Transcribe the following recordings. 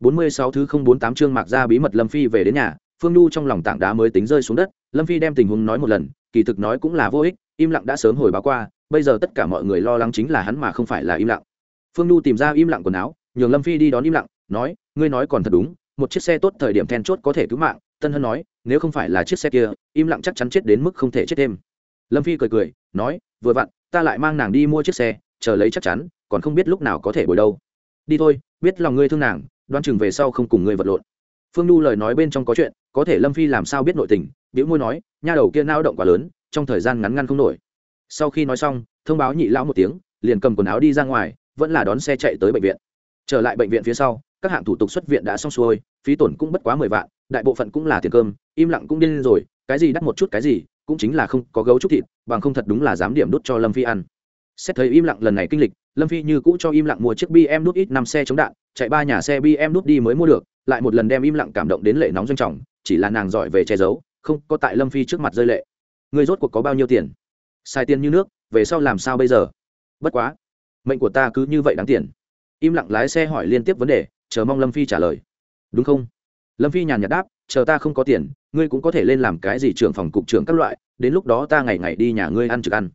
46 thứ 048 chương Mạc Gia bí mật Lâm Phi về đến nhà, Phương Nhu trong lòng tảng đá mới tính rơi xuống đất, Lâm Phi đem tình huống nói một lần, kỳ thực nói cũng là vô ích, im lặng đã sớm hồi báo qua, bây giờ tất cả mọi người lo lắng chính là hắn mà không phải là im lặng. Phương Nhu tìm ra im lặng quần áo, nhường Lâm Phi đi đón im lặng, nói, ngươi nói còn thật đúng, một chiếc xe tốt thời điểm then chốt có thể cứu mạng, Tân Hân nói, nếu không phải là chiếc xe kia, im lặng chắc chắn chết đến mức không thể chết thêm. Lâm Phi cười cười, nói, vừa vặn, ta lại mang nàng đi mua chiếc xe, chờ lấy chắc chắn, còn không biết lúc nào có thể bồi đâu. Đi thôi, biết lòng ngươi thương nàng, đoan chừng về sau không cùng ngươi vật lộn. Phương nhu lời nói bên trong có chuyện, có thể lâm phi làm sao biết nội tình biểu môi nói, nha đầu kia nao động quá lớn, trong thời gian ngắn ngăn không nổi. Sau khi nói xong, thông báo nhị lão một tiếng, liền cầm quần áo đi ra ngoài, vẫn là đón xe chạy tới bệnh viện. Trở lại bệnh viện phía sau, các hạng thủ tục xuất viện đã xong xuôi, phí tổn cũng bất quá mười vạn, đại bộ phận cũng là tiền cơm, im lặng cũng điên rồi, cái gì đắt một chút cái gì, cũng chính là không có gấu chút thịt, bằng không thật đúng là dám điểm đốt cho lâm phi ăn. Xét thấy im lặng lần này kinh lịch lâm phi như cũ cho im lặng mua chiếc bm nút ít năm xe chống đạn, chạy ba nhà xe bm nút đi mới mua được, lại một lần đem im lặng cảm động đến lệ nóng doanh trọng, chỉ là nàng giỏi về che giấu, không có tại lâm phi trước mặt rơi lệ. Người rốt cuộc có bao nhiêu tiền? Sai tiền như nước, về sau làm sao bây giờ? Bất quá, mệnh của ta cứ như vậy đáng tiền. Im lặng lái xe hỏi liên tiếp vấn đề, chờ mong lâm phi trả lời. Đúng không? Lâm phi nhàn nhạt đáp, chờ ta không có tiền, ngươi cũng có thể lên làm cái gì trưởng phòng cục trưởng các loại, đến lúc đó ta ngày ngày đi nhà ngươi ăn trực ăn.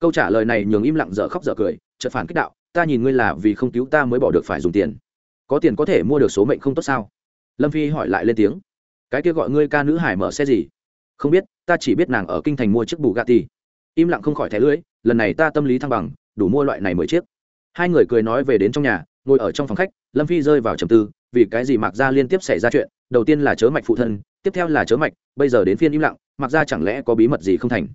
Câu trả lời này nhường im lặng dở khóc dở cười chợt phản kích đạo, ta nhìn ngươi là vì không cứu ta mới bỏ được phải dùng tiền. Có tiền có thể mua được số mệnh không tốt sao? Lâm phi hỏi lại lên tiếng, cái kia gọi ngươi ca nữ hải mở xe gì? Không biết, ta chỉ biết nàng ở kinh thành mua chiếc bù gatti im lặng không khỏi thẻ lưỡi, lần này ta tâm lý thăng bằng, đủ mua loại này mười chiếc. Hai người cười nói về đến trong nhà, ngồi ở trong phòng khách, lâm phi rơi vào trầm tư, vì cái gì mặc Gia liên tiếp xảy ra chuyện, đầu tiên là chớ mạch phụ thân, tiếp theo là chớ mạch, bây giờ đến phiên im lặng mặc Gia chẳng lẽ có bí mật gì không thành?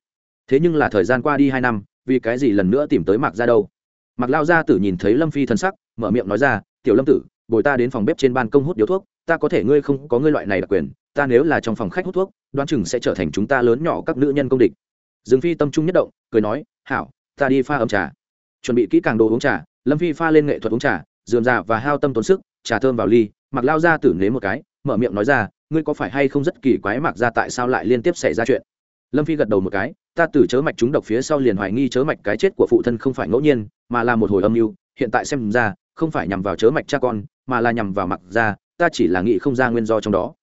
Thế nhưng là thời gian qua đi hai năm, vì cái gì lần nữa tìm tới mặc Gia đâu? Mặc lao gia tử nhìn thấy lâm phi thân sắc, mở miệng nói ra, tiểu lâm tử, bồi ta đến phòng bếp trên ban công hút điếu thuốc, ta có thể ngươi không có ngươi loại này đặc quyền, ta nếu là trong phòng khách hút thuốc, đoán chừng sẽ trở thành chúng ta lớn nhỏ các nữ nhân công địch. Dương phi tâm trung nhất động, cười nói, hảo, ta đi pha ấm trà. Chuẩn bị kỹ càng đồ uống trà, lâm phi pha lên nghệ thuật uống trà, dườm già và hao tâm tốn sức, trà thơm vào ly, mặc lao ra tử nếm một cái, mở miệng nói ra, ngươi có phải hay không rất kỳ quái, mặc ra tại sao lại liên tiếp xảy ra chuyện? Lâm phi gật đầu một cái, ta từ chớ mạch chúng độc phía sau liền hoài nghi chớ mạch cái chết của phụ thân không phải ngẫu nhiên, mà là một hồi âm mưu. Hiện tại xem ra, không phải nhằm vào chớ mạch cha con, mà là nhằm vào mặc ra ta chỉ là nghĩ không ra nguyên do trong đó.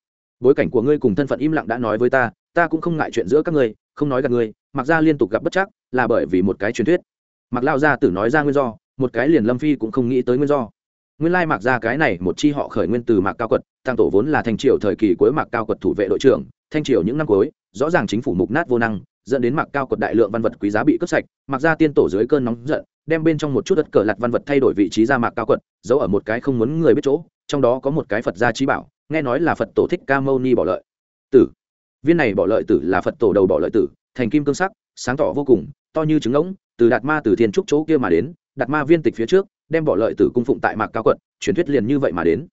Bối cảnh của ngươi cùng thân phận im lặng đã nói với ta ta cũng không ngại chuyện giữa các ngươi, không nói gặp ngươi, mặc ra liên tục gặp bất chắc, là bởi vì một cái truyền thuyết. Mặc lao ra tử nói ra nguyên do, một cái liền lâm phi cũng không nghĩ tới nguyên do. Nguyên lai mặc ra cái này, một chi họ khởi nguyên từ mạc cao quật tăng tổ vốn là thành triều thời kỳ cuối mạc cao quật thủ vệ đội trưởng thanh triều những năm cuối, rõ ràng chính phủ mục nát vô năng, dẫn đến mạc cao cột đại lượng văn vật quý giá bị cướp sạch, mặc ra tiên tổ dưới cơn nóng giận, đem bên trong một chút đất cờ lặt văn vật thay đổi vị trí ra mạc cao quật, giấu ở một cái không muốn người biết chỗ, trong đó có một cái phật gia trí bảo, nghe nói là phật tổ thích ca mâu ni bỏ lợi. Tử. Viên này bỏ lợi tử là phật tổ đầu bỏ lợi tử, thành kim cương sắc, sáng tỏ vô cùng, to như trứng ngỗng, từ đạt ma từ thiên trúc chỗ kia mà đến, đạt ma viên tịch phía trước, đem bỏ lợi tử cung phụng tại mạc cao quận truyền thuyết liền như vậy mà đến.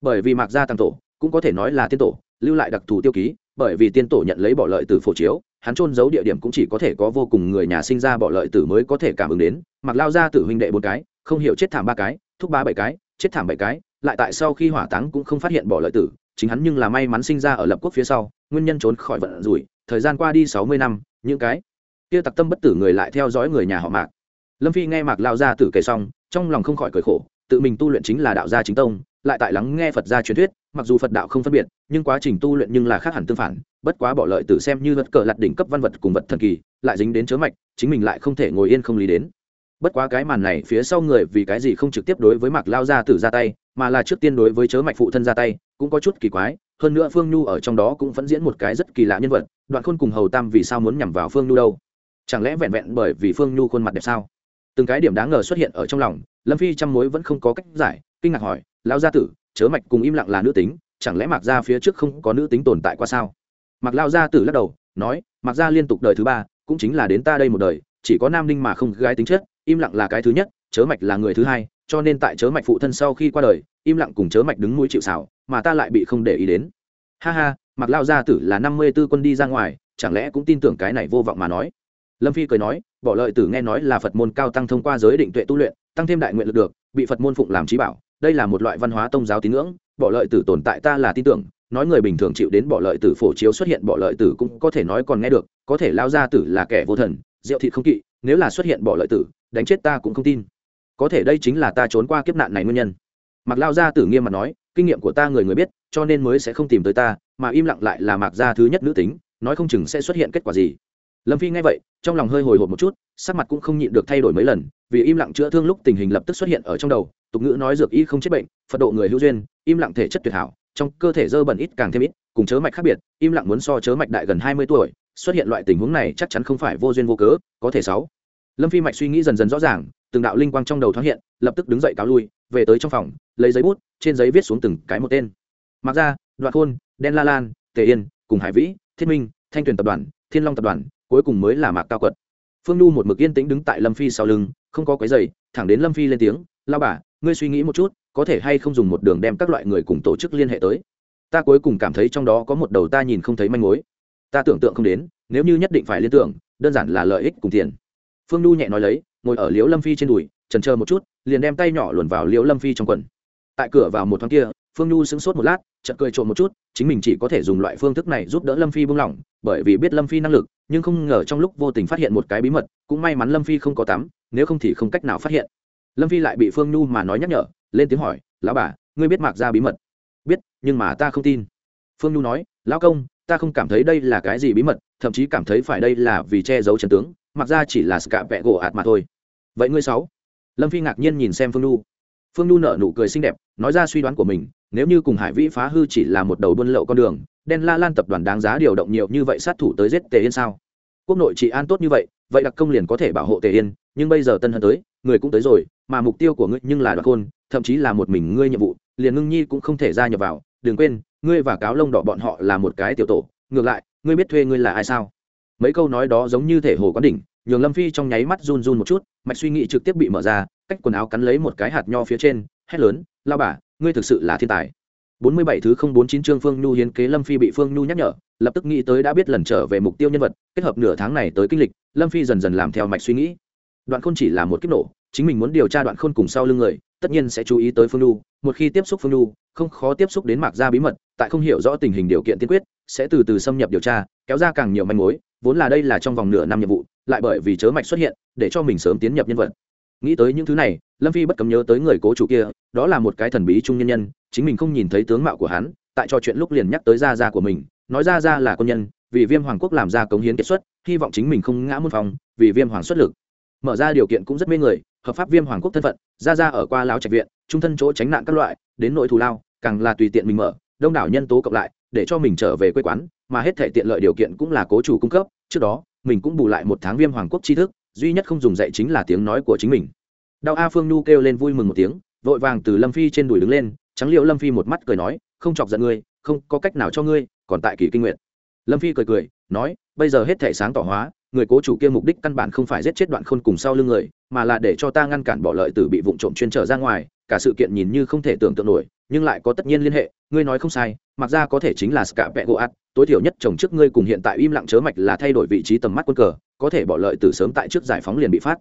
Bởi vì mạc gia tăng tổ, cũng có thể nói là tiên tổ, lưu lại đặc thù tiêu ký bởi vì tiên tổ nhận lấy bỏ lợi tử phổ chiếu, hắn trôn giấu địa điểm cũng chỉ có thể có vô cùng người nhà sinh ra bỏ lợi tử mới có thể cảm ứng đến, mặc lao ra tử huynh đệ bốn cái, không hiểu chết thảm ba cái, thúc ba bảy cái, chết thảm bảy cái, lại tại sau khi hỏa táng cũng không phát hiện bỏ lợi tử, chính hắn nhưng là may mắn sinh ra ở lập quốc phía sau, nguyên nhân trốn khỏi vận rủi, thời gian qua đi sáu mươi năm, những cái kia tặc tâm bất tử người lại theo dõi người nhà họ mạc. Lâm phi nghe mạc lao ra tử kể xong, trong lòng không khỏi cười khổ, tự mình tu luyện chính là đạo gia chính tông lại tại lắng nghe phật gia truyền thuyết, mặc dù phật đạo không phân biệt, nhưng quá trình tu luyện nhưng là khác hẳn tương phản, bất quá bỏ lợi tử xem như vật cờ lặt đỉnh cấp văn vật cùng vật thần kỳ, lại dính đến chớ mạch, chính mình lại không thể ngồi yên không lý đến. Bất quá cái màn này phía sau người vì cái gì không trực tiếp đối với mạc lao gia tử ra tay, mà là trước tiên đối với chớ mạch phụ thân ra tay, cũng có chút kỳ quái, hơn nữa phương nhu ở trong đó cũng vẫn diễn một cái rất kỳ lạ nhân vật, đoạn khôn cùng hầu tam vì sao muốn nhằm vào phương nhu đâu? Chẳng lẽ vẹn vẹn bởi vì phương nhu khuôn mặt đẹp sao? Từng cái điểm đáng ngờ xuất hiện ở trong lòng, lâm phi trăm mối vẫn không có cách giải, kinh ngạc hỏi lão gia tử, chớ mạch cùng im lặng là nữ tính, chẳng lẽ mạc gia phía trước không có nữ tính tồn tại qua sao? Mạc lao gia tử lắc đầu, nói, mạc gia liên tục đời thứ ba, cũng chính là đến ta đây một đời, chỉ có nam ninh mà không gái tính chất, im lặng là cái thứ nhất, chớ mạch là người thứ hai, cho nên tại chớ mạch phụ thân sau khi qua đời, im lặng cùng chớ mạch đứng mũi chịu xảo mà ta lại bị không để ý đến. Ha ha mặc lao gia tử là năm mươi b ố quân đi ra ngoài, chẳng lẽ cũng tin tưởng cái này vô vọng mà nói? Lâm phi cười nói, bỏ lợi tử nghe nói là phật môn cao tăng thông qua giới định tuệ tu luyện, tăng thêm đại nguyện lực được, bị phật môn phụng làm trí bảo đây là một loại văn hóa tôn giáo tín ngưỡng bỏ lợi tử tồn tại ta là tin tưởng, nói người bình thường chịu đến bỏ lợi tử phổ chiếu xuất hiện bỏ lợi tử cũng có thể nói còn nghe được, có thể lao gia tử là kẻ vô thần diệu thị không kỵ, nếu là xuất hiện bỏ lợi tử, đánh chết ta cũng không tin. Có thể đây chính là ta trốn qua kiếp nạn này nguyên nhân. Mặc lao gia tử nghiêm mặt nói, kinh nghiệm của ta người người biết, cho nên mới sẽ không tìm tới ta, mà im lặng lại là mạc gia thứ nhất nữ tính, nói không chừng sẽ xuất hiện kết quả gì. Lâm phi nghe vậy, trong lòng hơi hồi hộp một chút, sắc mặt cũng không nhịn được thay đổi mấy lần, vì im lặng chữa thương lúc tình hình lập tức xuất hiện ở trong đầu tục ngữ nói dược y không chết bệnh, phật độ người hữu duyên, im lặng thể chất tuyệt hảo, trong cơ thể dơ bẩn ít càng thêm ít, cùng chớ mạch khác biệt, im lặng muốn so chớ mạch đại gần hai mươi tuổi, xuất hiện loại tình huống này chắc chắn không phải vô duyên vô cớ, có thể sáu. Lâm phi mạch suy nghĩ dần dần rõ ràng, từng đạo linh quang trong đầu thoáng hiện, lập tức đứng dậy cáo lui, về tới trong phòng, lấy giấy bút, trên giấy viết xuống từng cái một tên. Mặc ra đoạn khôn, đen la lan, tề yên, cùng hải vĩ, thiết minh, thanh tuyền tập đoàn, thiên long tập đoàn, cuối cùng mới là mạc cao quật. Phương nhu một mực yên tĩnh đứng tại lâm phi sau lưng, không có cái giày thẳng đến lâm phi lên tiếng lao bà ngươi suy nghĩ một chút, có thể hay không dùng một đường đem các loại người cùng tổ chức liên hệ tới. Ta cuối cùng cảm thấy trong đó có một đầu ta nhìn không thấy manh mối. Ta tưởng tượng không đến, nếu như nhất định phải liên tưởng, đơn giản là lợi ích cùng tiền. Phương nhu nhẹ nói lấy, ngồi ở liễu lâm phi trên đùi, trần chờ một chút, liền đem tay nhỏ luồn vào liễu lâm phi trong quần. Tại cửa vào một thoáng kia, phương nhu sững sốt một lát, chợt cười trộm một chút, chính mình chỉ có thể dùng loại phương thức này giúp đỡ lâm phi buông lỏng, bởi vì biết lâm phi năng lực, nhưng không ngờ trong lúc vô tình phát hiện một cái bí mật, cũng may mắn lâm phi không có tắm, nếu không thì không cách nào phát hiện lâm phi lại bị phương nhu mà nói nhắc nhở, lên tiếng hỏi, lão bà, ngươi biết mạc ra bí mật? Biết, nhưng mà ta không tin. Phương nhu nói, lão công, ta không cảm thấy đây là cái gì bí mật, thậm chí cảm thấy phải đây là vì che giấu trần tướng mặc ra chỉ là scạ vẹ gỗ ạt mà thôi. Vậy ngươi sáu? Lâm phi ngạc nhiên nhìn xem phương nhu. Phương nhu nở nụ cười xinh đẹp, nói ra suy đoán của mình, nếu như cùng hải vĩ phá hư chỉ là một đầu buôn lậu con đường, đen la lan tập đoàn đáng giá điều động nhiều như vậy sát thủ tới giết tề yên sao? Quốc nội trị an tốt như vậy vậy đặc công liền có thể bảo hộ tề yên, nhưng bây giờ tân hân tới, người cũng tới rồi mà mục tiêu của ngươi nhưng là đoạt khôn, thậm chí là một mình ngươi nhiệm vụ, liền ngưng nhi cũng không thể gia nhập vào. Đừng quên, ngươi và cáo lông đỏ bọn họ là một cái tiểu tổ. Ngược lại, ngươi biết thuê ngươi là ai sao? Mấy câu nói đó giống như thể hồ quán đỉnh, nhường lâm phi trong nháy mắt run run một chút, mạch suy nghĩ trực tiếp bị mở ra, cách quần áo cắn lấy một cái hạt nho phía trên, hét lớn lao bà, ngươi thực sự là thiên tài. Bốn mươi bảy thứ không bốn chín chương phương nhu hiến kế lâm phi bị phương nhu nhắc nhở, lập tức nghĩ tới đã biết lần trở về mục tiêu nhân vật, kết hợp nửa tháng này tới kinh lịch, lâm phi dần dần làm theo mạch suy nghĩ. Đoạn khôn chỉ là một kiếp nổ chính mình muốn điều tra đoạn khôn cùng sau lưng người, tất nhiên sẽ chú ý tới phương nhu, một khi tiếp xúc phương nhu, không khó tiếp xúc đến mạc gia bí mật, tại không hiểu rõ tình hình điều kiện tiên quyết, sẽ từ từ xâm nhập điều tra, kéo ra càng nhiều manh mối, vốn là đây là trong vòng nửa năm nhiệm vụ, lại bởi vì chớ mạch xuất hiện, để cho mình sớm tiến nhập nhân vật. Nghĩ tới những thứ này, lâm phi bất cấm nhớ tới người cố chủ kia, đó là một cái thần bí trung nhân nhân, chính mình không nhìn thấy tướng mạo của hắn, tại trò chuyện lúc liền nhắc tới gia gia của mình, nói gia gia là quân nhân, vì viêm hoàng quốc làm ra cống hiến kết xuất, hy vọng chính mình không ngã môn phòng, vì viêm hoàng xuất lực. Mở ra điều kiện cũng rất mê người hợp pháp viêm hoàng quốc thân phận, ra ra ở qua láo trạch viện, trung thân chỗ tránh nạn các loại, đến nội thù lao, càng là tùy tiện mình mở, đông đảo nhân tố cộng lại, để cho mình trở về quê quán, mà hết thể tiện lợi điều kiện cũng là cố chủ cung cấp, trước đó, mình cũng bù lại một tháng viêm hoàng quốc tri thức, duy nhất không dùng dạy chính là tiếng nói của chính mình. Đào a phương nhu kêu lên vui mừng một tiếng, vội vàng từ lâm phi trên đùi đứng lên, trắng liệu lâm phi một mắt cười nói, không chọc giận ngươi, không có cách nào cho ngươi, còn tại kỳ kinh nguyện lâm phi cười cười, nói, bây giờ hết thể sáng tỏ hóa người cố chủ kia mục đích căn bản không phải giết chết đoạn khôn cùng sau lưng người, mà là để cho ta ngăn cản bỏ lợi từ bị vụ trộm chuyên trở ra ngoài, cả sự kiện nhìn như không thể tưởng tượng nổi, nhưng lại có tất nhiên liên hệ, ngươi nói không sai, mặc ra có thể chính là scạ vẹ gỗ ạt tối thiểu nhất chồng trước ngươi cùng hiện tại im lặng chớ mạch là thay đổi vị trí tầm mắt quân cờ, có thể bỏ lợi từ sớm tại trước giải phóng liền bị phát.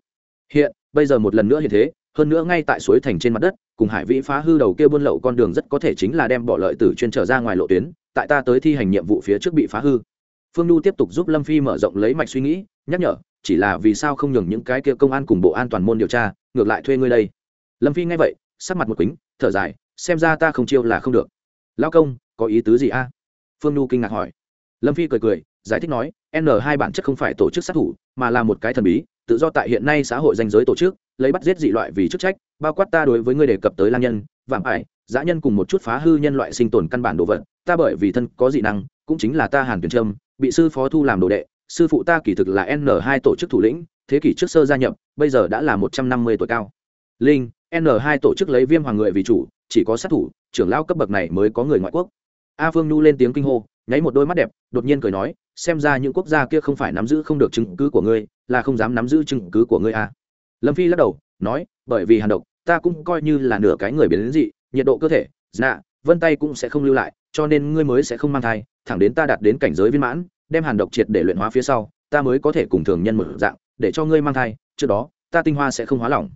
Hiện, bây giờ một lần nữa hiện thế, hơn nữa ngay tại suối thành trên mặt đất, cùng hải vĩ phá hư đầu kia buôn lậu con đường rất có thể chính là đem bỏ lợi từ chuyên trở ra ngoài lộ tuyến, tại ta tới thi hành nhiệm vụ phía trước bị phá hư phương nhu tiếp tục giúp lâm phi mở rộng lấy mạch suy nghĩ, nhắc nhở, chỉ là vì sao không nhường những cái kia công an cùng bộ an toàn môn điều tra, ngược lại thuê ngươi đây. Lâm phi nghe vậy, sắc mặt một quýnh thở dài, xem ra ta không chiêu là không được. Lao công, có ý tứ gì a? Phương nhu kinh ngạc hỏi. Lâm phi cười cười, giải thích nói, n hai bản chất không phải tổ chức sát thủ, mà là một cái thần bí, tự do tại hiện nay xã hội danh giới tổ chức, lấy bắt giết dị loại vì chức trách, bao quát ta đối với ngươi đề cập tới lang nhân, vạm ải, dã nhân cùng một chút phá hư nhân loại sinh tồn căn bản đồ vật, ta bởi vì thân có dị năng, cũng chính là ta hàn tuyển trâm bị sư phó thu làm đồ đệ, sư phụ ta kỳ thực là n hai tổ chức thủ lĩnh, thế kỷ trước sơ gia nhập, bây giờ đã là một trăm năm mươi tuổi cao. Linh, n hai tổ chức lấy viêm hoàng người vì chủ, chỉ có sát thủ, trưởng lao cấp bậc này mới có người ngoại quốc. A phương nhu lên tiếng kinh hô, nháy một đôi mắt đẹp, đột nhiên cười nói, xem ra những quốc gia kia không phải nắm giữ không được chứng cứ của ngươi, là không dám nắm giữ chứng cứ của ngươi a. Lâm phi lắc đầu, nói, bởi vì hàn độc, ta cũng coi như là nửa cái người biến dị, nhiệt độ cơ thể dạ vân tay cũng sẽ không lưu lại, cho nên ngươi mới sẽ không mang thai thẳng đến ta đạt đến cảnh giới viên mãn, đem hàn độc triệt để luyện hóa phía sau, ta mới có thể cùng thường nhân một dạng, để cho ngươi mang thai, trước đó, ta tinh hoa sẽ không hóa lỏng.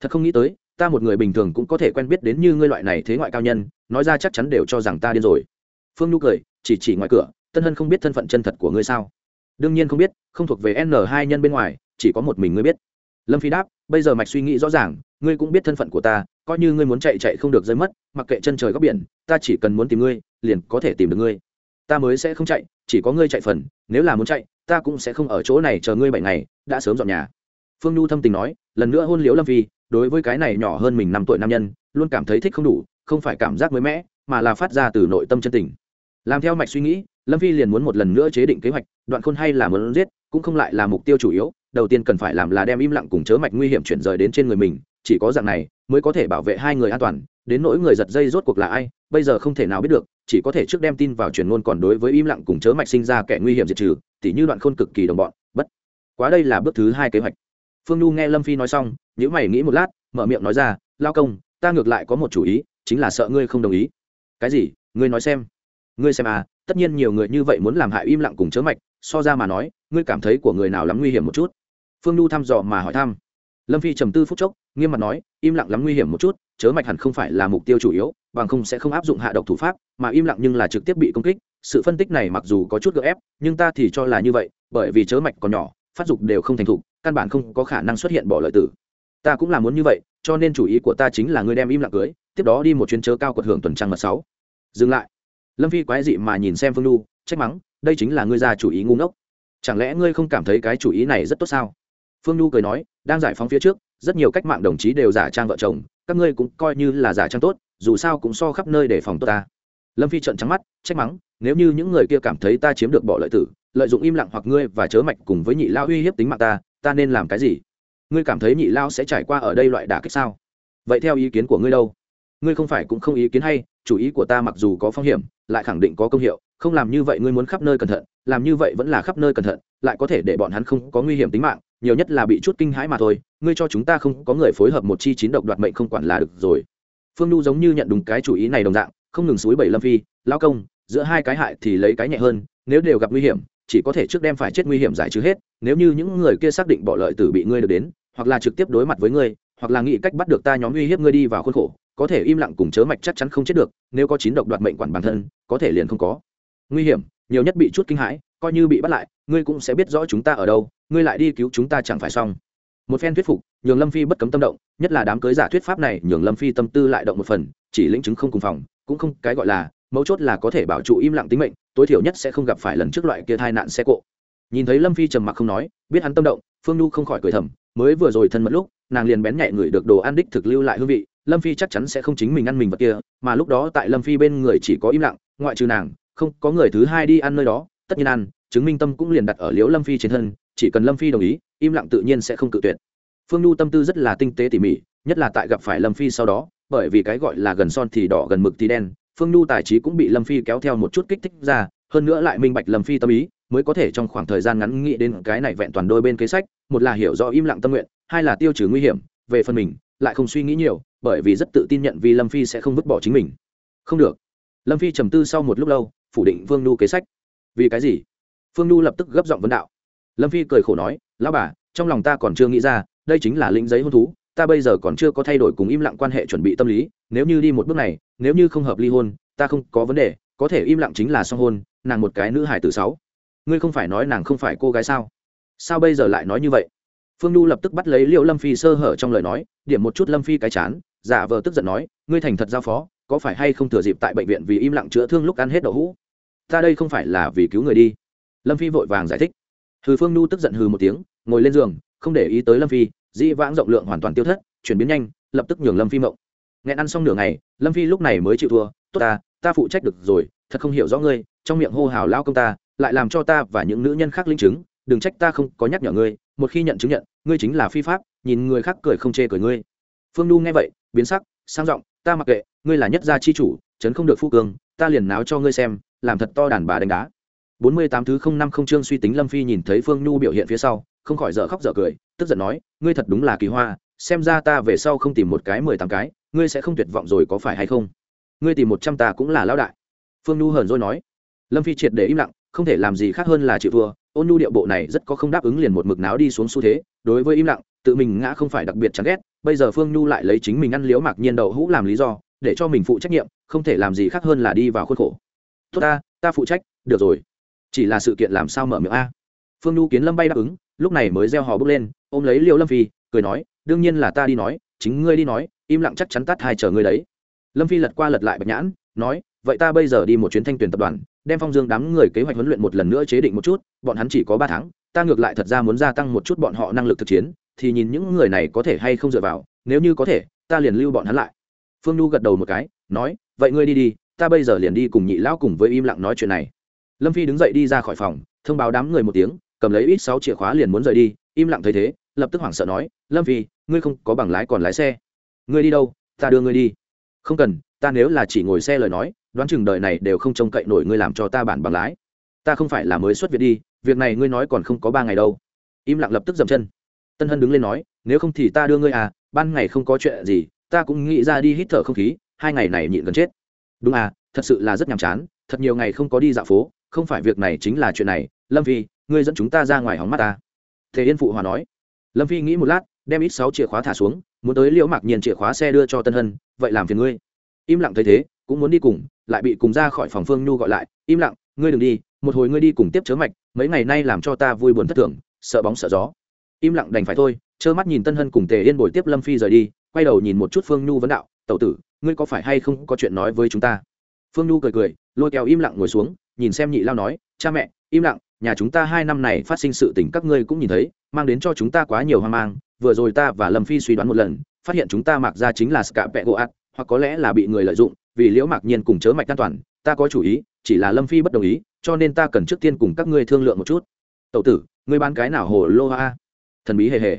Thật không nghĩ tới, ta một người bình thường cũng có thể quen biết đến như ngươi loại này thế ngoại cao nhân, nói ra chắc chắn đều cho rằng ta điên rồi. Phương nhu cười, chỉ chỉ ngoài cửa, tân hân không biết thân phận chân thật của ngươi sao? Đương nhiên không biết, không thuộc về n hai nhân bên ngoài, chỉ có một mình ngươi biết. Lâm phi đáp, bây giờ mạch suy nghĩ rõ ràng, ngươi cũng biết thân phận của ta, coi như ngươi muốn chạy chạy không được rơi mất, mặc kệ chân trời góc biển, ta chỉ cần muốn tìm ngươi, liền có thể tìm được ngươi ta mới sẽ không chạy, chỉ có ngươi chạy phần, nếu là muốn chạy, ta cũng sẽ không ở chỗ này chờ ngươi bảy ngày, đã sớm dọn nhà. Phương nhu thâm tình nói, lần nữa hôn liễu lâm phi, đối với cái này nhỏ hơn mình năm tuổi nam nhân, luôn cảm thấy thích không đủ, không phải cảm giác mới mẻ, mà là phát ra từ nội tâm chân tình. Làm theo mạch suy nghĩ, lâm phi liền muốn một lần nữa chế định kế hoạch, đoạn khôn hay là muốn giết, cũng không lại là mục tiêu chủ yếu, đầu tiên cần phải làm là đem im lặng cùng chớ mạch nguy hiểm chuyển rời đến trên người mình, chỉ có dạng này mới có thể bảo vệ hai người an toàn đến nỗi người giật dây rốt cuộc là ai, bây giờ không thể nào biết được, chỉ có thể trước đem tin vào truyền ngôn còn đối với im lặng cùng chớ mạch sinh ra kẻ nguy hiểm diệt trừ, tỉ như đoạn khôn cực kỳ đồng bọn, bất quá đây là bước thứ hai kế hoạch. Phương nhu nghe lâm phi nói xong nhữ mày nghĩ một lát, mở miệng nói ra, lao công, ta ngược lại có một chủ ý, chính là sợ ngươi không đồng ý. Cái gì? Ngươi nói xem. Ngươi xem à tất nhiên nhiều người như vậy muốn làm hại im lặng cùng chớ mạch, so ra mà nói, ngươi cảm thấy của người nào lắm nguy hiểm một chút? Phương nhu thăm dò mà hỏi thăm lâm phi trầm tư phút chốc, nghiêm mặt nói, im lặng lắm, nguy hiểm một chút, chớ mạch hẳn không phải là mục tiêu chủ yếu, bằng không sẽ không áp dụng hạ độc thủ pháp, mà im lặng nhưng là trực tiếp bị công kích. Sự phân tích này mặc dù có chút gợ ép, nhưng ta thì cho là như vậy, bởi vì chớ mạch còn nhỏ, phát dục đều không thành thục, căn bản không có khả năng xuất hiện bỏ lợi tử. Ta cũng là muốn như vậy, cho nên chủ ý của ta chính là ngươi đem im lặng cưới, tiếp đó đi một chuyến chớ cao quật hưởng tuần trăng mật sáu. Dừng lại. Lâm phi quái dị mà nhìn xem phương lu trách mắng, đây chính là ngươi ra chủ ý ngu ngốc. Chẳng lẽ ngươi không cảm thấy cái chủ ý này rất tốt sao? Phương nhu cười nói, đang giải phóng phía trước, rất nhiều cách mạng đồng chí đều giả trang vợ chồng, các ngươi cũng coi như là giả trang tốt, dù sao cũng so khắp nơi để phòng tốt ta. Lâm phi trợn trắng mắt, trách mắng, nếu như những người kia cảm thấy ta chiếm được bỏ lợi tử, lợi dụng im lặng hoặc ngươi và chớ mạch cùng với nhị lao uy hiếp tính mạng ta ta nên làm cái gì? Ngươi cảm thấy nhị lao sẽ trải qua ở đây loại đả kích sao? Vậy theo ý kiến của ngươi đâu? Ngươi không phải cũng không ý kiến hay, chủ ý của ta mặc dù có phong hiểm, lại khẳng định có công hiệu, không làm như vậy ngươi muốn khắp nơi cẩn thận, làm như vậy vẫn là khắp nơi cẩn thận, lại có thể để bọn hắn không có nguy hiểm tính mạng nhiều nhất là bị chút kinh hãi mà thôi, ngươi cho chúng ta không có người phối hợp một chi chín độc đoạt mệnh không quản là được rồi. Phương nhu giống như nhận đúng cái chủ ý này đồng dạng, không ngừng suối bảy lâm phi lao công, giữa hai cái hại thì lấy cái nhẹ hơn, nếu đều gặp nguy hiểm, chỉ có thể trước đem phải chết nguy hiểm giải trừ hết, nếu như những người kia xác định bỏ lợi tử bị ngươi được đến, hoặc là trực tiếp đối mặt với ngươi, hoặc là nghĩ cách bắt được ta nhóm uy hiếp ngươi đi vào khuôn khổ, có thể im lặng cùng chớ mạch chắc chắn không chết được, nếu có chín độc đoạt mệnh quản bản thân, có thể liền không có. Nguy hiểm, nhiều nhất bị chút kinh hãi, coi như bị bắt lại, ngươi cũng sẽ biết rõ chúng ta ở đâu ngươi lại đi cứu chúng ta chẳng phải xong. Một phen thuyết phục, nhường lâm phi bất cấm tâm động, nhất là đám cưới giả thuyết pháp này, nhường lâm phi tâm tư lại động một phần, chỉ lĩnh chứng không cùng phòng, cũng không cái gọi là, mấu chốt là có thể bảo trụ im lặng tính mệnh, tối thiểu nhất sẽ không gặp phải lần trước loại kia tai nạn xe cộ. Nhìn thấy lâm phi trầm mặc không nói, biết hắn tâm động, phương nhu không khỏi cười thầm, mới vừa rồi thân mật lúc, nàng liền bén nhạy ngửi được đồ ăn đích thực lưu lại hương vị, lâm phi chắc chắn sẽ không chính mình ăn mình vật kia, mà lúc đó tại lâm phi bên người chỉ có im lặng, ngoại trừ nàng, không có người thứ hai đi ăn nơi đó, tất nhiên ăn, chứng minh tâm cũng liền đặt ở liễu lâm phi trên thân chỉ cần lâm phi đồng ý, im lặng tự nhiên sẽ không cự tuyệt. Phương nhu tâm tư rất là tinh tế tỉ mỉ, nhất là tại gặp phải lâm phi sau đó, bởi vì cái gọi là gần son thì đỏ, gần mực thì đen, phương nhu tài trí cũng bị lâm phi kéo theo một chút kích thích ra, hơn nữa lại minh bạch lâm phi tâm ý, mới có thể trong khoảng thời gian ngắn nghĩ đến cái này vẹn toàn đôi bên kế sách, một là hiểu rõ im lặng tâm nguyện, hai là tiêu trừ nguy hiểm, về phần mình, lại không suy nghĩ nhiều, bởi vì rất tự tin nhận vì lâm phi sẽ không vứt bỏ chính mình. Không được. Lâm phi trầm tư sau một lúc lâu, phủ định phương nhu kế sách. Vì cái gì? Phương nhu lập tức gấp giọng vấn đạo lâm phi cười khổ nói, lão bà, trong lòng ta còn chưa nghĩ ra, đây chính là lĩnh giấy hôn thú, ta bây giờ còn chưa có thay đổi cùng im lặng quan hệ chuẩn bị tâm lý, nếu như đi một bước này, nếu như không hợp ly hôn, ta không có vấn đề, có thể im lặng chính là song hôn, nàng một cái nữ hải từ sáu. Ngươi không phải nói nàng không phải cô gái sao? Sao bây giờ lại nói như vậy? Phương nhu lập tức bắt lấy liệu lâm phi sơ hở trong lời nói, điểm một chút lâm phi cái chán, giả vờ tức giận nói, ngươi thành thật giao phó, có phải hay không thừa dịp tại bệnh viện vì im lặng chữa thương lúc ăn hết đậu hũ? Ta đây không phải là vì cứu người đi. Lâm phi vội vàng giải thích hừ phương nhu tức giận hừ một tiếng, ngồi lên giường, không để ý tới lâm phi, dĩ vãng rộng lượng hoàn toàn tiêu thất, chuyển biến nhanh, lập tức nhường lâm phi mộng. Nghẹn ăn xong nửa ngày, lâm phi lúc này mới chịu thua, tốt ta ta phụ trách được rồi, thật không hiểu rõ ngươi, trong miệng hô hào lao công ta, lại làm cho ta và những nữ nhân khác linh chứng, đừng trách ta không có nhắc nhở ngươi, một khi nhận chứng nhận, ngươi chính là phi pháp, nhìn người khác cười không chê cười ngươi. Phương nhu nghe vậy, biến sắc, sang giọng, ta mặc kệ, ngươi là nhất gia chi chủ, chấn không được phu cường ta liền náo cho ngươi xem, làm thật to đàn bà đánh đá bốn mươi tám thứ không năm không chương suy tính lâm phi nhìn thấy phương nhu biểu hiện phía sau, không khỏi dở khóc dở cười, tức giận nói, ngươi thật đúng là kỳ hoa, xem ra ta về sau không tìm một cái mười tám cái, ngươi sẽ không tuyệt vọng rồi có phải hay không? Ngươi tìm một trăm ta cũng là lão đại. Phương nhu hờn dỗi nói. Lâm phi triệt để im lặng, không thể làm gì khác hơn là chịu thua. Ôn nhu điệu bộ này rất có không đáp ứng liền một mực náo đi xuống xu thế, đối với im lặng, tự mình ngã không phải đặc biệt chán ghét, bây giờ phương nhu lại lấy chính mình ăn liếu mặc nhiên đậu hũ làm lý do, để cho mình phụ trách nhiệm, không thể làm gì khác hơn là đi vào khuôn khổ. Tốt ta ta phụ trách, được rồi chỉ là sự kiện làm sao mở miệng a? Phương nhu kiến lâm bay đáp ứng, lúc này mới gieo hò bước lên, ôm lấy liệu lâm phi, cười nói, đương nhiên là ta đi nói, chính ngươi đi nói, im lặng chắc chắn tắt hai chờ ngươi đấy. Lâm phi lật qua lật lại bạch nhãn, nói, vậy ta bây giờ đi một chuyến thanh tuyển tập đoàn, đem phong dương đám người kế hoạch huấn luyện một lần nữa chế định một chút, bọn hắn chỉ có ba tháng, ta ngược lại thật ra muốn gia tăng một chút bọn họ năng lực thực chiến, thì nhìn những người này có thể hay không dựa vào, nếu như có thể, ta liền lưu bọn hắn lại. Phương nhu gật đầu một cái, nói, vậy ngươi đi đi, ta bây giờ liền đi cùng nhị lão cùng với im lặng nói chuyện này lâm phi đứng dậy đi ra khỏi phòng, thông báo đám người một tiếng, cầm lấy ít sáu chìa khóa liền muốn rời đi, im lặng thấy thế, lập tức hoảng sợ nói, lâm phi, ngươi không có bằng lái còn lái xe. Ngươi đi đâu? Ta đưa ngươi đi. Không cần, ta nếu là chỉ ngồi xe lời nói, đoán chừng đời này đều không trông cậy nổi ngươi làm cho ta bản bằng lái. Ta không phải là mới xuất viện đi, việc này ngươi nói còn không có ba ngày đâu. Im lặng lập tức dậm chân. Tân hân đứng lên nói, nếu không thì ta đưa ngươi à ban ngày không có chuyện gì, ta cũng nghĩ ra đi hít thở không khí, hai ngày này nhịn gần chết. Đúng à thật sự là rất nhàm chán, thật nhiều ngày không có đi dạo phố không phải việc này chính là chuyện này, lâm phi, ngươi dẫn chúng ta ra ngoài hóng mắt ta. Thế yên phụ hòa nói. Lâm phi nghĩ một lát, đem ít sáu chìa khóa thả xuống, muốn tới liễu mặc nhiên chìa khóa xe đưa cho tân hân, vậy làm phiền ngươi. Im lặng thấy thế, cũng muốn đi cùng, lại bị cùng ra khỏi phòng phương nhu gọi lại, im lặng, ngươi đừng đi, một hồi ngươi đi cùng tiếp chớ mạch, mấy ngày nay làm cho ta vui buồn thất thường, sợ bóng sợ gió. Im lặng đành phải thôi, trơ mắt nhìn tân hân cùng tề yên bồi tiếp lâm phi rời đi, quay đầu nhìn một chút phương nhu vấn đạo, tẩu tử, ngươi có phải hay không có chuyện nói với chúng ta? Phương nhu cười cười, lôi kéo im lặng ngồi xuống nhìn xem nhị lao nói, cha mẹ, im lặng, nhà chúng ta hai năm này phát sinh sự tình các ngươi cũng nhìn thấy, mang đến cho chúng ta quá nhiều hoang mang, vừa rồi ta và lâm phi suy đoán một lần, phát hiện chúng ta mặc ra chính là scạ pẹ gỗ ạt hoặc có lẽ là bị người lợi dụng, vì liễu mạc nhiên cùng chớ mạch an toàn, ta có chủ ý, chỉ là lâm phi bất đồng ý, cho nên ta cần trước tiên cùng các ngươi thương lượng một chút. Tậu tử, ngươi bán cái nào hồ lô a? Thần bí hề hề.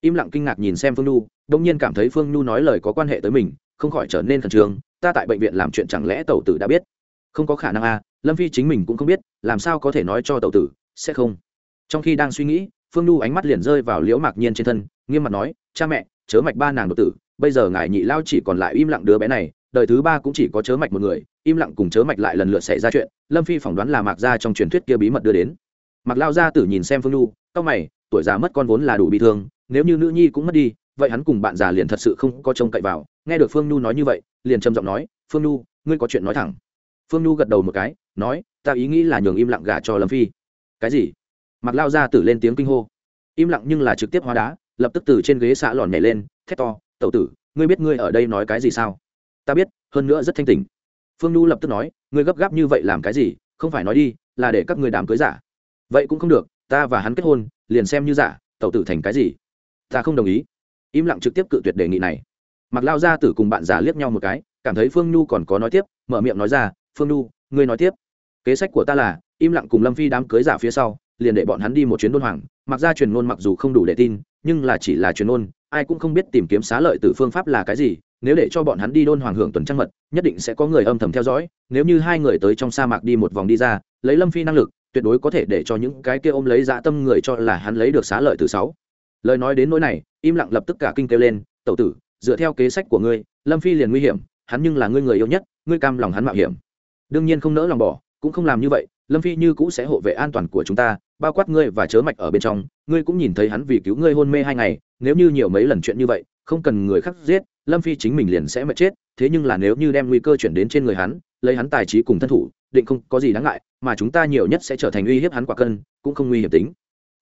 Im lặng kinh ngạc nhìn xem phương nhu đông nhiên cảm thấy phương nhu nói lời có quan hệ tới mình, không khỏi trở nên khẩn trương, ta tại bệnh viện làm chuyện chẳng lẽ tàu tử đã biết? Không có khả năng a lâm phi chính mình cũng không biết, làm sao có thể nói cho tàu tử, sẽ không. Trong khi đang suy nghĩ, phương nhu ánh mắt liền rơi vào liễu mạc nhiên trên thân, nghiêm mặt nói, cha mẹ, chớ mạch ba nàng đột tử, bây giờ ngài nhị lao chỉ còn lại im lặng đứa bé này, đời thứ ba cũng chỉ có chớ mạch một người, im lặng cùng chớ mạch lại lần lượt xảy ra chuyện. Lâm phi phỏng đoán là mạc gia trong truyền thuyết kia bí mật đưa đến. Mạc lao gia tử nhìn xem phương nhu tóc mày, tuổi già mất con vốn là đủ bị thương, nếu như nữ nhi cũng mất đi, vậy hắn cùng bạn già liền thật sự không có trông cậy vào. Nghe được phương nhu nói như vậy, liền trầm giọng nói, phương nhu, ngươi có chuyện nói thẳng phương nhu gật đầu một cái, nói, ta ý nghĩ là nhường im lặng gả cho lâm phi. Cái gì? Mặc lao ra tử lên tiếng kinh hô. Im lặng nhưng là trực tiếp hóa đá, lập tức từ trên ghế xạ lòn nhảy lên, thét to, tẩu tử, ngươi biết ngươi ở đây nói cái gì sao? Ta biết, hơn nữa rất thanh tỉnh. Phương nhu lập tức nói, ngươi gấp gáp như vậy làm cái gì? Không phải nói đi, là để các người đàm cưới giả. Vậy cũng không được, ta và hắn kết hôn, liền xem như giả, tẩu tử thành cái gì? Ta không đồng ý. Im lặng trực tiếp cự tuyệt đề nghị này. Mặc lao ra tử cùng bạn già liếc nhau một cái, cảm thấy phương nhu còn có nói tiếp, mở miệng nói ra phương nhu, ngươi nói tiếp. Kế sách của ta là, im lặng cùng lâm phi đám cưới giả phía sau, liền để bọn hắn đi một chuyến đôn hoàng. Mặc ra truyền ngôn mặc dù không đủ để tin, nhưng là chỉ là truyền ngôn, ai cũng không biết tìm kiếm xá lợi từ phương pháp là cái gì. Nếu để cho bọn hắn đi đôn hoàng hưởng tuần trăng mật, nhất định sẽ có người âm thầm theo dõi. Nếu như hai người tới trong sa mạc đi một vòng đi ra, lấy lâm phi năng lực, tuyệt đối có thể để cho những cái kia ôm lấy dã tâm người cho là hắn lấy được xá lợi từ sáu. Lời nói đến nỗi này, im lặng lập tức cả kinh kêu lên, tẩu tử, dựa theo kế sách của ngươi, lâm phi liền nguy hiểm, hắn nhưng là ngươi người yêu nhất, ngươi cam lòng hắn mạo hiểm đương nhiên không nỡ lòng bỏ, cũng không làm như vậy, lâm phi như cũ sẽ hộ vệ an toàn của chúng ta, bao quát ngươi và chớ mạch ở bên trong, ngươi cũng nhìn thấy hắn vì cứu ngươi hôn mê hai ngày, nếu như nhiều mấy lần chuyện như vậy, không cần người khác giết, lâm phi chính mình liền sẽ mệt chết, thế nhưng là nếu như đem nguy cơ chuyển đến trên người hắn, lấy hắn tài trí cùng thân thủ, định không có gì đáng ngại, mà chúng ta nhiều nhất sẽ trở thành uy hiếp hắn quả cân, cũng không nguy hiểm tính.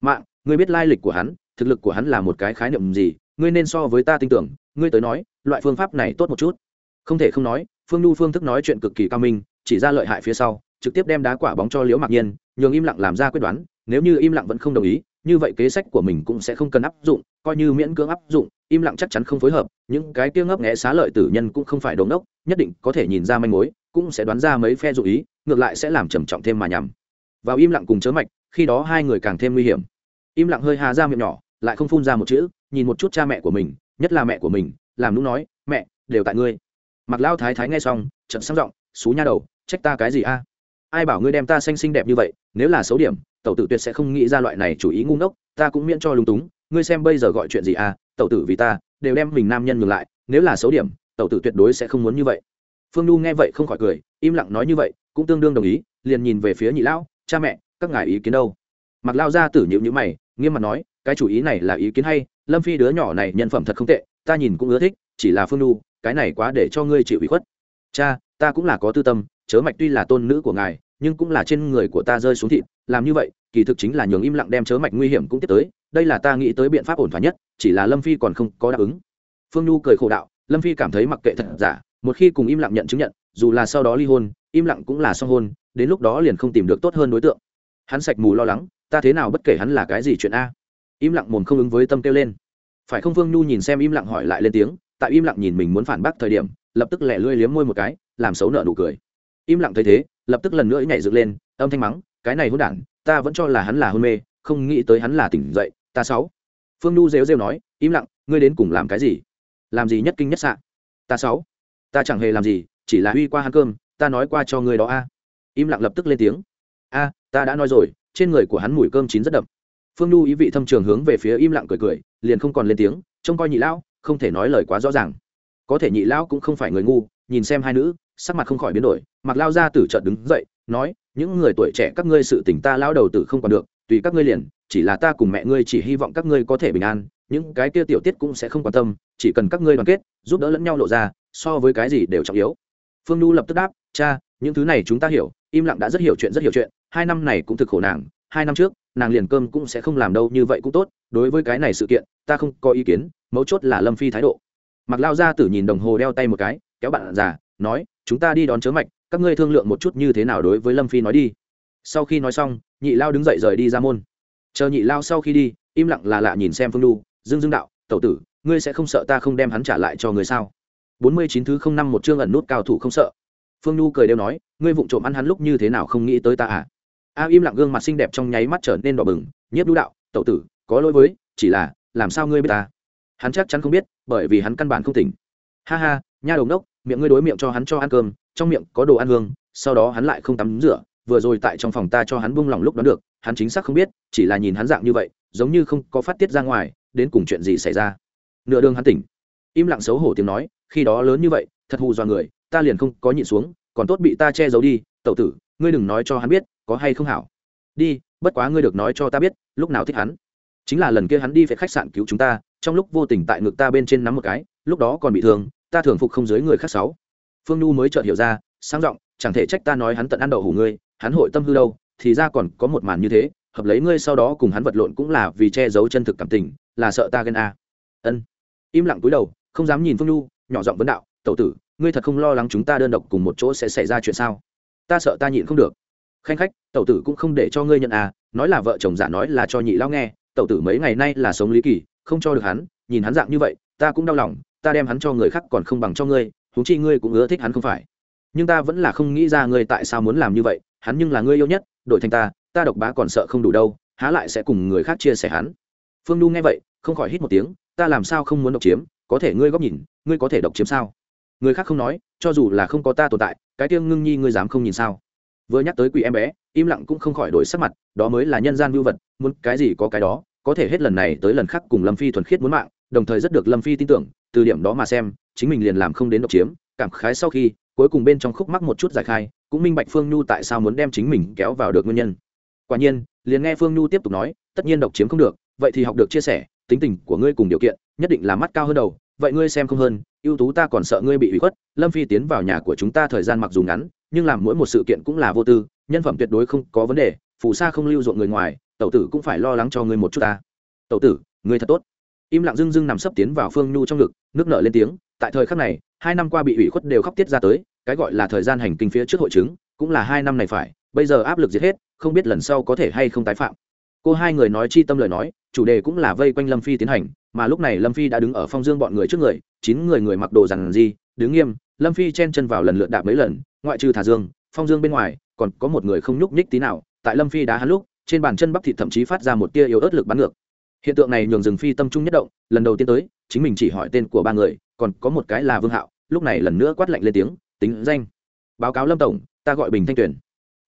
Mạng, ngươi biết lai lịch của hắn, thực lực của hắn là một cái khái niệm gì, ngươi nên so với ta tin tưởng, ngươi tới nói, loại phương pháp này tốt một chút. Không thể không nói, phương nhu phương thức nói chuyện cực kỳ cao minh chỉ ra lợi hại phía sau, trực tiếp đem đá quả bóng cho liễu mặc nhiên, nhường im lặng làm ra quyết đoán, nếu như im lặng vẫn không đồng ý, như vậy kế sách của mình cũng sẽ không cần áp dụng, coi như miễn cưỡng áp dụng, im lặng chắc chắn không phối hợp, những cái kia ngấp nghẽ xá lợi tử nhân cũng không phải đồn đốc nhất định có thể nhìn ra manh mối, cũng sẽ đoán ra mấy phe dụ ý, ngược lại sẽ làm trầm trọng thêm mà nhằm vào im lặng cùng chớ mạch, khi đó hai người càng thêm nguy hiểm. Im lặng hơi hà ra miệng nhỏ, lại không phun ra một chữ, nhìn một chút cha mẹ của mình, nhất là mẹ của mình, làm lúc nói, mẹ, đều tại ngươi. Mặc lao thái thái nghe xong trận sang giọng xú nha đầu, trách ta cái gì a? Ai bảo ngươi đem ta xanh xinh đẹp như vậy, nếu là xấu điểm, tẩu tử tuyệt sẽ không nghĩ ra loại này chủ ý ngu ngốc, ta cũng miễn cho lung túng, ngươi xem bây giờ gọi chuyện gì à tẩu tử vì ta, đều đem mình nam nhân ngừng lại, nếu là xấu điểm, tẩu tử tuyệt đối sẽ không muốn như vậy. Phương nhu nghe vậy không khỏi cười, im lặng nói như vậy, cũng tương đương đồng ý, liền nhìn về phía nhị lão, cha mẹ, các ngài ý kiến đâu? Mặc lao ra tử nhịu nhữ mày, nghiêm mặt nói, cái chủ ý này là ý kiến hay, lâm phi đứa nhỏ này nhân phẩm thật không tệ, ta nhìn cũng ưa thích, chỉ là phương nhu, cái này quá để cho ngươi chịu ủy khuất. Cha ta cũng là có tư tâm, chớ mạch tuy là tôn nữ của ngài, nhưng cũng là trên người của ta rơi xuống thịt, làm như vậy, kỳ thực chính là nhường im lặng đem chớ mạch nguy hiểm cũng tiếp tới, đây là ta nghĩ tới biện pháp ổn thỏa nhất, chỉ là lâm phi còn không có đáp ứng. Phương nhu cười khổ đạo, lâm phi cảm thấy mặc kệ thật giả, một khi cùng im lặng nhận chứng nhận, dù là sau đó ly hôn, im lặng cũng là song hôn, đến lúc đó liền không tìm được tốt hơn đối tượng. Hắn sạch mù lo lắng, ta thế nào bất kể hắn là cái gì chuyện a? Im lặng mồm không ứng với tâm kêu lên. Phải không phương nhu nhìn xem im lặng hỏi lại lên tiếng, tại im lặng nhìn mình muốn phản bác thời điểm lập tức lẻ lươi liếm môi một cái, làm xấu nợ nụ cười. Im lặng thấy thế, lập tức lần nữa nhảy dựng lên, âm thanh mắng, cái này hôn đản, ta vẫn cho là hắn là hôn mê, không nghĩ tới hắn là tỉnh dậy, ta sáu phương nu rêu rêu nói, im lặng, ngươi đến cùng làm cái gì? Làm gì nhất kinh nhất sạn ta sáu ta chẳng hề làm gì, chỉ là uy qua hắn cơm, ta nói qua cho ngươi đó a. Im lặng lập tức lên tiếng, a, ta đã nói rồi, trên người của hắn mùi cơm chín rất đậm. Phương nu ý vị thâm trường hướng về phía im lặng cười cười, liền không còn lên tiếng, trông coi nhị lão, không thể nói lời quá rõ ràng có thể nhị lão cũng không phải người ngu, nhìn xem hai nữ, sắc mặt không khỏi biến đổi. Mặc lao ra từ chợt đứng dậy, nói, những người tuổi trẻ các ngươi sự tình ta lao đầu tử không còn được, tùy các ngươi liền, chỉ là ta cùng mẹ ngươi chỉ hy vọng các ngươi có thể bình an, những cái kia tiểu tiết cũng sẽ không quan tâm, chỉ cần các ngươi đoàn kết, giúp đỡ lẫn nhau lộ ra, so với cái gì đều trọng yếu. Phương nhu lập tức đáp, cha, những thứ này chúng ta hiểu, im lặng đã rất hiểu chuyện, rất hiểu chuyện, hai năm này cũng thực khổ nàng, hai năm trước, nàng liền cơm cũng sẽ không làm đâu, như vậy cũng tốt, đối với cái này sự kiện, ta không có ý kiến, mấu chốt là lâm phi thái độ mặc lao ra tử nhìn đồng hồ đeo tay một cái, kéo bạn già, nói, chúng ta đi đón chớ mạch, các ngươi thương lượng một chút như thế nào đối với lâm phi nói đi. Sau khi nói xong, nhị lao đứng dậy rời đi ra môn. Chờ nhị lao sau khi đi, im lặng là lạ nhìn xem phương lu dương dương đạo, tẩu tử, ngươi sẽ không sợ ta không đem hắn trả lại cho người sao? Bốn mươi chín thứ không năm một chương ẩn nút cao thủ không sợ. Phương lu cười đều nói, ngươi vụng trộm ăn hắn lúc như thế nào không nghĩ tới ta à? A im lặng gương mặt xinh đẹp trong nháy mắt trở nên đỏ bừng, nhiếp đũ đạo, tẩu tử, có lỗi với, chỉ là, làm sao ngươi biết ta? Hắn chắc chắn không biết, bởi vì hắn căn bản không tỉnh. Ha ha, nha đồng đốc miệng ngươi đối miệng cho hắn cho ăn cơm, trong miệng có đồ ăn hương, sau đó hắn lại không tắm rửa, vừa rồi tại trong phòng ta cho hắn buông lỏng lúc đó được, hắn chính xác không biết, chỉ là nhìn hắn dạng như vậy, giống như không có phát tiết ra ngoài, đến cùng chuyện gì xảy ra. Nửa đường hắn tỉnh. Im lặng xấu hổ tiếng nói, khi đó lớn như vậy, thật hù dọa người, ta liền không có nhịn xuống, còn tốt bị ta che giấu đi, tẩu tử, ngươi đừng nói cho hắn biết, có hay không hảo. Đi, bất quá ngươi được nói cho ta biết, lúc nào thích hắn. Chính là lần kia hắn đi về khách sạn cứu chúng ta trong lúc vô tình tại ngực ta bên trên nắm một cái, lúc đó còn bị thương, ta thường phục không dưới người khác sáu. Phương nhu mới chợt hiểu ra, sang giọng, chẳng thể trách ta nói hắn tận ăn đậu hủ ngươi, hắn hội tâm hư đâu, thì ra còn có một màn như thế, hợp lấy ngươi sau đó cùng hắn vật lộn cũng là vì che giấu chân thực cảm tình, là sợ ta ghen a. Ân. Im lặng cúi đầu, không dám nhìn phương nhu, nhỏ giọng vấn đạo, tẩu tử, ngươi thật không lo lắng chúng ta đơn độc cùng một chỗ sẽ xảy ra chuyện sao? Ta sợ ta nhịn không được. Khanh khách, tẩu tử cũng không để cho ngươi nhận à nói là vợ chồng giả nói là cho nhị lao nghe, tẩu tử mấy ngày nay là sống lý kỳ không cho được hắn, nhìn hắn dạng như vậy, ta cũng đau lòng, ta đem hắn cho người khác còn không bằng cho ngươi, huống chi ngươi cũng ưa thích hắn không phải. Nhưng ta vẫn là không nghĩ ra ngươi tại sao muốn làm như vậy, hắn nhưng là ngươi yêu nhất, đổi thành ta ta độc bá còn sợ không đủ đâu, há lại sẽ cùng người khác chia sẻ hắn. Phương nhu nghe vậy, không khỏi hít một tiếng, ta làm sao không muốn độc chiếm, có thể ngươi góc nhìn, ngươi có thể độc chiếm sao? Người khác không nói, cho dù là không có ta tồn tại, cái tiêng ngưng nhi ngươi dám không nhìn sao? Vừa nhắc tới quỷ em bé, im lặng cũng không khỏi đổi sắc mặt, đó mới là nhân gian vưu vật, muốn cái gì có cái đó có thể hết lần này tới lần khác cùng lâm phi thuần khiết muốn mạng, đồng thời rất được lâm phi tin tưởng, từ điểm đó mà xem, chính mình liền làm không đến độc chiếm, cảm khái sau khi, cuối cùng bên trong khúc mắc một chút giải khai, cũng minh bạch phương nhu tại sao muốn đem chính mình kéo vào được nguyên nhân. Quả nhiên, liền nghe phương nhu tiếp tục nói, tất nhiên độc chiếm không được, vậy thì học được chia sẻ, tính tình của ngươi cùng điều kiện, nhất định là mắt cao hơn đầu, vậy ngươi xem không hơn, ưu tú ta còn sợ ngươi bị hủy khuất, lâm phi tiến vào nhà của chúng ta thời gian mặc dù ngắn, nhưng làm mỗi một sự kiện cũng là vô tư, nhân phẩm tuyệt đối không có vấn đề, phù sa không lưu ruộng người ngoài tẩu tử cũng phải lo lắng cho ngươi một chút ta. Tẩu tử, ngươi thật tốt. Im lặng dưng dưng nằm sấp tiến vào phương nhu trong ngực, nước nợ lên tiếng, tại thời khắc này, hai năm qua bị ủy khuất đều khóc tiết ra tới, cái gọi là thời gian hành kinh phía trước hội chứng, cũng là hai năm này phải, bây giờ áp lực giết hết, không biết lần sau có thể hay không tái phạm. Cô hai người nói chi tâm lời nói, chủ đề cũng là vây quanh lâm phi tiến hành, mà lúc này lâm phi đã đứng ở phong dương bọn người trước người, chín người người mặc đồ rằng gì đứng nghiêm, lâm phi chen chân vào lần lượt đạp mấy lần, ngoại trừ thả dương, phong dương bên ngoài, còn có một người không nhúc nhích tí nào, tại lâm phi đá hắn lúc trên bàn chân bắp thịt thậm chí phát ra một tia yếu ớt lực bắn ngược. Hiện tượng này nhường rừng phi tâm trung nhất động, lần đầu tiên tới, chính mình chỉ hỏi tên của ba người, còn có một cái là vương hạo, lúc này lần nữa quát lạnh lên tiếng, tính danh. Báo cáo lâm tổng, ta gọi bình thanh tuyển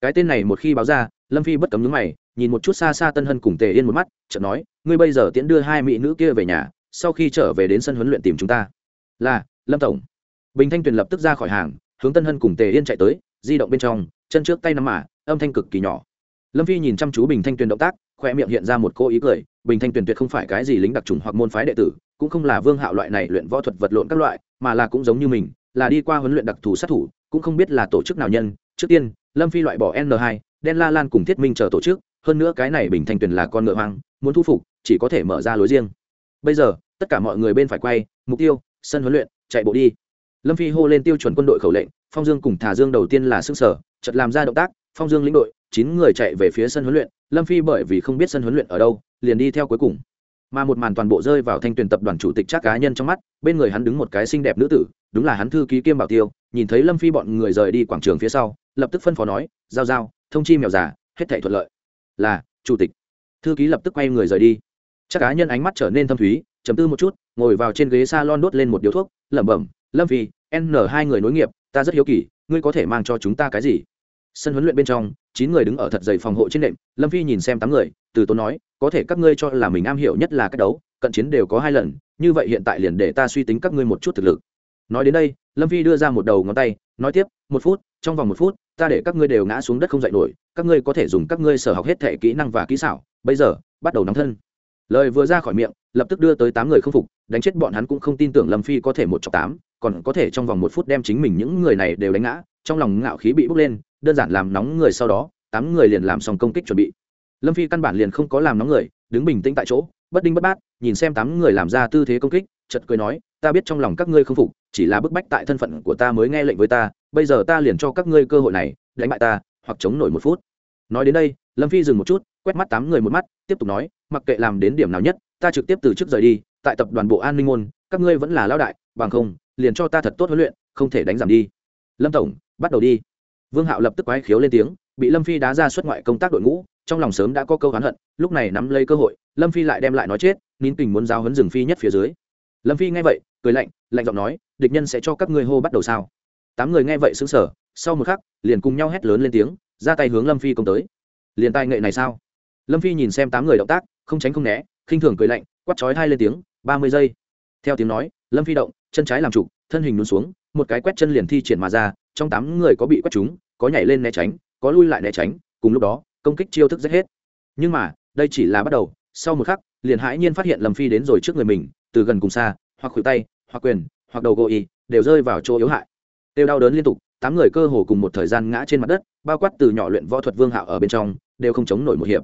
cái tên này một khi báo ra, lâm phi bất cấm nhướng mày, nhìn một chút xa xa tân hân cùng tề yên một mắt, chợt nói, ngươi bây giờ tiễn đưa hai mỹ nữ kia về nhà, sau khi trở về đến sân huấn luyện tìm chúng ta. Là, lâm tổng. Bình thanh tuyền lập tức ra khỏi hàng, hướng tân hân cùng tề yên chạy tới, di động bên trong, chân trước tay nắm mả âm thanh cực kỳ nhỏ lâm phi nhìn chăm chú bình thanh tuyền động tác khoe miệng hiện ra một cô ý cười, bình thanh tuyền tuyệt không phải cái gì lính đặc trùng hoặc môn phái đệ tử, cũng không là vương hạo loại này luyện võ thuật vật lộn các loại, mà là cũng giống như mình, là đi qua huấn luyện đặc thù sát thủ, cũng không biết là tổ chức nào nhân. Trước tiên, lâm phi loại bỏ n 2 đen la lan cùng thiết minh chờ tổ chức, hơn nữa cái này bình thanh tuyền là con ngựa hoang, muốn thu phục, chỉ có thể mở ra lối riêng. Bây giờ, tất cả mọi người bên phải quay, mục tiêu, sân huấn luyện, chạy bộ đi. Lâm phi hô lên tiêu chuẩn quân đội khẩu lệnh, phong dương cùng thả dương đầu tiên là xương sở chật làm ra động tác, phong dương lĩnh đội chín người chạy về phía sân huấn luyện, lâm phi bởi vì không biết sân huấn luyện ở đâu, liền đi theo cuối cùng. Mà một màn toàn bộ rơi vào thanh tuyển tập đoàn chủ tịch chắc cá nhân trong mắt, bên người hắn đứng một cái xinh đẹp nữ tử, đúng là hắn thư ký kiêm bảo tiêu, nhìn thấy lâm phi bọn người rời đi quảng trường phía sau, lập tức phân phó nói, giao giao, thông chi mèo già, hết thảy thuận lợi. Là, chủ tịch. Thư ký lập tức quay người rời đi. Chắc cá nhân ánh mắt trở nên thâm thúy chấm tư một chút, ngồi vào trên ghế s a lon đốt lên một điếu thuốc, lẩm bẩm, lâm phi, n hai người nối nghiệp, ta rất hiếu kỳ, ngươi có thể mang cho chúng ta cái gì? Sân huấn luyện bên trong, chín người đứng ở thật dày phòng hộ trên nệm, lâm phi nhìn xem tám người, từ tốn nói, có thể các ngươi cho là mình am hiểu nhất là cách đấu, cận chiến đều có hai lần, như vậy hiện tại liền để ta suy tính các ngươi một chút thực lực. Nói đến đây, lâm phi đưa ra một đầu ngón tay, nói tiếp, một phút, trong vòng một phút, ta để các ngươi đều ngã xuống đất không dậy nổi, các ngươi có thể dùng các ngươi sở học hết thể kỹ năng và kỹ xảo, bây giờ, bắt đầu nóng thân. Lời vừa ra khỏi miệng, lập tức đưa tới tám người không phục, đánh chết bọn hắn cũng không tin tưởng lâm phi có thể một chọc tám, còn có thể trong vòng một phút đem chính mình những người này đều đánh ngã, trong lòng ngạo khí bị bốc lên đơn giản làm nóng người sau đó, tám người liền làm xong công kích chuẩn bị. Lâm phi căn bản liền không có làm nóng người, đứng bình tĩnh tại chỗ, bất đinh bất bát, nhìn xem tám người làm ra tư thế công kích chật cười nói, ta biết trong lòng các ngươi không phục, chỉ là bức bách tại thân phận của ta mới nghe lệnh với ta, bây giờ ta liền cho các ngươi cơ hội này, đánh bại ta, hoặc chống nổi một phút. Nói đến đây, lâm phi dừng một chút, quét mắt tám người một mắt, tiếp tục nói, mặc kệ làm đến điểm nào nhất, ta trực tiếp từ trước rời đi, tại tập đoàn bộ an ninh môn, các ngươi vẫn là lao đại, bằng không, liền cho ta thật tốt huấn luyện, không thể đánh giảm đi. Lâm tổng, bắt đầu đi vương hạo lập tức quái khiếu lên tiếng, bị lâm phi đá ra xuất ngoại công tác đội ngũ, trong lòng sớm đã có câu hắn hận, lúc này nắm lấy cơ hội, lâm phi lại đem lại nói chết, nín tình muốn giao hấn rừng phi nhất phía dưới. Lâm phi nghe vậy, cười lạnh lạnh giọng nói, địch nhân sẽ cho các ngươi hô bắt đầu sao? Tám người nghe vậy xứng sở sau một khắc, liền cùng nhau hét lớn lên tiếng, ra tay hướng lâm phi công tới. Liền tài nghệ này sao? Lâm phi nhìn xem tám người động tác, không tránh không né, khinh thường cười lạnh quắt chói hai lên tiếng, ba mươi giây. Theo tiếng nói, lâm phi động, chân trái làm trục thân hình lún xuống, một cái quét chân liền thi triển mà ra trong tám người có bị quét trúng có nhảy lên né tránh, có lui lại né tránh, cùng lúc đó, công kích chiêu thức rất hết. Nhưng mà, đây chỉ là bắt đầu, sau một khắc, liền hãi nhiên phát hiện lâm phi đến rồi trước người mình, từ gần cùng xa, hoặc khuỷu tay, hoặc quyền, hoặc đầu gô y, đều rơi vào chỗ yếu hại. Đều đau đớn liên tục, tám người cơ hồ cùng một thời gian ngã trên mặt đất, bao quát từ nhỏ luyện võ thuật vương hạo ở bên trong, đều không chống nổi một hiệp.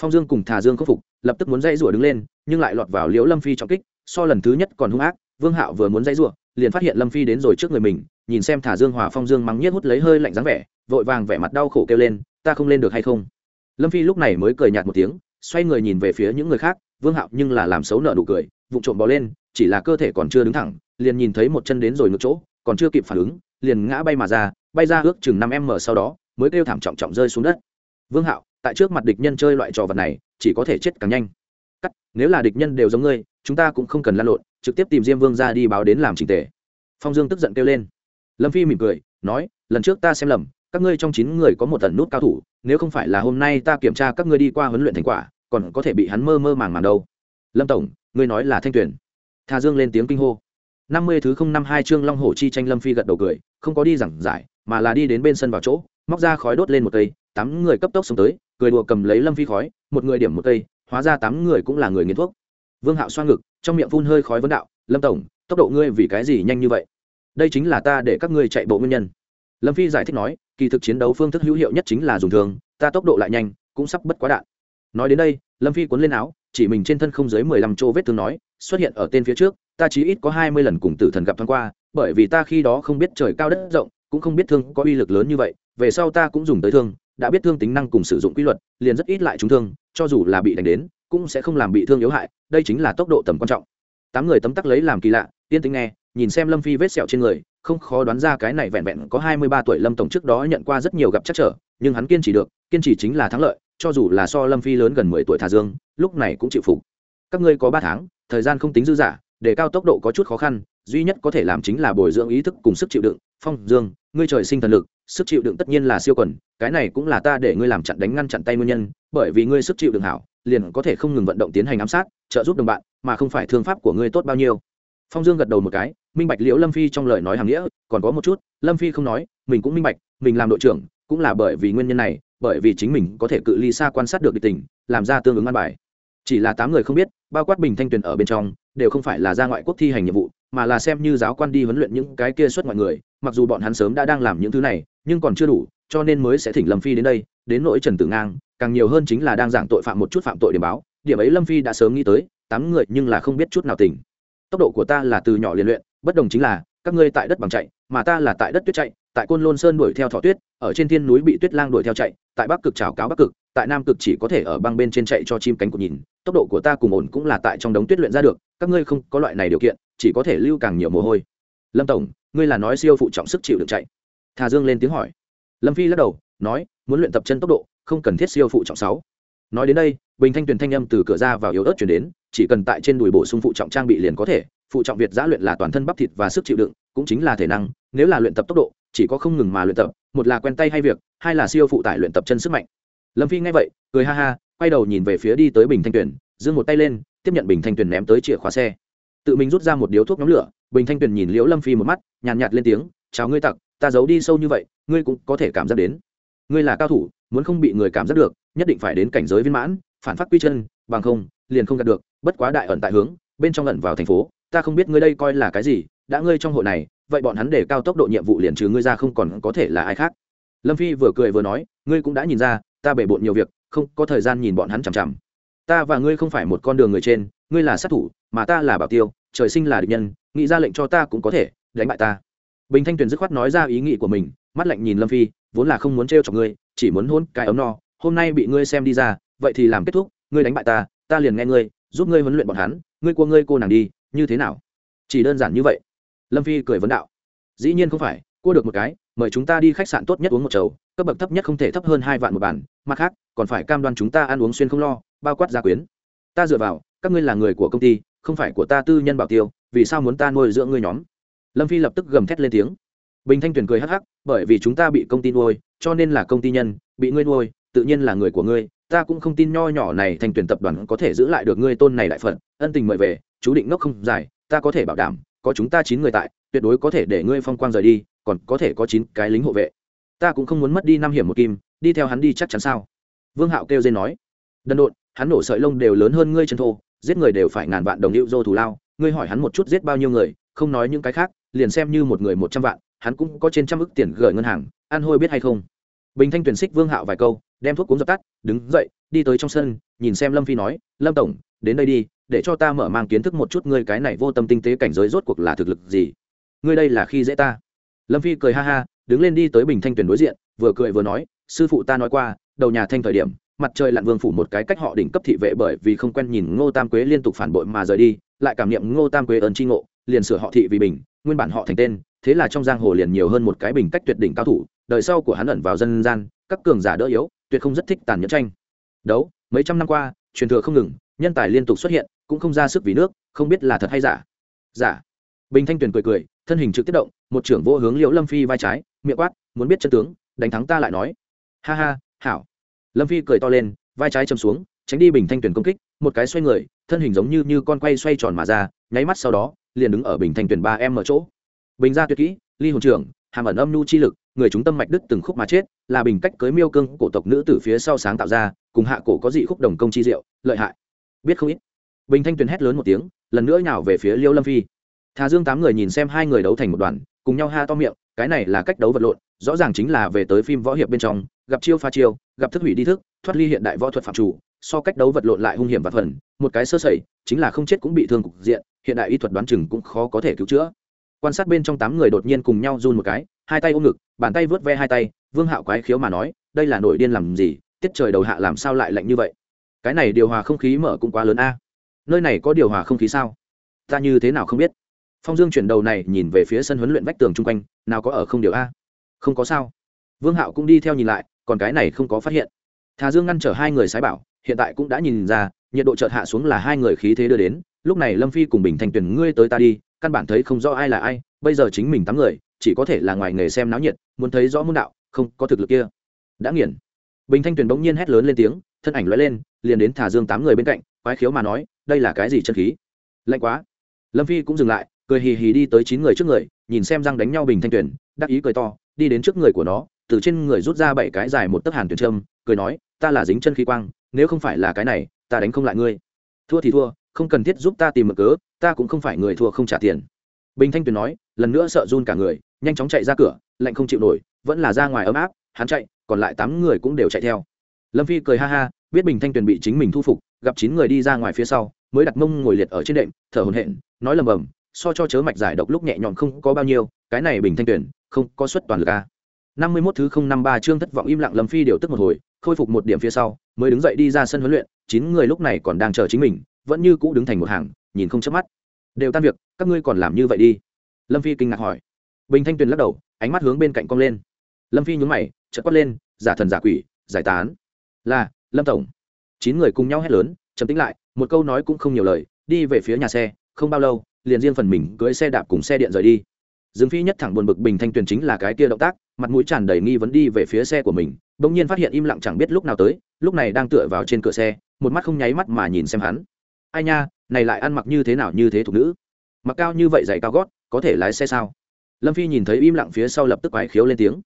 Phong dương cùng thà dương khắc phục, lập tức muốn dây rủa đứng lên, nhưng lại lọt vào liễu lâm phi trọng kích, so lần thứ nhất còn hung ác, vương hạo vừa muốn dây rủa liền phát hiện lâm phi đến rồi trước người mình, nhìn xem thả dương hòa phong dương mắng nhiết hút lấy hơi lạnh dáng vẻ, vội vàng vẻ mặt đau khổ kêu lên, ta không lên được hay không? Lâm phi lúc này mới cười nhạt một tiếng, xoay người nhìn về phía những người khác, vương hạo nhưng là làm xấu nợ nụ cười vụ trộm bò lên, chỉ là cơ thể còn chưa đứng thẳng, liền nhìn thấy một chân đến rồi ngược chỗ, còn chưa kịp phản ứng, liền ngã bay mà ra, bay ra ước chừng năm m sau đó, mới kêu thảm trọng trọng rơi xuống đất. Vương hạo, tại trước mặt địch nhân chơi loại trò vật này, chỉ có thể chết càng nhanh. Cắt, nếu là địch nhân đều giống ngươi, chúng ta cũng không cần lan lộn trực tiếp tìm diêm vương ra đi báo đến làm trình tề. Phong dương tức giận kêu lên. Lâm phi mỉm cười, nói, lần trước ta xem lầm, các ngươi trong chín người có một tần nút cao thủ, nếu không phải là hôm nay ta kiểm tra các ngươi đi qua huấn luyện thành quả, còn có thể bị hắn mơ mơ màng màng đâu. Lâm tổng, ngươi nói là thanh tuyển Tha dương lên tiếng kinh hô. Năm mươi thứ không năm hai chương long hổ chi tranh lâm phi gật đầu cười, không có đi giảng giải, mà là đi đến bên sân vào chỗ, móc ra khói đốt lên một cây, tám người cấp tốc xuống tới, cười đùa cầm lấy lâm phi khói, một người điểm một cây, hóa ra tám người cũng là người nghiện thuốc vương hạo xoa ngực, trong miệng phun hơi khói vấn đạo, lâm tổng, tốc độ ngươi vì cái gì nhanh như vậy? Đây chính là ta để các ngươi chạy bộ nguyên nhân. Lâm phi giải thích nói, kỳ thực chiến đấu phương thức hữu hiệu nhất chính là dùng thường, ta tốc độ lại nhanh, cũng sắp bất quá đạn. Nói đến đây, lâm phi cuốn lên áo, chỉ mình trên thân không dưới mười lăm chỗ vết thương nói, xuất hiện ở tên phía trước, ta chỉ ít có hai mươi lần cùng tử thần gặp thoáng qua, bởi vì ta khi đó không biết trời cao đất rộng, cũng không biết thương có uy lực lớn như vậy, về sau ta cũng dùng tới thương, đã biết thương tính năng cùng sử dụng quy luật, liền rất ít lại trúng thương, cho dù là bị đánh đến, cũng sẽ không làm bị thương yếu hại đây chính là tốc độ tầm quan trọng. Tám người tấm tắc lấy làm kỳ lạ tiên tính nghe, nhìn xem lâm phi vết sẹo trên người, không khó đoán ra cái này vẹn vẹn có hai mươi ba tuổi lâm tổng trước đó nhận qua rất nhiều gặp chắc trở, nhưng hắn kiên trì được, kiên trì chính là thắng lợi, cho dù là so lâm phi lớn gần mười tuổi thà dương, lúc này cũng chịu phục. Các ngươi có ba tháng, thời gian không tính dư giả để cao tốc độ có chút khó khăn, duy nhất có thể làm chính là bồi dưỡng ý thức cùng sức chịu đựng. Phong dương, ngươi trời sinh thần lực, sức chịu đựng tất nhiên là siêu quần, cái này cũng là ta để ngươi làm chặn đánh ngăn chặn tay nguyên nhân, bởi vì ngươi sức chịu đựng hảo liền có thể không ngừng vận động tiến hành ám sát, trợ giúp đồng bạn, mà không phải thương pháp của ngươi tốt bao nhiêu. Phong dương gật đầu một cái, minh bạch liễu lâm phi trong lời nói hàng nghĩa, còn có một chút, lâm phi không nói, mình cũng minh bạch, mình làm đội trưởng, cũng là bởi vì nguyên nhân này, bởi vì chính mình có thể cự ly xa quan sát được địch tình, làm ra tương ứng an bài. Chỉ là tám người không biết, bao quát bình thanh tuyền ở bên trong, đều không phải là ra ngoại quốc thi hành nhiệm vụ, mà là xem như giáo quan đi huấn luyện những cái kia xuất ngoại người, mặc dù bọn hắn sớm đã đang làm những thứ này, nhưng còn chưa đủ, cho nên mới sẽ thỉnh lâm phi đến đây, đến nỗi trần tử ngang càng nhiều hơn chính là đang giảng tội phạm một chút phạm tội điểm báo, điểm ấy lâm phi đã sớm nghĩ tới, tám người nhưng là không biết chút nào tỉnh tốc độ của ta là từ nhỏ liền luyện, bất đồng chính là, các ngươi tại đất bằng chạy, mà ta là tại đất tuyết chạy, tại côn lôn sơn đuổi theo thỏ tuyết, ở trên thiên núi bị tuyết lang đuổi theo chạy, tại bắc cực trào cáo bắc cực, tại nam cực chỉ có thể ở băng bên trên chạy cho chim cánh cụt nhìn, tốc độ của ta cùng ổn cũng là tại trong đống tuyết luyện ra được, các ngươi không có loại này điều kiện, chỉ có thể lưu càng nhiều mồ hôi. Lâm tổng, ngươi là nói siêu phụ trọng sức chịu được chạy. Thà dương lên tiếng hỏi. Lâm phi lắc đầu, nói, muốn luyện tập chân tốc độ không cần thiết siêu phụ trọng sáu. Nói đến đây bình thanh tuyền thanh âm từ cửa ra vào yếu ớt chuyển đến chỉ cần tại trên đùi bổ sung phụ trọng trang bị liền có thể phụ trọng việt giã luyện là toàn thân bắp thịt và sức chịu đựng cũng chính là thể năng nếu là luyện tập tốc độ chỉ có không ngừng mà luyện tập một là quen tay hay việc hai là siêu phụ tải luyện tập chân sức mạnh. Lâm phi nghe vậy cười ha ha quay đầu nhìn về phía đi tới bình thanh tuyền giương một tay lên tiếp nhận bình thanh tuyền ném tới chìa khóa xe. Tự mình rút ra một điếu thuốc nhóm lửa bình thanh tuyền nhìn liễu lâm phi một mắt nhàn nhạt, nhạt lên tiếng chào ngươi tặc ta giấu đi sâu như vậy ngươi cũng có thể cảm giác đến ngươi là cao thủ, muốn không bị người cảm giác được, nhất định phải đến cảnh giới viên mãn, phản phát quy chân, bằng không, liền không đạt được, bất quá đại ẩn tại hướng, bên trong ẩn vào thành phố, ta không biết ngươi đây coi là cái gì, đã ngươi trong hội này, vậy bọn hắn để cao tốc độ nhiệm vụ liền trừ ngươi ra không còn có thể là ai khác. Lâm phi vừa cười vừa nói, ngươi cũng đã nhìn ra, ta bể bộn nhiều việc, không có thời gian nhìn bọn hắn chằm chằm. Ta và ngươi không phải một con đường người trên, ngươi là sát thủ, mà ta là bảo tiêu, trời sinh là địch nhân, nghĩ ra lệnh cho ta cũng có thể, đánh bại ta. Bình thanh tuyền dứt khoát nói ra ý nghĩ của mình, mắt lạnh nhìn lâm phi vốn là không muốn trêu chọc ngươi, chỉ muốn hôn cái ấm no, hôm nay bị ngươi xem đi ra, vậy thì làm kết thúc, ngươi đánh bại ta ta liền nghe ngươi, giúp ngươi huấn luyện bọn hắn, ngươi cua ngươi cô nàng đi, như thế nào? Chỉ đơn giản như vậy. Lâm phi cười vấn đạo. Dĩ nhiên không phải, cua được một cái, mời chúng ta đi khách sạn tốt nhất uống một chầu, cấp bậc thấp nhất không thể thấp hơn hai vạn một bàn. mặt khác, còn phải cam đoan chúng ta ăn uống xuyên không lo, bao quát gia quyến. Ta dựa vào, các ngươi là người của công ty, không phải của ta tư nhân bảo tiêu, vì sao muốn ta nuôi dưỡng ngươi nhóm? Lâm phi lập tức gầm thét lên tiếng bình thanh tuyền cười hắc hắc, bởi vì chúng ta bị công ty nuôi, cho nên là công ty nhân, bị ngươi nuôi, tự nhiên là người của ngươi. Ta cũng không tin nho nhỏ này thành tuyển tập đoàn có thể giữ lại được ngươi tôn này đại phận ân tình mời về, chú định ngốc không dài, ta có thể bảo đảm, có chúng ta chín người tại, tuyệt đối có thể để ngươi phong quang rời đi, còn có thể có chín cái lính hộ vệ. Ta cũng không muốn mất đi năm hiểm một kim, đi theo hắn đi chắc chắn sao? Vương hạo kêu dên nói, đần độn, hắn nổ sợi lông đều lớn hơn ngươi chân thô, giết người đều phải ngàn vạn đồng hữu dô thù lao, ngươi hỏi hắn một chút giết bao nhiêu người, không nói những cái khác, liền xem như một người một trăm vạn hắn cũng có trên trăm ức tiền gửi ngân hàng, An hôi biết hay không? Bình thanh tuyển xích vương hạo vài câu, đem thuốc cúng dập tắt, đứng dậy, đi tới trong sân, nhìn xem lâm phi nói, lâm tổng, đến đây đi, để cho ta mở mang kiến thức một chút ngươi cái này vô tâm tinh tế cảnh giới rốt cuộc là thực lực gì. Ngươi đây là khi dễ ta. Lâm phi cười ha ha, đứng lên đi tới bình thanh tuyển đối diện, vừa cười vừa nói, sư phụ ta nói qua, đầu nhà thanh thời điểm, mặt trời lặn vương phủ một cái cách họ đỉnh cấp thị vệ bởi vì không quen nhìn ngô tam quế liên tục phản bội mà rời đi, lại cảm nghiệm ngô tam quế ơn tri ngộ, liền sửa họ thị vì bình, nguyên bản họ thành tên thế là trong giang hồ liền nhiều hơn một cái bình cách tuyệt đỉnh cao thủ, đời sau của hắn ẩn vào dân gian, các cường giả đỡ yếu, tuyệt không rất thích tàn nhẫn tranh. Đấu, mấy trăm năm qua, truyền thừa không ngừng, nhân tài liên tục xuất hiện, cũng không ra sức vì nước, không biết là thật hay giả. Giả. Bình thanh tuyền cười cười, thân hình trực tiếp động, một trưởng vô hướng liễu lâm phi vai trái, miệng quát, muốn biết chân tướng, đánh thắng ta lại nói. Ha ha, hảo. Lâm phi cười to lên, vai trái chầm xuống, tránh đi bình thanh tuyền công kích, một cái xoay người, thân hình giống như như con quay xoay tròn mà ra, nháy mắt sau đó, liền đứng ở bình thanh tuyền ba em ở chỗ bình gia tuyệt kỹ, ly hồn trưởng, hàm ẩn âm nhu chi lực, người chúng tâm mạch đứt từng khúc mà chết, là bình cách cưới miêu cương cổ tộc nữ từ phía sau sáng tạo ra, cùng hạ cổ có dị khúc đồng công chi diệu, lợi hại. Biết không ít. Bình thanh tuyền hét lớn một tiếng, lần nữa nhào về phía liêu lâm phi. Thà dương tám người nhìn xem hai người đấu thành một đoàn, cùng nhau ha to miệng, cái này là cách đấu vật lộn, rõ ràng chính là về tới phim võ hiệp bên trong, gặp chiêu pha chiêu, gặp thức hủy đi thức, thoát ly hiện đại võ thuật phạm chủ, so cách đấu vật lộn lại hung hiểm và phần, một cái sơ sẩy, chính là không chết cũng bị thương cục diện, hiện đại y thuật đoán chừng cũng khó có thể cứu chữa quan sát bên trong tám người đột nhiên cùng nhau run một cái, hai tay ôm ngực, bàn tay vớt ve hai tay, vương hạo quái khiếu mà nói, đây là nổi điên làm gì, tiết trời đầu hạ làm sao lại lạnh như vậy? Cái này điều hòa không khí mở cũng quá lớn a. Nơi này có điều hòa không khí sao? Ta như thế nào không biết? Phong dương chuyển đầu này nhìn về phía sân huấn luyện vách tường chung quanh, nào có ở không điều a? Không có sao. Vương hạo cũng đi theo nhìn lại, còn cái này không có phát hiện. Thà dương ngăn chở hai người sái bảo, hiện tại cũng đã nhìn ra, nhiệt độ chợt hạ xuống là hai người khí thế đưa đến, lúc này lâm phi cùng bình thành tuyển ngươi tới ta đi căn bản thấy không rõ ai là ai, bây giờ chính mình tám người, chỉ có thể là ngoài nghề xem náo nhiệt, muốn thấy rõ môn đạo, không có thực lực kia. Đã nghiền. Bình thanh tuyền bỗng nhiên hét lớn lên tiếng, thân ảnh lóe lên, liền đến thả dương tám người bên cạnh, quái khiếu mà nói, đây là cái gì chân khí? Lạnh quá. Lâm phi cũng dừng lại, cười hì hì đi tới chín người trước người, nhìn xem răng đánh nhau bình thanh tuyền, đắc ý cười to, đi đến trước người của nó, từ trên người rút ra bảy cái dài một tấc hàn tuyển trâm, cười nói, ta là dính chân khí quang, nếu không phải là cái này, ta đánh không lại ngươi. Thua thì thua, không cần thiết giúp ta tìm mực cớ ta cũng không phải người thua không trả tiền. Bình thanh tuyền nói, lần nữa sợ run cả người, nhanh chóng chạy ra cửa, lạnh không chịu nổi, vẫn là ra ngoài ấm áp, hắn chạy, còn lại tám người cũng đều chạy theo. Lâm phi cười ha ha, biết bình thanh tuyền bị chính mình thu phục, gặp chín người đi ra ngoài phía sau, mới đặt mông ngồi liệt ở trên đệm, thở hồn hện nói lầm bầm, so cho chớ mạch giải độc lúc nhẹ nhõm không có bao nhiêu, cái này bình thanh tuyền, không có suất toàn lực a năm mươi mốt thứ không năm ba chương thất vọng im lặng lâm phi điều tức một hồi, khôi phục một điểm phía sau, mới đứng dậy đi ra sân huấn luyện, chín người lúc này còn đang chờ chính mình, vẫn như cũ đứng thành một hàng nhìn không chớp mắt. Đều tan việc, các ngươi còn làm như vậy đi. Lâm phi kinh ngạc hỏi. Bình thanh tuyền lắc đầu, ánh mắt hướng bên cạnh cong lên. Lâm phi nhún mày, chợt quát lên, giả thần giả quỷ, giải tán. Là, lâm tổng. Chín người cùng nhau hét lớn, trầm tĩnh lại, một câu nói cũng không nhiều lời, đi về phía nhà xe, không bao lâu, liền riêng phần mình cưỡi xe đạp cùng xe điện rời đi. Dương phi nhất thẳng buồn bực bình thanh tuyền chính là cái kia động tác, mặt mũi tràn đầy nghi vấn đi về phía xe của mình, bỗng nhiên phát hiện im lặng chẳng biết lúc nào tới, lúc này đang tựa vào trên cửa xe, một mắt không nháy mắt mà nhìn xem hắn ai nha, này lại ăn mặc như thế nào như thế thục nữ? Mặc cao như vậy dày cao gót, có thể lái xe sao? Lâm phi nhìn thấy im lặng phía sau lập tức quái khiếu lên tiếng.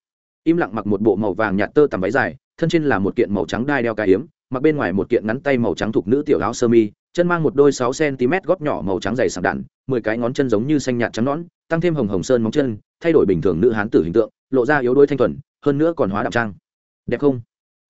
Im lặng mặc một bộ màu vàng nhạt tơ tằm váy dài, thân trên là một kiện màu trắng đai đeo cà hiếm mặc bên ngoài một kiện ngắn tay màu trắng thục nữ tiểu áo sơ mi, chân mang một đôi sáu cm gót nhỏ màu trắng dày sảng đạn, mười cái ngón chân giống như xanh nhạt trắng nõn, tăng thêm hồng hồng sơn móng chân, thay đổi bình thường nữ hán tử hình tượng, lộ ra yếu đuối thanh thuần, hơn nữa còn hóa đạm trang. Đẹp không?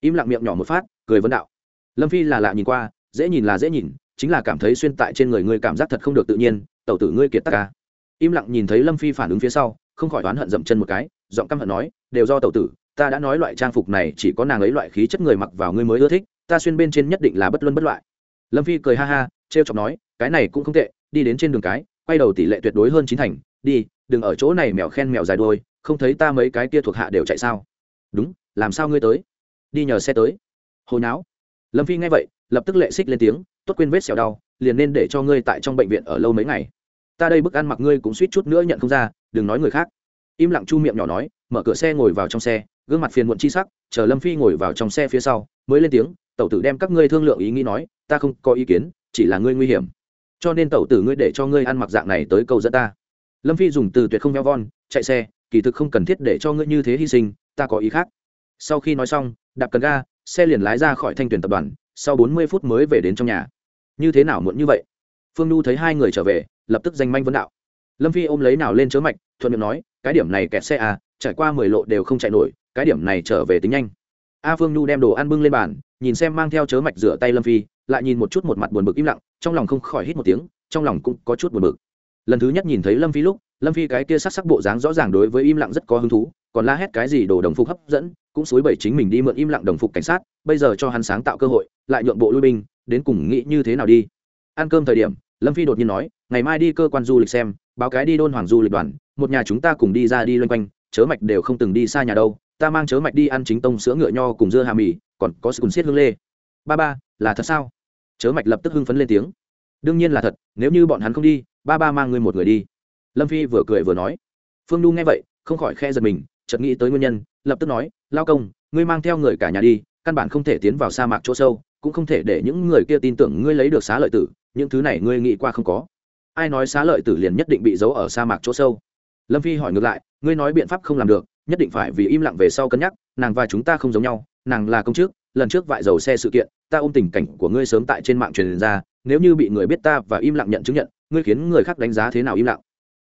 Im lặng miệng nhỏ một phát, cười vấn đạo. Lâm phi là lạ nhìn qua, dễ nhìn là dễ nhìn chính là cảm thấy xuyên tại trên người ngươi cảm giác thật không được tự nhiên, tẩu tử ngươi kiệt tắc ca. Im lặng nhìn thấy lâm phi phản ứng phía sau, không khỏi oán hận dậm chân một cái, giọng căm hận nói, đều do tẩu tử, ta đã nói loại trang phục này chỉ có nàng ấy loại khí chất người mặc vào ngươi mới ưa thích, ta xuyên bên trên nhất định là bất luân bất loại. Lâm phi cười ha ha t r e o chọc nói, cái này cũng không tệ, đi đến trên đường cái, quay đầu tỷ lệ tuyệt đối hơn chín thành, đi, đừng ở chỗ này mèo khen mèo dài đôi không thấy ta mấy cái kia thuộc hạ đều chạy sao? Đúng, làm sao ngươi tới? Đi nhờ xe tới. Hồi não lâm phi nghe vậy, lập tức lệ xích lên tiếng tốt quên vết sẹo đau, liền nên để cho ngươi tại trong bệnh viện ở lâu mấy ngày. Ta đây bức ăn mặc ngươi cũng suýt chút nữa nhận không ra, đừng nói người khác. Im lặng chu miệng nhỏ nói, mở cửa xe ngồi vào trong xe, gương mặt phiền muộn chi sắc, chờ lâm phi ngồi vào trong xe phía sau, mới lên tiếng, tẩu tử đem các ngươi thương lượng ý nghĩ nói, ta không có ý kiến, chỉ là ngươi nguy hiểm. Cho nên tẩu tử ngươi để cho ngươi ăn mặc dạng này tới câu dẫn ta. Lâm phi dùng từ tuyệt không veo von, chạy xe, kỳ thực không cần thiết để cho ngươi như thế hy sinh, ta có ý khác. Sau khi nói xong, đạp cần ga, xe liền lái ra khỏi thanh tuyển tập đoàn, sau bốn mươi phút mới về đến trong nhà như thế nào muộn như vậy? Phương n thấy hai người trở về, lập tức danh manh vấn đạo. Lâm phi ôm lấy nào lên chớ mạch, thuận miệng nói, cái điểm này kẹt xe à trải qua mười lộ đều không chạy nổi, cái điểm này trở về tính nhanh. A phương nhu đem đồ ăn bưng lên bàn, nhìn xem mang theo chớ mạch rửa tay lâm phi, lại nhìn một chút một mặt buồn bực im lặng, trong lòng không khỏi hít một tiếng, trong lòng cũng có chút buồn bực. Lần thứ nhất nhìn thấy lâm phi lúc lâm phi cái kia sắc sắc bộ dáng rõ ràng đối với im lặng rất có hứng thú, còn la hét cái gì đồ đồng phục hấp dẫn, cũng xúi bẩy chính mình đi mượn im lặng đồng phục cảnh sát, bây giờ cho hắn sáng tạo cơ hội, lại nhượng bộ lui binh, đến cùng nghĩ như thế nào đi. Ăn cơm thời điểm, lâm phi đột nhiên nói, ngày mai đi cơ quan du lịch xem, báo cái đi đôn hoàng du lịch đoàn, một nhà chúng ta cùng đi ra đi loanh quanh, chớ mạch đều không từng đi xa nhà đâu, ta mang chớ mạch đi ăn chính tông sữa ngựa nho cùng dưa hà mì, còn có sự cùng xiết hương lê. Ba ba, là thật sao? Chớ mạch lập tức hưng phấn lên tiếng. Đương nhiên là thật, nếu như bọn hắn không đi, ba ba mang ngươi một người đi lâm phi vừa cười vừa nói. Phương nu nghe vậy, không khỏi khe giật mình, chợt nghĩ tới nguyên nhân, lập tức nói, lao công, ngươi mang theo người cả nhà đi, căn bản không thể tiến vào sa mạc chỗ sâu, cũng không thể để những người kia tin tưởng ngươi lấy được xá lợi tử, những thứ này ngươi nghĩ qua không có. Ai nói xá lợi tử liền nhất định bị giấu ở sa mạc chỗ sâu? Lâm phi hỏi ngược lại, ngươi nói biện pháp không làm được, nhất định phải vì im lặng về sau cân nhắc, nàng và chúng ta không giống nhau, nàng là công chức, lần trước vại dầu xe sự kiện, ta ôm tình cảnh của ngươi sớm tại trên mạng truyền ra, nếu như bị người biết ta và im lặng nhận chứng nhận, ngươi khiến người khác đánh giá thế nào im lặng?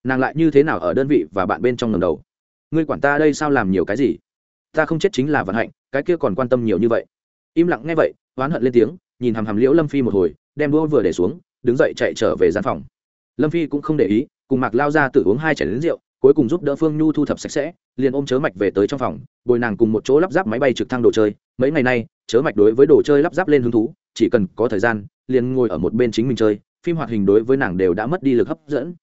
Nàng lại như thế nào ở đơn vị và bạn bên trong ngầm đầu? Ngươi quản ta đây sao làm nhiều cái gì? Ta không chết chính là vận hạnh, cái kia còn quan tâm nhiều như vậy. Im lặng nghe vậy, oán hận lên tiếng, nhìn hàm hàm liễu lâm phi một hồi, đem đũa vừa để xuống, đứng dậy chạy trở về gian phòng. Lâm phi cũng không để ý, cùng mạc lao ra tự uống hai chảy đến rượu, cuối cùng giúp đỡ phương nhu thu thập sạch sẽ, liền ôm chớ mạch về tới trong phòng, bồi nàng cùng một chỗ lắp ráp máy bay trực thăng đồ chơi. Mấy ngày nay, chớ mạch đối với đồ chơi lắp ráp lên hứng thú, chỉ cần có thời gian, liền ngồi ở một bên chính mình chơi, phim hoạt hình đối với nàng đều đã mất đi lực hấp dẫn.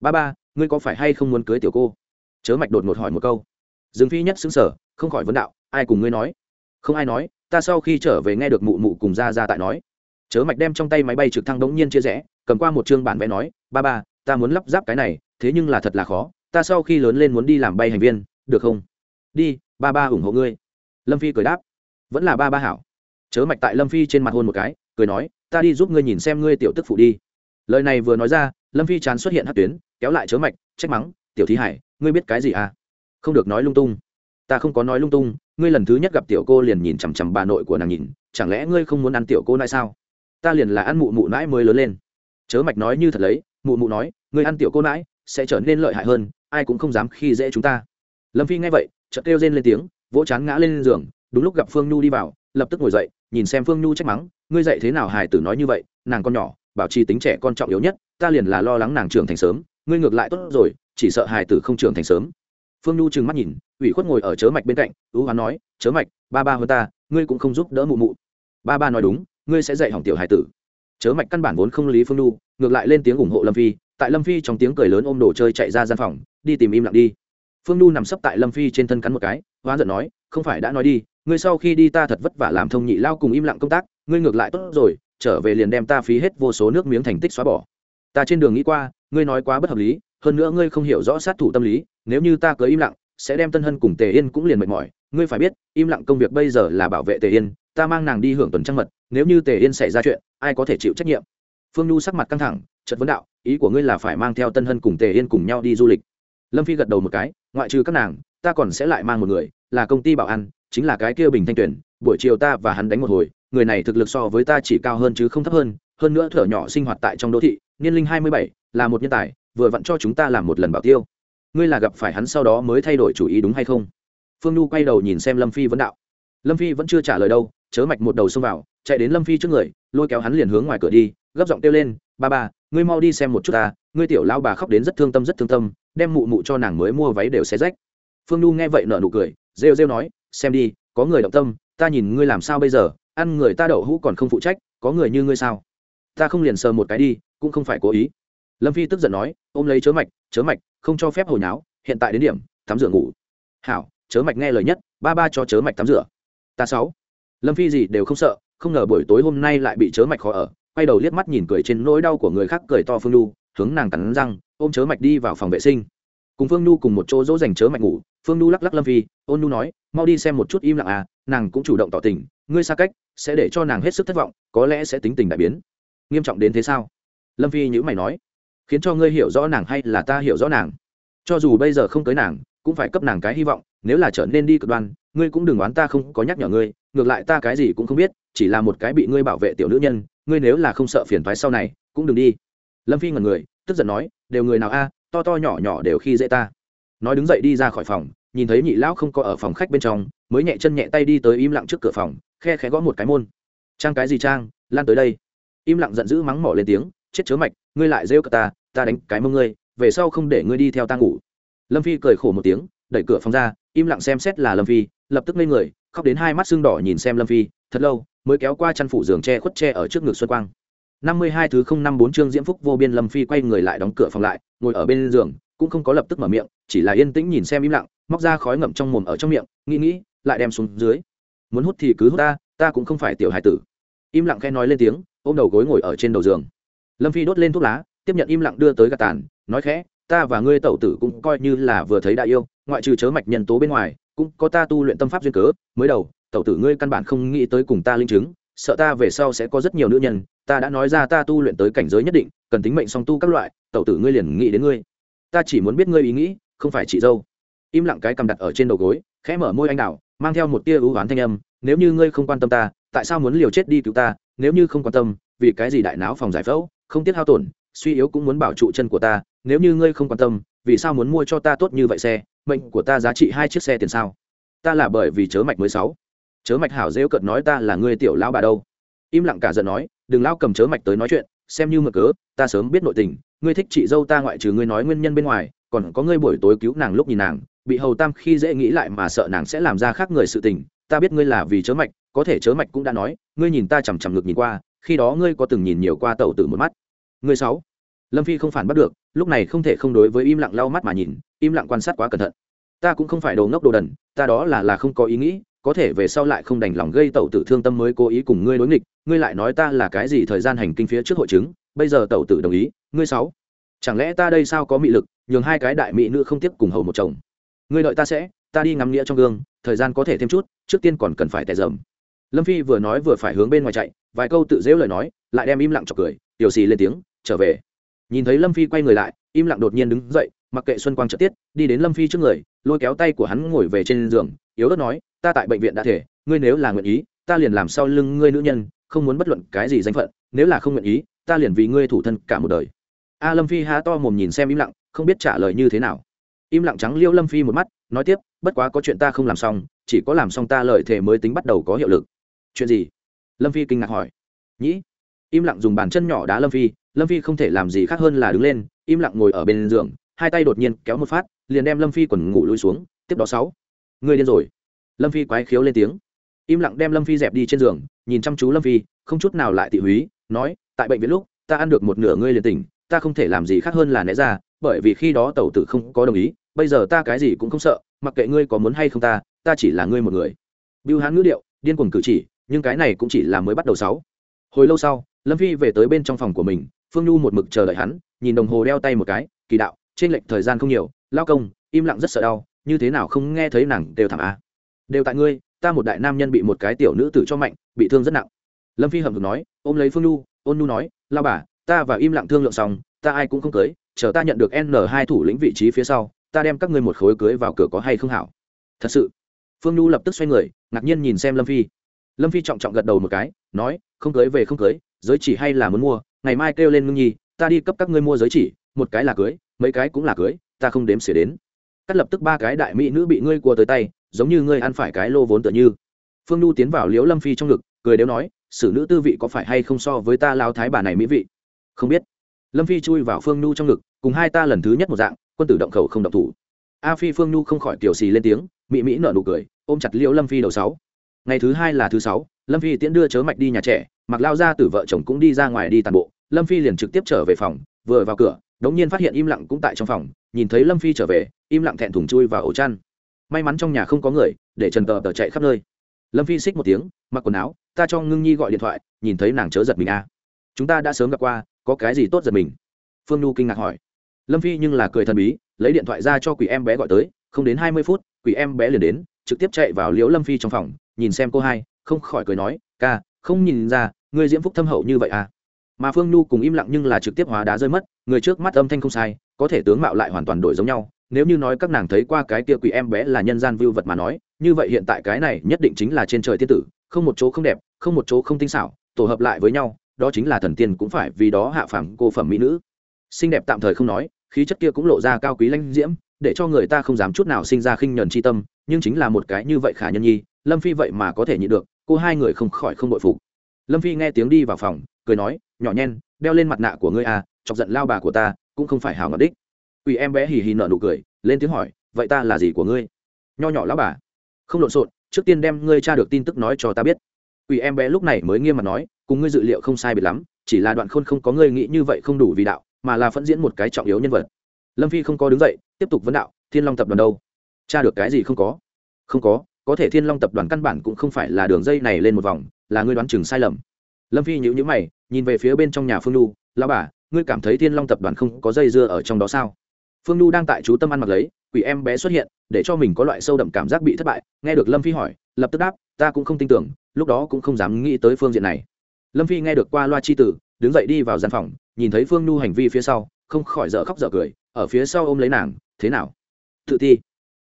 Ba ba ngươi có phải hay không muốn cưới tiểu cô? Chớ mạch đột ngột hỏi một câu. Dương phi nhất xứng sở không khỏi vấn đạo, ai cùng ngươi nói? Không ai nói, ta sau khi trở về nghe được mụ mụ cùng ra ra tại nói. Chớ mạch đem trong tay máy bay trực thăng đống nhiên chia rẽ, cầm qua một chương bản vẽ nói, ba ba, ta muốn lắp ráp cái này, thế nhưng là thật là khó, ta sau khi lớn lên muốn đi làm bay hành viên, được không? Đi, ba ba ủng hộ ngươi. Lâm phi cười đáp. Vẫn là ba ba hảo. Chớ mạch tại lâm phi trên mặt hôn một cái, cười nói, ta đi giúp ngươi nhìn xem ngươi tiểu tức phụ đi. Lời này vừa nói ra lâm phi chán xuất hiện hát tuyến kéo lại chớ mạch trách mắng tiểu thí hải ngươi biết cái gì à không được nói lung tung ta không có nói lung tung ngươi lần thứ nhất gặp tiểu cô liền nhìn chằm chằm bà nội của nàng nhìn chẳng lẽ ngươi không muốn ăn tiểu cô nãi sao ta liền là ăn mụ mụ nãi mới lớn lên chớ mạch nói như thật lấy mụ mụ nói ngươi ăn tiểu cô nãi sẽ trở nên lợi hại hơn ai cũng không dám khi dễ chúng ta lâm phi nghe vậy chợt kêu rên lên tiếng vỗ chán ngã lên giường đúng lúc gặp phương nhu đi vào lập tức ngồi dậy nhìn xem phương nhu trách mắng ngươi dậy thế nào hài tử nói như vậy nàng con nhỏ bảo trì tính trẻ con trọng yếu nhất, ta liền là lo lắng nàng trưởng thành sớm, ngươi ngược lại tốt rồi, chỉ sợ hài tử không trưởng thành sớm. Phương nhu trừng mắt nhìn, ủy khuất ngồi ở chớ mạch bên cạnh, ưu hoán nói, chớ mạch, ba ba hơn ta, ngươi cũng không giúp đỡ mụ mụ. Ba ba nói đúng, ngươi sẽ dạy hỏng tiểu hài tử. Chớ mạch căn bản vốn không lý phương nhu, ngược lại lên tiếng ủng hộ lâm phi, tại lâm phi trong tiếng cười lớn ôm đồ chơi chạy ra gian phòng, đi tìm im lặng đi. Phương nhu nằm sấp tại lâm phi trên thân cắn một cái, hoán giận nói, không phải đã nói đi, ngươi sau khi đi ta thật vất vả làm thông nhị lao cùng im lặng công tác, ngươi ngược lại tốt rồi trở về liền đem ta phí hết vô số nước miếng thành tích xóa bỏ. Ta trên đường nghĩ qua, ngươi nói quá bất hợp lý, hơn nữa ngươi không hiểu rõ sát thủ tâm lý, nếu như ta cứ im lặng, sẽ đem tân hân cùng tề yên cũng liền mệt mỏi. Ngươi phải biết, im lặng công việc bây giờ là bảo vệ tề yên, ta mang nàng đi hưởng tuần trăng mật, nếu như tề yên xảy ra chuyện, ai có thể chịu trách nhiệm? Phương nhu sắc mặt căng thẳng, chợt vấn đạo, ý của ngươi là phải mang theo tân hân cùng tề yên cùng nhau đi du lịch. Lâm phi gật đầu một cái, ngoại trừ các nàng, ta còn sẽ lại mang một người, là công ty bảo an, chính là cái kia bình thanh tuyển buổi chiều ta và hắn đánh một hồi người này thực lực so với ta chỉ cao hơn chứ không thấp hơn hơn nữa thở nhỏ sinh hoạt tại trong đô thị, niên linh hai mươi bảy, là một nhân tài, vừa vặn cho chúng ta làm một lần bảo tiêu. Ngươi là gặp phải hắn sau đó mới thay đổi chủ ý đúng hay không? Phương nhu quay đầu nhìn xem lâm phi vấn đạo. Lâm phi vẫn chưa trả lời đâu, chớ mạch một đầu xông vào, chạy đến lâm phi trước người, lôi kéo hắn liền hướng ngoài cửa đi, gấp giọng kêu lên, ba ba, ngươi mau đi xem một chút ta, ngươi tiểu lao bà khóc đến rất thương tâm rất thương tâm, đem mụ mụ cho nàng mới mua váy đều xé rách. Phương nhu nghe vậy nở nụ cười, rêu rêu nói, xem đi, có người động tâm, ta nhìn ngươi làm sao bây giờ? Ăn người ta đậu hũ còn không phụ trách, có người như ngươi sao? Ta không liền sờ một cái đi, cũng không phải cố ý. Lâm phi tức giận nói, ôm lấy chớ mạch chớ mạch, không cho phép hồi nháo hiện tại đến điểm, tắm rửa ngủ. Hảo, chớ mạch nghe lời nhất, ba ba cho chớ mạch tắm rửa. Ta sáu. Lâm phi gì đều không sợ, không ngờ buổi tối hôm nay lại bị chớ mạch khó ở, quay đầu liếc mắt nhìn cười trên nỗi đau của người khác cười to phương nhu, hướng nàng cắn răng, ôm chớ mạch đi vào phòng vệ sinh. Cùng phương nhu cùng một chỗ dỗ dành chớ mạch ngủ, phương nhu lắc lắc lâm phi, ôn nhu nói, mau đi xem một chút im lặng à nàng cũng chủ động tỏ tình ngươi xa cách, sẽ để cho nàng hết sức thất vọng, có lẽ sẽ tính tình đại biến. Nghiêm trọng đến thế sao? Lâm phi nhữ mày nói. Khiến cho ngươi hiểu rõ nàng hay là ta hiểu rõ nàng. Cho dù bây giờ không tới nàng, cũng phải cấp nàng cái hy vọng, nếu là trở nên đi cực đoan, ngươi cũng đừng oán ta không có nhắc nhở ngươi, ngược lại ta cái gì cũng không biết, chỉ là một cái bị ngươi bảo vệ tiểu nữ nhân, ngươi nếu là không sợ phiền thoái sau này, cũng đừng đi. Lâm phi ngần người, tức giận nói, đều người nào a, to to nhỏ nhỏ đều khi dễ ta. Nói đứng dậy đi ra khỏi phòng nhìn thấy nhị lão không có ở phòng khách bên trong, mới nhẹ chân nhẹ tay đi tới im lặng trước cửa phòng, khe khẽ gõ một cái môn. Trang cái gì trang? Lan tới đây. Im lặng giận dữ mắng mỏ lên tiếng, chết chớ mạch, ngươi lại rêu cả ta ta đánh cái mông ngươi, về sau không để ngươi đi theo ta ngủ. Lâm phi cười khổ một tiếng, đẩy cửa phòng ra, im lặng xem xét là lâm phi, lập tức lên người, khóc đến hai mắt xương đỏ nhìn xem lâm phi, thật lâu, mới kéo qua chăn phủ giường tre khuất tre ở trước ngực xuân quang. Năm mươi hai thứ không năm bốn chương diễm phúc vô biên, lâm phi quay người lại đóng cửa phòng lại, ngồi ở bên giường cũng không có lập tức mở miệng, chỉ là yên tĩnh nhìn xem im lặng, móc ra khói ngậm trong mồm ở trong miệng, nghĩ nghĩ, lại đem xuống dưới. Muốn hút thì cứ hút ta ta cũng không phải tiểu hải tử. Im lặng khe nói lên tiếng, ôm đầu gối ngồi ở trên đầu giường. Lâm phi đốt lên thuốc lá, tiếp nhận im lặng đưa tới gạt tàn, nói khẽ, ta và ngươi tẩu tử cũng coi như là vừa thấy đại yêu, ngoại trừ chớ mạch nhân tố bên ngoài, cũng có ta tu luyện tâm pháp duyên cớ. Mới đầu, tẩu tử ngươi căn bản không nghĩ tới cùng ta linh chứng, sợ ta về sau sẽ có rất nhiều nữ nhân, ta đã nói ra ta tu luyện tới cảnh giới nhất định, cần tính mệnh song tu các loại, tẩu tử ngươi liền nghĩ đến ngươi ta chỉ muốn biết ngươi ý nghĩ, không phải chị dâu. Im lặng cái cầm đặt ở trên đầu gối, khẽ mở môi anh đào, mang theo một tia ưu oán thanh âm, nếu như ngươi không quan tâm ta, tại sao muốn liều chết đi cứu ta, nếu như không quan tâm, vì cái gì đại não phòng giải phẫu, không tiếc hao tổn, suy yếu cũng muốn bảo trụ chân của ta, nếu như ngươi không quan tâm, vì sao muốn mua cho ta tốt như vậy xe, mệnh của ta giá trị hai chiếc xe tiền sao? Ta là bởi vì chớ mạch mới sáu. Chớ mạch hảo dễ cợt nói ta là ngươi tiểu lão bà đâu. Im lặng cả giận nói, đừng lao cầm chớ mạch tới nói chuyện, xem như mực cớ, ta sớm biết nội tình ngươi thích chị dâu ta ngoại trừ ngươi nói nguyên nhân bên ngoài, còn có ngươi buổi tối cứu nàng lúc nhìn nàng, bị hầu tam khi dễ nghĩ lại mà sợ nàng sẽ làm ra khác người sự tình, ta biết ngươi là vì chớ mạch, có thể chớ mạch cũng đã nói, ngươi nhìn ta chằm chằm ngực nhìn qua, khi đó ngươi có từng nhìn nhiều qua tẩu tử một mắt. Ngươi sáu. Lâm phi không phản bắt được, lúc này không thể không đối với im lặng lau mắt mà nhìn, im lặng quan sát quá cẩn thận. Ta cũng không phải đồ ngốc đồ đần, ta đó là là không có ý nghĩ, có thể về sau lại không đành lòng gây tẩu tử thương tâm mới cố ý cùng ngươi đối nghịch, ngươi lại nói ta là cái gì thời gian hành kinh phía trước hội chứng bây giờ tẩu tử đồng ý, ngươi sáu. Chẳng lẽ ta đây sao có mị lực, nhường hai cái đại mỹ nữ không tiếp cùng hầu một chồng? Ngươi đợi ta sẽ, ta đi ngắm nghĩa trong gương, thời gian có thể thêm chút, trước tiên còn cần phải tẻ dầm. Lâm phi vừa nói vừa phải hướng bên ngoài chạy, vài câu tự dễu lời nói, lại đem im lặng chọc cười, tiểu xì lên tiếng, trở về. Nhìn thấy lâm phi quay người lại, im lặng đột nhiên đứng dậy, mặc kệ xuân quang trợ tiết, đi đến lâm phi trước người, lôi kéo tay của hắn ngồi về trên giường, yếu ớt nói, ta tại bệnh viện đã thể, ngươi nếu là nguyện ý, ta liền làm sau lưng ngươi nữ nhân, không muốn bất luận cái gì danh phận, nếu là không nguyện ý ta liền vì ngươi thủ thân cả một đời. A lâm phi há to mồm nhìn xem im lặng, không biết trả lời như thế nào. Im lặng trắng liêu lâm phi một mắt, nói tiếp, bất quá có chuyện ta không làm xong, chỉ có làm xong ta lợi thể mới tính bắt đầu có hiệu lực. Chuyện gì? Lâm phi kinh ngạc hỏi. Nhĩ. Im lặng dùng bàn chân nhỏ đá lâm phi lâm phi không thể làm gì khác hơn là đứng lên, im lặng ngồi ở bên giường, hai tay đột nhiên kéo một phát, liền đem lâm phi quần ngủ lùi xuống, tiếp đó sáu. Người điên rồi. Lâm phi quái khiếu lên tiếng. Im lặng đem lâm phi dẹp đi trên giường, nhìn chăm chú lâm phi, không chút nào lại tị húy, nói tại bệnh viện lúc, ta ăn được một nửa ngươi liền tỉnh, ta không thể làm gì khác hơn là né ra, bởi vì khi đó tẩu tử không có đồng ý, bây giờ ta cái gì cũng không sợ, mặc kệ ngươi có muốn hay không ta ta chỉ là ngươi một người. Biêu hán ngữ điệu, điên cuồng cử chỉ, nhưng cái này cũng chỉ là mới bắt đầu sáu. Hồi lâu sau, lâm phi về tới bên trong phòng của mình, phương nhu một mực chờ đợi hắn, nhìn đồng hồ đeo tay một cái, kỳ đạo, trên lệnh thời gian không nhiều, lao công, im lặng rất sợ đau, như thế nào không nghe thấy nàng đều thảm a đều tại ngươi, ta một đại nam nhân bị một cái tiểu nữ tử cho mạnh, bị thương rất nặng. Lâm phi hầm hực nói, ôm lấy phương nhu ôn Nu nói, lao bà, ta và im lặng thương lượng xong, ta ai cũng không cưới, chờ ta nhận được n hai thủ lĩnh vị trí phía sau, ta đem các ngươi một khối cưới vào cửa có hay không hảo. Thật sự? Phương nhu lập tức xoay người, ngạc nhiên nhìn xem lâm phi. Lâm phi trọng trọng gật đầu một cái, nói, không cưới về không cưới, giới chỉ hay là muốn mua, ngày mai kêu lên ngưng nhi, ta đi cấp các ngươi mua giới chỉ, một cái là cưới, mấy cái cũng là cưới, ta không đếm xỉa đến. Cắt lập tức ba cái đại mỹ nữ bị ngươi cua tới tay, giống như ngươi ăn phải cái lô vốn tựa như. Phương nhu tiến vào liễu lâm phi trong ngực, cười đếu nói xử nữ tư vị có phải hay không so với ta lao thái bà này mỹ vị? Không biết. Lâm phi chui vào phương nhu trong ngực, cùng hai ta lần thứ nhất một dạng, quân tử động khẩu không động thủ. A phi phương nhu không khỏi kiểu xì lên tiếng mỹ mỹ nở nụ cười, ôm chặt liễu lâm phi đầu sáu. Ngày thứ hai là thứ sáu, lâm phi tiễn đưa chớ mạch đi nhà trẻ, mặc lao ra từ vợ chồng cũng đi ra ngoài đi tàn bộ. Lâm phi liền trực tiếp trở về phòng, vừa vào cửa, đống nhiên phát hiện im lặng cũng tại trong phòng, nhìn thấy lâm phi trở về, im lặng thẹn thùng chui vào ổ chăn. May mắn trong nhà không có người, để trần tờ tờ chạy khắp nơi. Lâm phi xích một tiếng, mặc quần áo ta cho ngưng nhi gọi điện thoại, nhìn thấy nàng chớ giật mình à. chúng ta đã sớm gặp qua, có cái gì tốt giật mình? Phương nhu kinh ngạc hỏi. Lâm phi nhưng là cười thần bí, lấy điện thoại ra cho quỷ em bé gọi tới, không đến hai mươi phút, quỷ em bé liền đến, trực tiếp chạy vào liễu lâm phi trong phòng, nhìn xem cô hai, không khỏi cười nói, ca, không nhìn ra người diễm phúc thâm hậu như vậy à? Mà phương nhu cùng im lặng nhưng là trực tiếp hóa đá rơi mất, người trước mắt âm thanh không sai, có thể tướng mạo lại hoàn toàn đổi giống nhau. Nếu như nói các nàng thấy qua cái kia quỷ em bé là nhân gian vưu vật mà nói, như vậy hiện tại cái này nhất định chính là trên trời tiên tử không một chỗ không đẹp, không một chỗ không tinh xảo, tổ hợp lại với nhau, đó chính là thần tiên cũng phải vì đó hạ phẳng cô phẩm mỹ nữ. Xinh đẹp tạm thời không nói, khí chất kia cũng lộ ra cao quý lanh diễm, để cho người ta không dám chút nào sinh ra khinh nhờn chi tâm, nhưng chính là một cái như vậy khả nhân nhi, lâm phi vậy mà có thể nhịn được, cô hai người không khỏi không bội phục. Lâm phi nghe tiếng đi vào phòng, cười nói, nhỏ nhen, đeo lên mặt nạ của ngươi à chọc giận lao bà của ta, cũng không phải hảo ngọt đích. Ủy em bé hì hì nở nụ cười, lên tiếng hỏi, vậy ta là gì của ngươi? Nho nhỏ lão bà. Không lộn xộn trước tiên đem ngươi tra được tin tức nói cho ta biết. Quỷ em bé lúc này mới nghiêm mặt nói, cùng ngươi dự liệu không sai biệt lắm, chỉ là đoạn khôn không có ngươi nghĩ như vậy không đủ vì đạo, mà là phẫn diễn một cái trọng yếu nhân vật. Lâm phi không có đứng dậy, tiếp tục vấn đạo, thiên long tập đoàn đâu? Tra được cái gì không có? Không có có thể thiên long tập đoàn căn bản cũng không phải là đường dây này lên một vòng, là ngươi đoán chừng sai lầm. Lâm phi nhữ nhữ mày, nhìn về phía bên trong nhà phương lu lao bà, ngươi cảm thấy thiên long tập đoàn không có dây dưa ở trong đó sao? Phương lu đang tại chú tâm ăn mặc lấy quỷ em bé xuất hiện, để cho mình có loại sâu đậm cảm giác bị thất bại. Nghe được lâm phi hỏi, lập tức đáp, ta cũng không tin tưởng, lúc đó cũng không dám nghĩ tới phương diện này. Lâm phi nghe được qua loa chi tử, đứng dậy đi vào gian phòng, nhìn thấy phương nhu hành vi phía sau, không khỏi dở khóc dở cười, ở phía sau ôm lấy nàng, thế nào? Tự ti.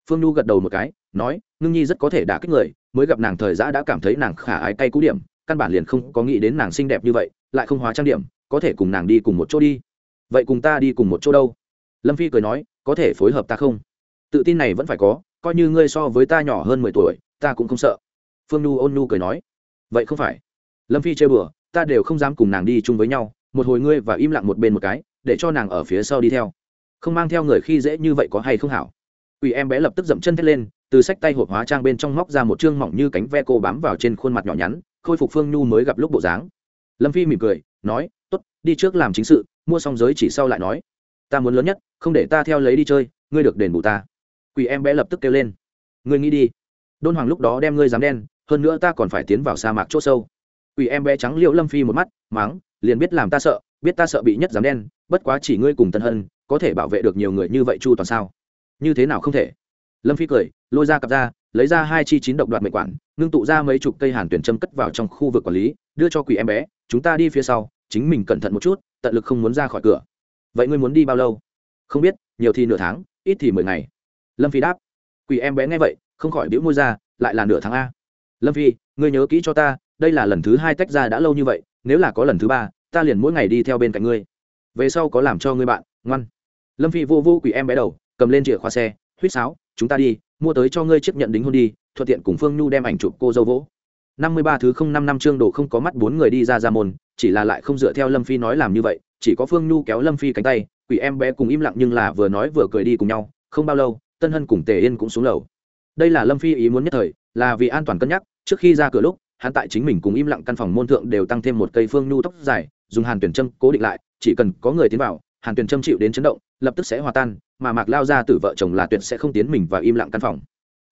Phương nhu gật đầu một cái, nói, ngưng nhi rất có thể đả kích người, mới gặp nàng thời giã đã cảm thấy nàng khả ái cay cú điểm, căn bản liền không có nghĩ đến nàng xinh đẹp như vậy, lại không hóa trang điểm, có thể cùng nàng đi cùng một chỗ đi. Vậy cùng ta đi cùng một chỗ đâu? Lâm phi cười nói, có thể phối hợp ta không? Tự tin này vẫn phải có, coi như ngươi so với ta nhỏ hơn mười tuổi, ta cũng không sợ. Phương nhu ôn nhu cười nói. Vậy không phải. Lâm phi chơi bừa, ta đều không dám cùng nàng đi chung với nhau, một hồi ngươi và im lặng một bên một cái, để cho nàng ở phía sau đi theo. Không mang theo người khi dễ như vậy có hay không hảo? Ủy em bé lập tức dậm chân thét lên, từ sách tay hộp hóa trang bên trong móc ra một chương mỏng như cánh ve cô bám vào trên khuôn mặt nhỏ nhắn, khôi phục phương nhu mới gặp lúc bộ dáng. Lâm phi mỉm cười, nói t ố t đi trước làm chính sự, mua xong giới chỉ sau lại nói. Ta muốn lớn nhất, không để ta theo lấy đi chơi, ngươi được đền bù ta quỷ em bé lập tức kêu lên. Ngươi nghĩ đi. Đôn hoàng lúc đó đem ngươi dám đen, hơn nữa ta còn phải tiến vào sa mạc c h ỗ sâu. Quỷ em bé trắng liệu lâm phi một mắt máng liền biết làm ta sợ, biết ta sợ bị nhất dám đen, bất quá chỉ ngươi cùng tân hân, có thể bảo vệ được nhiều người như vậy chu toàn sao? Như thế nào không thể? Lâm phi cười, lôi ra cặp ra, lấy ra hai chi chín độc đoạt mệnh quản, ngưng tụ ra mấy chục cây hàn tuyển châm cất vào trong khu vực quản lý, đưa cho quỷ em bé, chúng ta đi phía sau, chính mình cẩn thận một chút, tận lực không muốn ra khỏi cửa. Vậy ngươi muốn đi bao lâu? Không biết, nhiều thì nửa tháng, ít thì mười ngày lâm phi đáp. Quỷ em bé nghe vậy, không khỏi biễu môi ra, lại là nửa tháng a. Lâm phi, ngươi nhớ kỹ cho ta, đây là lần thứ hai tách ra đã lâu như vậy, nếu là có lần thứ ba, ta liền mỗi ngày đi theo bên cạnh ngươi. Về sau có làm cho ngươi bạn, ngoan. Lâm phi vô vô quỷ em bé đầu, cầm lên chìa khóa xe, huýt sáo, chúng ta đi, mua tới cho ngươi chiếc nhận đính hôn đi, thuận tiện cùng phương nhu đem ảnh chụp cô dâu vỗ. Năm mươi ba thứ không năm năm chương đồ không có mắt bốn người đi ra ra môn, chỉ là lại không dựa theo lâm phi nói làm như vậy, chỉ có phương nhu kéo lâm phi cánh tay, quỷ em bé cùng im lặng nhưng là vừa nói vừa cười đi cùng nhau, không bao lâu tân hân cùng tề yên cũng xuống lầu. Đây là lâm phi ý muốn nhất thời, là vì an toàn cân nhắc, trước khi ra cửa lúc, hắn tại chính mình cùng im lặng căn phòng môn thượng đều tăng thêm một cây phương nhu tóc dài, dùng hàn tuyển châm cố định lại, chỉ cần có người tiến vào, hàn tuyển châm chịu đến chấn động, lập tức sẽ hòa tan, mà mạc lao ra từ vợ chồng là tuyệt sẽ không tiến mình và im lặng căn phòng.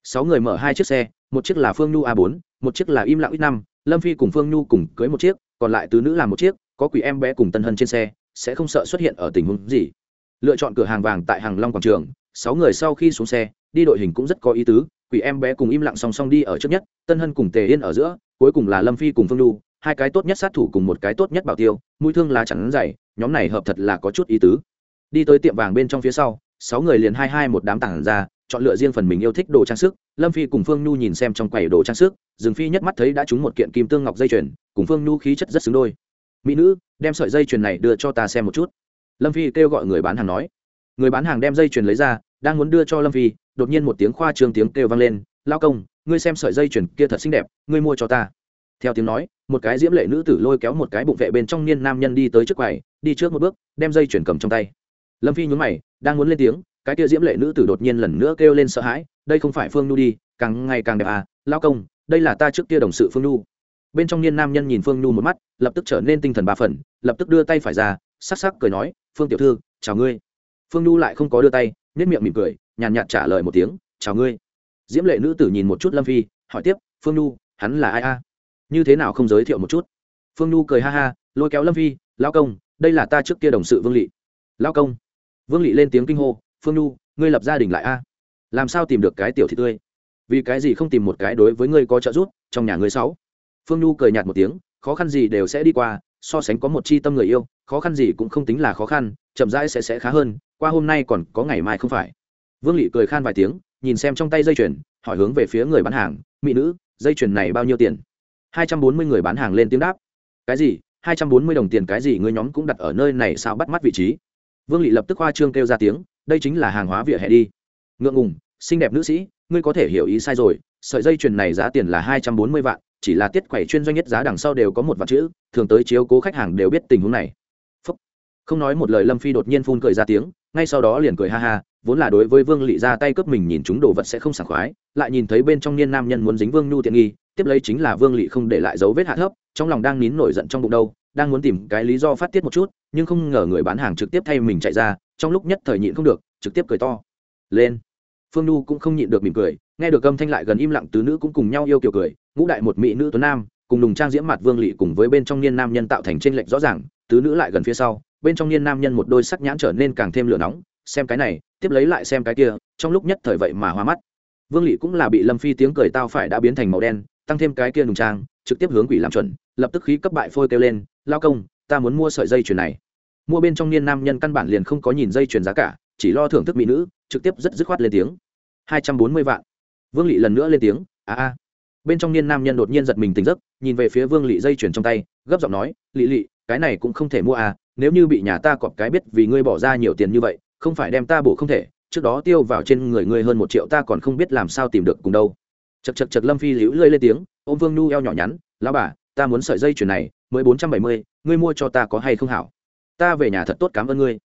Sáu người mở hai chiếc xe, một chiếc là phương nhu a bốn, một chiếc là im lặng ít năm, lâm phi cùng phương nhu cùng cưới một chiếc, còn lại tứ nữ làm một chiếc, có quỷ em bé cùng tân hân trên xe, sẽ không sợ xuất hiện ở tình huống gì. Lựa chọn cửa hàng vàng tại hàng long quảng trường sáu người sau khi xuống xe, đi đội hình cũng rất có ý tứ, quỷ em bé cùng im lặng song song đi ở trước nhất, tân hân cùng tề yên ở giữa, cuối cùng là lâm phi cùng phương lu hai cái tốt nhất sát thủ cùng một cái tốt nhất bảo tiêu, mũi thương lá chắn dày, nhóm này hợp thật là có chút ý tứ. Đi tới tiệm vàng bên trong phía sau, sáu người liền hai hai một đám tảng ra, chọn lựa riêng phần mình yêu thích đồ trang sức, lâm phi cùng phương nhu nhìn xem trong quầy đồ trang sức rừng phi nhất mắt thấy đã trúng một kiện kim tương ngọc dây chuyền, cùng phương nhu khí chất rất xứng đôi. Mỹ nữ, đem sợi dây chuyền này đưa cho ta xem một chút. Lâm phi kêu gọi người bán hàng nói người bán hàng đem dây chuyền lấy ra, đang muốn đưa cho lâm phi, đột nhiên một tiếng khoa trương tiếng kêu vang lên lao công, ngươi xem sợi dây chuyền kia thật xinh đẹp, ngươi mua cho ta. Theo tiếng nói, một cái diễm lệ nữ tử lôi kéo một cái bụng vệ bên trong niên nam nhân đi tới trước quầy, đi trước một bước, đem dây chuyền cầm trong tay. Lâm phi nhún mày, đang muốn lên tiếng, cái kia diễm lệ nữ tử đột nhiên lần nữa kêu lên sợ hãi, đây không phải phương nu đi, càng ngày càng đẹp à lao công, đây là ta trước kia đồng sự phương nu bên trong niên nam nhân nhìn phương nu một mắt, lập tức trở nên tinh thần ba phần, lập tức đưa tay phải ra, sắc sắc cười nói, phương tiểu thư, chào ngươi phương nu lại không có đưa tay nếp miệng mỉm cười, nhàn nhạt trả lời một tiếng, chào ngươi. Diễm lệ nữ tử nhìn một chút lâm phi, hỏi tiếp, phương nu hắn là ai a? Như thế nào không giới thiệu một chút? Phương nu cười ha ha, lôi kéo lâm phi lao công, đây là ta trước kia đồng sự vương lị. Lao công? Vương lị lên tiếng kinh hô, phương nu ngươi lập gia đình lại a? Làm sao tìm được cái tiểu thị tươi? Vì cái gì không tìm một cái đối với ngươi có trợ giúp, trong nhà ngươi sáu? Phương nu cười nhạt một tiếng, khó khăn gì đều sẽ đi qua, so sánh có một chi tâm người yêu, khó khăn gì cũng không tính là khó khăn, chậm rãi sẽ sẽ khá hơn qua hôm nay còn có ngày mai không phải. Vương lị cười khan vài tiếng, nhìn xem trong tay dây chuyền, hỏi hướng về phía người bán hàng, mỹ nữ, dây chuyền này bao nhiêu tiền? Hai trăm bốn mươi người bán hàng lên tiếng đáp. Cái gì? Hai trăm bốn mươi đồng tiền cái gì ngươi nhóm cũng đặt ở nơi này sao bắt mắt vị trí? Vương lị lập tức hoa trương kêu ra tiếng, đây chính là hàng hóa vỉa hè đi. Ngượng ngùng, xinh đẹp nữ sĩ, ngươi có thể hiểu ý sai rồi, sợi dây chuyền này giá tiền là hai trăm bốn mươi vạn, chỉ là tiết quẩy chuyên doanh nhất giá đằng sau đều có một vạn chữ, thường tới chiếu cố khách hàng đều biết tình huống này. Phúc. không nói một lời, lâm phi đột nhiên phun cười ra tiếng ngay sau đó liền cười ha ha, vốn là đối với vương lỵ ra tay cướp mình nhìn chúng đồ vật sẽ không sảng khoái, lại nhìn thấy bên trong niên nam nhân muốn dính vương nhu tiện nghi, tiếp lấy chính là vương lỵ không để lại dấu vết hạ thấp, trong lòng đang nín nổi giận trong bụng đâu, đang muốn tìm cái lý do phát tiết một chút, nhưng không ngờ người bán hàng trực tiếp thay mình chạy ra, trong lúc nhất thời nhịn không được, trực tiếp cười to. Lên. Phương nhu cũng không nhịn được mỉm cười, nghe được âm thanh lại gần im lặng tứ nữ cũng cùng nhau yêu kiểu cười, ngũ đại một mỹ nữ tuấn nam, cùng đùng trang diễm mặt vương lỵ cùng với bên trong niên nam nhân tạo thành tranh lệch rõ ràng tứ nữ lại gần phía sau, bên trong niên nam nhân một đôi sắc nhãn trở nên càng thêm lửa nóng, xem cái này, tiếp lấy lại xem cái kia, trong lúc nhất thời vậy mà hoa mắt. Vương lỵ cũng là bị lâm phi tiếng cười tao phải đã biến thành màu đen, tăng thêm cái kia nùng trang, trực tiếp hướng quỷ làm chuẩn, lập tức khí cấp bại phôi kêu lên, lao công, ta muốn mua sợi dây chuyền này. Mua bên trong niên nam nhân căn bản liền không có nhìn dây chuyền giá cả, chỉ lo thưởng thức mỹ nữ, trực tiếp rất dứt khoát lên tiếng. Hai trăm bốn mươi vạn. Vương lỵ lần nữa lên tiếng, a a. Bên trong niên nam nhân đột nhiên giật mình tỉnh giấc, nhìn về phía vương lỵ dây chuyền trong tay, gấp giọng nói lỵ lỵ cái này cũng không thể mua à nếu như bị nhà ta cọp cái biết vì ngươi bỏ ra nhiều tiền như vậy, không phải đem ta bổ không thể, trước đó tiêu vào trên người ngươi hơn một triệu ta còn không biết làm sao tìm được cùng đâu. Chật chật chật lâm phi liễu lơi lên tiếng ô m vương nu eo nhỏ nhắn, lão bà, ta muốn sợi dây chuyền này, mới bốn trăm bảy mươi, ngươi mua cho ta có hay không hảo? Ta về nhà thật tốt cảm ơn ngươi.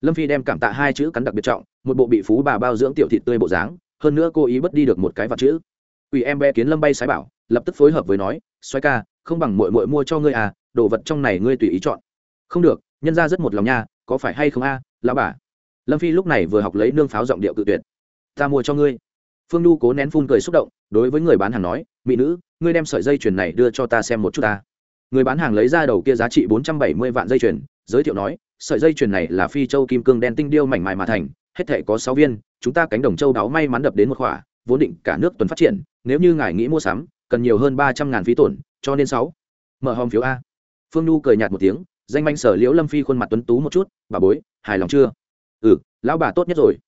Lâm phi đem cảm tạ hai chữ cắn đặc biệt trọng, một bộ bị phú bà bao dưỡng tiểu thịt tươi bộ dáng, hơn nữa cô ý bất đi được một cái vật chữ. Ủy em bé kiến lâm bay sái bảo, lập tức phối hợp với nói xoay ca, không bằng mội mội mua cho ngươi à đồ vật trong này ngươi tùy ý chọn. Không được nhân ra rất một lòng nha có phải hay không a à, lão bà? Lâm phi lúc này vừa học lấy nương pháo giọng điệu cự tuyệt. Ta mua cho ngươi. Phương n cố nén phun cười xúc động đối với người bán hàng nói mỹ nữ ngươi đem sợi dây chuyền này đưa cho ta xem một chút ta. Người bán hàng lấy ra đầu kia giá trị bốn trăm bảy mươi vạn dây chuyền giới thiệu nói sợi dây chuyền này là phi châu kim cương đen tinh điêu mảnh mài mà thành hết thể có sáu viên chúng ta cánh đồng châu đáo may mắn đập đến một khỏa vốn định cả nước tuần phát triển nếu như ngài nghĩ mua sắm cần nhiều hơn ba trăm ngàn phí tổn cho nên sáu. Mở hòm phiếu a phương nhu cười nhạt một tiếng, danh manh sở liễu lâm phi khuôn mặt tuấn tú một chút, bà bối, hài lòng chưa? Ừ lão bà tốt nhất rồi.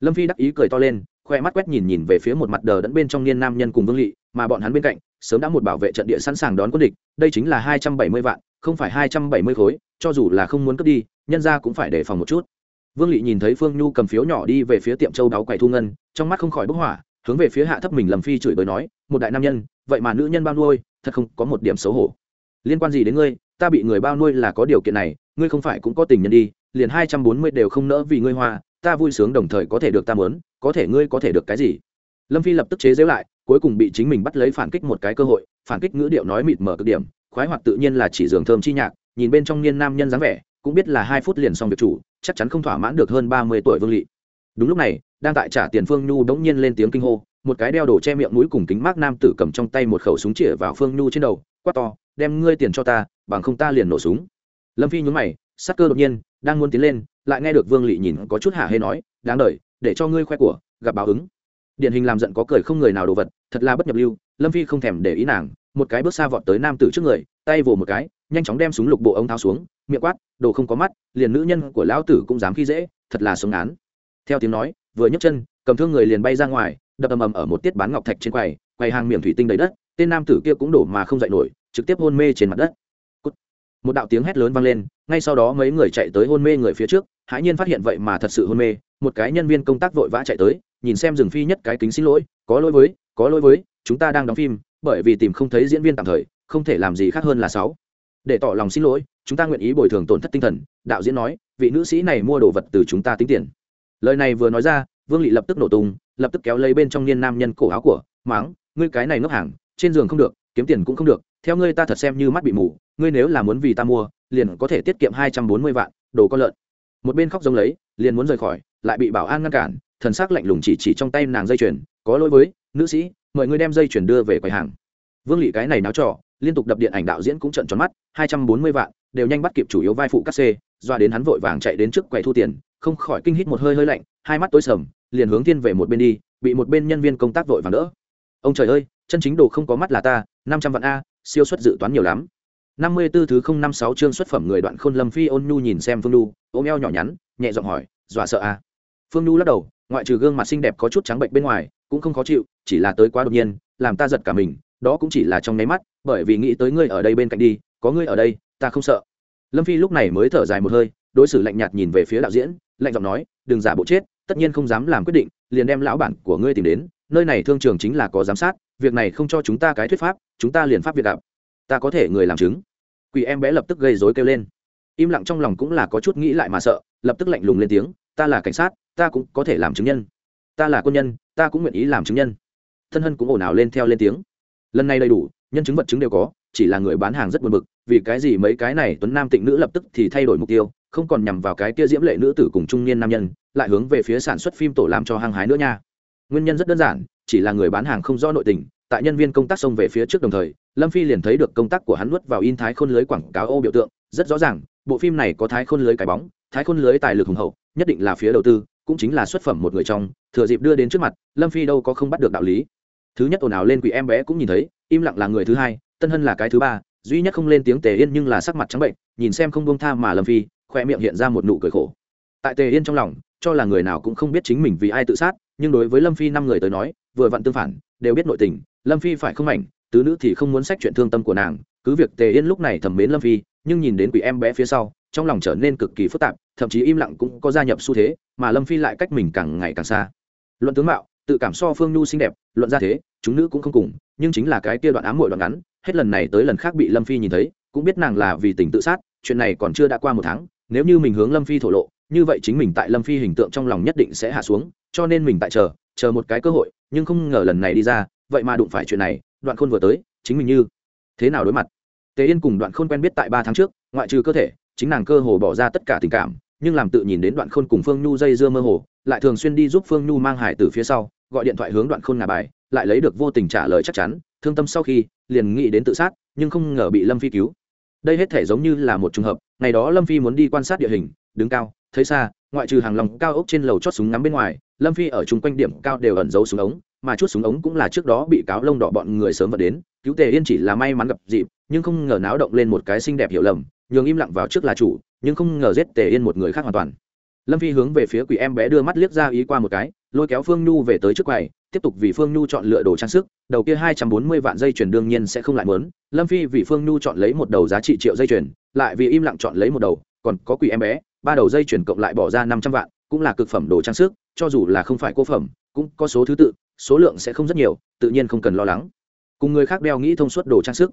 Lâm phi đắc ý cười to lên, khoe mắt quét nhìn nhìn về phía một mặt đờ đẫn bên trong niên nam nhân cùng vương lỵ mà bọn hắn bên cạnh, sớm đã một bảo vệ trận địa sẵn sàng đón quân địch, đây chính là hai trăm bảy mươi vạn, không phải hai trăm bảy mươi khối, cho dù là không muốn cướp đi, nhân ra cũng phải đề phòng một chút. Vương lỵ nhìn thấy phương nhu cầm phiếu nhỏ đi về phía tiệm châu đáo quầy thu ngân, trong mắt không khỏi bức hỏa, hướng về phía hạ thấp mình lầm phi chửi bới nói, một đại nam nhân, vậy mà nữ nhân bao nuôi, thật không có một điểm xấu hổ. Liên quan gì đến ngươi ta bị người bao nuôi là có điều kiện này, ngươi không phải cũng có tình nhân đi, liền hai trăm bốn mươi đều không nỡ vì ngươi hoa, ta vui sướng đồng thời có thể được ta mớn có thể ngươi có thể được cái gì? Lâm phi lập tức chế giễu lại, cuối cùng bị chính mình bắt lấy phản kích một cái cơ hội, phản kích ngữ điệu nói mịt mở cực điểm, khoái hoạt tự nhiên là chỉ giường thơm chi nhạc, nhìn bên trong niên nam nhân dáng vẻ, cũng biết là hai phút liền xong việc chủ, chắc chắn không thỏa mãn được hơn ba mươi tuổi vương lỵ đúng lúc này, đang tại trả tiền phương nhu bỗng nhiên lên tiếng kinh hô, một cái đeo đồ che miệng mũi cùng kính mát nam tử cầm trong tay một khẩu súng chĩa vào phương nhu trên đầu, quát to đem ngươi tiền cho ta, bằng không ta liền nổ súng. Lâm phi nhún mày sắc cơ đột nhiên, đang muốn tiến lên, lại nghe được vương lị nhìn có chút hạ hê nói, đáng đ để cho ngươi khoe của, gặp báo ứng. Điển hình làm giận có cười không người nào đồ vật, thật là bất nhập lưu, lâm phi không thèm để ý nàng, một cái bước xa vọt tới nam tử trước người, tay vồ một cái, nhanh chóng đem súng lục bộ ống tháo xuống, miệng quát, đồ không có mắt, liền nữ nhân của lão tử cũng dám khi dễ, thật là sống án theo tiếng nói, vừa nhấc chân, cầm thương người liền bay ra ngoài, đập ầm ầm ở một tiết bán ngọc thạch trên quầy quầy hàng miệng thủy tinh đầy đất, tên nam tử kia cũng đổ mà không dậy nổi trực tiếp hôn mê trên mặt đất. Một đạo tiếng hét lớn vang lên, ngay sau đó mấy người chạy tới hôn mê người phía trước, hãi nhiên phát hiện vậy mà thật sự hôn mê, một cái nhân viên công tác vội vã chạy tới, nhìn xem rừng phi nhất cái kính xin lỗi, có lỗi với, có lỗi với, chúng ta đang đóng phim, bởi vì tìm không thấy diễn viên tạm thời, không thể làm gì khác hơn là sáu. Để tỏ lòng xin lỗi, chúng ta nguyện ý bồi thường tổn thất tinh thần. Đạo diễn nói, vị nữ sĩ này mua đồ vật từ chúng ta tính tiền. Lời này vừa nói ra, vương lị lập tức nổ tung, lập tức kéo lấy bên trong niên nam nhân cổ áo của, máng, ngươi cái này ngốc hàng, trên giường không được, kiếm tiền cũng không được theo ngươi ta thật xem như mắt bị mù, ngươi nếu là muốn vì ta mua, liền có thể tiết kiệm hai trăm bốn mươi vạn, đồ con lợn. Một bên khóc giống lấy, liền muốn rời khỏi, lại bị bảo an ngăn cản, thần s ắ c lạnh lùng chỉ chỉ trong tay nàng dây chuyền, có lỗi với, nữ sĩ, mời ngươi đem dây chuyền đưa về quầy hàng. Vương lị cái này náo trò, liên tục đập điện ảnh đạo diễn cũng trận tròn mắt, hai trăm bốn mươi vạn, đều nhanh bắt kịp chủ yếu vai phụ cắt xê doa đến hắn vội vàng chạy đến trước quầy thu tiền, không khỏi kinh hít một hơi hơi lạnh, hai mắt tối sầm, liền hướng thiên về một bên đi, bị một bên nhân viên công tác vội vàng đỡ. Ông trời ơi, chân chính đồ không có mắt là ta, năm trăm vạn a siêu suất dự toán nhiều lắm. Năm mươi 54 thứ không năm sáu chương xuất phẩm người đoạn khôn lâm phi ôn nhu nhìn xem phương nhu, ôm eo nhỏ nhắn, nhẹ giọng hỏi, dọa sợ a phương nhu lắc đầu, ngoại trừ gương mặt xinh đẹp có chút trắng bệnh bên ngoài, cũng không khó chịu, chỉ là tới quá đột nhiên, làm ta giật cả mình, đó cũng chỉ là trong nháy mắt, bởi vì nghĩ tới ngươi ở đây bên cạnh đi, có ngươi ở đây, ta không sợ. Lâm phi lúc này mới thở dài một hơi, đối xử lạnh nhạt nhìn về phía đạo diễn, lạnh giọng nói, đừng giả bộ chết, tất nhiên không dám làm quyết định, liền đem lão bản của ngươi tìm đến, nơi này thương trường chính là có giám sát việc này không cho chúng ta cái thuyết pháp, chúng ta liền pháp việc đạp ta có thể người làm chứng. Quỷ em bé lập tức gây dối kêu lên. Im lặng trong lòng cũng là có chút nghĩ lại mà sợ, lập tức lạnh lùng lên tiếng, ta là cảnh sát, ta cũng có thể làm chứng nhân. Ta là quân nhân, ta cũng nguyện ý làm chứng nhân. Thân hân cũng ồn ào lên theo lên tiếng. Lần này đầy đủ, nhân chứng vật chứng đều có, chỉ là người bán hàng rất buồn bực, vì cái gì mấy cái này tuấn nam tịnh nữ lập tức thì thay đổi mục tiêu, không còn nhằm vào cái kia diễm lệ nữ tử cùng trung niên nam nhân, lại hướng về phía sản xuất phim tổ làm cho hăng hái nữa nha nguyên nhân rất đơn giản, chỉ là người bán hàng không rõ nội tình, tại nhân viên công tác xông về phía trước đồng thời, lâm phi liền thấy được công tác của hắn nuốt vào in thái khôn lưới quảng cáo ô biểu tượng, rất rõ ràng, bộ phim này có thái khôn lưới cái bóng, thái khôn lưới tài lực hùng hậu, nhất định là phía đầu tư, cũng chính là xuất phẩm một người trong, thừa dịp đưa đến trước mặt, lâm phi đâu có không bắt được đạo lý. Thứ nhất ồn ào lên quỷ em bé cũng nhìn thấy, im lặng là người thứ hai, tân hân là cái thứ ba, duy nhất không lên tiếng tề yên nhưng là sắc mặt trắng bệnh, nhìn xem không buông tha mà lâm phi, khoe miệng hiện ra một nụ cười khổ. Tại tề yên trong lòng, cho là người nào cũng không biết chính mình vì ai tự sát nhưng đối với lâm phi năm người tới nói, vừa vặn tương phản, đều biết nội tình, lâm phi phải không ảnh tứ nữ thì không muốn sách chuyện thương tâm của nàng, cứ việc tề yên lúc này thầm mến lâm phi, nhưng nhìn đến quỷ em bé phía sau, trong lòng trở nên cực kỳ phức tạp, thậm chí im lặng cũng có gia nhập xu thế, mà lâm phi lại cách mình càng ngày càng xa. Luận tướng mạo, tự cảm so phương nhu xinh đẹp, luận ra thế, chúng nữ cũng không cùng, nhưng chính là cái kia đoạn ám muội đoạn ngắn, hết lần này tới lần khác bị lâm phi nhìn thấy, cũng biết nàng là vì tình tự sát, chuyện này còn chưa đã qua một tháng, nếu như mình hướng lâm phi thổ lộ như vậy chính mình tại lâm phi hình tượng trong lòng nhất định sẽ hạ xuống, cho nên mình tại chờ chờ một cái cơ hội, nhưng không ngờ lần này đi ra, vậy mà đụng phải chuyện này, đoạn khôn vừa tới, chính mình như thế nào đối mặt? Tề yên cùng đoạn khôn quen biết tại ba tháng trước, ngoại trừ cơ thể, chính nàng cơ hồ bỏ ra tất cả tình cảm, nhưng làm tự nhìn đến đoạn khôn cùng phương nhu dây dưa mơ hồ, lại thường xuyên đi giúp phương nhu mang hải từ phía sau, gọi điện thoại hướng đoạn khôn ngà bài, lại lấy được vô tình trả lời chắc chắn, thương tâm sau khi, liền nghĩ đến tự sát, nhưng không ngờ bị lâm phi cứu. Đây hết thể giống như là một trường hợp, ngày đó lâm phi muốn đi quan sát địa hình, đứng cao thấy xa, ngoại trừ hàng lòng cao ốc trên lầu chót súng ngắm bên ngoài, lâm phi ở chung quanh điểm cao đều ẩn giấu súng ống, mà chút súng ống cũng là trước đó bị cáo lông đỏ bọn người sớm vật đến, cứu tề yên chỉ là may mắn gặp dịp, nhưng không ngờ náo động lên một cái xinh đẹp hiểu lầm, nhường im lặng vào trước là chủ, nhưng không ngờ giết tề yên một người khác hoàn toàn. Lâm phi hướng về phía quỷ em bé đưa mắt liếc ra ý qua một cái, lôi kéo phương nhu về tới trước quầy, tiếp tục vì phương nhu chọn lựa đồ trang sức, đầu kia hai trăm bốn mươi vạn dây chuyền đương nhiên sẽ không lại mớn. Lâm phi vì phương nhu chọn lấy một đầu giá trị triệu dây chuyền, lại vì im lặng chọn lấy một đầu, còn có quỷ em bé ba đầu dây chuyển cộng lại bỏ ra năm trăm vạn, cũng là cực phẩm đồ trang sức, cho dù là không phải cô phẩm, cũng có số thứ tự, số lượng sẽ không rất nhiều, tự nhiên không cần lo lắng. Cùng người khác đeo nghĩ thông suốt đồ trang sức.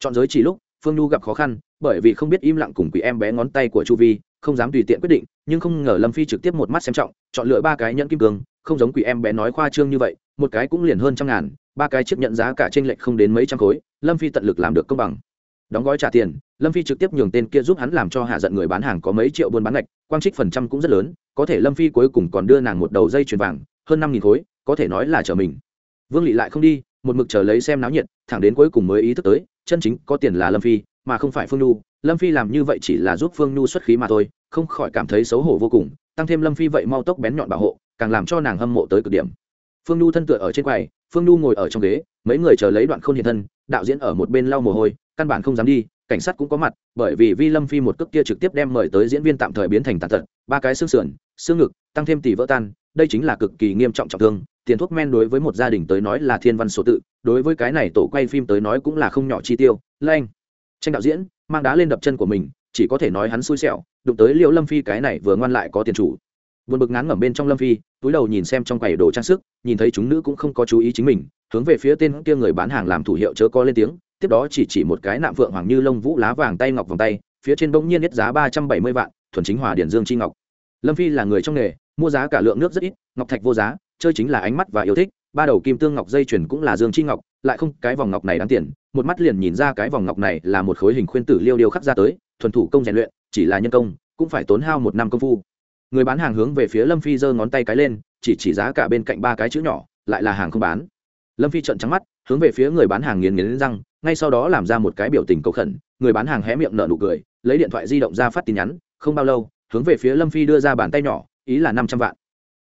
Chọn giới chỉ lúc, phương nhu gặp khó khăn, bởi vì không biết im lặng cùng quỷ em bé ngón tay của chu vi, không dám tùy tiện quyết định, nhưng không ngờ lâm phi trực tiếp một mắt xem trọng, chọn lựa ba cái nhẫn kim cương, không giống quỷ em bé nói khoa trương như vậy, một cái cũng liền hơn trăm ngàn, ba cái chiếc nhận giá cả trên lệch không đến mấy trăm khối, lâm phi tận lực làm được công bằng đóng gói trả tiền, lâm phi trực tiếp nhường tên kia giúp hắn làm cho hạ giận người bán hàng có mấy triệu buôn bán ngạch, quang trích phần trăm cũng rất lớn, có thể lâm phi cuối cùng còn đưa nàng một đầu dây chuyền vàng, hơn năm nghìn khối, có thể nói là chờ mình. Vương lị lại không đi, một mực chờ lấy xem náo nhiệt, thẳng đến cuối cùng mới ý thức tới, chân chính có tiền là lâm phi, mà không phải phương nhu. Lâm phi làm như vậy chỉ là giúp phương nhu xuất khí mà thôi, không khỏi cảm thấy xấu hổ vô cùng, tăng thêm lâm phi vậy mau tốc bén nhọn bảo hộ, càng làm cho nàng hâm mộ tới cực điểm. Phương nhu thân tựa ở trên quầy, phương nhu ngồi ở trong ghế, mấy người chờ lấy đoạn k h ô n hiện thân, đạo diễn ở một bên lau mồ hôi căn bản không dám đi, cảnh sát cũng có mặt, bởi vì vi lâm phi một cước kia trực tiếp đem mời tới diễn viên tạm thời biến thành tàn tật, ba cái xương sườn, xương ngực, tăng thêm tỷ vỡ tan, đây chính là cực kỳ nghiêm trọng trọng thương, tiền thuốc men đối với một gia đình tới nói là thiên văn số tự, đối với cái này tổ quay phim tới nói cũng là không nhỏ chi tiêu lanh tranh đạo diễn, mang đá lên đập chân của mình, chỉ có thể nói hắn xui xẻo, đụng tới liệu lâm phi cái này vừa ngoan lại có tiền chủ. Vượt bực ngán ngẩm bên trong lâm phi, túi đầu nhìn xem trong quầy đồ trang sức, nhìn thấy chúng nữ cũng không có chú ý chính mình, hướng về phía tên kia người bán hàng làm thủ hiệu chớ có lên tiếng tiếp đó chỉ chỉ một cái nạm vượng hoàng như lông vũ lá vàng tay ngọc vòng tay, phía trên bỗng nhiên hết giá ba trăm bảy mươi vạn, thuần chính hòa điển dương chi ngọc. Lâm phi là người trong nghề, mua giá cả lượng nước rất ít, ngọc thạch vô giá, chơi chính là ánh mắt và yêu thích, ba đầu kim tương ngọc dây chuyền cũng là dương chi ngọc, lại không, cái vòng ngọc này đáng tiền, một mắt liền nhìn ra cái vòng ngọc này là một khối hình khuyên tử liêu điêu khắc ra tới, thuần thủ công rèn luyện, chỉ là nhân công, cũng phải tốn hao một năm công phu. Người bán hàng hướng về phía lâm phi giơ ngón tay cái lên, chỉ chỉ giá cả bên cạnh ba cái chữ nhỏ, lại là hàng không bán. Lâm phi trợn trắng mắt, hướng về phía người bán hàng nghiền nghiến răng ngay sau đó làm ra một cái biểu tình cầu khẩn, người bán hàng hé miệng nở nụ cười, lấy điện thoại di động ra phát tin nhắn, không bao lâu, hướng về phía lâm phi đưa ra bàn tay nhỏ, ý là năm trăm vạn.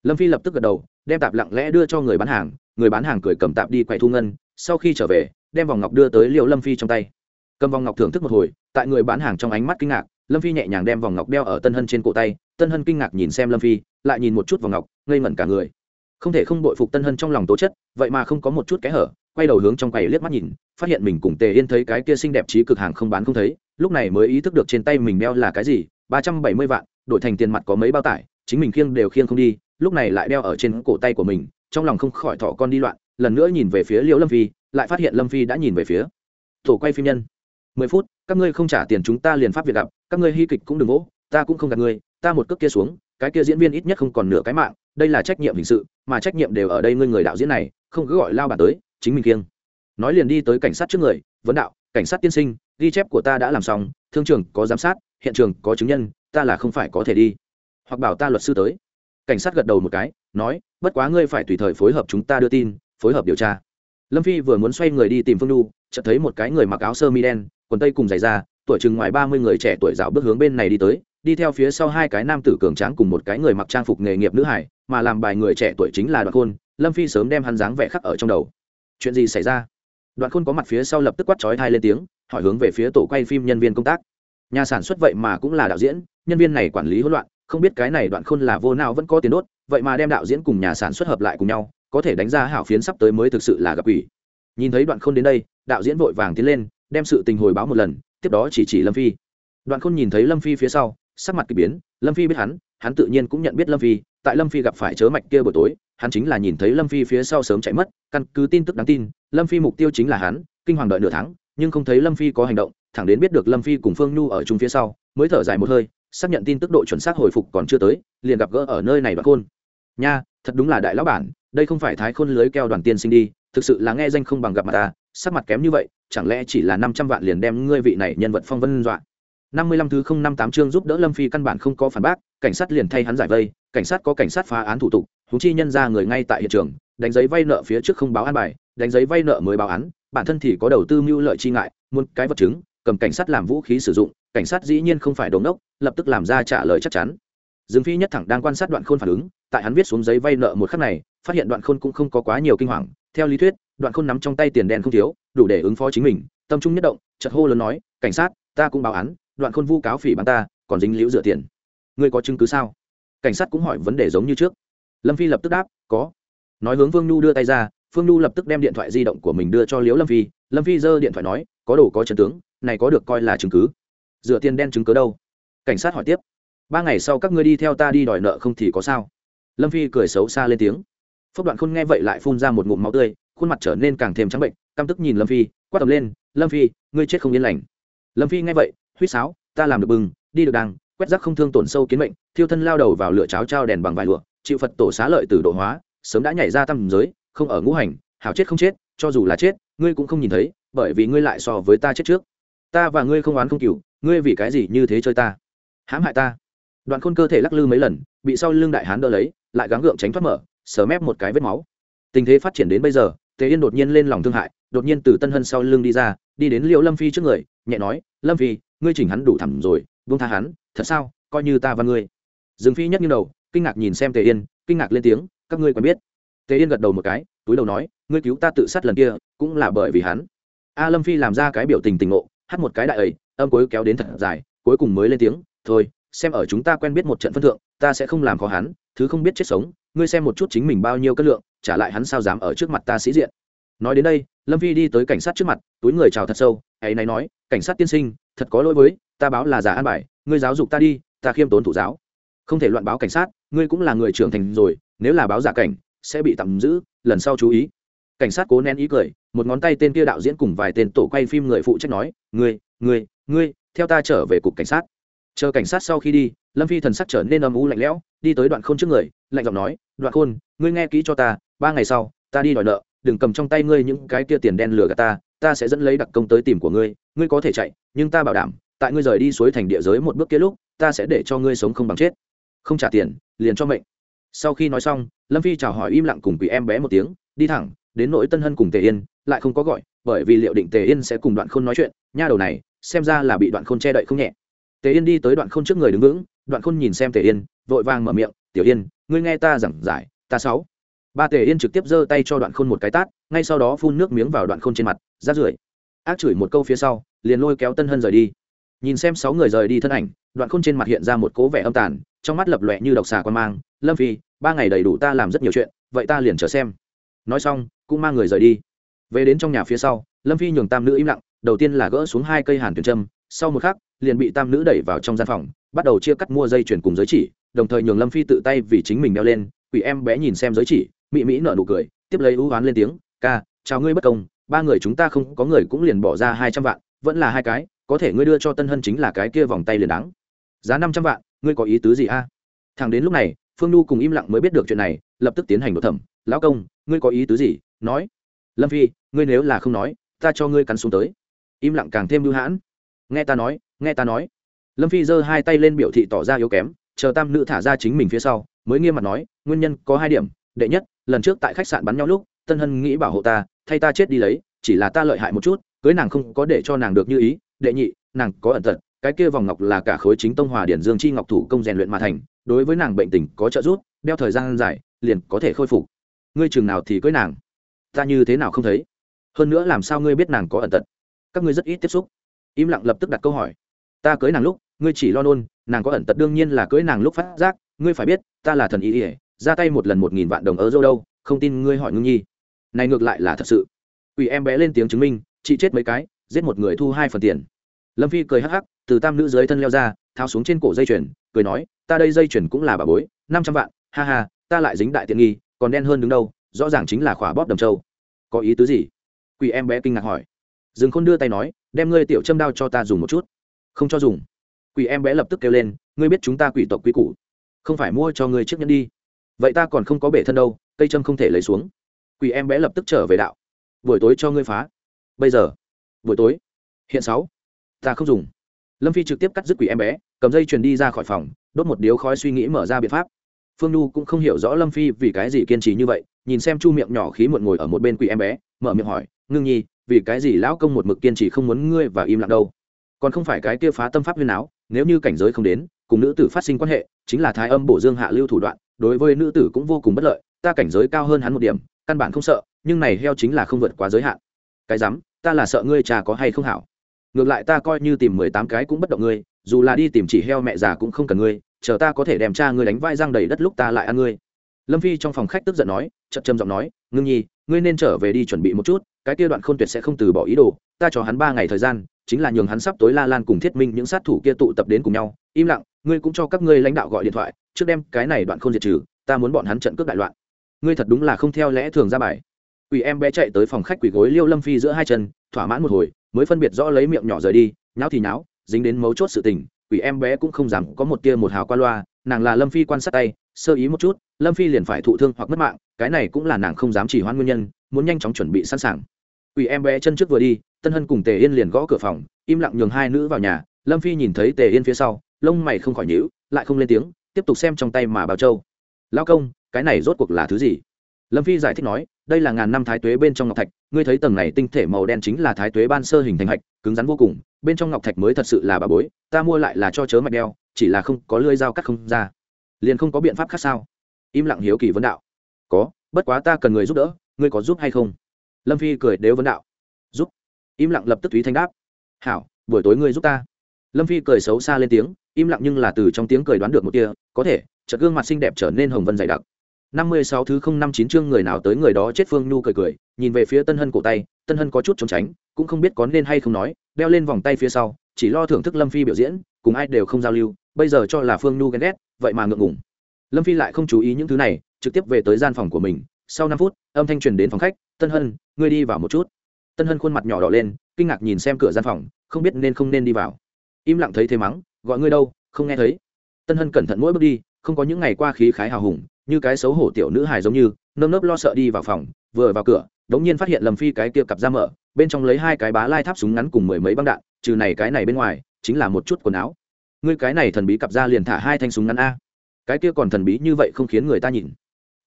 Lâm phi lập tức gật đầu, đem tạp lặng lẽ đưa cho người bán hàng, người bán hàng cười cầm tạp đi quay thu ngân, sau khi trở về, đem vòng ngọc đưa tới liệu lâm phi trong tay. Cầm vòng ngọc thưởng thức một hồi, tại người bán hàng trong ánh mắt kinh ngạc, lâm phi nhẹ nhàng đem vòng ngọc đeo ở tân hân trên cổ tay, tân hân kinh ngạc nhìn xem lâm phi, lại nhìn một chút vòng ngọc, ngây ngẩn cả người. Không thể không bội phục tân hân trong lòng tố chất, vậy mà không có một chút kẽ hở quay đầu hướng trong quầy liếc mắt nhìn, phát hiện mình cùng tề yên thấy cái kia xinh đẹp trí cực hàng không bán không thấy, lúc này mới ý thức được trên tay mình đeo là cái gì, ba trăm bảy mươi vạn, đổi thành tiền mặt có mấy bao tải, chính mình khiêng đều khiêng không đi, lúc này lại đeo ở trên cổ tay của mình, trong lòng không khỏi thọ con đi loạn, lần nữa nhìn về phía liễu lâm phi, lại phát hiện lâm phi đã nhìn về phía tổ quay phim nhân. mười phút, các ngươi không trả tiền chúng ta liền pháp việc gặp, các ngươi hy kịch cũng đừng vỗ, ta cũng không gạt ngươi, ta một cước kia xuống, cái kia diễn viên ít nhất không còn nửa cái mạng, đây là trách nhiệm hình sự, mà trách nhiệm đều ở đây ngươi người đạo diễn này, không cứ gọi lao bản tới chính mình kiêng nói liền đi tới cảnh sát trước người, vấn đạo, cảnh sát tiên sinh, ghi chép của ta đã làm xong, thương trường có giám sát, hiện trường có chứng nhân, ta là không phải có thể đi. Hoặc bảo ta luật sư tới. Cảnh sát gật đầu một cái, nói, bất quá ngươi phải tùy thời phối hợp chúng ta đưa tin, phối hợp điều tra. Lâm phi vừa muốn xoay người đi tìm phương đu chợt thấy một cái người mặc áo sơ mi đen, quần tây cùng giày da, tuổi chừng ngoài ba mươi người trẻ tuổi dạo bước hướng bên này đi tới, đi theo phía sau hai cái nam tử cường tráng cùng một cái người mặc trang phục nghề nghiệp nữ hải, mà làm bài người trẻ tuổi chính là đoạn khôn. Lâm phi sớm đem hắn dáng vẻ khắc ở trong đầu chuyện gì xảy ra? Đoạn khôn có mặt phía sau lập tức quát chói thai lên tiếng, hỏi hướng về phía tổ quay phim nhân viên công tác. Nhà sản xuất vậy mà cũng là đạo diễn, nhân viên này quản lý hỗn loạn, không biết cái này đoạn khôn là vô nào vẫn có tiền đốt, vậy mà đem đạo diễn cùng nhà sản xuất hợp lại cùng nhau, có thể đánh ra hảo phiến sắp tới mới thực sự là gặp ủy nhìn thấy đoạn khôn đến đây, đạo diễn vội vàng tiến lên, đem sự tình hồi báo một lần, tiếp đó chỉ chỉ lâm phi. Đoạn khôn nhìn thấy lâm phi phía sau, sắc mặt k ỳ biến, lâm phi biết hắn hắn tự nhiên cũng nhận biết lâm phi, tại lâm phi gặp phải chớ mạch kia buổi tối hắn chính là nhìn thấy lâm phi phía sau sớm chạy mất, căn cứ tin tức đáng tin, lâm phi mục tiêu chính là hắn, kinh hoàng đợi nửa tháng, nhưng không thấy lâm phi có hành động, thẳng đến biết được lâm phi cùng phương nhu ở chung phía sau, mới thở dài một hơi, xác nhận tin tức độ chuẩn xác hồi phục còn chưa tới, liền gặp gỡ ở nơi này và khôn. Nha, thật đúng là đại lão bản, đây không phải thái khôn lưới keo đoàn tiên sinh đi, thực sự là nghe danh không bằng gặp mặt ta, sắc mặt kém như vậy, chẳng lẽ chỉ là năm trăm vạn liền đem ngươi vị này nhân vật phong vân dọa? năm mươi lăm thứ không năm tám chương giúp đỡ lâm phi căn bản không có phản bác, cảnh sát liền thay hắn giải vây, cảnh sát có cảnh sát phá án thủ tục húng chi nhân ra người ngay tại hiện trường, đánh giấy vay nợ phía trước không báo an bài, đánh giấy vay nợ mới báo án, bản thân thì có đầu tư mưu lợi chi ngại, muốn cái vật chứng, cầm cảnh sát làm vũ khí sử dụng, cảnh sát dĩ nhiên không phải đồn đốc lập tức làm ra trả lời chắc chắn. Dương phi nhất thẳng đang quan sát đoạn khôn phản ứng, tại hắn viết xuống giấy vay nợ một khắc này, phát hiện đoạn khôn cũng không có quá nhiều kinh hoàng. Theo lý thuyết, đoạn khôn nắm trong tay tiền đen không thiếu, đủ để ứng phó chính mình, tâm trung nhất động chật hô lớn nói, cảnh sát, ta cũng báo án, đoạn khôn vu cáo phỉ bắn ta, còn dính liễu dựa tiền. Ngươi có chứng cứ sao? Cảnh sát cũng hỏi vấn đề giống như trước lâm phi lập tức đáp, có. Nói hướng vương nhu đưa tay ra, phương nhu lập tức đem điện thoại di động của mình đưa cho liễu lâm phi. Lâm phi giơ điện thoại nói, có đồ có chân tướng, này có được coi là chứng cứ. Dựa tiền đen chứng cứ đâu? Cảnh sát hỏi tiếp. Ba ngày sau các ngươi đi theo ta đi đòi nợ không thì có sao? Lâm phi cười xấu xa lên tiếng. Phúc đoạn khôn nghe vậy lại phun ra một ngụm máu tươi, khuôn mặt trở nên càng thêm trắng bệnh, căm tức nhìn lâm phi, quát tầm lên, lâm phi, ngươi chết không yên lành. Lâm phi nghe vậy, huýt sáo, ta làm được bừng, đi được đàng quét rác không thương tổn sâu kiến mệnh, thiêu thân lao đầu vào lửa cháo trao đèn bằng vài lụa chịu phật tổ xá lợi từ độ hóa, sớm đã nhảy ra tâm giới, không ở ngũ hành, hảo chết không chết, cho dù là chết, ngươi cũng không nhìn thấy, bởi vì ngươi lại so với ta chết trước. Ta và ngươi không oán không cừu, ngươi vì cái gì như thế chơi ta? Hãm hại ta. Đoạn khôn cơ thể lắc lư mấy lần, bị sau lưng đại hán đỡ lấy, lại gắng gượng tránh thoát mở, sờ mép một cái vết máu. Tình thế phát triển đến bây giờ, tề yên đột nhiên lên lòng thương hại, đột nhiên từ tân hân sau lưng đi ra, đi đến liệu lâm phi trước người, nhẹ nói, lâm phi, ngươi chỉnh hắn đủ thẳm rồi, buông tha hắn, thật sao? Coi như ta và ngươi. Dương phi nhất như đầu kinh ngạc nhìn xem tề yên, kinh ngạc lên tiếng, các ngươi quen biết. Tề yên gật đầu một cái, túi đầu nói, ngươi cứu ta tự sát lần kia, cũng là bởi vì hắn. A lâm phi làm ra cái biểu tình tình ngộ hắt một cái đại ấy, âm cuối kéo đến thật dài, cuối cùng mới lên tiếng, thôi, xem ở chúng ta quen biết một trận phân thượng, ta sẽ không làm khó hắn, thứ không biết chết sống, ngươi xem một chút chính mình bao nhiêu cân lượng, trả lại hắn sao dám ở trước mặt ta sĩ diện. Nói đến đây, lâm phi đi tới cảnh sát trước mặt, túi người chào thật sâu, ấy này nói, cảnh sát tiên sinh, thật có lỗi với, ta báo là giả an bài, ngươi giáo dục ta đi, ta khiêm tốn thủ giáo không thể loạn báo cảnh sát, ngươi cũng là người trưởng thành rồi, nếu là báo giả cảnh, sẽ bị tạm giữ, lần sau chú ý. Cảnh sát cố nén ý cười, một ngón tay tên kia đạo diễn cùng vài tên tổ quay phim người phụ trách nói, ngươi ngươi ngươi, theo ta trở về cục cảnh sát. Chờ cảnh sát sau khi đi, lâm phi thần sắc trở nên âm u lạnh lẽo, đi tới đoạn khôn trước người, lạnh giọng nói, đoạn khôn, ngươi nghe kỹ cho ta, ba ngày sau, ta đi đòi nợ, đừng cầm trong tay ngươi những cái kia tiền đen lừa gạt ta ta sẽ dẫn lấy đặc công tới tìm của ngươi ngươi có thể chạy, nhưng ta bảo đảm, tại ngươi rời đi suối thành địa giới một bước kia lúc, ta sẽ để cho ngươi sống không bằng chết không trả tiền, liền cho mệnh. Sau khi nói xong, lâm phi chào hỏi im lặng cùng quỷ em bé một tiếng, đi thẳng, đến nỗi tân hân cùng tề yên, lại không có gọi, bởi vì liệu định tề yên sẽ cùng đoạn khôn nói chuyện, nha đầu này, xem ra là bị đoạn khôn che đậy không nhẹ. Tề yên đi tới đoạn khôn trước người đứng vững, đoạn khôn nhìn xem tề yên, vội vàng mở miệng, tiểu yên, ngươi nghe ta giảng giải, ta sáu. Ba tề yên trực tiếp giơ tay cho đoạn khôn một cái tát, ngay sau đó phun nước miếng vào đoạn khôn trên mặt, rát rưởi. Ác chửi một câu phía sau, liền lôi kéo tân hân rời đi nhìn xem sáu người rời đi thân ảnh, đoạn khôn trên mặt hiện ra một cố vẻ âm tàn, trong mắt lập lọe như độc xà quan mang. Lâm phi, ba ngày đầy đủ ta làm rất nhiều chuyện, vậy ta liền chờ xem. Nói xong, cũng mang người rời đi. Về đến trong nhà phía sau, lâm phi nhường tam nữ im lặng, đầu tiên là gỡ xuống hai cây hàn tuyển trâm sau một khắc, liền bị tam nữ đẩy vào trong gian phòng, bắt đầu chia cắt mua dây chuyển cùng giới chỉ, đồng thời nhường lâm phi tự tay vì chính mình đeo lên, quỷ em bé nhìn xem giới chỉ, mị mỹ nở nụ cười, tiếp lấy ưu oán lên tiếng, ca, chào ngươi bất công, ba người chúng ta không có người cũng liền bỏ ra hai trăm vạn, vẫn là hai cái có thể ngươi đưa cho tân hân chính là cái kia vòng tay liền đáng. Giá năm trăm vạn, ngươi có ý tứ gì a? Thằng đến lúc này, phương nhu cùng im lặng mới biết được chuyện này, lập tức tiến hành đột thẩm. Lão công, ngươi có ý tứ gì? Nói. Lâm phi, ngươi nếu là không nói, ta cho ngươi cắn xuống tới. Im lặng càng thêm lưu hãn. Nghe ta nói, nghe ta nói. Lâm phi giơ hai tay lên biểu thị tỏ ra yếu kém, chờ tam nữ thả ra chính mình phía sau, mới nghiêm mặt nói, nguyên nhân có hai điểm. Đệ nhất, lần trước tại khách sạn bắn nhau lúc, tân hân nghĩ bảo hộ ta, thay ta chết đi lấy, chỉ là ta lợi hại một chút, cưới nàng không có để cho nàng được như ý đệ nhị, nàng có ẩn tật, cái kia vòng ngọc là cả khối chính tông hòa điển dương chi ngọc thủ công rèn luyện mà thành, đối với nàng bệnh tình có trợ giúp, đeo thời gian dài, liền có thể khôi phục. Ngươi chừng nào thì cưới nàng? Ta như thế nào không thấy? Hơn nữa làm sao ngươi biết nàng có ẩn tật? Các ngươi rất ít tiếp xúc. Im lặng lập tức đặt câu hỏi. Ta cưới nàng lúc, ngươi chỉ lo nôn, nàng có ẩn tật đương nhiên là cưới nàng lúc phát giác, ngươi phải biết, ta là thần ý ỉa ra tay một lần một nghìn vạn đồng ở dâu đâu, không tin ngươi hỏi ngưng nhi. Này ngược lại là thật sự. Ủy em bé lên tiếng chứng minh, chị chết mấy cái giết một người thu hai phần tiền. Lâm phi cười hắc hắc, từ tam nữ dưới thân leo ra, tháo xuống trên cổ dây chuyền, cười nói, ta đây dây chuyền cũng là bà bối, năm trăm vạn, ha ha, ta lại dính đại tiện nghi, còn đen hơn đứng đâu, rõ ràng chính là khỏa bóp đầm châu có ý tứ gì? Quỷ em bé kinh ngạc hỏi. Dừng khôn đưa tay nói, đem ngươi tiểu châm đao cho ta dùng một chút. Không cho dùng. Quỷ em bé lập tức kêu lên, ngươi biết chúng ta quỷ tộc quy củ, không phải mua cho ngươi chiếc nhẫn đi. Vậy ta còn không có bể thân đâu, cây châm không thể lấy xuống. Quỷ em bé lập tức trở về đạo, buổi tối cho ngươi phá. Bây giờ buổi tối. Hiện sáu. Ta không dùng. Lâm phi trực tiếp cắt dứt quỷ em bé, cầm dây chuyền đi ra khỏi phòng, đốt một điếu khói suy nghĩ mở ra biện pháp. Phương nhu cũng không hiểu rõ lâm phi vì cái gì kiên trì như vậy, nhìn xem chu miệng nhỏ khí muộn ngồi ở một bên quỷ em bé, mở miệng hỏi, ngưng nhi, vì cái gì lão công một mực kiên trì không muốn ngươi và im lặng đâu? Còn không phải cái kia phá tâm pháp huyền áo, nếu như cảnh giới không đến, cùng nữ tử phát sinh quan hệ, chính là thái âm bổ dương hạ lưu thủ đoạn, đối với nữ tử cũng vô cùng bất lợi, ta cảnh giới cao hơn hắn một điểm, căn bản không sợ, nhưng này heo chính là không vượt quá giới hạn. Cái rắm ta là sợ ngươi trà có hay không hảo. Ngược lại ta coi như tìm mười tám cái cũng bất động ngươi, dù là đi tìm chỉ heo mẹ già cũng không cần ngươi, chờ ta có thể đem cha ngươi đánh vai răng đầy đất lúc ta lại ăn ngươi. Lâm phi trong phòng khách tức giận nói, chậm châm giọng nói, ngưng nhi, ngươi nên trở về đi chuẩn bị một chút, cái kia đoạn khôn tuyệt sẽ không từ bỏ ý đồ, ta cho hắn ba ngày thời gian, chính là nhường hắn sắp tối la lan cùng thiết minh những sát thủ kia tụ tập đến cùng nhau, im lặng, ngươi cũng cho các ngươi lãnh đạo gọi điện thoại, trước đem cái này đoạn khôn diệt trừ, ta muốn bọn hắn trận cướp đại loạn. Ngươi thật đúng là không theo lẽ thường ra bài quỷ em bé chạy tới phòng khách quỷ gối liêu lâm phi giữa hai chân, thỏa mãn một hồi, mới phân biệt rõ lấy miệng nhỏ rời đi, nháo thì nháo, dính đến mấu chốt sự tình quỷ em bé cũng không dám có một tia một hào qua loa, nàng là lâm phi quan sát tay, sơ ý một chút, lâm phi liền phải thụ thương hoặc mất mạng, cái này cũng là nàng không dám chỉ hoãn nguyên nhân, muốn nhanh chóng chuẩn bị sẵn sàng. Quỷ em bé chân trước vừa đi, tân hân cùng tề yên liền gõ cửa phòng, im lặng nhường hai nữ vào nhà, lâm phi nhìn thấy tề yên phía sau, lông mày không khỏi nhíu, lại không lên tiếng, tiếp tục xem trong tay mà bảo châu. Lao công, cái này rốt cuộc là thứ gì? Lâm phi giải thích nói, đây là ngàn năm thái tuế bên trong ngọc thạch, ngươi thấy tầng này tinh thể màu đen chính là thái tuế ban sơ hình thành hạch, cứng rắn vô cùng, bên trong ngọc thạch mới thật sự là bà bối, ta mua lại là cho chớ mạch đeo, chỉ là không có lưỡi dao cắt không ra. Liền không có biện pháp khác sao? Im lặng hiếu kỳ vấn đạo. Có, bất quá ta cần người giúp đỡ, ngươi có giúp hay không? Lâm phi cười đều vấn đạo. Giúp. Im lặng lập tức thúy thanh đáp. Hảo, buổi tối ngươi giúp ta. Lâm phi cười xấu xa lên tiếng, im lặng nhưng là từ trong tiếng cười đoán được một tia có thể, chợt gương mặt xinh đẹp trở nên hồng vân dày đặc năm mươi sáu thứ không năm chín chương người nào tới người đó chết phương nhu cười cười, nhìn về phía tân hân cổ tay, tân hân có chút trốn tránh, cũng không biết có nên hay không nói, đeo lên vòng tay phía sau, chỉ lo thưởng thức lâm phi biểu diễn, cùng ai đều không giao lưu, bây giờ cho là phương nhu ghen ghét, vậy mà ngượng ngùng. Lâm phi lại không chú ý những thứ này, trực tiếp về tới gian phòng của mình, sau năm phút, âm thanh truyền đến phòng khách, tân hân, ngươi đi vào một chút. Tân hân khuôn mặt nhỏ đỏ lên, kinh ngạc nhìn xem cửa gian phòng, không biết nên không nên đi vào. Im lặng thấy thế mắng, gọi ngươi đâu, không nghe thấy. Tân hân cẩn thận mỗi bước đi, không có những ngày qua khí khái hào hùng như cái xấu hổ tiểu nữ hài giống như, nơm nớp lo sợ đi vào phòng, vừa vào cửa, đống nhiên phát hiện lầm phi cái kia cặp ra mở, bên trong lấy hai cái bá lai tháp súng ngắn cùng mười mấy băng đạn, trừ này cái này bên ngoài, chính là một chút quần áo. Ngươi cái này thần bí cặp ra liền thả hai thanh súng ngắn a. Cái kia còn thần bí như vậy không khiến người ta nhìn.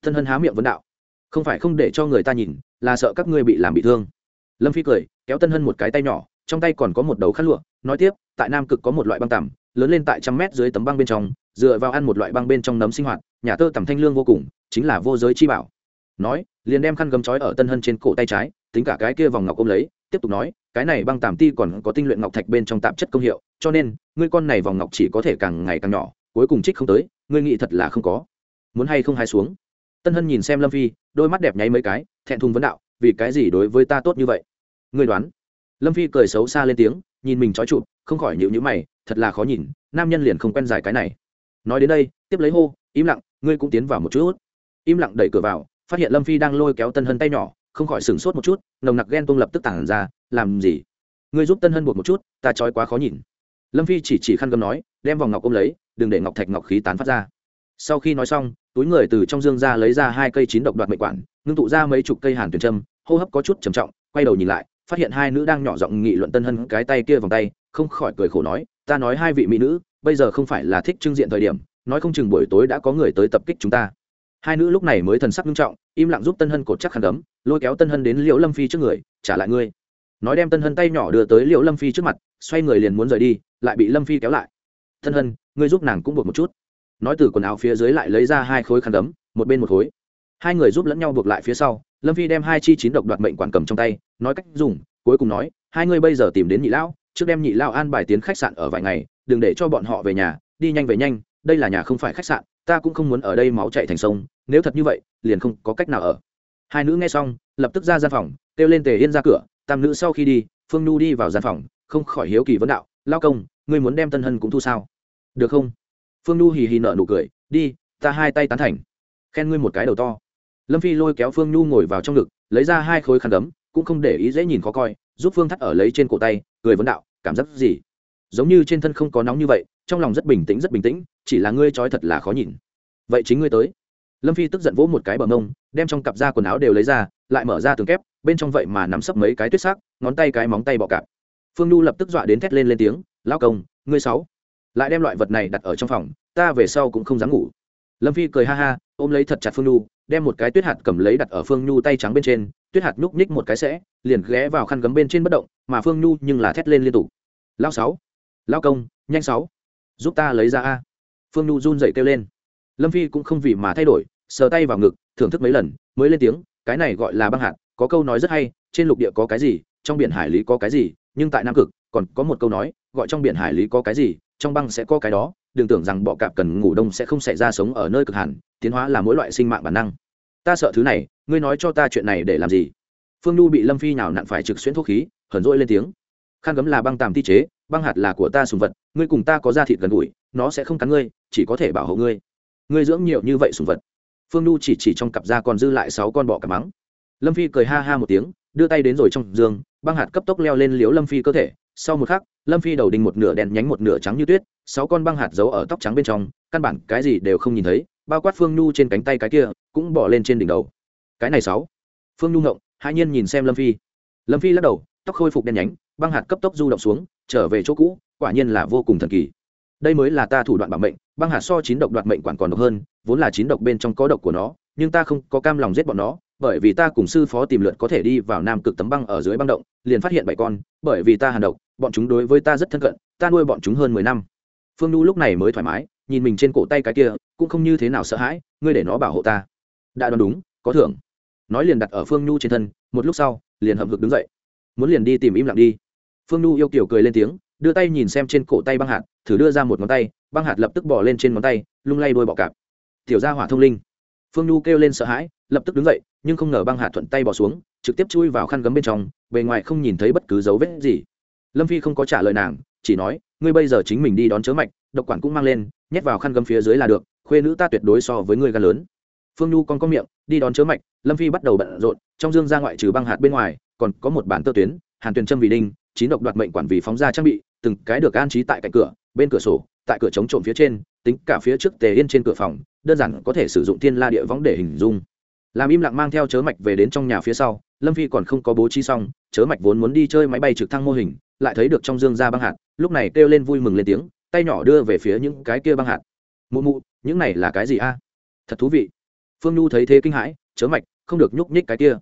Thân hân há miệng vấn đạo. Không phải không để cho người ta nhìn, là sợ các ngươi bị làm bị thương. Lâm phi cười, kéo tân hân một cái tay nhỏ, trong tay còn có một đầu khăn lụa, nói tiếp, tại nam cực có một loại băng tằm, lớn lên tại trăm mét dưới tấm băng bên trong dựa vào ăn một loại băng bên trong nấm sinh hoạt, nhà tơ tầm thanh lương vô cùng, chính là vô giới chi bảo. Nói, liền đem khăn gấm trói ở tân hân trên cổ tay trái, tính cả cái kia vòng ngọc ôm lấy, tiếp tục nói, cái này băng tàm ti còn có tinh luyện ngọc thạch bên trong tạp chất công hiệu, cho nên, ngươi con này vòng ngọc chỉ có thể càng ngày càng nhỏ, cuối cùng trích không tới, ngươi nghĩ thật là không có. Muốn hay không hay xuống? Tân hân nhìn xem lâm phi, đôi mắt đẹp nháy mấy cái, thẹn thùng vấn đạo, vì cái gì đối với ta tốt như vậy? Ngươi đoán. Lâm phi cười xấu xa lên tiếng, nhìn mình trói chụp, không khỏi nhịu nhữ mày, thật là khó nhìn, nam nhân liền không quen dài cái này nói đến đây, tiếp lấy hô, im lặng, ngươi cũng tiến vào một chút. Im lặng đẩy cửa vào, phát hiện lâm phi đang lôi kéo tân hân tay nhỏ, không khỏi sửng sốt một chút, nồng nặc ghen tung lập tức tản ra, làm gì? Ngươi giúp tân hân buộc một chút, ta trói quá khó nhìn. Lâm phi chỉ chỉ khăn gấm nói, đem vòng ngọc ôm lấy, đừng để ngọc thạch ngọc khí tán phát ra. Sau khi nói xong, túi người từ trong dương ra lấy ra hai cây chín độc đoạt mệnh quản, ngưng tụ ra mấy chục cây hàn tuyển trâm hô hấp có chút trầm trọng, quay đầu nhìn lại, phát hiện hai nữ đang nhỏ giọng nghị luận tân hân cái tay kia vòng tay, không khỏi cười khổ nói, ta nói hai vị mỹ nữ bây giờ không phải là thích trưng diện thời điểm, nói không chừng buổi tối đã có người tới tập kích chúng ta. Hai nữ lúc này mới thần sắc nghiêm trọng, im lặng giúp tân hân cột chắc khăn đấm lôi kéo tân hân đến liễu lâm phi trước người, trả lại ngươi. Nói đem tân hân tay nhỏ đưa tới liễu lâm phi trước mặt, xoay người liền muốn rời đi, lại bị lâm phi kéo lại. Tân hân, ngươi giúp nàng cũng buộc một chút. Nói từ quần áo phía dưới lại lấy ra hai khối khăn đấm một bên một khối. Hai người giúp lẫn nhau buộc lại phía sau, lâm phi đem hai chi chín độc đoạt mệnh quản cầm trong tay, nói cách dùng, cuối cùng nói, hai ngươi bây giờ tìm đến nhị lão trước đem nhị lão an bài tiến khách sạn ở vài ngày, đừng để cho bọn họ về nhà, đi nhanh về nhanh, đây là nhà không phải khách sạn, ta cũng không muốn ở đây máu chạy thành sông, nếu thật như vậy, liền không có cách nào ở. Hai nữ nghe xong, lập tức ra gian phòng, kêu lên tề yên ra cửa, tam nữ sau khi đi, phương nhu đi vào gian phòng, không khỏi hiếu kỳ vấn đạo, lao công, ngươi muốn đem tân hân cũng thu sao? Được không? Phương nhu hì hì nợ nụ cười, đi, ta hai tay tán thành. Khen ngươi một cái đầu to. Lâm phi lôi kéo phương nhu ngồi vào trong ngực, lấy ra hai khối khăn đấm cũng không để ý dễ nhìn khó coi giúp phương thắt ở lấy trên cổ tay, cười vấn đạo, cảm giác gì? Giống như trên thân không có nóng như vậy, trong lòng rất bình tĩnh, rất bình tĩnh, chỉ là ngươi trói thật là khó nhìn. Vậy chính ngươi tới. Lâm phi tức giận vỗ một cái bờ mông, đem trong cặp da quần áo đều lấy ra, lại mở ra tường kép, bên trong vậy mà nắm sấp mấy cái tuyết xác ngón tay cái móng tay bọ cạp. Phương nhu lập tức dọa đến thét lên lên tiếng lao công, ngươi sáu. Lại đem loại vật này đặt ở trong phòng, ta về sau cũng không dám ngủ. Lâm phi cười ha ha, ôm lấy thật chặt phương nhu, đem một cái tuyết hạt cầm lấy đặt ở phương nhu tay trắng bên trên tuyết hạt nhúc nhích một cái sẽ, liền ghé vào khăn gấm bên trên bất động, mà phương nhu nhưng là thét lên liên tục. Lao sáu, lao công, nhanh sáu, giúp ta lấy ra a. Phương nhu run dậy kêu lên. Lâm phi cũng không vì mà thay đổi, sờ tay vào ngực, thưởng thức mấy lần, mới lên tiếng, cái này gọi là băng hạt, có câu nói rất hay, trên lục địa có cái gì, trong biển hải lý có cái gì, nhưng tại nam cực, còn có một câu nói, gọi trong biển hải lý có cái gì, trong băng sẽ có cái đó, đừng tưởng rằng bọ cạp cần ngủ đông sẽ không xảy ra sống ở nơi cực hẳn, tiến hóa là mỗi loại sinh mạng bản năng ta sợ thứ này, ngươi nói cho ta chuyện này để làm gì? Phương nhu bị lâm phi nào nặn phải trực xuyên thuốc khí, hờn rỗi lên tiếng. Khăn gấm là băng tàm ti chế, băng hạt là của ta sùng vật, ngươi cùng ta có da thịt gần gũi, nó sẽ không cắn ngươi, chỉ có thể bảo hộ ngươi. Ngươi dưỡng nhiều như vậy sùng vật. Phương nhu chỉ chỉ trong cặp da còn dư lại sáu con bọ cặp mắng. Lâm phi cười ha ha một tiếng, đưa tay đến rồi trong giường, băng hạt cấp tốc leo lên liếu lâm phi cơ thể. Sau một khắc, lâm phi đầu đinh một nửa đèn nhánh một nửa trắng như tuyết, sáu con băng hạt giấu ở tóc trắng bên trong, căn bản cái gì đều không nhìn thấy bao quát phương nhu trên cánh tay cái kia, cũng bỏ lên trên đỉnh đầu. Cái này sáu. Phương nhu ngộng hai nhiên nhìn xem lâm phi. Lâm phi lắc đầu, tóc khôi phục đen nhánh, băng hạt cấp tốc du động xuống, trở về chỗ cũ, quả nhiên là vô cùng thần kỳ. Đây mới là ta thủ đoạn bảo mệnh, băng hạt so chín độc đoạt mệnh quản còn độc hơn, vốn là chín độc bên trong có độc của nó, nhưng ta không có cam lòng giết bọn nó, bởi vì ta cùng sư phó tìm lượt có thể đi vào nam cực tấm băng ở dưới băng động, liền phát hiện bảy con, bởi vì ta hàn độc, bọn chúng đối với ta rất thân cận, ta nuôi bọn chúng hơn mười năm. Phương nhu lúc này mới thoải mái nhìn mình trên cổ tay cái kia, cũng không như thế nào sợ hãi, ngươi để nó bảo hộ ta. Đã đoán đúng, có thưởng. Nói liền đặt ở phương nhu trên thân, một lúc sau, liền hậm hực đứng dậy. Muốn liền đi tìm im lặng đi. Phương nhu yêu kiểu cười lên tiếng, đưa tay nhìn xem trên cổ tay băng hạt, thử đưa ra một ngón tay, băng hạt lập tức bỏ lên trên ngón tay, lung lay đôi bọ cạp. Tiểu ra hỏa thông linh. Phương nhu kêu lên sợ hãi, lập tức đứng dậy, nhưng không ngờ băng hạt thuận tay bỏ xuống, trực tiếp chui vào khăn gấm bên trong, bề ngoài không nhìn thấy bất cứ dấu vết gì. Lâm phi không có trả lời nàng, chỉ nói, ngươi bây giờ chính mình đi đón chớ mạch, độc quản cũng mang lên nhét vào khăn gấm phía dưới là được, khuê nữ ta tuyệt đối so với người gan lớn. Phương nhu con có miệng, đi đón chớ mạch, lâm phi bắt đầu bận rộn, trong dương ra ngoại trừ băng hạt bên ngoài, còn có một bản tơ tuyến, hàn tuyền trâm vì đinh, chín độc đoạt mệnh quản vì phóng ra trang bị, từng cái được an trí tại cạnh cửa, bên cửa sổ, tại cửa chống trộm phía trên, tính cả phía trước tề yên trên cửa phòng, đơn giản có thể sử dụng thiên la địa võng để hình dung. Làm im lặng mang theo chớ mạch về đến trong nhà phía sau, lâm phi còn không có bố trí xong, chớ mạch vốn muốn đi chơi máy bay trực thăng mô hình, lại thấy được trong dương ra băng hạt, lúc này kêu lên vui mừng lên tiếng tay nhỏ đưa về phía những cái kia băng hạt. Mụ mụ, những này là cái gì a? À? Thật thú vị. Phương nhu thấy thế kinh hãi, chớ mạch, không được nhúc nhích cái kia.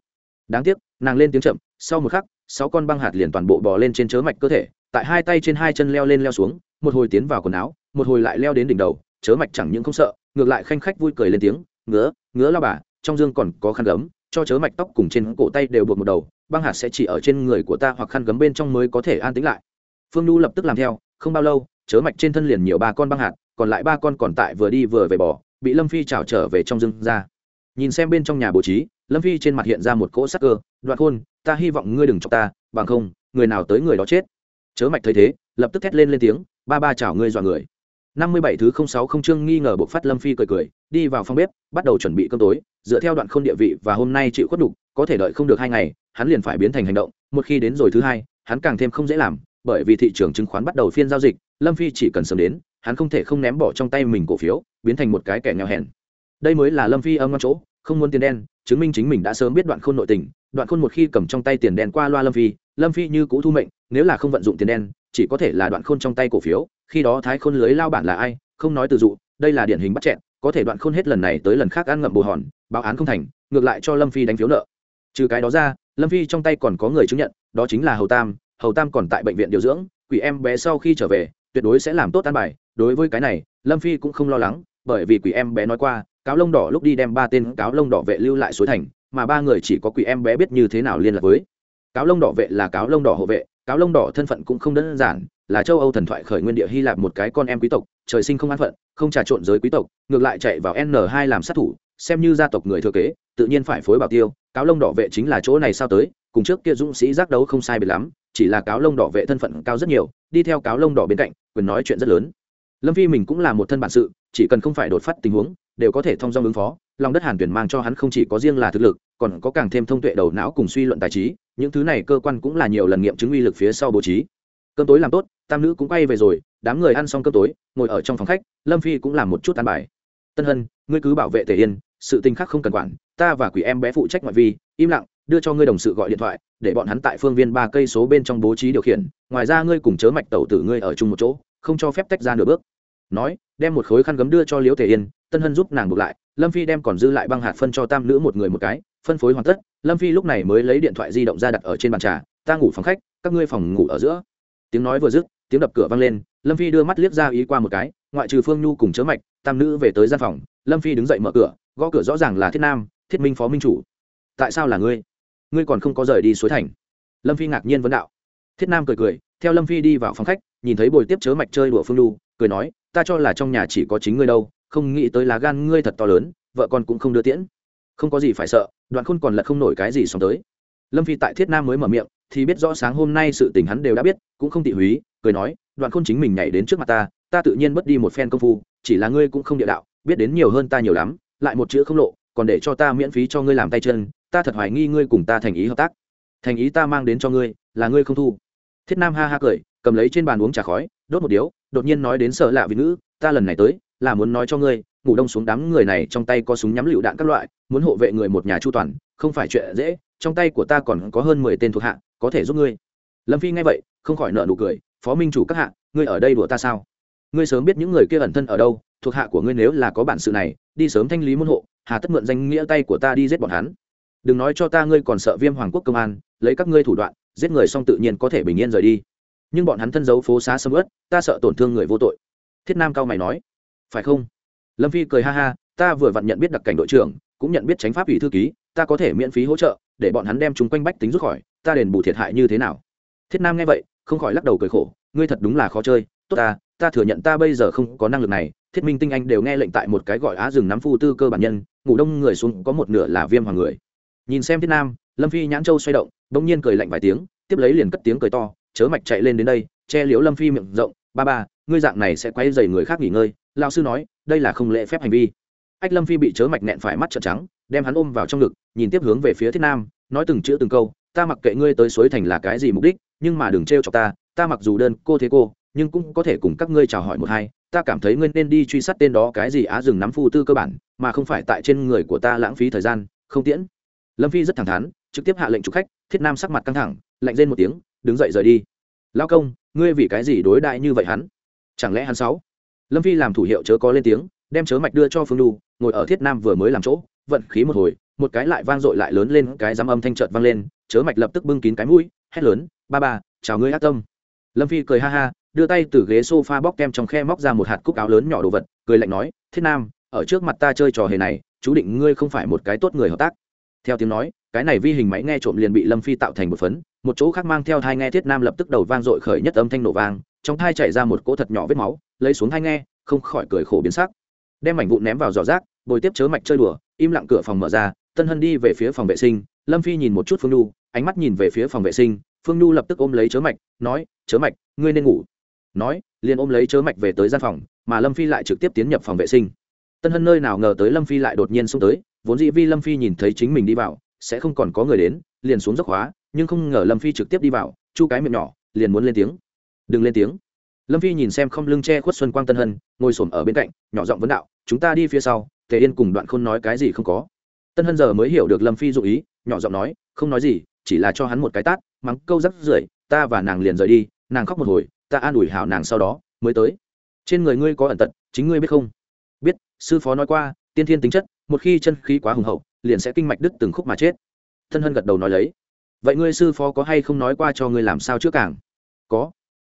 Đáng tiếc, nàng lên tiếng chậm, sau một khắc, sáu con băng hạt liền toàn bộ bò lên trên chớ mạch cơ thể, tại hai tay trên hai chân leo lên leo xuống, một hồi tiến vào quần áo, một hồi lại leo đến đỉnh đầu, chớ mạch chẳng những không sợ, ngược lại khanh khách vui cười lên tiếng, ngứa ngứa lao bà, trong dương còn có khăn gấm, cho chớ mạch tóc cùng trên cổ tay đều buộc một đầu, băng hạt sẽ chỉ ở trên người của ta hoặc khăn gấm bên trong mới có thể an tĩnh lại. Phương nhu lập tức làm theo, không bao lâu chớ mạch trên thân liền nhiều ba con băng hạt, còn lại ba con còn tại vừa đi vừa về bỏ bị lâm phi trào trở về trong rừng ra. Nhìn xem bên trong nhà bố trí, lâm phi trên mặt hiện ra một cỗ sắc cơ, đoạn khôn, ta hy vọng ngươi đừng cho ta, bằng không, người nào tới người đó chết. Chớ mạch thấy thế, lập tức thét lên lên tiếng, ba ba chào ngươi dọa người. Năm mươi bảy thứ không sáu không chương nghi ngờ buộc phát lâm phi cười cười, đi vào phòng bếp, bắt đầu chuẩn bị cơm tối, dựa theo đoạn không địa vị và hôm nay chịu khuất đục có thể đợi không được hai ngày, hắn liền phải biến thành hành động, một khi đến rồi thứ hai, hắn càng thêm không dễ làm, bởi vì thị trường chứng khoán bắt đầu phiên giao dịch lâm phi chỉ cần sớm đến, hắn không thể không ném bỏ trong tay mình cổ phiếu, biến thành một cái kẻ nghèo hèn. Đây mới là lâm phi âm ngon chỗ, không muốn tiền đen, chứng minh chính mình đã sớm biết đoạn khôn nội tình. Đoạn khôn một khi cầm trong tay tiền đen qua loa lâm phi lâm phi như cũ thu mệnh, nếu là không vận dụng tiền đen, chỉ có thể là đoạn khôn trong tay cổ phiếu, khi đó thái khôn lưới lao bản là ai, không nói từ dụ, đây là điển hình bắt chẹn, có thể đoạn khôn hết lần này tới lần khác ăn ngậm bồ hòn, báo án không thành, ngược lại cho lâm phi đánh phiếu nợ. Trừ cái đó ra, lâm phi trong tay còn có người chứng nhận, đó chính là hầu tam hầu tam còn tại bệnh viện điều dưỡng, quỷ em bé sau khi trở về tuyệt đối sẽ làm tốt an bài. Đối với cái này, lâm phi cũng không lo lắng, bởi vì quỷ em bé nói qua, cáo lông đỏ lúc đi đem ba tên cáo lông đỏ vệ lưu lại suối thành, mà ba người chỉ có quỷ em bé biết như thế nào liên lạc với. Cáo lông đỏ vệ là cáo lông đỏ hộ vệ, cáo lông đỏ thân phận cũng không đơn giản, là châu âu thần thoại khởi nguyên địa hy lạp một cái con em quý tộc, trời sinh không an phận, không trà trộn giới quý tộc, ngược lại chạy vào n 2 làm sát thủ, xem như gia tộc người thừa kế, tự nhiên phải phối bảo tiêu, cáo lông đỏ vệ chính là chỗ này sao tới, cùng trước kia dũng sĩ giác đấu không sai biệt lắm chỉ là cáo lông đỏ vệ thân phận cao rất nhiều, đi theo cáo lông đỏ bên cạnh, quyền nói chuyện rất lớn. Lâm phi mình cũng là một thân bản sự, chỉ cần không phải đột phát tình huống, đều có thể thông dong ứng phó, lòng đất hàn tuyển mang cho hắn không chỉ có riêng là thực lực, còn có càng thêm thông tuệ đầu não cùng suy luận tài trí, những thứ này cơ quan cũng là nhiều lần nghiệm chứng uy lực phía sau bố trí. Cơm tối làm tốt, tam nữ cũng quay về rồi, đám người ăn xong cơm tối, ngồi ở trong phòng khách, lâm phi cũng làm một chút ăn bài. Tân hân, ngươi cứ bảo vệ tề yên, sự tình khác không cần quản ta và quỷ em bé phụ trách ngoại vi, im lặng, đưa cho ngươi đồng sự gọi điện thoại, để bọn hắn tại phương viên ba cây số bên trong bố trí điều khiển, ngoài ra ngươi cùng chớ mạch tẩu tử ngươi ở chung một chỗ, không cho phép tách ra nửa bước. Nói, đem một khối khăn gấm đưa cho liễu thể yên, tân hân giúp nàng buộc lại, lâm phi đem còn dư lại băng hạt phân cho tam nữ một người một cái, phân phối hoàn tất, lâm phi lúc này mới lấy điện thoại di động ra đặt ở trên bàn trà, ta ngủ phòng khách, các ngươi phòng ngủ ở giữa. Tiếng nói vừa dứt, tiếng đập cửa vang lên, lâm phi đưa mắt liếc ra ý qua một cái, ngoại trừ phương nhu cùng chớ mạch, tam nữ về tới gian phòng, lâm phi đứng dậy mở cửa, gõ cửa rõ ràng là thiết nam thiết minh phó minh chủ. Tại sao là ngươi? Ngươi còn không có rời đi suối thành. Lâm phi ngạc nhiên vấn đạo. Thiết nam cười cười theo lâm phi đi vào phòng khách nhìn thấy bồi tiếp chớ mạch chơi đùa phương Lu, cười nói ta cho là trong nhà chỉ có chính ngươi đâu không nghĩ tới lá gan ngươi thật to lớn vợ con cũng không đưa tiễn. Không có gì phải sợ đoạn khôn còn lật không nổi cái gì xong tới. Lâm phi tại thiết nam mới mở miệng thì biết rõ sáng hôm nay sự tình hắn đều đã biết cũng không tị húy cười nói đoạn khôn chính mình nhảy đến trước mặt ta ta tự nhiên mất đi một phen công phu chỉ là ngươi cũng không địa đạo biết đến nhiều hơn ta nhiều lắm lại một chữ không lộ còn để cho ta miễn phí cho ngươi làm tay chân, ta thật hoài nghi ngươi cùng ta thành ý hợp tác. Thành ý ta mang đến cho ngươi, là ngươi không thu. Thiết nam ha ha cười, cầm lấy trên bàn uống trà khói, đốt một điếu, đột nhiên nói đến sợ lạ vị ngữ, ta lần này tới, là muốn nói cho ngươi, ngủ đông xuống đám người này trong tay có súng nhắm lựu đạn các loại, muốn hộ vệ người một nhà chu toàn, không phải chuyện dễ, trong tay của ta còn có hơn mười tên thuộc hạ, có thể giúp ngươi. Lâm phi nghe vậy, không khỏi nợ nụ cười, phó minh chủ các hạ, ngươi ở đây đùa ta sao? Ngươi sớm biết những người kia ẩn thân ở đâu, thuộc hạ của ngươi nếu là có bản sự này, đi sớm thanh lý môn hộ hà tất mượn danh nghĩa tay của ta đi giết bọn hắn. Đừng nói cho ta ngươi còn sợ viêm hoàng quốc công an, lấy các ngươi thủ đoạn, giết người xong tự nhiên có thể bình yên rời đi. Nhưng bọn hắn thân giấu phố xá sâm ướt ta sợ tổn thương người vô tội. Thiết nam cao mày nói. Phải không? Lâm phi cười ha ha, ta vừa vặn nhận biết đặc cảnh đội trưởng, cũng nhận biết tránh pháp ủy thư ký, ta có thể miễn phí hỗ trợ, để bọn hắn đem chúng quanh bách tính rút khỏi, ta đền bù thiệt hại như thế nào? Thiết nam nghe vậy, không khỏi lắc đầu cười khổ, ngươi thật đúng là khó chơi, tốt ta ta thừa nhận ta bây giờ không có năng lực này, thiết minh tinh anh đều nghe lệnh tại một cái gọi á rừng nắm phu tư cơ bản nhân ngủ đông người xuống có một nửa là viêm hoàng người. Nhìn xem thiết nam, lâm phi nhãn châu xoay động đ ỗ n g nhiên cười lạnh vài tiếng, tiếp lấy liền cất tiếng cười to, chớ mạch chạy lên đến đây, che liếu lâm phi miệng rộng, ba ba, ngươi dạng này sẽ quay dày người khác nghỉ ngơi. Lao sư nói, đây là không lễ phép hành vi. Ách lâm phi bị chớ mạch nẹn phải mắt trợn trắng, đem hắn ôm vào trong ngực, nhìn tiếp hướng về phía thiết nam, nói từng chữ từng câu, ta mặc kệ ngươi tới suối thành là cái gì mục đích, nhưng mà đừng trêu chọc ta ta mặc dù đơn cô thế cô, nhưng cũng có thể cùng các ngươi chào hỏi một hai ta cảm thấy ngươi nên đi truy sát tên đó, cái gì á rừng nắm phu tư cơ bản, mà không phải tại trên người của ta lãng phí thời gian, không tiễn. Lâm phi rất thẳng thắn, trực tiếp hạ lệnh chụp khách, thiết nam sắc mặt căng thẳng, lạnh lên một tiếng, đứng dậy rời đi. Lao công, ngươi vì cái gì đối đại như vậy hắn? Chẳng lẽ hắn sáu lâm phi làm thủ hiệu chớ có lên tiếng, đem chớ mạch đưa cho phương đu ngồi ở thiết nam vừa mới làm chỗ, vận khí một hồi, một cái lại vang dội lại lớn lên, cái dám âm thanh trợt vang lên, chớ mạch lập tức bưng kín cái mũi, hét lớn, ba ba, chào ngươi ác tâm. Lâm phi cười ha ha đưa tay từ ghế sofa bóc kem trong khe móc ra một hạt cúc áo lớn nhỏ đồ vật, cười lạnh nói, thiết nam, ở trước mặt ta chơi trò hề này, chú định ngươi không phải một cái tốt người hợp tác. Theo tiếng nói, cái này vi hình máy nghe trộm liền bị lâm phi tạo thành một phấn, một chỗ khác mang theo thai nghe thiết nam lập tức đầu vang dội khởi nhất âm thanh nổ vang, trong thai chảy ra một cỗ thật nhỏ vết máu, lấy xuống thai nghe, không khỏi cười khổ biến sắc. Đem mảnh vụn ném vào giỏ rác, bồi tiếp chớ mạch chơi đùa, im lặng cửa phòng mở ra, tân hân đi về phía phòng vệ sinh, lâm phi nhìn một chút phương nhu, ánh mắt nhìn về phía phòng vệ sinh, phương nhu lập tức ôm lấy chớ mạch, nói, chớ mạch, ngươi nên ngủ nói, liền ôm lấy chớ mạch về tới gian phòng, mà lâm phi lại trực tiếp tiến nhập phòng vệ sinh. Tân hân nơi nào ngờ tới lâm phi lại đột nhiên xông tới, vốn dĩ vi lâm phi nhìn thấy chính mình đi vào, sẽ không còn có người đến, liền xuống dốc hóa, nhưng không ngờ lâm phi trực tiếp đi vào, chu cái miệng nhỏ, liền muốn lên tiếng. Đừng lên tiếng. Lâm phi nhìn xem không lưng che khuất xuân quang tân hân, ngồi s ở bên cạnh, nhỏ giọng vấn đạo, chúng ta đi phía sau, tề yên cùng đoạn k h ô n nói cái gì không có? Tân hân giờ mới hiểu được lâm phi dụ ý, nhỏ giọng nói, không nói gì, chỉ là cho hắn một cái tát, mắng câu rắc rưởi, ta và nàng liền rời đi, nàng khóc một hồi ta an ủi hảo nàng sau đó, mới tới. Trên người ngươi có ẩn tật, chính ngươi biết không? Biết, sư phó nói qua, tiên thiên tính chất, một khi chân khí quá hùng hậu, liền sẽ kinh mạch đứt từng khúc mà chết. Thân hân gật đầu nói lấy. Vậy ngươi sư phó có hay không nói qua cho ngươi làm sao trước càng? Có.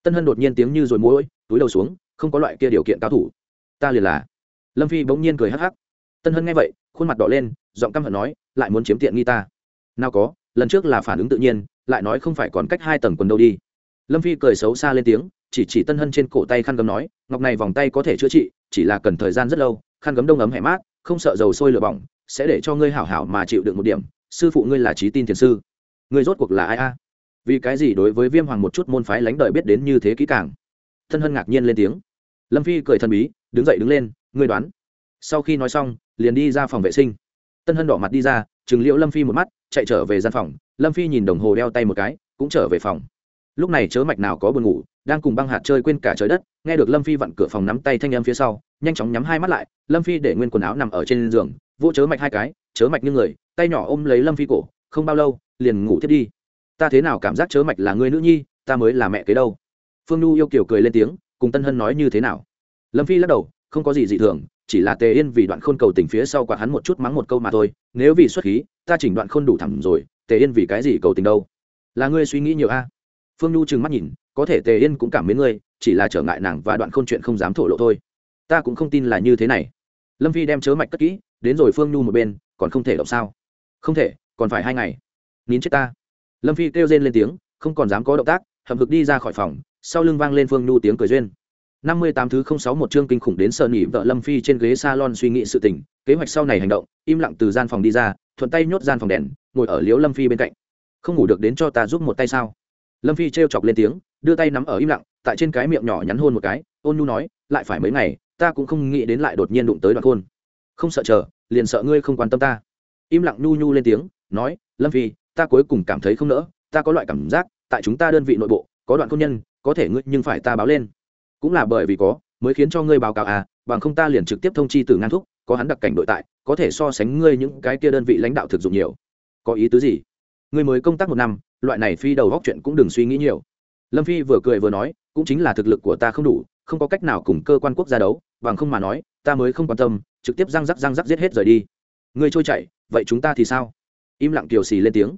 Tân hân đột nhiên tiếng như rồi mũi, túi đầu xuống, không có loại kia điều kiện cao thủ. Ta liền là. Lâm phi bỗng nhiên cười hắc hắc. Tân hân nghe vậy, khuôn mặt đỏ lên, giọng căm hận nói, lại muốn chiếm tiện nghi ta. Nào có, lần trước là phản ứng tự nhiên, lại nói không phải còn cách hai tầng quần đâu đi lâm phi cười xấu xa lên tiếng, chỉ chỉ tân hân trên cổ tay khăn gấm nói, ngọc này vòng tay có thể chữa trị, chỉ là cần thời gian rất lâu, khăn gấm đông ấm hẻ mát, không sợ dầu sôi lửa bỏng, sẽ để cho ngươi hảo hảo mà chịu được một điểm. Sư phụ ngươi là trí tin thiền sư. Ngươi rốt cuộc là ai a? Vì cái gì đối với viêm hoàng một chút môn phái lánh đời biết đến như thế kỹ càng? Thân hân ngạc nhiên lên tiếng. Lâm phi cười thần bí, đứng dậy đứng lên, ngươi đoán. Sau khi nói xong, liền đi ra phòng vệ sinh. Tân hân đỏ mặt đi ra chừng liễu lâm phi một mắt, chạy trở về gian phòng. Lâm phi nhìn đồng hồ đeo tay một cái, cũng trở về phòng lúc này chớ mạch nào có buồn ngủ, đang cùng băng hạt chơi quên cả trời đất, nghe được lâm phi vặn cửa phòng nắm tay thanh em phía sau, nhanh chóng nhắm hai mắt lại, lâm phi để nguyên quần áo nằm ở trên giường, vô chớ mạch hai cái, chớ mạch như người, tay nhỏ ôm lấy lâm phi cổ, không bao lâu, liền ngủ thiết đi. Ta thế nào cảm giác chớ mạch là người nữ nhi, ta mới là mẹ kế đâu. Phương nhu yêu kiểu cười lên tiếng, cùng tân hân nói như thế nào? Lâm phi lắc đầu, không có gì dị thường, chỉ là tề yên vì đoạn khôn cầu tình phía sau quạt hắn một chút mắng một câu mà thôi, nếu vì xuất khí, ta chỉnh đoạn khôn đủ thẳng rồi, tề yên vì cái gì cầu tình đâu? Là ngươi suy nghĩ nhiều a? Phương nhu trừng mắt nhìn, có thể tề yên cũng cảm mến ngươi, chỉ là trở ngại nàng và đoạn khôn chuyện không dám thổ lộ thôi. Ta cũng không tin là như thế này. Lâm phi đem chớ mạch cất kỹ, đến rồi phương nhu một bên, còn không thể động sao? Không thể, còn phải hai ngày. Nín chết ta. Lâm phi kêu rên lên tiếng, không còn dám có động tác hầm hực đi ra khỏi phòng, sau lưng vang lên phương nhu tiếng cười duyên. Năm mươi tám thứ không sáu một chương kinh khủng đến sợ nỉ vợ lâm phi trên ghế salon suy nghĩ sự tình, kế hoạch sau này hành động, im lặng từ gian phòng đi ra, thuận tay nhốt gian phòng đèn, ngồi ở liếu lâm phi bên cạnh. Không ngủ được đến cho ta giúp một tay sao? Lâm phi trêu chọc lên tiếng, đưa tay nắm ở im lặng, tại trên cái miệng nhỏ nhắn hôn một cái, ôn nhu nói, lại phải mấy ngày, ta cũng không nghĩ đến lại đột nhiên đụng tới đoạn khôn không sợ chờ, liền sợ ngươi không quan tâm ta. Im lặng nhu nhu lên tiếng, nói, lâm phi, ta cuối cùng cảm thấy không nỡ, ta có loại cảm giác, tại chúng ta đơn vị nội bộ, có đoạn công nhân, có thể ngươi nhưng phải ta báo lên. Cũng là bởi vì có, mới khiến cho ngươi báo cáo à bằng không ta liền trực tiếp thông chi từ ngang thúc, có hắn đặc cảnh đội tại, có thể so sánh ngươi những cái kia đơn vị lãnh đạo thực dụng nhiều. Có ý tứ gì? Ngươi mới công tác một năm loại này phi đầu góc chuyện cũng đừng suy nghĩ nhiều. Lâm phi vừa cười vừa nói cũng chính là thực lực của ta không đủ không có cách nào cùng cơ quan quốc gia đấu bằng không mà nói ta mới không quan tâm trực tiếp răng rắc răng rắc giết hết rời đi. Ngươi trôi chạy vậy chúng ta thì sao? Im lặng kiều xì lên tiếng.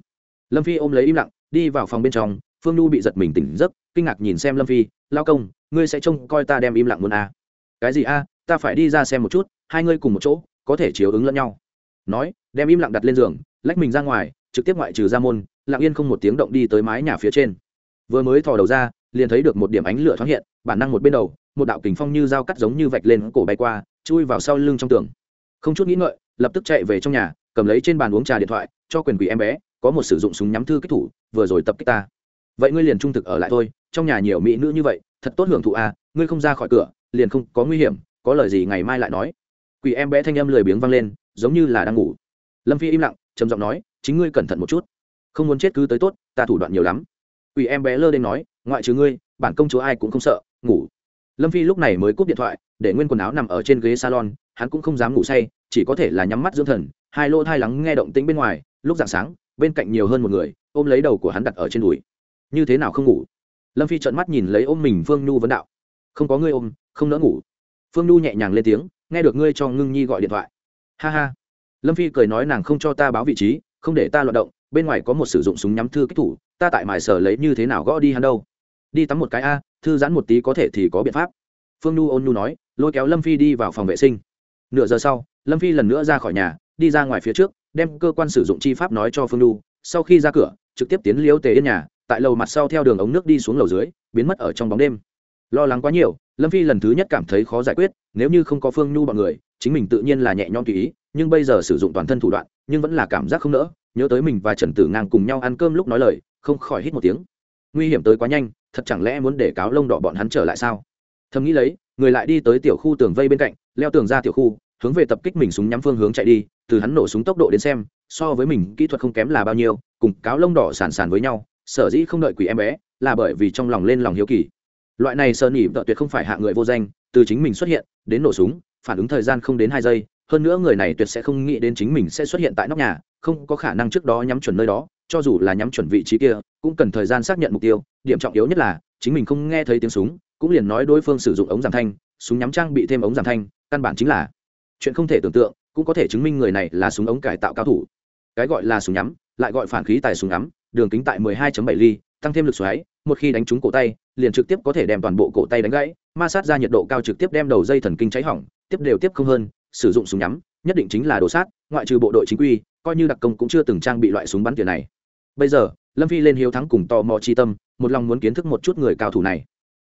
Lâm phi ôm lấy im lặng đi vào phòng bên trong phương nhu bị giật mình tỉnh giấc kinh ngạc nhìn xem lâm phi lao công ngươi sẽ trông coi ta đem im lặng muốn a? À. cái gì a? À, ta phải đi ra xem một chút hai ngươi cùng một chỗ có thể chiếu ứng lẫn nhau. Nói đem im lặng đặt lên giường lách mình ra ngoài trực tiếp ngoại trừ ra môn, lặng yên không một tiếng động đi tới mái nhà phía trên. Vừa mới thò đầu ra, liền thấy được một điểm ánh lửa thoáng hiện, bản năng một bên đầu, một đạo kình phong như dao cắt giống như vạch lên cổ bay qua, chui vào sau lưng trong tường. Không chút nghĩ ngợi, lập tức chạy về trong nhà, cầm lấy trên bàn uống trà điện thoại, cho quyền quỷ em bé, có một sử dụng súng nhắm thư kích thủ, vừa rồi tập kích ta. Vậy ngươi liền trung thực ở lại thôi, trong nhà nhiều mỹ nữ như vậy, thật tốt hưởng thụ à ngươi không ra khỏi cửa, liền không có nguy hiểm, có lời gì ngày mai lại nói. Quỷ em bé thanh âm lười biếng vang lên, giống như là đang ngủ. Lâm phi im lặng, trầm giọng nói chính ngươi cẩn thận một chút. Không muốn chết cứ tới tốt, ta thủ đoạn nhiều lắm. Ủy em bé lơ lên nói, ngoại trừ ngươi, bản công chúa ai cũng không sợ, ngủ. Lâm phi lúc này mới cúp điện thoại, để nguyên quần áo nằm ở trên ghế salon, hắn cũng không dám ngủ say, chỉ có thể là nhắm mắt dưỡng thần, hai lỗ thai lắng nghe động tĩnh bên ngoài, lúc dạng sáng, bên cạnh nhiều hơn một người, ôm lấy đầu của hắn đặt ở trên đùi. Như thế nào không ngủ? Lâm phi trợn mắt nhìn lấy ôm mình phương nhu vấn đạo. Không có ngươi ôm, không nỡ ngủ. Phương nhu nhẹ nhàng lên tiếng, nghe được ngươi cho ngưng nhi gọi điện thoại. Ha ha. Lâm phi cười nói nàng không cho ta báo vị trí không để ta loạt động, bên ngoài có một sử dụng súng nhắm thư kích thủ, ta tại mài sở lấy như thế nào gõ đi hắn đâu? Đi tắm một cái a, thư giãn một tí có thể thì có biện pháp. Phương nhu ôn nhu nói, lôi kéo lâm phi đi vào phòng vệ sinh. Nửa giờ sau, lâm phi lần nữa ra khỏi nhà, đi ra ngoài phía trước, đem cơ quan sử dụng chi pháp nói cho phương nhu. Sau khi ra cửa, trực tiếp tiến liêu tề yên nhà, tại lầu mặt sau theo đường ống nước đi xuống lầu dưới, biến mất ở trong bóng đêm lo lắng quá nhiều, lâm phi lần thứ nhất cảm thấy khó giải quyết, nếu như không có phương nhu bọn người, chính mình tự nhiên là nhẹ nhõm tùy ý, nhưng bây giờ sử dụng toàn thân thủ đoạn, nhưng vẫn là cảm giác không nỡ, nhớ tới mình và trần tử ngang cùng nhau ăn cơm lúc nói lời, không khỏi hít một tiếng. Nguy hiểm tới quá nhanh, thật chẳng lẽ muốn để cáo lông đỏ bọn hắn trở lại sao? Thầm nghĩ lấy, người lại đi tới tiểu khu tường vây bên cạnh, leo tường ra tiểu khu, hướng về tập kích mình súng nhắm phương hướng chạy đi, từ hắn nổ súng tốc độ đến xem, so với mình, kỹ thuật không kém là bao nhiêu, cùng cáo lông đỏ sàn sàn với nhau, sở dĩ không đợi quỷ em bé, là bởi vì trong lòng lên lòng hiếu kỳ loại này sơn nhỉ vợ tuyệt không phải hạ người vô danh, từ chính mình xuất hiện, đến nổ súng, phản ứng thời gian không đến hai giây, hơn nữa người này tuyệt sẽ không nghĩ đến chính mình sẽ xuất hiện tại nóc nhà, không có khả năng trước đó nhắm chuẩn nơi đó, cho dù là nhắm chuẩn vị trí kia, cũng cần thời gian xác nhận mục tiêu. Điểm trọng yếu nhất là, chính mình không nghe thấy tiếng súng, cũng liền nói đối phương sử dụng ống giảm thanh, súng nhắm trang bị thêm ống giảm thanh, căn bản chính là chuyện không thể tưởng tượng, cũng có thể chứng minh người này là súng ống cải tạo cao thủ. Cái gọi là súng nhắm, lại gọi phản khí tài súng nhắm, đường kính tại 12.7 ly tăng thêm lực xoáy, một khi đánh trúng cổ tay, liền trực tiếp có thể đem toàn bộ cổ tay đánh gãy, ma sát ra nhiệt độ cao trực tiếp đem đầu dây thần kinh cháy hỏng, tiếp đều tiếp không hơn, sử dụng súng nhắm nhất định chính là đồ sát, ngoại trừ bộ đội chính quy, coi như đặc công cũng chưa từng trang bị loại súng bắn tỉa này. Bây giờ, lâm phi lên hiếu thắng cùng tò mò chi tâm, một lòng muốn kiến thức một chút người cao thủ này.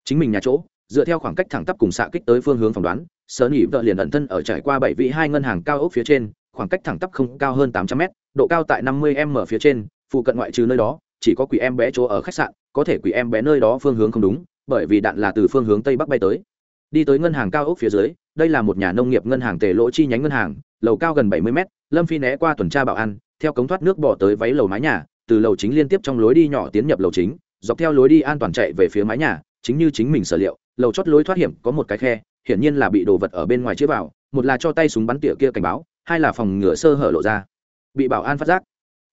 Chính mình nhà chỗ, dựa theo khoảng cách thẳng tắp cùng xạ kích tới phương hướng phỏng đoán, sở nỉ vợ liền ẩn thân ở trải qua bảy vị hai ngân hàng cao ốc phía trên, khoảng cách thẳng tắp không cao hơn tám trăm mét, độ cao tại năm mươi m phía trên, phụ cận ngoại trừ nơi đó chỉ có quỷ em bé chỗ ở khách sạn, có thể quỷ em bé nơi đó phương hướng không đúng, bởi vì đạn là từ phương hướng tây bắc bay tới. Đi tới ngân hàng cao ốc phía dưới, đây là một nhà nông nghiệp ngân hàng tề lỗ chi nhánh ngân hàng, lầu cao gần bảy mươi mét, lâm phi né qua tuần tra bảo an, theo cống thoát nước bỏ tới váy lầu mái nhà, từ lầu chính liên tiếp trong lối đi nhỏ tiến nhập lầu chính, dọc theo lối đi an toàn chạy về phía mái nhà, chính như chính mình sở liệu, lầu chót lối thoát hiểm có một cái khe, hiển nhiên là bị đồ vật ở bên ngoài chứa vào, một là cho tay súng bắn tỉa kia cảnh báo, hai là phòng ngựa sơ hở lộ ra. Bị bảo an phát giác,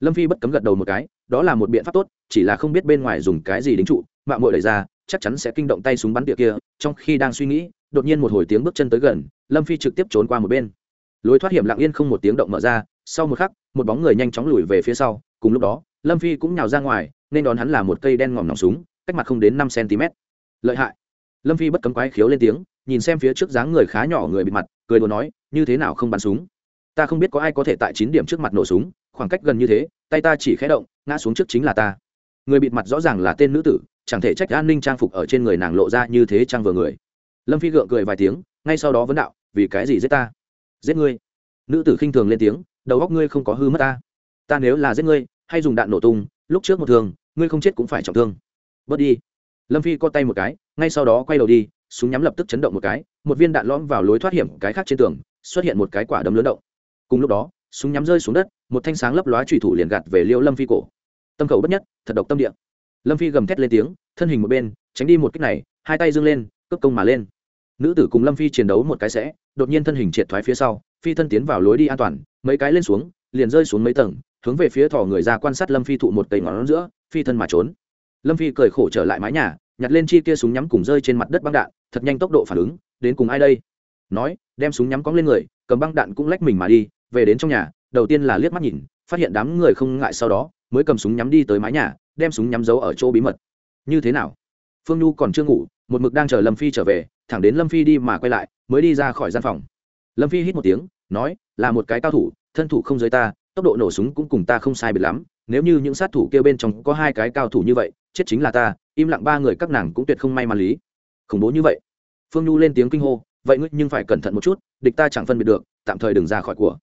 lâm phi bất cấm gật đầu một cái đó là một biện pháp tốt, chỉ là không biết bên ngoài dùng cái gì đính trụ mạng mội đẩy ra, chắc chắn sẽ kinh động tay súng bắn tỉa kia, trong khi đang suy nghĩ, đột nhiên một hồi tiếng bước chân tới gần, lâm phi trực tiếp trốn qua một bên. Lối thoát hiểm lặng yên không một tiếng động mở ra, sau một khắc, một bóng người nhanh chóng lùi về phía sau, cùng lúc đó, lâm phi cũng nhào ra ngoài, nên đón hắn là một cây đen ngòm nòng súng, cách mặt không đến năm cm lợi hại. Lâm phi bất cấm quái khiếu lên tiếng, nhìn xem phía trước dáng người khá nhỏ người bị mặt, cười đùa nói, như thế nào không bắn súng? Ta không biết có ai có thể tại chín điểm trước mặt nổ súng, khoảng cách gần như thế, tay ta chỉ khé động, ngã xuống trước chính là ta. Người bịt mặt rõ ràng là tên nữ tử, chẳng thể trách an ninh trang phục ở trên người nàng lộ ra như thế trang vừa người. Lâm phi gượng cười vài tiếng, ngay sau đó vấn đạo, vì cái gì giết ta? Giết ngươi. Nữ tử khinh thường lên tiếng, đầu góc ngươi không có hư mất ta. Ta nếu là giết ngươi, hay dùng đạn nổ tung, lúc trước một thường ngươi không chết cũng phải trọng thương. Bớt đi. Lâm phi co tay một cái, ngay sau đó quay đầu đi, súng nhắm lập tức chấn động một cái, một viên đạn lõm vào lối thoát hiểm cái khác trên tường, xuất hiện một cái quả đấm lớn động cùng lúc đó, súng nhắm rơi xuống đất, một thanh sáng lấp lóa trùy thủ liền gạt về liêu lâm phi cổ. Tâm khẩu bất nhất, thật độc tâm địa. Lâm phi gầm thét lên tiếng, thân hình một bên, tránh đi một cách này, hai tay dâng lên, cướp công mà lên. Nữ tử cùng lâm phi chiến đấu một cái sẽ, đột nhiên thân hình triệt thoái phía sau, phi thân tiến vào lối đi an toàn, mấy cái lên xuống, liền rơi xuống mấy tầng, hướng về phía thỏ người ra quan sát lâm phi thụ một cây ngón giữa, phi thân mà trốn. Lâm phi cười khổ trở lại mái nhà, nhặt lên chi kia súng nhắm cùng rơi trên mặt đất băng đạn, thật nhanh tốc độ phản ứng, đến cùng ai đây? Nói, đem súng nhắm cóng lên người, cầm băng đạn cũng lách mình mà đi về đến trong nhà, đầu tiên là liếc mắt nhìn, phát hiện đám người không ngại sau đó, mới cầm súng nhắm đi tới mái nhà, đem súng nhắm giấu ở chỗ bí mật. Như thế nào? Phương nhu còn chưa ngủ, một mực đang chờ lâm phi trở về, thẳng đến lâm phi đi mà quay lại, mới đi ra khỏi gian phòng. Lâm phi hít một tiếng, nói, là một cái cao thủ, thân thủ không giới ta, tốc độ nổ súng cũng cùng ta không sai biệt lắm, nếu như những sát thủ kêu bên trong có hai cái cao thủ như vậy, chết chính là ta, im lặng ba người các nàng cũng tuyệt không may mắn lý. Khủng bố như vậy? Phương nhu lên tiếng kinh hô, vậy ngươi nhưng phải cẩn thận một chút, địch ta chẳng phân biệt được, tạm thời đừng ra khỏi của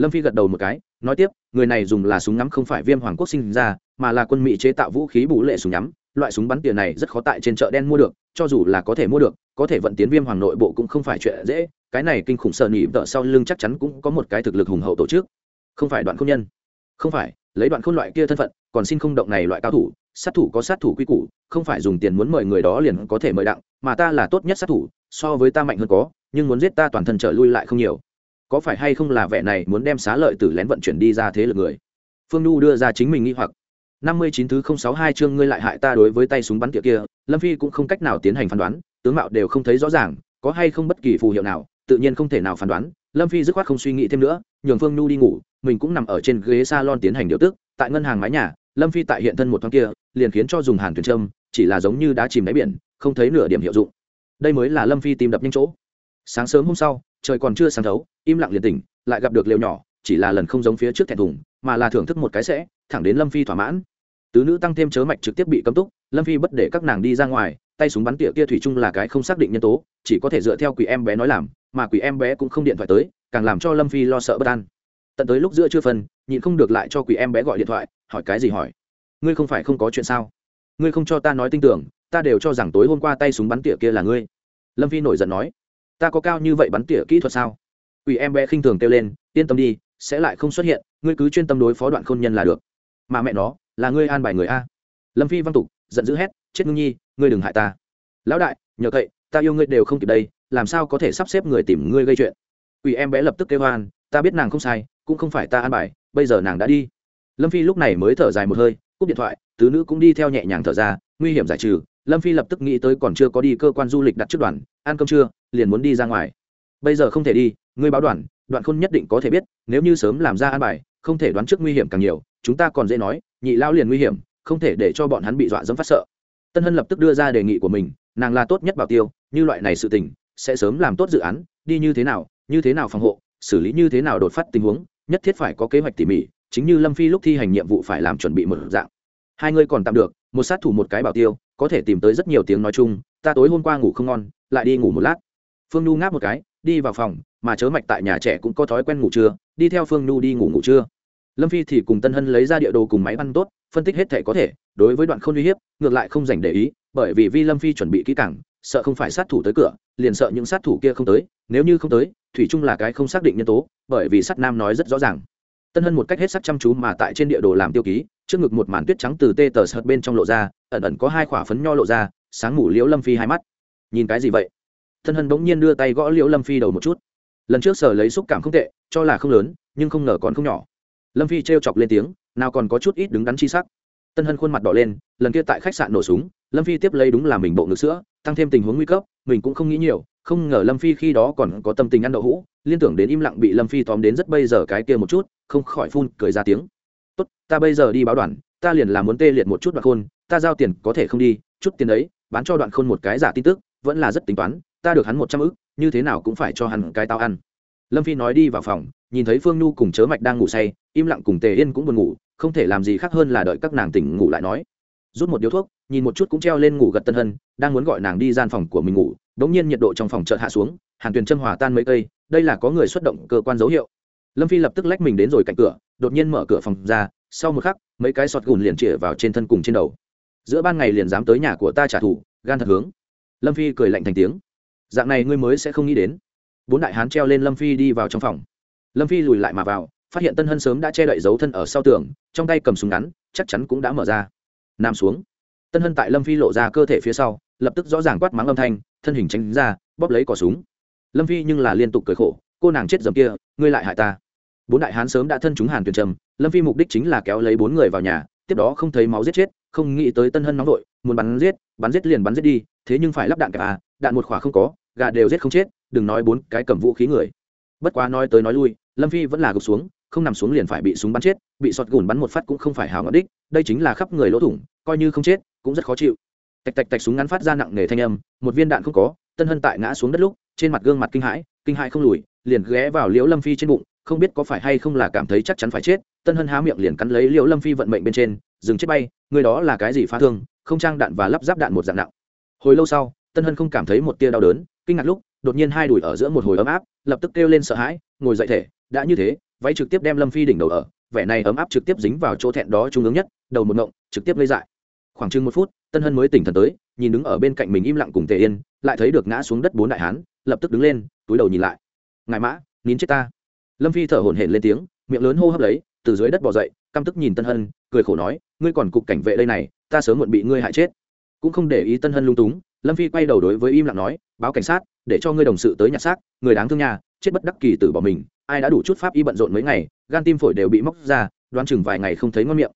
lâm phi gật đầu một cái nói tiếp người này dùng là súng ngắm không phải viêm hoàng quốc sinh ra mà là quân mỹ chế tạo vũ khí bù lệ súng ngắm, loại súng bắn tiền này rất khó tại trên chợ đen mua được cho dù là có thể mua được có thể vận tiến viêm hoàng nội bộ cũng không phải chuyện dễ. Cái này kinh khủng sợ nỉ vợ sau lưng chắc chắn cũng có một cái thực lực hùng hậu tổ chức. Không phải đoạn công nhân. Không phải lấy đoạn khôn loại kia thân phận còn xin không động này loại cao thủ sát thủ có sát thủ quy củ không phải dùng tiền muốn mời người đó liền có thể mời đặng mà ta là tốt nhất sát thủ so với ta mạnh hơn có nhưng muốn giết ta toàn thân trở lui lại không nhiều có phải hay không là vẻ này muốn đem xá lợi tử lén vận chuyển đi ra thế lực người? Phương nhu đưa ra chính mình nghi hoặc. Năm mươi chín thứ không sáu hai chương ngươi lại hại ta đối với tay súng bắn tiệc kia, lâm phi cũng không cách nào tiến hành phán đoán, tướng mạo đều không thấy rõ ràng, có hay không bất kỳ phù hiệu nào, tự nhiên không thể nào phán đoán, lâm phi dứt khoát không suy nghĩ thêm nữa, nhường phương nhu đi ngủ, mình cũng nằm ở trên ghế s a lon tiến hành điều tức, tại ngân hàng mái nhà, lâm phi tại hiện thân một thoáng kia, liền khiến cho dùng hàn tuyển trâm chỉ là giống như đá chìm đáy biển, không thấy nửa điểm hiệu dụng. Đây mới là lâm phi tìm đập nhanh chỗ. Sáng sớm hôm sau trời còn chưa sáng thấu, im lặng liền tỉnh, lại gặp được lều nhỏ, chỉ là lần không giống phía trước thẹn thùng, mà là thưởng thức một cái sẽ, thẳng đến lâm phi thỏa mãn. Tứ nữ tăng thêm chớ mạch trực tiếp bị cấm túc, lâm phi bất để các nàng đi ra ngoài, tay súng bắn tỉa kia thủy chung là cái không xác định nhân tố, chỉ có thể dựa theo quỷ em bé nói làm, mà quỷ em bé cũng không điện thoại tới, càng làm cho lâm phi lo sợ bất an. Tận tới lúc giữa chưa phân nhịn không được lại cho quỷ em bé gọi điện thoại, hỏi cái gì hỏi. Ngươi không phải không có chuyện sao? Ngươi không cho ta nói tin tưởng, ta đều cho rằng tối hôm qua tay súng bắn tỉa kia là ngươi. Lâm phi nổi giận nói ta có cao như vậy bắn tỉa kỹ thuật sao? Ủy em bé khinh thường kêu lên, yên tâm đi, sẽ lại không xuất hiện, ngươi cứ chuyên tâm đối phó đoạn khôn nhân là được. Mà mẹ nó, là ngươi an bài người a. Lâm phi văn tục, giận dữ hét, chết ngưng nhi, ngươi đừng hại ta. Lão đại, nhờ cậy, ta yêu ngươi đều không kịp đây, làm sao có thể sắp xếp người tìm ngươi gây chuyện? Ủy em bé lập tức kêu hoan ta biết nàng không sai, cũng không phải ta an bài, bây giờ nàng đã đi. Lâm phi lúc này mới thở dài một hơi, cúp điện thoại, tứ nữ cũng đi theo nhẹ nhàng thở ra, nguy hiểm giải trừ. Lâm phi lập tức nghĩ tới còn chưa có đi cơ quan du lịch đặt trước đoàn, ăn cơm trưa liền muốn đi ra ngoài. Bây giờ không thể đi, ngươi báo đoàn đoạn khôn nhất định có thể biết, nếu như sớm làm ra an bài, không thể đoán trước nguy hiểm càng nhiều, chúng ta còn dễ nói, nhị lao liền nguy hiểm, không thể để cho bọn hắn bị dọa dẫm phát sợ. Tân hân lập tức đưa ra đề nghị của mình, nàng là tốt nhất bảo tiêu, như loại này sự tình, sẽ sớm làm tốt dự án, đi như thế nào, như thế nào phòng hộ, xử lý như thế nào đột phát tình huống, nhất thiết phải có kế hoạch tỉ mỉ, chính như lâm phi lúc thi hành nhiệm vụ phải làm chuẩn bị một dạng. Hai người còn tạm được, một sát thủ một cái bảo tiêu, có thể tìm tới rất nhiều tiếng nói chung, ta tối hôm qua ngủ không ngon, lại đi ngủ một lát phương nhu ngáp một cái, đi vào phòng, mà chớ mạch tại nhà trẻ cũng có thói quen ngủ trưa, đi theo phương nhu đi ngủ ngủ trưa. Lâm phi thì cùng tân hân lấy ra địa đồ cùng máy văn tốt, phân tích hết thể có thể, đối với đoạn không uy hiếp, ngược lại không dành để ý, bởi vì vi lâm phi chuẩn bị kỹ càng, sợ không phải sát thủ tới cửa, liền sợ những sát thủ kia không tới, nếu như không tới, thủy chung là cái không xác định nhân tố, bởi vì sắt nam nói rất rõ ràng. Tân hân một cách hết sắc chăm chú mà tại trên địa đồ làm tiêu ký, trước ngực một màn tuyết trắng từ tê tờ sợt bên trong lộ ra, ẩn ẩn có hai khỏa phấn nho lộ ra, sáng ngủ liễu lâm phi hai mắt. Nhìn cái gì vậy? Tân hân bỗng nhiên đưa tay gõ liễu lâm phi đầu một chút lần trước sở lấy xúc cảm không tệ cho là không lớn nhưng không ngờ còn không nhỏ lâm phi trêu chọc lên tiếng nào còn có chút ít đứng đắn chi sắc tân hân khuôn mặt đỏ lên lần kia tại khách sạn nổ súng lâm phi tiếp lấy đúng là mình bộ ngực sữa tăng thêm tình huống nguy cấp mình cũng không nghĩ nhiều không ngờ lâm phi khi đó còn có tâm tình ăn đậu hũ liên tưởng đến im lặng bị lâm phi tóm đến rất bây giờ cái kia một chút không khỏi phun cười ra tiếng tốt ta bây giờ đi báo đoàn ta liền là muốn tê liệt một chút đoạn khôn ta giao tiền có thể không đi chút tiền ấy bán cho đoạn khôn một cái giả tin tức vẫn là rất tính toán ta được hắn một trăm ức, như thế nào cũng phải cho hắn cái tao ăn. Lâm phi nói đi vào phòng, nhìn thấy phương nhu cùng chớ mạch đang ngủ say, im lặng cùng tề yên cũng buồn ngủ, không thể làm gì khác hơn là đợi các nàng tỉnh ngủ lại nói. Rút một điếu thuốc, nhìn một chút cũng treo lên ngủ gật tân hân, đang muốn gọi nàng đi gian phòng của mình ngủ đ ỗ n g nhiên nhiệt độ trong phòng chợt hạ xuống hàn tuyền chân hòa tan mấy cây, đây là có người xuất động cơ quan dấu hiệu. Lâm phi lập tức lách mình đến rồi cạnh cửa, đột nhiên mở cửa phòng ra, sau một khắc, mấy cái sọt gùn liền chĩa vào trên thân cùng trên đầu. Giữa ban ngày liền dám tới nhà của ta trả thù, gan thật hướng. Lâm phi cười lạnh thành tiếng dạng này ngươi mới sẽ không nghĩ đến. Bốn đại hán treo lên lâm phi đi vào trong phòng. Lâm phi lùi lại mà vào, phát hiện tân hân sớm đã che đậy dấu thân ở sau tường, trong tay cầm súng ngắn, chắc chắn cũng đã mở ra. Nằm xuống. Tân hân tại lâm phi lộ ra cơ thể phía sau, lập tức rõ ràng quát mắng âm thanh, thân hình tránh ra, bóp lấy cỏ súng. Lâm phi nhưng là liên tục cười khổ, cô nàng chết dầm kia, ngươi lại hại ta. Bốn đại hán sớm đã thân chúng hàn tuyền trầm, lâm phi mục đích chính là kéo lấy bốn người vào nhà, tiếp đó không thấy máu giết chết, không nghĩ tới tân hân nóng vội, muốn bắn giết bắn giết liền bắn giết đi, thế nhưng phải lắp đạn cả à đạn một khỏa không có gà đều giết không chết, đừng nói bốn cái cầm vũ khí người. Bất quá nói tới nói lui, lâm phi vẫn là gục xuống, không nằm xuống liền phải bị súng bắn chết, bị sọt gùn bắn một phát cũng không phải hào ngọn đích, đây chính là khắp người lỗ thủng, coi như không chết, cũng rất khó chịu. Tạch tạch tạch súng ngắn phát ra nặng nề thanh âm, một viên đạn không có, tân hân tại ngã xuống đất lúc, trên mặt gương mặt kinh hãi kinh hãi không lùi, liền ghé vào liễu lâm phi trên bụng, không biết có phải hay không là cảm thấy chắc chắn phải chết, tân hân há miệng liền cắn lấy liễu lâm phi vận mệnh bên trên, dừng chết bay, người đó là cái gì phá thương, không trang đạn và lắp ráp đạn một dạng nặng. Hồi lâu sau, tân hân không cảm thấy một tia đau đớn kinh ngạc lúc, đột nhiên hai đùi ở giữa một hồi ấm áp, lập tức kêu lên sợ hãi, ngồi dậy thể, đã như thế, váy trực tiếp đem lâm phi đỉnh đầu ở, vẻ này ấm áp trực tiếp dính vào chỗ thẹn đó trung ứng nhất, đầu một ngộng, trực tiếp lây dại. Khoảng chừng một phút, tân hân mới tỉnh thần tới, nhìn đứng ở bên cạnh mình im lặng cùng tề yên, lại thấy được ngã xuống đất bốn đại hán, lập tức đứng lên, túi đầu nhìn lại. Ngài mã, nín chết ta. Lâm phi thở hổn hển lên tiếng, miệng lớn hô hấp lấy, từ dưới đất bỏ dậy, căm tức nhìn tân hân, cười khổ nói, ngươi còn cục cảnh vệ đây này, ta sớm muộn bị ngươi hại chết. Cũng không để ý tân hân lung túng lâm phi quay đầu đối với im lặng nói, báo cảnh sát, để cho ngươi đồng sự tới nhặt xác, người đáng thương nhà chết bất đắc kỳ tử bỏ mình, ai đã đủ chút pháp y bận rộn mấy ngày, gan tim phổi đều bị móc ra, đoán chừng vài ngày không thấy ngon miệng.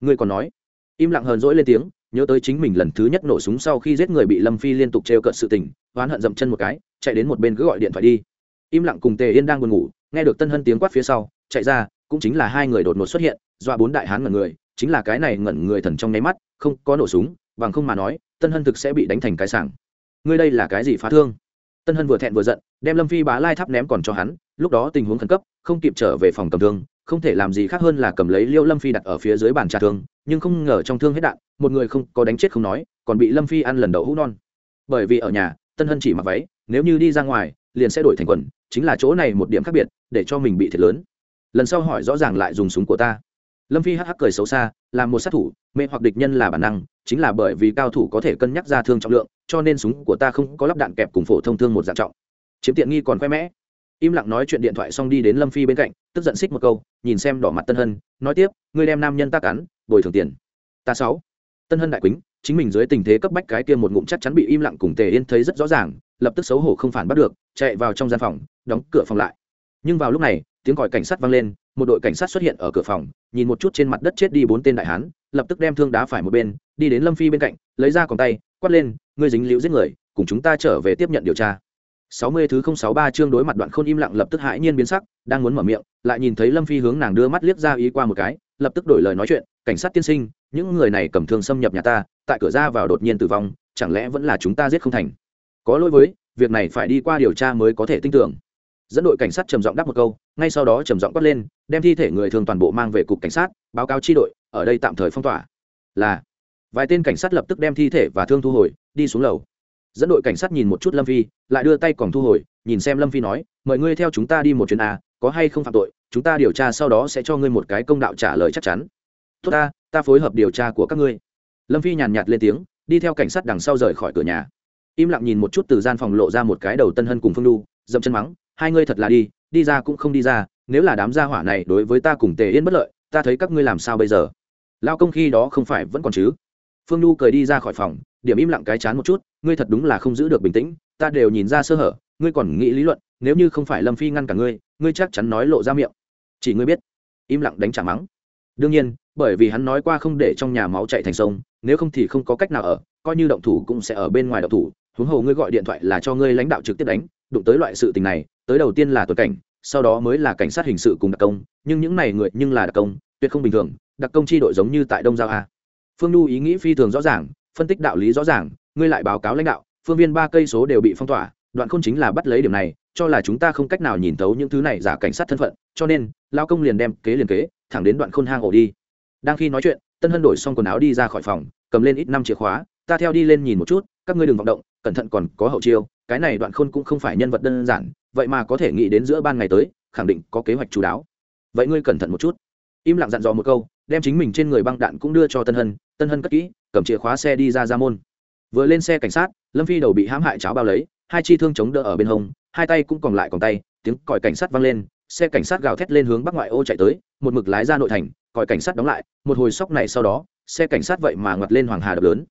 Ngươi còn nói? Im lặng hờn dỗi lên tiếng, nhớ tới chính mình lần thứ nhất nổ súng sau khi giết người bị lâm phi liên tục trêu cợt sự tình, oán hận dậm chân một cái, chạy đến một bên cứ gọi điện thoại đi. Im lặng cùng tề yên đang buồn ngủ, nghe được tân hân tiếng quát phía sau, chạy ra, cũng chính là hai người đột ngột xuất hiện, dọa bốn đại hán ngẩn người, chính là cái này ngẩn người thần trong nháy mắt, không có nổ súng, bằng không mà nói tân hân thực sẽ bị đánh thành cái sảng. Ngươi đây là cái gì phá thương? Tân hân vừa thẹn vừa giận, đem lâm phi bá lai tháp ném còn cho hắn, lúc đó tình huống khẩn cấp, không kịp trở về phòng cầm thương, không thể làm gì khác hơn là cầm lấy liêu lâm phi đặt ở phía dưới bàn trà thương, nhưng không ngờ trong thương hết đạn, một người không có đánh chết không nói, còn bị lâm phi ăn lần đầu hũ non. Bởi vì ở nhà, tân hân chỉ mặc váy, nếu như đi ra ngoài, liền sẽ đổi thành quần, chính là chỗ này một điểm khác biệt, để cho mình bị thiệt lớn. Lần sau hỏi rõ ràng lại dùng súng của ta lâm phi hắc hắc cười xấu xa làm một sát thủ, mê hoặc địch nhân là bản năng, chính là bởi vì cao thủ có thể cân nhắc ra thương trọng lượng, cho nên súng của ta không có lắp đạn kẹp cùng phổ thông thương một dạng trọng. Chiếm tiện nghi còn khoe mẽ. Im lặng nói chuyện điện thoại xong đi đến lâm phi bên cạnh, tức giận xích một câu, nhìn xem đỏ mặt tân hân, nói tiếp, ngươi đem nam nhân ta cắn bồi thường tiền. Ta sáu. Tân hân đại quýnh chính mình dưới tình thế cấp bách cái kia một ngụm chắc chắn bị im lặng cùng tề yên thấy rất rõ ràng, lập tức xấu hổ không phản bắt được, chạy vào trong gian phòng, đóng cửa phòng lại. Nhưng vào lúc này, tiếng còi cảnh sát vang lên một đội cảnh sát xuất hiện ở cửa phòng, nhìn một chút trên mặt đất chết đi bốn tên đại hán, lập tức đem thương đá phải một bên, đi đến lâm phi bên cạnh, lấy ra còng tay, quát lên, ngươi dính liễu giết người, cùng chúng ta trở về tiếp nhận điều tra. Sáu mươi thứ không sáu ba chương đối mặt đoạn khôn im lặng lập tức hãi nhiên biến sắc, đang muốn mở miệng, lại nhìn thấy lâm phi hướng nàng đưa mắt liếc ra ý qua một cái, lập tức đổi lời nói chuyện, cảnh sát tiên sinh, những người này cầm thương xâm nhập nhà ta, tại cửa ra vào đột nhiên tử vong, chẳng lẽ vẫn là chúng ta giết không thành? Có lỗi với, việc này phải đi qua điều tra mới có thể tin tưởng dẫn đội cảnh sát trầm giọng đáp một câu, ngay sau đó trầm giọng quát lên, đem thi thể người thường toàn bộ mang về cục cảnh sát, báo cáo tri đội, ở đây tạm thời phong tỏa. Là, vài tên cảnh sát lập tức đem thi thể và thương thu hồi, đi xuống lầu. Dẫn đội cảnh sát nhìn một chút lâm phi, lại đưa tay còn thu hồi, nhìn xem lâm phi nói mời ngươi theo chúng ta đi một chuyến a có hay không phạm tội, chúng ta điều tra sau đó sẽ cho ngươi một cái công đạo trả lời chắc chắn. Tốt ta ta phối hợp điều tra của các ngươi. Lâm phi nhàn nhạt lên tiếng, đi theo cảnh sát đằng sau rời khỏi cửa nhà. Im lặng nhìn một chút từ gian phòng lộ ra một cái đầu tân hân cùng phương đu dậm chân mắng hai ngươi thật là đi đi ra cũng không đi ra, nếu là đám gia hỏa này đối với ta cùng tề yên bất lợi, ta thấy các ngươi làm sao bây giờ? Lao công khi đó không phải vẫn còn chứ? Phương nhu cười đi ra khỏi phòng, điểm im lặng cái chán một chút, ngươi thật đúng là không giữ được bình tĩnh, ta đều nhìn ra sơ hở, ngươi còn nghĩ lý luận, nếu như không phải lâm phi ngăn cả ngươi ngươi chắc chắn nói lộ ra miệng. Chỉ ngươi biết. Im lặng đánh trả mắng. Đương nhiên, bởi vì hắn nói qua không để trong nhà máu chạy thành sông, nếu không thì không có cách nào ở, coi như động thủ cũng sẽ ở bên ngoài động thủ, huống hồ ngươi gọi điện thoại là cho ngươi lãnh đạo trực tiếp đánh, đụng tới loại sự tình này tới đầu tiên là tuần cảnh, sau đó mới là cảnh sát hình sự cùng đặc công, nhưng những này người nhưng là đặc công, tuyệt không bình thường, đặc công chi đội giống như tại đông giao a. Phương nhu ý nghĩ phi thường rõ ràng, phân tích đạo lý rõ ràng, ngươi lại báo cáo lãnh đạo, phương viên ba cây số đều bị phong tỏa, đoạn không chính là bắt lấy điểm này, cho là chúng ta không cách nào nhìn thấu những thứ này giả cảnh sát thân phận, cho nên lao công liền đem kế liền kế, thẳng đến đoạn khôn hang ổ đi. Đang khi nói chuyện, tân hân đổi xong quần áo đi ra khỏi phòng, cầm lên ít năm chìa khóa, ta theo đi lên nhìn một chút, các ngươi đừng vọng động, cẩn thận còn có hậu chiêu, cái này đoạn khôn cũng không phải nhân vật đơn giản vậy mà có thể nghĩ đến giữa ban ngày tới, khẳng định có kế hoạch chú đáo. Vậy ngươi cẩn thận một chút. Im lặng dặn dò một câu, đem chính mình trên người băng đạn cũng đưa cho tân hân tân hân cất kỹ, cầm chìa khóa xe đi ra ra môn. Vừa lên xe cảnh sát, lâm phi đầu bị hãm hại cháo bao lấy, hai chi thương chống đỡ ở bên hông, hai tay cũng còn lại còn tay, tiếng còi cảnh sát vang lên, xe cảnh sát gào thét lên hướng bắc ngoại ô chạy tới, một mực lái ra nội thành, còi cảnh sát đóng lại, một hồi sóc này sau đó, xe cảnh sát vậy mà ngoặt lên hoàng hà đập lớn.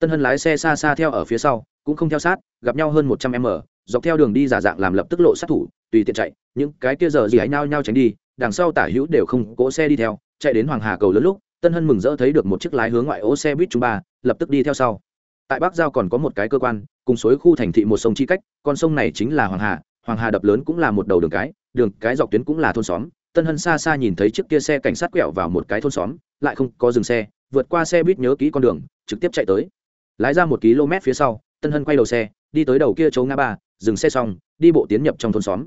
Tân hân lái xe xa xa theo ở phía sau, cũng không theo sát, gặp nhau hơn một trăm m dọc theo đường đi giả dạng làm lập tức lộ sát thủ, tùy tiện chạy, những cái kia giờ gì hãy nao nhau tránh đi, đằng sau tả hữu đều không cỗ xe đi theo, chạy đến hoàng hà cầu lớn lúc, tân hân mừng rỡ thấy được một chiếc lái hướng ngoại ô xe buýt chúng ba, lập tức đi theo sau. Tại bắc giao còn có một cái cơ quan, cùng suối khu thành thị một sông chi cách, con sông này chính là hoàng hà hoàng hà đập lớn cũng là một đầu đường cái đường cái dọc tuyến cũng là thôn xóm, tân hân xa xa nhìn thấy chiếc kia xe cảnh sát quẹo vào một cái thôn xóm, lại không có dừng xe, vượt qua xe buýt nhớ kỹ con đường, trực tiếp chạy tới. Lái ra một km phía sau, tân hân quay đầu xe, đi tới đầu kia chỗ ngã ba dừng xe xong, đi bộ tiến nhập trong thôn xóm.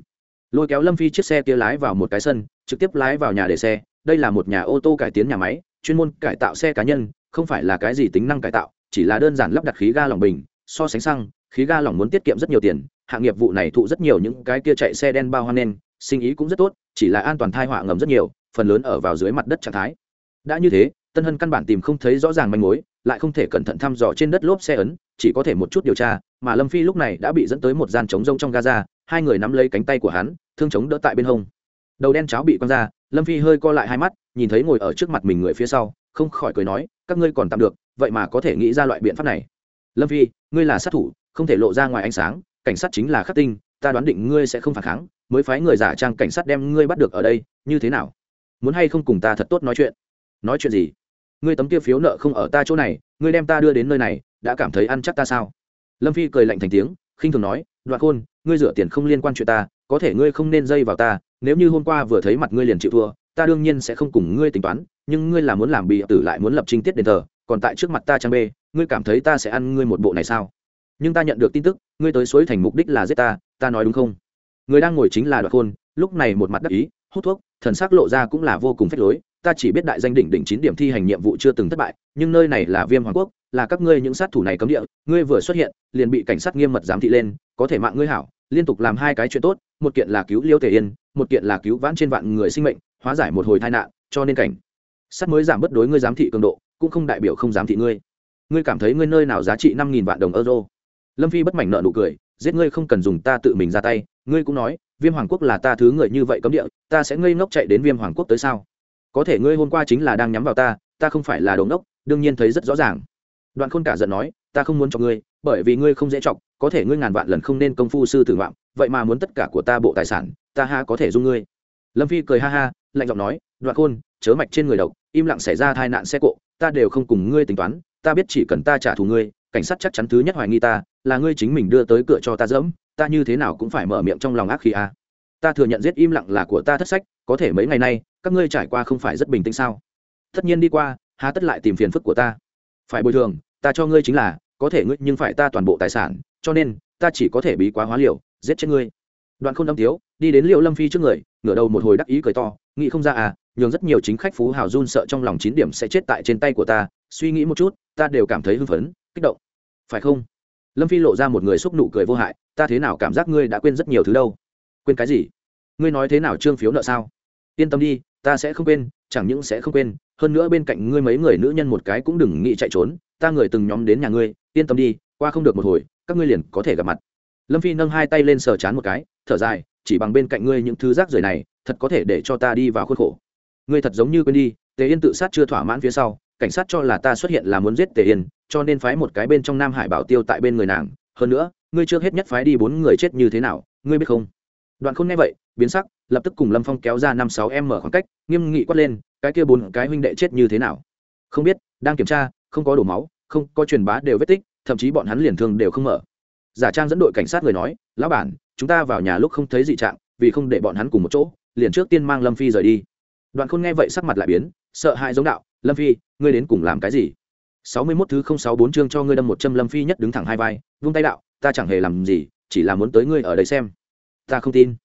Lôi kéo lâm phi chiếc xe kia lái vào một cái sân, trực tiếp lái vào nhà để xe. Đây là một nhà ô tô cải tiến nhà máy, chuyên môn cải tạo xe cá nhân, không phải là cái gì tính năng cải tạo, chỉ là đơn giản lắp đặt khí ga lỏng bình, so sánh xăng, khí ga lỏng muốn tiết kiệm rất nhiều tiền hạng nghiệp vụ này thụ rất nhiều những cái kia chạy xe đen bao hoang nên, sinh ý cũng rất tốt, chỉ là an toàn thai họa ngầm rất nhiều, phần lớn ở vào dưới mặt đất trạng thái. Đã như thế, tân hân căn bản tìm không thấy rõ ràng manh mối lại không thể cẩn thận thăm dò trên đất lốp xe ấn, chỉ có thể một chút điều tra, mà lâm phi lúc này đã bị dẫn tới một gian trống rông trong gaza, hai người nắm lấy cánh tay của hắn, thương chống đỡ tại bên hông. Đầu đen cháo bị quăng ra, lâm phi hơi co lại hai mắt, nhìn thấy ngồi ở trước mặt mình người phía sau, không khỏi cười nói, các ngươi còn tạm được, vậy mà có thể nghĩ ra loại biện pháp này. Lâm phi, ngươi là sát thủ, không thể lộ ra ngoài ánh sáng, cảnh sát chính là khắc tinh, ta đoán định ngươi sẽ không phản kháng, mới phái người giả trang cảnh sát đem ngươi bắt được ở đây, như thế nào? Muốn hay không cùng ta thật tốt nói chuyện? Nói chuyện gì? Ngươi tấm kia phiếu nợ không ở ta chỗ này, ngươi đem ta đưa đến nơi này, đã cảm thấy ăn chắc ta sao? Lâm phi cười lạnh thành tiếng, khinh thường nói, đoạn khôn, ngươi rửa tiền không liên quan chuyện ta, có thể ngươi không nên dây vào ta, nếu như hôm qua vừa thấy mặt ngươi liền chịu thua, ta đương nhiên sẽ không cùng ngươi tính toán, nhưng ngươi là muốn làm bị tử lại muốn lập trình tiết đền thờ, còn tại trước mặt ta trang bê, ngươi cảm thấy ta sẽ ăn ngươi một bộ này sao? Nhưng ta nhận được tin tức, ngươi tới suối thành mục đích là giết ta ta nói đúng không? Người đang ngồi chính là đoạn khôn, lúc này một mặt đắc ý, hút thuốc, thần sắc lộ ra cũng là vô cùng phách lối ta chỉ biết đại danh đỉnh đỉnh chín điểm thi hành nhiệm vụ chưa từng thất bại, nhưng nơi này là viêm hoàng quốc, là các ngươi những sát thủ này cấm địa, ngươi vừa xuất hiện, liền bị cảnh sát nghiêm mật giám thị lên, có thể mạng ngươi hảo, liên tục làm hai cái chuyện tốt, một kiện là cứu liêu thể yên, một kiện là cứu vãn trên vạn người sinh mệnh, hóa giải một hồi tai nạn, cho nên cảnh sát mới giảm bất đối ngươi giám thị cường độ, cũng không đại biểu không giám thị ngươi. Ngươi cảm thấy ngươi nơi nào giá trị năm nghìn vạn đồng euro? Lâm phi bất mảnh nợ nụ cười, giết ngươi không cần dùng ta tự mình ra tay, ngươi cũng nói, viêm hoàng quốc là ta thứ người như vậy cấm địa, ta sẽ ngây ngốc chạy đến viêm hoàng quốc tới sao? Có thể ngươi hôm qua chính là đang nhắm vào ta ta không phải là đống ngốc, đương nhiên thấy rất rõ ràng đoạn khôn cả giận nói, ta không muốn cho ngươi, bởi vì ngươi không dễ chọc, có thể ngươi ngàn vạn lần không nên công phu sư tử ngoạm, vậy mà muốn tất cả của ta bộ tài sản, ta ha có thể dung ngươi lâm phi cười ha ha, lạnh giọng nói, đoạn khôn, chớ mạch trên người độc, im lặng xảy ra tai nạn xe cộ, ta đều không cùng ngươi tính toán, ta biết chỉ cần ta trả thù ngươi, cảnh sát chắc chắn thứ nhất hoài nghi ta, là ngươi chính mình đưa tới cửa cho ta dẫm, ta như thế nào cũng phải mở miệng trong lòng ác khí a à. ta thừa nhận giết im lặng là của ta thất sách, có thể mấy ngày nay các ngươi trải qua không phải rất bình tĩnh sao? Tất nhiên đi qua há tất lại tìm phiền phức của ta. Phải bồi thường ta cho ngươi chính là có thể ngươi nhưng phải ta toàn bộ tài sản cho nên ta chỉ có thể bí quá hóa liều giết chết ngươi. Đoạn không đâm thiếu, đi đến liệu lâm phi trước người ngửa đầu một hồi đắc ý cười to nghĩ không ra à nhường rất nhiều chính khách phú hào run sợ trong lòng chín điểm sẽ chết tại trên tay của ta suy nghĩ một chút ta đều cảm thấy hưng phấn kích động. Phải không? Lâm phi lộ ra một người xúc nụ cười vô hại ta thế nào cảm giác ngươi đã quên rất nhiều thứ đâu? Quên cái gì? Ngươi nói thế nào trương phiếu nợ sao? Yên tâm đi, ta sẽ không quên, chẳng những sẽ không quên, hơn nữa bên cạnh ngươi mấy người nữ nhân một cái cũng đừng nghĩ chạy trốn, ta người từng nhóm đến nhà ngươi, yên tâm đi, qua không được một hồi, các ngươi liền có thể gặp mặt. Lâm phi nâng hai tay lên sờ chán một cái, thở dài, chỉ bằng bên cạnh ngươi những thứ rác rưởi này, thật có thể để cho ta đi vào khuôn khổ. Ngươi thật giống như quên đi, tề yên tự sát chưa thỏa mãn phía sau, cảnh sát cho là ta xuất hiện là muốn giết tề yên, cho nên phái một cái bên trong nam hải bảo tiêu tại bên người nàng. Hơn nữa, ngươi trước hết nhất phái đi bốn người chết như thế nào, ngươi biết không? Đoạn khôn nghe vậy, biến sắc lập tức cùng lâm phong kéo ra năm sáu em mở khoảng cách, nghiêm nghị quát lên, cái kia bốn cái huynh đệ chết như thế nào? Không biết, đang kiểm tra, không có đổ máu, không, có truyền bá đều vết tích, thậm chí bọn hắn liền thương đều không mở. Giả trang dẫn đội cảnh sát người nói, lão bản, chúng ta vào nhà lúc không thấy dị trạng, vì không để bọn hắn cùng một chỗ, liền trước tiên mang lâm phi rời đi. Đoạn khôn nghe vậy sắc mặt lại biến, sợ hãi giống đạo, lâm phi, ngươi đến cùng làm cái gì? Sáu mươi mốt thứ không sáu bốn chương cho ngươi đâm một châm lâm phi nhất đứng thẳng hai vai, vung tay đạo, ta chẳng hề làm gì, chỉ là muốn tới ngươi ở đây xem. Ta không tin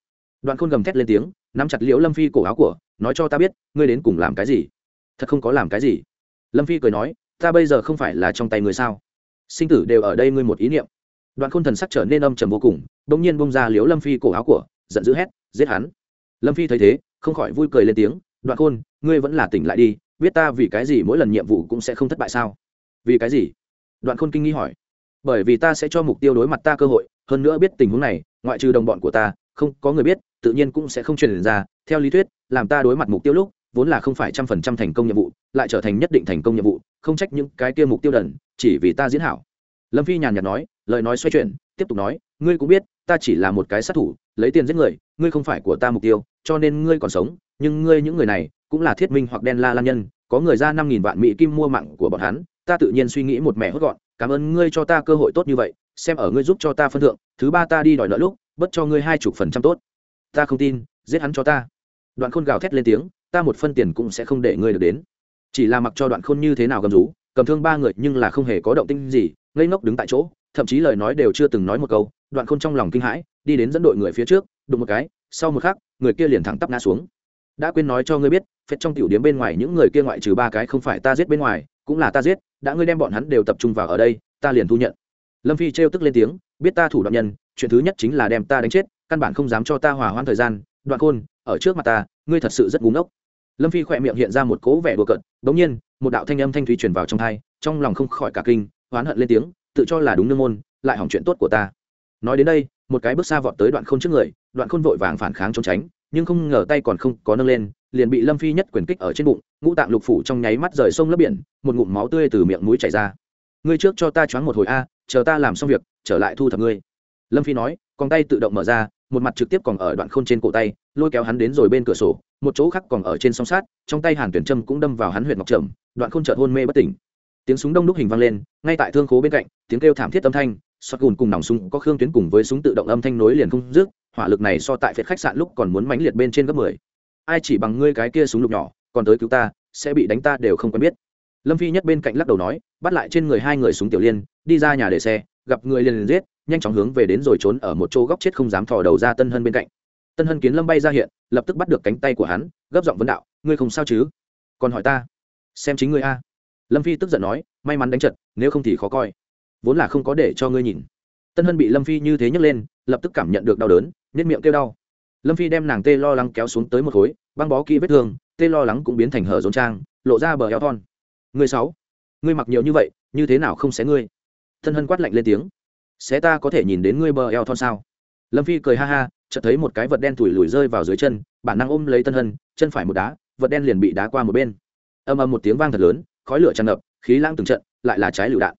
đoạn khôn gầm thét lên tiếng, nắm chặt liễu lâm phi cổ áo của, nói cho ta biết, ngươi đến cùng làm cái gì? Thật không có làm cái gì. Lâm phi cười nói, ta bây giờ không phải là trong tay người sao? Sinh tử đều ở đây ngươi một ý niệm. Đoạn khôn thần sắc trở nên âm trầm vô cùng đ ỗ n g nhiên bông ra liễu lâm phi cổ áo của, giận dữ hét, giết hắn. Lâm phi thấy thế, không khỏi vui cười lên tiếng, đoạn khôn, ngươi vẫn là tỉnh lại đi, biết ta vì cái gì mỗi lần nhiệm vụ cũng sẽ không thất bại sao? Vì cái gì? Đoạn khôn kinh nghi hỏi. Bởi vì ta sẽ cho mục tiêu đối mặt ta cơ hội, hơn nữa biết tình huống này, ngoại trừ đồng bọn của ta không có người biết, tự nhiên cũng sẽ không truyền ra. Theo lý thuyết, làm ta đối mặt mục tiêu lúc, vốn là không phải trăm phần trăm thành công nhiệm vụ, lại trở thành nhất định thành công nhiệm vụ, không trách những cái kia mục tiêu đần, chỉ vì ta diễn hảo. Lâm phi nhàn nhạt nói, lời nói xoay chuyển, tiếp tục nói, ngươi cũng biết, ta chỉ là một cái sát thủ, lấy tiền giết người, ngươi không phải của ta mục tiêu, cho nên ngươi còn sống, nhưng ngươi những người này, cũng là thiết minh hoặc đen la lan nhân, có người ra năm nghìn vạn mỹ kim mua mạng của bọn hắn, ta tự nhiên suy nghĩ một mẻ hốt gọn, cảm ơn ngươi cho ta cơ hội tốt như vậy, xem ở ngươi giúp cho ta phân thượng, thứ ba ta đi đòi nợ lúc bất cho ngươi hai chục phần trăm tốt. Ta không tin, giết hắn cho ta. Đoạn khôn gào thét lên tiếng, ta một phân tiền cũng sẽ không để ngươi được đến. Chỉ là mặc cho đoạn khôn như thế nào gầm rú, cầm thương ba người nhưng là không hề có động tinh gì, ngây ngốc đứng tại chỗ, thậm chí lời nói đều chưa từng nói một câu, đoạn khôn trong lòng kinh hãi, đi đến dẫn đội người phía trước, đụng một cái, sau một khắc, người kia liền thẳng tắp ngã xuống. Đã quên nói cho ngươi biết, phết trong tiểu điếm bên ngoài những người kia ngoại trừ ba cái không phải ta giết bên ngoài, cũng là ta giết, đã ngươi đem bọn hắn đều tập trung vào ở đây, ta liền thu nhận. Lâm phi trêu tức lên tiếng, biết ta thủ đoạn nhân chuyện thứ nhất chính là đem ta đánh chết, căn bản không dám cho ta hòa hoãn thời gian. Đoạn khôn, ở trước mặt ta, ngươi thật sự rất ngu ngốc. Lâm phi khỏe miệng hiện ra một cố vẻ đùa cợt, bỗng nhiên, một đạo thanh âm thanh thúy truyền vào trong thai trong lòng không khỏi cả kinh oán hận lên tiếng, tự cho là đúng nương môn, lại hỏng chuyện tốt của ta. Nói đến đây, một cái bước xa vọt tới đoạn khôn trước người, đoạn khôn vội vàng phản kháng trốn tránh, nhưng không ngờ tay còn không có nâng lên, liền bị lâm phi nhất quyền kích ở trên bụng, ngũ tạng lục phủ trong nháy mắt rời sông lấp biển, một ngụm máu tươi từ miệng mũi chảy ra. Ngươi trước cho ta choáng một hồi a, chờ ta làm xong việc, trở lại thu thập ngươi lâm phi nói, con tay tự động mở ra, một mặt trực tiếp còn ở đoạn khôn trên cổ tay, lôi kéo hắn đến rồi bên cửa sổ, một chỗ khác còn ở trên song sát, trong tay hàn tuyển trâm cũng đâm vào hắn huyện ngọc trầm, đoạn khôn chợt hôn mê bất tỉnh. Tiếng súng đông đúc hình vang lên, ngay tại thương khố bên cạnh, tiếng kêu thảm thiết âm thanh, xoát gùn cùng nòng súng có khương tuyến cùng với súng tự động âm thanh nối liền không dứt, hỏa lực này so tại phiệt khách sạn lúc còn muốn mánh liệt bên trên gấp mười. Ai chỉ bằng ngươi cái kia súng lục nhỏ, còn tới cứu ta, sẽ bị đánh ta đều không quen biết. Lâm phi nhất bên cạnh lắc đầu nói, bắt lại trên người hai người súng tiểu liên, đi ra nhà để xe, gặp người liền liền giết nhanh chóng hướng về đến rồi trốn ở một chỗ góc chết không dám thò đầu ra tân hân bên cạnh. Tân hân kiến lâm bay ra hiện, lập tức bắt được cánh tay của hắn, gấp giọng vấn đạo, ngươi không sao chứ? Còn hỏi ta, xem chính ngươi a. Lâm phi tức giận nói, may mắn đánh trận, nếu không thì khó coi. Vốn là không có để cho ngươi nhìn. Tân hân bị lâm phi như thế nhấc lên, lập tức cảm nhận được đau đớn nhất miệng kêu đau. Lâm phi đem nàng tê lo lắng kéo xuống tới một khối, băng bó kỹ vết thương, tê lo lắng cũng biến thành hở rốn trang, lộ ra bờ eo thon. Người sáu ngươi mặc nhiều như vậy, như thế nào không xé ngươi? Tân hân quát lạnh lên tiếng xé ta có thể nhìn đến ngươi bờ eo thon sao? Lâm phi cười ha ha, chợt thấy một cái vật đen thủi lùi rơi vào dưới chân, bản năng ôm lấy tân hân, chân phải một đá, vật đen liền bị đá qua một bên. Âm âm một tiếng vang thật lớn, khói lửa tràn ngập, khí lãng từng trận, lại là trái lựu đạn.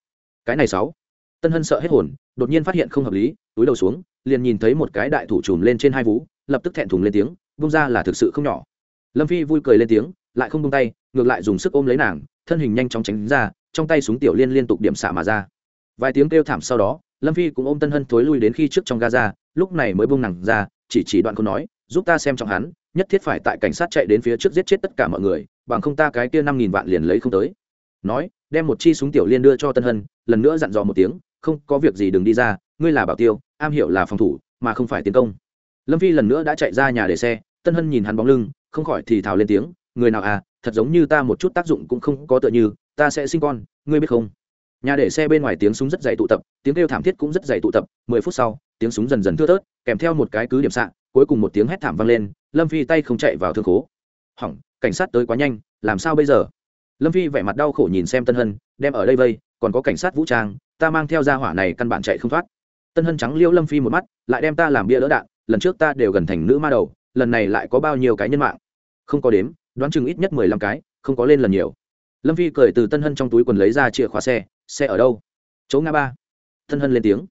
Cái này sáu. Tân hân sợ hết hồn, đột nhiên phát hiện không hợp lý, túi đầu xuống, liền nhìn thấy một cái đại thủ trùm lên trên hai vú, lập tức thẹn thùng lên tiếng, bung ra là thực sự không nhỏ. Lâm phi vui cười lên tiếng, lại không bung tay, ngược lại dùng sức ôm lấy nàng, thân hình nhanh chóng tránh ra, trong tay súng tiểu liên liên tục điểm xả mà ra. Vài tiếng kêu thảm sau đó lâm phi cũng ôm tân hân thối lui đến khi trước trong gaza, lúc này mới bung nặng ra, chỉ chỉ đoạn không nói, giúp ta xem trọng hắn, nhất thiết phải tại cảnh sát chạy đến phía trước giết chết tất cả mọi người, bằng không ta cái kia năm nghìn vạn liền lấy không tới. Nói, đem một chi súng tiểu liên đưa cho tân hân, lần nữa dặn dò một tiếng, không, có việc gì đừng đi ra, ngươi là bảo tiêu, am hiểu là phòng thủ, mà không phải tiến công. Lâm phi lần nữa đã chạy ra nhà để xe, tân hân nhìn hắn bóng lưng, không khỏi thì thào lên tiếng, người nào à thật giống như ta một chút tác dụng cũng không có tựa như, ta sẽ sinh con, ngươi biết không? Nhà để xe bên ngoài tiếng súng rất dày tụ tập, tiếng kêu thảm thiết cũng rất dày tụ tập. Mười phút sau, tiếng súng dần dần thưa thớt, kèm theo một cái cứ điểm sạn cuối cùng một tiếng hét thảm vang lên, lâm phi tay không chạy vào thương khố. Hỏng, cảnh sát tới quá nhanh, làm sao bây giờ? Lâm phi vẻ mặt đau khổ nhìn xem tân hân, đem ở đây vây, còn có cảnh sát vũ trang, ta mang theo ra hỏa này căn bản chạy không thoát. Tân hân trắng liêu lâm phi một mắt, lại đem ta làm bia đỡ đạn, lần trước ta đều gần thành nữ ma đầu, lần này lại có bao nhiêu cái nhân mạng? Không có đếm, đoán chừng ít nhất mười lăm cái, không có lên lần nhiều. Lâm phi cười từ tân hân trong túi quần lấy ra chìa khóa xe xe ở đâu? Chỗ ngã ba. Tân hân lên tiếng.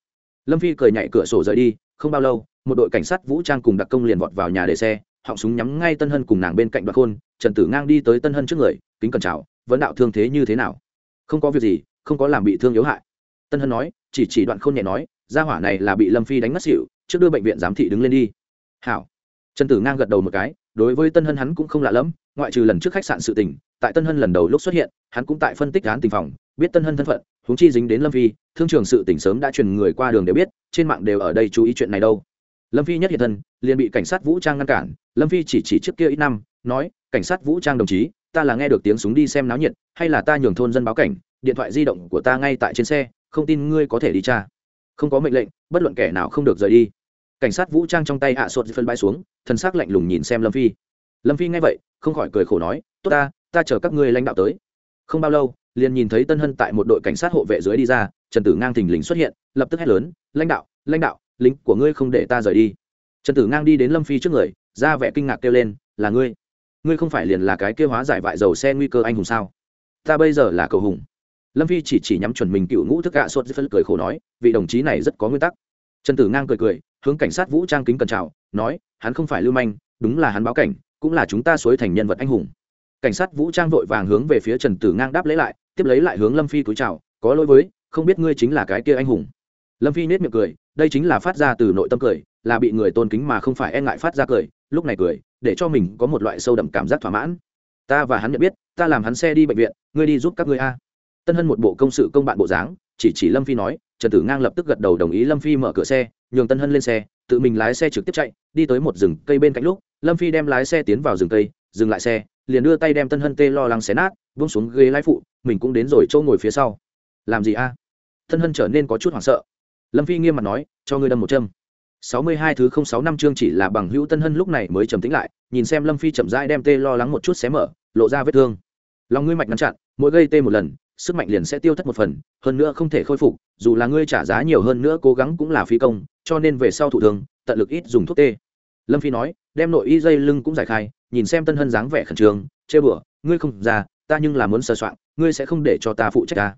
Lâm phi cười nhảy cửa sổ rời đi, không bao lâu, một đội cảnh sát vũ trang cùng đặc công liền vọt vào nhà để xe, họng súng nhắm ngay tân hân cùng nàng bên cạnh đoạn khôn, trần tử ngang đi tới tân hân trước người, kính cẩn chào, vấn đạo thương thế như thế nào? Không có việc gì, không có làm bị thương yếu hại. Tân hân nói, chỉ chỉ đoạn khôn nhẹ nói, gia hỏa này là bị lâm phi đánh mất xỉu, trước đưa bệnh viện giám thị đứng lên đi. Hảo. Trần tử ngang gật đầu một cái, đối với tân hân hắn cũng không lạ lẫm, ngoại trừ lần trước khách sạn sự tình tại tân hân lần đầu lúc xuất hiện, hắn cũng tại phân tích án tình phòng, biết tân hân thân phận, huống chi dính đến lâm phi, thương trường sự tỉnh sớm đã truyền người qua đường đều biết, trên mạng đều ở đây chú ý chuyện này đâu. Lâm phi nhất hiện thân, liền bị cảnh sát vũ trang ngăn cản, lâm phi chỉ chỉ trước kia ít năm, nói, cảnh sát vũ trang đồng chí, ta là nghe được tiếng súng đi xem náo nhiệt, hay là ta nhường thôn dân báo cảnh, điện thoại di động của ta ngay tại trên xe, không tin ngươi có thể đi tra. Không có mệnh lệnh, bất luận kẻ nào không được rời đi. Cảnh sát vũ trang trong tay hạ à sột phân bay xuống thân xác lạnh lùng nhìn xem lâm phi. Lâm phi nghe vậy, không khỏi cười khổ nói, tốt ta ta chờ các ngươi lãnh đạo tới. Không bao lâu, liền nhìn thấy tân hân tại một đội cảnh sát hộ vệ dưới đi ra, trần tử ngang thình lình xuất hiện, lập tức hét lớn, lãnh đạo lãnh đạo, lính của ngươi không để ta rời đi. Trần tử ngang đi đến lâm phi trước người, ra vẻ kinh ngạc kêu lên, là ngươi? Ngươi không phải liền là cái kêu hóa giải vại dầu xe nguy cơ anh hùng sao? Ta bây giờ là cầu hùng. Lâm phi chỉ chỉ nhắm chuẩn mình cựu ngũ thức gạ sốt phân cười khổ nói, vị đồng chí này rất có nguyên tắc. Trần tử ngang cười cười, hướng cảnh sát vũ trang kính cẩn chào, nói, hắn không phải lưu manh, đúng là hắn báo cảnh, cũng là chúng ta suối thành nhân vật anh hùng cảnh sát vũ trang vội vàng hướng về phía trần tử ngang đáp lấy lại, tiếp lấy lại hướng lâm phi cúi chào, có lỗi với, không biết ngươi chính là cái kia anh hùng. Lâm phi nết miệng cười, đây chính là phát ra từ nội tâm cười, là bị người tôn kính mà không phải e ngại phát ra cười, lúc này cười, để cho mình có một loại sâu đậm cảm giác thỏa mãn. Ta và hắn nhận biết, ta làm hắn xe đi bệnh viện, ngươi đi giúp các ngươi a. Tân hân một bộ công sự công bạn bộ dáng, chỉ chỉ lâm phi nói, trần tử ngang lập tức gật đầu đồng ý lâm phi mở cửa xe, nhường tân hân lên xe, tự mình lái xe trực tiếp chạy, đi tới một rừng cây bên cạnh lúc, lâm phi đem lái xe tiến vào rừng cây, dừng lại xe liền đưa tay đem tân hân tê lo lắng xé nát vung xuống ghế lái phụ, mình cũng đến rồi châu ngồi phía sau. Làm gì a? Tân hân trở nên có chút hoảng sợ. Lâm phi nghiêm mặt nói, cho ngươi đâm một châm. Sáu mươi hai thứ không sáu năm chương chỉ là bằng hữu tân hân lúc này mới trầm tĩnh lại, nhìn xem lâm phi chậm rãi đem tê lo lắng một chút xé mở, lộ ra vết thương. Lòng ngươi mạch ngăn chặn, mỗi gây tê một lần, sức mạnh liền sẽ tiêu thất một phần, hơn nữa không thể khôi phục, dù là ngươi trả giá nhiều hơn nữa cố gắng cũng là phi công, cho nên về sau thủ thường tận lực ít dùng thuốc tê. Lâm phi nói, đem nội y dây lưng cũng giải khai nhìn xem tân hân dáng vẻ khẩn trương, chê bửa ngươi không ra, ta nhưng là muốn sờ soạn, ngươi sẽ không để cho ta phụ trách ta.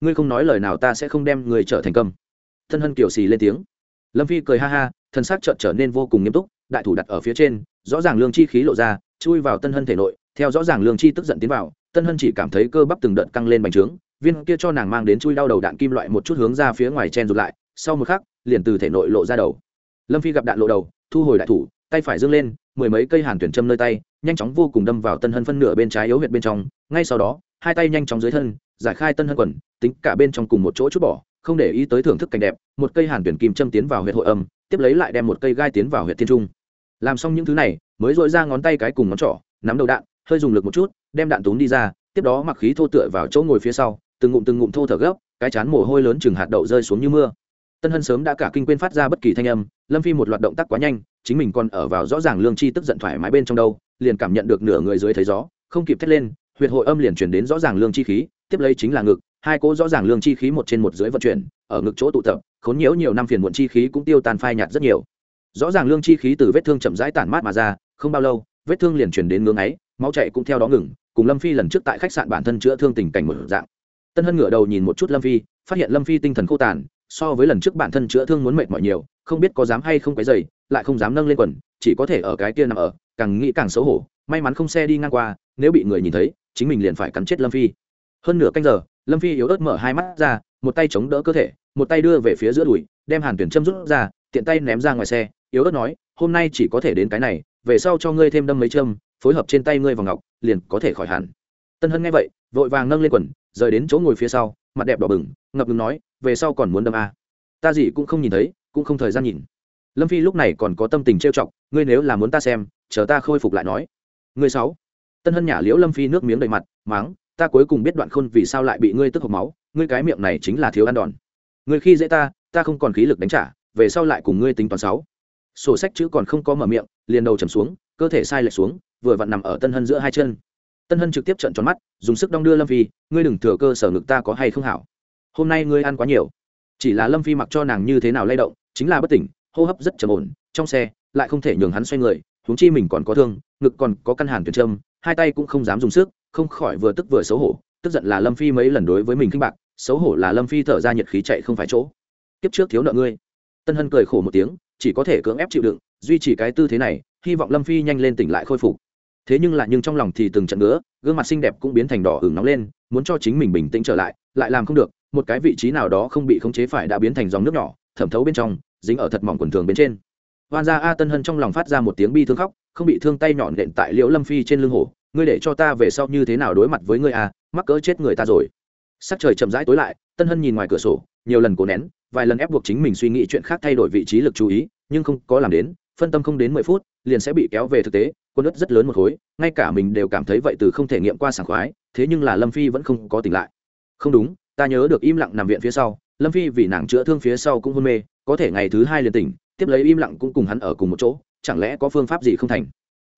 Ngươi không nói lời nào ta sẽ không đem người trở thành công tân hân kiểu xì lên tiếng. Lâm phi cười ha ha thân xác trợn trở nên vô cùng nghiêm túc, đại thủ đặt ở phía trên, rõ ràng lương chi khí lộ ra, chui vào tân hân thể nội, theo rõ ràng lương chi tức giận tiến vào, tân hân chỉ cảm thấy cơ bắp từng đợt căng lên bành trướng, viên kia cho nàng mang đến chui đau đầu đạn kim loại một chút hướng ra phía ngoài chen rụt lại, sau một khắc, liền từ thể nội lộ ra đầu. Lâm phi gặp đạn lộ đầu, thu hồi đại thủ tay phải dâng lên, mười mấy cây hàn tuyển châm nơi tay, nhanh chóng vô cùng đâm vào tân hân phân nửa bên trái yếu huyệt bên trong, ngay sau đó, hai tay nhanh chóng dưới thân, giải khai tân hân quần, tính cả bên trong cùng một chỗ chút bỏ, không để ý tới thưởng thức cảnh đẹp, một cây hàn tuyển kim châm tiến vào huyệt hội âm, tiếp lấy lại đem một cây gai tiến vào huyệt thiên trung. Làm xong những thứ này, mới dội ra ngón tay cái cùng ngón trỏ, nắm đầu đạn, hơi dùng lực một chút, đem đạn tốn đi ra, tiếp đó mặc khí thô tựa vào chỗ ngồi phía sau, từng ngụm từng ngụm thô thở gấp, cái chán mồ hôi lớn chừng hạt đậu rơi xuống như mưa tân hân sớm đã cả kinh quên phát ra bất kỳ thanh âm, lâm phi một loạt động tác quá nhanh, chính mình còn ở vào rõ ràng lương chi tức giận thoải mái bên trong đâu, liền cảm nhận được nửa người dưới thấy gió, không kịp thét lên, huyệt hội âm liền chuyển đến rõ ràng lương chi khí, tiếp lấy chính là ngực, hai cỗ rõ ràng lương chi khí một trên một dưới vận chuyển, ở ngực chỗ tụ tập, khốn nhiễu nhiều năm phiền muộn chi khí cũng tiêu tan phai nhạt rất nhiều. Rõ ràng lương chi khí từ vết thương chậm rãi tản mát mà ra, không bao lâu, vết thương liền chuyển đến ngưỡng ấy, máu chạy cũng theo đó ngừng, cùng lâm phi lần trước tại khách sạn bản thân chữa thương tình cảnh một dạng. Tân hân ngửa đầu nhìn một chút lâm phi, phát hiện lâm phi tinh thần khô tàn so với lần trước bản thân chữa thương muốn mệt mỏi nhiều, không biết có dám hay không cái dày lại không dám nâng lên quần, chỉ có thể ở cái kia nằm ở, càng nghĩ càng xấu hổ, may mắn không xe đi ngang qua, nếu bị người nhìn thấy, chính mình liền phải cắn chết lâm phi. Hơn nửa canh giờ, lâm phi yếu ớt mở hai mắt ra, một tay chống đỡ cơ thể, một tay đưa về phía giữa đùi, đem hàn tuyển châm rút ra, tiện tay ném ra ngoài xe, yếu ớt nói, hôm nay chỉ có thể đến cái này, về sau cho ngươi thêm đâm mấy châm, phối hợp trên tay ngươi vào ngọc, liền có thể khỏi hẳn. Tân hân nghe vậy, vội vàng nâng lên quần, rời đến chỗ ngồi phía sau mặt đẹp đỏ bừng, ngập ngừng nói, về sau còn muốn đâm a. À. ta gì cũng không nhìn thấy, cũng không thời gian nhìn. Lâm phi lúc này còn có tâm tình trêu chọc, ngươi nếu là muốn ta xem, chờ ta khôi phục lại nói. Ngươi sáu. Tân hân nhả liễu lâm phi nước miếng đầy mặt, máng, ta cuối cùng biết đoạn khôn vì sao lại bị ngươi tức hộc máu, ngươi cái miệng này chính là thiếu ăn đòn. Ngươi khi dễ ta ta không còn khí lực đánh trả, về sau lại cùng ngươi tính toán sáu. Sổ sách chữ còn không có mở miệng, liền đầu trầm xuống, cơ thể sai lệch xuống, vừa vặn nằm ở tân hân giữa hai chân tân hân trực tiếp trận tròn mắt, dùng sức đong đưa lâm phi, ngươi đừng thừa cơ sở ngực ta có hay không hảo? Hôm nay ngươi ăn quá nhiều. Chỉ là lâm phi mặc cho nàng như thế nào lay động, chính là bất tỉnh, hô hấp rất trầm ổn, trong xe, lại không thể nhường hắn xoay người, huống chi mình còn có thương, ngực còn có căn hàn tuyệt trâm, hai tay cũng không dám dùng sức, không khỏi vừa tức vừa xấu hổ, tức giận là lâm phi mấy lần đối với mình kinh bạc, xấu hổ là lâm phi thở ra nhiệt khí chạy không phải chỗ. Kiếp trước thiếu nợ ngươi. Tân hân cười khổ một tiếng, chỉ có thể cưỡng ép chịu đựng, duy trì cái tư thế này, hy vọng lâm phi nhanh lên tỉnh lại khôi phục thế nhưng lại nhưng trong lòng thì từng trận nữa gương mặt xinh đẹp cũng biến thành đỏ ửng nóng lên, muốn cho chính mình bình tĩnh trở lại lại làm không được, một cái vị trí nào đó không bị khống chế phải đã biến thành dòng nước nhỏ, thẩm thấu bên trong, dính ở thật mỏng quần thường bên trên. Hoan gia a tân hân trong lòng phát ra một tiếng bi thương khóc, không bị thương tay nhọn đệm tại liễu lâm phi trên lưng hổ, ngươi để cho ta về sau như thế nào đối mặt với ngươi a mắc cỡ chết người ta rồi. Sắc trời chậm rãi tối lại, tân hân nhìn ngoài cửa sổ, nhiều lần cố nén, vài lần ép buộc chính mình suy nghĩ chuyện khác thay đổi vị trí lực chú ý, nhưng không có làm đến, phân tâm không đến mười phút, liền sẽ bị kéo về thực tế con đất rất lớn một khối, ngay cả mình đều cảm thấy vậy từ không thể nghiệm qua sảng khoái, thế nhưng là lâm phi vẫn không có tỉnh lại. Không đúng, ta nhớ được im lặng nằm viện phía sau, lâm phi vì nàng chữa thương phía sau cũng hôn mê, có thể ngày thứ hai liền tỉnh, tiếp lấy im lặng cũng cùng hắn ở cùng một chỗ, chẳng lẽ có phương pháp gì không thành?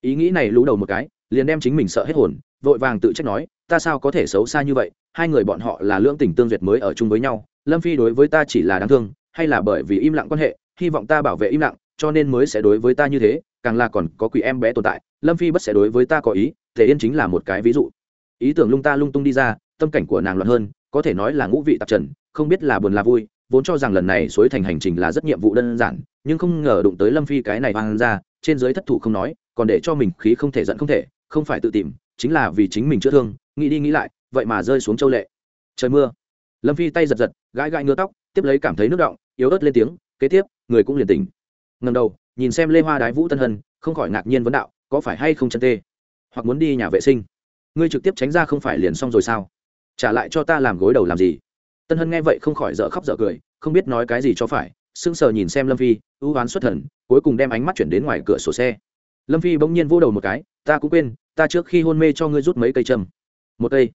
Ý nghĩ này lú đầu một cái, liền đem chính mình sợ hết hồn, vội vàng tự trách nói, ta sao có thể xấu xa như vậy? Hai người bọn họ là lưỡng tình tương duyệt mới ở chung với nhau, lâm phi đối với ta chỉ là đáng thương, hay là bởi vì im lặng quan hệ, hy vọng ta bảo vệ im lặng cho nên mới sẽ đối với ta như thế, càng là còn có quỷ em bé tồn tại, lâm phi bất sẽ đối với ta có ý thể yên chính là một cái ví dụ. Ý tưởng lung ta lung tung đi ra, tâm cảnh của nàng loạn hơn, có thể nói là ngũ vị tạp trần, không biết là buồn là vui, vốn cho rằng lần này suối thành hành trình là rất nhiệm vụ đơn giản, nhưng không ngờ đụng tới lâm phi cái này hoang ra, trên dưới thất thủ không nói, còn để cho mình khí không thể giận không thể, không phải tự tìm, chính là vì chính mình chữa thương, nghĩ đi nghĩ lại, vậy mà rơi xuống châu lệ. Trời mưa. Lâm phi tay giật giật, gãi gãi ngứa tóc, tiếp lấy cảm thấy nước động, yếu ớt lên tiếng, kế tiếp, người cũng liền tỉnh ngầm đầu, nhìn xem lê hoa đái vũ tân hân, không khỏi ngạc nhiên vấn đạo, có phải hay không chân tê? Hoặc muốn đi nhà vệ sinh? Ngươi trực tiếp tránh ra không phải liền xong rồi sao? Trả lại cho ta làm gối đầu làm gì? Tân hân nghe vậy không khỏi dở khóc dở cười, không biết nói cái gì cho phải, sững sờ nhìn xem lâm phi, ưu oán xuất thần, cuối cùng đem ánh mắt chuyển đến ngoài cửa sổ xe. Lâm phi bỗng nhiên vô đầu một cái, ta cũng quên, ta trước khi hôn mê cho ngươi rút mấy cây châm. Một cây.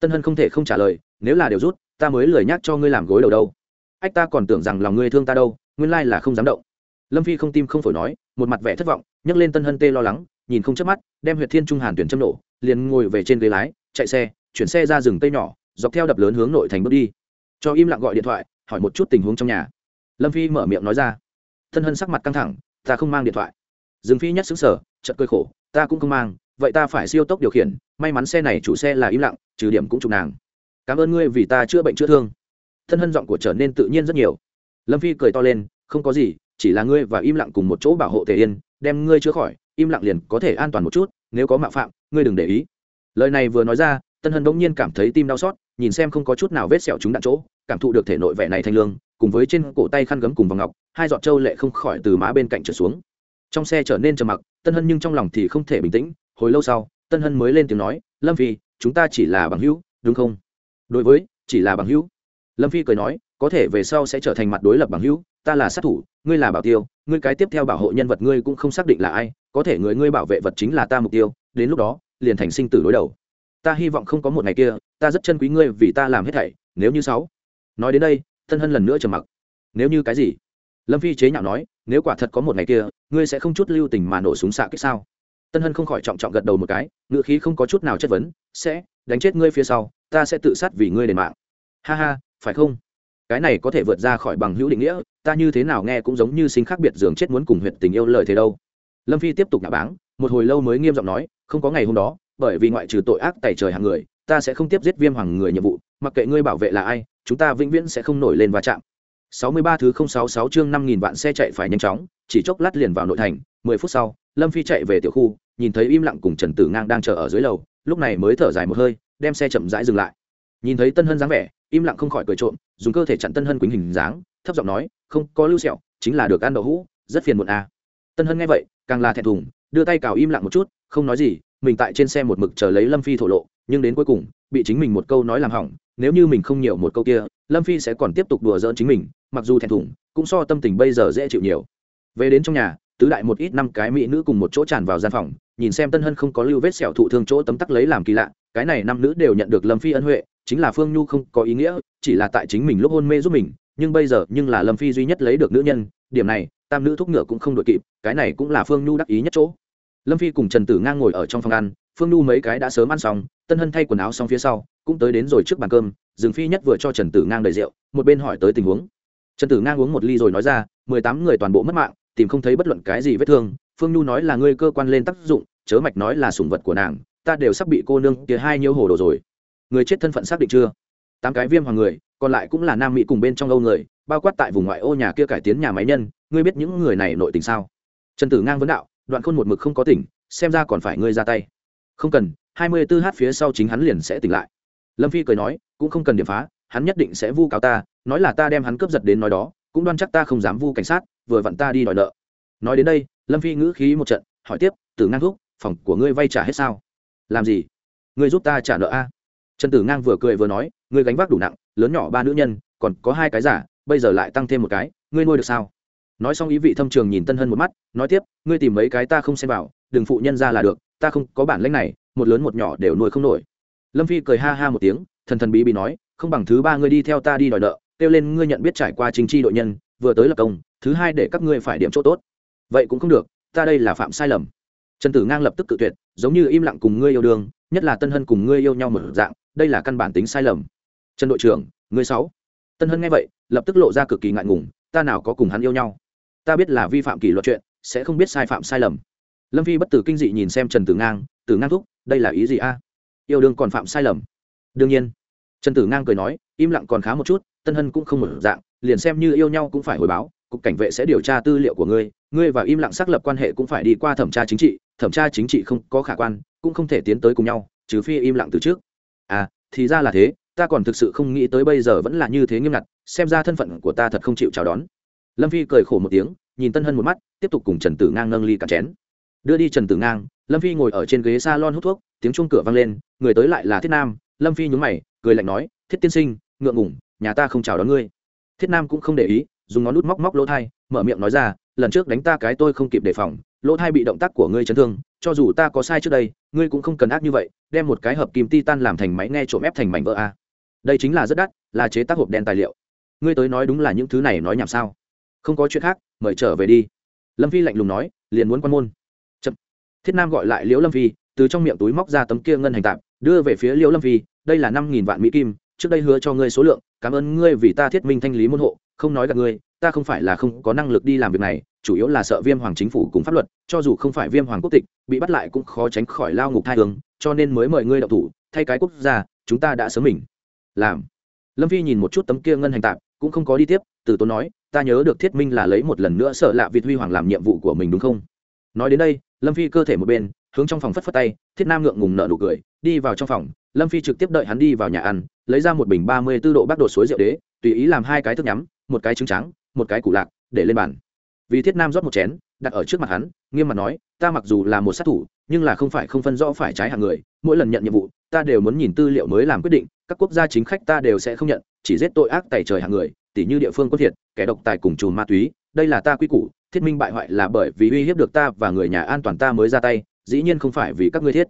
Tân hân không thể không trả lời, nếu là đều rút, ta mới lười nhắc cho ngươi làm gối đầu đâu. Ách, ta còn tưởng rằng lòng ngươi thương ta đâu, nguyên lai là không dám động lâm phi không tim không phổi nói, một mặt vẻ thất vọng, nhấc lên tân hân tê lo lắng, nhìn không chớp mắt, đem huyệt thiên trung hàn tuyển châm nổ, liền ngồi về trên ghế lái, chạy xe, chuyển xe ra rừng tây nhỏ, dọc theo đập lớn hướng nội thành bước đi. Cho im lặng gọi điện thoại, hỏi một chút tình huống trong nhà. Lâm phi mở miệng nói ra. Tân hân sắc mặt căng thẳng, ta không mang điện thoại. Rừng phi nhất xứng sở chật cơi khổ, ta cũng không mang, vậy ta phải siêu tốc điều khiển, may mắn xe này chủ xe là im lặng, trừ điểm cũng chụp nàng. Cảm ơn ngươi vì ta chữa bệnh chữa thương. Thân hân giọng của trở nên tự nhiên rất nhiều. Lâm phi cười to lên, không có gì chỉ là ngươi và im lặng cùng một chỗ bảo hộ tề yên, đem ngươi chữa khỏi, im lặng liền có thể an toàn một chút, nếu có mạo phạm, ngươi đừng để ý. Lời này vừa nói ra, tân hân bỗng nhiên cảm thấy tim đau xót, nhìn xem không có chút nào vết sẹo trúng đạn chỗ, cảm thụ được thể nội vẻ này thanh lương, cùng với trên cổ tay khăn gấm cùng vòng ngọc, hai giọt trâu lệ không khỏi từ má bên cạnh trở xuống. Trong xe trở nên trầm mặc, tân hân nhưng trong lòng thì không thể bình tĩnh, hồi lâu sau, tân hân mới lên tiếng nói, lâm phi, chúng ta chỉ là bằng hữu, đúng không? Đối với, chỉ là bằng hữu. Lâm phi cười nói, có thể về sau sẽ trở thành mặt đối lập bằng hữu ta là sát thủ, ngươi là bảo tiêu, ngươi cái tiếp theo bảo hộ nhân vật ngươi cũng không xác định là ai, có thể người ngươi bảo vệ vật chính là ta mục tiêu, đến lúc đó, liền thành sinh tử đối đầu. Ta hy vọng không có một ngày kia, ta rất chân quý ngươi vì ta làm hết thảy, nếu như sáu. Nói đến đây, thân hân lần nữa trầm mặc. Nếu như cái gì? Lâm phi chế nhạo nói, nếu quả thật có một ngày kia, ngươi sẽ không chút lưu tình mà nổ súng xạ kích sao? Tân hân không khỏi trọng trọng gật đầu một cái ngựa khí không có chút nào chất vấn, sẽ, đánh chết ngươi phía sau, ta sẽ tự sát vì ngươi đền mạng. Ha ha, phải không? Cái này có thể vượt ra khỏi bằng hữu định nghĩa ta như thế nào nghe cũng giống như sinh khác biệt giường chết muốn cùng huyện tình yêu lời thế đâu lâm phi tiếp tục nạ báng một hồi lâu mới nghiêm giọng nói không có ngày hôm đó bởi vì ngoại trừ tội ác tẩy trời hàng người ta sẽ không tiếp giết viêm hoàng người nhiệm vụ mặc kệ ngươi bảo vệ là ai chúng ta vĩnh viễn sẽ không nổi lên va chạm 63 thứ 066 chương 5000 vạn xe chạy phải nhanh chóng, chỉ chốc lát liền vào nội thành, 10 phút sau, Lâm Phi chạy về tiểu khu, nhìn thấy im lặng cùng Trần Tử Ngang đang chờ ở dưới lầu, lúc này mới thở dài một hơi, đem xe chậm rãi dừng lại. Nhìn thấy Tân Hân dáng vẻ, im lặng không khỏi cười trộm, dùng cơ thể chặn Tân Hân quỳnh hình dáng, thấp giọng nói, "Không, có lưu sẹo, chính là được ăn đậu hũ, rất phiền muộn à." Tân Hân nghe vậy, càng là thẹn thùng, đưa tay cào im lặng một chút, không nói gì, mình tại trên xe một mực chờ lấy Lâm Phi thổ lộ, nhưng đến cuối cùng, bị chính mình một câu nói làm hỏng, nếu như mình không nhiều một câu kia, Lâm Phi sẽ còn tiếp tục đùa giỡn chính mình, mặc dù thẹn thùng cũng so tâm tình bây giờ dễ chịu nhiều về đến trong nhà tứ đại một ít năm cái mỹ nữ cùng một chỗ tràn vào gian phòng nhìn xem tân hân không có lưu vết sẹo thụ thương chỗ tấm tắc lấy làm kỳ lạ cái này năm nữ đều nhận được lâm phi ân huệ chính là phương nhu không có ý nghĩa, chỉ là tại chính mình lúc hôn mê giúp mình, nhưng bây giờ nhưng là lâm phi duy nhất lấy được nữ nhân, điểm này, tam nữ thúc ngựa cũng không đội kịp, cái này cũng là phương nhu đắc ý nhất chỗ. Lâm phi cùng trần tử ngang ngồi ở trong phòng ăn, phương nhu mấy cái đã sớm ăn xong, tân hân thay quần áo xong phía sau, cũng tới đến rồi trước bàn cơm rừng phi nhất vừa cho trần tử ngang đầy rượu, một bên hỏi tới tình huống. Trần tử ngang uống một ly rồi nói ra, mười tám người toàn bộ mất mạng, tìm không thấy bất luận cái gì vết thương, phương nhu nói là ngươi cơ quan lên tác dụng, chớ mạch nói là sủng vật của nàng, ta đều sắp bị cô nương kia hai nhiêu hồ đồ rồi người chết thân phận xác định chưa? Tám cái viêm hoàng người, còn lại cũng là nam mỹ cùng bên trong âu người, bao quát tại vùng ngoại ô nhà kia cải tiến nhà máy nhân, ngươi biết những người này nội tình sao? Trần tử ngang vấn đạo, đoạn khôn một mực không có tỉnh, xem ra còn phải ngươi ra tay. Không cần, hai mươi tư h phía sau chính hắn liền sẽ tỉnh lại. Lâm phi cười nói, cũng không cần điểm phá, hắn nhất định sẽ vu cáo ta, nói là ta đem hắn cướp giật đến nói đó, cũng đoan chắc ta không dám vu cảnh sát, vừa vặn ta đi đòi nợ. Nói đến đây, lâm phi ngữ khí một trận, hỏi tiếp, tử ngang thúc, phòng của ngươi vay trả hết sao? Làm gì? Ngươi giúp ta trả nợ a trần tử ngang vừa cười vừa nói, ngươi gánh vác đủ nặng, lớn nhỏ ba nữ nhân, còn có hai cái giả bây giờ lại tăng thêm một cái, ngươi nuôi được sao? Nói xong ý vị thâm trường nhìn tân hân một mắt, nói tiếp, ngươi tìm mấy cái ta không xem vào, đừng phụ nhân ra là được, ta không có bản lãnh này, một lớn một nhỏ đều nuôi không nổi. Lâm phi cười ha ha một tiếng, thần thần bí bí nói, không bằng thứ ba ngươi đi theo ta đi đòi nợ, kêu lên ngươi nhận biết trải qua chính tri đội nhân, vừa tới lập công, thứ hai để các ngươi phải điểm chỗ tốt. Vậy cũng không được, ta đây là phạm sai lầm. Trần tử ngang lập tức cự tuyệt, giống như im lặng cùng ngươi yêu đương, nhất là tân hân cùng ngươi yêu nhau một dạng đây là căn bản tính sai lầm. Trần đội trưởng ngươi sáu. Tân hân nghe vậy, lập tức lộ ra cực kỳ ngại ngùng, ta nào có cùng hắn yêu nhau? Ta biết là vi phạm kỷ luật chuyện, sẽ không biết sai phạm sai lầm. Lâm phi bất tử kinh dị nhìn xem trần tử ngang tử ngang thúc, đây là ý gì a? Yêu đương còn phạm sai lầm. Đương nhiên. Trần tử ngang cười nói, im lặng còn khá một chút, tân hân cũng không một dạng, liền xem như yêu nhau cũng phải hồi báo, cục cảnh vệ sẽ điều tra tư liệu của ngươi ngươi và im lặng xác lập quan hệ cũng phải đi qua thẩm tra chính trị, thẩm tra chính trị không có khả quan, cũng không thể tiến tới cùng nhau, trừ phi im lặng từ trước à thì ra là thế, ta còn thực sự không nghĩ tới bây giờ vẫn là như thế nghiêm ngặt, xem ra thân phận của ta thật không chịu chào đón. Lâm phi cười khổ một tiếng, nhìn tân hân một mắt, tiếp tục cùng trần tử ngang nâng ly cả chén. Đưa đi trần tử ngang, lâm phi ngồi ở trên ghế s a lon hút thuốc, tiếng chuông cửa vang lên, người tới lại là thiết nam. Lâm phi nhúng mày, cười lạnh nói, thiết tiên sinh, ngượng ngủng nhà ta không chào đón ngươi. Thiết nam cũng không để ý, dùng ngón nút móc móc lỗ thai mở miệng nói ra, lần trước đánh ta cái tôi không kịp đề phòng lỗ thai bị động tác của ngươi chấn thương, cho dù ta có sai trước đây, ngươi cũng không cần ác như vậy, đem một cái hợp kim titan làm thành máy nghe trộm ép thành mảnh vỡ a. Đây chính là rất đắt, là chế tác hộp đen tài liệu. Ngươi tới nói đúng là những thứ này nói nhảm sao? Không có chuyện khác, mời trở về đi. Lâm phi lạnh lùng nói, liền muốn quan môn. Chậm. thiết nam gọi lại liễu lâm phi, từ trong miệng túi móc ra tấm kia ngân hành tạm đưa về phía liễu lâm phi, đây là năm nghìn vạn mỹ kim, trước đây hứa cho ngươi số lượng, cảm ơn ngươi vì ta thiết minh thanh lý môn hộ, không nói gặp ngươi ta không phải là không có năng lực đi làm việc này, chủ yếu là sợ viêm hoàng chính phủ cùng pháp luật, cho dù không phải viêm hoàng quốc tịch, bị bắt lại cũng khó tránh khỏi lao ngục thai hướng, cho nên mới mời ngươi đậu thủ, thay cái quốc gia, chúng ta đã sớm mình. Làm. Lâm phi nhìn một chút tấm kia ngân hành tạm cũng không có đi tiếp, từ tốn nói, ta nhớ được thiết minh là lấy một lần nữa sợ lạ vịt huy hoàng làm nhiệm vụ của mình đúng không? Nói đến đây, lâm phi cơ thể một bên, hướng trong phòng phất phất tay, thiết nam ngượng ngùng nợ nụ cười, đi vào trong phòng, lâm phi trực tiếp đợi hắn đi vào nhà ăn, lấy ra một bình ba mươi b ố độ bắc đột suối rượu đế, tùy ý làm hai cái thức nhắm, một cái trứng trắng một cái củ lạc, để lên bàn. Vì thiết nam rót một chén, đặt ở trước mặt hắn, nghiêm mặt nói, ta mặc dù là một sát thủ, nhưng là không phải không phân rõ phải trái hàng người, mỗi lần nhận nhiệm vụ, ta đều muốn nhìn tư liệu mới làm quyết định, các quốc gia chính khách ta đều sẽ không nhận, chỉ giết tội ác tài trời hàng người, tỉ như địa phương có thiệt, kẻ độc tài cùng chùm ma túy, đây là ta quy củ, thiết minh bại hoại là bởi vì uy hiếp được ta và người nhà an toàn ta mới ra tay, dĩ nhiên không phải vì các ngươi thiết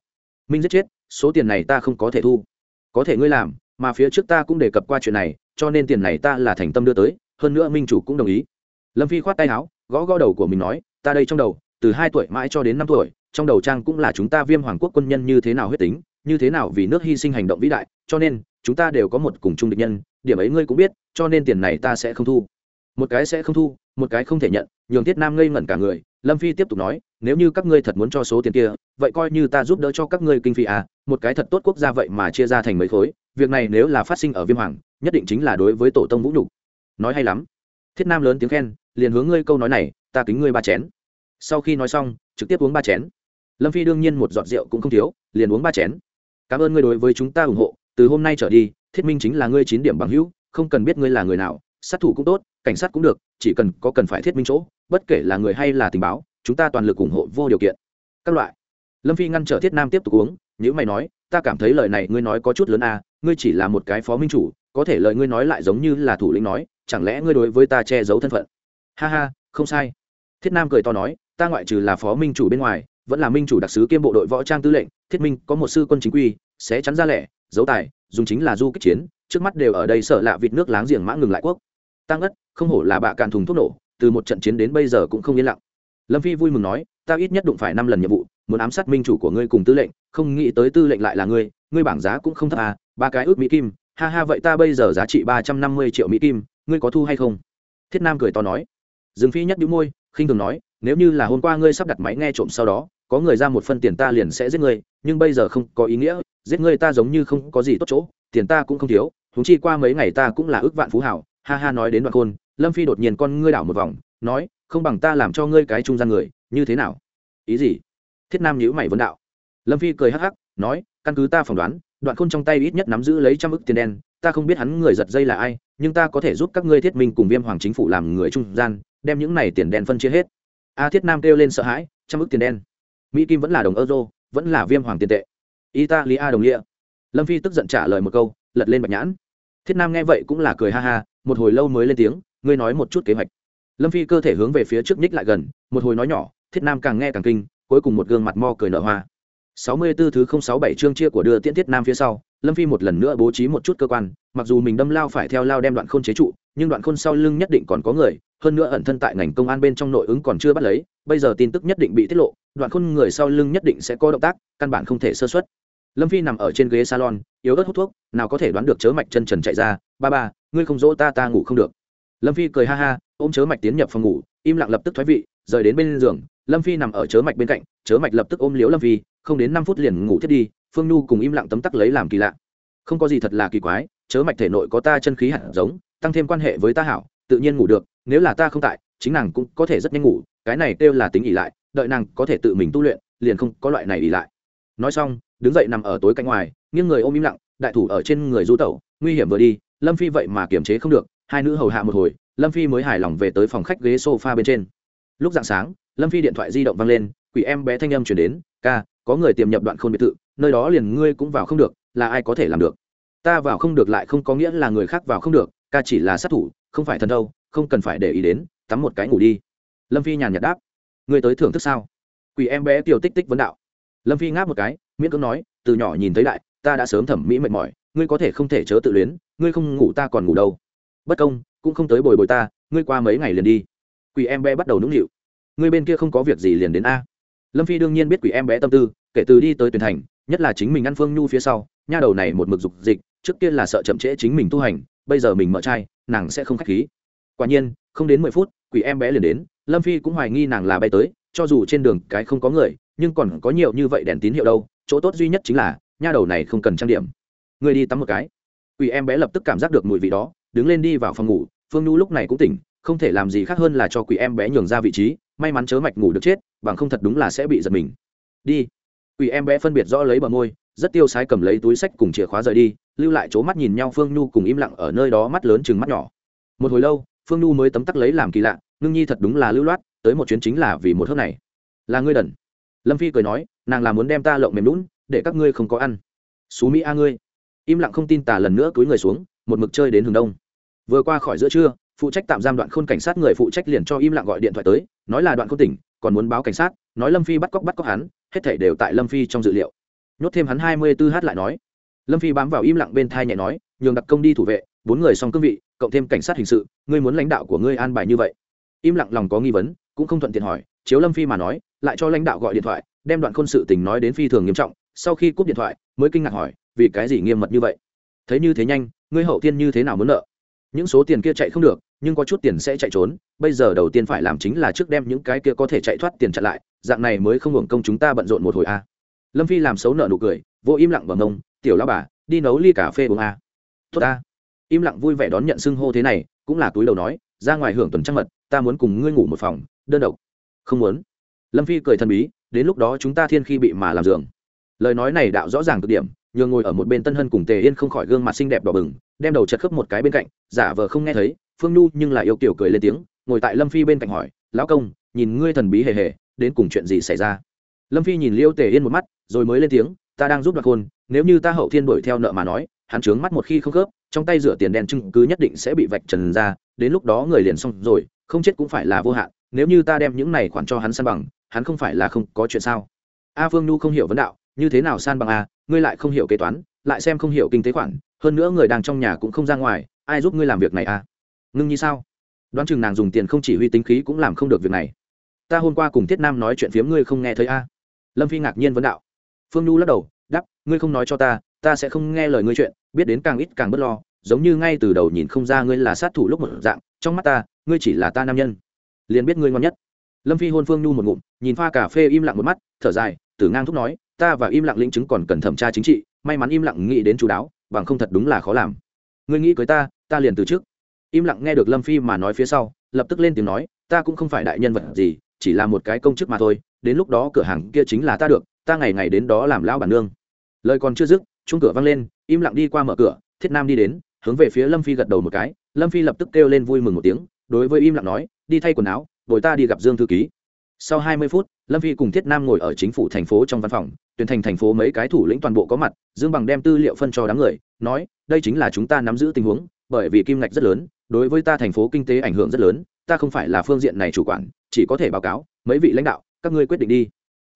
minh giết chết, số tiền này ta không có thể thu. Có thể ngươi làm, mà phía trước ta cũng đề cập qua chuyện này, cho nên tiền này ta là thành tâm đưa tới hơn nữa minh chủ cũng đồng ý. Lâm phi khoát tay áo, gõ gõ đầu của mình nói, ta đây trong đầu, từ hai tuổi mãi cho đến năm tuổi, trong đầu trang cũng là chúng ta viêm hoàng quốc quân nhân như thế nào huyết tính, như thế nào vì nước hy sinh hành động vĩ đại, cho nên, chúng ta đều có một cùng chung địch nhân, điểm ấy ngươi cũng biết, cho nên tiền này ta sẽ không thu. Một cái sẽ không thu, một cái không thể nhận. Nhường thiết nam ngây ngẩn cả người, lâm phi tiếp tục nói, nếu như các ngươi thật muốn cho số tiền kia, vậy coi như ta giúp đỡ cho các ngươi kinh phí à một cái thật tốt quốc gia vậy mà chia ra thành mấy khối, việc này nếu là phát sinh ở viêm hoàng, nhất định chính là đối với tổ tông vũ nhục nói hay lắm. Thiết nam lớn tiếng khen, liền hướng ngươi câu nói này, ta kính ngươi ba chén. Sau khi nói xong, trực tiếp uống ba chén. Lâm phi đương nhiên một giọt rượu cũng không thiếu, liền uống ba chén. Cảm ơn ngươi đối với chúng ta ủng hộ, từ hôm nay trở đi, thiết minh chính là ngươi chín điểm bằng hữu, không cần biết ngươi là người nào, sát thủ cũng tốt, cảnh sát cũng được, chỉ cần có cần phải thiết minh chỗ, bất kể là người hay là tình báo, chúng ta toàn lực ủng hộ vô điều kiện. Các loại. Lâm phi ngăn trở thiết nam tiếp tục uống nếu mày nói, ta cảm thấy lời này ngươi nói có chút lớn à ngươi chỉ là một cái phó minh chủ, có thể lời ngươi nói lại giống như là thủ lĩnh nói chẳng lẽ ngươi đối với ta che giấu thân phận? Ha ha, không sai. Thiết nam cười to nói, ta ngoại trừ là phó minh chủ bên ngoài, vẫn là minh chủ đặc sứ kiêm bộ đội võ trang tư lệnh, thiết minh có một sư quân chính quy, sẽ chắn ra lẻ dấu tài, dùng chính là du kích chiến, trước mắt đều ở đây sợ lạ vịt nước láng giềng mã ngừng lại quốc. Tăng ất không hổ là bạ cạn thùng thuốc nổ, từ một trận chiến đến bây giờ cũng không yên lặng. Lâm phi vui mừng nói, ta ít nhất đụng phải năm lần nhiệm vụ, muốn ám sát minh chủ của ngươi cùng tư lệnh, không nghĩ tới tư lệnh lại là ngươi ngươi bảng giá cũng không thấp à ba cái ước mỹ kim, ha ha, vậy ta bây giờ giá trị ba trăm năm mươi triệu mỹ kim ngươi có thu hay không? Thiết nam cười to nói. Dương phi nhắc đĩu môi, khinh thường nói, nếu như là hôm qua ngươi sắp đặt máy nghe trộm sau đó, có người ra một phân tiền ta liền sẽ giết ngươi, nhưng bây giờ không có ý nghĩa, giết ngươi ta giống như không có gì tốt chỗ, tiền ta cũng không thiếu thúng chi qua mấy ngày ta cũng là ước vạn phú hảo. Ha ha nói đến đoạn khôn, lâm phi đột nhiên con ngươi đảo một vòng, nói, không bằng ta làm cho ngươi cái trung gian người, như thế nào? Ý gì? Thiết nam nhữ mày vấn đạo. Lâm phi cười hắc hắc, nói, căn cứ ta phỏng đoán đoạn khôn trong tay ít nhất nắm giữ lấy trăm ức tiền đen, ta không biết hắn người giật dây là ai, nhưng ta có thể giúp các ngươi thiết minh cùng viêm hoàng chính phủ làm người trung gian, đem những này tiền đen phân chia hết. A thiết nam kêu lên sợ hãi, trăm ức tiền đen. Mỹ kim vẫn là đồng euro, vẫn là viêm hoàng tiền tệ. Italia đồng nghĩa. Lâm phi tức giận trả lời một câu, lật lên bạch nhãn. Thiết nam nghe vậy cũng là cười ha ha, một hồi lâu mới lên tiếng, ngươi nói một chút kế hoạch. Lâm phi cơ thể hướng về phía trước nhích lại gần, một hồi nói nhỏ, thiết nam càng nghe càng kinh, cuối cùng một gương mặt mo cười nở hoa. 64 thứ không sáu bảy chương chia của đưa tiễn thiết nam phía sau, lâm phi một lần nữa bố trí một chút cơ quan, mặc dù mình đâm lao phải theo lao đem đoạn khôn chế trụ, nhưng đoạn khôn sau lưng nhất định còn có người, hơn nữa ẩn thân tại ngành công an bên trong nội ứng còn chưa bắt lấy, bây giờ tin tức nhất định bị tiết lộ, đoạn khôn người sau lưng nhất định sẽ có động tác, căn bản không thể sơ xuất lâm phi nằm ở trên ghế salon, yếu ớt hút thuốc, nào có thể đoán được chớ mạch chân trần chạy ra, ba ba, ngươi không dỗ ta ta ngủ không được. Lâm phi cười ha ha, ôm chớ mạch tiến nhập phòng ngủ, im lặng lập tức thoái vị, rời đến bên giường lâm phi nằm ở chớ mạch bên cạnh, chớ mạch lập tức ôm liếu lâm phi, không đến năm phút liền ngủ thiết đi, phương nhu cùng im lặng tấm tắc lấy làm kỳ lạ. Không có gì thật là kỳ quái, chớ mạch thể nội có ta chân khí hạt giống, tăng thêm quan hệ với ta hảo, tự nhiên ngủ được, nếu là ta không tại, chính nàng cũng có thể rất nhanh ngủ, cái này kêu là tính ỉ lại, đợi nàng có thể tự mình tu luyện, liền không có loại này ỉ lại. Nói xong, đứng dậy nằm ở tối cạnh ngoài, nghiêng người ôm im lặng, đại thủ ở trên người du tẩu, nguy hiểm vừa đi, lâm phi vậy mà kiềm chế không được, hai nữ hầu hạ một hồi, lâm phi mới hài lòng về tới phòng khách ghế s o f a bên trên. Lúc dạng sáng lâm phi điện thoại di động văng lên, quỷ em bé thanh âm chuyển đến, ca, có người tiềm nhập đoạn khôn biệt thự, nơi đó liền ngươi cũng vào không được, là ai có thể làm được? Ta vào không được lại không có nghĩa là người khác vào không được, ca chỉ là sát thủ, không phải thần đâu không cần phải để ý đến, tắm một cái ngủ đi. Lâm phi nhàn nhạt đáp. Ngươi tới thưởng thức sao? Quỷ em bé tiểu tích tích vấn đạo. Lâm phi ngáp một cái, miễn cưỡng nói, từ nhỏ nhìn thấy đại, ta đã sớm thẩm mỹ mệt mỏi, ngươi có thể không thể chớ tự luyến, ngươi không ngủ ta còn ngủ đâu. Bất công, cũng không tới bồi bồi ta, ngươi qua mấy ngày liền đi. Quỷ em bé bắt đầu nũng nịu ngươi bên kia không có việc gì liền đến a. Lâm phi đương nhiên biết quỷ em bé tâm tư, kể từ đi tới tuyển thành, nhất là chính mình ăn phương nhu phía sau, nha đầu này một mực dục dịch, trước kia là sợ chậm trễ chính mình tu hành, bây giờ mình mở trai, nàng sẽ không k h á c h khí. Quả nhiên, không đến mười phút, quỷ em bé liền đến, lâm phi cũng hoài nghi nàng là bay tới, cho dù trên đường cái không có người, nhưng còn có nhiều như vậy đèn tín hiệu đâu, chỗ tốt duy nhất chính là, nha đầu này không cần trang điểm. Người đi tắm một cái. Quỷ em bé lập tức cảm giác được mùi vị đó, đứng lên đi vào phòng ngủ, phương nhu lúc này cũng tỉnh không thể làm gì khác hơn là cho quỷ em bé nhường ra vị trí, may mắn chớ mạch ngủ được chết, bằng không thật đúng là sẽ bị giật mình. Đi. Quỷ em bé phân biệt rõ lấy bờ môi, rất tiêu sái cầm lấy túi sách cùng chìa khóa rời đi, lưu lại chỗ mắt nhìn nhau phương nhu cùng im lặng ở nơi đó mắt lớn chừng mắt nhỏ. Một hồi lâu, phương nhu mới tấm tắc lấy làm kỳ lạ, ngưng nhi thật đúng là lưu loát, tới một chuyến chính là vì một hớp này. Là ngươi đần. Lâm phi cười nói, nàng là muốn đem ta lộng mềm lún để các ngươi không có ăn. Xú mỹ a ngươi. Im lặng không tin tà lần nữa túi người xuống, một mực chơi đến hướng đông. Vừa qua khỏi giữa trưa phụ trách tạm giam đoạn khôn cảnh sát người phụ trách liền cho im lặng gọi điện thoại tới, nói là đoạn khôn tỉnh, còn muốn báo cảnh sát, nói lâm phi bắt cóc bắt cóc hắn, hết thể đều tại lâm phi trong dự liệu. Nhốt thêm hắn hai mươi tư h lại nói. Lâm phi bám vào im lặng bên thai nhẹ nói, nhường đặc công đi thủ vệ, bốn người xong cương vị, cộng thêm cảnh sát hình sự, ngươi muốn lãnh đạo của ngươi an bài như vậy. Im lặng lòng có nghi vấn, cũng không thuận tiện hỏi, chiếu lâm phi mà nói, lại cho lãnh đạo gọi điện thoại, đem đoạn khôn sự tình nói đến phi thường nghiêm trọng, sau khi cúp điện thoại, mới kinh ngạc hỏi, vì cái gì nghiêm mật như vậy? Thấy như thế nhanh, ngươi hậu tiên như thế nào muốn nợ? Những số tiền kia chạy không được, nhưng có chút tiền sẽ chạy trốn. Bây giờ đầu tiên phải làm chính là trước đem những cái kia có thể chạy thoát tiền chặn lại. Dạng này mới không hưởng công chúng ta bận rộn một hồi a. Lâm phi làm xấu nợ nụ cười, vô im lặng và mông tiểu lao bà, đi nấu ly cà phê uống a. Tốt a im lặng vui vẻ đón nhận xưng hô thế này, cũng là túi đầu nói, ra ngoài hưởng tuần trăng mật, ta muốn cùng ngươi ngủ một phòng, đơn độc. Không muốn. Lâm phi cười thần bí, đến lúc đó chúng ta thiên khi bị mà làm giường lời nói này đạo rõ ràng cực điểm, nhường ngồi ở một bên tân hân cùng tề yên không khỏi gương mặt xinh đẹp đỏ bừng, đem đầu chật khớp một cái bên cạnh, giả vờ không nghe thấy, phương nhu nhưng lại yêu kiểu cười lên tiếng, ngồi tại lâm phi bên cạnh hỏi, lão công, nhìn ngươi thần bí hề hề, đến cùng chuyện gì xảy ra? Lâm phi nhìn liêu tề yên một mắt, rồi mới lên tiếng, ta đang giúp đoạt hôn, nếu như ta hậu thiên đuổi theo nợ mà nói, hắn trướng mắt một khi không khớp, trong tay rửa tiền đen chứng cứ nhất định sẽ bị vạch trần ra, đến lúc đó người liền xong rồi, không chết cũng phải là vô hạn, nếu như ta đem những này khoản cho hắn săn bằng, hắn không phải là không có chuyện sao? A phương nhu không hiểu vấn đạo như thế nào san bằng a ngươi lại không hiểu kế toán, lại xem không hiểu kinh tế khoản, hơn nữa người đang trong nhà cũng không ra ngoài, ai giúp ngươi làm việc này a ngưng như sao? Đoán chừng nàng dùng tiền không chỉ huy tính khí cũng làm không được việc này. Ta hôm qua cùng thiết nam nói chuyện phiếm ngươi không nghe thấy a lâm phi ngạc nhiên vấn đạo. Phương nhu lắc đầu đắp ngươi không nói cho ta ta sẽ không nghe lời ngươi chuyện, biết đến càng ít càng b ấ t lo, giống như ngay từ đầu nhìn không ra ngươi là sát thủ lúc một dạng, trong mắt ta, ngươi chỉ là ta nam nhân. Liền biết ngươi ngon nhất. Lâm phi hôn phương nhu một ngụm, nhìn pha cà phê im lặng một mắt, thở dài, tử ngang thúc nói ta và im lặng lĩnh chứng còn cần thẩm tra chính trị, may mắn im lặng nghĩ đến chú đáo, bằng không thật đúng là khó làm. Ngươi nghĩ cưới ta ta liền từ trước im lặng nghe được lâm phi mà nói phía sau, lập tức lên tiếng nói, ta cũng không phải đại nhân vật gì, chỉ là một cái công chức mà thôi, đến lúc đó cửa hàng kia chính là ta được, ta ngày ngày đến đó làm lão bản nương. Lời còn chưa dứt chung cửa văng lên, im lặng đi qua mở cửa, thiết nam đi đến, hướng về phía lâm phi gật đầu một cái, lâm phi lập tức kêu lên vui mừng một tiếng, đối với im lặng nói, đi thay quần áo rồi ta đi gặp dương thư ký sau hai mươi phút, lâm phi cùng thiết nam ngồi ở chính phủ thành phố trong văn phòng, tuyển thành thành phố mấy cái thủ lĩnh toàn bộ có mặt, dương bằng đem tư liệu phân cho đám người, nói, đây chính là chúng ta nắm giữ tình huống, bởi vì kim ngạch rất lớn, đối với ta thành phố kinh tế ảnh hưởng rất lớn, ta không phải là phương diện này chủ quản, chỉ có thể báo cáo, mấy vị lãnh đạo, các ngươi quyết định đi.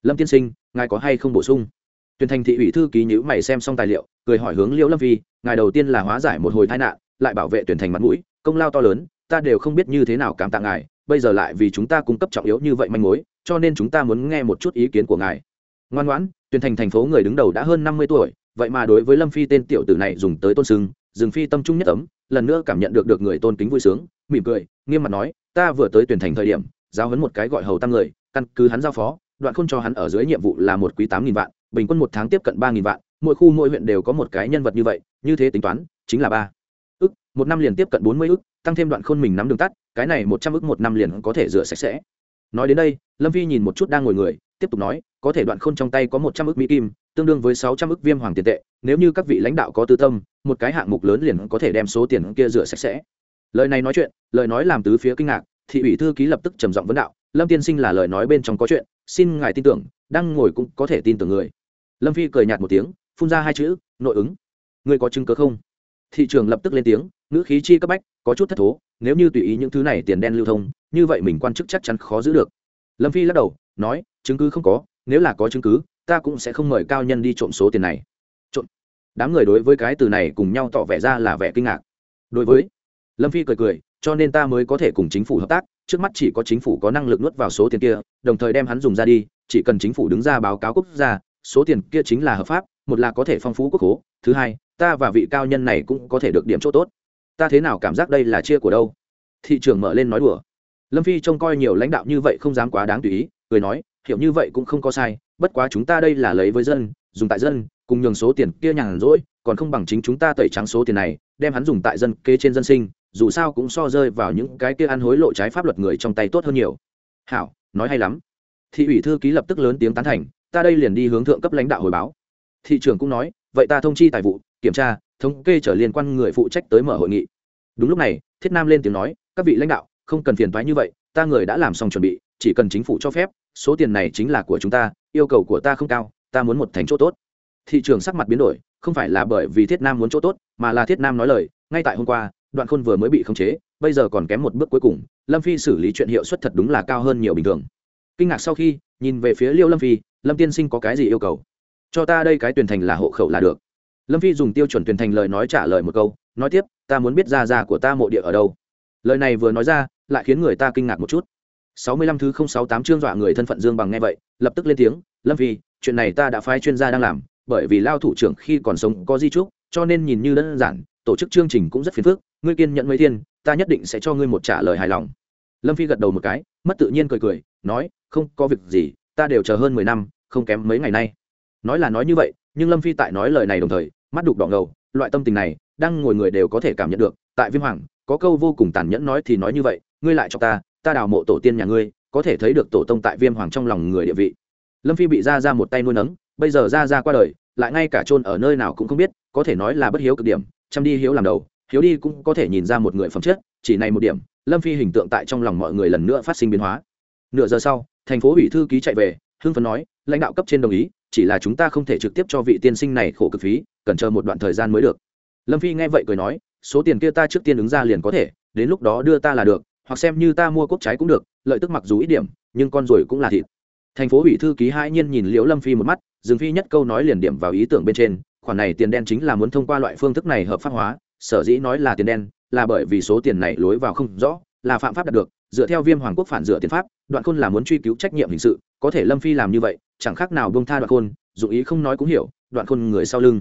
Lâm tiên sinh, ngài có hay không bổ sung? Tuyển thành thị ủy thư ký nhữ mày xem xong tài liệu, cười hỏi hướng liễu lâm phi, ngài đầu tiên là hóa giải một hồi tai nạn, lại bảo vệ tuyển thành mặt mũi, công lao to lớn, ta đều không biết như thế nào cảm tạ ngài bây giờ lại vì chúng ta cung cấp trọng yếu như vậy manh mối, cho nên chúng ta muốn nghe một chút ý kiến của ngài. Ngoan ngoãn, tuyển thành thành phố người đứng đầu đã hơn năm mươi tuổi, vậy mà đối với lâm phi tên tiểu tử này dùng tới tôn sưng dừng phi tâm trung nhất ấm, lần nữa cảm nhận được được người tôn kính vui sướng, mỉm cười, nghiêm mặt nói, ta vừa tới tuyển thành thời điểm giao hấn một cái gọi hầu tăng người, căn cứ hắn giao phó, đoạn khôn cho hắn ở dưới nhiệm vụ là một quý tám nghìn vạn, bình quân một tháng tiếp cận ba nghìn vạn, mỗi khu mỗi huyện đều có một cái nhân vật như vậy, như thế tính toán, chính là ba ức, một năm liền tiếp cận bốn mươi ức, tăng thêm đoạn khôn mình nắm đường tắt cái này một trăm ức một năm liền có thể rửa sạch sẽ. Nói đến đây, lâm vi nhìn một chút đang ngồi người, tiếp tục nói, có thể đoạn khôn trong tay có một trăm ức mỹ kim, tương đương với sáu trăm ức viêm hoàng tiền tệ, nếu như các vị lãnh đạo có tư tâm, một cái hạng mục lớn liền có thể đem số tiền kia rửa sạch sẽ. Lời này nói chuyện, lời nói làm tứ phía kinh ngạc, thị ủy thư ký lập tức trầm giọng vấn đạo, lâm tiên sinh là lời nói bên trong có chuyện, xin ngài tin tưởng, đang ngồi cũng có thể tin tưởng người. Lâm phi cười nhạt một tiếng, phun ra hai chữ, nội ứng. Người có chứng cớ không? Thị trường lập tức lên tiếng, ngữ khí chi cấp bách, có chút thất thố nếu như tùy ý những thứ này tiền đen lưu thông, như vậy mình quan chức chắc chắn khó giữ được. Lâm phi lắc đầu, nói, chứng cứ không có, nếu là có chứng cứ, ta cũng sẽ không mời cao nhân đi trộm số tiền này. Trộm. Đám người đối với cái từ này cùng nhau tỏ vẻ ra là vẻ kinh ngạc. Đối với, lâm phi cười cười, cho nên ta mới có thể cùng chính phủ hợp tác, trước mắt chỉ có chính phủ có năng lực nuốt vào số tiền kia, đồng thời đem hắn dùng ra đi, chỉ cần chính phủ đứng ra báo cáo quốc gia, số tiền kia chính là hợp pháp, một là có thể phong phú quốc hố, thứ hai, ta và vị cao nhân này cũng có thể được điểm chỗ tốt ta thế nào cảm giác đây là chia của đâu? Thị trường mở lên nói đùa. Lâm phi trông coi nhiều lãnh đạo như vậy không dám quá đáng tùy ý, cười nói, hiểu như vậy cũng không có sai, bất quá chúng ta đây là lấy với dân, dùng tại dân, cùng nhường số tiền kia nhàn rỗi, còn không bằng chính chúng ta tẩy trắng số tiền này, đem hắn dùng tại dân kê trên dân sinh, dù sao cũng so rơi vào những cái kia ăn hối lộ trái pháp luật người trong tay tốt hơn nhiều. Hảo, nói hay lắm. Thị ủy thư ký lập tức lớn tiếng tán thành, ta đây liền đi hướng thượng cấp lãnh đạo hồi báo. Thị trưởng cũng nói, vậy ta thông chi tài vụ, kiểm tra thống kê trở liên quan người phụ trách tới mở hội nghị. Đúng lúc này, thiết nam lên tiếng nói, các vị lãnh đạo, không cần phiền thoái như vậy, ta người đã làm xong chuẩn bị, chỉ cần chính phủ cho phép, số tiền này chính là của chúng ta, yêu cầu của ta không cao, ta muốn một thành chỗ tốt. Thị trường sắc mặt biến đổi, không phải là bởi vì thiết nam muốn chỗ tốt, mà là thiết nam nói lời, ngay tại hôm qua, đoạn khôn vừa mới bị khống chế, bây giờ còn kém một bước cuối cùng, lâm phi xử lý chuyện hiệu suất thật đúng là cao hơn nhiều bình thường. Kinh ngạc sau khi, nhìn về phía liêu lâm phi, lâm tiên sinh có cái gì yêu cầu? Cho ta đây cái tuyển thành là hộ khẩu là được lâm phi dùng tiêu chuẩn tuyển thành lời nói trả lời một câu, nói tiếp, ta muốn biết ra ra của ta mộ địa ở đâu? Lời này vừa nói ra, lại khiến người ta kinh ngạc một chút. Sáu mươi lăm thứ không sáu tám chương dọa người thân phận dương bằng nghe vậy, lập tức lên tiếng, lâm phi, chuyện này ta đã phái chuyên gia đang làm, bởi vì lao thủ trưởng khi còn sống có di trúc, cho nên nhìn như đơn giản, tổ chức chương trình cũng rất phiền phức, ngươi kiên nhận mấy thiên, ta nhất định sẽ cho ngươi một trả lời hài lòng. Lâm phi gật đầu một cái, mất tự nhiên cười cười, nói, không có việc gì, ta đều chờ hơn mười năm, không kém mấy ngày nay. Nói là nói như vậy nhưng lâm phi tại nói lời này đồng thời, mắt đục đỏ ngầu, loại tâm tình này, đang ngồi người đều có thể cảm nhận được, tại viêm hoàng, có câu vô cùng tàn nhẫn nói thì nói như vậy, ngươi lại cho ta ta đào mộ tổ tiên nhà ngươi, có thể thấy được tổ tông tại viêm hoàng trong lòng người địa vị. Lâm phi bị ra ra một tay nuôi nấng, bây giờ ra ra qua đời, lại ngay cả chôn ở nơi nào cũng không biết, có thể nói là bất hiếu cực điểm, chăm đi hiếu làm đầu, hiếu đi cũng có thể nhìn ra một người phẩm chất, chỉ này một điểm, lâm phi hình tượng tại trong lòng mọi người lần nữa phát sinh biến hóa. Nửa giờ sau, thành phố ủy thư ký chạy về, hưng phấn nói, lãnh đạo cấp trên đồng ý chỉ là chúng ta không thể trực tiếp cho vị tiên sinh này khổ cực phí, cần chờ một đoạn thời gian mới được. Lâm phi nghe vậy cười nói, số tiền kia ta trước tiên ứng ra liền có thể, đến lúc đó đưa ta là được, hoặc xem như ta mua quốc trái cũng được, lợi tức mặc dù ít điểm, nhưng con ruồi cũng là thịt. Thành phố ủy thư ký hai nhiên nhìn liễu lâm phi một mắt, dương phi nhất câu nói liền điểm vào ý tưởng bên trên, khoản này tiền đen chính là muốn thông qua loại phương thức này hợp pháp hóa, sở dĩ nói là tiền đen, là bởi vì số tiền này lối vào không rõ là phạm pháp đạt được, dựa theo viêm hoàng quốc phản dựa tiền pháp, đoạn khôn là muốn truy cứu trách nhiệm hình sự, có thể lâm phi làm như vậy, chẳng khác nào bông tha đoạn khôn dụng ý không nói cũng hiểu, đoạn khôn người sau lưng.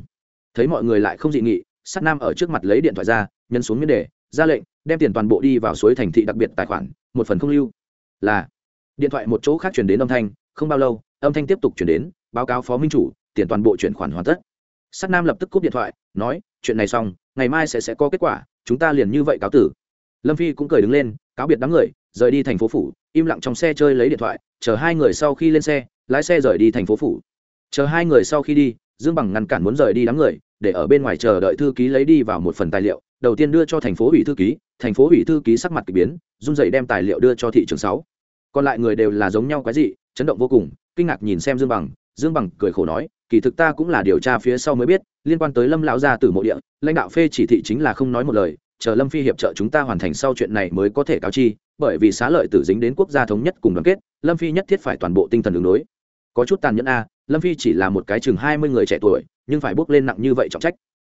Thấy mọi người lại không dị nghị, sát nam ở trước mặt lấy điện thoại ra nhân xuống miễn đề, ra lệnh, đem tiền toàn bộ đi vào suối thành thị đặc biệt tài khoản, một phần không lưu. Là, điện thoại một chỗ khác chuyển đến âm thanh, không bao lâu, âm thanh tiếp tục chuyển đến, báo cáo phó minh chủ, tiền toàn bộ chuyển khoản hoàn tất. Sát nam lập tức cúp điện thoại, nói, chuyện này xong, ngày mai sẽ sẽ có kết quả, chúng ta liền như vậy cáo tử lâm phi cũng cười đứng lên, cáo biệt đám người, rời đi thành phố phủ, im lặng trong xe chơi lấy điện thoại, chờ hai người sau khi lên xe, lái xe rời đi thành phố phủ. Chờ hai người sau khi đi, dương bằng ngăn cản muốn rời đi đám người, để ở bên ngoài chờ đợi thư ký lấy đi vào một phần tài liệu, đầu tiên đưa cho thành phố ủy thư ký, thành phố ủy thư ký sắc mặt k ỳ biến, run dậy đem tài liệu đưa cho thị trường sáu. Còn lại người đều là giống nhau cái gì chấn động vô cùng, kinh ngạc nhìn xem dương bằng dương bằng cười khổ nói, kỳ thực ta cũng là điều tra phía sau mới biết, liên quan tới lâm lão gia tử mộ địa, lãnh đạo phê chỉ thị chính là không nói một lời chờ lâm phi hiệp trợ chúng ta hoàn thành sau chuyện này mới có thể cáo chi, bởi vì xá lợi tử dính đến quốc gia thống nhất cùng đoàn kết, lâm phi nhất thiết phải toàn bộ tinh thần đường đối. Có chút tàn nhẫn a, lâm phi chỉ là một cái chừng hai mươi người trẻ tuổi, nhưng phải bước lên nặng như vậy trọng trách.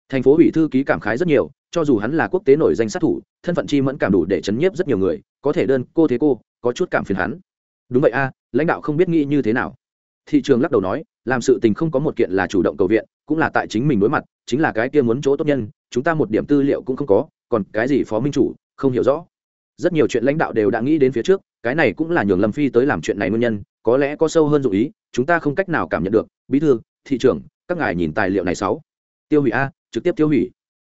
Thành phố ủy thư ký cảm khái rất nhiều, cho dù hắn là quốc tế nổi danh sát thủ, thân phận chi mẫn cảm đủ để chấn nhiếp rất nhiều người, có thể đơn cô thế cô, có chút cảm phiền hắn. Đúng vậy a, lãnh đạo không biết nghĩ như thế nào. Thị trường lắc đầu nói, làm sự tình không có một kiện là chủ động cầu viện, cũng là tại chính mình đối mặt, chính là cái kia muốn chỗ tốt nhân, chúng ta một điểm tư liệu cũng không có còn cái gì phó minh chủ, không hiểu rõ. Rất nhiều chuyện lãnh đạo đều đã nghĩ đến phía trước, cái này cũng là nhường lâm phi tới làm chuyện này nguyên nhân, có lẽ có sâu hơn dụ ý, chúng ta không cách nào cảm nhận được. Bí thư, thị trưởng, các ngài nhìn tài liệu này sáu. Tiêu hủy a, trực tiếp tiêu hủy.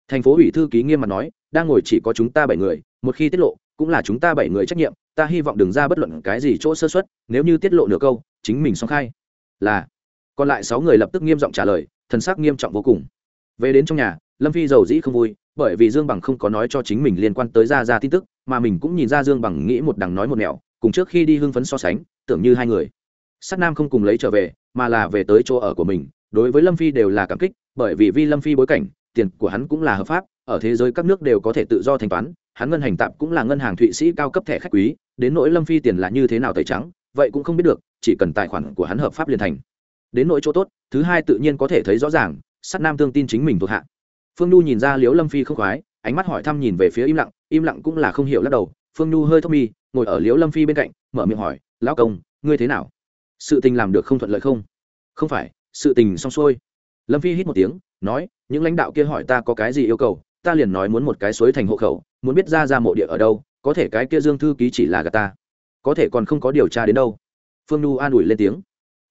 Thành phố ủy thư ký nghiêm mặt nói, đang ngồi chỉ có chúng ta bảy người, một khi tiết lộ, cũng là chúng ta bảy người trách nhiệm, ta hy vọng đừng ra bất luận cái gì chỗ sơ xuất nếu như tiết lộ nửa câu, chính mình song khai. Là, còn lại sáu người lập tức nghiêm giọng trả lời, thần sắc nghiêm trọng vô cùng. Về đến trong nhà lâm phi giàu dĩ không vui, bởi vì dương bằng không có nói cho chính mình liên quan tới ra ra tin tức, mà mình cũng nhìn ra dương bằng nghĩ một đằng nói một nẻo, cùng trước khi đi hưng phấn so sánh, tưởng như hai người. Sắt nam không cùng lấy trở về, mà là về tới chỗ ở của mình, đối với lâm phi đều là cảm kích, bởi vì vi lâm phi bối cảnh, tiền của hắn cũng là hợp pháp, ở thế giới các nước đều có thể tự do thanh toán, hắn ngân hành tạm cũng là ngân hàng thụy sĩ cao cấp thẻ khách quý, đến nỗi lâm phi tiền là như thế nào tẩy trắng, vậy cũng không biết được, chỉ cần tài khoản của hắn hợp pháp liền thành. Đến nỗi chỗ tốt, thứ hai tự nhiên có thể thấy rõ ràng sắt nam tương tin chính mình thuộc hạ phương nhu nhìn ra liếu lâm phi không khoái, ánh mắt hỏi thăm nhìn về phía im lặng im lặng cũng là không hiểu lắc đầu. Phương nhu hơi thốc mi, ngồi ở liếu lâm phi bên cạnh, mở miệng hỏi, lão công, ngươi thế nào? Sự tình làm được không thuận lợi không? Không phải, sự tình xong xuôi. Lâm phi hít một tiếng, nói, những lãnh đạo kia hỏi ta có cái gì yêu cầu, ta liền nói muốn một cái suối thành hộ khẩu, muốn biết ra ra mộ địa ở đâu, có thể cái kia dương thư ký chỉ là gà ta, có thể còn không có điều tra đến đâu. Phương nhu an ủi lên tiếng,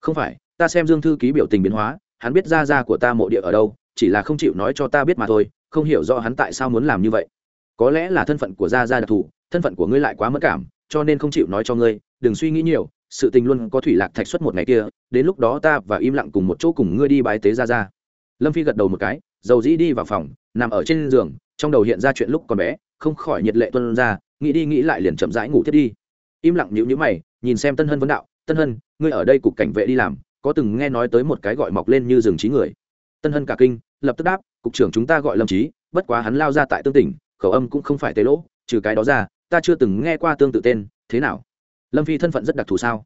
không phải, ta xem dương thư ký biểu tình biến hóa, hắn biết ra ra của ta mộ địa ở đâu chỉ là không chịu nói cho ta biết mà thôi, không hiểu rõ hắn tại sao muốn làm như vậy. Có lẽ là thân phận của gia gia đặc thù, thân phận của ngươi lại quá mất cảm, cho nên không chịu nói cho ngươi, đừng suy nghĩ nhiều, sự tình luôn có thủy lạc thạch xuất một ngày kia, đến lúc đó ta và im lặng cùng một chỗ cùng ngươi đi bái tế ra ra lâm phi gật đầu một cái, dầu dĩ đi vào phòng, nằm ở trên giường, trong đầu hiện ra chuyện lúc còn bé, không khỏi nhiệt lệ tuân ra, nghĩ đi nghĩ lại liền chậm rãi ngủ thiết đi. Im lặng nhữ nhữ mày, nhìn xem tân hân vấn đạo, tân hân, ngươi ở đây cục cảnh vệ đi làm, có từng nghe nói tới một cái gọi mọc lên như rừng trí người? Tân hân cả kinh, lập tức đáp, cục trưởng chúng ta gọi lâm trí bất quá hắn lao ra tại tương tỉnh, khẩu âm cũng không phải tế lỗ, trừ cái đó ra, ta chưa từng nghe qua tương tự tên, thế nào? Lâm phi thân phận rất đặc thù sao?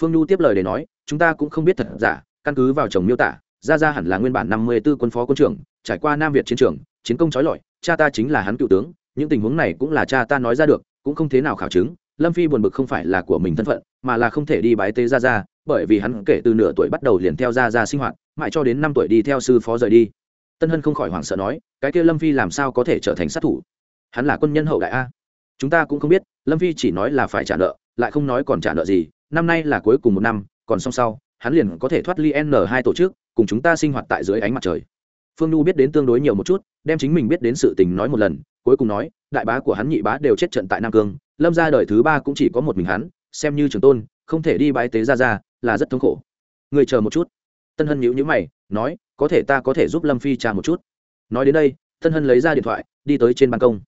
Phương nhu tiếp lời để nói, chúng ta cũng không biết thật giả, căn cứ vào chồng miêu tả ra ra hẳn là nguyên bản năm mươi b ố quân phó quân trưởng, trải qua nam việt chiến trường, chiến công trói lọi, cha ta chính là hắn cựu tướng, những tình huống này cũng là cha ta nói ra được, cũng không thế nào khảo chứng, lâm phi buồn bực không phải là của mình thân phận, mà là không thể đi bái tế ra ra bởi vì hắn kể từ nửa tuổi bắt đầu liền theo ra ra sinh hoạt, mãi cho đến năm tuổi đi theo sư phó rời đi. Tân hân không khỏi hoảng sợ nói, cái kia lâm phi làm sao có thể trở thành sát thủ? Hắn là quân nhân hậu đại a. Chúng ta cũng không biết, lâm phi chỉ nói là phải trả nợ, lại không nói còn trả nợ gì, năm nay là cuối cùng một năm, còn song sau, hắn liền có thể thoát ly n hai tổ chức, cùng chúng ta sinh hoạt tại dưới ánh mặt trời. Phương nhu biết đến tương đối nhiều một chút, đem chính mình biết đến sự tình nói một lần, cuối cùng nói, đại bá của hắn nhị bá đều chết trận tại nam cương, lâm ra đời thứ ba cũng chỉ có một mình hắn, xem như trường tôn, không thể đi bái tế ra ra là rất thống khổ. Người chờ một chút. Tân hân nhữ nhữ mày, nói, có thể ta có thể giúp lâm phi trà một chút. Nói đến đây, tân hân lấy ra điện thoại, đi tới trên ban công.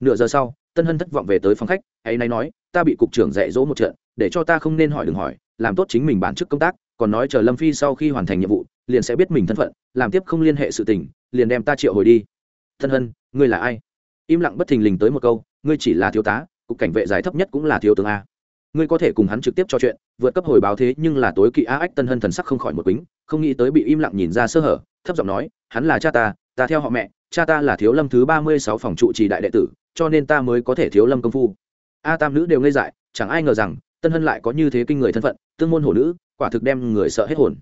Nửa giờ sau, tân hân thất vọng về tới phòng khách, ấy nay nói, ta bị cục trưởng dạy dỗ một trận, để cho ta không nên hỏi đừng hỏi, làm tốt chính mình bản chức công tác, còn nói chờ lâm phi sau khi hoàn thành nhiệm vụ, liền sẽ biết mình thân phận, làm tiếp không liên hệ sự tình, liền đem ta triệu hồi đi. Thân hân, ngươi là ai? Im lặng bất thình lình tới một câu, ngươi chỉ là thiếu tá, cục cảnh vệ giải thấp nhất cũng là thiếu tướng a ngươi có thể cùng hắn trực tiếp trò chuyện, vượt cấp hồi báo thế nhưng là tối kỵ a ách tân hân thần sắc không khỏi một kính không nghĩ tới bị im lặng nhìn ra sơ hở, thấp giọng nói, hắn là cha ta ta theo họ mẹ, cha ta là thiếu lâm thứ ba mươi sáu phòng trụ trì đại đệ tử, cho nên ta mới có thể thiếu lâm công phu. A tam nữ đều ngây dại, chẳng ai ngờ rằng, tân hân lại có như thế kinh người thân phận, tương môn hổ nữ, quả thực đem người sợ hết hồn.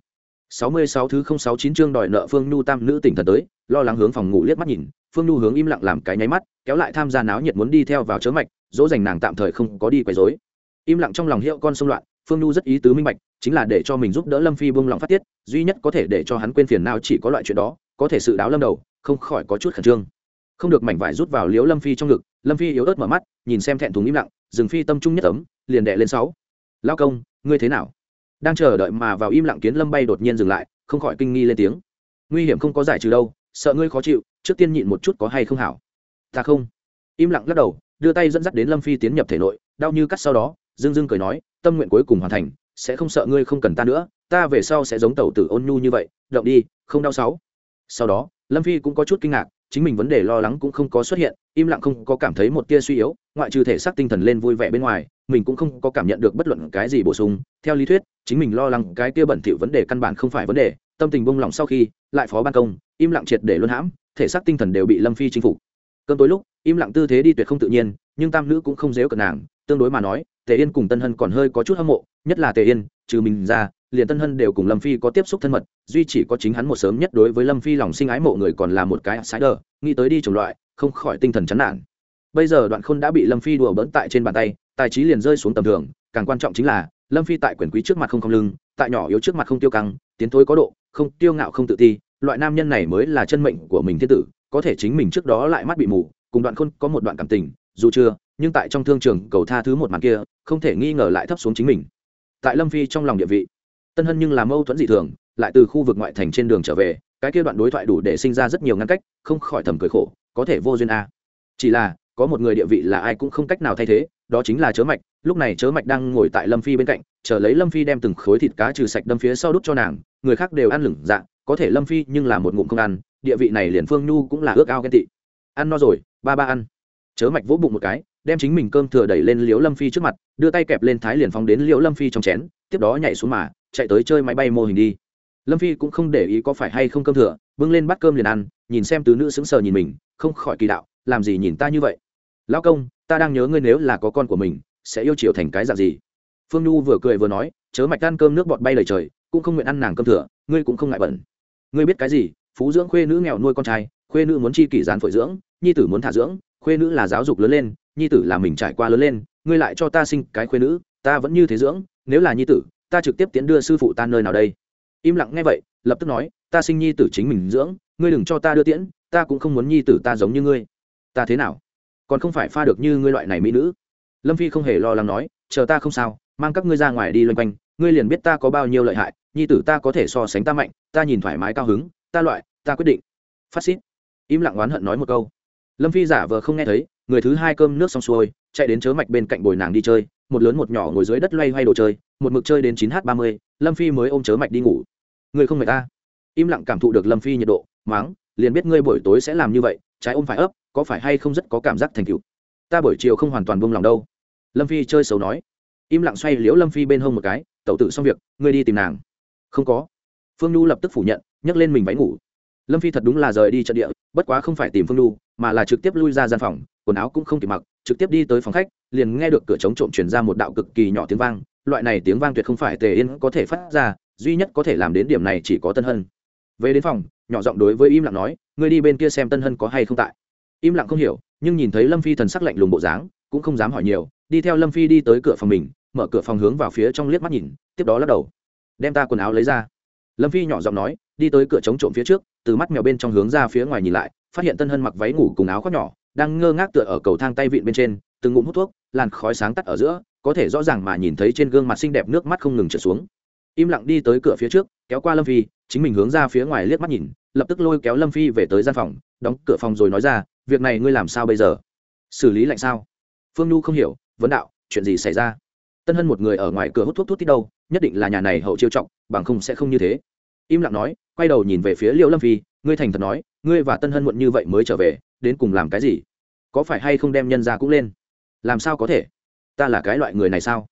Sáu mươi sáu thứ không sáu chín chương đòi nợ phương nhu tam nữ tỉnh thần tới, lo lắng hướng phòng ngủ liếc mắt nhìn, phương nhu hướng im lặng làm cái nháy mắt, kéo lại tham gia náo nhiệt muốn đi theo vào chớ mạch, dỗ dành nàng tạm thời không có đi quấy rối im lặng trong lòng hiệu con sông loạn, phương nhu rất ý tứ minh bạch, chính là để cho mình giúp đỡ lâm phi buông lòng phát tiết, duy nhất có thể để cho hắn quên phiền nào chỉ có loại chuyện đó, có thể sự đáo lâm đầu, không khỏi có chút khẩn trương. Không được mảnh vải rút vào liếu lâm phi trong ngực, lâm phi yếu ớt mở mắt, nhìn xem thẹn thùng im lặng dừng phi tâm trung nhất ấm, liền đệ lên sáu. Lao công, ngươi thế nào? Đang chờ đợi mà vào im lặng kiến lâm bay đột nhiên dừng lại, không khỏi kinh nghi lên tiếng. Nguy hiểm không có giải trừ đâu, sợ ngươi khó chịu, trước tiên nhịn một chút có hay không hảo? Ta không. Im lặng lắc đầu đưa tay dẫn dắt đến lâm phi tiến nhập thể nội, đau như cắt sau đó, dương dương cười nói, tâm nguyện cuối cùng hoàn thành, sẽ không sợ ngươi không cần ta nữa, ta về sau sẽ giống tàu tử ôn nhu như vậy, động đi, không đau sáu. Sau đó, lâm phi cũng có chút kinh ngạc, chính mình vấn đề lo lắng cũng không có xuất hiện, im lặng không có cảm thấy một tia suy yếu, ngoại trừ thể xác tinh thần lên vui vẻ bên ngoài, mình cũng không có cảm nhận được bất luận cái gì bổ sung. Theo lý thuyết, chính mình lo lắng cái tia bẩn thỉu vấn đề căn bản không phải vấn đề, tâm tình bông lỏng sau khi, lại phó ban công, im lặng triệt để luân hãm, thể xác tinh thần đều bị lâm phi chinh phục. Cơn tối lúc im lặng tư thế đi tuyệt không tự nhiên, nhưng tam nữ cũng không dếu cận nàng, tương đối mà nói, tề yên cùng tân hân còn hơi có chút hâm mộ, nhất là tề yên, trừ mình ra, liền tân hân đều cùng lâm phi có tiếp xúc thân mật, duy chỉ có chính hắn một sớm nhất đối với lâm phi lòng sinh ái mộ người còn là một cái sái đờ nghĩ tới đi chủng loại, không khỏi tinh thần chán nản. Bây giờ đoạn khôn đã bị lâm phi đùa bỡn tại trên bàn tay, tài trí liền rơi xuống tầm thường, càng quan trọng chính là, lâm phi tại quyền quý trước mặt không không lưng, tại nhỏ yếu trước mặt không tiêu căng, tiến thối có độ, không tiêu ngạo không tự ti, loại nam nhân này mới là chân mệnh của mình thiên tử, có thể chính mình trước đó lại mắt bị mù cùng đoạn khôn có một đoạn cảm tình, dù chưa, nhưng tại trong thương trường cầu tha thứ một màn kia, không thể nghi ngờ lại thấp xuống chính mình. Tại lâm phi trong lòng địa vị, tân hân nhưng là mâu thuẫn dị thường, lại từ khu vực ngoại thành trên đường trở về, cái kia đoạn đối thoại đủ để sinh ra rất nhiều ngăn cách, không khỏi thầm cười khổ, có thể vô duyên a. Chỉ là, có một người địa vị là ai cũng không cách nào thay thế, đó chính là chớ mạch, lúc này chớ mạch đang ngồi tại lâm phi bên cạnh, chờ lấy lâm phi đem từng khối thịt cá trừ sạch đâm phía sau đút cho nàng, người khác đều ăn lửng dạ có thể lâm phi nhưng là một ngụm không ăn, địa vị này liền phương nhu cũng là ước ao ghen tị. Ăn no rồi ba ba ăn. Chớ mạch vỗ bụng một cái, đem chính mình cơm thừa đẩy lên liễu lâm phi trước mặt, đưa tay kẹp lên thái liền phóng đến liễu lâm phi trong chén, tiếp đó nhảy xuống mà, chạy tới chơi máy bay mô hình đi. Lâm phi cũng không để ý có phải hay không cơm thừa, bưng lên bắt cơm liền ăn, nhìn xem tứ nữ sững sờ nhìn mình, không khỏi kỳ đạo, làm gì nhìn ta như vậy? Lão công, ta đang nhớ ngươi nếu là có con của mình, sẽ yêu chiều thành cái dạng gì? Phương nhu vừa cười vừa nói, chớ mạch ăn cơm nước bọt bay lời trời, cũng không nguyện ăn nàng cơm thừa, ngươi cũng không ngại bẩn. Ngươi biết cái gì? Phú dưỡng khuê nữ nghèo nuôi con trai, khuê nữ muốn chi kỷ gián phổi dưỡng nhi tử muốn thả dưỡng, khuê nữ là giáo dục lớn lên, nhi tử là mình trải qua lớn lên, ngươi lại cho ta sinh cái khuê nữ, ta vẫn như thế dưỡng, nếu là nhi tử, ta trực tiếp tiến đưa sư phụ ta nơi nào đây? Im lặng nghe vậy, lập tức nói, ta sinh nhi tử chính mình dưỡng, ngươi đừng cho ta đưa tiễn, ta cũng không muốn nhi tử ta giống như ngươi. Ta thế nào? Còn không phải pha được như ngươi loại này mỹ nữ. Lâm phi không hề lo lắng nói, chờ ta không sao, mang các ngươi ra ngoài đi loanh quanh, ngươi liền biết ta có bao nhiêu lợi hại, nhi tử ta có thể so sánh ta mạnh, ta nhìn thoải mái cao hứng, ta loại, ta quyết định. Phát xít. Im lặng oán hận nói một câu lâm phi giả vờ không nghe thấy, người thứ hai cơm nước xong xuôi, chạy đến chớ mạch bên cạnh bồi nàng đi chơi, một lớn một nhỏ ngồi dưới đất loay hoay đồ chơi, một mực chơi đến chín h ba mươi, lâm phi mới ôm chớ mạch đi ngủ. Người không mệt ta im lặng cảm thụ được lâm phi nhiệt độ, máng, liền biết ngươi buổi tối sẽ làm như vậy, trái ôm phải ấp, có phải hay không rất có cảm giác thành cựu ta buổi chiều không hoàn toàn buông lòng đâu. Lâm phi chơi xấu nói. Im lặng xoay liễu lâm phi bên hông một cái, tẩu tự xong việc, ngươi đi tìm nàng. Không có. Phương nhu lập tức phủ nhận, nhấc lên mình váy ngủ. Lâm phi thật đúng là rời đi trận địa, bất quá không phải tìm phương nhu mà là trực tiếp lui ra gian phòng, quần áo cũng không kịp mặc, trực tiếp đi tới phòng khách, liền nghe được cửa chống trộm truyền ra một đạo cực kỳ nhỏ tiếng vang, loại này tiếng vang tuyệt không phải tề yên có thể phát ra, duy nhất có thể làm đến điểm này chỉ có tân hân. Về đến phòng, nhỏ giọng đối với im lặng nói, ngươi đi bên kia xem tân hân có hay không tại. Im lặng không hiểu, nhưng nhìn thấy lâm phi thần sắc lạnh lùng bộ dáng, cũng không dám hỏi nhiều, đi theo lâm phi đi tới cửa phòng mình, mở cửa phòng hướng vào phía trong liếc mắt nhìn, tiếp đó lắc đầu. Đem ta quần áo lấy ra. Lâm phi nhỏ giọng nói, đi tới cửa chống trộm phía trước, từ mắt mèo bên trong hướng ra phía ngoài nhìn lại phát hiện tân hân mặc váy ngủ cùng áo khoác nhỏ, đang ngơ ngác tựa ở cầu thang tay vịn bên trên, từng ngụm hút thuốc, làn khói sáng tắt ở giữa, có thể rõ ràng mà nhìn thấy trên gương mặt xinh đẹp nước mắt không ngừng trượt xuống. Im lặng đi tới cửa phía trước, kéo qua lâm phi, chính mình hướng ra phía ngoài liếc mắt nhìn, lập tức lôi kéo lâm phi về tới gian phòng, đóng cửa phòng rồi nói ra, việc này ngươi làm sao bây giờ? Xử lý lạnh sao? Phương nhu không hiểu, vấn đạo, chuyện gì xảy ra? Tân hân một người ở ngoài cửa hút thuốc thuốc tít đâu, nhất định là nhà này hậu chiêu trọng, bằng không sẽ không như thế im lặng nói, quay đầu nhìn về phía liễu lâm phi, ngươi thành thật nói, ngươi và tân hân muộn như vậy mới trở về, đến cùng làm cái gì? Có phải hay không đem nhân ra cũng lên? Làm sao có thể? Ta là cái loại người này sao?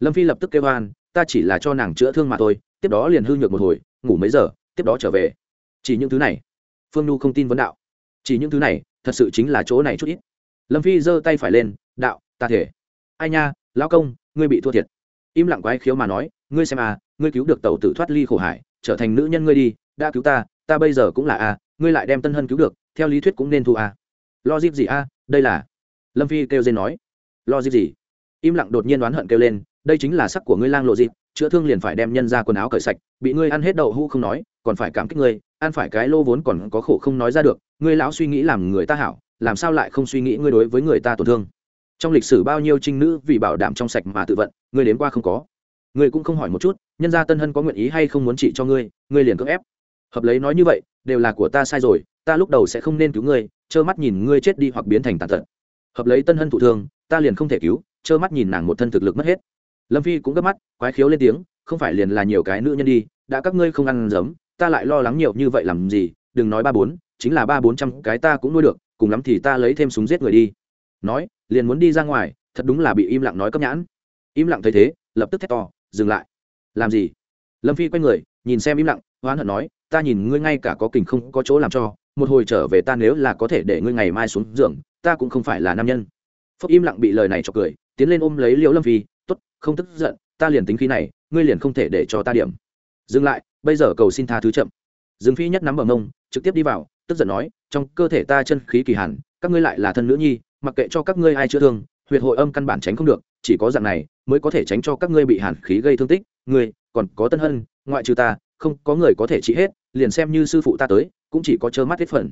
Lâm phi lập tức kêu hoan ta chỉ là cho nàng chữa thương mà thôi, tiếp đó liền hư nhược một hồi, ngủ mấy giờ, tiếp đó trở về. Chỉ những thứ này. Phương nhu không tin vấn đạo. Chỉ những thứ này, thật sự chính là chỗ này chút ít. Lâm phi giơ tay phải lên, đạo, ta thể. Ai nha, lão công, ngươi bị thua thiệt. Im lặng quái khiếu mà nói, ngươi xem à ngươi cứu được tàu tử thoát ly khổ hải trở thành nữ nhân ngươi đi, đã cứu ta ta bây giờ cũng là a, ngươi lại đem tân hân cứu được, theo lý thuyết cũng nên thu a. Lo dịp gì a, đây là? Lâm phi kêu dên nói. Lo dịp gì? Im lặng đột nhiên đoán hận kêu lên, đây chính là sắc của ngươi lang lộ dịp, chữa thương liền phải đem nhân ra quần áo cởi sạch, bị ngươi ăn hết đậu hũ không nói, còn phải cảm kích ngươi, ăn phải cái lô vốn còn có khổ không nói ra được, ngươi lão suy nghĩ làm người ta hảo, làm sao lại không suy nghĩ ngươi đối với người ta tổn thương? Trong lịch sử bao nhiêu trinh nữ vì bảo đảm trong sạch mà tự vận, ngươi đến qua không có. Ngươi cũng không hỏi một chút nhân gia tân hân có nguyện ý hay không muốn trị cho ngươi ngươi liền cưỡng ép. Hợp lấy nói như vậy, đều là của ta sai rồi, ta lúc đầu sẽ không nên cứu ngươi, trơ mắt nhìn ngươi chết đi hoặc biến thành tàn tật. Hợp lấy tân hân thụ thương, ta liền không thể cứu, trơ mắt nhìn nàng một thân thực lực mất hết. Lâm phi cũng gấp mắt, quái khiếu lên tiếng, không phải liền là nhiều cái nữ nhân đi, đã các ngươi không ăn giấm, ta lại lo lắng nhiều như vậy làm gì, đừng nói ba bốn, chính là ba bốn trăm cái ta cũng nuôi được, cùng lắm thì ta lấy thêm súng giết người đi. Nói, liền muốn đi ra ngoài, thật đúng là bị im lặng nói cấp nhãn. Im lặng thấy thế, lập tức thét to, dừng lại làm gì? Lâm phi quay người nhìn xem im lặng hoán hận nói ta nhìn ngươi ngay cả có kình không có chỗ làm cho một hồi trở về ta nếu là có thể để ngươi ngày mai xuống giường ta cũng không phải là nam nhân. Phúc im lặng bị lời này cho cười tiến lên ôm lấy liễu lâm phi t ố t không tức giận ta liền tính khí này ngươi liền không thể để cho ta điểm. Dừng lại bây giờ cầu xin tha thứ chậm. Dương phi nhất nắm bờ mông trực tiếp đi vào tức giận nói trong cơ thể ta chân khí kỳ hẳn, các ngươi lại là thân nữ nhi mặc kệ cho các ngươi ai chữa thương huyệt hội âm căn bản tránh không được chỉ có dạng này mới có thể tránh cho các ngươi bị hàn khí gây thương tích. Ngươi, còn có tân hân, ngoại trừ ta, không có người có thể trị hết, liền xem như sư phụ ta tới, cũng chỉ có trơ mắt hết phần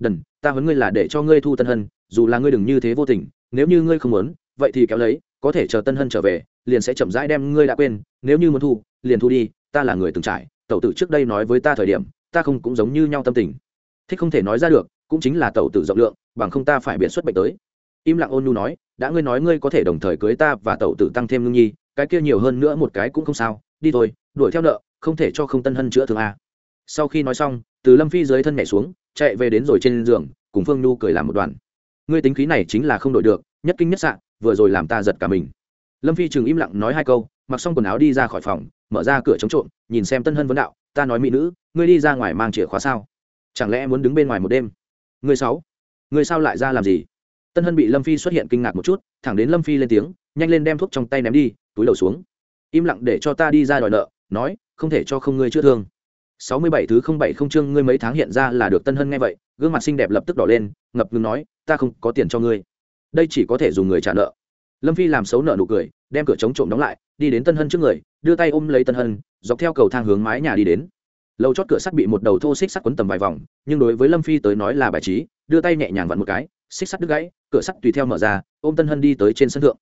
đần, ta huấn ngươi là để cho ngươi thu tân hân, dù là ngươi đừng như thế vô tình, nếu như ngươi không muốn, vậy thì kéo lấy, có thể chờ tân hân trở về, liền sẽ chậm rãi đem ngươi đã quên, nếu như muốn thu, liền thu đi, ta là người từng trải, tẩu tử trước đây nói với ta thời điểm, ta không cũng giống như nhau tâm tình. Thích không thể nói ra được, cũng chính là tẩu tử rộng lượng, bằng không ta phải biện xuất bệnh tới. Im lặng ôn nhu nói đã ngươi nói ngươi có thể đồng thời cưới ta và tẩu tử tăng thêm ngưng nhi, cái kia nhiều hơn nữa một cái cũng không sao, đi thôi, đuổi theo nợ, không thể cho không tân hân chữa thương a. Sau khi nói xong, từ lâm phi dưới thân nhảy xuống, chạy về đến rồi trên giường, cùng phương nhu cười làm một đoàn. Ngươi tính khí này chính là không đổi được, nhất kinh nhất sạn vừa rồi làm ta giật cả mình. Lâm phi chừng im lặng nói hai câu, mặc xong quần áo đi ra khỏi phòng, mở ra cửa chống trộm, nhìn xem tân hân vấn đạo, ta nói mỹ nữ, ngươi đi ra ngoài mang chìa khóa sao? Chẳng lẽ muốn đứng bên ngoài một đêm? Ngươi sáu, ngươi sao lại ra làm gì? Tân hân bị lâm phi xuất hiện kinh ngạc một chút, thẳng đến lâm phi lên tiếng, nhanh lên đem thuốc trong tay ném đi, túi đầu xuống. Im lặng để cho ta đi ra đòi nợ, nói, không thể cho không ngươi chữa thương. Sáu mươi bảy thứ không bảy không chương ngươi mấy tháng hiện ra là được tân hân nghe vậy, gương mặt xinh đẹp lập tức đỏ lên, ngập ngừng nói, ta không có tiền cho ngươi. Đây chỉ có thể dùng người trả nợ. Lâm phi làm xấu nợ nụ cười, đem cửa chống trộm đóng lại, đi đến tân hân trước người, đưa tay ôm lấy tân hân, dọc theo cầu thang hướng mái nhà đi đến. Lầu chót cửa sắt bị một đầu thô xích sắt quấn tầm vài vòng, nhưng đối với lâm phi tới nói là bài trí, đưa tay nhẹ nhàng vặn một cái, xích sắt đứt gãy cửa sắt tùy theo mở ra, ôm tân hân đi tới trên sân thượng.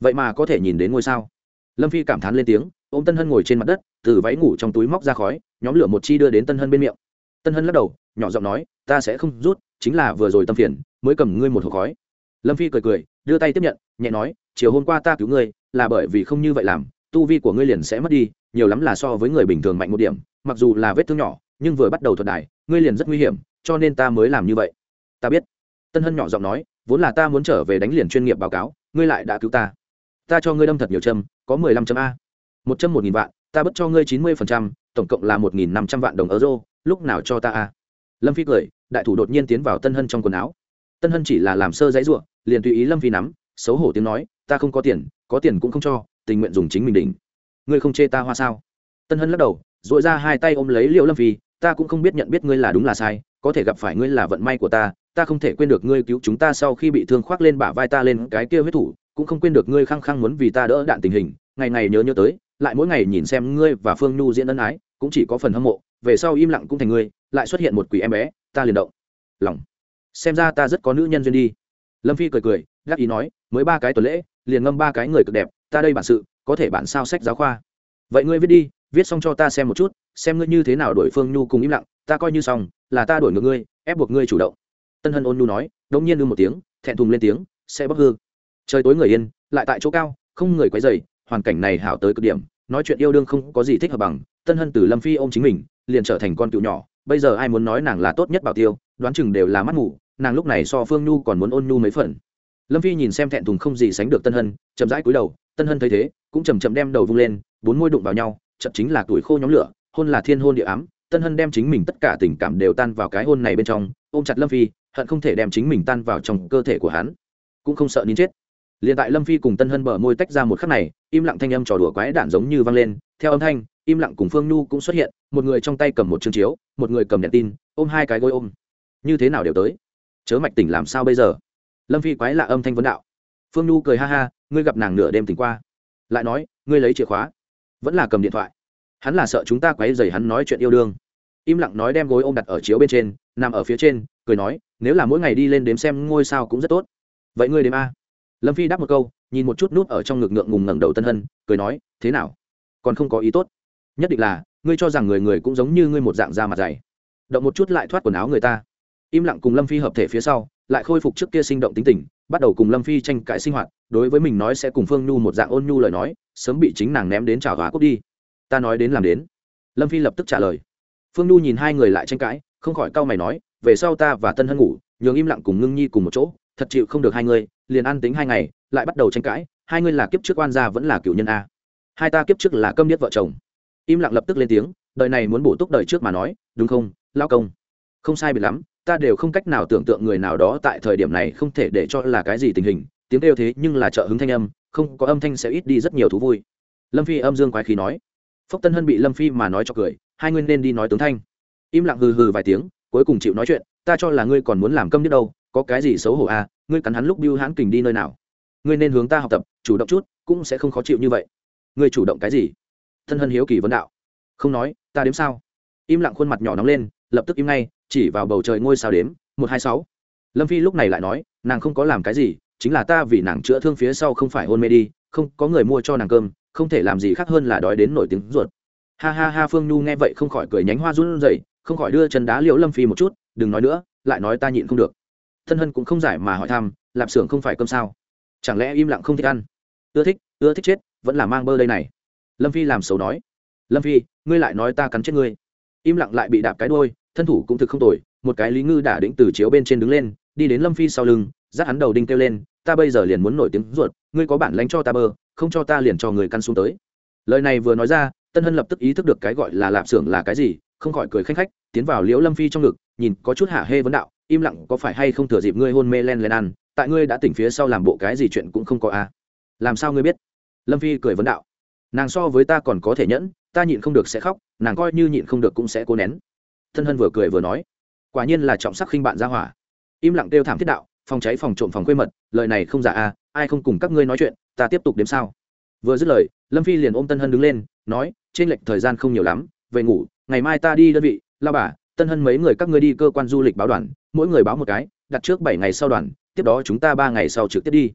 Vậy mà có thể nhìn đến ngôi sao. Lâm phi cảm thán lên tiếng, ôm tân hân ngồi trên mặt đất, từ váy ngủ trong túi móc ra khói, nhóm lửa một chi đưa đến tân hân bên miệng. Tân hân lắc đầu, nhỏ giọng nói, ta sẽ không rút, chính là vừa rồi tâm phiền, mới cầm ngươi một hộp khói. Lâm phi cười cười, đưa tay tiếp nhận, nhẹ nói, chiều hôm qua ta cứu ngươi, là bởi vì không như vậy làm, tu vi của ngươi liền sẽ mất đi, nhiều lắm là so với người bình thường mạnh một điểm, mặc dù là vết thương nhỏ, nhưng vừa bắt đầu thuật đài, ngươi liền rất nguy hiểm, cho nên ta mới làm như vậy. Ta biết. Tân hân nhỏ giọng nói vốn là ta muốn trở về đánh liền chuyên nghiệp báo cáo, ngươi lại đã cứu ta. Ta cho ngươi đâm thật nhiều châm, có mười lăm châm a. Một châm một nghìn vạn, ta bất cho ngươi chín mươi phần trăm, tổng cộng là một nghìn năm trăm vạn đồng euro, lúc nào cho ta a? Lâm phi cười, đại thủ đột nhiên tiến vào tân hân trong quần áo. Tân hân chỉ là làm sơ giấy ruộng liền tùy ý lâm phi nắm, xấu hổ tiếng nói, ta không có tiền có tiền cũng không cho, tình nguyện dùng chính mình đỉnh. Ngươi không chê ta hoa sao? Tân hân lắc đầu dội ra hai tay ôm lấy liệu lâm phi, ta cũng không biết nhận biết ngươi là đúng là sai, có thể gặp phải ngươi là vận may của ta ta không thể quên được ngươi cứu chúng ta sau khi bị thương khoác lên bả vai ta lên cái kia huyết thủ, cũng không quên được ngươi khăng khăng muốn vì ta đỡ đạn tình hình, ngày ngày nhớ nhớ tới, lại mỗi ngày nhìn xem ngươi và phương nhu diễn ân ái, cũng chỉ có phần hâm mộ, về sau im lặng cũng thành ngươi, lại xuất hiện một quỷ em bé, ta liền động. Lòng. Xem ra ta rất có nữ nhân duyên đi. Lâm phi cười cười, gác ý nói, mới ba cái tuần lễ, liền ngâm ba cái người cực đẹp, ta đây bản sự, có thể bản sao sách giáo khoa. Vậy ngươi viết đi, viết xong cho ta xem một chút, xem ngươi như thế nào đổi phương nhu cùng im lặng, ta coi như xong, là ta đổi ngược ngươi, ép buộc ngươi chủ động tân hân ôn nu nói, đống nhiên ư một tiếng, thẹn thùng lên tiếng, sẽ bốc hư. Trời tối người yên, lại tại chỗ cao, không người quấy dày hoàn cảnh này hảo tới cực điểm, nói chuyện yêu đương không có gì thích hợp bằng, tân hân từ lâm phi ôm chính mình, liền trở thành con cựu nhỏ, bây giờ ai muốn nói nàng là tốt nhất bảo tiêu, đoán chừng đều là mắt ngủ nàng lúc này so phương nhu còn muốn ôn nhu mấy phần. Lâm phi nhìn xem thẹn thùng không gì sánh được tân hân, chậm rãi cúi đầu, tân hân thấy thế, cũng chầm chậm đem đầu vung lên, bốn môi đụng vào nhau, chậm chính là tuổi khô nhóm lửa, hôn là thiên hôn địa ám, tân hân đem chính mình tất cả tình cảm đều tan vào cái hôn này bên trong, ôm chặt lâm phi hận không thể đem chính mình tan vào trong cơ thể của hắn, cũng không sợ nín chết. Liền tại lâm phi cùng tân hân bờ môi tách ra một khắc này, im lặng thanh âm trò đùa quái đản giống như vang lên, theo âm thanh, im lặng cùng phương nhu cũng xuất hiện, một người trong tay cầm một chương chiếu, một người cầm đèn tin, ôm hai cái gối ôm. Như thế nào đều tới. Chớ mạch tỉnh làm sao bây giờ? Lâm phi quái lạ âm thanh vấn đạo. Phương nhu cười ha ha, ngươi gặp nàng nửa đêm tỉnh qua. Lại nói, ngươi lấy chìa khóa. Vẫn là cầm điện thoại. Hắn là sợ chúng ta quấy dày hắn nói chuyện yêu đương. Im lặng nói đem gối ôm đặt ở chiếu bên trên, nằm ở phía trên cười nói, nếu là mỗi ngày đi lên đếm xem ngôi sao cũng rất tốt. Vậy ngươi đếm a. Lâm phi đáp một câu, nhìn một chút nút ở trong ngực ngượng ngùng ngẩng đầu tân hân, cười nói, thế nào? Còn không có ý tốt. Nhất định là, ngươi cho rằng người người cũng giống như ngươi một dạng da mặt dày. Động một chút lại thoát quần áo người ta. Im lặng cùng lâm phi hợp thể phía sau, lại khôi phục trước kia sinh động tính tình, bắt đầu cùng lâm phi tranh cãi sinh hoạt, đối với mình nói sẽ cùng phương nhu một dạng ôn nhu lời nói, sớm bị chính nàng ném đến trả hóa cúc đi. Ta nói đến làm đến. Lâm phi lập tức trả lời. Phương nhu nhìn hai người lại tranh cãi, không khỏi cau mày nói về sau ta và tân hân ngủ, nhường im lặng cùng ngưng nhi cùng một chỗ, thật chịu không được hai người, liền ăn tính hai ngày, lại bắt đầu tranh cãi, hai người là kiếp trước oan gia vẫn là cựu nhân a. Hai ta kiếp trước là câm điếc vợ chồng. Im lặng lập tức lên tiếng, đời này muốn bổ túc đời trước mà nói, đúng không lao công? Không sai biệt lắm, ta đều không cách nào tưởng tượng người nào đó tại thời điểm này không thể để cho là cái gì tình hình, tiếng kêu thế nhưng là trợ hứng thanh âm, không có âm thanh sẽ ít đi rất nhiều thú vui. Lâm phi âm dương quái khí nói. Phúc tân hân bị lâm phi mà nói cho cười, hai nguyên nên đi nói tướng thanh. Im lặng hừ hừ vài tiếng cuối cùng chịu nói chuyện, ta cho là ngươi còn muốn làm câm biết đâu, có cái gì xấu hổ à ngươi cắn hắn lúc biêu hãn kình đi nơi nào? Ngươi nên hướng ta học tập, chủ động chút, cũng sẽ không khó chịu như vậy. Ngươi chủ động cái gì? Thân hân hiếu kỳ vấn đạo. Không nói, ta đếm sao? Im lặng khuôn mặt nhỏ nóng lên, lập tức im ngay, chỉ vào bầu trời ngôi sao đếm, một hai sáu. Lâm phi lúc này lại nói, nàng không có làm cái gì, chính là ta vì nàng chữa thương phía sau không phải hôn mê đi, không, có người mua cho nàng cơm, không thể làm gì khác hơn là đói đến nổi tiếng ruột. Ha ha ha, phương nhu nghe vậy không khỏi cười nhánh hoa run rẩy không khỏi đưa chân đá liễu lâm phi một chút, đừng nói nữa, lại nói ta nhịn không được. Thân hân cũng không giải mà hỏi thăm, lạp xưởng không phải cơm sao? Chẳng lẽ im lặng không thích ăn? Ưa thích ưa thích chết, vẫn là mang bơ đây này. Lâm phi làm xấu nói, lâm phi, ngươi lại nói ta cắn chết ngươi. Im lặng lại bị đạp cái đôi thân thủ cũng thực không tồi, một cái lý ngư đả đĩnh từ chiếu bên trên đứng lên, đi đến lâm phi sau lưng, dắt hắn đầu đinh kêu lên, ta bây giờ liền muốn nổi tiếng ruột, ngươi có bản lánh cho ta bơ, không cho ta liền cho người căn xuống tới. Lời này vừa nói ra, tân hân lập tức ý thức được cái gọi là lạp xưởng là cái gì không khỏi cười khanh khách tiến vào liễu lâm phi trong ngực nhìn có chút hạ hê vấn đạo im lặng có phải hay không thừa dịp ngươi hôn mê len lên ăn tại ngươi đã tỉnh phía sau làm bộ cái gì chuyện cũng không có a à. làm sao ngươi biết? Lâm phi cười vấn đạo. Nàng so với ta còn có thể nhẫn ta nhịn không được sẽ khóc nàng coi như nhịn không được cũng sẽ cố nén. Thân hân vừa cười vừa nói. Quả nhiên là trọng sắc khinh bạn ra hỏa. Im lặng kêu thảm thiết đạo phòng cháy phòng trộm phòng quê mật lời này không giả a à, ai không cùng các ngươi nói chuyện ta tiếp tục đếm sao? Vừa dứt lời lâm phi liền ôm tân hân đứng lên nói trên lệch thời gian không nhiều lắm về ngủ ngày mai ta đi đơn vị, lao bà, tân hân mấy người các ngươi đi cơ quan du lịch báo đoàn, mỗi người báo một cái, đặt trước bảy ngày sau đoàn, tiếp đó chúng ta ba ngày sau trực tiếp đi.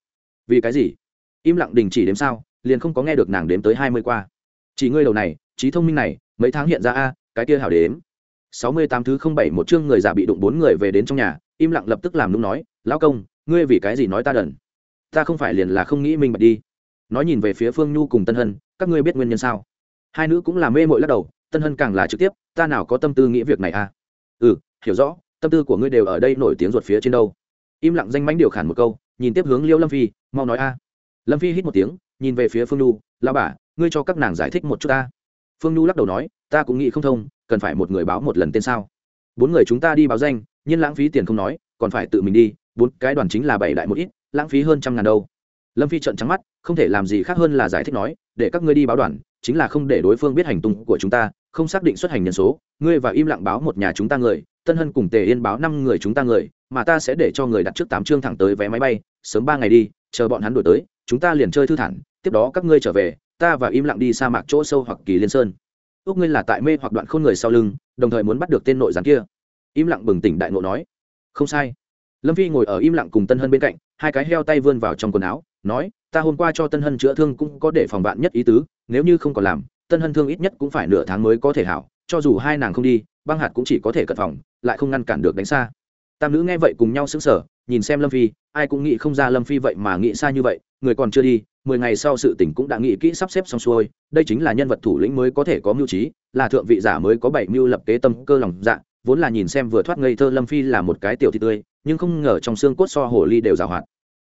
Vì cái gì? Im lặng đình chỉ đếm sao, liền không có nghe được nàng đếm tới hai mươi qua. Chỉ ngươi đầu này, trí thông minh này, mấy tháng hiện ra a, cái kia hảo đếm. Sáu mươi tám thứ không bảy một chương người già bị đụng bốn người về đến trong nhà, im lặng lập tức làm đúng nói, lão công, ngươi vì cái gì nói ta đần? Ta không phải liền là không nghĩ minh bạch đi. Nói nhìn về phía phương nhu cùng tân hân, các ngươi biết nguyên nhân sao? Hai nữ cũng làm mê mội lắc đầu tân hân càng là trực tiếp, ta nào có tâm tư nghĩ việc này à? Ừ hiểu rõ, tâm tư của ngươi đều ở đây nổi tiếng ruột phía trên đâu. Im lặng danh mánh điều khản một câu, nhìn tiếp hướng liêu lâm phi, mau nói a. Lâm phi hít một tiếng, nhìn về phía phương nhu lao bà, ngươi cho các nàng giải thích một chút ta. Phương nhu lắc đầu nói, ta cũng nghĩ không thông, cần phải một người báo một lần tên sao? Bốn người chúng ta đi báo danh, nhưng lãng phí tiền không nói, còn phải tự mình đi, bốn cái đoàn chính là bảy đại một ít, lãng phí hơn trăm ngàn đâu. Lâm phi trận trắng mắt, không thể làm gì khác hơn là giải thích nói, để các ngươi đi báo đoàn, chính là không để đối phương biết hành tung của chúng ta không xác định xuất hành nhân số, ngươi và im lặng báo một nhà chúng ta người, tân hân cùng tề yên báo năm người chúng ta người, mà ta sẽ để cho người đặt trước tám chương thẳng tới vé máy bay, sớm ba ngày đi, chờ bọn hắn đổi tới, chúng ta liền chơi thư thản, tiếp đó các ngươi trở về, ta và im lặng đi sa mạc chỗ sâu hoặc kỳ liên sơn. Ước ngươi là tại mê hoặc đoạn khôn người sau lưng, đồng thời muốn bắt được tên nội gián kia. Im lặng bừng tỉnh đại ngộ nói. Không sai. Lâm phi ngồi ở im lặng cùng tân hân bên cạnh, hai cái heo tay vươn vào trong quần áo, nói, ta hôm qua cho tân hân chữa thương cũng có để phòng bạn nhất ý tứ, nếu như không còn làm tân hân thương ít nhất cũng phải nửa tháng mới có thể hảo, cho dù hai nàng không đi, băng hạt cũng chỉ có thể cận phòng, lại không ngăn cản được đánh xa. Tam nữ nghe vậy cùng nhau xứng sở nhìn xem lâm phi, ai cũng nghĩ không ra lâm phi vậy mà nghĩ xa như vậy, người còn chưa đi, mười ngày sau sự tỉnh cũng đã nghĩ kỹ sắp xếp xong xuôi, đây chính là nhân vật thủ lĩnh mới có thể có mưu trí, là thượng vị giả mới có bảy mưu lập kế tâm cơ lòng dạ vốn là nhìn xem vừa thoát ngây thơ lâm phi là một cái tiểu thị tươi, nhưng không ngờ trong xương cốt so hồ ly đều giảo hoạt.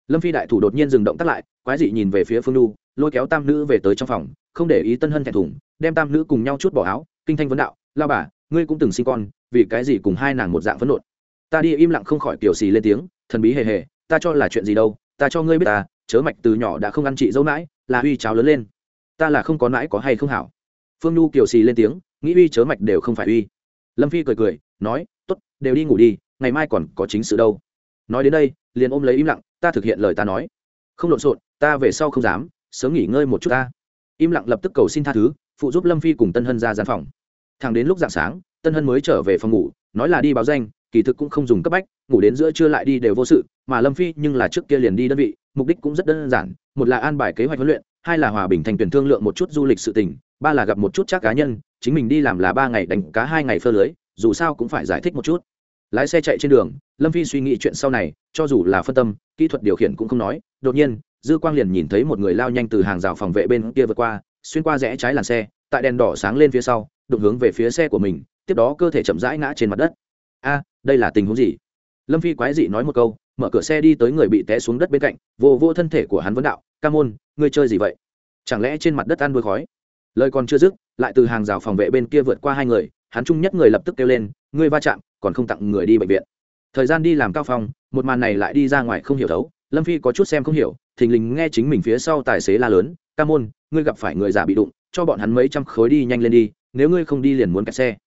Lâm phi đại thủ đột nhiên dừng động tắt lại, quái dị nhìn về phía phương lu lôi kéo tam nữ về tới trong phòng không để ý tân hân thẹn thùng, đem tam nữ cùng nhau chút bỏ áo, kinh thanh vấn đạo, lao bà, ngươi cũng từng sinh con, vì cái gì cùng hai nàng một dạng phẫn nộn ta đi im lặng không khỏi tiểu xì lên tiếng, thần bí hề hề, ta cho là chuyện gì đâu, ta cho ngươi biết ta, chớ mạch từ nhỏ đã không ăn chị dâu mãi, là uy cháo lớn lên. Ta là không có mãi có hay không hảo. Phương nhu kiểu xì lên tiếng, nghĩ uy chớ mạch đều không phải uy. Lâm phi cười cười, nói t ố t đều đi ngủ đi, ngày mai còn có chính sự đâu. Nói đến đây, liền ôm lấy im lặng, ta thực hiện lời ta nói. Không lộn xộn, ta về sau không dám, sớm nghỉ ngơi một chút ta im lặng lập tức cầu xin tha thứ, phụ giúp lâm phi cùng tân hân ra gian phòng. Thằng đến lúc d ạ n g sáng, tân hân mới trở về phòng ngủ, nói là đi báo danh, kỳ thực cũng không dùng cấp bách, ngủ đến giữa trưa lại đi đều vô sự, mà lâm phi nhưng là trước kia liền đi đơn vị, mục đích cũng rất đơn giản, một là an bài kế hoạch huấn luyện, hai là hòa bình thành tuyển thương lượng một chút du lịch sự tình, ba là gặp một chút chắc cá nhân, chính mình đi làm là ba ngày đánh cá hai ngày phơ lưới, dù sao cũng phải giải thích một chút. Lái xe chạy trên đường, lâm phi suy nghĩ chuyện sau này, cho dù là phân tâm, kỹ thuật điều khiển cũng không nói, đột nhiên dư quang liền nhìn thấy một người lao nhanh từ hàng rào phòng vệ bên kia vượt qua, xuyên qua rẽ trái làn xe, tại đèn đỏ sáng lên phía sau, đụng hướng về phía xe của mình, tiếp đó cơ thể chậm rãi ngã trên mặt đất. A, đây là tình huống gì? Lâm phi quái dị nói một câu, mở cửa xe đi tới người bị té xuống đất bên cạnh, vô vô thân thể của hắn vấn đạo, ca môn, ngươi chơi gì vậy? Chẳng lẽ trên mặt đất ăn đuôi khói? Lời còn chưa dứt, lại từ hàng rào phòng vệ bên kia vượt qua hai người, hắn chung nhất người lập tức kêu lên, ngươi va chạm, còn không tặng người đi bệnh viện. Thời gian đi làm cao phong, một màn này lại đi ra ngoài không hiểu thấu lâm phi có chút xem không hiểu, thình lình nghe chính mình phía sau tài xế la lớn, ca môn, ngươi gặp phải người giả bị đụng, cho bọn hắn mấy trăm khối đi nhanh lên đi, nếu ngươi không đi liền muốn kẹt xe.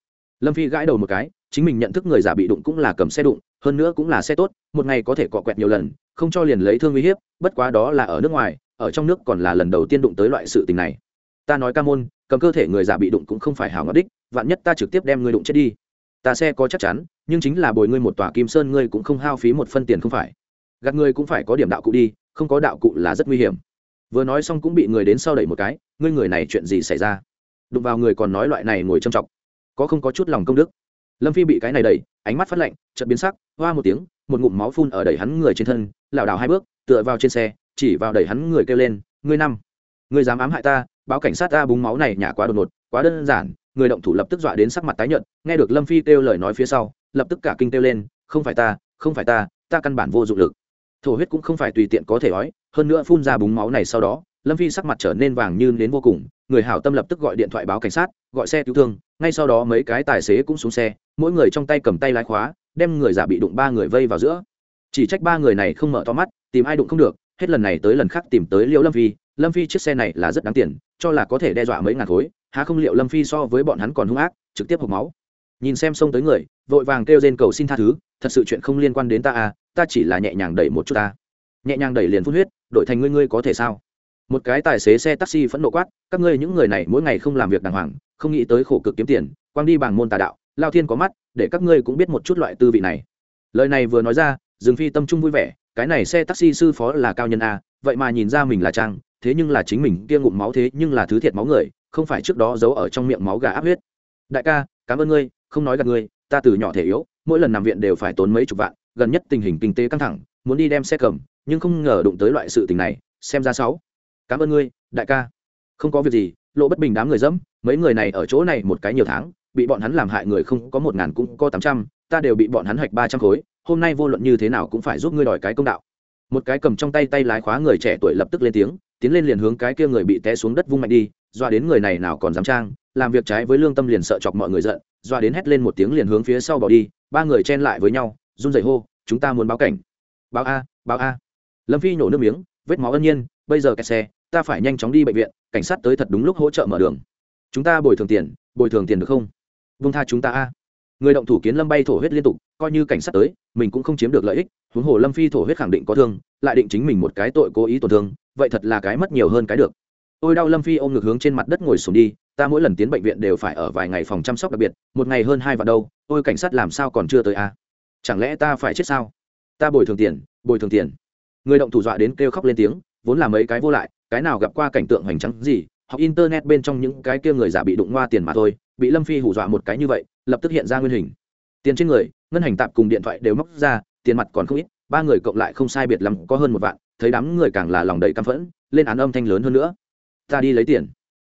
Lâm phi gãi đầu một cái, chính mình nhận thức người giả bị đụng cũng là cầm xe đụng, hơn nữa cũng là xe tốt, một ngày có thể cọ quẹt nhiều lần, không cho liền lấy thương uy hiếp, bất quá đó là ở nước ngoài, ở trong nước còn là lần đầu tiên đụng tới loại sự tình này. Ta nói ca môn, cầm cơ thể người giả bị đụng cũng không phải hảo ngọt đích, vạn nhất ta trực tiếp đem ngươi đụng chết đi. Ta xe có chắc chắn, nhưng chính là bồi ngươi một tòa kim sơn ngươi cũng không hao phí một phân tiền không phải gạt người cũng phải có điểm đạo cụ đi, không có đạo cụ là rất nguy hiểm. Vừa nói xong cũng bị người đến sau đẩy một cái, ngươi người này chuyện gì xảy ra? Đụng vào người còn nói loại này ngồi châm trọng có không có chút lòng công đức? Lâm phi bị cái này đẩy, ánh mắt phát lạnh, chợt biến sắc, hoa một tiếng, một ngụm máu phun ở đẩy hắn người trên thân, lảo đảo hai bước, tựa vào trên xe, chỉ vào đẩy hắn người kêu lên, ngươi năm, ngươi dám ám hại ta, báo cảnh sát ta búng máu này nhả quá đột ngột, quá đơn giản. Người động thủ lập tức dọa đến sắc mặt tái nhợt, nghe được lâm phi kêu lời nói phía sau, lập tức cả kinh kêu lên, không phải ta, không phải ta ta căn bản vô dụng lực thổ huyết cũng không phải tùy tiện có thể ói, hơn nữa phun ra búng máu này sau đó, lâm phi sắc mặt trở nên vàng như đến vô cùng, người hảo tâm lập tức gọi điện thoại báo cảnh sát, gọi xe cứu thương, ngay sau đó mấy cái tài xế cũng xuống xe, mỗi người trong tay cầm tay lái khóa, đem người giả bị đụng ba người vây vào giữa. Chỉ trách ba người này không mở to mắt, tìm ai đụng không được, hết lần này tới lần khác tìm tới liễu lâm phi lâm phi chiếc xe này là rất đáng tiền, cho là có thể đe dọa mấy ngàn khối, há không liệu lâm phi so với bọn hắn còn hung ác, trực tiếp hộp máu nhìn xem xông tới người, vội vàng kêu trên cầu xin tha thứ, thật sự chuyện không liên quan đến ta à ta chỉ là nhẹ nhàng đẩy một chút ta. Nhẹ nhàng đẩy liền phun huyết đội thành ngươi ngươi có thể sao? Một cái tài xế xe taxi phẫn nộ quát, các ngươi những người này mỗi ngày không làm việc đàng hoàng, không nghĩ tới khổ cực kiếm tiền, quang đi bằng môn tà đạo, lao thiên có mắt, để các ngươi cũng biết một chút loại tư vị này. Lời này vừa nói ra, dương phi tâm trung vui vẻ, cái này xe taxi sư phó là cao nhân a, vậy mà nhìn ra mình là trang, thế nhưng là chính mình kia ngụm máu thế nhưng là thứ thiệt máu người, không phải trước đó giấu ở trong miệng máu gà áp huyết. Đại ca, cảm ơn ngươi không nói gặp ngươi, ta từ nhỏ thể yếu, mỗi lần nằm viện đều phải tốn mấy chục vạn, gần nhất tình hình kinh tế căng thẳng, muốn đi đem xe cầm, nhưng không ngờ đụng tới loại sự tình này, xem ra sáu. Cảm ơn ngươi, đại ca. Không có việc gì, lộ bất bình đám người dẫm, mấy người này ở chỗ này một cái nhiều tháng, bị bọn hắn làm hại người không có một ngàn cũng có tám trăm, ta đều bị bọn hắn hạch ba trăm khối, hôm nay vô luận như thế nào cũng phải giúp ngươi đòi cái công đạo. Một cái cầm trong tay tay lái khóa người trẻ tuổi lập tức lên tiếng, tiến lên liền hướng cái kia người bị té xuống đất vung mạnh đi dọa đến người này nào còn dám trang làm việc trái với lương tâm liền sợ chọc mọi người giận, doa đến hét lên một tiếng liền hướng phía sau bỏ đi, ba người chen lại với nhau, run rẩy hô, chúng ta muốn báo cảnh. Báo a báo a. Lâm phi nhổ nước miếng, vết máu ân nhiên, bây giờ kẹt xe, ta phải nhanh chóng đi bệnh viện, cảnh sát tới thật đúng lúc hỗ trợ mở đường. Chúng ta bồi thường tiền, bồi thường tiền được không? Vung tha chúng ta a. Người động thủ kiến lâm bay thổ huyết liên tục, coi như cảnh sát tới, mình cũng không chiếm được lợi ích, huống hồ lâm phi thổ huyết khẳng định có thương, lại định chính mình một cái tội cố ý tổn thương, vậy thật là cái mất nhiều hơn cái được. Ôi đau. Lâm phi ôm ngược hướng trên mặt đất ngồi xuống đi ta mỗi lần tiến bệnh viện đều phải ở vài ngày phòng chăm sóc đặc biệt, một ngày hơn hai vạn đâu ôi cảnh sát làm sao còn chưa tới à? chẳng lẽ ta phải chết sao? Ta bồi thường tiền, bồi thường tiền. Người động thủ dọa đến kêu khóc lên tiếng, vốn là mấy cái vô lại, cái nào gặp qua cảnh tượng hoành trắng gì, học internet bên trong những cái kia người giả bị đụng hoa tiền mà thôi, bị lâm phi hù dọa một cái như vậy, lập tức hiện ra nguyên hình. Tiền trên người, ngân hành tạp cùng điện thoại đều móc ra, tiền mặt còn không ít, ba người cộng lại không sai biệt lắm có hơn một vạn, thấy đám người càng là lòng đầy căm phẫn, lên án âm thanh lớn hơn nữa. Ta đi lấy tiền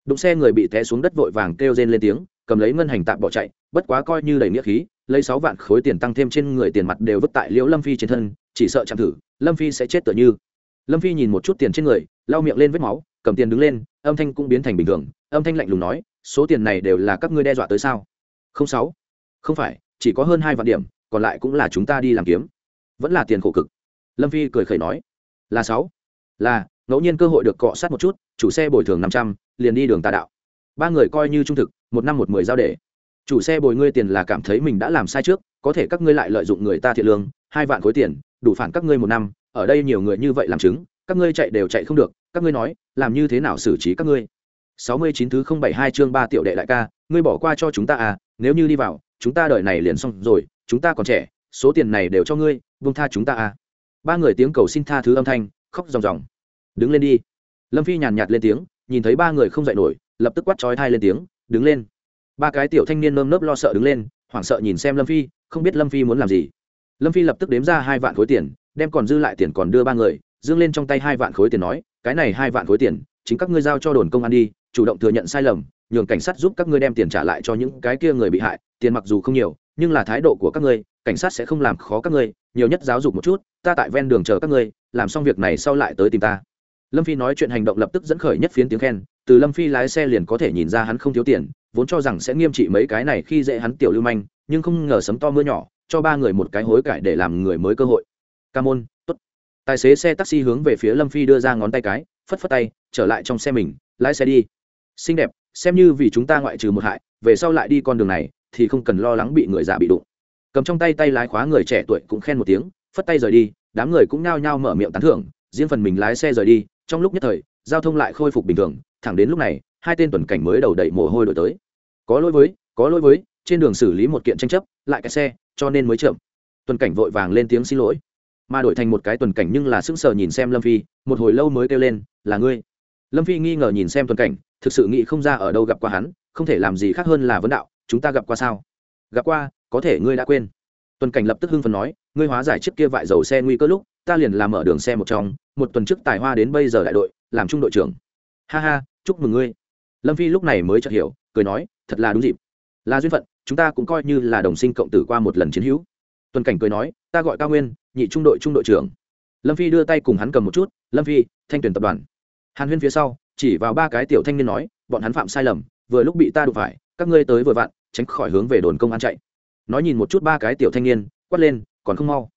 đụng xe người bị té xuống đất vội vàng kêu rên lên tiếng, cầm lấy ngân hành tạm bỏ chạy, bất quá coi như đầy nghĩa khí, lấy sáu vạn khối tiền tăng thêm trên người tiền mặt đều vứt tại liễu lâm phi trên thân, chỉ sợ chạm thử, lâm phi sẽ chết tựa như. Lâm phi nhìn một chút tiền trên người, lau miệng lên vết máu, cầm tiền đứng lên, âm thanh cũng biến thành bình thường, âm thanh lạnh lùng nói, số tiền này đều là các ngươi đe dọa tới sao? Không sáu. Không phải, chỉ có hơn hai vạn điểm, còn lại cũng là chúng ta đi làm kiếm. Vẫn là tiền khổ cực. Lâm phi cười khẩy nói, là sáu. Là, ngẫu nhiên cơ hội được cọ sát một chút, chủ xe bồi thường năm trăm liền đi đường tà đạo. Ba người coi như trung thực, một năm một mười giao để. Chủ xe bồi ngươi tiền là cảm thấy mình đã làm sai trước, có thể các ngươi lại lợi dụng người ta thiệt lương, hai vạn khối tiền, đủ phản các ngươi một năm, ở đây nhiều người như vậy làm chứng, các ngươi chạy đều chạy không được, các ngươi nói, làm như thế nào xử trí các ngươi? Sáu mươi chín thứ không bảy hai chương ba tiểu đệ đại ca, ngươi bỏ qua cho chúng ta à nếu như đi vào, chúng ta đợi này liền xong rồi, chúng ta còn trẻ, số tiền này đều cho ngươi vung tha chúng ta à. Ba người tiếng cầu xin tha thứ âm thanh, khóc ròng ròng. Đứng lên đi. Lâm phi nhàn nhạt lên tiếng nhìn thấy ba người không dậy nổi, lập tức quát chói thai lên tiếng, đứng lên. Ba cái tiểu thanh niên nơm nớp lo sợ đứng lên, hoảng sợ nhìn xem lâm phi, không biết lâm phi muốn làm gì. Lâm phi lập tức đếm ra hai vạn khối tiền, đem còn dư lại tiền còn đưa ba người, dương lên trong tay hai vạn khối tiền nói, cái này hai vạn khối tiền, chính các ngươi giao cho đồn công an đi, chủ động thừa nhận sai lầm, nhường cảnh sát giúp các ngươi đem tiền trả lại cho những cái kia người bị hại, tiền mặc dù không nhiều, nhưng là thái độ của các ngươi, cảnh sát sẽ không làm khó các ngươi, nhiều nhất giáo dục một chút, ta tại ven đường chờ các ngươi, làm xong việc này sau lại tới tìm ta lâm phi nói chuyện hành động lập tức dẫn khởi nhất phiến tiếng khen, từ lâm phi lái xe liền có thể nhìn ra hắn không thiếu tiền, vốn cho rằng sẽ nghiêm trị mấy cái này khi dễ hắn tiểu lưu manh, nhưng không ngờ sấm to mưa nhỏ, cho ba người một cái hối cải để làm người mới cơ hội. Ca môn, tốt. Tài xế xe taxi hướng về phía lâm phi đưa ra ngón tay cái, phất phất tay, trở lại trong xe mình, lái xe đi. Xinh đẹp, xem như vì chúng ta ngoại trừ một hại, về sau lại đi con đường này, thì không cần lo lắng bị người già bị đụng. Cầm trong tay tay lái khóa người trẻ tuổi cũng khen một tiếng, phất tay rời đi, đám người cũng nhao nhao mở miệng tán thưởng, riêng phần mình lái xe rời đi trong lúc nhất thời, giao thông lại khôi phục bình thường, thẳng đến lúc này, hai tên tuần cảnh mới đầu đẩy mồ hôi đổi tới. Có lỗi với, có lỗi với, trên đường xử lý một kiện tranh chấp, lại cái xe, cho nên mới chậm. Tuần cảnh vội vàng lên tiếng xin lỗi. Mà đổi thành một cái tuần cảnh nhưng là sững sờ nhìn xem lâm phi, một hồi lâu mới kêu lên, là ngươi. Lâm phi nghi ngờ nhìn xem tuần cảnh, thực sự nghĩ không ra ở đâu gặp qua hắn, không thể làm gì khác hơn là vấn đạo, chúng ta gặp qua sao? Gặp qua, có thể ngươi đã quên. Tuần cảnh lập tức hưng phần nói, ngươi hóa giải trước kia vại dầu xe nguy cơ lúc ta liền làm ở đường xe một trong, một tuần trước tài hoa đến bây giờ đại đội, làm trung đội trưởng. Ha ha, chúc mừng ngươi. Lâm phi lúc này mới chợt hiểu, cười nói, thật là đúng dịp. Là duyên phận, chúng ta cũng coi như là đồng sinh cộng tử qua một lần chiến hữu. Tuần cảnh cười nói, ta gọi cao nguyên, nhị trung đội trung đội trưởng. Lâm phi đưa tay cùng hắn cầm một chút, lâm phi, thanh tuyển tập đoàn. Hàn huyên phía sau, chỉ vào ba cái tiểu thanh niên nói, bọn hắn phạm sai lầm, vừa lúc bị ta đụng phải, các ngươi tới vừa vặn, tránh khỏi hướng về đồn công an chạy. Nói nhìn một chút ba cái tiểu thanh niên, quát lên, còn không mau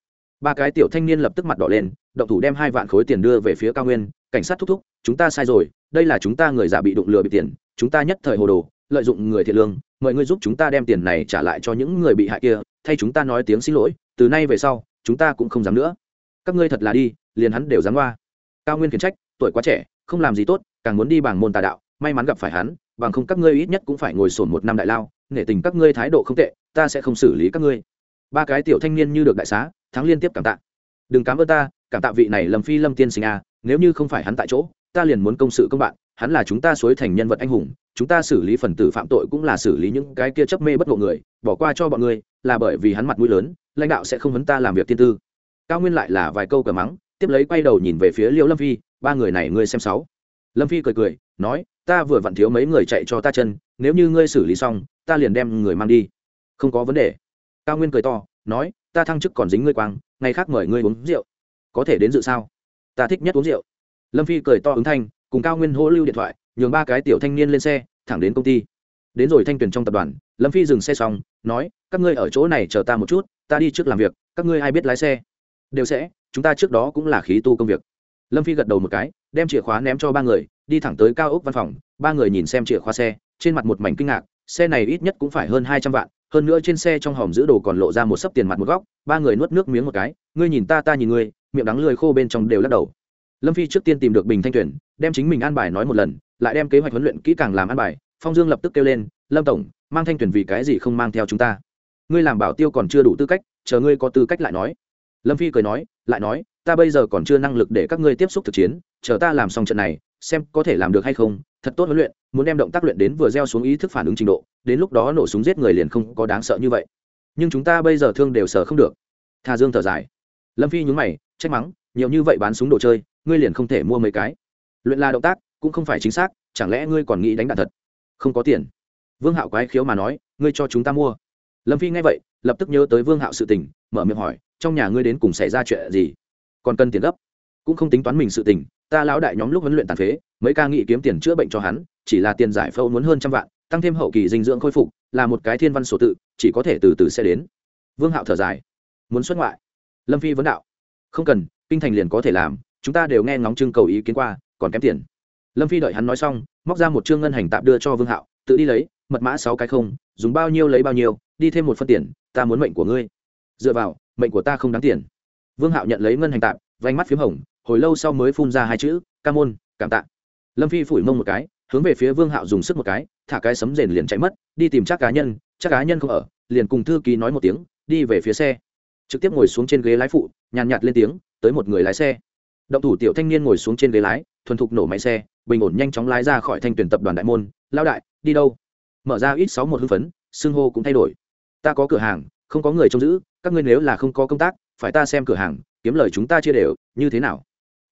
ba cái tiểu thanh niên lập tức mặt đỏ lên, động thủ đem hai vạn khối tiền đưa về phía cao nguyên, cảnh sát thúc thúc, chúng ta sai rồi, đây là chúng ta người già bị đụng lừa bị tiền, chúng ta nhất thời hồ đồ, lợi dụng người thiện lương, mời ngươi giúp chúng ta đem tiền này trả lại cho những người bị hại kia, thay chúng ta nói tiếng xin lỗi, từ nay về sau, chúng ta cũng không dám nữa. Các ngươi thật là đi, liền hắn đều dám qua. Cao nguyên khiển trách, tuổi quá trẻ, không làm gì tốt, càng muốn đi bằng môn tà đạo, may mắn gặp phải hắn, bằng không các ngươi ít nhất cũng phải ngồi sổn một năm đại lao, nể tình các ngươi thái độ không tệ, ta sẽ không xử lý các ngươi. Ba cái tiểu thanh niên như được đại xá thắng liên tiếp cảm tạ. Đừng cảm ơn ta, cảm tạ vị này lâm phi lâm tiên sinh a, nếu như không phải hắn tại chỗ, ta liền muốn công sự công bạn, hắn là chúng ta suối thành nhân vật anh hùng, chúng ta xử lý phần tử phạm tội cũng là xử lý những cái kia chấp mê bất ngộ người, bỏ qua cho bọn ngươi, là bởi vì hắn mặt mũi lớn, lãnh đạo sẽ không vấn ta làm việc tiên tư. Cao nguyên lại là vài câu cờ mắng, tiếp lấy quay đầu nhìn về phía liêu lâm phi, ba người này ngươi xem sáu. Lâm phi cười cười, nói, ta vừa vặn thiếu mấy người chạy cho ta chân, nếu như ngươi xử lý xong, ta liền đem người mang đi. Không có vấn đề. Cao nguyên cười to, nói ta thăng chức còn dính ngươi quang, ngày khác mời ngươi uống rượu. Có thể đến dự sao? Ta thích nhất uống rượu. Lâm phi cười to ứng thanh, cùng cao nguyên hô lưu điện thoại, nhường ba cái tiểu thanh niên lên xe, thẳng đến công ty. Đến rồi thanh tuyển trong tập đoàn, lâm phi dừng xe xong, nói, các ngươi ở chỗ này chờ ta một chút, ta đi trước làm việc, các ngươi ai biết lái xe? Đều sẽ, chúng ta trước đó cũng là khí tu công việc. Lâm phi gật đầu một cái, đem chìa khóa ném cho ba người, đi thẳng tới cao ốc văn phòng, ba người nhìn xem chìa khóa xe, trên mặt một mảnh kinh ngạc xe này ít nhất cũng phải hơn hai trăm vạn, hơn nữa trên xe trong hòm giữ đồ còn lộ ra một sấp tiền mặt một góc, ba người nuốt nước miếng một cái, ngươi nhìn ta ta nhìn ngươi, miệng đắng lười khô bên trong đều lắc đầu. Lâm phi trước tiên tìm được bình thanh tuyển, đem chính mình an bài nói một lần, lại đem kế hoạch huấn luyện kỹ càng làm an bài, phong dương lập tức kêu lên, lâm tổng, mang thanh tuyển vì cái gì không mang theo chúng ta? Ngươi làm bảo tiêu còn chưa đủ tư cách, chờ ngươi có tư cách lại nói. Lâm phi cười nói, lại nói, ta bây giờ còn chưa năng lực để các ngươi tiếp xúc thực chiến, chờ ta làm xong trận này, xem có thể làm được hay không, thật tốt huấn luyện muốn đem động tác luyện đến vừa gieo xuống ý thức phản ứng trình độ, đến lúc đó nổ súng giết người liền không có đáng sợ như vậy. Nhưng chúng ta bây giờ thương đều sợ không được. Tha dương thở dài. Lâm phi nhúng mày, trách mắng, nhiều như vậy bán súng đồ chơi, ngươi liền không thể mua mấy cái. Luyện là động tác, cũng không phải chính xác, chẳng lẽ ngươi còn nghĩ đánh đạn thật? Không có tiền. Vương hạo quái khiếu mà nói, ngươi cho chúng ta mua. Lâm phi nghe vậy, lập tức nhớ tới vương hạo sự tình, mở miệng hỏi, trong nhà ngươi đến cùng xảy ra chuyện gì? Còn cần tiền gấp? Cũng không tính toán mình sự tình, ta lão đại nhóm lúc huấn luyện tàn phế, mấy ca nghị kiếm tiền chữa bệnh cho hắn, chỉ là tiền giải phẫu muốn hơn trăm vạn, tăng thêm hậu kỳ dinh dưỡng khôi phục, là một cái thiên văn sổ tự, chỉ có thể từ từ sẽ đến. Vương hạo thở dài. Muốn xuất ngoại. Lâm phi vấn đạo. Không cần, kinh thành liền có thể làm, chúng ta đều nghe ngóng trưng cầu ý kiến qua, còn kém tiền. Lâm phi đợi hắn nói xong, móc ra một chương ngân hành tạm đưa cho vương hạo, tự đi lấy, mật mã sáu cái không, dùng bao nhiêu lấy bao nhiêu, đi thêm một phân tiền, ta muốn mệnh của ngươi. Dựa vào, mệnh của ta không đáng tiền. Vương hạo nhận lấy ngân hành tạm vánh mắt p h í m hồng hồi lâu sau mới phun ra hai chữ, ca môn, cảm tạ. Lâm phi phủi mông một cái, hướng về phía vương hạo dùng sức một cái, thả cái sấm rền liền chạy mất, đi tìm chắc cá nhân, chắc cá nhân không ở, liền cùng thư ký nói một tiếng, đi về phía xe. Trực tiếp ngồi xuống trên ghế lái phụ, nhàn nhạt lên tiếng, tới một người lái xe. Động thủ tiểu thanh niên ngồi xuống trên ghế lái, thuần thục nổ máy xe, bình ổn nhanh chóng lái ra khỏi thanh tuyển tập đoàn đại môn lao đại, đi đâu? Mở ra ít sáu một hưng phấn, xưng hô cũng thay đổi. Ta có cửa hàng, không có người trông giữ, các ngươi nếu là không có công tác, phải ta xem cửa hàng, kiếm lời chúng ta chia đều, như thế nào?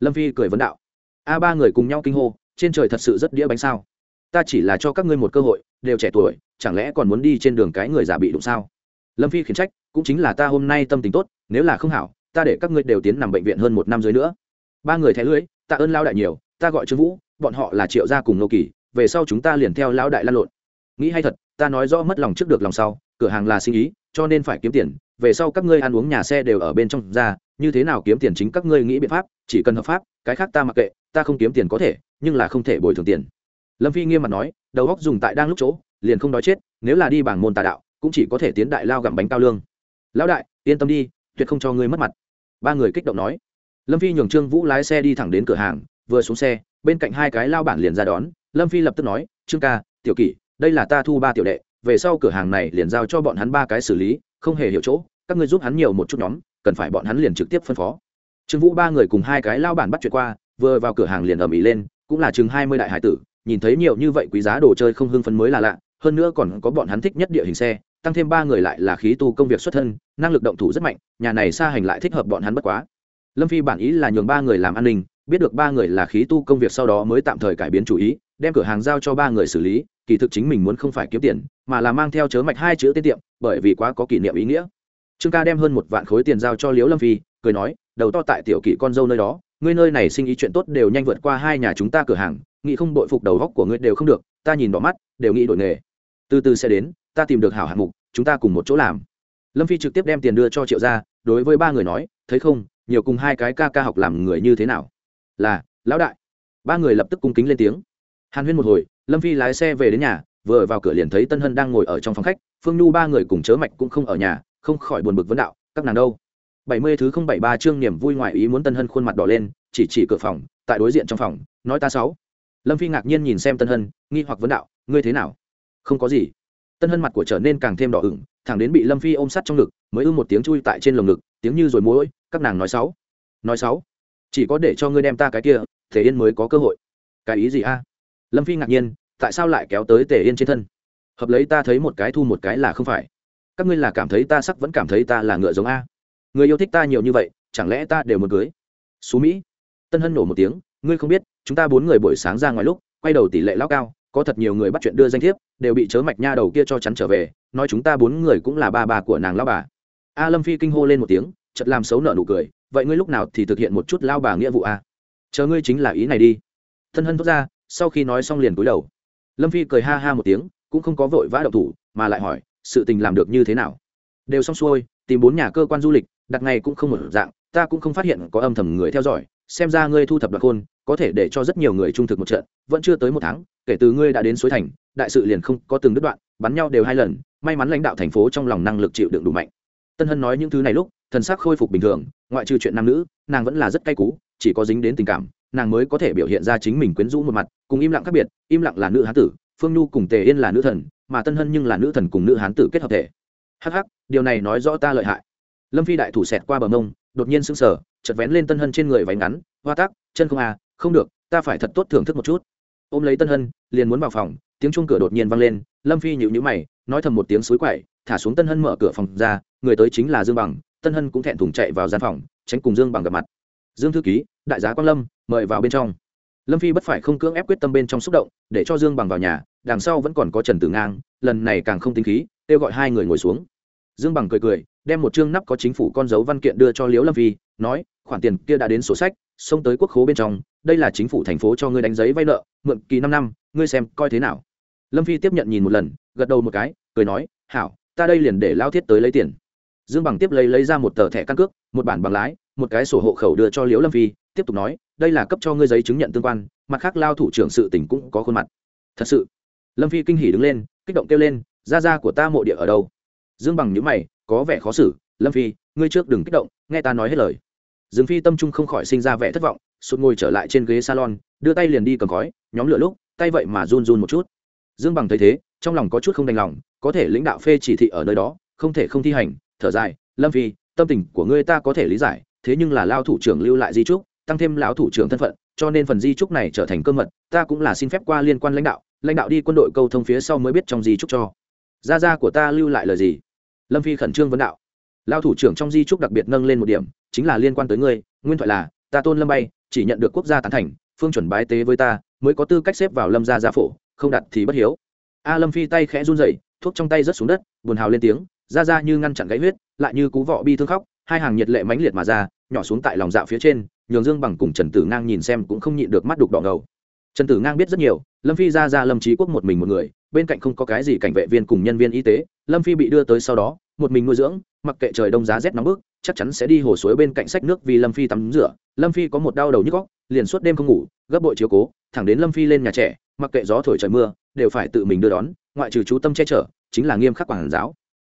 Lâm phi cười vấn đạo. A ba người cùng nhau kinh hô, trên trời thật sự rất đĩa bánh sao? Ta chỉ là cho các ngươi một cơ hội, đều trẻ tuổi, chẳng lẽ còn muốn đi trên đường cái người già bị đụng sao? Lâm phi khiển trách, cũng chính là ta hôm nay tâm tình tốt, nếu là không hảo, ta để các ngươi đều tiến nằm bệnh viện hơn một năm dưới nữa. Ba người thẻ lưới tạ ơn lao đại nhiều, ta gọi trương vũ, bọn họ là triệu gia cùng nô kỳ, về sau chúng ta liền theo lao đại lan lộn. Nghĩ hay thật, ta nói rõ mất lòng trước được lòng sau, cửa hàng là sinh ý, cho nên phải kiếm tiền, về sau các ngươi ăn uống nhà xe đều ở bên trong ra như thế nào kiếm tiền chính các ngươi nghĩ biện pháp, chỉ cần hợp pháp, cái khác ta mặc kệ, ta không kiếm tiền có thể, nhưng là không thể bồi thường tiền. Lâm phi nghiêm mặt nói, đầu góc dùng tại đang lúc chỗ, liền không nói chết, nếu là đi bảng môn tà đạo, cũng chỉ có thể tiến đại lao gặm bánh cao lương. Lão đại, yên tâm đi, tuyệt không cho ngươi mất mặt. Ba người kích động nói. Lâm phi nhường trương vũ lái xe đi thẳng đến cửa hàng, vừa xuống xe, bên cạnh hai cái lao bản liền ra đón. Lâm phi lập tức nói, trương ca, tiểu kỷ, đây là ta thu ba tiểu đệ, về sau cửa hàng này liền giao cho bọn hắn ba cái xử lý, không hề hiểu chỗ, các ngươi giúp hắn nhiều một chút nhóm cần phải bọn hắn liền trực tiếp phân phó. Trương vũ ba người cùng hai cái lao bản bắt chuyện qua, vừa vào cửa hàng liền ầm ĩ lên, cũng là chừng hai mươi đại hải tử, nhìn thấy nhiều như vậy quý giá đồ chơi không hưng phấn mới là lạ, hơn nữa còn có bọn hắn thích nhất địa hình xe, tăng thêm ba người lại là khí tu công việc xuất thân, năng lực động thủ rất mạnh, nhà này xa hành lại thích hợp bọn hắn bất quá. Lâm phi bản ý là nhường ba người làm an ninh, biết được ba người là khí tu công việc sau đó mới tạm thời cải biến chủ ý, đem cửa hàng giao cho ba người xử lý, kỳ thực chính mình muốn không phải kiếm tiền, mà là mang theo chớ mạch hai chữ tiết tiệm, bởi vì quá có kỷ niệm ý nghĩa trương ca đem hơn một vạn khối tiền giao cho liễu lâm phi, cười nói, đầu to tại tiểu Kỵ con dâu nơi đó, ngươi nơi này sinh ý chuyện tốt đều nhanh vượt qua hai nhà chúng ta cửa hàng, nghĩ không đội phục đầu góc của ngươi đều không được, ta nhìn bỏ mắt, đều nghĩ đổi nghề. Từ từ sẽ đến, ta tìm được hảo hạng mục, chúng ta cùng một chỗ làm. Lâm phi trực tiếp đem tiền đưa cho triệu gia, đối với ba người nói, thấy không, nhiều cùng hai cái ca ca học làm người như thế nào? Là, lão đại. Ba người lập tức cung kính lên tiếng. Hàn huyên một hồi, lâm phi lái xe về đến nhà, vừa vào cửa liền thấy tân hân đang ngồi ở trong phòng khách, phương nhu ba người cùng chớ mạch cũng không ở nhà không khỏi buồn bực vấn đạo, các nàng đâu? Bảy mươi thứ không bảy ba chương niềm vui ngoại ý muốn tân hân khuôn mặt đỏ lên, chỉ chỉ cửa phòng, tại đối diện trong phòng, nói ta sáu. Lâm phi ngạc nhiên nhìn xem tân hân, nghi hoặc vấn đạo, ngươi thế nào? Không có gì. Tân hân mặt của trở nên càng thêm đỏ ửng, thẳng đến bị lâm phi ôm sát trong ngực, mới ư một tiếng chui tại trên lồng ngực, tiếng như rồi mũi các nàng nói sáu. Nói sáu. Chỉ có để cho ngươi đem ta cái kia thể yên mới có cơ hội. Cái ý gì a? Lâm phi ngạc nhiên, tại sao lại kéo tới tề yên trên thân? Hợp lấy ta thấy một cái thu một cái là không phải các ngươi là cảm thấy ta sắc vẫn cảm thấy ta là ngựa giống a. Người yêu thích ta nhiều như vậy, chẳng lẽ ta đều muốn cưới? Xú mỹ. Tân hân nổ một tiếng, ngươi không biết, chúng ta bốn người buổi sáng ra ngoài lúc, quay đầu tỷ lệ lao cao, có thật nhiều người bắt chuyện đưa danh thiếp, đều bị chớ mạch nha đầu kia cho chắn trở về, nói chúng ta bốn người cũng là ba bà của nàng lao bà. A lâm phi kinh hô lên một tiếng chật làm xấu nợ nụ cười, vậy ngươi lúc nào thì thực hiện một chút lao bà nghĩa vụ a? Chờ ngươi chính là ý này đi. Thân hân thốt ra, sau khi nói xong liền cúi đầu. Lâm phi cười ha ha một tiếng, cũng không có vội vã đậu thủ, mà lại hỏi sự tình làm được như thế nào. Đều xong xuôi, tìm bốn nhà cơ quan du lịch, đặt ngày cũng không một dạng, ta cũng không phát hiện có âm thầm người theo dõi, xem ra ngươi thu thập đặc hôn có thể để cho rất nhiều người trung thực một trận, vẫn chưa tới một tháng, kể từ ngươi đã đến suối thành, đại sự liền không có từng đứt đoạn, bắn nhau đều hai lần, may mắn lãnh đạo thành phố trong lòng năng lực chịu đựng đủ mạnh. Tân hân nói những thứ này lúc, thần sắc khôi phục bình thường, ngoại trừ chuyện nam nữ, nàng vẫn là rất cay cú, chỉ có dính đến tình cảm, nàng mới có thể biểu hiện ra chính mình quyến rũ một mặt, cùng im lặng khác biệt, im lặng là nữ hán tử, phương nhu cùng tề yên là nữ thần mà tân hân nhưng là nữ thần cùng nữ hán tử kết hợp thể. Hh điều này nói rõ ta lợi hại. Lâm phi đại thủ xẹt qua bờ mông, đột nhiên sững sờ chật vén lên tân hân trên người váy ngắn, hoa tác chân không à không được, ta phải thật tốt thưởng thức một chút. Ôm lấy tân hân, liền muốn vào phòng, tiếng chuông cửa đột nhiên vang lên, lâm phi nhịu nhữ mày, nói thầm một tiếng suối quậy, thả xuống tân hân mở cửa phòng ra, người tới chính là dương bằng, tân hân cũng thẹn thùng chạy vào gian phòng, tránh cùng dương bằng gặp mặt. Dương thư ký, đại giá quang lâm, mời vào bên trong lâm phi bất phải không cưỡng ép quyết tâm bên trong xúc động, để cho dương bằng vào nhà, đằng sau vẫn còn có trần tử ngang, lần này càng không tính khí, kêu gọi hai người ngồi xuống. Dương bằng cười cười, đem một chương nắp có chính phủ con dấu văn kiện đưa cho liễu lâm phi, nói, khoản tiền kia đã đến sổ sách, xông tới quốc khố bên trong, đây là chính phủ thành phố cho ngươi đánh giấy vay nợ, mượn kỳ năm năm, ngươi xem coi thế nào. Lâm phi tiếp nhận nhìn một lần, gật đầu một cái, cười nói, hảo, ta đây liền để lao thiết tới lấy tiền. Dương bằng tiếp lấy lấy ra một tờ thẻ căn cước, một bản bằng lái một cái sổ hộ khẩu đưa cho liễu lâm phi, tiếp tục nói, đây là cấp cho ngươi giấy chứng nhận tương quan, mặt khác lao thủ trưởng sự tỉnh cũng có khuôn mặt. Thật sự? Lâm phi kinh hỉ đứng lên, kích động kêu lên ra ra của ta mộ địa ở đâu? Dương bằng những mày, có vẻ khó xử, lâm phi, ngươi trước đừng kích động, nghe ta nói hết lời. Dương phi tâm trung không khỏi sinh ra vẻ thất vọng, sụt ngồi trở lại trên ghế salon, đưa tay liền đi cầm khói, nhóm lửa lúc, tay vậy mà run run một chút. Dương bằng thấy thế, trong lòng có chút không đành lòng, có thể lãnh đạo phê chỉ thị ở nơi đó, không thể không thi hành, thở dài, lâm phi, tâm tình của ngươi ta có thể lý giải thế nhưng là lao thủ trưởng lưu lại di trúc, tăng thêm lão thủ trưởng thân phận, cho nên phần di trúc này trở thành cơ mật, ta cũng là xin phép qua liên quan lãnh đạo lãnh đạo đi quân đội câu thông phía sau mới biết trong di trúc cho. Gia gia của ta lưu lại lời gì? Lâm phi khẩn trương vấn đạo. Lao thủ trưởng trong di trúc đặc biệt nâng lên một điểm, chính là liên quan tới ngươi, nguyên thoại là, ta tôn lâm bay, chỉ nhận được quốc gia tán thành, phương chuẩn bái tế với ta, mới có tư cách xếp vào lâm gia gia phổ, không đặt thì bất hiếu. A lâm phi tay khẽ run rẩy, thuốc trong tay rớt xuống đất, buồn hào lên tiếng ra ra như ngăn chặn gãy huyết, lại như cú vọ bi thương khóc hai hàng nhiệt lệ mãnh liệt mà ra, nhỏ xuống tại lòng dạo phía trên, nhường dương bằng cùng trần tử ngang nhìn xem cũng không nhịn được mắt đục đỏ ngầu. Trần tử ngang biết rất nhiều, lâm phi ra ra lâm trí quốc một mình một người, bên cạnh không có cái gì cảnh vệ viên cùng nhân viên y tế, lâm phi bị đưa tới sau đó, một mình nuôi dưỡng, mặc kệ trời đông giá rét nóng bức, chắc chắn sẽ đi hồ suối bên cạnh sách nước vì lâm phi tắm rửa. Lâm phi có một đau đầu nhức góc liền suốt đêm không ngủ, gấp bội chiếu cố, thẳng đến lâm phi lên nhà trẻ, mặc kệ gió thổi trời mưa, đều phải tự mình đưa đón, ngoại trừ chú tâm che chở, chính là nghiêm khắc quản giáo.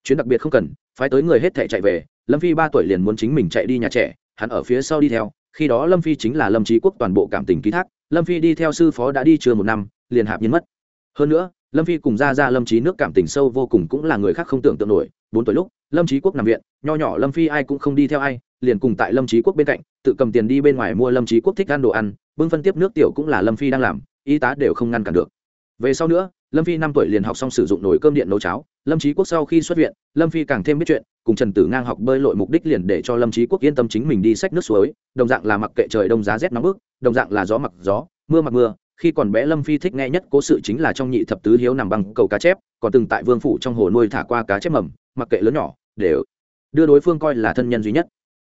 Chuyến đặc biệt không cần, phái tới người hết thể chạy về lâm phi ba tuổi liền muốn chính mình chạy đi nhà trẻ, hắn ở phía sau đi theo, khi đó lâm phi chính là lâm trí quốc toàn bộ cảm tình ký thác, lâm phi đi theo sư phó đã đi chưa một năm, liền hạp nhiên mất. Hơn nữa, lâm phi cùng ra ra lâm trí nước cảm tình sâu vô cùng cũng là người khác không tưởng tượng nổi, bốn tuổi lúc, lâm trí quốc nằm viện, nho nhỏ lâm phi ai cũng không đi theo ai, liền cùng tại lâm trí quốc bên cạnh, tự cầm tiền đi bên ngoài mua lâm trí quốc thích ăn đồ ăn, bưng phân tiếp nước tiểu cũng là lâm phi đang làm, y tá đều không ngăn cản được. Về sau nữa lâm phi năm tuổi liền học xong sử dụng nồi cơm điện nấu cháo, lâm trí quốc sau khi xuất viện, lâm phi càng thêm biết chuyện, cùng trần tử ngang học bơi lội mục đích liền để cho lâm trí quốc yên tâm chính mình đi sách nước suối, đồng dạng là mặc kệ trời đông giá rét nóng bức, đồng dạng là gió mặc gió, mưa mặc mưa, khi còn bé lâm phi thích nghe nhất cố sự chính là trong nhị thập tứ hiếu nằm bằng cầu cá chép, còn từng tại vương phủ trong hồ nuôi thả qua cá chép mầm, mặc kệ lớn nhỏ, để đưa đối phương coi là thân nhân duy nhất.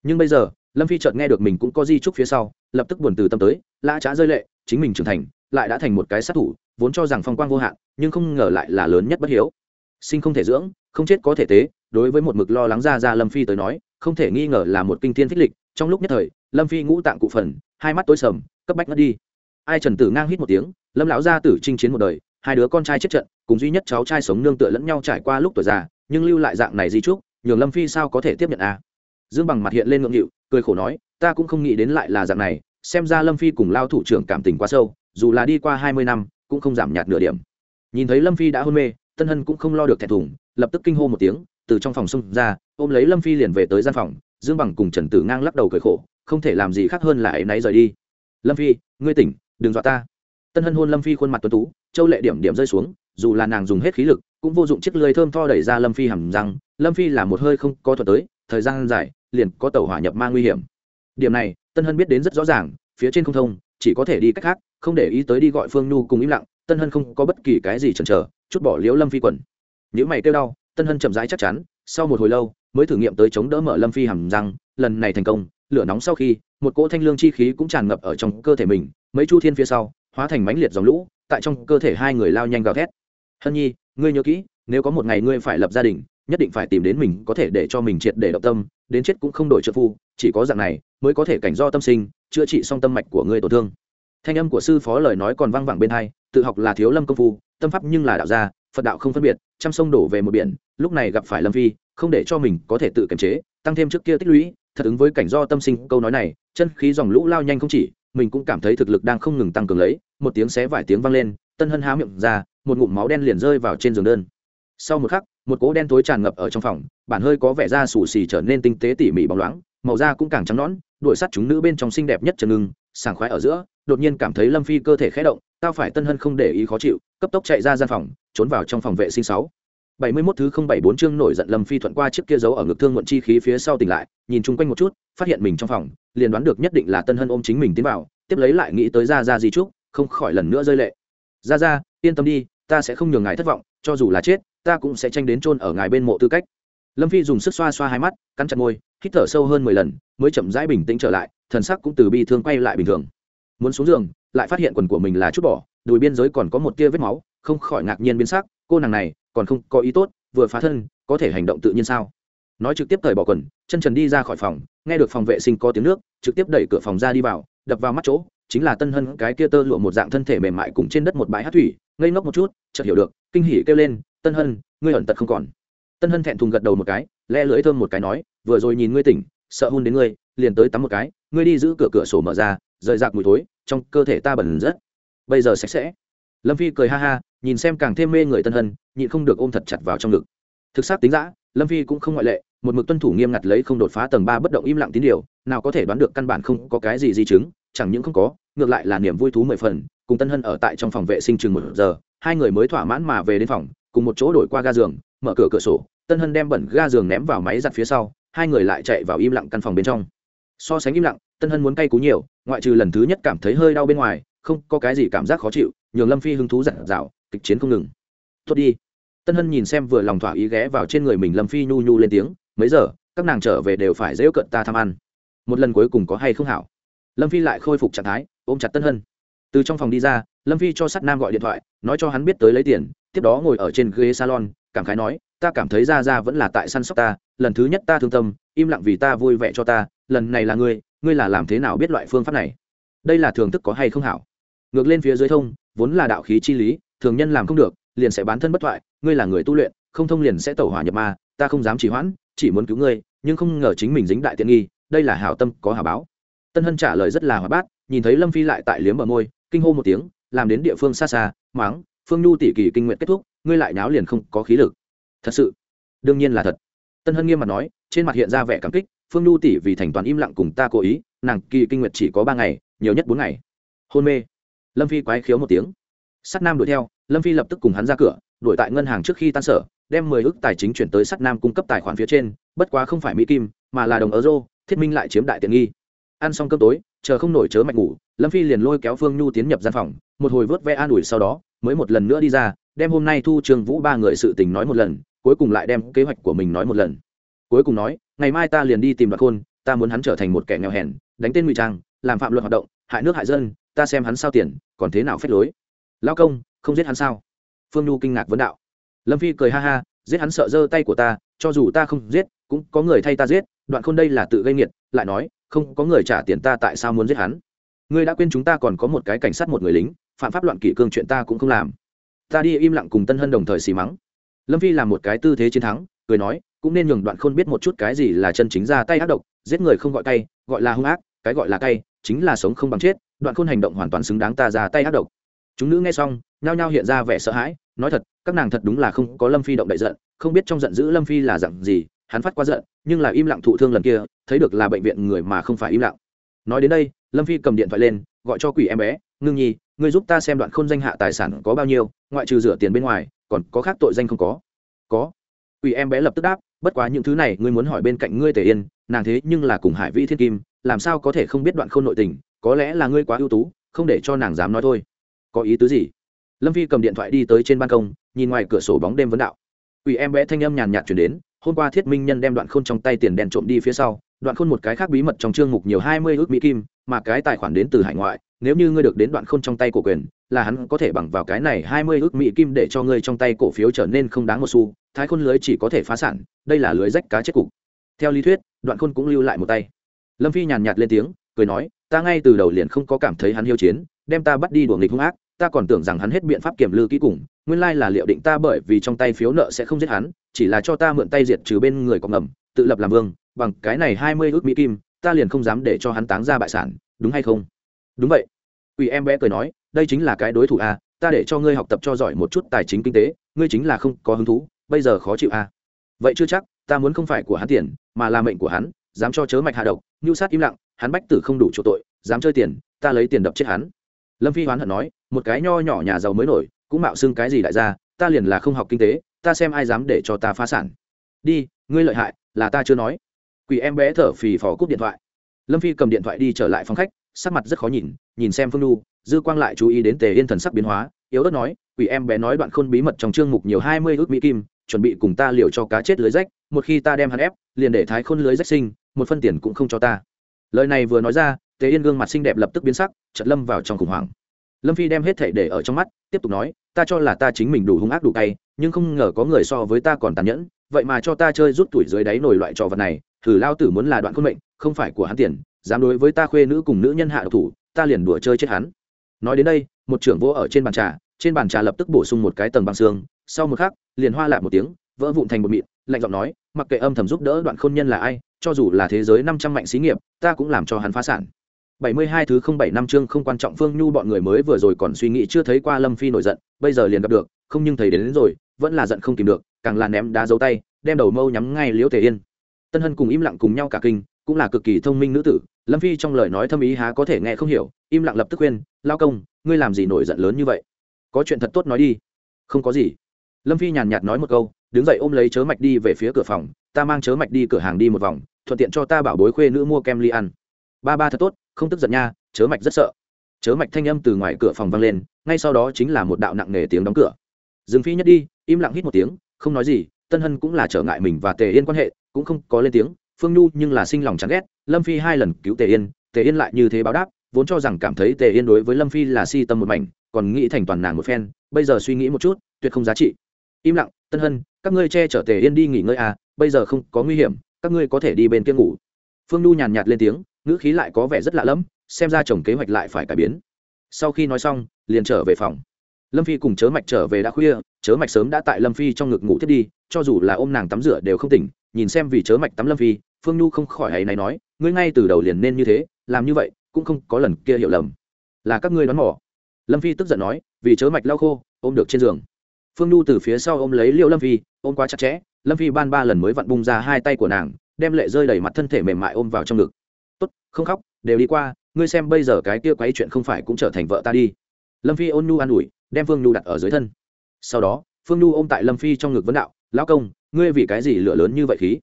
Nhưng bây giờ, lâm phi chợt nghe được mình cũng có di trúc phía sau, lập tức buồn từ tâm tới, lã trá rơi lệ, chính mình trưởng thành, lại đã thành một cái sát thủ vốn cho rằng phong quang vô hạn, nhưng không ngờ lại là lớn nhất bất hiếu. Sinh không thể dưỡng, không chết có thể tế, đối với một mực lo lắng ra ra lâm phi tới nói, không thể nghi ngờ là một kinh thiên thích lịch, trong lúc nhất thời, lâm phi ngũ tạng cụ phần, hai mắt tối sầm, cấp bách ngất đi. Ai trần tử ngang hít một tiếng, lâm lão gia tử chinh chiến một đời, hai đứa con trai chết trận, cùng duy nhất cháu trai sống nương tựa lẫn nhau trải qua lúc tuổi già, nhưng lưu lại dạng này di trúc, nhường lâm phi sao có thể tiếp nhận à? Dương bằng mặt hiện lên ngượng nghịu, cười khổ nói, ta cũng không nghĩ đến lại là dạng này, xem ra lâm phi cùng lao thủ trưởng cảm tình quá sâu, dù là đi qua hai mươi năm cũng không giảm nhạt nửa điểm. Nhìn thấy lâm phi đã hôn mê, tân hân cũng không lo được thẹn thùng, lập tức kinh hô một tiếng, từ trong phòng xông ra, ôm lấy lâm phi liền về tới gian phòng, dương bằng cùng trần tử ngang lắc đầu cười khổ, không thể làm gì khác hơn là ấy y náy rời đi. Lâm phi, ngươi tỉnh, đừng dọa ta. Tân hân hôn lâm phi khuôn mặt tuấn tú, châu lệ điểm điểm rơi xuống, dù là nàng dùng hết khí lực, cũng vô dụng chiếc lưới thơm tho đẩy ra lâm phi hầm răng. Lâm phi là một hơi không có thuật tới, thời gian dài, liền có tàu hỏa nhập ma nguy hiểm. Điểm này, tân hân biết đến rất rõ ràng, phía trên không thông, chỉ có thể đi cách khác không để ý tới đi gọi phương nhu cùng im lặng, tân hân không có bất kỳ cái gì chần chờ, chút bỏ liễu lâm phi quần. Nếu mày kêu đau, tân hân chậm rãi chắc chắn, sau một hồi lâu, mới thử nghiệm tới chống đỡ mở lâm phi hầm răng, lần này thành công, lửa nóng sau khi, một cỗ thanh lương chi khí cũng tràn ngập ở trong cơ thể mình, mấy chu thiên phía sau, hóa thành mãnh liệt dòng lũ, tại trong cơ thể hai người lao nhanh gào thét. Hân nhi, ngươi nhớ kỹ, nếu có một ngày ngươi phải lập gia đình, nhất định phải tìm đến mình, có thể để cho mình triệt để động tâm, đến chết cũng không đổi trợ phu, chỉ có dạng này, mới có thể cảnh do tâm sinh, chữa trị xong tâm mạch của ngươi tổn thương thanh âm của sư phó lời nói còn vang vẳng bên hai, tự học là thiếu lâm công phu, tâm pháp nhưng là đạo gia, phật đạo không phân biệt, trăm sông đổ về một biển, lúc này gặp phải lâm phi, không để cho mình có thể tự kiềm chế, tăng thêm trước kia tích lũy, thật ứng với cảnh do tâm sinh câu nói này, chân khí dòng lũ lao nhanh không chỉ, mình cũng cảm thấy thực lực đang không ngừng tăng cường lấy, một tiếng xé vài tiếng vang lên, tân hân há miệng ra, một ngụm máu đen liền rơi vào trên giường đơn. Sau một khắc, một cỗ đen tối tràn ngập ở trong phòng, bản hơi có vẻ da xù xì trở nên tinh tế tỉ mỉ bóng loáng, màu da cũng càng trắng nõn, đuổi sắt chúng nữ bên trong xinh đẹp nhất chân ngưng, sảng khoái ở giữa đột nhiên cảm thấy lâm phi cơ thể khé động, tao phải tân hân không để ý khó chịu, cấp tốc chạy ra gian phòng, trốn vào trong phòng vệ sinh sáu. Bảy mươi 71 thứ không bảy bốn chương nổi giận lâm phi thuận qua chiếc kia giấu ở ngực thương muộn chi khí phía sau tỉnh lại, nhìn chung quanh một chút, phát hiện mình trong phòng, liền đoán được nhất định là tân hân ôm chính mình tiến vào, tiếp lấy lại nghĩ tới ra ra gì chúc không khỏi lần nữa rơi lệ. Ra ra yên tâm đi, ta sẽ không nhường ngài thất vọng, cho dù là chết, ta cũng sẽ tranh đến chôn ở ngài bên mộ tư cách. Lâm phi dùng sức xoa xoa hai mắt, cắn chặt môi, hít thở sâu hơn mười lần, mới chậm rãi bình tĩnh trở lại, thần sắc cũng từ bi thương quay lại bình thường muốn xuống giường, lại phát hiện quần của mình là chút bỏ, đùi biên giới còn có một tia vết máu, không khỏi ngạc nhiên biến sắc, cô nàng này, còn không có ý tốt, vừa phá thân, có thể hành động tự nhiên sao? Nói trực tiếp thời bỏ quần, chân trần đi ra khỏi phòng, nghe được phòng vệ sinh có tiếng nước, trực tiếp đẩy cửa phòng ra đi vào, đập vào mắt chỗ, chính là tân hân cái kia tơ lụa một dạng thân thể mềm mại cùng trên đất một bãi hát thủy, ngây ngốc một chút, chợt hiểu được, kinh hỉ kêu lên, tân hân, ngươi ẩn tật không còn. Tân hân thẹn thùng gật đầu một cái, le lưỡi thơm một cái nói, vừa rồi nhìn ngươi tỉnh, sợ hôn đến ngươi, liền tới tắm một cái, ngươi đi giữ cửa cửa sổ mở ra rời rạc mùi thối, trong cơ thể ta bẩn rất. Bây giờ sạch sẽ. Lâm phi cười ha ha, nhìn xem càng thêm mê người tân hân, nhịn không được ôm thật chặt vào trong ngực. Thực xác tính giã lâm phi cũng không ngoại lệ, một mực tuân thủ nghiêm ngặt lấy không đột phá tầng ba bất động im lặng tín điều, nào có thể đoán được căn bản không có cái gì di chứng, chẳng những không có, ngược lại là niềm vui thú mười phần, cùng tân hân ở tại trong phòng vệ sinh chừng một giờ, hai người mới thỏa mãn mà về đến phòng, cùng một chỗ đổi qua ga giường, mở cửa cửa sổ, tân hân đem bẩn ga giường ném vào máy giặt phía sau, hai người lại chạy vào im lặng căn phòng bên trong so sánh im lặng, tân hân muốn cay cú nhiều, ngoại trừ lần thứ nhất cảm thấy hơi đau bên ngoài, không có cái gì cảm giác khó chịu, nhường lâm phi hứng thú giặt rào kịch chiến không ngừng. Tốt đi. Tân hân nhìn xem vừa lòng thỏa ý ghé vào trên người mình, lâm phi nhu nhu lên tiếng, mấy giờ, các nàng trở về đều phải dễu cận ta tham ăn. Một lần cuối cùng có hay không hảo? Lâm phi lại khôi phục trạng thái, ôm chặt tân hân. Từ trong phòng đi ra, lâm phi cho sắt nam gọi điện thoại, nói cho hắn biết tới lấy tiền, tiếp đó ngồi ở trên ghế salon, cảm khái nói, ta cảm thấy ra ra vẫn là tại săn sóc ta, lần thứ nhất ta thương tâm, im lặng vì ta vui vẻ cho ta lần này là ngươi ngươi là làm thế nào biết loại phương pháp này? Đây là thường thức có hay không hảo? Ngược lên phía dưới thông, vốn là đạo khí chi lý, thường nhân làm không được, liền sẽ bán thân bất thoại, ngươi là người tu luyện, không thông liền sẽ tẩu hỏa nhập ma, ta không dám chỉ hoãn, chỉ muốn cứu ngươi, nhưng không ngờ chính mình dính đại tiện nghi, đây là hảo tâm, có hảo báo. Tân hân trả lời rất là hòa bát, nhìn thấy lâm phi lại tại liếm bờ môi, kinh hô một tiếng, làm đến địa phương xa xa, máng, phương nhu tỷ kỳ kinh nguyện kết thúc, ngươi lại náo liền không có khí lực. Thật sự, đương nhiên là thật. Tân hân nghiêm mặt nói, trên mặt hiện ra vẻ cảm kích phương nhu tỷ vì thành toàn im lặng cùng ta cố ý, nàng kỳ kinh nguyệt chỉ có ba ngày, nhiều nhất bốn ngày. Hôn mê. Lâm phi quái khiếu một tiếng. Sắt nam đuổi theo, lâm phi lập tức cùng hắn ra cửa, đuổi tại ngân hàng trước khi tan sở, đem mười ước tài chính chuyển tới sắt nam cung cấp tài khoản phía trên, bất quá không phải mỹ kim, mà là đồng euro, thiết minh lại chiếm đại tiện nghi. Ăn xong cơm tối, chờ không nổi chớ mạch ngủ, lâm phi liền lôi kéo phương nhu tiến nhập gian phòng, một hồi vớt ve an ủi sau đó, mới một lần nữa đi ra, đem hôm nay thu trường vũ ba người sự tình nói một lần, cuối cùng lại đem kế hoạch của mình nói một lần cuối cùng nói, ngày mai ta liền đi tìm đoạt khôn, ta muốn hắn trở thành một kẻ nghèo hèn, đánh tên ngụy trang, làm phạm luật hoạt động, hại nước hại dân, ta xem hắn sao tiền, còn thế nào phép lối. Lao công, không giết hắn sao? Phương nhu kinh ngạc vấn đạo. Lâm phi cười ha ha, giết hắn sợ giơ tay của ta, cho dù ta không giết, cũng có người thay ta giết đoạn khôn đây là tự gây nghiệt, lại nói, không có người trả tiền ta tại sao muốn giết hắn? Ngươi đã quên chúng ta còn có một cái cảnh sát một người lính, phạm pháp loạn kỷ cương chuyện ta cũng không làm. Ta đi im lặng cùng tân hân đồng thời xì mắng. Lâm phi làm một cái tư thế chiến thắng, cười nói cũng nên nhường đoạn khôn biết một chút cái gì là chân chính ra tay ác độc, giết người không gọi tay, gọi là hung ác, cái gọi là tay, chính là sống không bằng chết, đoạn khôn hành động hoàn toàn xứng đáng ta ra tay ác độc. Chúng nữ nghe xong, nhao nhao hiện ra vẻ sợ hãi, nói thật, các nàng thật đúng là không có lâm phi động đại giận, không biết trong giận dữ lâm phi là dặn gì, hắn phát quá giận, nhưng là im lặng thụ thương lần kia, thấy được là bệnh viện người mà không phải im lặng. Nói đến đây, lâm phi cầm điện thoại lên, gọi cho quỷ em bé, ngưng nhi, ngươi giúp ta xem đoạn khôn danh hạ tài sản có bao nhiêu, ngoại trừ rửa tiền bên ngoài, còn có khác tội danh không có? Có. Quỷ em bé lập tức đáp bất quá những thứ này ngươi muốn hỏi bên cạnh ngươi tề yên, nàng thế nhưng là cùng hải vĩ thiên kim, làm sao có thể không biết đoạn khôn nội tình, có lẽ là ngươi quá ưu tú, không để cho nàng dám nói thôi. Có ý tứ gì? Lâm phi cầm điện thoại đi tới trên ban công, nhìn ngoài cửa sổ bóng đêm vấn đạo. Ủy em bé thanh âm nhàn nhạt chuyển đến, hôm qua thiết minh nhân đem đoạn khôn trong tay tiền đèn trộm đi phía sau, đoạn khôn một cái khác bí mật trong chương mục nhiều hai mươi ước mỹ kim, mà cái tài khoản đến từ hải ngoại, nếu như ngươi được đến đoạn khôn trong tay cổ quyền, là hắn có thể bằng vào cái này hai mươi ước mỹ kim để cho ngươi trong tay cổ phiếu trở nên không đáng một xu thái khôn lưới chỉ có thể phá sản, đây là lưới rách cá chết cục. Theo lý thuyết, đoạn khôn cũng lưu lại một tay. Lâm phi nhàn nhạt lên tiếng, cười nói, ta ngay từ đầu liền không có cảm thấy hắn hiếu chiến, đem ta bắt đi đuổi nghịch hung ác, ta còn tưởng rằng hắn hết biện pháp kiểm lư kỹ cùng, nguyên lai là liệu định ta bởi vì trong tay phiếu nợ sẽ không giết hắn, chỉ là cho ta mượn tay diệt trừ bên người có ngầm, tự lập làm vương, bằng cái này hai mươi ước mỹ kim, ta liền không dám để cho hắn táng ra bại sản, đúng hay không? Đúng vậy. Ủy em bé cười nói, đây chính là cái đối thủ a ta để cho ngươi học tập cho giỏi một chút tài chính kinh tế, ngươi chính là không có hứng thú bây giờ khó chịu a vậy chưa chắc, ta muốn không phải của hắn tiền, mà là mệnh của hắn, dám cho chớ mạch hạ độc nhu sát im lặng, hắn bách tử không đủ chỗ tội, dám chơi tiền, ta lấy tiền đập chết hắn. Lâm phi hoán hận nói, một cái nho nhỏ nhà giàu mới nổi, cũng mạo xưng cái gì đại gia, ta liền là không học kinh tế, ta xem ai dám để cho ta phá sản. Đi, ngươi lợi hại, là ta chưa nói. Quỷ em bé thở phì phò cúp điện thoại. Lâm phi cầm điện thoại đi trở lại phòng khách, sắc mặt rất khó nhìn nhìn xem phương du dư quang lại chú ý đến tề yên thần sắc biến hóa, yếu ớt nói, quỷ em bé nói đoạn khôn bí mật trong chương mục nhiều hai mươi ước mỹ kim chuẩn bị cùng ta liều cho cá chết lưới rách, một khi ta đem hắn ép, liền để thái khôn lưới rách sinh, một phân tiền cũng không cho ta. Lời này vừa nói ra tề yên gương mặt xinh đẹp lập tức biến sắc chật lâm vào trong khủng hoảng. Lâm phi đem hết thể để ở trong mắt, tiếp tục nói, ta cho là ta chính mình đủ hung ác đủ cay, nhưng không ngờ có người so với ta còn tàn nhẫn, vậy mà cho ta chơi rút tuổi dưới đáy nổi loại trò vật này, thử lao tử muốn là đoạn khôn mệnh, không phải của hắn tiền, dám đối với ta khuê nữ cùng nữ nhân hạ độc thủ, ta liền đùa chơi chết hắn. Nói đến đây, một trưởng vô ở trên bàn trà, trên bàn trà lập tức bổ sung một cái tầng băng xương sau một khắc liền hoa lại một tiếng vỡ vụn thành một mịn lạnh giọng nói mặc kệ âm thầm giúp đỡ đoạn khôn nhân là ai cho dù là thế giới năm trăm mạnh xí nghiệp ta cũng làm cho hắn phá sản bảy mươi hai thứ không bảy năm chương không quan trọng Phương Nhu bọn người mới vừa rồi còn suy nghĩ chưa thấy qua Lâm Phi nổi giận, bây giờ liền gặp được, không nhưng thấy đến, đến rồi, vẫn là giận không tìm được, càng là ném đá dấu tay, đem đầu mâu nhắm ngay Liễu Tề Yên. Tân Hân cùng im lặng cùng nhau cả kinh, cũng là cực kỳ thông minh nữ tử, Lâm Phi trong lời nói thâm ý há có thể nghe không hiểu, im lặng lập tức khuyên, "Lao công, ngươi làm gì nổi giận lớn như vậy? Có chuyện thật tốt nói đi." "Không có gì." Lâm Phi nhàn nhạt nói một câu, đứng dậy ôm lấy chớ mạch đi về phía cửa phòng, "Ta mang chớ mạch đi cửa hàng đi một vòng, thuận tiện cho ta bảo bối khuê nữ mua kem ly ăn." "Ba ba thật tốt, không tức giận nha chớ mạch rất sợ. Chớ mạch thanh âm từ ngoài cửa phòng vang lên ngay sau đó chính là một đạo nặng nề tiếng đóng cửa. Dương phi nhất đi im lặng hít một tiếng không nói gì tân hân cũng là trở ngại mình và tề yên quan hệ cũng không có lên tiếng. Phương nhu nhưng là sinh lòng chán ghét lâm phi hai lần cứu tề yên tề yên lại như thế báo đáp vốn cho rằng cảm thấy tề yên đối với lâm phi là si tâm một mảnh còn nghĩ thành toàn nàng một phen bây giờ suy nghĩ một chút tuyệt không giá trị im lặng, tân hân, các ngươi che chở tề yên đi nghỉ ngơi à bây giờ không có nguy hiểm, các ngươi có thể đi bên kia ngủ. Phương nhu nhàn nhạt lên tiếng, ngữ khí lại có vẻ rất lạ lẫm, xem ra chồng kế hoạch lại phải cải biến. Sau khi nói xong, liền trở về phòng. Lâm phi cùng chớ mạch trở về đã khuya, chớ mạch sớm đã tại lâm phi trong ngực ngủ thiết đi, cho dù là ôm nàng tắm rửa đều không tỉnh, nhìn xem vì chớ mạch tắm lâm phi, phương nhu không khỏi hay này nói, ngươi ngay từ đầu liền nên như thế, làm như vậy cũng không có lần kia hiểu lầm. Là các ngươi đoán mò. Lâm phi tức giận nói, vì chớ mạch lau khô, ôm được trên giường phương nhu từ phía sau ôm lấy liệu lâm phi, ôm quá chặt chẽ, lâm phi ban ba lần mới vặn bung ra hai tay của nàng, đem lệ rơi đầy mặt thân thể mềm mại ôm vào trong ngực. Tốt, không khóc, đều đi qua, ngươi xem bây giờ cái kia quấy chuyện không phải cũng trở thành vợ ta đi. Lâm phi ôn nhu an ủi, đem phương nhu đặt ở dưới thân. Sau đó, phương nhu ôm tại lâm phi trong ngực vấn đạo, lão công, ngươi vì cái gì lửa lớn như vậy khí?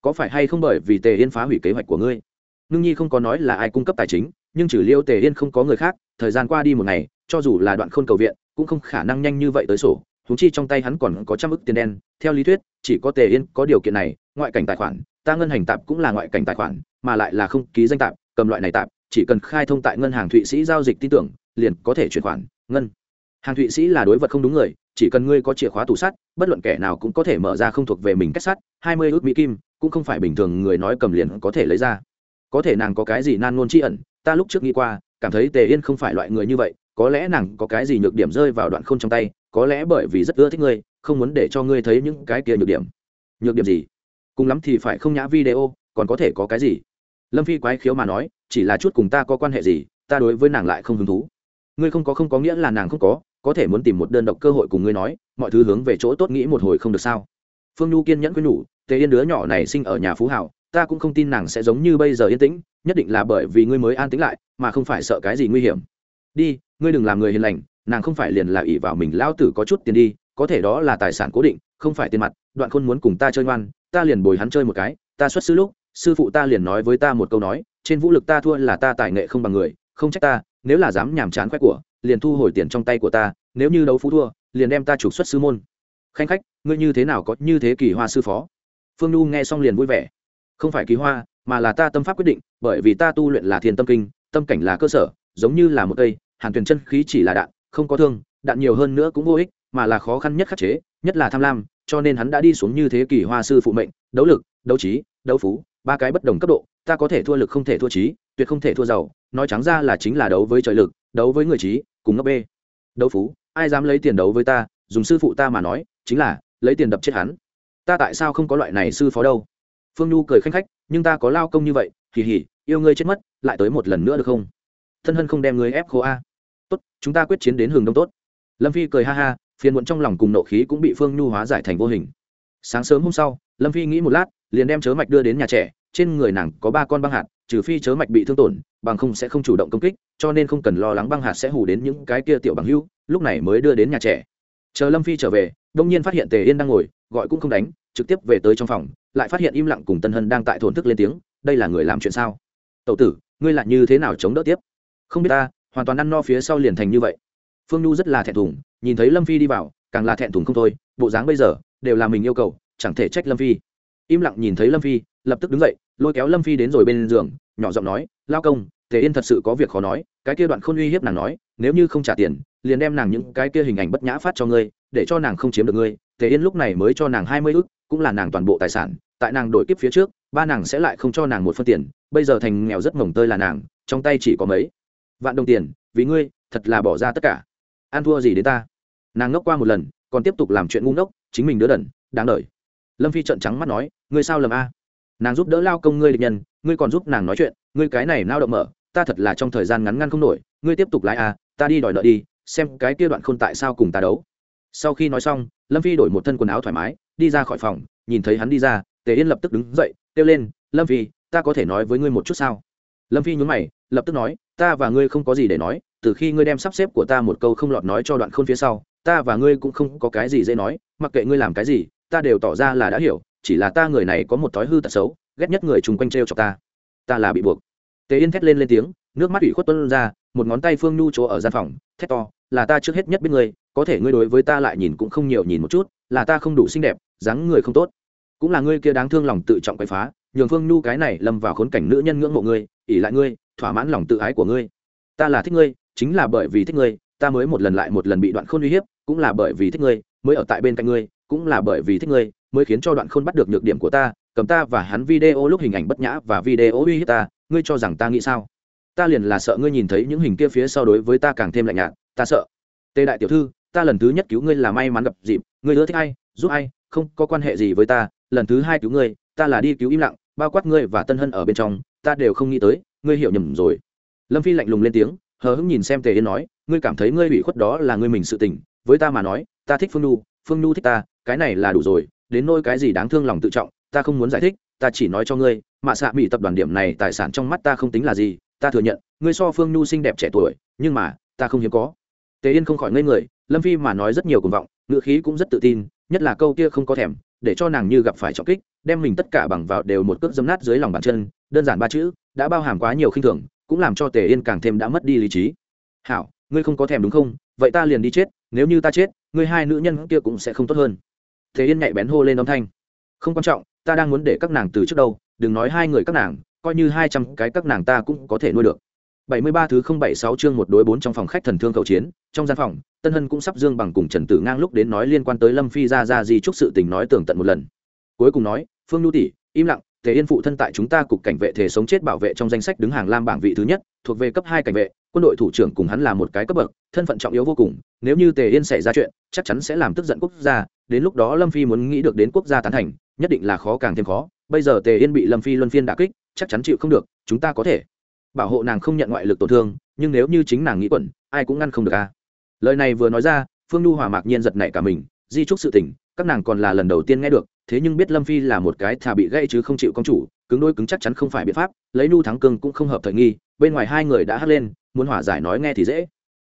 Có phải hay không bởi vì tề yên phá hủy kế hoạch của ngươi? Ngưng nhi không có nói là ai cung cấp tài chính, nhưng trừ liêu tề yên không có người khác, thời gian qua đi một ngày, cho dù là đoạn khôn cầu viện, cũng không khả năng nhanh như vậy tới sổ thúng chi trong tay hắn còn có trăm ức tiền đen, theo lý thuyết, chỉ có tề yên có điều kiện này, ngoại cảnh tài khoản, ta ngân hành tạp cũng là ngoại cảnh tài khoản, mà lại là không ký danh tạp, cầm loại này tạp, chỉ cần khai thông tại ngân hàng thụy sĩ giao dịch tin tưởng, liền có thể chuyển khoản, ngân. Hàng thụy sĩ là đối vật không đúng người, chỉ cần ngươi có chìa khóa tủ sắt bất luận kẻ nào cũng có thể mở ra không thuộc về mình kết sắt hai mươi ước mỹ kim, cũng không phải bình thường người nói cầm liền có thể lấy ra. Có thể nàng có cái gì nan ngôn tri ẩn, ta lúc trước nghĩ qua, cảm thấy tề yên không phải loại người như vậy, có lẽ nàng có cái gì nhược điểm rơi vào đoạn không trong tay có lẽ bởi vì rất ưa thích ngươi, không muốn để cho ngươi thấy những cái kia nhược điểm. Nhược điểm gì? Cùng lắm thì phải không nhã video, còn có thể có cái gì? Lâm phi quái khiếu mà nói, chỉ là chút cùng ta có quan hệ gì, ta đối với nàng lại không hứng thú. Ngươi không có không có nghĩa là nàng không có có thể muốn tìm một đơn độc cơ hội cùng ngươi nói, mọi thứ hướng về chỗ tốt nghĩ một hồi không được sao? Phương nhu kiên nhẫn quyết nhủ, tề yên đứa nhỏ này sinh ở nhà phú hảo, ta cũng không tin nàng sẽ giống như bây giờ yên tĩnh, nhất định là bởi vì ngươi mới an tĩnh lại, mà không phải sợ cái gì nguy hiểm. Đi, ngươi đừng làm người hiền lành nàng không phải liền là ỷ vào mình lão tử có chút tiền đi, có thể đó là tài sản cố định, không phải tiền mặt, đoạn khôn muốn cùng ta chơi ngoan, ta liền bồi hắn chơi một cái, ta xuất sư lúc, sư phụ ta liền nói với ta một câu nói, trên vũ lực ta thua là ta tài nghệ không bằng người, không trách ta, nếu là dám nhàm chán khoe của, liền thu hồi tiền trong tay của ta, nếu như đấu phú thua, liền đem ta trục xuất sư môn. Khanh khách, ngươi như thế nào có như thế kỳ hoa sư phó? Phương nhu nghe xong liền vui vẻ. Không phải kỳ hoa, mà là ta tâm pháp quyết định, bởi vì ta tu luyện là thiền tâm kinh, tâm cảnh là cơ sở, giống như là một cây, hàn tuyển chân khí chỉ là đạn không có thương, đạn nhiều hơn nữa cũng vô ích, mà là khó khăn nhất khắc chế, nhất là tham lam, cho nên hắn đã đi xuống như thế kỷ hoa sư phụ mệnh, đấu lực, đấu trí, đấu phú, ba cái bất đồng cấp độ, ta có thể thua lực không thể thua trí, tuyệt không thể thua giàu, nói trắng ra là chính là đấu với trời lực, đấu với người trí, cùng ngấp bê. Đấu phú, ai dám lấy tiền đấu với ta, dùng sư phụ ta mà nói, chính là, lấy tiền đập chết hắn. Ta tại sao không có loại này sư phó đâu? Phương nhu cười khanh khách, nhưng ta có lao công như vậy, hì hỉ yêu ngươi chết mất, lại tới một lần nữa được không? Thân hân không đem ngươi ép khô a tốt, chúng ta quyết chiến đến hừng đông tốt. Lâm phi cười ha ha, phiền muộn trong lòng cùng nộ khí cũng bị phương nhu hóa giải thành vô hình. Sáng sớm hôm sau, lâm phi nghĩ một lát, liền đem chớ mạch đưa đến nhà trẻ, trên người nàng có ba con băng hạt, trừ phi chớ mạch bị thương tổn, bằng không sẽ không chủ động công kích, cho nên không cần lo lắng băng hạt sẽ hù đến những cái kia tiểu bằng hưu lúc này mới đưa đến nhà trẻ. Chờ lâm phi trở về, đông nhiên phát hiện tề yên đang ngồi, gọi cũng không đánh, trực tiếp về tới trong phòng, lại phát hiện im lặng cùng tân hân đang tại thổn thức lên tiếng, đây là người làm chuyện sao? Tậu tử, ngươi lại như thế nào chống đỡ tiếp? Không biết ta hoàn toàn ăn no phía sau liền thành như vậy. Phương nhu rất là thẹn thùng, nhìn thấy lâm phi đi vào, càng là thẹn thùng không thôi, bộ dáng bây giờ, đều là mình yêu cầu, chẳng thể trách lâm phi. Im lặng nhìn thấy lâm phi, lập tức đứng dậy, lôi kéo lâm phi đến rồi bên giường, nhỏ giọng nói, lao công, tề yên thật sự có việc khó nói, cái kia đoạn không uy hiếp nàng nói, nếu như không trả tiền, liền đem nàng những cái kia hình ảnh bất nhã phát cho ngươi, để cho nàng không chiếm được ngươi. Tề yên lúc này mới cho nàng hai mươi ức, cũng là nàng toàn bộ tài sản, tại nàng đổi kiếp phía trước, ba nàng sẽ lại không cho nàng một phân tiền, bây giờ thành nghèo rất mồng tơi là nàng, trong tay chỉ có mấy vạn đồng tiền, vì ngươi, thật là bỏ ra tất cả. Ăn thua gì đến ta? Nàng ngốc qua một lần, còn tiếp tục làm chuyện ngu ngốc, chính mình đứa đần, đáng đ lâm phi trợn trắng mắt nói, ngươi sao lầm a? Nàng giúp đỡ lao công ngươi địch nhân, ngươi còn giúp nàng nói chuyện, ngươi cái này nao động mở, ta thật là trong thời gian ngắn ngăn không nổi, ngươi tiếp tục lái a ta đi đòi nợ đi, xem cái kia đoạn khôn tại sao cùng ta đấu. Sau khi nói xong, lâm phi đổi một thân quần áo thoải mái, đi ra khỏi phòng, nhìn thấy hắn đi ra, tề yên lập tức đứng dậy, kêu lên, lâm phi, ta có thể nói với ngươi một chút sao? Lâm phi nhún mày, lập tức nói ta và ngươi không có gì để nói, từ khi ngươi đem sắp xếp của ta một câu không lọt nói cho đoạn khôn phía sau, ta và ngươi cũng không có cái gì dễ nói, mặc kệ ngươi làm cái gì, ta đều tỏ ra là đã hiểu, chỉ là ta người này có một thói hư tật xấu, ghét nhất người chung quanh t r e o chọc ta. Ta là bị buộc. Tề yên thét lên lên tiếng, nước mắt ủy khuất tuân ra, một ngón tay phương nhu chỗ ở gian phòng, thét to, là ta trước hết nhất biết ngươi, có thể ngươi đối với ta lại nhìn cũng không nhiều nhìn một chút, là ta không đủ xinh đẹp, dáng người không tốt. Cũng là ngươi kia đáng thương lòng tự trọng quậy phá, nhường phương nhu cái này lâm vào khốn cảnh nữ nhân ngưỡng mộ ngươi ỉ lại ngươi thỏa mãn lòng tự ái của ngươi. Ta là thích ngươi, chính là bởi vì thích ngươi, ta mới một lần lại một lần bị đoạn khôn uy hiếp, cũng là bởi vì thích ngươi, mới ở tại bên cạnh ngươi, cũng là bởi vì thích ngươi, mới khiến cho đoạn khôn bắt được nhược điểm của ta, cầm ta và hắn video lúc hình ảnh bất nhã và video uy hiếp ta, ngươi cho rằng ta nghĩ sao? Ta liền là sợ ngươi nhìn thấy những hình kia phía sau đối với ta càng thêm lạnh nhạt, ta sợ. Tề đại tiểu thư, ta lần thứ nhất cứu ngươi là may mắn gặp dịp, ngươi ưa thích ai, giúp ai, không có quan hệ gì với ta, lần thứ hai cứu ngươi, ta là đi cứu im lặng, bao quát ngươi và tân hân ở bên trong, ta đều không nghĩ tới ngươi hiểu nhầm rồi. Lâm phi lạnh lùng lên tiếng, hờ hững nhìn xem tề yên nói, ngươi cảm thấy ngươi bị khuất đó là ngươi mình sự tình, với ta mà nói, ta thích phương nhu phương nhu thích ta, cái này là đủ rồi, đến nôi cái gì đáng thương lòng tự trọng, ta không muốn giải thích, ta chỉ nói cho ngươi mạ xạ mỹ tập đoàn điểm này tài sản trong mắt ta không tính là gì, ta thừa nhận, ngươi so phương nhu xinh đẹp trẻ tuổi, nhưng mà, ta không hiếm có. Tề yên không khỏi ngây người, lâm phi mà nói rất nhiều cuồng vọng, ngữ khí cũng rất tự tin, nhất là câu kia không có thèm, để cho nàng như gặp phải trọng kích, đem mình tất cả bằng vào đều một cước dấm nát dưới lòng bàn chân, đơn giản ba chữ đã bao hàm quá nhiều khinh thường, cũng làm cho tề yên càng thêm đã mất đi lý trí. Hảo, ngươi không có thèm đúng không? Vậy ta liền đi chết, nếu như ta chết, ngươi hai nữ nhân kia cũng sẽ không tốt hơn. Tề yên nhạy bén hô lên âm thanh. Không quan trọng, ta đang muốn để các nàng từ trước đâu, đừng nói hai người các nàng, coi như hai trăm cái các nàng ta cũng có thể nuôi được. Bảy mươi ba thứ không bảy sáu chương một đối bốn trong phòng khách thần thương cầu chiến, trong gian phòng, tân hân cũng sắp dương bằng cùng trần tử ngang lúc đến nói liên quan tới lâm phi ra ra di chúc sự tình nói tường tận một lần. Cuối cùng nói, phương nhu tỷ, im lặng tề yên phụ thân tại chúng ta cục cảnh vệ thể sống chết bảo vệ trong danh sách đứng hàng lam bảng vị thứ nhất, thuộc về cấp hai cảnh vệ, quân đội thủ trưởng cùng hắn là một cái cấp bậc, thân phận trọng yếu vô cùng, nếu như tề yên xảy ra chuyện, chắc chắn sẽ làm tức giận quốc gia, đến lúc đó lâm phi muốn nghĩ được đến quốc gia tán thành, nhất định là khó càng thêm khó, bây giờ tề yên bị lâm phi luân phiên đà kích, chắc chắn chịu không được, chúng ta có thể bảo hộ nàng không nhận ngoại lực tổn thương, nhưng nếu như chính nàng nghĩ quẩn, ai cũng ngăn không được a. Lời này vừa nói ra, phương nhu hòa mạc nhiên giật nảy cả mình, di chúc sự tình, các nàng còn là lần đầu tiên nghe được thế nhưng biết lâm phi là một cái thà bị gây chứ không chịu công chủ, cứng đôi cứng chắc chắn không phải biện pháp, lấy nu thắng cương cũng không hợp thời nghi, bên ngoài hai người đã hắt lên, muốn hỏa giải nói nghe thì dễ.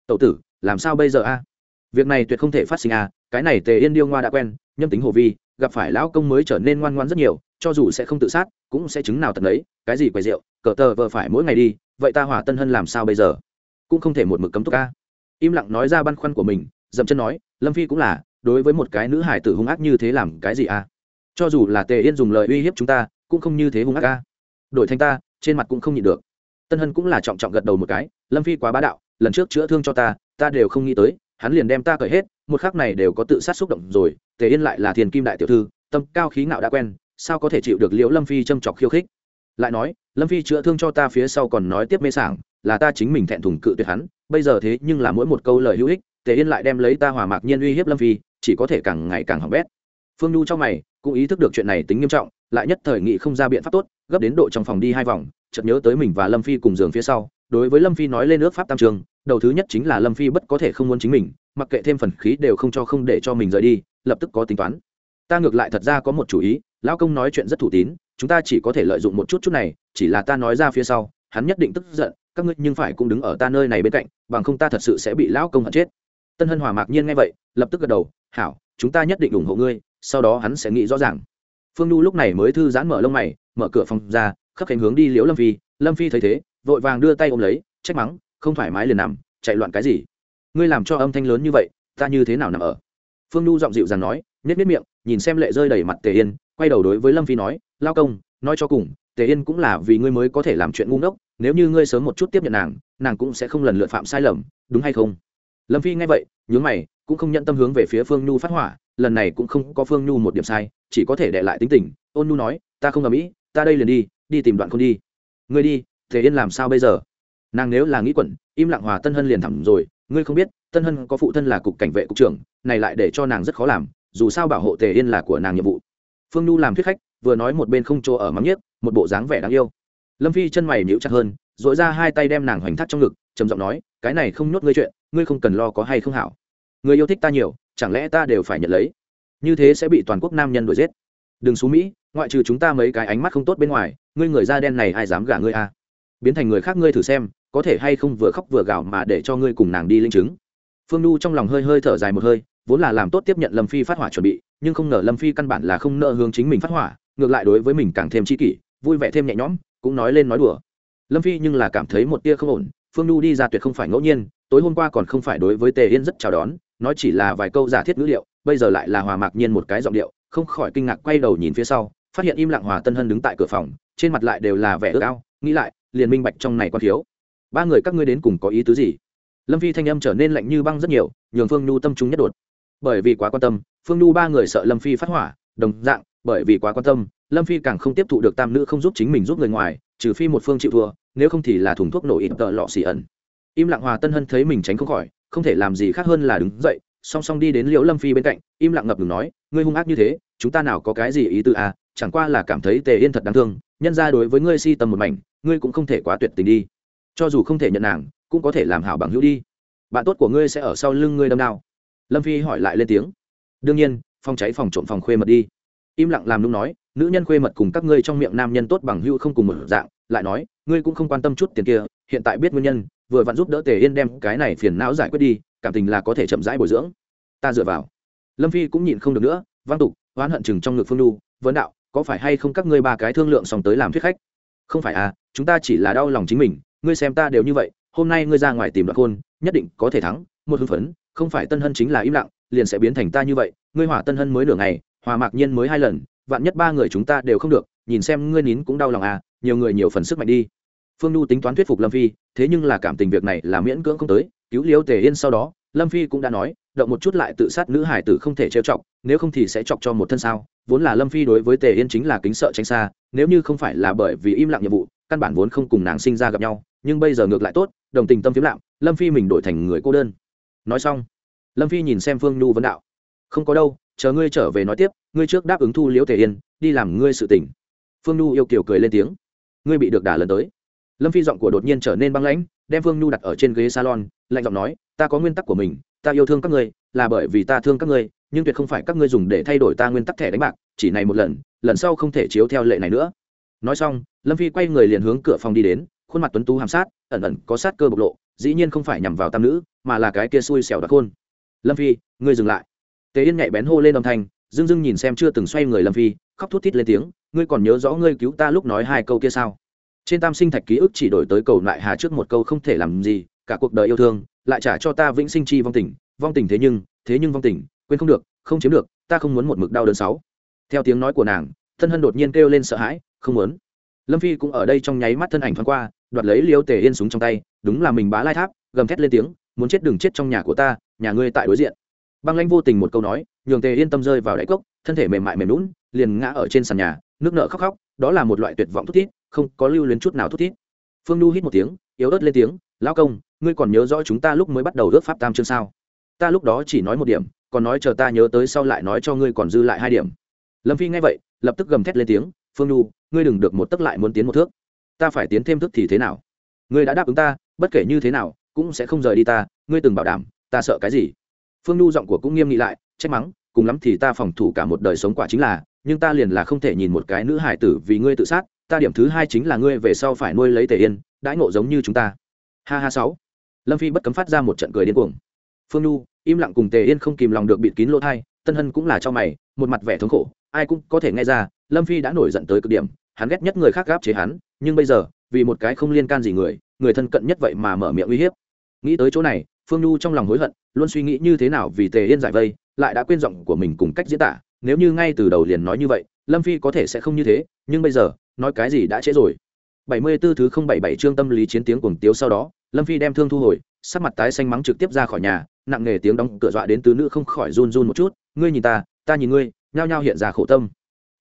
Tậu tử, làm sao bây giờ a? Việc này tuyệt không thể phát sinh a, cái này tề yên điêu ngoa đã quen, nhâm tính hồ vi, gặp phải lão công mới trở nên ngoan ngoan rất nhiều, cho dù sẽ không tự sát, cũng sẽ chứng nào tận đấy, cái gì quầy rượu, cờ tờ vợ phải mỗi ngày đi, vậy ta hỏa tân hân làm sao bây giờ? Cũng không thể một mực cấm túc a. Im lặng nói ra băn khoăn của mình, dậm chân nói, lâm phi cũng là, đối với một cái nữ hải tử hung ác như thế làm cái gì a? Cho dù là tề yên dùng lời uy hiếp chúng ta, cũng không như thế hung ác ca. Đổi thành ta, trên mặt cũng không nhịn được. Tân hân cũng là trọng trọng gật đầu một cái, lâm phi quá bá đạo, lần trước chữa thương cho ta ta đều không nghĩ tới, hắn liền đem ta cởi hết, một khắc này đều có tự sát xúc động rồi, tề yên lại là thiền kim đại tiểu thư, tâm cao khí ngạo đã quen, sao có thể chịu được liễu lâm phi châm chọc khiêu khích? Lại nói, lâm phi chữa thương cho ta phía sau còn nói tiếp mê sảng, là ta chính mình thẹn thùng cự tuyệt hắn, bây giờ thế nhưng là mỗi một câu lời hữu ích, tề yên lại đem lấy ta hòa mạc nhiên uy hiếp lâm phi, chỉ có thể càng ngày càng hỏng bét phương nhu trong mày, cũng ý thức được chuyện này tính nghiêm trọng, lại nhất thời nghị không ra biện pháp tốt, gấp đến độ trong phòng đi hai vòng, chợt nhớ tới mình và lâm phi cùng giường phía sau, đối với lâm phi nói lên ước pháp tam trường, đầu thứ nhất chính là lâm phi bất có thể không muốn chính mình, mặc kệ thêm phần khí đều không cho không để cho mình rời đi, lập tức có tính toán. Ta ngược lại thật ra có một chủ ý, lão công nói chuyện rất thủ tín, chúng ta chỉ có thể lợi dụng một chút chút này, chỉ là ta nói ra phía sau, hắn nhất định tức giận, các ngươi nhưng phải cũng đứng ở ta nơi này bên cạnh, bằng không ta thật sự sẽ bị lão công hận chết. Tân hân hòa mạc nhiên nghe vậy, lập tức gật đầu, hảo, chúng ta nhất định ủng hộ ngươi sau đó hắn sẽ nghĩ rõ ràng. Phương nhu lúc này mới thư giãn mở lông mày, mở cửa phòng ra khắp cánh hướng đi liễu lâm phi. Lâm phi thấy thế, vội vàng đưa tay ôm lấy, trách mắng, không thoải mái liền nằm, chạy loạn cái gì? Ngươi làm cho âm thanh lớn như vậy, ta như thế nào nằm ở? Phương nhu giọng dịu dàng nói nhất biết miệng, nhìn xem lệ rơi đầy mặt tề yên, quay đầu đối với lâm phi nói, lao công, nói cho cùng, tề yên cũng là vì ngươi mới có thể làm chuyện ngu ngốc, nếu như ngươi sớm một chút tiếp nhận nàng nàng cũng sẽ không lần lượt phạm sai lầm, đúng hay không? Lâm phi nghe vậy, nhướng mày, cũng không nhận tâm hướng về phía phương nhu phát hỏa lần này cũng không có phương nhu một điểm sai, chỉ có thể để lại tính tình. Ôn nhu nói, ta không làm ý, ta đây liền đi đi tìm đoạn không đi. Ngươi đi tề yên làm sao bây giờ? Nàng nếu là nghĩ quẩn, im lặng hòa tân hân liền thẳng rồi, ngươi không biết, tân hân có phụ thân là cục cảnh vệ cục trưởng, này lại để cho nàng rất khó làm, dù sao bảo hộ tề yên là của nàng nhiệm vụ. Phương nhu làm thuyết khách, vừa nói một bên không chỗ ở mắm nhiếc, một bộ dáng vẻ đáng yêu. Lâm phi chân mày nhíu chặt hơn dội ra hai tay đem nàng hoành thắt trong ngực, trầm giọng nói, cái này không nhốt ngươi chuyện, ngươi không cần lo có hay không hảo. Người yêu thích ta nhiều chẳng lẽ ta đều phải nhận lấy? Như thế sẽ bị toàn quốc nam nhân đuổi giết. Đừng xú mỹ, ngoại trừ chúng ta mấy cái ánh mắt không tốt bên ngoài, ngươi người da đen này ai dám gả ngươi à biến thành người khác ngươi thử xem, có thể hay không vừa khóc vừa gào mà để cho ngươi cùng nàng đi linh chứng. Phương nhu trong lòng hơi hơi thở dài một hơi, vốn là làm tốt tiếp nhận lâm phi phát hỏa chuẩn bị, nhưng không ngờ lâm phi căn bản là không nợ hướng chính mình phát hỏa, ngược lại đối với mình càng thêm chi kỷ, vui vẻ thêm nhẹ nhõm, cũng nói lên nói đùa. Lâm phi nhưng là cảm thấy một tia không ổn, phương nhu đi ra tuyệt không phải ngẫu nhiên, tối hôm qua còn không phải đối với tề yên rất chào đón nói chỉ là vài câu giả thiết ngữ liệu, bây giờ lại là hòa mạc nhiên một cái giọng điệu, không khỏi kinh ngạc quay đầu nhìn phía sau, phát hiện im lặng hòa tân hân đứng tại cửa phòng, trên mặt lại đều là vẻ ước ao, nghĩ lại, liền minh bạch trong này quan thiếu. Ba người các ngươi đến cùng có ý tứ gì? Lâm phi thanh âm trở nên lạnh như băng rất nhiều, nhường phương nhu tâm trung nhất đột. Bởi vì quá quan tâm, phương nhu ba người sợ lâm phi phát hỏa, đồng dạng, bởi vì quá quan tâm, lâm phi càng không tiếp thụ được tam nữ không giúp chính mình giúp người ngoài, trừ phi một phương chịu thua, nếu không thì là thùng thuốc nổ ít tợ lọ xì ẩn. Im lặng hòa tân hân thấy mình tránh không khỏi không thể làm gì khác hơn là đứng dậy, song song đi đến liễu lâm phi bên cạnh, im lặng ngập ngừng nói, ngươi hung ác như thế, chúng ta nào có cái gì ý tư à chẳng qua là cảm thấy tề yên thật đáng thương, nhân ra đối với ngươi si tầm một mảnh, ngươi cũng không thể quá tuyệt tình đi. Cho dù không thể nhận nàng, cũng có thể làm hảo bằng hữu đi. Bạn tốt của ngươi sẽ ở sau lưng ngươi đâm nào lâm phi hỏi lại lên tiếng. Đương nhiên, phòng cháy phòng trộm phòng khuê mật đi. Im lặng làm nung nói, nữ nhân khuê mật cùng các ngươi trong miệng nam nhân tốt bằng hữu không cùng một dạng, lại nói, ngươi cũng không quan tâm chút tiền kia, hiện tại biết nguyên nhân vừa vặn giúp đỡ tề yên đem cái này phiền não giải quyết đi, cảm tình là có thể chậm rãi bồi dưỡng. Ta dựa vào. Lâm phi cũng nhịn không được nữa vang tục, oán hận chừng trong ngực phương lu vấn đạo, có phải hay không các ngươi ba cái thương lượng xong tới làm thuyết khách? Không phải à chúng ta chỉ là đau lòng chính mình, ngươi xem ta đều như vậy, hôm nay ngươi ra ngoài tìm đoạn khôn nhất định có thể thắng, một hưng phấn, không phải tân hân chính là im lặng, liền sẽ biến thành ta như vậy, ngươi hỏa tân hân mới nửa ngày hòa mạc nhiên mới hai lần, vạn nhất ba người chúng ta đều không được, nhìn xem ngươi nín cũng đau lòng à nhiều người nhiều phần sức mạnh đi phương nhu tính toán thuyết phục lâm phi, thế nhưng là cảm tình việc này là miễn cưỡng không tới, cứu liêu tề yên sau đó, lâm phi cũng đã nói, động một chút lại tự sát nữ hải tử không thể trêu chọc, nếu không thì sẽ chọc cho một thân sao. Vốn là lâm phi đối với tề yên chính là kính sợ tránh xa, nếu như không phải là bởi vì im lặng nhiệm vụ, căn bản vốn không cùng nàng sinh ra gặp nhau, nhưng bây giờ ngược lại tốt, đồng tình tâm phiếm lạm lâm phi mình đổi thành người cô đơn. Nói xong, lâm phi nhìn xem phương nhu vấn đạo, không có đâu, chờ ngươi trở về nói tiếp, ngươi trước đáp ứng thu liễu tề yên, đi làm ngươi sự tỉnh phương nhu yêu kiều cười lên tiếng, ngươi bị được đả lần tới lâm phi giọng của đột nhiên trở nên băng lãnh, đem phương nhu đặt ở trên ghế salon, lạnh giọng nói, ta có nguyên tắc của mình, ta yêu thương các ngươi, là bởi vì ta thương các ngươi, nhưng tuyệt không phải các ngươi dùng để thay đổi ta nguyên tắc thẻ đánh bạc, chỉ này một lần lần sau không thể chiếu theo lệ này nữa. Nói xong, lâm phi quay người liền hướng cửa phòng đi đến, khuôn mặt tuấn tú hàm sát, ẩn ẩn có sát cơ bộc lộ, dĩ nhiên không phải nhằm vào tam nữ, mà là cái kia xui xẻo đặc khôn. Lâm phi, ngươi dừng lại. Tề yên nhạy bén hô lên âm thanh dưng dưng nhìn xem chưa từng xoay người lâm phi, khóc thút thít lên tiếng, ngươi còn nhớ rõ ngươi cứu ta lúc nói hai câu kia sao? Trên tam sinh thạch ký ức chỉ đổi tới cầu lại hà trước một câu không thể làm gì, cả cuộc đời yêu thương, lại trả cho ta vĩnh sinh chi vong tình. Vong tình thế nhưng thế nhưng vong tình, quên không được, không chiếm được, ta không muốn một mực đau đớn sáu. Theo tiếng nói của nàng, thân hân đột nhiên kêu lên sợ hãi, không muốn. Lâm phi cũng ở đây trong nháy mắt thân ảnh thoáng qua, đoạt lấy liêu tề yên súng trong tay, đúng là mình bá lai tháp, gầm thét lên tiếng, muốn chết đừng chết trong nhà của ta, nhà ngươi tại đối diện. Băng lãnh vô tình một câu nói, nhường tề yên tâm rơi vào đáy cốc, thân thể mềm mại mềm lún liền ngã ở trên sàn nhà nước nợ khóc khóc, đó là một loại tuyệt vọng thút thít, không có lưu luyến chút nào thút thít. Phương n hít một tiếng, yếu ớt lên tiếng lao công, ngươi còn nhớ rõ chúng ta lúc mới bắt đầu ước pháp tam chương sao? Ta lúc đó chỉ nói một điểm, còn nói chờ ta nhớ tới sau lại nói cho ngươi còn dư lại hai điểm. Lâm phi nghe vậy, lập tức gầm thét lên tiếng, phương n ngươi đừng được một tấc lại muốn tiến một thước. Ta phải tiến thêm thước thì thế nào? Ngươi đã đáp ứng ta, bất kể như thế nào, cũng sẽ không rời đi ta, ngươi từng bảo đảm, ta sợ cái gì? Phương n giọng của cũng nghiêm nghị lại, trách mắng, cùng lắm thì ta phòng thủ cả một đời sống quả chính là nhưng ta liền là không thể nhìn một cái nữ hải tử vì ngươi tự sát, ta điểm thứ hai chính là ngươi về sau phải nuôi lấy tề yên, đãi ngộ giống như chúng ta. Ha ha sáu. Lâm phi bất cấm phát ra một trận cười điên cuồng. Phương nhu, im lặng cùng tề yên không kìm lòng được bịt kín lỗ thai, tân hân cũng là cho mày, một mặt vẻ thống khổ, ai cũng có thể nghe ra, lâm phi đã nổi giận tới cực điểm, hắn ghét nhất người khác gáp chế hắn, nhưng bây giờ, vì một cái không liên can gì người người thân cận nhất vậy mà mở miệng uy hiếp. Nghĩ tới chỗ này, phương nhu trong lòng hối hận, luôn suy nghĩ như thế nào vì tề yên giải vây, lại đã quên giọng của mình cùng cách diễn tả nếu như ngay từ đầu liền nói như vậy, lâm phi có thể sẽ không như thế, nhưng bây giờ, nói cái gì đã trễ rồi. Bảy mươi 74 thứ không bảy bảy chương tâm lý chiến tiếng cuồng tiếu sau đó, lâm phi đem thương thu hồi, sắc mặt tái xanh mắng trực tiếp ra khỏi nhà, nặng nề tiếng đóng cửa dọa đến tứ nữ không khỏi run run một chút, ngươi nhìn ta ta nhìn ngươi, nhao nhao hiện ra khổ tâm.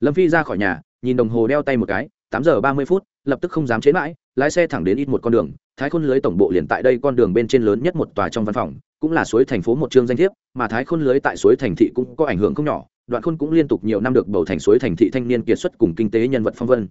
Lâm phi ra khỏi nhà, nhìn đồng hồ đeo tay một cái, tám giờ ba mươi phút, lập tức không dám chế mãi, lái xe thẳng đến ít một con đường, thái khôn lưới tổng bộ liền tại đây con đường bên trên lớn nhất một tòa trong văn phòng, cũng là suối thành phố một chương danh thiếp, mà thái khôn lưới tại suối thành thị cũng có ảnh hưởng không nhỏ đoạn khôn cũng liên tục nhiều năm được bầu thành suối thành thị thanh niên kiệt xuất cùng kinh tế nhân vật phong vân.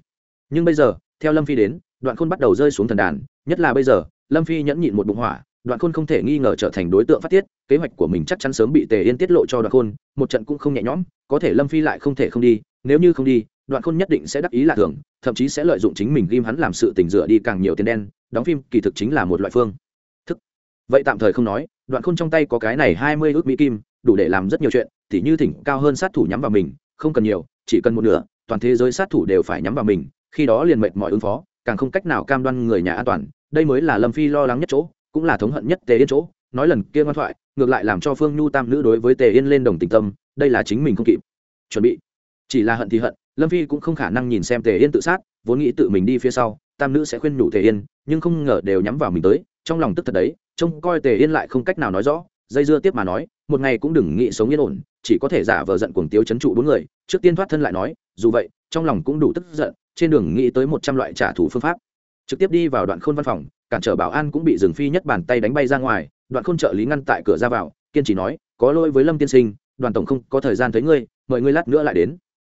Nhưng bây giờ, theo lâm phi đến, đoạn khôn bắt đầu rơi xuống thần đàn, nhất là bây giờ, lâm phi nhẫn nhịn một bụng hỏa, đoạn khôn không thể nghi ngờ trở thành đối tượng phát tiết, kế hoạch của mình chắc chắn sớm bị tề yên tiết lộ cho đoạn khôn, một trận cũng không nhẹ nhõm, có thể lâm phi lại không thể không đi, nếu như không đi, đoạn khôn nhất định sẽ đắc ý lạ thường, thậm chí sẽ lợi dụng chính mình ghim hắn làm sự tình dựa đi càng nhiều tiền đen, đóng phim kỳ thực chính là một loại phương thức. Vậy tạm thời không nói, đoạn khôn trong tay có cái này hai mươi ước mỹ kim đủ để làm rất nhiều chuyện thì như thỉnh cao hơn sát thủ nhắm vào mình, không cần nhiều, chỉ cần một nửa, toàn thế giới sát thủ đều phải nhắm vào mình, khi đó liền mệt mọi ứng phó, càng không cách nào cam đoan người nhà an toàn. Đây mới là lâm phi lo lắng nhất chỗ, cũng là thống hận nhất tề yên chỗ. Nói lần kia ngoan thoại, ngược lại làm cho phương nhu tam nữ đối với tề yên lên đồng tình tâm, đây là chính mình không kịp. Chuẩn bị. Chỉ là hận thì hận, lâm phi cũng không khả năng nhìn xem tề yên tự sát, vốn nghĩ tự mình đi phía sau, tam nữ sẽ khuyên nhủ tề yên, nhưng không ngờ đều nhắm vào mình tới, trong lòng tức thật đấy, trông coi tề yên lại không cách nào nói rõ dây dưa tiếp mà nói, một ngày cũng đừng nghĩ sống yên ổn, chỉ có thể giả vờ giận cuồng tiếu chấn trụ bốn người. Trước tiên thoát thân lại nói, dù vậy, trong lòng cũng đủ tức giận, trên đường nghĩ tới một trăm loại trả thù phương pháp. Trực tiếp đi vào đoạn khôn văn phòng, cản trở bảo an cũng bị dừng phi nhất bàn tay đánh bay ra ngoài, đoạn khôn trợ lý ngăn tại cửa ra vào, kiên trì nói, có lỗi với lâm tiên sinh, đoàn tổng không có thời gian thấy ngươi, mời ngươi lát nữa lại đến.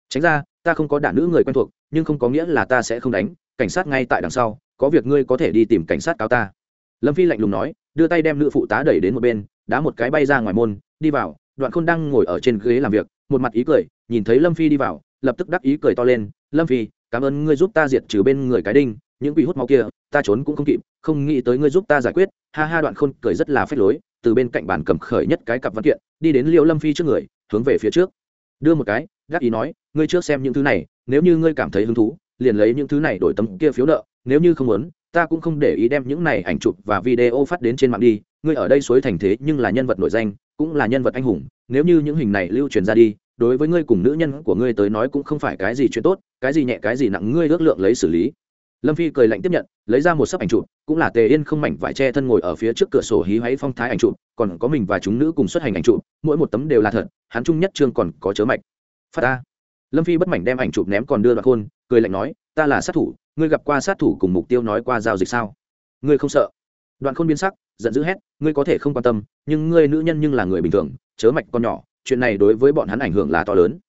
Tránh ra, ta không có đả nữ người quen thuộc, nhưng không có nghĩa là ta sẽ không đánh, cảnh sát ngay tại đằng sau, có việc ngươi có thể đi tìm cảnh sát cáo ta. Lâm phi lạnh lùng nói đưa tay đem nữ phụ tá đẩy đến một bên, đá một cái bay ra ngoài môn, đi vào, đoạn khôn đang ngồi ở trên ghế làm việc, một mặt ý cười, nhìn thấy lâm phi đi vào, lập tức đắc ý cười to lên, lâm phi, cảm ơn ngươi giúp ta diệt trừ bên người cái đinh, những quỷ hút máu kia, ta trốn cũng không kịp, không nghĩ tới ngươi giúp ta giải quyết. Ha ha, đoạn khôn cười rất là phết lối, từ bên cạnh bàn cầm khởi nhất cái cặp văn kiện, đi đến liệu lâm phi trước người, hướng về phía trước. Đưa một cái gác ý nói, ngươi trước xem những thứ này, nếu như ngươi cảm thấy hứng thú, liền lấy những thứ này đổi tấm kia phiếu nợ, nếu như không muốn ta cũng không để ý đem những này ảnh chụp và video phát đến trên mạng đi, ngươi ở đây suối thành thế nhưng là nhân vật nổi danh, cũng là nhân vật anh hùng, nếu như những hình này lưu truyền ra đi, đối với ngươi cùng nữ nhân của ngươi tới nói cũng không phải cái gì chuyện tốt, cái gì nhẹ cái gì nặng ngươi ước lượng lấy xử lý. Lâm phi cười lạnh tiếp nhận, lấy ra một sấp ảnh chụp, cũng là tề yên không mảnh vải che thân ngồi ở phía trước cửa sổ hí hoáy phong thái ảnh chụp, còn có mình và chúng nữ cùng xuất hành ảnh chụp, mỗi một tấm đều là thật, hắn chung nhất trương còn có chớ mạch. Phát ta lâm phi bất mảnh đem ảnh chụp ném còn đưa đoạn khôn, cười lạnh nói, ta là sát thủ, ngươi gặp qua sát thủ cùng mục tiêu nói qua giao dịch sao? Ngươi không sợ? Đoạn khôn biến sắc, giận dữ hét, ngươi có thể không quan tâm, nhưng ngươi nữ nhân nhưng là người bình thường, chớ mạch con nhỏ, chuyện này đối với bọn hắn ảnh hưởng là to lớn.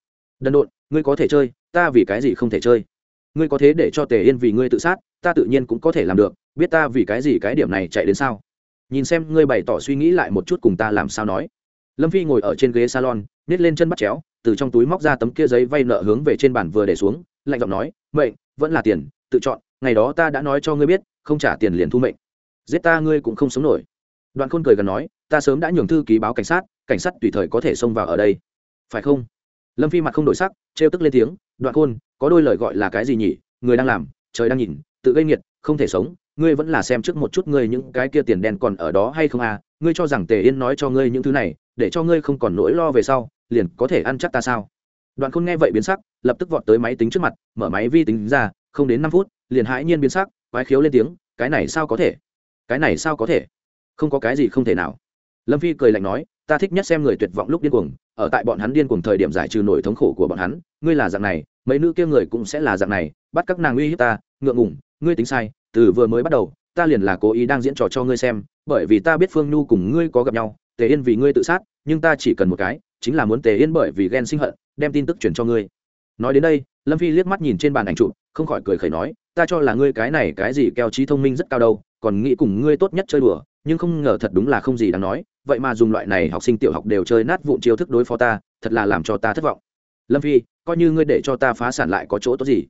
Đần độn, ngươi có thể chơi, ta vì cái gì không thể chơi? Ngươi có thế để cho tề yên vì ngươi tự sát, ta tự nhiên cũng có thể làm được, biết ta vì cái gì cái điểm này chạy đến sao? Nhìn xem ngươi bày tỏ suy nghĩ lại một chút cùng ta làm sao nói. Lâm phi ngồi ở trên ghế salon nhét lên chân bắt chéo từ trong túi móc ra tấm kia giấy vay nợ hướng về trên bàn vừa để xuống, lạnh giọng nói, mệnh, vẫn là tiền, tự chọn, ngày đó ta đã nói cho ngươi biết, không trả tiền liền thu mệnh. Giết ta ngươi cũng không sống nổi. Đoạn khôn cười gần nói, ta sớm đã nhường thư ký báo cảnh sát cảnh sát tùy thời có thể xông vào ở đây. Phải không? Lâm phi mặt không đổi sắc, trêu tức lên tiếng, đoạn khôn, có đôi lời gọi là cái gì nhỉ? Người đang làm, trời đang nhìn, tự gây nghiệt, không thể sống, ngươi vẫn là xem trước một chút ngươi những cái kia tiền đen còn ở đó hay không à? Ngươi cho rằng tề yên nói cho ngươi những thứ này, để cho ngươi không còn nỗi lo về sau, liền có thể ăn chắc ta sao? Đoạn khôn nghe vậy biến sắc, lập tức vọt tới máy tính trước mặt, mở máy vi tính ra, không đến năm phút, liền hãi nhiên biến sắc, quái khiếu lên tiếng, cái này sao có thể? Cái này sao có thể? Không có cái gì không thể nào. Lâm phi cười lạnh nói, ta thích nhất xem người tuyệt vọng lúc điên cuồng, ở tại bọn hắn điên cuồng thời điểm giải trừ nổi thống khổ của bọn hắn, ngươi là dạng này, mấy nữ kia người cũng sẽ là dạng này, bắt các nàng uy hiếp ta, ngượng ngủng ngươi tính sai, từ vừa mới bắt đầu ta liền là cố ý đang diễn trò cho ngươi xem, bởi vì ta biết phương nhu cùng ngươi có gặp nhau, tề yên vì ngươi tự sát, nhưng ta chỉ cần một cái, chính là muốn tề yên bởi vì ghen sinh hận, đem tin tức chuyển cho ngươi. Nói đến đây, lâm phi liếc mắt nhìn trên bàn ảnh chụp, không khỏi cười khẩy nói, ta cho là ngươi cái này cái gì keo trí thông minh rất cao đâu, còn nghĩ cùng ngươi tốt nhất chơi đùa, nhưng không ngờ thật đúng là không gì đáng nói, vậy mà dùng loại này học sinh tiểu học đều chơi nát vụn chiêu thức đối phó ta, thật là làm cho ta thất vọng. Lâm phi, coi như ngươi để cho ta phá sản lại có chỗ tốt gì?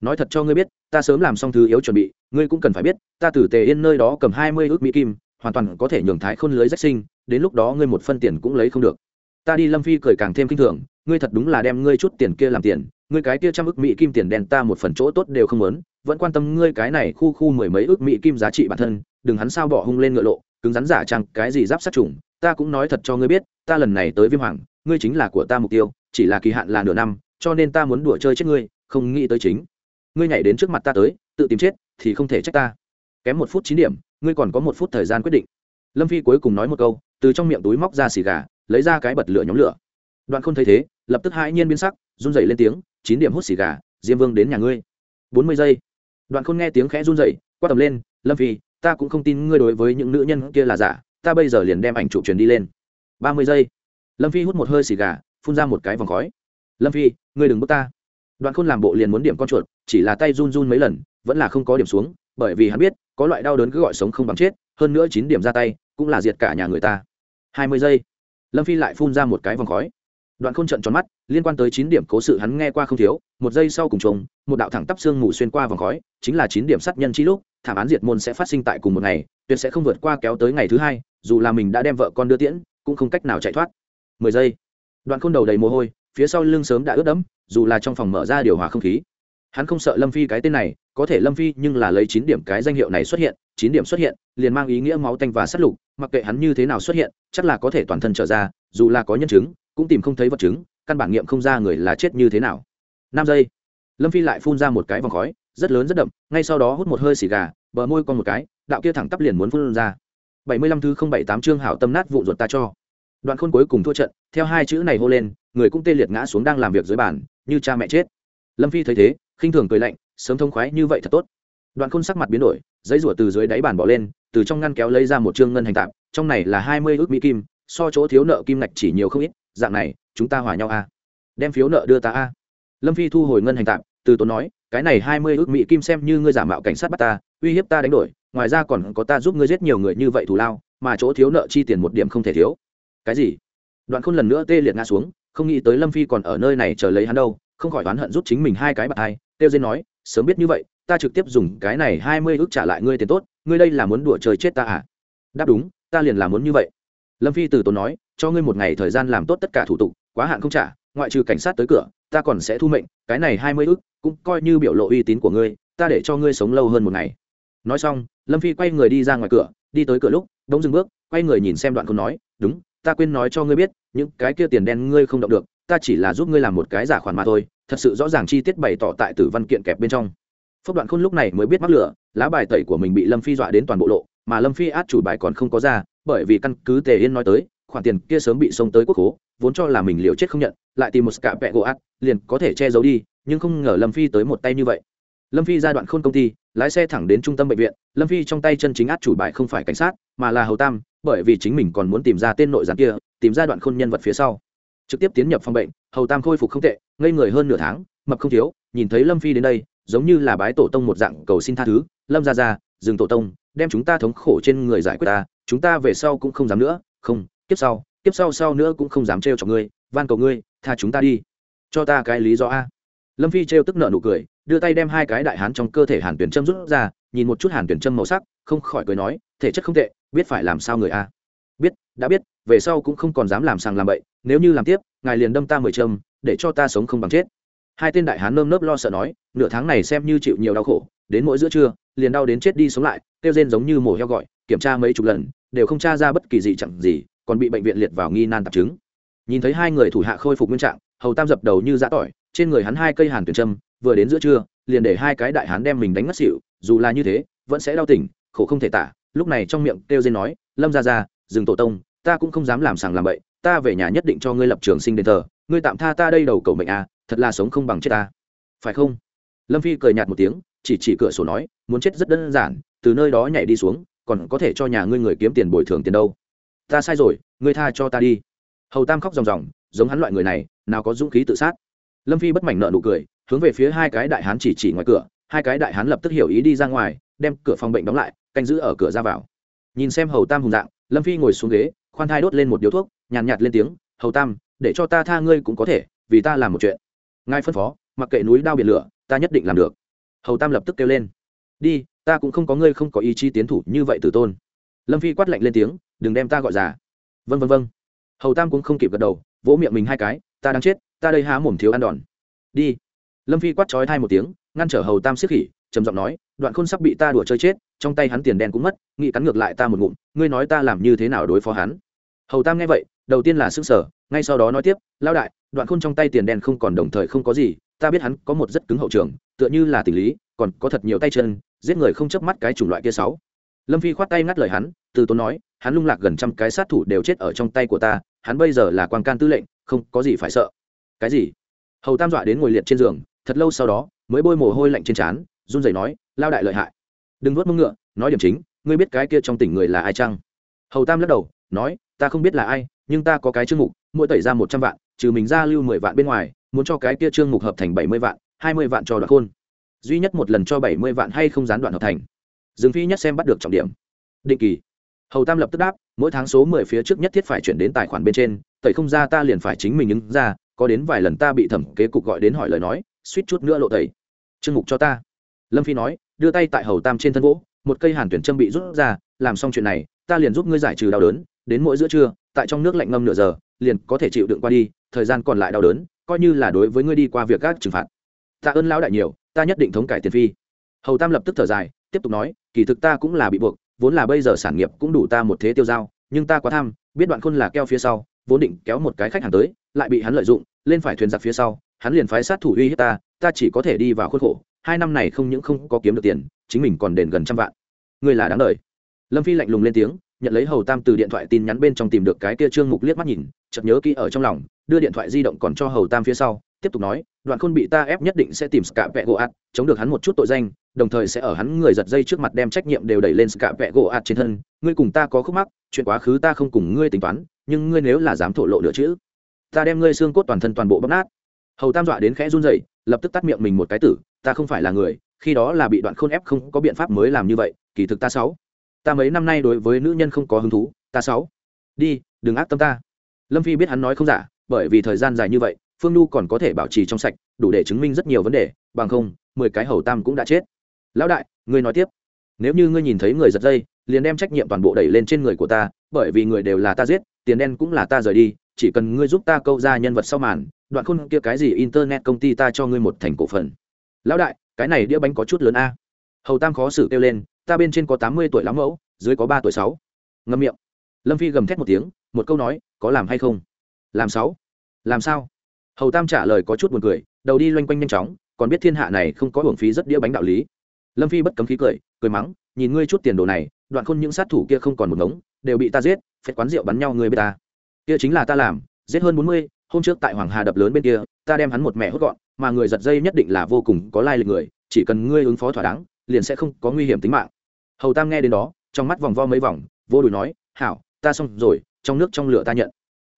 Nói thật cho ngươi biết, ta sớm làm xong thứ yếu chuẩn bị ngươi cũng cần phải biết, ta từ tề yên nơi đó cầm hai mươi ước mỹ kim, hoàn toàn có thể nhường thái khôn lưới rách sinh, đến lúc đó ngươi một phân tiền cũng lấy không được. Ta đi lâm phi cười càng thêm kinh thường, ngươi thật đúng là đem ngươi chút tiền kia làm tiền, ngươi cái kia trăm ước mỹ kim tiền đen ta một phần chỗ tốt đều không muốn, vẫn quan tâm ngươi cái này khu khu mười mấy ước mỹ kim giá trị bản thân, đừng hắn sao bỏ hung lên ngựa lộ, cứng rắn giả chăng cái gì giáp sát trùng, ta cũng nói thật cho ngươi biết, ta lần này tới viêm hoàng, ngươi chính là của ta mục tiêu, chỉ là kỳ hạn là nửa năm, cho nên ta muốn đùa chơi chết ngươi, không nghĩ tới chính. Ngươi nhảy đến trước mặt ta tới, tự tìm chết thì không thể trách ta. Kém một phút chín điểm, ngươi còn có một phút thời gian quyết định. Lâm phi cuối cùng nói một câu, từ trong miệng túi móc ra xì gà, lấy ra cái bật lửa nhóm lửa. Đoạn không thấy thế, lập tức hãi nhiên biến sắc, run rẩy lên tiếng, chín điểm hút xì gà, diêm vương đến nhà ngươi. Bốn mươi giây. Đoạn khôn nghe tiếng khẽ run rẩy, quát tầm lên, lâm phi, ta cũng không tin ngươi đối với những nữ nhân kia là giả, ta bây giờ liền đem ảnh chụp truyền đi lên. Ba mươi giây. Lâm phi hút một hơi xì gà, phun ra một cái vòng khói. Lâm phi, ngươi đừng bước ta. Đoạn khôn làm bộ liền muốn điểm con chuột, chỉ là tay run run mấy lần vẫn là không có điểm xuống, bởi vì hắn biết, có loại đau đớn cứ gọi sống không bằng chết, hơn nữa chín điểm ra tay, cũng là diệt cả nhà người ta. Hai mươi giây, lâm phi lại phun ra một cái vòng khói. Đoạn khôn trận tròn mắt, liên quan tới chín điểm cố sự hắn nghe qua không thiếu, một giây sau cùng trùng, một đạo thẳng tắp xương mù xuyên qua vòng khói, chính là chín điểm sát nhân chi lúc, thảm án diệt môn sẽ phát sinh tại cùng một ngày, tuyệt sẽ không vượt qua kéo tới ngày thứ hai, dù là mình đã đem vợ con đưa tiễn, cũng không cách nào chạy thoát. Mười giây, đoạn khôn đầu đầy mồ hôi, phía sau lưng sớm đã ướt đẫm, dù là trong phòng mở ra điều hòa không khí. Hắn không sợ lâm phi cái tên này có thể lâm phi nhưng là lấy chín điểm cái danh hiệu này xuất hiện, chín điểm xuất hiện, liền mang ý nghĩa máu tanh và sát lục, mặc kệ hắn như thế nào xuất hiện, chắc là có thể toàn thân trở ra, dù là có nhân chứng, cũng tìm không thấy vật chứng, căn bản nghiệm không ra người là chết như thế nào. Năm giây, lâm phi lại phun ra một cái vòng khói, rất lớn rất đậm, ngay sau đó hút một hơi xì gà, bờ môi con một cái, đạo kia thẳng tắp liền muốn phun ra. Bảy mươi lăm thứ không bảy tám chương hảo tâm nát vụ ruột ta cho. Đoạn khôn cuối cùng thua trận, theo hai chữ này hô lên, người cũng tê liệt ngã xuống đang làm việc dưới bàn, như cha mẹ chết. Lâm phi thấy thế, khinh thường cười lạnh sớm thông khoái như vậy thật tốt. Đoạn khôn sắc mặt biến đổi, giấy rủa từ dưới đáy bàn bỏ lên, từ trong ngăn kéo lấy ra một chương ngân hành tạm trong này là hai mươi ước mỹ kim, so chỗ thiếu nợ kim ngạch chỉ nhiều không ít, dạng này, chúng ta hòa nhau a. Đem phiếu nợ đưa ta a. Lâm phi thu hồi ngân hành tạm từ tốn nói, cái này hai mươi ước mỹ kim xem như ngươi giả mạo cảnh sát bắt ta, uy hiếp ta đánh đổi, ngoài ra còn có ta giúp ngươi giết nhiều người như vậy thù lao, mà chỗ thiếu nợ chi tiền một điểm không thể thiếu. Cái gì? Đoạn khôn lần nữa tê liệt ngã xuống, không nghĩ tới lâm phi còn ở nơi này chờ lấy hắn đâu, không khỏi oán hận rút chính mình hai cái bạc hai, tiêu dên nói sớm biết như vậy, ta trực tiếp dùng cái này hai mươi ước trả lại ngươi tiền tốt, ngươi đây là muốn đùa trời chết ta à? Đáp đúng, ta liền làm muốn như vậy. Lâm phi từ tốn nói, cho ngươi một ngày thời gian làm tốt tất cả thủ tục, quá hạn không trả, ngoại trừ cảnh sát tới cửa, ta còn sẽ thu mệnh, cái này hai mươi ước cũng coi như biểu lộ uy tín của ngươi, ta để cho ngươi sống lâu hơn một ngày. Nói xong, lâm phi quay người đi ra ngoài cửa, đi tới cửa lúc đống dừng bước, quay người nhìn xem đoạn không nói, đúng, ta quên nói cho ngươi biết, những cái kia tiền đen ngươi không động được, ta chỉ là giúp ngươi làm một cái giả khoản mà thôi thật sự rõ ràng chi tiết bày tỏ tại tử văn kiện kẹp bên trong. Phúc đoạn khôn lúc này mới biết mắc lửa, lá bài tẩy của mình bị lâm phi dọa đến toàn bộ lộ, mà lâm phi át chủ bài còn không có ra, bởi vì căn cứ tề yên nói tới, khoản tiền kia sớm bị xông tới quốc hố, vốn cho là mình liều chết không nhận, lại tìm một cạ vẹ gỗ át liền có thể che giấu đi, nhưng không ngờ lâm phi tới một tay như vậy. Lâm phi ra đoạn khôn công ty, lái xe thẳng đến trung tâm bệnh viện, lâm phi trong tay chân chính át chủ bài không phải cảnh sát, mà là hầu tam, bởi vì chính mình còn muốn tìm ra tên nội gián kia, tìm ra đoạn khôn nhân vật phía sau. Trực tiếp tiến nhập phòng bệnh, hầu tam khôi phục không tệ ngây người hơn nửa tháng, mập không thiếu, nhìn thấy lâm phi đến đây, giống như là bái tổ tông một dạng, cầu xin tha thứ, lâm ra ra dừng tổ tông, đem chúng ta thống khổ trên người giải quyết ta, chúng ta về sau cũng không dám nữa, không tiếp sau tiếp sau sau nữa cũng không dám trêu cho ngươi, van cầu ngươi, tha chúng ta đi. Cho ta cái lý do a. Lâm phi trêu tức nợ nụ cười, đưa tay đem hai cái đại hán trong cơ thể hàn tuyển châm rút ra, nhìn một chút hàn tuyển châm màu sắc, không khỏi cười nói, thể chất không tệ, biết phải làm sao người a. Biết, đã biết về sau cũng không còn dám làm sàng làm bậy nếu như làm tiếp ngài liền đâm ta mười châm để cho ta sống không bằng chết. Hai tên đại hán nơm nớp lo sợ nói nửa tháng này xem như chịu nhiều đau khổ đến mỗi giữa trưa liền đau đến chết đi sống lại kêu rên giống như mổ heo gọi kiểm tra mấy chục lần đều không tra ra bất kỳ gì chẳng gì còn bị bệnh viện liệt vào nghi nan tạp chứng. Nhìn thấy hai người thủ hạ khôi phục nguyên trạng hầu tam dập đầu như giã tỏi trên người hắn hai cây hàn tuyển trâm, vừa đến giữa trưa liền để hai cái đại hán đem mình đánh ngất xỉu dù là như thế vẫn sẽ đau tỉnh khổ không thể tả lúc này trong miệng kêu dên nói lâm ra ra dừng tổ tông ta cũng không dám làm sàng làm bậy, ta về nhà nhất định cho ngươi lập trường sinh đền thờ, ngươi tạm tha ta đây đầu cầu mệnh à thật là sống không bằng chết ta. Phải không? Lâm phi cười nhạt một tiếng, chỉ chỉ cửa sổ nói, muốn chết rất đơn giản, từ nơi đó nhảy đi xuống, còn có thể cho nhà ngươi người kiếm tiền bồi thường tiền đâu. Ta sai rồi, ngươi tha cho ta đi. Hầu tam khóc ròng ròng, giống hắn loại người này, nào có dũng khí tự sát. Lâm phi bất mảnh nợ nụ cười, hướng về phía hai cái đại hán chỉ chỉ ngoài cửa, hai cái đại hán lập tức hiểu ý đi ra ngoài, đem cửa phòng bệnh đóng lại, canh giữ ở cửa ra vào. Nhìn xem hầu tam hùng dạng, lâm phi ngồi xuống ghế khoan thai đốt lên một điếu thuốc nhàn nhạt, nhạt lên tiếng hầu tam để cho ta tha ngươi cũng có thể vì ta làm một chuyện. Ngài phân phó mặc kệ núi đao biển lửa ta nhất định làm được. Hầu tam lập tức kêu lên đi ta cũng không có ngươi không có ý chí tiến thủ như vậy tử tôn. Lâm phi quát lạnh lên tiếng đừng đem ta gọi già. Vân vân vân hầu tam cũng không kịp gật đầu vỗ miệng mình hai cái ta đang chết ta đây há mồm thiếu ăn đòn. Đi. Lâm phi quát trói thai một tiếng ngăn trở hầu tam siết khỉ trầm giọng nói đoạn khôn sắp bị ta đùa chơi chết trong tay hắn tiền đen cũng mất nghĩ cắn ngược lại ta một ngụm ngươi nói ta làm như thế nào đối phó hắn? Hầu tam nghe vậy đầu tiên là s ư n g sở ngay sau đó nói tiếp lao đại đoạn khôn trong tay tiền đen không còn đồng thời không có gì ta biết hắn có một rất cứng hậu trường tựa như là tình lý còn có thật nhiều tay chân giết người không chớp mắt cái chủng loại kia sáu lâm phi khoát tay ngắt lời hắn từ tốn nói hắn lung lạc gần trăm cái sát thủ đều chết ở trong tay của ta hắn bây giờ là quan can tư lệnh không có gì phải sợ cái gì hầu tam dọa đến ngồi liệt trên giường thật lâu sau đó mới bôi mồ hôi lạnh trên trán run rẩy nói lao đại lợi hại đừng vớt mông ngựa nói điểm chính ngươi biết cái kia trong tỉnh người là ai chăng hầu tam lắc đầu nói ta không biết là ai, nhưng ta có cái chương mục, mỗi tẩy ra một trăm vạn, trừ mình ra lưu mười vạn bên ngoài, muốn cho cái kia chương mục hợp thành bảy mươi vạn, hai mươi vạn cho đoạn khôn. Duy nhất một lần cho bảy mươi vạn hay không gián đoạn hợp thành. Dương phi nhất xem bắt được trọng điểm. Định kỳ. Hầu tam lập tức đáp, mỗi tháng số mười phía trước nhất thiết phải chuyển đến tài khoản bên trên, tẩy không ra ta liền phải chính mình ứng ra, có đến vài lần ta bị thẩm kế cục gọi đến hỏi lời nói, suýt chút nữa lộ tẩy. Chương mục cho ta. Lâm phi nói, đưa tay tại hầu tam trên thân gỗ, một cây hàn tuyển châm bị rút ra, làm xong chuyện này, ta liền giúp ngươi giải trừ đau đớn đến mỗi giữa trưa, tại trong nước lạnh ngâm nửa giờ, liền có thể chịu đựng qua đi, thời gian còn lại đau đớn, coi như là đối với ngươi đi qua việc các trừng phạt. Ta ơn lão đại nhiều, ta nhất định thống cải tiền phi. Hầu tam lập tức thở dài, tiếp tục nói, kỳ thực ta cũng là bị buộc, vốn là bây giờ sản nghiệp cũng đủ ta một thế tiêu dao, nhưng ta quá tham, biết đoạn khôn là keo phía sau, vốn định kéo một cái khách hàng tới, lại bị hắn lợi dụng, lên phải thuyền giặc phía sau, hắn liền phái sát thủ uy hiếp ta ta chỉ có thể đi vào khuôn khổ, hai năm này không những không có kiếm được tiền, chính mình còn đền gần trăm vạn. Ngươi là đáng đợi. lâm phi lạnh lùng lên tiếng nhận lấy hầu tam từ điện thoại tin nhắn bên trong tìm được cái kia trương mục liếc mắt nhìn, chợt nhớ kỹ ở trong lòng, đưa điện thoại di động còn cho hầu tam phía sau, tiếp tục nói, đoạn khôn bị ta ép nhất định sẽ tìm scạ vẹ gỗ ạt chống được hắn một chút tội danh, đồng thời sẽ ở hắn người giật dây trước mặt đem trách nhiệm đều đẩy lên scạ vẹ gỗ ạt trên thân, ngươi cùng ta có khúc mắc, chuyện quá khứ ta không cùng ngươi tính toán, nhưng ngươi nếu là dám thổ lộ nữa chứ, ta đem ngươi xương cốt toàn thân toàn bộ bóp nát. Hầu tam dọa đến khẽ run rẩy, lập tức tắt miệng mình một cái tử, ta không phải là người, khi đó là bị đoạn khôn ép không có biện pháp mới làm như vậy, kỳ thực ta sáu ta mấy năm nay đối với nữ nhân không có hứng thú, ta sáu. Đi, đừng ác tâm ta. Lâm phi biết hắn nói không giả, bởi vì thời gian dài như vậy, phương nhu còn có thể bảo trì trong sạch, đủ để chứng minh rất nhiều vấn đề, bằng không, mười cái hầu tam cũng đã chết. Lão đại, ngươi nói tiếp. Nếu như ngươi nhìn thấy người giật dây, liền đem trách nhiệm toàn bộ đẩy lên trên người của ta, bởi vì người đều là ta giết, tiền đen cũng là ta rời đi, chỉ cần ngươi giúp ta câu ra nhân vật sau màn, đoạn khôn kia cái gì internet công ty ta cho ngươi một thành cổ phần. Lão đại, cái này đĩa bánh có chút lớn a. Hầu tam khó xử kêu lên ta bên trên có tám mươi tuổi lắm mẫu, dưới có ba tuổi sáu. Ngâm miệng. Lâm phi gầm thét một tiếng, một câu nói, có làm hay không? Làm sáu. Làm sao? Hầu tam trả lời có chút buồn cười, đầu đi loanh quanh nhanh chóng, còn biết thiên hạ này không có hưởng phí rất đĩa bánh đạo lý. Lâm phi bất cấm khí cười cười mắng, nhìn ngươi chút tiền đồ này, đoạn khôn những sát thủ kia không còn một ngống, đều bị ta giết phép quán rượu bắn nhau người b ta. Kia chính là ta làm, giết hơn bốn mươi, hôm trước tại hoàng hà đập lớn bên kia, ta đem hắn một mẹ hốt gọn, mà người giật dây nhất định là vô cùng có lai lịch người, chỉ cần ngươi ứng phó thỏa đáng, liền sẽ không có nguy hiểm tính mạng hầu tam nghe đến đó, trong mắt vòng vo mấy vòng, vô đùi nói, hảo, ta xong rồi, trong nước trong lửa ta nhận.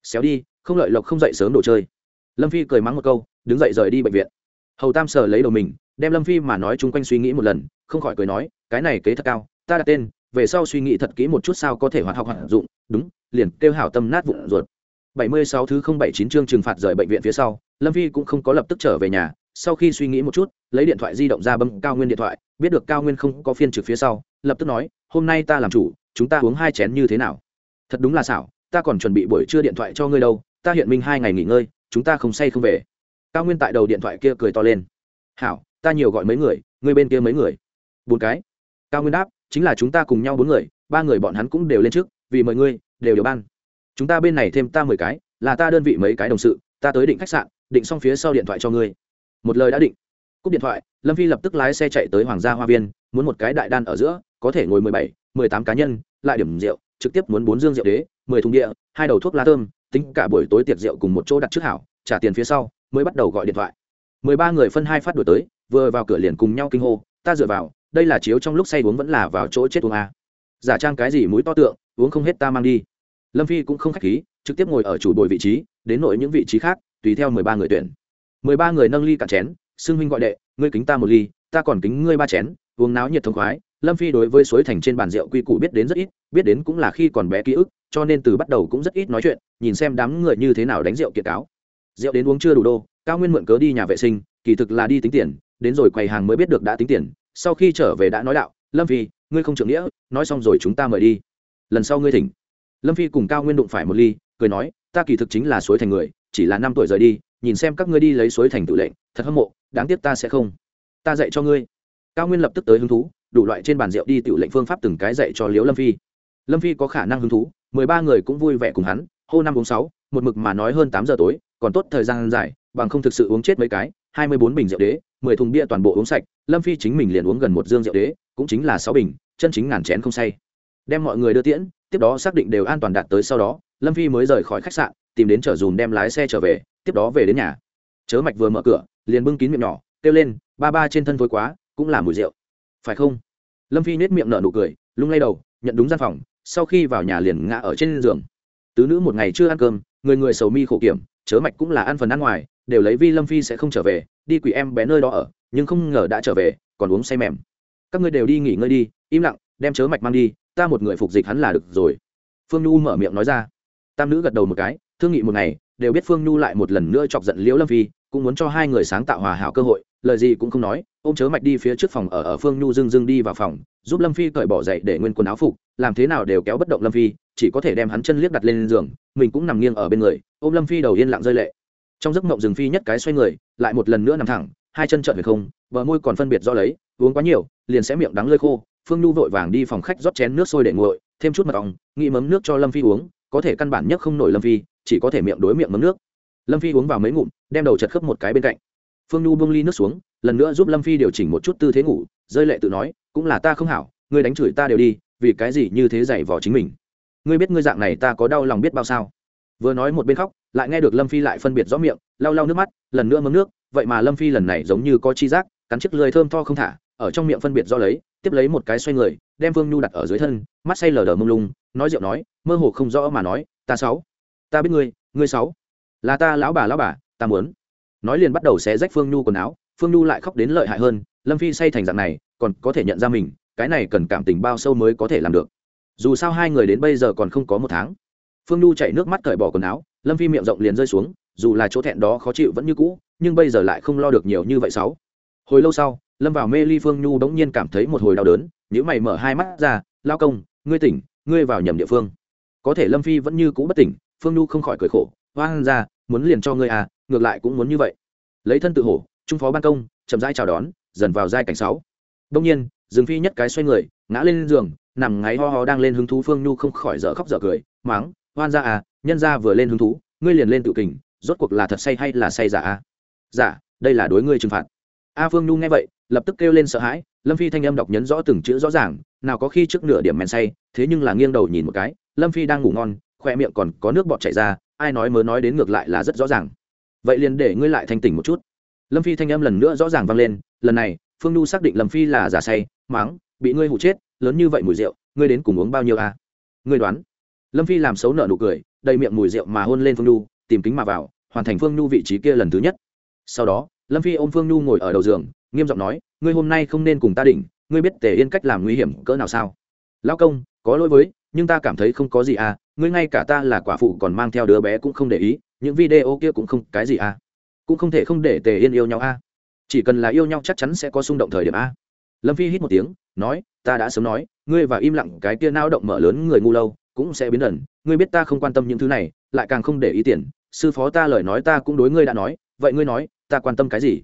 Xéo đi, không lợi lộc không dậy sớm đồ chơi. Lâm phi cười mắng một câu, đứng dậy rời đi bệnh viện. Hầu tam sờ lấy đầu mình, đem lâm phi mà nói chung quanh suy nghĩ một lần, không khỏi cười nói, cái này kế thật cao, ta đặt tên, về sau suy nghĩ thật kỹ một chút sao có thể hoạt học hoạt dụng, đúng, liền kêu hảo tâm nát vụn ruột. Bảy mươi sáu thứ không bảy chín chương trừng phạt rời bệnh viện phía sau, lâm phi cũng không có lập tức trở về nhà sau khi suy nghĩ một chút, lấy điện thoại di động ra bấm cao nguyên điện thoại, biết được cao nguyên không có phiên trực phía sau, lập tức nói, hôm nay ta làm chủ, chúng ta uống hai chén như thế nào? Thật đúng là xảo, ta còn chuẩn bị buổi trưa điện thoại cho ngươi đâu, ta hiện minh hai ngày nghỉ ngơi, chúng ta không say không về. Cao nguyên tại đầu điện thoại kia cười to lên. Hảo, ta nhiều gọi mấy người, ngươi bên kia mấy người. Bốn cái. Cao nguyên đáp, chính là chúng ta cùng nhau bốn người, ba người bọn hắn cũng đều lên trước, vì mời ngươi đều đều ban. Chúng ta bên này thêm ta mười cái, là ta đơn vị mấy cái đồng sự, ta tới định khách sạn, định xong phía sau điện thoại cho ngươi một lời đã định. Cúp điện thoại, lâm phi lập tức lái xe chạy tới hoàng gia hoa viên, muốn một cái đại đan ở giữa, có thể ngồi mười bảy, mười tám cá nhân, lại điểm rượu, trực tiếp muốn bốn dương rượu đế, mười thùng địa, hai đầu thuốc lá thơm, tính cả buổi tối tiệc rượu cùng một chỗ đặt trước hảo, trả tiền phía sau, mới bắt đầu gọi điện thoại. Mười ba người phân hai phát đổi tới, vừa vào cửa liền cùng nhau kinh hô, ta dựa vào, đây là chiếu trong lúc say uống vẫn là vào chỗ chết uống a giả trang cái gì mũi to tượng, uống không hết ta mang đi. Lâm phi cũng không khách khí, trực tiếp ngồi ở chủ bồi vị trí, đến nội những vị trí khác, tùy theo mười ba người tuyển mười ba người nâng ly cả chén xưng huynh gọi đệ, ngươi kính ta một ly, ta còn kính ngươi ba chén, uống náo nhiệt thông khoái. Lâm phi đối với suối thành trên bàn rượu quy củ biết đến rất ít, biết đến cũng là khi còn bé ký ức, cho nên từ bắt đầu cũng rất ít nói chuyện, nhìn xem đám người như thế nào đánh rượu kiệt cáo. Rượu đến uống chưa đủ đô, cao nguyên mượn cớ đi nhà vệ sinh, kỳ thực là đi tính tiền, đến rồi quầy hàng mới biết được đã tính tiền, sau khi trở về đã nói đạo, lâm phi, ngươi không trưởng nghĩa, nói xong rồi chúng ta mời đi. Lần sau ngươi thỉnh. Lâm phi cùng cao nguyên đụng phải một ly, cười nói, ta kỳ thực chính là suối thành người, chỉ là năm tuổi rời đi nhìn xem các ngươi đi lấy suối thành tự lệnh, thật hâm mộ, đáng tiếc ta sẽ không. Ta dạy cho ngươi. Cao nguyên lập tức tới hứng thú, đủ loại trên bàn rượu đi tự lệnh phương pháp từng cái dạy cho Liễu lâm phi. Lâm phi có khả năng hứng thú, mười ba người cũng vui vẻ cùng hắn, hô năm uống sáu, một mực mà nói hơn tám giờ tối, còn tốt thời gian dài, bằng không thực sự uống chết mấy cái, hai mươi bốn bình rượu đế, mười thùng bia toàn bộ uống sạch, lâm phi chính mình liền uống gần một dương rượu đế, cũng chính là sáu bình, chân chính ngàn chén không say. Đem mọi người đưa tiễn, tiếp đó xác định đều an toàn đạt tới sau đó, lâm phi mới rời khỏi khách sạn, tìm đến chở dùm đem lái xe trở về tiếp đó về đến nhà. Chớ mạch vừa mở cửa, liền bưng kín miệng nhỏ, kêu lên, ba ba trên thân thối quá, cũng là mùi rượu. Phải không? Lâm phi nết miệng nở nụ cười, lung lay đầu, nhận đúng gian phòng, sau khi vào nhà liền ngã ở trên giường. Tứ nữ một ngày chưa ăn cơm, người người sầu mi khổ kiểm, chớ mạch cũng là ăn phần ăn ngoài, đều lấy vi lâm phi sẽ không trở về, đi quỷ em bé nơi đó ở, nhưng không ngờ đã trở về, còn uống say mềm. Các ngươi đều đi nghỉ ngơi đi, im lặng, đem chớ mạch mang đi, ta một người phục dịch hắn là được rồi. Phương nhu mở miệng nói ra. Tam nữ gật đầu một cái, thương nghị một ngày đều biết phương nhu lại một lần nữa chọc giận liễu lâm phi, cũng muốn cho hai người sáng tạo hòa hảo cơ hội, lời gì cũng không nói ô m chớ mạch đi phía trước phòng ở ở phương nhu dưng dưng đi vào phòng, giúp lâm phi cởi bỏ dậy để nguyên quần áo phục, làm thế nào đều kéo bất động lâm phi, chỉ có thể đem hắn chân liếc đặt lên giường, mình cũng nằm nghiêng ở bên người, ôm lâm phi đầu yên lặng rơi lệ. Trong giấc mộng rừng phi nhất cái xoay người, lại một lần nữa nằm thẳng, hai chân trợn về không, bờ môi còn phân biệt do lấy, uống quá nhiều, liền sẽ miệng đắng lơi khô, phương nhu vội vàng đi phòng khách rót chén nước sôi để nguội, thêm chút mật ong, nghĩ mấm nước cho lâm phi uống, có thể căn bản nhất không nổi lâm phi chỉ có thể miệng đối miệng mấm nước. Lâm phi uống vào mấy ngụm, đem đầu chật khớp một cái bên cạnh. Phương nhu bưng ly nước xuống, lần nữa giúp lâm phi điều chỉnh một chút tư thế ngủ, rơi lệ tự nói, cũng là ta không hảo, ngươi đánh chửi ta đều đi, vì cái gì như thế dày vò chính mình? Ngươi biết ngươi dạng này ta có đau lòng biết bao sao? Vừa nói một bên khóc, lại nghe được lâm phi lại phân biệt rõ miệng, lau lau nước mắt, lần nữa mấm nước, vậy mà lâm phi lần này giống như có chi giác, cắn chiếc lưỡi thơm tho không thả, ở trong miệng phân biệt do lấy, tiếp lấy một cái xoay người, đem phương nhu đặt ở dưới thân, mắt say lờ đờ mông lung, nói rượu nói, mơ hồ không rõ mà nói, ta sáu ta biết ngươi ngươi sáu. Là ta lão bà lão bà, ta muốn. Nói liền bắt đầu xé rách phương nhu quần áo, phương nhu lại khóc đến lợi hại hơn, lâm phi say thành dạng này, còn có thể nhận ra mình, cái này cần cảm tình bao sâu mới có thể làm được. Dù sao hai người đến bây giờ còn không có một tháng. Phương nhu chạy nước mắt cởi bỏ quần áo, lâm phi miệng rộng liền rơi xuống, dù là chỗ thẹn đó khó chịu vẫn như cũ, nhưng bây giờ lại không lo được nhiều như vậy sáu. Hồi lâu sau, lâm vào mê ly phương nhu bỗng nhiên cảm thấy một hồi đau đớn nếu mày mở hai mắt ra, lao công, ngươi tỉnh, ngươi vào nhầm địa phương. Có thể lâm phi vẫn như cũ bất tỉnh phương nhu không khỏi cười khổ hoang ra, muốn liền cho ngươi à ngược lại cũng muốn như vậy. Lấy thân tự hổ, trung phó ban công, chậm rãi chào đón, dần vào giai cảnh sáu. Đông nhiên, dương phi nhất cái xoay người, ngã lên giường, nằm ngáy ho ho đang lên hứng thú phương nhu không khỏi dở khóc dở cười máng hoan ra à nhân ra vừa lên hứng thú, ngươi liền lên tự kình, rốt cuộc là thật say hay là say giả à? Giả, đây là đối ngươi trừng phạt. A phương nhu nghe vậy, lập tức kêu lên sợ hãi, lâm phi thanh âm đọc nhấn rõ từng chữ rõ ràng, nào có khi trước nửa điểm men say, thế nhưng là nghiêng đầu nhìn một cái, lâm phi đang ngủ ngon khoe miệng còn có nước bọt chảy ra, ai nói mớ nói đến ngược lại là rất rõ ràng. Vậy liền để ngươi lại thanh tỉnh một chút. Lâm phi thanh âm lần nữa rõ ràng vang lên, lần này, phương nhu xác định lâm phi là giả say máng bị ngươi hụ chết, lớn như vậy mùi rượu, ngươi đến cùng uống bao nhiêu à? ngươi đoán. Lâm phi làm xấu nợ nụ cười, đầy miệng mùi rượu mà hôn lên phương nhu, tìm kính mà vào, hoàn thành phương nhu vị trí kia lần thứ nhất. Sau đó, lâm phi ôm phương nhu ngồi ở đầu giường, nghiêm giọng nói, ngươi hôm nay không nên cùng ta đỉnh, ngươi biết tề yên cách làm nguy hiểm cỡ nào sao? Lão công, có lỗi với, nhưng ta cảm thấy không có gì à ngươi ngay cả ta là quả phụ còn mang theo đứa bé cũng không để ý, những video kia cũng không cái gì à. Cũng không thể không để tề yên yêu nhau à. Chỉ cần là yêu nhau chắc chắn sẽ có xung động thời điểm a lâm phi hít một tiếng, nói, ta đã sớm nói, ngươi và im lặng cái kia nao động mở lớn người ngu lâu, cũng sẽ biến đần ngươi biết ta không quan tâm những thứ này, lại càng không để ý tiền. Sư phó ta lời nói ta cũng đối ngươi đã nói, vậy ngươi nói, ta quan tâm cái gì?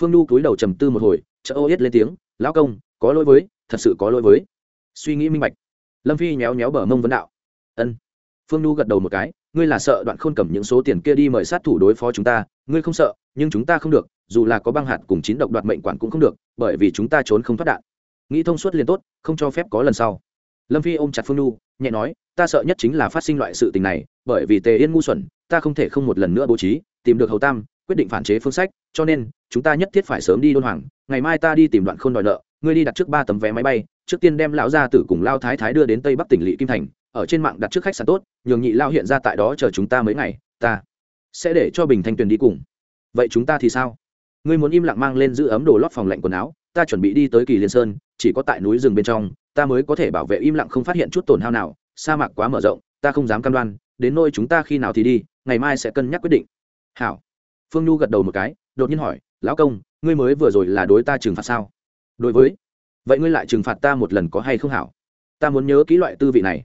Phương nhu cúi đầu trầm tư một hồi chợ ô yết lên tiếng, lão công, có lỗi với, thật sự có lỗi với. Suy nghĩ minh bạch. Lâm phi nhéo nhéo bờ mông vấn đạo. Ân phương Nu gật đầu một cái ngươi là sợ đoạn khôn cầm những số tiền kia đi mời sát thủ đối phó chúng ta ngươi không sợ nhưng chúng ta không được dù là có băng hạt cùng chín độc đoạt mệnh quản cũng không được bởi vì chúng ta trốn không thoát đạn. Nghĩ thông suốt liền tốt không cho phép có lần sau. Lâm phi ôm chặt phương Nu, nhẹ nói ta sợ nhất chính là phát sinh loại sự tình này bởi vì tề yên ngu xuẩn ta không thể không một lần nữa bố trí tìm được hầu tam quyết định phản chế phương sách cho nên chúng ta nhất thiết phải sớm đi đôn hoàng ngày mai ta đi tìm đoạn khôn đòi nợ ngươi đi đặt trước ba tấm vé máy bay trước tiên đem lão gia tử cùng lao thái thái đưa đến tây bắc tỉnh lỵ kim thành ở trên mạng đặt trước khách sạn tốt, nhường nhị lao hiện ra tại đó chờ chúng ta mấy ngày, ta sẽ để cho bình thanh tuyền đi cùng. Vậy chúng ta thì sao? Ngươi muốn im lặng mang lên giữ ấm đồ lót phòng lạnh quần áo, ta chuẩn bị đi tới kỳ liên sơn, chỉ có tại núi rừng bên trong, ta mới có thể bảo vệ im lặng không phát hiện chút tổn hao nào, sa mạc quá mở rộng, ta không dám cam đoan, đến nơi chúng ta khi nào thì đi, ngày mai sẽ cân nhắc quyết định. Hảo. Phương nhu gật đầu một cái, đột nhiên hỏi, lão công, ngươi mới vừa rồi là đối ta trừng phạt sao? Đối với. Vậy ngươi lại trừng phạt ta một lần có hay không hảo? Ta muốn nhớ kỹ loại tư vị này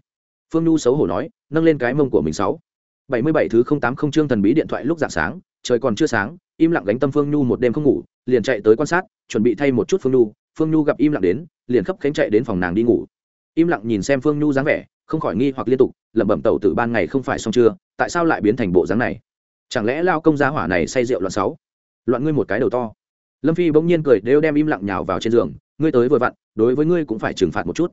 phương nhu xấu hổ nói, nâng lên cái mông của mình sáu. Bảy mươi bảy thứ không tám không chương thần bí điện thoại lúc dạng sáng, trời còn chưa sáng, im lặng gánh tâm phương nhu một đêm không ngủ, liền chạy tới quan sát, chuẩn bị thay một chút phương nhu. Phương nhu gặp im lặng đến, liền khấp khánh chạy đến phòng nàng đi ngủ. Im lặng nhìn xem phương nhu dáng vẻ, không khỏi nghi hoặc liên tục, lẩm bẩm tẩu từ ban ngày không phải xong chưa, tại sao lại biến thành bộ dáng này? Chẳng lẽ lao công gia hỏa này say rượu loạn sáu? Loạn ngươi một cái đầu to. Lâm phi bỗng nhiên cười, đều đem im lặng nhào vào trên giường, ngươi tới vừa vặn, đối với ngươi cũng phải trừng phạt một chút.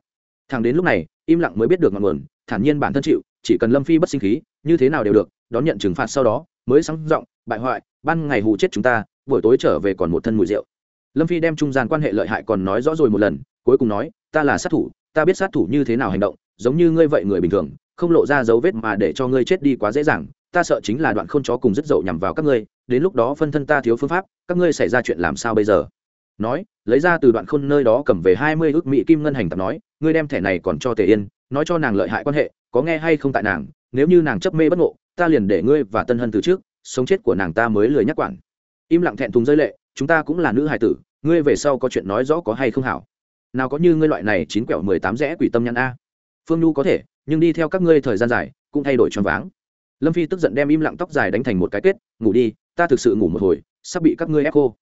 Thằng đến lúc này im lặng mới biết được ngọn nguồn, thản nhiên bản thân chịu, chỉ cần lâm phi bất sinh khí, như thế nào đều được, đón nhận trừng phạt sau đó, mới sáng giọng, bại hoại, ban ngày hù chết chúng ta, buổi tối trở về còn một thân mùi rượu. Lâm phi đem trung gian quan hệ lợi hại còn nói rõ rồi một lần, cuối cùng nói, ta là sát thủ, ta biết sát thủ như thế nào hành động, giống như ngươi vậy người bình thường, không lộ ra dấu vết mà để cho ngươi chết đi quá dễ dàng, ta sợ chính là đoạn khôn chó cùng rất dậu nhằm vào các ngươi, đến lúc đó phân thân ta thiếu phương pháp, các ngươi xảy ra chuyện làm sao bây giờ? Nói, lấy ra từ đoạn khôn nơi đó cầm về hai mươi ước mỹ kim ngân hành tập nói ngươi đem thẻ này còn cho tề yên, nói cho nàng lợi hại quan hệ, có nghe hay không tại nàng, nếu như nàng chấp mê bất ngộ, ta liền để ngươi và tân hân từ trước, sống chết của nàng ta mới lười nhắc quản. Im lặng thẹn thùng rơi lệ, chúng ta cũng là nữ hài tử, ngươi về sau có chuyện nói rõ có hay không hảo. Nào có như ngươi loại này chín quẹo mười tám rẽ quỷ tâm nhãn a. Phương nhu có thể, nhưng đi theo các ngươi thời gian dài, cũng thay đổi choáng váng. Lâm phi tức giận đem im lặng tóc dài đánh thành một cái kết, ngủ đi, ta thực sự ngủ một hồi, sắp bị các ngươi ép cô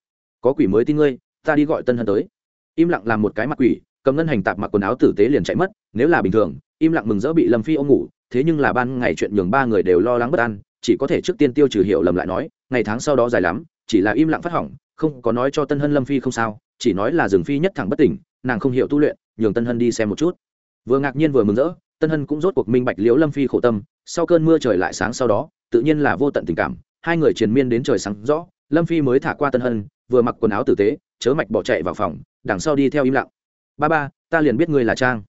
có quỷ mới tin ngươi, ta đi gọi tân hân tới. Im lặng làm một cái mặt quỷ cầm ngân hành tạp mặc quần áo tử tế liền chạy mất, nếu là bình thường, im lặng mừng rỡ bị lâm phi ôm ngủ, thế nhưng là ban ngày chuyện nhường ba người đều lo lắng bất an, chỉ có thể trước tiên tiêu trừ hiểu lầm lại nói, ngày tháng sau đó dài lắm, chỉ là im lặng phát hỏng, không có nói cho tân hân lâm phi không sao, chỉ nói là rừng phi nhất thẳng bất tỉnh, nàng không hiểu tu luyện, nhường tân hân đi xem một chút. Vừa ngạc nhiên vừa mừng rỡ, tân hân cũng rốt cuộc minh bạch liễu lâm phi khổ tâm, sau cơn mưa trời lại sáng sau đó, tự nhiên là vô tận tình cảm, hai người triền miên đến trời sáng rõ, lâm phi mới thả qua tân hân, vừa mặc quần áo tử tế, chớ mạch bỏ chạy vào phòng, đằng sau đi theo im lặng ba ba, ta liền biết ngươi là trang.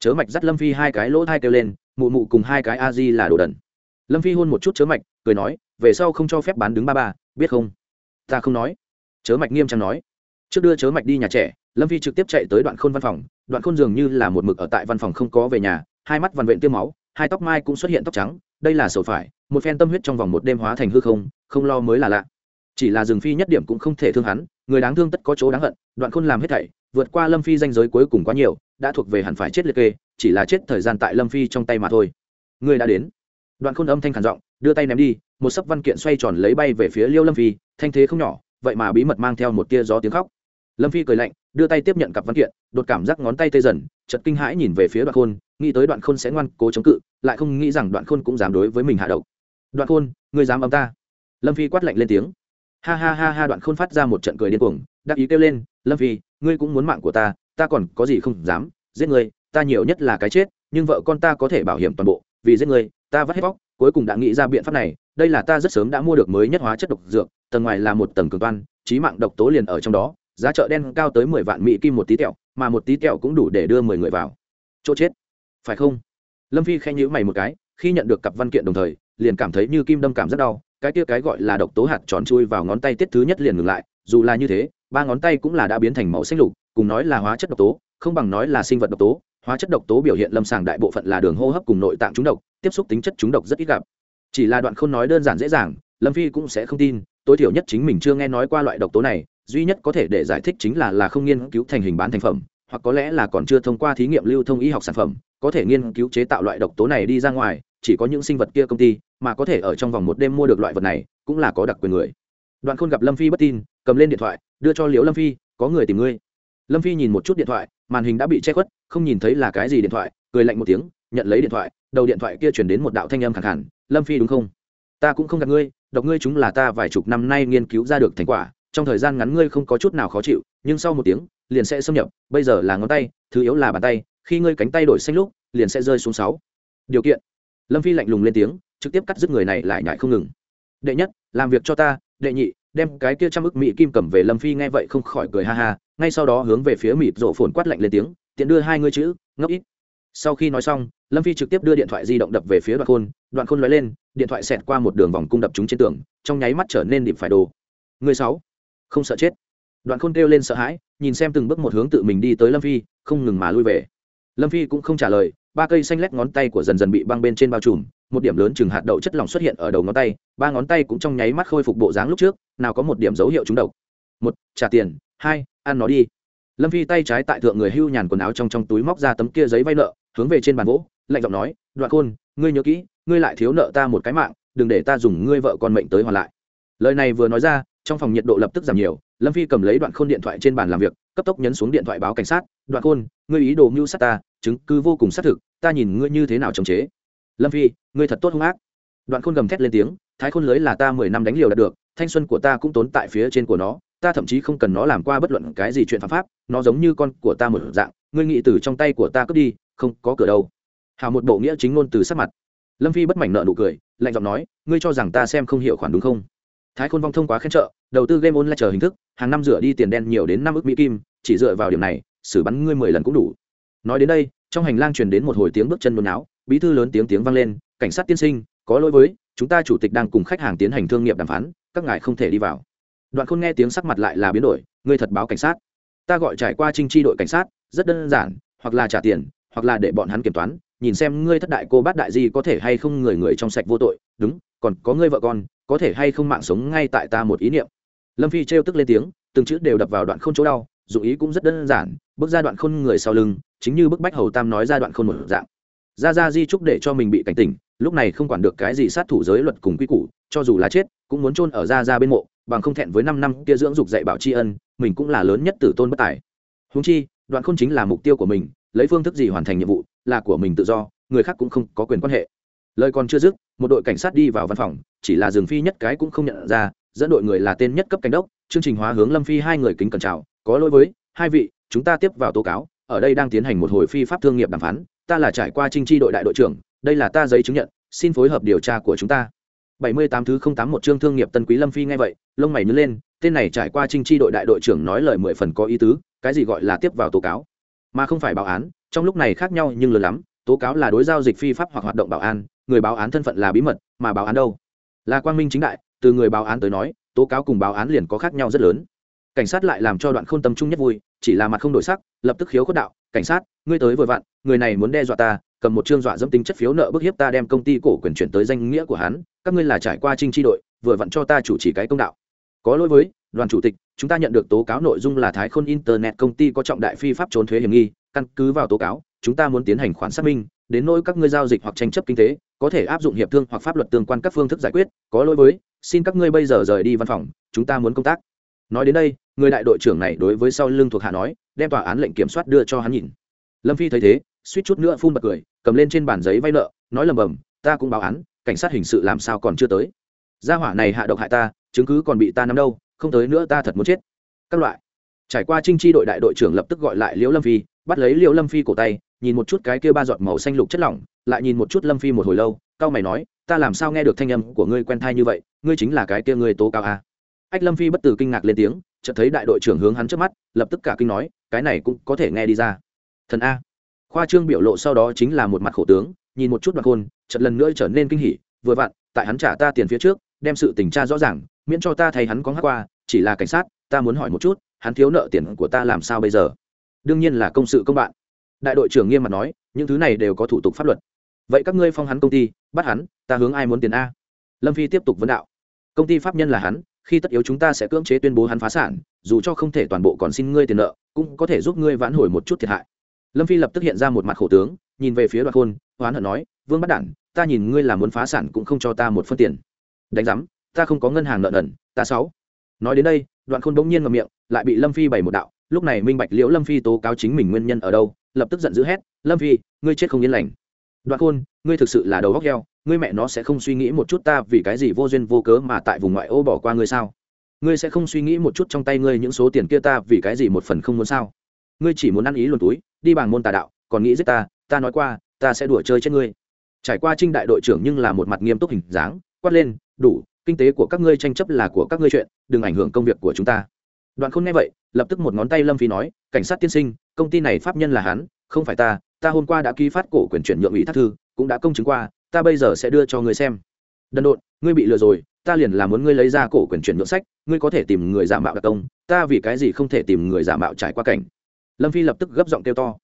Chớ mạch dắt lâm phi hai cái lỗ thai kêu lên, mụ mụ cùng hai cái a di là đồ đần. Lâm phi hôn một chút chớ mạch, cười nói, về sau không cho phép bán đứng ba ba, biết không? Ta không nói. Chớ mạch nghiêm trang nói. Trước đưa chớ mạch đi nhà trẻ, lâm phi trực tiếp chạy tới đoạn khôn văn phòng. Đoạn khôn dường như là một mực ở tại văn phòng không có về nhà, hai mắt vằn vện tiêm máu, hai tóc mai cũng xuất hiện tóc trắng, đây là sầu phải, một phen tâm huyết trong vòng một đêm hóa thành hư không không lo mới là lạ. Chỉ là rừng phi nhất điểm cũng không thể thương hắn, người đáng thương tất có chỗ đáng hận, đoạn khôn làm hết thảy vượt qua lâm phi danh giới cuối cùng quá nhiều, đã thuộc về hẳn phải chết liệt kê, chỉ là chết thời gian tại lâm phi trong tay mà thôi. Người đã đến. Đoạn khôn âm thanh khản giọng, đưa tay ném đi, một sấp văn kiện xoay tròn lấy bay về phía liêu lâm phi, thanh thế không nhỏ, vậy mà bí mật mang theo một tia gió tiếng khóc. Lâm phi cười lạnh, đưa tay tiếp nhận cặp văn kiện, đột cảm giác ngón tay tê dần chật kinh hãi nhìn về phía đoạn khôn, nghĩ tới đoạn khôn sẽ ngoan cố chống cự, lại không nghĩ rằng đoạn khôn cũng dám đối với mình hạ độc. Đoạn khôn người dám âm ta? Lâm phi quát lạnh lên tiếng. Ha ha ha ha, đoạn khôn phát ra một trận cười điên cuồng, đắc ý kêu lên lâm phi, ngươi cũng muốn mạng của ta ta còn có gì không dám, giết ngươi, ta nhiều nhất là cái chết, nhưng vợ con ta có thể bảo hiểm toàn bộ, vì giết ngươi, ta vắt hết vóc cuối cùng đã nghĩ ra biện pháp này, đây là ta rất sớm đã mua được mới nhất hóa chất độc dược, tầng ngoài là một tầng cường toan trí mạng độc tố liền ở trong đó, giá chợ đen cao tới mười vạn mỹ kim một tí tẹo, mà một tí tẹo cũng đủ để đưa mười người vào. Chỗ chết. Phải không? Lâm phi khen nhữ mày một cái, khi nhận được cặp văn kiện đồng thời, liền cảm thấy như kim đâm cảm rất đau, cái kia cái gọi là độc tố hạt tròn chui vào ngón tay tiết thứ nhất liền ngừng lại, dù là như thế ba ngón tay cũng là đã biến thành màu xanh lục, cùng nói là hóa chất độc tố, không bằng nói là sinh vật độc tố. Hóa chất độc tố biểu hiện lâm sàng đại bộ phận là đường hô hấp cùng nội tạng trúng độc, tiếp xúc tính chất trúng độc rất ít gặp. Chỉ là đoạn không nói đơn giản dễ dàng, lâm phi cũng sẽ không tin, tối thiểu nhất chính mình chưa nghe nói qua loại độc tố này, duy nhất có thể để giải thích chính là là không nghiên cứu thành hình bán thành phẩm, hoặc có lẽ là còn chưa thông qua thí nghiệm lưu thông y học sản phẩm, có thể nghiên cứu chế tạo loại độc tố này đi ra ngoài, chỉ có những sinh vật kia công ty mà có thể ở trong vòng một đêm mua được loại vật này, cũng là có đặc quyền người đoạn khôn gặp lâm phi bất tin, cầm lên điện thoại, đưa cho liễu lâm phi, có người tìm ngươi. Lâm phi nhìn một chút điện thoại, màn hình đã bị che khuất, không nhìn thấy là cái gì điện thoại, cười lạnh một tiếng, nhận lấy điện thoại, đầu điện thoại kia chuyển đến một đạo thanh âm khẳng hẳn lâm phi đúng không? Ta cũng không gặp ngươi, độc ngươi chúng là ta vài chục năm nay nghiên cứu ra được thành quả, trong thời gian ngắn ngươi không có chút nào khó chịu, nhưng sau một tiếng, liền sẽ xâm nhập, bây giờ là ngón tay, thứ yếu là bàn tay, khi ngươi cánh tay đổi xanh lúc, liền sẽ rơi xuống sáu. Điều kiện. Lâm phi lạnh lùng lên tiếng, trực tiếp cắt dứt người này lại nhại không ngừng. Đệ nhất, làm việc cho ta đệ nhị, đem cái kia trăm ức mỹ kim cầm về lâm phi nghe vậy không khỏi cười ha ha, ngay sau đó hướng về phía mịt rổ phồn quát lạnh lên tiếng, tiện đưa hai ngươi chữ, ngốc ít. Sau khi nói xong, lâm phi trực tiếp đưa điện thoại di động đập về phía đoạn khôn đoạn khôn nói lên, điện thoại xẹt qua một đường vòng cung đập chúng trên tường, trong nháy mắt trở nên điệp phải đồ. Người sáu, không sợ chết. Đoạn khôn kêu lên sợ hãi, nhìn xem từng bước một hướng tự mình đi tới lâm phi, không ngừng mà lui về. Lâm phi cũng không trả lời, ba cây xanh lét ngón tay của dần dần bị băng bên trên bao trùm một điểm lớn chừng hạt đậu chất lỏng xuất hiện ở đầu ngón tay, ba ngón tay cũng trong nháy mắt khôi phục bộ dáng lúc trước, nào có một điểm dấu hiệu trúng độc. Một, trả tiền. Hai, ăn nó đi. Lâm phi tay trái tại thượng người hưu nhàn quần áo trong trong túi móc ra tấm kia giấy vay nợ, hướng về trên bàn gỗ lạnh giọng nói, đoạn khôn, ngươi nhớ kỹ, ngươi lại thiếu nợ ta một cái mạng, đừng để ta dùng ngươi vợ con mệnh tới hoàn lại. Lời này vừa nói ra, trong phòng nhiệt độ lập tức giảm nhiều, lâm phi cầm lấy đoạn khôn điện thoại trên bàn làm việc, cấp tốc nhấn xuống điện thoại báo cảnh sát, đoạn khôn, ngươi ý đồ mưu sát ta, chứng cứ vô cùng xác thực, ta nhìn ngươi như thế nào chống chế lâm phi, ngươi thật tốt hung ác. Đoạn khôn gầm thét lên tiếng, thái khôn lưới là ta mười năm đánh liều đạt được, thanh xuân của ta cũng tốn tại phía trên của nó, ta thậm chí không cần nó làm qua bất luận cái gì chuyện phạm pháp, nó giống như con của ta một dạng, ngươi nghĩ từ trong tay của ta cướp đi, không có cửa đâu. Hào một bộ nghĩa chính ngôn từ sắc mặt. Lâm phi bất mảnh nợ nụ cười, lạnh giọng nói, ngươi cho rằng ta xem không hiểu khoản đúng không? Thái khôn vong thông quá khen trợ, đầu tư game online chờ hình thức, hàng năm rửa đi tiền đen nhiều đến năm ước mỹ kim, chỉ dựa vào điểm này, xử bắn ngươi mười lần cũng đủ. Nói đến đây, trong hành lang truyền đến một hồi tiếng bước chân nôn áo bí thư lớn tiếng tiếng vang lên, cảnh sát tiên sinh, có lỗi với, chúng ta chủ tịch đang cùng khách hàng tiến hành thương nghiệp đàm phán, các ngài không thể đi vào. Đoạn khôn nghe tiếng sắc mặt lại là biến đổi, ngươi thật báo cảnh sát. Ta gọi trải qua trinh tri đội cảnh sát, rất đơn giản, hoặc là trả tiền, hoặc là để bọn hắn kiểm toán, nhìn xem ngươi thất đại cô bát đại gì có thể hay không người người trong sạch vô tội. Đúng, còn có ngươi vợ con, có thể hay không mạng sống ngay tại ta một ý niệm. Lâm phi trêu tức lên tiếng, từng chữ đều đập vào đoạn khôn chỗ đau dụng ý cũng rất đơn giản, bước ra đoạn khôn người sau lưng, chính như bức bách hầu tam nói ra đoạn khôn một dạng ra ra di trúc để cho mình bị cảnh tỉnh, lúc này không quản được cái gì sát thủ giới luật cùng quy củ, cho dù là chết, cũng muốn chôn ở ra ra bên mộ, bằng không thẹn với năm năm kia dưỡng dục dạy bảo tri ân, mình cũng là lớn nhất tử tôn bất tài. Húng chi, đoạn khôn chính là mục tiêu của mình, lấy phương thức gì hoàn thành nhiệm vụ, là của mình tự do, người khác cũng không có quyền quan hệ. Lời còn chưa dứt, một đội cảnh sát đi vào văn phòng, chỉ là dừng phi nhất cái cũng không nhận ra, dẫn đội người là tên nhất cấp cảnh đốc, chương trình hóa hướng lâm phi hai người kính cẩn chào, có lỗi với, hai vị, chúng ta tiếp vào tố cáo, ở đây đang tiến hành một hồi phi pháp thương nghiệp đàm phán ta là trải qua trinh tri đội đại đội trưởng, đây là ta giấy chứng nhận, xin phối hợp điều tra của chúng ta. Bảy mươi tám thứ không tám một chương thương nghiệp tân quý lâm phi nghe vậy, lông mày nhớ lên, tên này trải qua trinh tri đội đại đội trưởng nói lời mười phần có ý tứ, cái gì gọi là tiếp vào tố cáo? Mà không phải báo án, trong lúc này khác nhau nhưng lớn lắm, tố cáo là đối giao dịch phi pháp hoặc hoạt động bảo an, người báo án thân phận là bí mật, mà báo án đâu? Là quang minh chính đại, từ người báo án tới nói, tố cáo cùng báo án liền có khác nhau rất lớn. Cảnh sát lại làm cho đoạn không tâm trung nhất vui, chỉ là mặt không đổi sắc, lập tức khiếu khuất đạo, cảnh sát, ngươi tới vội vặn người này muốn đe dọa ta, cầm một chương dọa dẫm tính chất phiếu nợ bức hiếp ta đem công ty cổ quyền chuyển tới danh nghĩa của hắn, các ngươi là trải qua trinh tri đội, vừa vặn cho ta chủ trì cái công đạo. Có lỗi với, đoàn chủ tịch, chúng ta nhận được tố cáo nội dung là thái khôn internet công ty có trọng đại phi pháp trốn thuế hiểm nghi, căn cứ vào tố cáo, chúng ta muốn tiến hành khoản xác minh, đến nỗi các ngươi giao dịch hoặc tranh chấp kinh tế, có thể áp dụng hiệp thương hoặc pháp luật tương quan các phương thức giải quyết, có lỗi với, xin các ngươi bây giờ rời đi văn phòng, chúng ta muốn công tác. Nói đến đây, người đại đội trưởng này đối với sau lưng thuộc hạ nói, đem tòa án lệnh kiểm soát đưa cho hắn nhìn. Lâm phi thấy thế suýt chút nữa phun bật cười, cầm lên trên bàn giấy vay nợ, nói lầm bầm, ta cũng báo án, cảnh sát hình sự làm sao còn chưa tới? Gia hỏa này hạ độc hại ta, chứng cứ còn bị ta nắm đâu, không tới nữa ta thật muốn chết. Các loại. Trải qua trinh chi đội đại đội trưởng lập tức gọi lại liễu lâm phi, bắt lấy liễu lâm phi cổ tay, nhìn một chút cái kia ba giọt màu xanh lục chất lỏng, lại nhìn một chút lâm phi một hồi lâu cao mày nói, ta làm sao nghe được thanh âm của ngươi quen thai như vậy, ngươi chính là cái kia ngươi tố cao à. ách lâm phi bất từ kinh ngạc lên tiếng, chợt thấy đại đội trưởng hướng hắn trước mắt, lập tức cả kinh nói, cái này cũng có thể nghe đi ra. Thần a khoa trương biểu lộ sau đó chính là một mặt khổ tướng, nhìn một chút đoạn khôn, chợt lần nữa trở nên kinh hỉ, vừa vặn, tại hắn trả ta tiền phía trước, đem sự tình tra rõ ràng, miễn cho ta thấy hắn có ngắc qua, chỉ là cảnh sát, ta muốn hỏi một chút, hắn thiếu nợ tiền của ta làm sao bây giờ? Đương nhiên là công sự công bạn. Đại đội trưởng nghiêm mặt nói, những thứ này đều có thủ tục pháp luật. Vậy các ngươi phong hắn công ty, bắt hắn, ta hướng ai muốn tiền a? Lâm phi tiếp tục vấn đạo. Công ty pháp nhân là hắn, khi tất yếu chúng ta sẽ cưỡng chế tuyên bố hắn phá sản, dù cho không thể toàn bộ còn xin ngươi tiền nợ, cũng có thể giúp ngươi vãn hồi một chút thiệt hại lâm phi lập tức hiện ra một mặt khổ tướng, nhìn về phía đoạn khôn hoán hận nói, vương bắt đản, ta nhìn ngươi là muốn phá sản cũng không cho ta một phân tiền. Đánh giám, ta không có ngân hàng nợ nần, ta sáu. Nói đến đây đoạn khôn bỗng nhiên ngậm miệng, lại bị lâm phi bày một đạo, lúc này minh bạch liễu lâm phi tố cáo chính mình nguyên nhân ở đâu, lập tức giận dữ hét, lâm phi, ngươi chết không yên lành. Đoạn khôn, ngươi thực sự là đầu góc heo, ngươi mẹ nó sẽ không suy nghĩ một chút ta vì cái gì vô duyên vô cớ mà tại vùng ngoại ô bỏ qua ngươi sao? Ngươi sẽ không suy nghĩ một chút trong tay ngươi những số tiền kia ta vì cái gì một phần không muốn sao? Ngươi chỉ muốn ăn ý luồn túi, đi bằng môn tà đạo, còn nghĩ giết ta ta nói qua, ta sẽ đùa chơi chết ngươi. Trải qua trinh đại đội trưởng nhưng là một mặt nghiêm túc hình dáng, quát lên, đủ, kinh tế của các ngươi tranh chấp là của các ngươi chuyện, đừng ảnh hưởng công việc của chúng ta. Đoạn không nghe vậy, lập tức một ngón tay lâm phi nói, cảnh sát tiên sinh, công ty này pháp nhân là hắn, không phải ta ta hôm qua đã ký phát cổ quyền chuyển nhượng ủy thác thư, cũng đã công chứng qua, ta bây giờ sẽ đưa cho ngươi xem. Đần độn, ngươi bị lừa rồi, ta liền là muốn ngươi lấy ra cổ quyền chuyển nhượng sách, ngươi có thể tìm người giả mạo đặc công, ta vì cái gì không thể tìm người giả mạo trải qua cảnh? Lâm phi lập tức gấp giọng kêu to.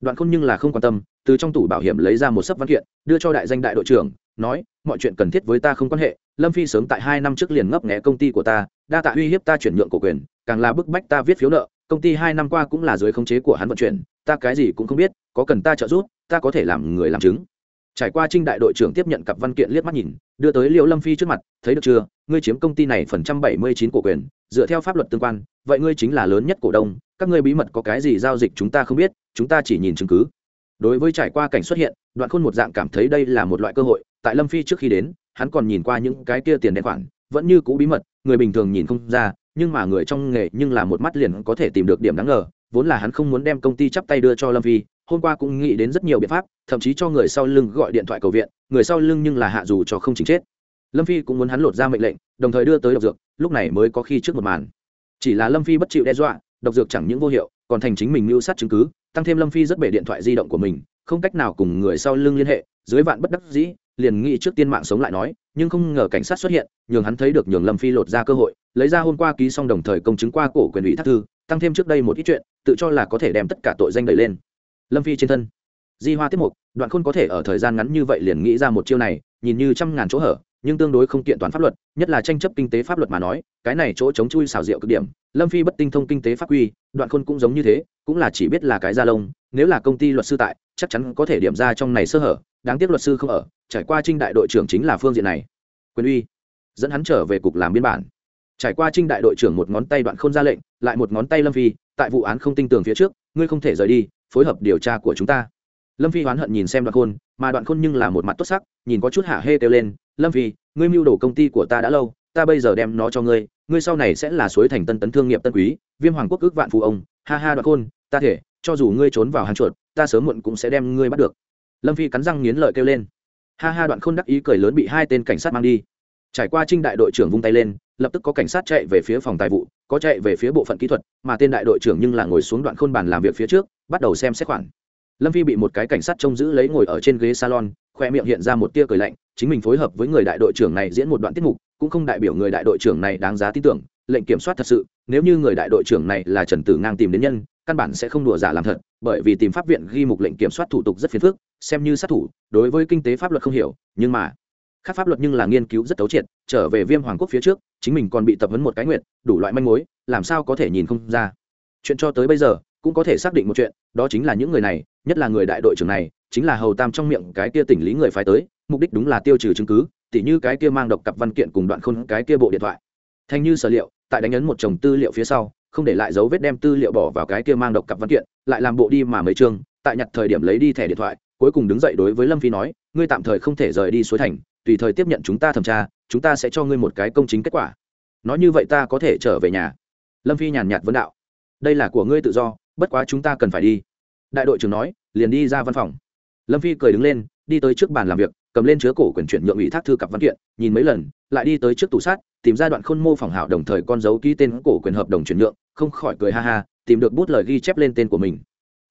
Đoạn khôn nhưng là không quan tâm, từ trong tủ bảo hiểm lấy ra một sấp văn kiện, đưa cho đại danh đại đội trưởng, nói, mọi chuyện cần thiết với ta không quan hệ, lâm phi sớm tại hai năm trước liền ngấp nghẽ công ty của ta, đa tạ uy hiếp ta chuyển nhượng cổ quyền, càng là bức bách ta viết phiếu nợ, công ty hai năm qua cũng là dưới khống chế của hắn vận chuyển, ta cái gì cũng không biết, có cần ta trợ giúp, ta có thể làm người làm chứng. Trải qua trinh đại đội trưởng tiếp nhận cặp văn kiện liếc mắt nhìn, đưa tới liễu lâm phi trước mặt, thấy được chưa? Ngươi chiếm công ty này phần trăm bảy mươi chín cổ quyền, dựa theo pháp luật tương quan, vậy ngươi chính là lớn nhất cổ đông, các ngươi bí mật có cái gì giao dịch chúng ta không biết, chúng ta chỉ nhìn chứng cứ. Đối với trải qua cảnh xuất hiện, đoạn khôn một dạng cảm thấy đây là một loại cơ hội, tại lâm phi trước khi đến, hắn còn nhìn qua những cái kia tiền đen khoản, vẫn như cũ bí mật, người bình thường nhìn không ra, nhưng mà người trong nghề nhưng là một mắt liền có thể tìm được điểm đáng ngờ, vốn là hắn không muốn đem công ty chắp tay đưa cho lâm phi, hôm qua cũng nghĩ đến rất nhiều biện pháp, thậm chí cho người sau lưng gọi điện thoại cầu viện, người sau lưng nhưng là hạ dù cho không chính chết lâm phi cũng muốn hắn lột ra mệnh lệnh, đồng thời đưa tới độc dược, lúc này mới có khi trước một màn. Chỉ là lâm phi bất chịu đe dọa, độc dược chẳng những vô hiệu, còn thành chính mình mưu sát chứng cứ, tăng thêm lâm phi rất bể điện thoại di động của mình, không cách nào cùng người sau lưng liên hệ, dưới vạn bất đắc dĩ, liền nghĩ trước tiên mạng sống lại nói, nhưng không ngờ cảnh sát xuất hiện, nhường hắn thấy được nhường lâm phi lột ra cơ hội, lấy ra hôm qua ký xong đồng thời công chứng qua cổ quyền ủy thác thư, tăng thêm trước đây một ít chuyện, tự cho là có thể đem tất cả tội danh đẩy lên. Lâm phi trên thân. Di hoa tiết mục, đoạn khôn có thể ở thời gian ngắn như vậy liền nghĩ ra một chiêu này, nhìn như trăm ngàn chỗ hở nhưng tương đối không kiện toàn pháp luật, nhất là tranh chấp kinh tế pháp luật mà nói, cái này chỗ chống chui xảo diệu cực điểm, lâm phi bất tinh thông kinh tế pháp quy, đoạn khôn cũng giống như thế, cũng là chỉ biết là cái gia lông, nếu là công ty luật sư tại, chắc chắn có thể điểm ra trong này sơ hở, đáng tiếc luật sư không ở, trải qua trinh đại đội trưởng chính là phương diện này. Quyền uy, dẫn hắn trở về cục làm biên bản. Trải qua trinh đại đội trưởng một ngón tay đoạn khôn ra lệnh, lại một ngón tay lâm phi, tại vụ án không tin tưởng phía trước, ngươi không thể rời đi, phối hợp điều tra của chúng ta lâm phi oán hận nhìn xem đoạn khôn, mà đoạn khôn nhưng là một mặt tốt sắc, nhìn có chút hạ hê kêu lên, lâm phi, ngươi mưu đồ công ty của ta đã lâu, ta bây giờ đem nó cho ngươi ngươi sau này sẽ là suối thành tân tấn thương nghiệp tân quý, viêm hoàng quốc ước vạn phù ông. Ha ha đoạn khôn, ta thể, cho dù ngươi trốn vào hàng chuột, ta sớm muộn cũng sẽ đem ngươi bắt được. Lâm phi cắn răng nghiến lợi kêu lên. Ha ha đoạn khôn đắc ý cười lớn bị hai tên cảnh sát mang đi. Trải qua trinh đại đội trưởng vung tay lên, lập tức có cảnh sát chạy về phía phòng tài vụ, có chạy về phía bộ phận kỹ thuật, mà tên đại đội trưởng nhưng là ngồi xuống đoạn khôn bàn làm việc phía trước, bắt đầu xem xét khoản lâm phi bị một cái cảnh sát trông giữ lấy ngồi ở trên ghế salon khoe miệng hiện ra một tia cười lạnh, chính mình phối hợp với người đại đội trưởng này diễn một đoạn tiết mục, cũng không đại biểu người đại đội trưởng này đáng giá tin tưởng, lệnh kiểm soát thật sự, nếu như người đại đội trưởng này là trần tử ngang tìm đến nhân, căn bản sẽ không đùa giả làm thật, bởi vì tìm pháp viện ghi mục lệnh kiểm soát thủ tục rất phiền phức, xem như sát thủ, đối với kinh tế pháp luật không hiểu, nhưng mà, khác pháp luật nhưng là nghiên cứu rất tấu triệt, trở về viêm hoàng quốc phía trước, chính mình còn bị tập huấn một cái nguyện đủ loại manh mối, làm sao có thể nhìn không ra. Chuyện cho tới bây giờ cũng có thể xác định một chuyện, đó chính là những người này, nhất là người đại đội trưởng này, chính là hầu tam trong miệng cái kia tỉnh lý người phái tới, mục đích đúng là tiêu trừ chứng cứ, tỉ như cái kia mang độc cặp văn kiện cùng đoạn khôn cái kia bộ điện thoại. Thanh như sở liệu, tại đánh ấn một chồng tư liệu phía sau, không để lại dấu vết đem tư liệu bỏ vào cái kia mang độc cặp văn kiện, lại làm bộ đi mà mấy chương, tại nhặt thời điểm lấy đi thẻ điện thoại, cuối cùng đứng dậy đối với lâm phi nói, ngươi tạm thời không thể rời đi suối thành, tùy thời tiếp nhận chúng ta thẩm tra, chúng ta sẽ cho ngươi một cái công chính kết quả. Nói như vậy ta có thể trở về nhà. Lâm phi nhàn nhạt vấn đạo, đây là của ngươi tự do bất quá chúng ta cần phải đi. Đại đội trưởng nói, liền đi ra văn phòng. Lâm phi cười đứng lên, đi tới trước bàn làm việc, cầm lên chứa cổ quyền chuyển nhượng ủy thác thư cặp văn kiện, nhìn mấy lần, lại đi tới trước tủ sát, tìm ra đoạn khôn mô phỏng hảo đồng thời con dấu ký tên cổ quyền hợp đồng chuyển nhượng, không khỏi cười ha ha, tìm được bút lời ghi chép lên tên của mình.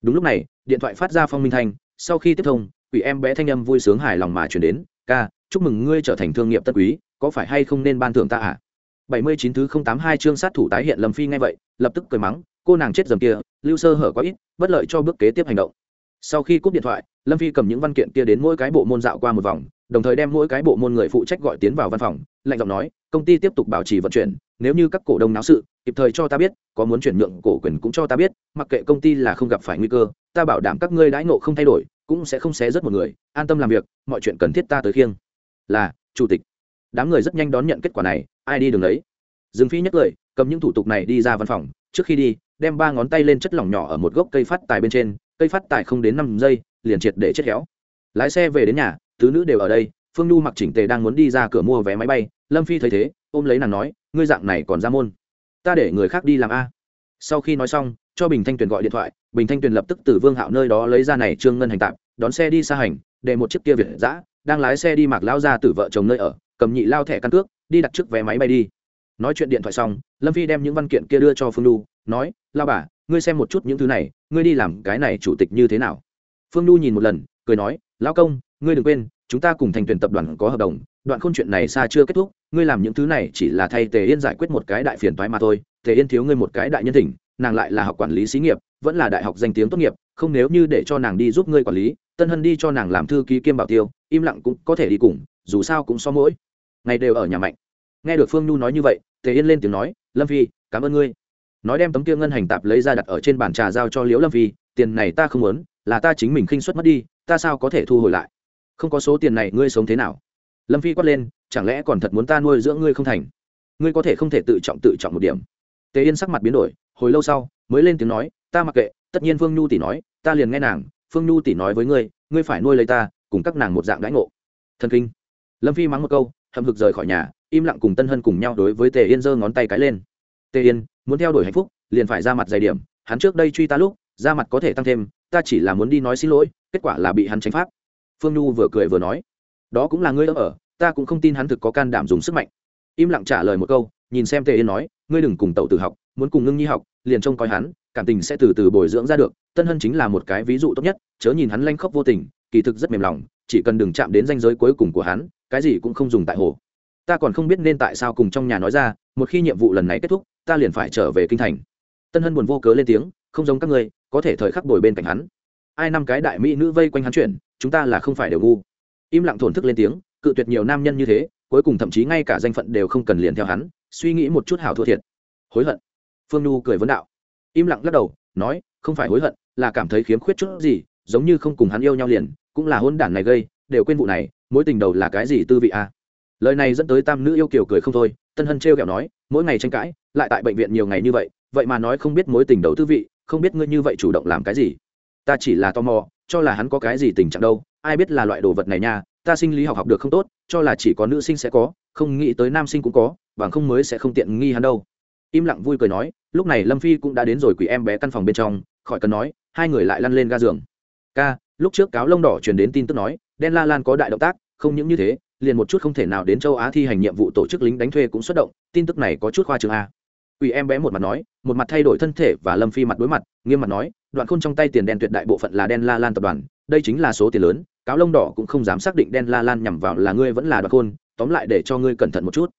Đúng lúc này, điện thoại phát ra phong minh thanh, sau khi tiếp thông, quỷ em bé thanh âm vui sướng hài lòng mà chuyển đến, ca, chúc mừng ngươi trở thành thương nghiệp tân quý, có phải hay không nên ban thưởng ta à bảy mươi chín thứ không tám hai chương sát thủ tái hiện lâm phi ngay vậy, lập tức cười mắng, cô nàng chết dầm kia lưu sơ hở quá ít, bất lợi cho bước kế tiếp hành động. Sau khi cúp điện thoại, lâm phi cầm những văn kiện kia đến mỗi cái bộ môn dạo qua một vòng, đồng thời đem mỗi cái bộ môn người phụ trách gọi tiến vào văn phòng, lạnh giọng nói, công ty tiếp tục bảo trì vận chuyển, nếu như các cổ đông náo sự, kịp thời cho ta biết, có muốn chuyển nhượng cổ quyền cũng cho ta biết, mặc kệ công ty là không gặp phải nguy cơ, ta bảo đảm các ngươi đãi ngộ không thay đổi, cũng sẽ không xé rất một người, an tâm làm việc, mọi chuyện cần thiết ta tới khiêng. Là, chủ tịch. Đám người rất nhanh đón nhận kết quả này, ai đi đường đấy? Dương phi nhất lời, cầm những thủ tục này đi ra văn phòng, trước khi đi đem ba ngón tay lên chất lỏng nhỏ ở một gốc cây phát tài bên trên, cây phát tài không đến năm giây, liền triệt để chết khéo. lái xe về đến nhà, tứ nữ đều ở đây, phương nhu mặc chỉnh tề đang muốn đi ra cửa mua vé máy bay, lâm phi thấy thế, ôm lấy nàng nói, ngươi dạng này còn ra môn. Ta để người khác đi làm a. Sau khi nói xong, cho bình thanh tuyền gọi điện thoại, bình thanh tuyền lập tức từ vương hạo nơi đó lấy ra này trương ngân hành tạm đón xe đi xa hành, để một chiếc kia việt giã đang lái xe đi mặc lao ra từ vợ chồng nơi ở, cầm nhị lao thẻ căn cước, đi đặt trước vé máy bay đi. Nói chuyện điện thoại xong, lâm phi đem những văn kiện kia đưa cho phương nhu, nói lao bà, ngươi xem một chút những thứ này, ngươi đi làm cái này chủ tịch như thế nào? Phương nhu nhìn một lần, cười nói, lão công, ngươi đừng quên, chúng ta cùng thành tuyển tập đoàn có hợp đồng, đoạn khôn chuyện này xa chưa kết thúc, ngươi làm những thứ này chỉ là thay tề yên giải quyết một cái đại phiền toái mà thôi, tề yên thiếu ngươi một cái đại nhân thỉnh, nàng lại là học quản lý xí nghiệp, vẫn là đại học danh tiếng tốt nghiệp, không nếu như để cho nàng đi giúp ngươi quản lý, tân hân đi cho nàng làm thư ký kiêm bảo tiêu, im lặng cũng có thể đi cùng, dù sao cũng so mỗi ngày đều ở nhà mạnh. Nghe được phương nhu nói như vậy, tề yên lên tiếng nói, lâm phi, cảm ơn ngươi nói đem tấm kia ngân hành tạp lấy ra đặt ở trên bàn trà giao cho liễu lâm phi, tiền này ta không muốn, là ta chính mình khinh suất mất đi, ta sao có thể thu hồi lại? Không có số tiền này ngươi sống thế nào? Lâm phi quát lên, chẳng lẽ còn thật muốn ta nuôi dưỡng ngươi không thành? Ngươi có thể không thể tự trọng tự trọng một điểm. Tề yên sắc mặt biến đổi, hồi lâu sau, mới lên tiếng nói, ta mặc kệ, tất nhiên phương nhu tỷ nói, ta liền nghe nàng, phương nhu tỷ nói với ngươi ngươi phải nuôi lấy ta, cùng các nàng một dạng đãi ngộ. Thần kinh. Lâm phi mắng một câu, hậm hực rời khỏi nhà, im lặng cùng tân hân cùng nhau đối với tề yên giơ ngón tay cái lên. Tề yên muốn theo đuổi hạnh phúc, liền phải ra mặt dày điểm, hắn trước đây truy ta lúc ra mặt có thể tăng thêm, ta chỉ là muốn đi nói xin lỗi, kết quả là bị hắn tránh pháp. Phương nhu vừa cười vừa nói, đó cũng là ngươi ở, ta cũng không tin hắn thực có can đảm dùng sức mạnh. Im lặng trả lời một câu, nhìn xem tề yên nói, ngươi đừng cùng tẩu tử học, muốn cùng ngưng nhi học, liền trông coi hắn, cảm tình sẽ từ từ bồi dưỡng ra được, tân hân chính là một cái ví dụ tốt nhất, chớ nhìn hắn lanh khóc vô tình, kỳ thực rất mềm lòng, chỉ cần đừng chạm đến danh giới cuối cùng của hắn, cái gì cũng không dùng tại hồ. Ta còn không biết nên tại sao cùng trong nhà nói ra, một khi nhiệm vụ lần này kết thúc ta liền phải trở về kinh thành. Tân hân buồn vô cớ lên tiếng không giống các ngươi có thể thời khắc bồi bên cạnh hắn. Ai năm cái đại mỹ nữ vây quanh hắn chuyển, chúng ta là không phải đều ngu. Im lặng thổn thức lên tiếng cự tuyệt nhiều nam nhân như thế cuối cùng thậm chí ngay cả danh phận đều không cần liền theo hắn suy nghĩ một chút hảo thua thiệt. Hối hận. Phương nhu cười vấn đạo. Im lặng lắc đầu nói không phải hối hận là cảm thấy khiếm khuyết chút gì giống như không cùng hắn yêu nhau liền cũng là hôn đản này gây đều quên vụ này mối tình đầu là cái gì tư vị a à? lời này dẫn tới tam nữ yêu kiều cười không thôi tân hân trêu kẹo nói mỗi ngày tranh cãi lại tại bệnh viện nhiều ngày như vậy vậy mà nói không biết mối tình đầu tư vị, không biết ngươi như vậy chủ động làm cái gì. Ta chỉ là tò mò, cho là hắn có cái gì tình trạng đâu, ai biết là loại đồ vật này nha, ta sinh lý học học được không tốt, cho là chỉ có nữ sinh sẽ có, không nghĩ tới nam sinh cũng có, bằng không mới sẽ không tiện nghi hắn đâu. Im lặng vui cười nói, lúc này lâm phi cũng đã đến rồi quỷ em bé căn phòng bên trong, khỏi cần nói, hai người lại lăn lên ga giường. Ca, lúc trước cáo lông đỏ truyền đến tin tức nói, đen la lan có đại động tác, không những như thế, liền một chút không thể nào đến châu á thi hành nhiệm vụ tổ chức lính đánh thuê cũng xuất động, tin tức này có chút khoa trường a. Quỷ em bé một mặt nói, một mặt thay đổi thân thể và lâm phi mặt đối mặt, nghiêm mặt nói, đoạn khôn trong tay tiền đen tuyệt đại bộ phận là đen la lan tập đoàn, đây chính là số tiền lớn, cáo lông đỏ cũng không dám xác định đen la lan nhằm vào là ngươi vẫn là đoạn khôn, tóm lại để cho ngươi cẩn thận một chút.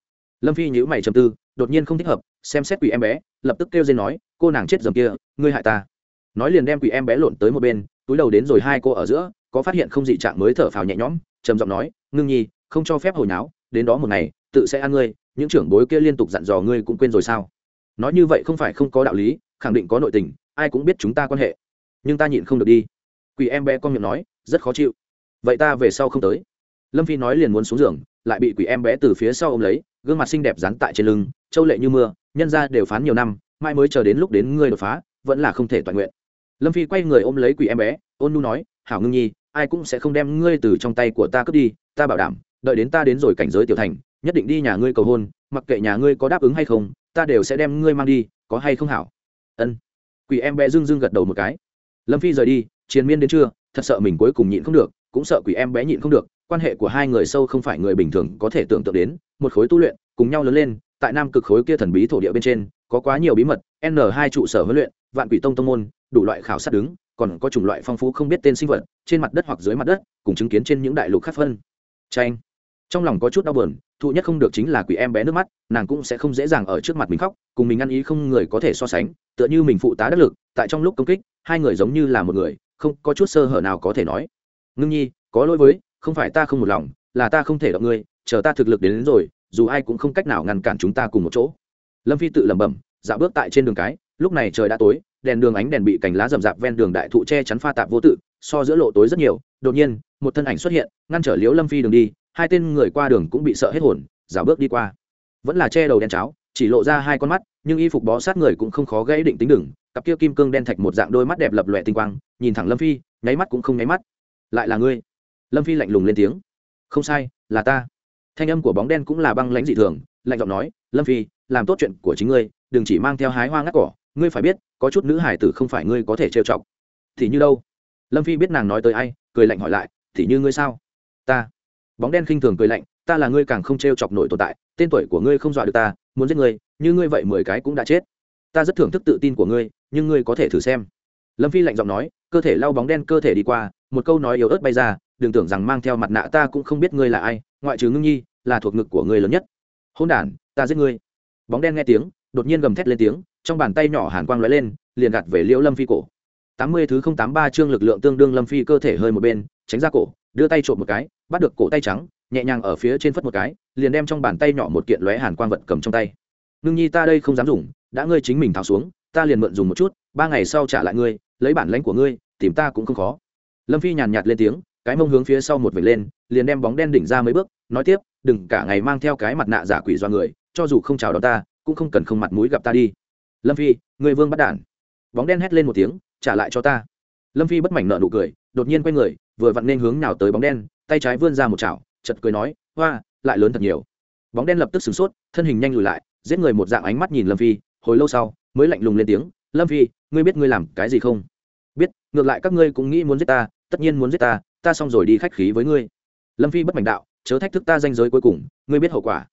Lâm phi nhíu mày trầm tư, đột nhiên không thích hợp, xem xét quỷ em bé, lập tức kêu lên nói, cô nàng chết dầm kia, ngươi hại ta. Nói liền đem quỷ em bé lộn tới một bên, túi đầu đến rồi hai cô ở giữa, có phát hiện không dị trạng mới thở phào nhẹ nhõm, trầm giọng nói, ngưng nhi, không cho phép hồi náo đến đó một ngày, tự sẽ ăn ngươi, những trưởng bối kia liên tục dặn dò ngươi cũng quên rồi sao? Nói như vậy không phải không có đạo lý, khẳng định có nội tình, ai cũng biết chúng ta quan hệ. Nhưng ta nhịn không được đi. Quỷ em bé con miệng nói, rất khó chịu. Vậy ta về sau không tới. Lâm phi nói liền muốn xuống giường, lại bị quỷ em bé từ phía sau ôm lấy, gương mặt xinh đẹp dán tại trên lưng châu lệ như mưa, nhân ra đều phán nhiều năm, mai mới chờ đến lúc đến ngươi đột phá, vẫn là không thể toàn nguyện. Lâm phi quay người ôm lấy quỷ em bé, ôn nu nói, hảo ngưng nhi, ai cũng sẽ không đem ngươi từ trong tay của ta cướp đi, ta bảo đảm, đợi đến ta đến rồi cảnh giới tiểu thành, nhất định đi nhà ngươi cầu hôn, mặc kệ nhà ngươi có đáp ứng hay không ta đều sẽ đem ngươi mang đi, có hay không hảo? Ân. Quỷ em bé dưng dưng gật đầu một cái. Lâm phi rời đi chiến miên đến trưa, thật sợ mình cuối cùng nhịn không được, cũng sợ quỷ em bé nhịn không được, quan hệ của hai người sâu không phải người bình thường có thể tưởng tượng đến, một khối tu luyện, cùng nhau lớn lên, tại nam cực khối kia thần bí thổ địa bên trên, có quá nhiều bí mật, n hai trụ sở huấn luyện, vạn quỷ tông tông môn, đủ loại khảo sát đứng, còn có chủng loại phong phú không biết tên sinh vật, trên mặt đất hoặc dưới mặt đất, cùng chứng kiến trên những đại lục khác phân. Tranh trong lòng có chút đau buồn thụ nhất không được chính là quỷ em bé nước mắt nàng cũng sẽ không dễ dàng ở trước mặt mình khóc cùng mình ăn ý không người có thể so sánh tựa như mình phụ tá đắc lực tại trong lúc công kích hai người giống như là một người không có chút sơ hở nào có thể nói. Ngưng nhi có lỗi với không phải ta không một lòng là ta không thể động ngươi chờ ta thực lực đến, đến rồi dù ai cũng không cách nào ngăn cản chúng ta cùng một chỗ. Lâm phi tự lẩm bẩm dạo bước tại trên đường cái lúc này trời đã tối đèn đường ánh đèn bị cành lá rậm rạp ven đường đại thụ che chắn pha tạp vô tự so giữa lộ tối rất nhiều đột nhiên một thân ảnh xuất hiện ngăn trở liễu lâm phi đường đi hai tên người qua đường cũng bị sợ hết hồn dạo bước đi qua. Vẫn là che đầu đen cháo, chỉ lộ ra hai con mắt, nhưng y phục bó sát người cũng không khó gãy định tính đừng. Cặp kia kim cương đen thạch một dạng đôi mắt đẹp lập lòe tinh quang, nhìn thẳng lâm phi, nháy mắt cũng không nháy mắt. Lại là ngươi. Lâm phi lạnh lùng lên tiếng. Không sai, là ta. Thanh âm của bóng đen cũng là băng lãnh dị thường, lạnh giọng nói, lâm phi, làm tốt chuyện của chính ngươi, đừng chỉ mang theo hái hoa ngắt cỏ. Ngươi phải biết, có chút nữ hải tử không phải ngươi có thể trêu chọc. Thì như đâu? Lâm phi biết nàng nói tới ai, cười lạnh hỏi lại, thì như ngươi sao? Ta bóng đen khinh thường cười lạnh, ta là ngươi càng không trêu chọc nổi tồn tại, tên tuổi của ngươi không dọa được ta, muốn giết ngươi, như ngươi vậy mười cái cũng đã chết. Ta rất thưởng thức tự tin của ngươi, nhưng ngươi có thể thử xem. Lâm phi lạnh giọng nói, cơ thể lau bóng đen cơ thể đi qua, một câu nói yếu ớt bay ra, đừng tưởng rằng mang theo mặt nạ ta cũng không biết ngươi là ai, ngoại trừ ngưng nhi, là thuộc ngực của ngươi lớn nhất. Hôn đ ta giết ngươi. Bóng đen nghe tiếng, đột nhiên gầm thét lên tiếng, trong bàn tay nhỏ hàn quang lóe lên, liền gạt về liễu lâm phi cổ. Tám mươi thứ không tám ba chương lực lượng tương đương lâm phi cơ thể hơi một bên, tránh ra cổ, đưa tay trộm một cái bắt được cổ tay trắng, nhẹ nhàng ở phía trên phất một cái, liền đem trong bàn tay nhỏ một kiện lóe hàn quang vật cầm trong tay. Ngưng nhi, ta đây không dám dùng, đã ngươi chính mình tháo xuống, ta liền mượn dùng một chút, ba ngày sau trả lại ngươi, lấy bản lãnh của ngươi, tìm ta cũng không khó. Lâm phi nhàn nhạt lên tiếng, cái mông hướng phía sau một vệt lên, liền đem bóng đen đỉnh ra mấy bước, nói tiếp, đừng cả ngày mang theo cái mặt nạ giả quỷ do người, cho dù không chào đón ta, cũng không cần không mặt mũi gặp ta đi. Lâm phi, người vương bắt đản. Bóng đen hét lên một tiếng, trả lại cho ta. Lâm phi bất mảnh nợ nụ cười, đột nhiên quay người, vừa vặn nên hướng nào tới bóng đen tay trái vươn ra một chảo chật cười nói, hoa, lại lớn thật nhiều. Bóng đen lập tức sửng sốt, thân hình nhanh lùi lại, giết người một dạng ánh mắt nhìn lâm phi, hồi lâu sau, mới lạnh lùng lên tiếng, lâm phi, ngươi biết ngươi làm cái gì không? Biết, ngược lại các ngươi cũng nghĩ muốn giết ta, tất nhiên muốn giết ta ta xong rồi đi khách khí với ngươi. Lâm phi bất mạnh đạo, chớ thách thức ta danh giới cuối cùng, ngươi biết hậu quả.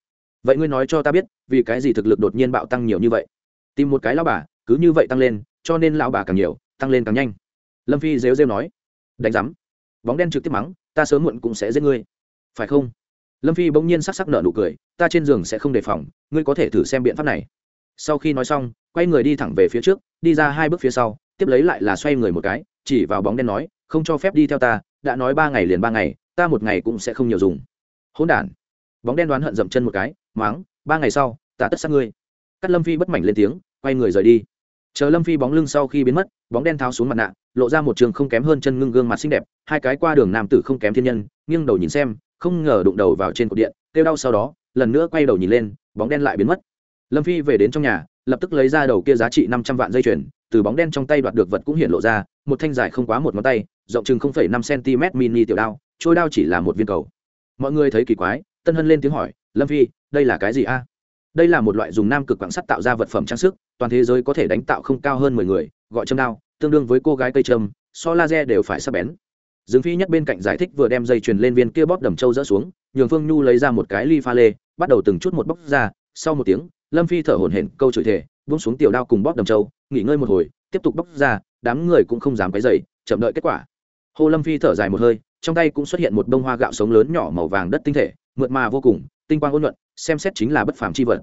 Vậy ngươi nói cho ta biết, vì cái gì thực lực đột nhiên bạo tăng nhiều như vậy? Tìm một cái lão bà, cứ như vậy tăng lên, cho nên lão bà càng nhiều, tăng lên càng nhanh. Lâm phi rêu rêu nói, đánh giám. Bóng đen trực tiếp mắng ta sớm muộn cũng sẽ giết ngươi. Phải không? Lâm phi bỗng nhiên sắc sắc nở nụ cười, ta trên giường sẽ không đề phòng, ngươi có thể thử xem biện pháp này. Sau khi nói xong, quay người đi thẳng về phía trước, đi ra hai bước phía sau, tiếp lấy lại là xoay người một cái, chỉ vào bóng đen nói, không cho phép đi theo ta, đã nói ba ngày liền ba ngày, ta một ngày cũng sẽ không nhiều dùng. Hỗn đản. Bóng đen đoán hận dậm chân một cái, máng, ba ngày sau, ta tất sát ngươi. Cắt lâm phi bất mảnh lên tiếng, quay người rời đi chờ lâm phi bóng lưng sau khi biến mất, bóng đen tháo xuống mặt nạ, lộ ra một trường không kém hơn chân ngưng gương mặt xinh đẹp, hai cái qua đường nam tử không kém thiên nhân, nghiêng đầu nhìn xem, không ngờ đụng đầu vào trên cột điện, kêu đau sau đó, lần nữa quay đầu nhìn lên, bóng đen lại biến mất. Lâm phi về đến trong nhà, lập tức lấy ra đầu kia giá trị năm trăm vạn dây chuyền, từ bóng đen trong tay đoạt được vật cũng hiện lộ ra, một thanh dài không quá một ngón tay, rộng chừng năm cm mini tiểu đao, trôi đao chỉ là một viên cầu. Mọi người thấy kỳ quái, tân hân lên tiếng hỏi, lâm phi, đây là cái gì a? Đây là một loại dùng nam cực quảng sắt tạo ra vật phẩm trang sức, toàn thế giới có thể đánh tạo không cao hơn mười người, gọi châm đao, tương đương với cô gái cây trâm so laser đều phải sắp bén. Dương phi nhất bên cạnh giải thích vừa đem dây chuyền lên viên kia bóp đầm trâu rỡ xuống, nhường phương nhu lấy ra một cái ly pha lê, bắt đầu từng chút một bóc ra, sau một tiếng, lâm phi thở hổn hển, câu chửi thể buông xuống tiểu đao cùng bóp đầm trâu, nghỉ ngơi một hồi, tiếp tục bóc ra, đám người cũng không dám cái dậy chậm đợi kết quả. Hồ lâm phi thở dài một hơi, trong tay cũng xuất hiện một bông hoa gạo sống lớn nhỏ màu vàng đất tinh thể, mượt mà vô cùng, tinh quang ôn luận xem xét chính là bất phàm chi vật.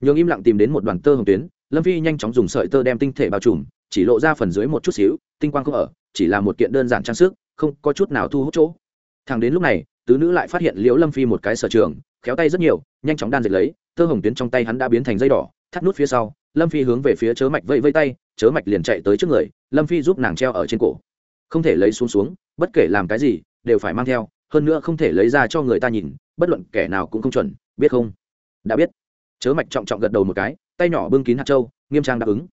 Nhường im lặng tìm đến một đoàn tơ hồng tuyến, lâm phi nhanh chóng dùng sợi tơ đem tinh thể bao trùm, chỉ lộ ra phần dưới một chút xíu, tinh quang không ở, chỉ là một kiện đơn giản trang sức, không có chút nào thu hút chỗ. Thằng đến lúc này, tứ nữ lại phát hiện liễu lâm phi một cái sở trường, khéo tay rất nhiều, nhanh chóng đan dệt lấy, tơ hồng tuyến trong tay hắn đã biến thành dây đỏ, thắt nút phía sau, lâm phi hướng về phía chớ mạch vây vây tay, chớ mạch liền chạy tới trước người, lâm phi giúp nàng treo ở trên cổ. Không thể lấy xuống xuống, bất kể làm cái gì, đều phải mang theo, hơn nữa không thể lấy ra cho người ta nhìn, bất luận kẻ nào cũng không chuẩn biết không? Đã biết. Chớ mạch trọng trọng gật đầu một cái, tay nhỏ bưng kín hạt trâu nghiêm trang đáp ứng.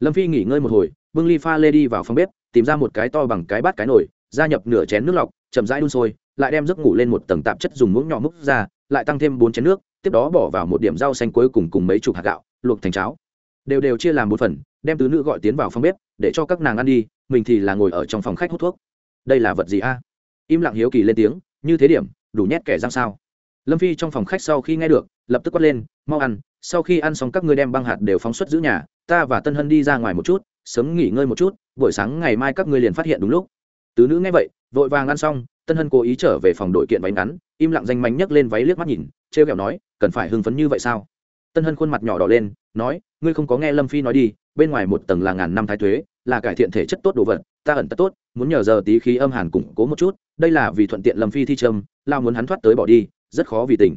Lâm phi nghỉ ngơi một hồi, bưng ly pha lê đi vào phòng bếp, tìm ra một cái to bằng cái bát cái nồi, gia nhập nửa chén nước lọc, chậm rãi đun sôi, lại đem giấc ngủ lên một tầng tạp chất dùng muỗng nhỏ múc ra, lại tăng thêm bốn chén nước, tiếp đó bỏ vào một điểm rau xanh cuối cùng cùng mấy chục hạt gạo, luộc thành cháo. Đều đều chia làm một phần, đem tứ nữ gọi tiến vào phòng bếp, để cho các nàng ăn đi, mình thì là ngồi ở trong phòng khách hút thuốc. Đây là vật gì a? Im lặng hiếu kỳ lên tiếng, như thế điểm, đủ nhét kẻ răng sao? Lâm phi trong phòng khách sau khi nghe được, lập tức quát lên, mau ăn, sau khi ăn xong các ngươi đem băng hạt đều phóng xuất giữ nhà, ta và tân hân đi ra ngoài một chút, sớm nghỉ ngơi một chút, buổi sáng ngày mai các ngươi liền phát hiện đúng lúc. Tứ nữ nghe vậy, vội vàng ăn xong, tân hân cố ý trở về phòng đội kiện váy ngắn, im lặng danh mánh nhấc lên váy liếc mắt nhìn, trêu kẹo nói, cần phải hưng phấn như vậy sao? Tân hân khuôn mặt nhỏ đỏ lên, nói, ngươi không có nghe lâm phi nói đi, bên ngoài một tầng là ngàn năm thái thuế là cải thiện thể chất tốt đồ vật, ta ẩn tất tốt, muốn nhờ giờ tí khí âm hàn củng cố một chút, đây là vì thuận tiện lâm phi thi trâm, lao muốn hắn thoát tới bỏ đi rất khó vì tình.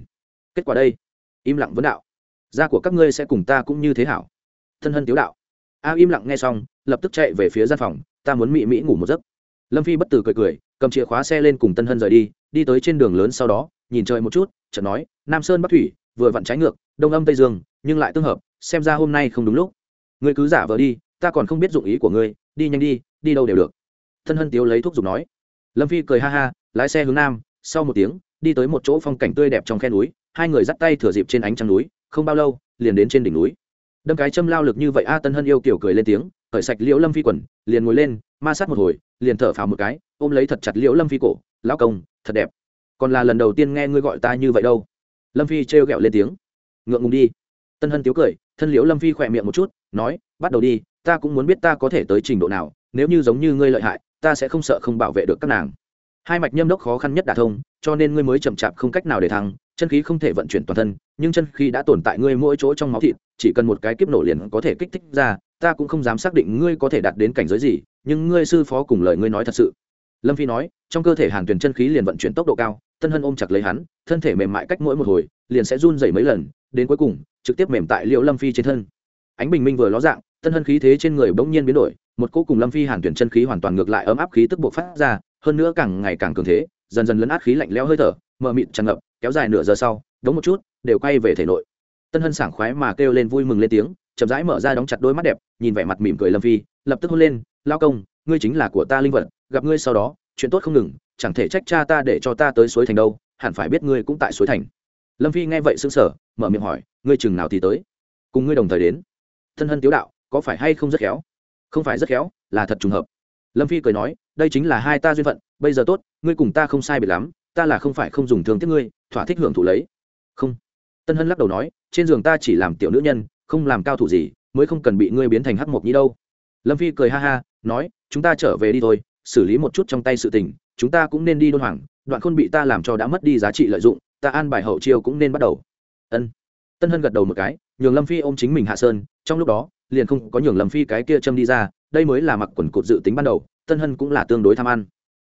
Kết quả đây, im lặng vấn đạo. Da của các ngươi sẽ cùng ta cũng như thế hảo. Thân hân tiếu đạo. A im lặng nghe xong, lập tức chạy về phía gian phòng, ta muốn mị mỹ ngủ một giấc. Lâm phi bất tử cười cười, cầm chìa khóa xe lên cùng tân hân rời đi đi tới trên đường lớn sau đó, nhìn trời một chút, chợt nói, nam sơn bắc thủy, vừa vặn trái ngược, đông âm tây dương, nhưng lại tương hợp, xem ra hôm nay không đúng lúc. Ngươi cứ giả vờ đi, ta còn không biết dụng ý của ngươi, đi nhanh đi đi đâu đều được. Thân hân tiếu lấy thuốc dùng nói. Lâm phi cười ha ha, lái xe hướng nam, sau một tiếng đi tới một chỗ phong cảnh tươi đẹp trong khe núi, hai người dắt tay thừa dịp trên ánh trăng núi, không bao lâu, liền đến trên đỉnh núi. Đâm cái châm lao lực như vậy, a tân hân yêu kiểu cười lên tiếng khởi sạch liễu lâm phi quần, liền ngồi lên, ma sát một hồi, liền thở phào một cái, ôm lấy thật chặt liễu lâm phi cổ, lão công, thật đẹp. Còn là lần đầu tiên nghe ngươi gọi ta như vậy đâu. Lâm phi trêu ghẹo lên tiếng. Ngượng ngùng đi. Tân hân tiếu cười, thân liễu lâm phi khỏe miệng một chút, nói, bắt đầu đi, ta cũng muốn biết ta có thể tới trình độ nào, nếu như giống như ngươi lợi hại, ta sẽ không sợ không bảo vệ được các nàng hai mạch nhâm đốc khó khăn nhất đả thông, cho nên ngươi mới chậm chạp không cách nào để thăng, chân khí không thể vận chuyển toàn thân, nhưng chân khí đã tồn tại ngươi mỗi chỗ trong máu thịt, chỉ cần một cái kiếp nổ liền có thể kích thích ra, ta cũng không dám xác định ngươi có thể đạt đến cảnh giới gì, nhưng ngươi sư phó cùng lời ngươi nói thật sự. Lâm phi nói, trong cơ thể hàn tuyển chân khí liền vận chuyển tốc độ cao tân hân ôm chặt lấy hắn, thân thể mềm mại cách mỗi một hồi, liền sẽ run dày mấy lần, đến cuối cùng, trực tiếp mềm tại liệu lâm phi trên thân. Ánh bình minh vừa ló dạng tân hân khí thế trên người bỗng nhiên biến đổi, một cỗ cùng lâm phi hàn tuyển chân khí hoàn toàn ngược lại ấm áp khí tức buộc phát ra hơn nữa càng ngày càng cường thế, dần dần lấn át khí lạnh lẽo hơi thở, mờ mịt tràn ngập, kéo dài nửa giờ sau, đống một chút, đều quay về thể nội. Tân hân sảng khoái mà kêu lên vui mừng lên tiếng, chậm rãi mở ra đóng chặt đôi mắt đẹp, nhìn vẻ mặt mỉm cười lâm phi, lập tức hôn lên, lao công, ngươi chính là của ta linh vật, gặp ngươi sau đó, chuyện tốt không ngừng, chẳng thể trách cha ta để cho ta tới suối thành đâu, hẳn phải biết ngươi cũng tại suối thành. Lâm phi nghe vậy sững sờ, mở miệng hỏi, ngươi chừng nào thì tới? Cùng ngươi đồng thời đến. Thân hân tiếu đạo, có phải hay không rất khéo? Không phải rất khéo, là thật trùng hợp. Lâm phi cười nói đây chính là hai ta duyên phận, bây giờ tốt, ngươi cùng ta không sai biệt lắm, ta là không phải không dùng thương tiếc ngươi, thỏa thích hưởng thụ lấy. Không. Tân hân lắc đầu nói, trên giường ta chỉ làm tiểu nữ nhân, không làm cao thủ gì, mới không cần bị ngươi biến thành hắc mộc nhĩ đâu. Lâm phi cười ha ha, nói, chúng ta trở về đi thôi, xử lý một chút trong tay sự tình, chúng ta cũng nên đi đôn hoàng, đoạn khôn bị ta làm cho đã mất đi giá trị lợi dụng, ta an bài hậu chiêu cũng nên bắt đầu. Ân. Tân hân gật đầu một cái, nhường lâm phi ôm chính mình hạ sơn, trong lúc đó, liền không có nhường lâm phi cái kia châm đi ra, đây mới là mặc quần cột dự tính ban đầu tân hân cũng là tương đối tham ăn.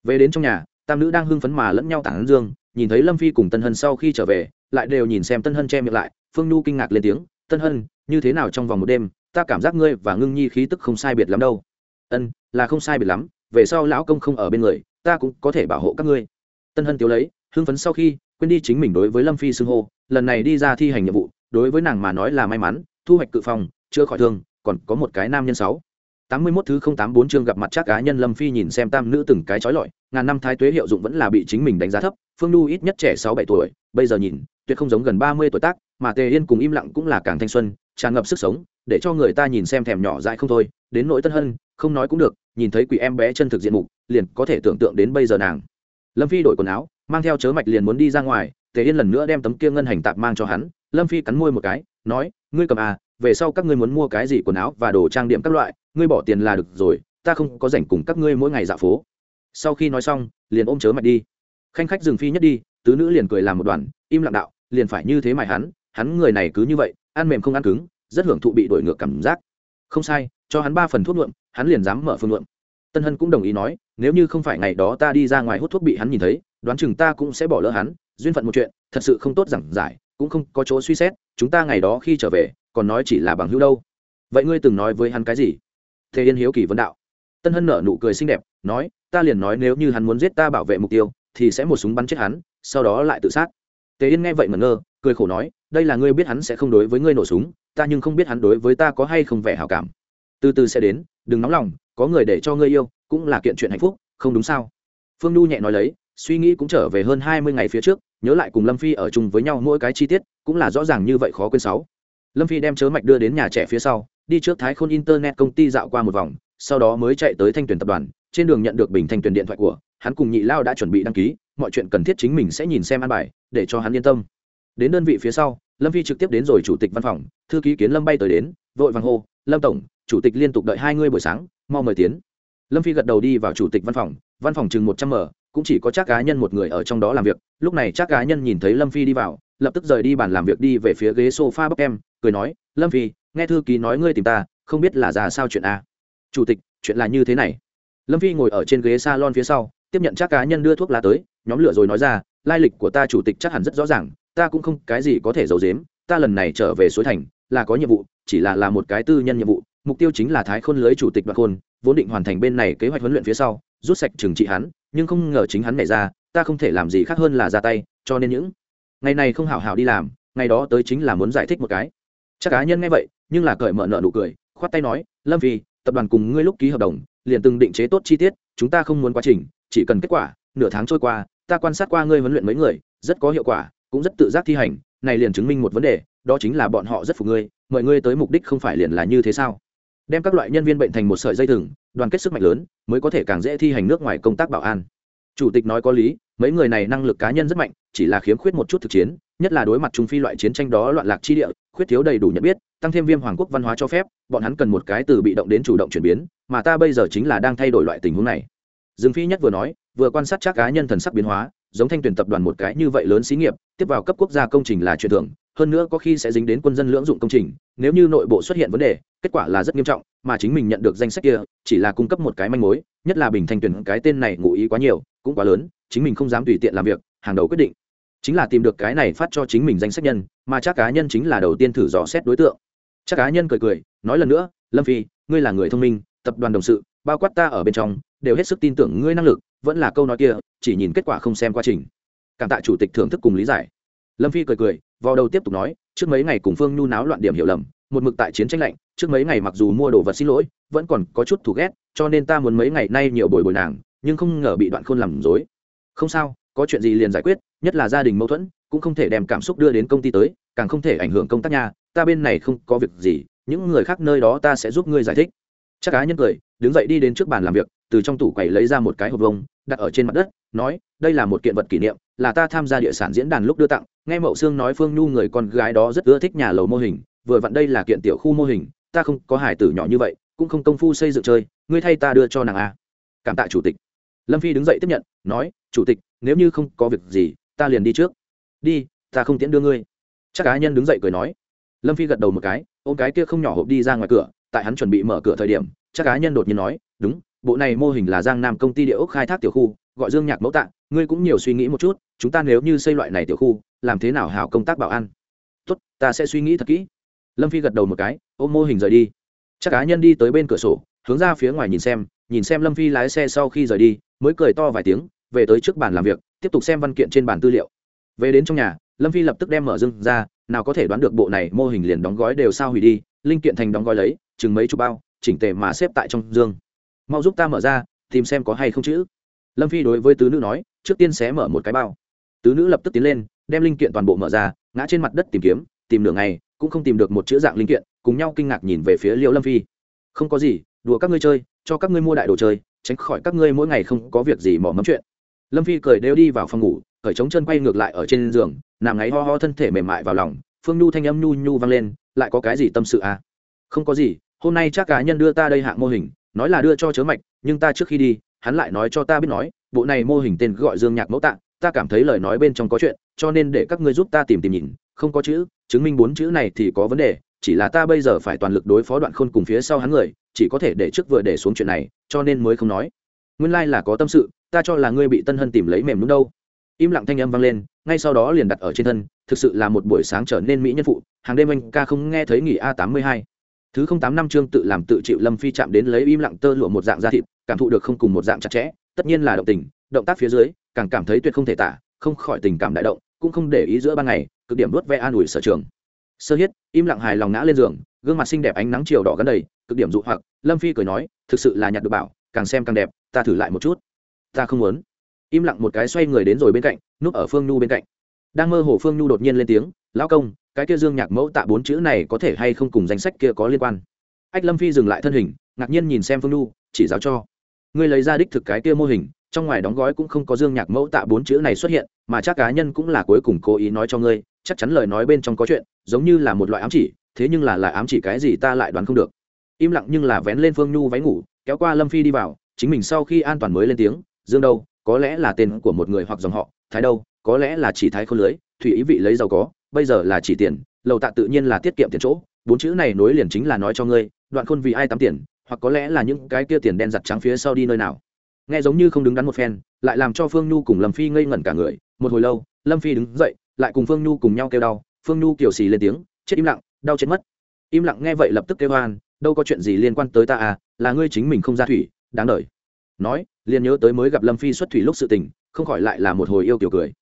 Về đến trong nhà, tam nữ đang hưng phấn mà lẫn nhau tản dương, nhìn thấy lâm phi cùng tân hân sau khi trở về, lại đều nhìn xem tân hân che miệng lại, phương nhu kinh ngạc lên tiếng, tân hân, như thế nào trong vòng một đêm, ta cảm giác ngươi và ngưng nhi khí tức không sai biệt lắm đâu. Ân, là không sai biệt lắm, về sau lão công không ở bên người, ta cũng có thể bảo hộ các ngươi. Tân hân tiếu lấy, hưng phấn sau khi, quên đi chính mình đối với lâm phi xưng hô, lần này đi ra thi hành nhiệm vụ, đối với nàng mà nói là may mắn, thu hoạch cự phòng chưa khỏi thương, còn có một cái nam nhân sáu tám mươi 81 thứ không tám bốn chương gặp mặt chắc cá nhân Lâm Phi nhìn xem tam nữ từng cái chói lọi, ngàn năm thái tuế hiệu dụng vẫn là bị chính mình đánh giá thấp, Phương Du ít nhất trẻ sáu bảy tuổi, bây giờ nhìn, tuyệt không giống gần ba mươi tuổi tác, mà Tề Yên cùng im lặng cũng là càng thanh xuân, tràn ngập sức sống, để cho người ta nhìn xem thèm nhỏ dại không thôi, đến nỗi Tân Hân, không nói cũng được, nhìn thấy quỷ em bé chân thực diện mục, liền có thể tưởng tượng đến bây giờ nàng. Lâm Phi đổi quần áo, mang theo chớ mạch liền muốn đi ra ngoài, Tề Yên lần nữa đem tấm kia ngân hành tạp mang cho hắn, Lâm Phi cắn môi một cái, nói, ngươi cầm à, về sau các ngươi muốn mua cái gì quần áo và đồ trang điểm các loại ngươi bỏ tiền là được rồi, ta không có rảnh cùng các ngươi mỗi ngày dạo phố. Sau khi nói xong, liền ôm chớ mạch đi. Khanh khách dừng phi nhất đi, tứ nữ liền cười làm một đoàn, im lặng đạo, liền phải như thế mài hắn hắn người này cứ như vậy, ăn mềm không ăn cứng, rất hưởng thụ bị đổi ngược cảm giác. Không sai, cho hắn ba phần thuốc nhuộm, hắn liền dám mở phương nhuộm. Tân hân cũng đồng ý nói, nếu như không phải ngày đó ta đi ra ngoài hút thuốc bị hắn nhìn thấy, đoán chừng ta cũng sẽ bỏ lỡ hắn, duyên phận một chuyện, thật sự không tốt giảng giải, cũng không có chỗ suy xét, chúng ta ngày đó khi trở về, còn nói chỉ là bằng hữu đâu. Vậy ngươi từng nói với hắn cái gì? Thế yên hiếu kỳ vấn đạo. Tân hân nở nụ cười xinh đẹp, nói, ta liền nói nếu như hắn muốn giết ta bảo vệ mục tiêu, thì sẽ một súng bắn chết hắn, sau đó lại tự sát. Tề yên nghe vậy mẩn ngơ, cười khổ nói, đây là ngươi biết hắn sẽ không đối với ngươi nổ súng, ta nhưng không biết hắn đối với ta có hay không vẻ hảo cảm. Từ từ sẽ đến, đừng nóng lòng, có người để cho ngươi yêu, cũng là kiện chuyện hạnh phúc, không đúng sao? Phương nhu nhẹ nói lấy, suy nghĩ cũng trở về hơn hai mươi ngày phía trước, nhớ lại cùng lâm phi ở chung với nhau mỗi cái chi tiết, cũng là rõ ràng như vậy khó quên sáu lâm phi đem chớ mạch đưa đến nhà trẻ phía sau, đi trước thái khôn internet công ty dạo qua một vòng, sau đó mới chạy tới thanh tuyển tập đoàn, trên đường nhận được bình thanh tuyển điện thoại của, hắn cùng nhị lao đã chuẩn bị đăng ký, mọi chuyện cần thiết chính mình sẽ nhìn xem an bài, để cho hắn yên tâm. Đến đơn vị phía sau, lâm phi trực tiếp đến rồi chủ tịch văn phòng, thư ký kiến lâm bay tới đến, vội vàng hô, lâm tổng, chủ tịch liên tục đợi hai ngươi buổi sáng, mau mời tiến. Lâm phi gật đầu đi vào chủ tịch văn phòng văn phòng chừng một trăm m, cũng chỉ có chắc cá nhân một người ở trong đó làm việc, lúc này chắc cá nhân nhìn thấy lâm phi đi vào, lập tức rời đi bàn làm việc đi về phía ghế sofa o em cười nói, lâm phi, nghe thư ký nói ngươi tìm ta, không biết là già sao chuyện a chủ tịch, chuyện là như thế này. Lâm phi ngồi ở trên ghế s a lon phía sau, tiếp nhận chắc cá nhân đưa thuốc lá tới, nhóm lửa rồi nói ra, lai lịch của ta chủ tịch chắc hẳn rất rõ ràng, ta cũng không cái gì có thể giấu giếm, ta lần này trở về suối thành, là có nhiệm vụ, chỉ là là một cái tư nhân nhiệm vụ, mục tiêu chính là thái khôn lưới chủ tịch đoạt khôn vốn định hoàn thành bên này kế hoạch huấn luyện phía sau, rút sạch trừng trị hắn, nhưng không ngờ chính hắn nảy ra, ta không thể làm gì khác hơn là ra tay, cho nên những ngày này không hảo hảo đi làm, ngày đó tới chính là muốn giải thích một cái chắc cá nhân nghe vậy, nhưng là cởi mở nợ nụ cười, khoát tay nói, lâm phi, tập đoàn cùng ngươi lúc ký hợp đồng, liền từng định chế tốt chi tiết, chúng ta không muốn quá trình, chỉ cần kết quả, nửa tháng trôi qua, ta quan sát qua ngươi huấn luyện mấy người, rất có hiệu quả, cũng rất tự giác thi hành, này liền chứng minh một vấn đề, đó chính là bọn họ rất phục ngươi, mời ngươi tới mục đích không phải liền là như thế sao? Đem các loại nhân viên bệnh thành một sợi dây thừng, đoàn kết sức mạnh lớn, mới có thể càng dễ thi hành nước ngoài công tác bảo an. Chủ tịch nói có lý, mấy người này năng lực cá nhân rất mạnh, chỉ là khiếm khuyết một chút thực chiến, nhất là đối mặt trung phi loại chiến tranh đó loạn lạc chi địa khuyết thiếu đầy đủ nhận biết, tăng thêm viêm hoàng quốc văn hóa cho phép, bọn hắn cần một cái từ bị động đến chủ động chuyển biến, mà ta bây giờ chính là đang thay đổi loại tình huống này. Dương phi nhất vừa nói, vừa quan sát chắc cá nhân thần sắc biến hóa, giống thanh tuyển tập đoàn một cái như vậy lớn xí nghiệp, tiếp vào cấp quốc gia công trình là chuyện thường, hơn nữa có khi sẽ dính đến quân dân lưỡng dụng công trình, nếu như nội bộ xuất hiện vấn đề, kết quả là rất nghiêm trọng, mà chính mình nhận được danh sách kia, chỉ là cung cấp một cái manh mối, nhất là bình thanh tuyển cái tên này ngụ ý quá nhiều, cũng quá lớn, chính mình không dám tùy tiện làm việc, hàng đầu quyết định chính là tìm được cái này phát cho chính mình danh sách nhân, mà chắc cá nhân chính là đầu tiên thử dò xét đối tượng. Chắc cá nhân cười cười, nói lần nữa, lâm phi, ngươi là người thông minh, tập đoàn đồng sự, bao quát ta ở bên trong, đều hết sức tin tưởng ngươi năng lực, vẫn là câu nói kia, chỉ nhìn kết quả không xem quá trình. Cảm tạ chủ tịch thưởng thức cùng lý giải. Lâm phi cười cười, vào đầu tiếp tục nói, trước mấy ngày cùng phương nhu náo loạn điểm hiểu lầm, một mực tại chiến tranh lạnh, trước mấy ngày mặc dù mua đồ vật xin lỗi, vẫn còn có chút thù ghét, cho nên ta muốn mấy ngày nay nhiều bồi bồi nàng, nhưng không ngờ bị đoạn khôn làm dối không sao, có chuyện gì liền giải quyết nhất là gia đình mâu thuẫn, cũng không thể đem cảm xúc đưa đến công ty tới, càng không thể ảnh hưởng công tác nhà, ta bên này không có việc gì, những người khác nơi đó ta sẽ giúp ngươi giải thích. Chắc cá nhân cười, đứng dậy đi đến trước bàn làm việc, từ trong tủ quầy lấy ra một cái hộp vông đặt ở trên mặt đất, nói, đây là một kiện vật kỷ niệm, là ta tham gia địa sản diễn đàn lúc đưa tặng, nghe mậu sương nói phương nhu người con gái đó rất ưa thích nhà lầu mô hình, vừa vặn đây là kiện tiểu khu mô hình, ta không có hải tử nhỏ như vậy, cũng không công phu xây dựng chơi, ngươi thay ta đưa cho nàng a. Cảm tạ chủ tịch. Lâm phi đứng dậy tiếp nhận, nói, chủ tịch, nếu như không có việc gì ta liền đi trước. Đi, ta không tiễn đưa ngươi. Chắc cá nhân đứng dậy cười nói. Lâm phi gật đầu một cái, ôm cái kia không nhỏ hộp đi ra ngoài cửa, tại hắn chuẩn bị mở cửa thời điểm, chắc cá nhân đột nhiên nói, đúng, bộ này mô hình là giang nam công ty địa ốc khai thác tiểu khu, gọi dương nhạc mẫu tạng ngươi cũng nhiều suy nghĩ một chút, chúng ta nếu như xây loại này tiểu khu, làm thế nào hảo công tác bảo an? Tốt, ta sẽ suy nghĩ thật kỹ. Lâm phi gật đầu một cái, ôm mô hình rời đi. Chắc cá nhân đi tới bên cửa sổ, hướng ra phía ngoài nhìn xem nhìn xem lâm phi lái xe sau khi rời đi, mới cười to vài tiếng về tới trước bàn làm việc, tiếp tục xem văn kiện trên bàn tư liệu. Về đến trong nhà, lâm phi lập tức đem mở dưng ra, nào có thể đoán được bộ này mô hình liền đóng gói đều sao hủy đi, linh kiện thành đóng gói lấy, chừng mấy chục bao, chỉnh tề mà xếp tại trong dương. Mau giúp ta mở ra, tìm xem có hay không chữ. Lâm phi đối với tứ nữ nói, trước tiên sẽ mở một cái bao. Tứ nữ lập tức tiến lên, đem linh kiện toàn bộ mở ra, ngã trên mặt đất tìm kiếm, tìm nửa ngày, cũng không tìm được một chữ dạng linh kiện, cùng nhau kinh ngạc nhìn về phía liễu lâm phi. Không có gì, đùa các ngươi chơi, cho các ngươi mua đại đồ chơi, tránh khỏi các ngươi mỗi ngày không có việc gì mỏ mẫm chuyện lâm phi cười đều đi vào phòng ngủ, cởi trống chân quay ngược lại ở trên giường, nằm ngáy ho ho thân thể mềm mại vào lòng, phương nhu thanh âm nhu nhu vang lên, lại có cái gì tâm sự à? Không có gì, hôm nay chắc cá nhân đưa ta đây hạng mô hình, nói là đưa cho chớ mạch, nhưng ta trước khi đi, hắn lại nói cho ta biết nói, bộ này mô hình tên gọi dương nhạc mẫu tạng, ta cảm thấy lời nói bên trong có chuyện, cho nên để các ngươi giúp ta tìm tìm nhìn, không có chữ, chứng minh bốn chữ này thì có vấn đề, chỉ là ta bây giờ phải toàn lực đối phó đoạn khôn cùng phía sau hắn người, chỉ có thể để trước vừa để xuống chuyện này, cho nên mới không nói. Nguyên lai là có tâm sự ta cho là ngươi bị tân hân tìm lấy mềm đúng đâu. Im lặng thanh âm vang lên, ngay sau đó liền đặt ở trên thân, thực sự là một buổi sáng trở nên mỹ nhân phụ, hàng đêm anh ca không nghe thấy nghỉ a tám mươi hai. Thứ không tám năm chương tự làm tự chịu lâm phi chạm đến lấy im lặng tơ lụa một dạng da thịt, cảm thụ được không cùng một dạng chặt chẽ, tất nhiên là động tình, động tác phía dưới, càng cảm thấy tuyệt không thể tả, không khỏi tình cảm đại động, cũng không để ý giữa ban ngày, cực điểm đốt ve an ủi sở trường. Sơ hiết, im lặng hài lòng ngã lên giường, gương mặt xinh đẹp ánh nắng chiều đỏ gắn đầy, cực điểm dụ hoặc, lâm phi cười nói, thực sự là nhặt được bảo, càng xem càng đẹp, ta thử lại một chút ta không muốn. Im lặng một cái xoay người đến rồi bên cạnh, núp ở phương nhu bên cạnh. Đang mơ hồ phương nhu đột nhiên lên tiếng, lão công, cái kia dương nhạc mẫu tạ bốn chữ này có thể hay không cùng danh sách kia có liên quan? Ách lâm phi dừng lại thân hình, ngạc nhiên nhìn xem phương nhu, chỉ giáo cho. Ngươi lấy ra đích thực cái kia mô hình, trong ngoài đóng gói cũng không có dương nhạc mẫu tạ bốn chữ này xuất hiện, mà chắc cá nhân cũng là cuối cùng cố ý nói cho ngươi, chắc chắn lời nói bên trong có chuyện, giống như là một loại ám chỉ, thế nhưng là lại ám chỉ cái gì ta lại đoán không được. Im lặng nhưng là vén lên phương nhu váy ngủ, kéo qua lâm phi đi vào, chính mình sau khi an toàn mới lên tiếng dương đâu, có lẽ là tên của một người hoặc dòng họ, thái đâu, có lẽ là chỉ thái không lưới, thủy ý vị lấy giàu có, bây giờ là chỉ tiền, lầu tạ tự nhiên là tiết kiệm tiền chỗ, bốn chữ này nối liền chính là nói cho ngươi, đoạn khôn vì ai tắm tiền, hoặc có lẽ là những cái kia tiền đen giặt trắng phía sau đi nơi nào. Nghe giống như không đứng đắn một phen, lại làm cho phương nhu cùng lâm phi ngây ngẩn cả người, một hồi lâu, lâm phi đứng dậy, lại cùng phương nhu cùng nhau kêu đau, phương nhu kiểu xì lên tiếng, chết im lặng, đau chết mất. Im lặng nghe vậy lập tức kêu hoan đâu có chuyện gì liên quan tới ta à là ngươi chính mình không ra thủy, đáng đ nói, liền nhớ tới mới gặp lâm phi xuất thủy lúc sự tình, không khỏi lại là một hồi yêu kiểu cười.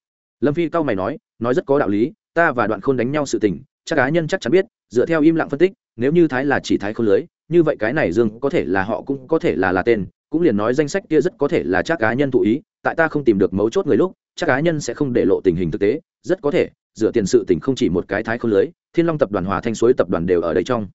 Lâm phi cau mày nói nói rất có đạo lý, ta và đoạn khôn đánh nhau sự tình, chắc cá nhân chắc chắn biết, dựa theo im lặng phân tích, nếu như thái là chỉ thái khôn lưới, như vậy cái này dương có thể là họ cũng có thể là là tên, cũng liền nói danh sách kia rất có thể là chắc cá nhân thụ ý, tại ta không tìm được mấu chốt người lúc, chắc cá nhân sẽ không để lộ tình hình thực tế, rất có thể, dựa tiền sự tình không chỉ một cái thái khôn lưới, thiên long tập đoàn, hòa thanh suối tập đoàn đều ở đây trong.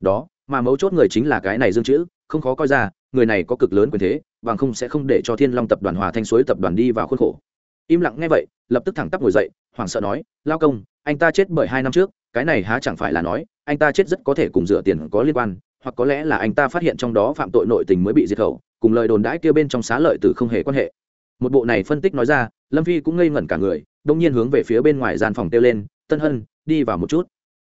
Đó, mà mấu chốt người chính là cái này dương chữ, không khó coi ra, người này có cực lớn quyền thế bằng không sẽ không để cho thiên long tập đoàn hòa thanh suối tập đoàn đi vào khuôn khổ. Im lặng nghe vậy, lập tức thẳng tắp ngồi dậy, hoảng sợ nói, lao công, anh ta chết bởi hai năm trước, cái này há chẳng phải là nói, anh ta chết rất có thể cùng rửa tiền có liên quan, hoặc có lẽ là anh ta phát hiện trong đó phạm tội nội tình mới bị diệt khẩu, cùng lời đồn đãi kia bên trong xá lợi từ không hề quan hệ. Một bộ này phân tích nói ra, lâm phi cũng ngây ngẩn cả người, đông nhiên hướng về phía bên ngoài gian phòng kêu lên, tân hân, đi vào một chút.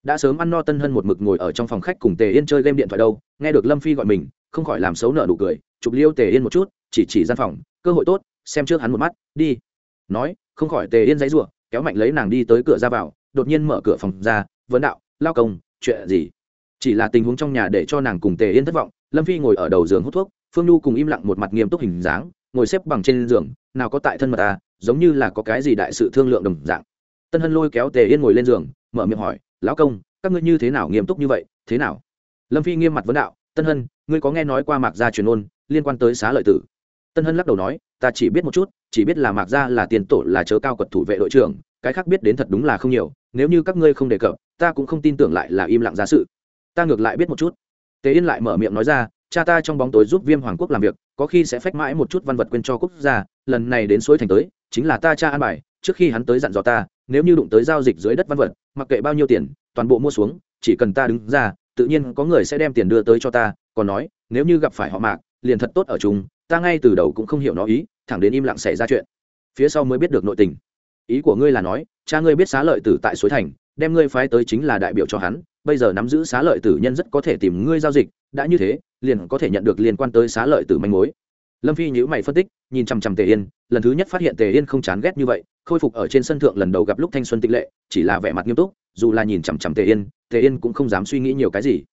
Đã sớm ăn no tân hân một mực ngồi ở trong phòng khách cùng tề yên chơi game điện thoại đâu, nghe được lâm phi gọi mình, không khỏi làm xấu nợ nụ cười chụp liêu tề yên một chút chỉ chỉ gian phòng cơ hội tốt xem trước hắn một mắt đi. Nói không khỏi tề yên dãy ruộng kéo mạnh lấy nàng đi tới cửa ra vào đột nhiên mở cửa phòng ra vấn đạo lao công chuyện gì? Chỉ là tình huống trong nhà để cho nàng cùng tề yên thất vọng lâm phi ngồi ở đầu giường hút thuốc phương nhu cùng im lặng một mặt nghiêm túc hình dáng ngồi xếp bằng trên giường nào có tại thân mật ta, giống như là có cái gì đại sự thương lượng đồng dạng. Tân hân lôi kéo tề yên ngồi lên giường mở miệng hỏi lão công các ngươi như thế nào nghiêm túc như vậy thế nào? Lâm phi nghiêm mặt vấn đạo tân hân ngươi có nghe nói qua mạc gia truyền ôn liên quan tới xá lợi tử. Tân hân lắc đầu nói, ta chỉ biết một chút, chỉ biết là mạc gia là tiền tổ, là chớ cao quật thủ vệ đội trưởng, cái khác biết đến thật đúng là không nhiều, nếu như các ngươi không đề cập, ta cũng không tin tưởng lại là im lặng giá sự. Ta ngược lại biết một chút. Tế yên lại mở miệng nói ra, cha ta trong bóng tối giúp viêm hoàng quốc làm việc, có khi sẽ phách mãi một chút văn vật quên cho quốc gia, lần này đến suối thành tới, chính là ta cha an bài, trước khi hắn tới dặn dò ta, nếu như đụng tới giao dịch dưới đất văn vật, mặc kệ bao nhiêu tiền, toàn bộ mua xuống, chỉ cần ta đứng ra, tự nhiên có người sẽ đem tiền đưa tới cho ta, còn nói, nếu như gặp phải họ mạc liền thật tốt ở chung, ta ngay từ đầu cũng không hiểu nó ý, thẳng đến im lặng xảy ra chuyện. Phía sau mới biết được nội tình. Ý của ngươi là nói, cha ngươi biết xá lợi tử tại suối thành, đem ngươi phái tới chính là đại biểu cho hắn, bây giờ nắm giữ xá lợi tử nhân rất có thể tìm ngươi giao dịch, đã như thế, liền có thể nhận được liên quan tới xá lợi tử manh mối. Lâm phi nhữ mày phân tích, nhìn chằm chằm tề yên, lần thứ nhất phát hiện tề yên không chán ghét như vậy, khôi phục ở trên sân thượng lần đầu gặp lúc thanh xuân tịch lệ, chỉ là vẻ mặt nghiêm túc, dù là nhìn chằm chằm tề yên tề yên cũng không dám suy nghĩ nhiều cái gì.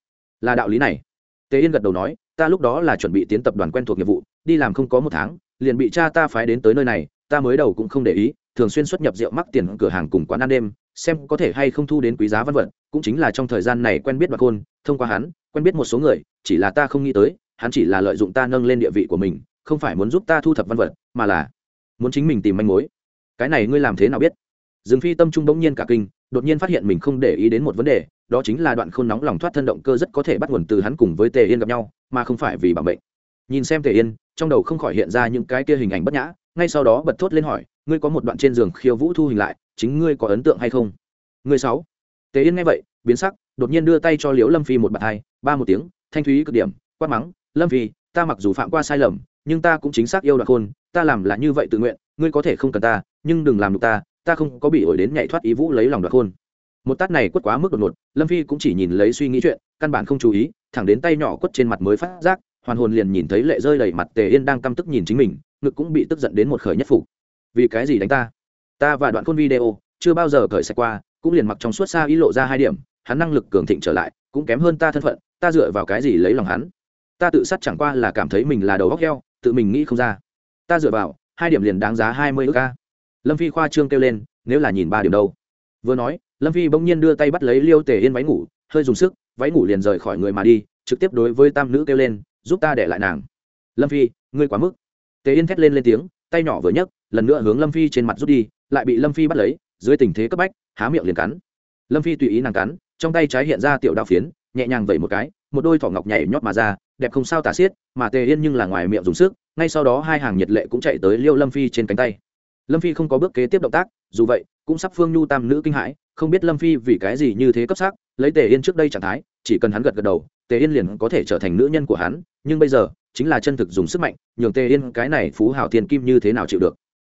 Là đạo lý này. Tề yên gật đầu nói ta lúc đó là chuẩn bị tiến tập đoàn quen thuộc nghiệp vụ, đi làm không có một tháng, liền bị cha ta phái đến tới nơi này, ta mới đầu cũng không để ý, thường xuyên xuất nhập rượu mắc tiền cửa hàng cùng quán ăn đêm, xem có thể hay không thu đến quý giá văn vật, cũng chính là trong thời gian này quen biết bà khôn, thông qua hắn, quen biết một số người, chỉ là ta không nghĩ tới, hắn chỉ là lợi dụng ta nâng lên địa vị của mình, không phải muốn giúp ta thu thập văn vật, mà là muốn chính mình tìm manh mối. Cái này ngươi làm thế nào biết? Dương phi tâm trung bỗng nhiên cả kinh, đột nhiên phát hiện mình không để ý đến một vấn đề đó chính là đoạn khôn nóng lòng thoát thân động cơ rất có thể bắt nguồn từ hắn cùng với tề yên gặp nhau, mà không phải vì bảo mệnh. Nhìn xem tề yên, trong đầu không khỏi hiện ra những cái kia hình ảnh bất nhã, ngay sau đó bật thốt lên hỏi, ngươi có một đoạn trên giường khiêu vũ thu hình lại, chính ngươi có ấn tượng hay không? Ngươi sáu. Tề yên nghe vậy, biến sắc, đột nhiên đưa tay cho liễu lâm phi một bạt hai, ba một tiếng, thanh thúy cực điểm, quát mắng, lâm phi, ta mặc dù phạm qua sai lầm, nhưng ta cũng chính xác yêu đoạn khôn, ta làm là như vậy tự nguyện, ngươi có thể không cần ta, nhưng đừng làm được ta ta không có bị ổi đến nhảy thoát ý vũ lấy lòng đoạn khôn một tát này quất quá mức đột ngột, lâm phi cũng chỉ nhìn lấy suy nghĩ chuyện, căn bản không chú ý, thẳng đến tay nhỏ quất trên mặt mới phát giác, hoàn hồn liền nhìn thấy lệ rơi đầy mặt tề yên đang căm tức nhìn chính mình, ngực cũng bị tức giận đến một khởi nhất phục. Vì cái gì đánh ta? Ta và đoạn khôn video, chưa bao giờ cởi sạch qua, cũng liền mặc trong suốt xa ý lộ ra hai điểm, hắn năng lực cường thịnh trở lại, cũng kém hơn ta thân phận, ta dựa vào cái gì lấy lòng hắn? Ta tự sát chẳng qua là cảm thấy mình là đầu góc heo, tự mình nghĩ không ra. Ta dựa vào, hai điểm liền đáng giá hai mươi ước ca lâm phi khoa trương kêu lên, nếu là nhìn ba điểm đâu? Vừa nói lâm phi bỗng nhiên đưa tay bắt lấy liêu tề yên váy ngủ, hơi dùng sức, váy ngủ liền rời khỏi người mà đi, trực tiếp đối với tam nữ kêu lên, giúp ta để lại nàng. Lâm phi, ngươi quá mức. Tề yên thét lên lên tiếng, tay nhỏ vừa nhấc, lần nữa hướng lâm phi trên mặt rút đi, lại bị lâm phi bắt lấy, dưới tình thế cấp bách, há miệng liền cắn. Lâm phi tùy ý nàng cắn, trong tay trái hiện ra tiểu đao phiến, nhẹ nhàng vẩy một cái, một đôi thỏ ngọc nhảy nhót mà ra, đẹp không sao tả xiết, mà tề yên nhưng là ngoài miệng dùng sức, ngay sau đó hai hàng nhiệt lệ cũng chạy tới liêu lâm phi trên cánh tay. Lâm phi không có bước kế tiếp động tác, dù vậy, cũng sắp phương nhu tam nữ kinh hãi không biết lâm phi vì cái gì như thế cấp sắc, lấy tề yên trước đây trạng thái, chỉ cần hắn gật gật đầu, tề yên liền có thể trở thành nữ nhân của hắn, nhưng bây giờ, chính là chân thực dùng sức mạnh, nhường tề yên cái này phú hảo tiền kim như thế nào chịu được.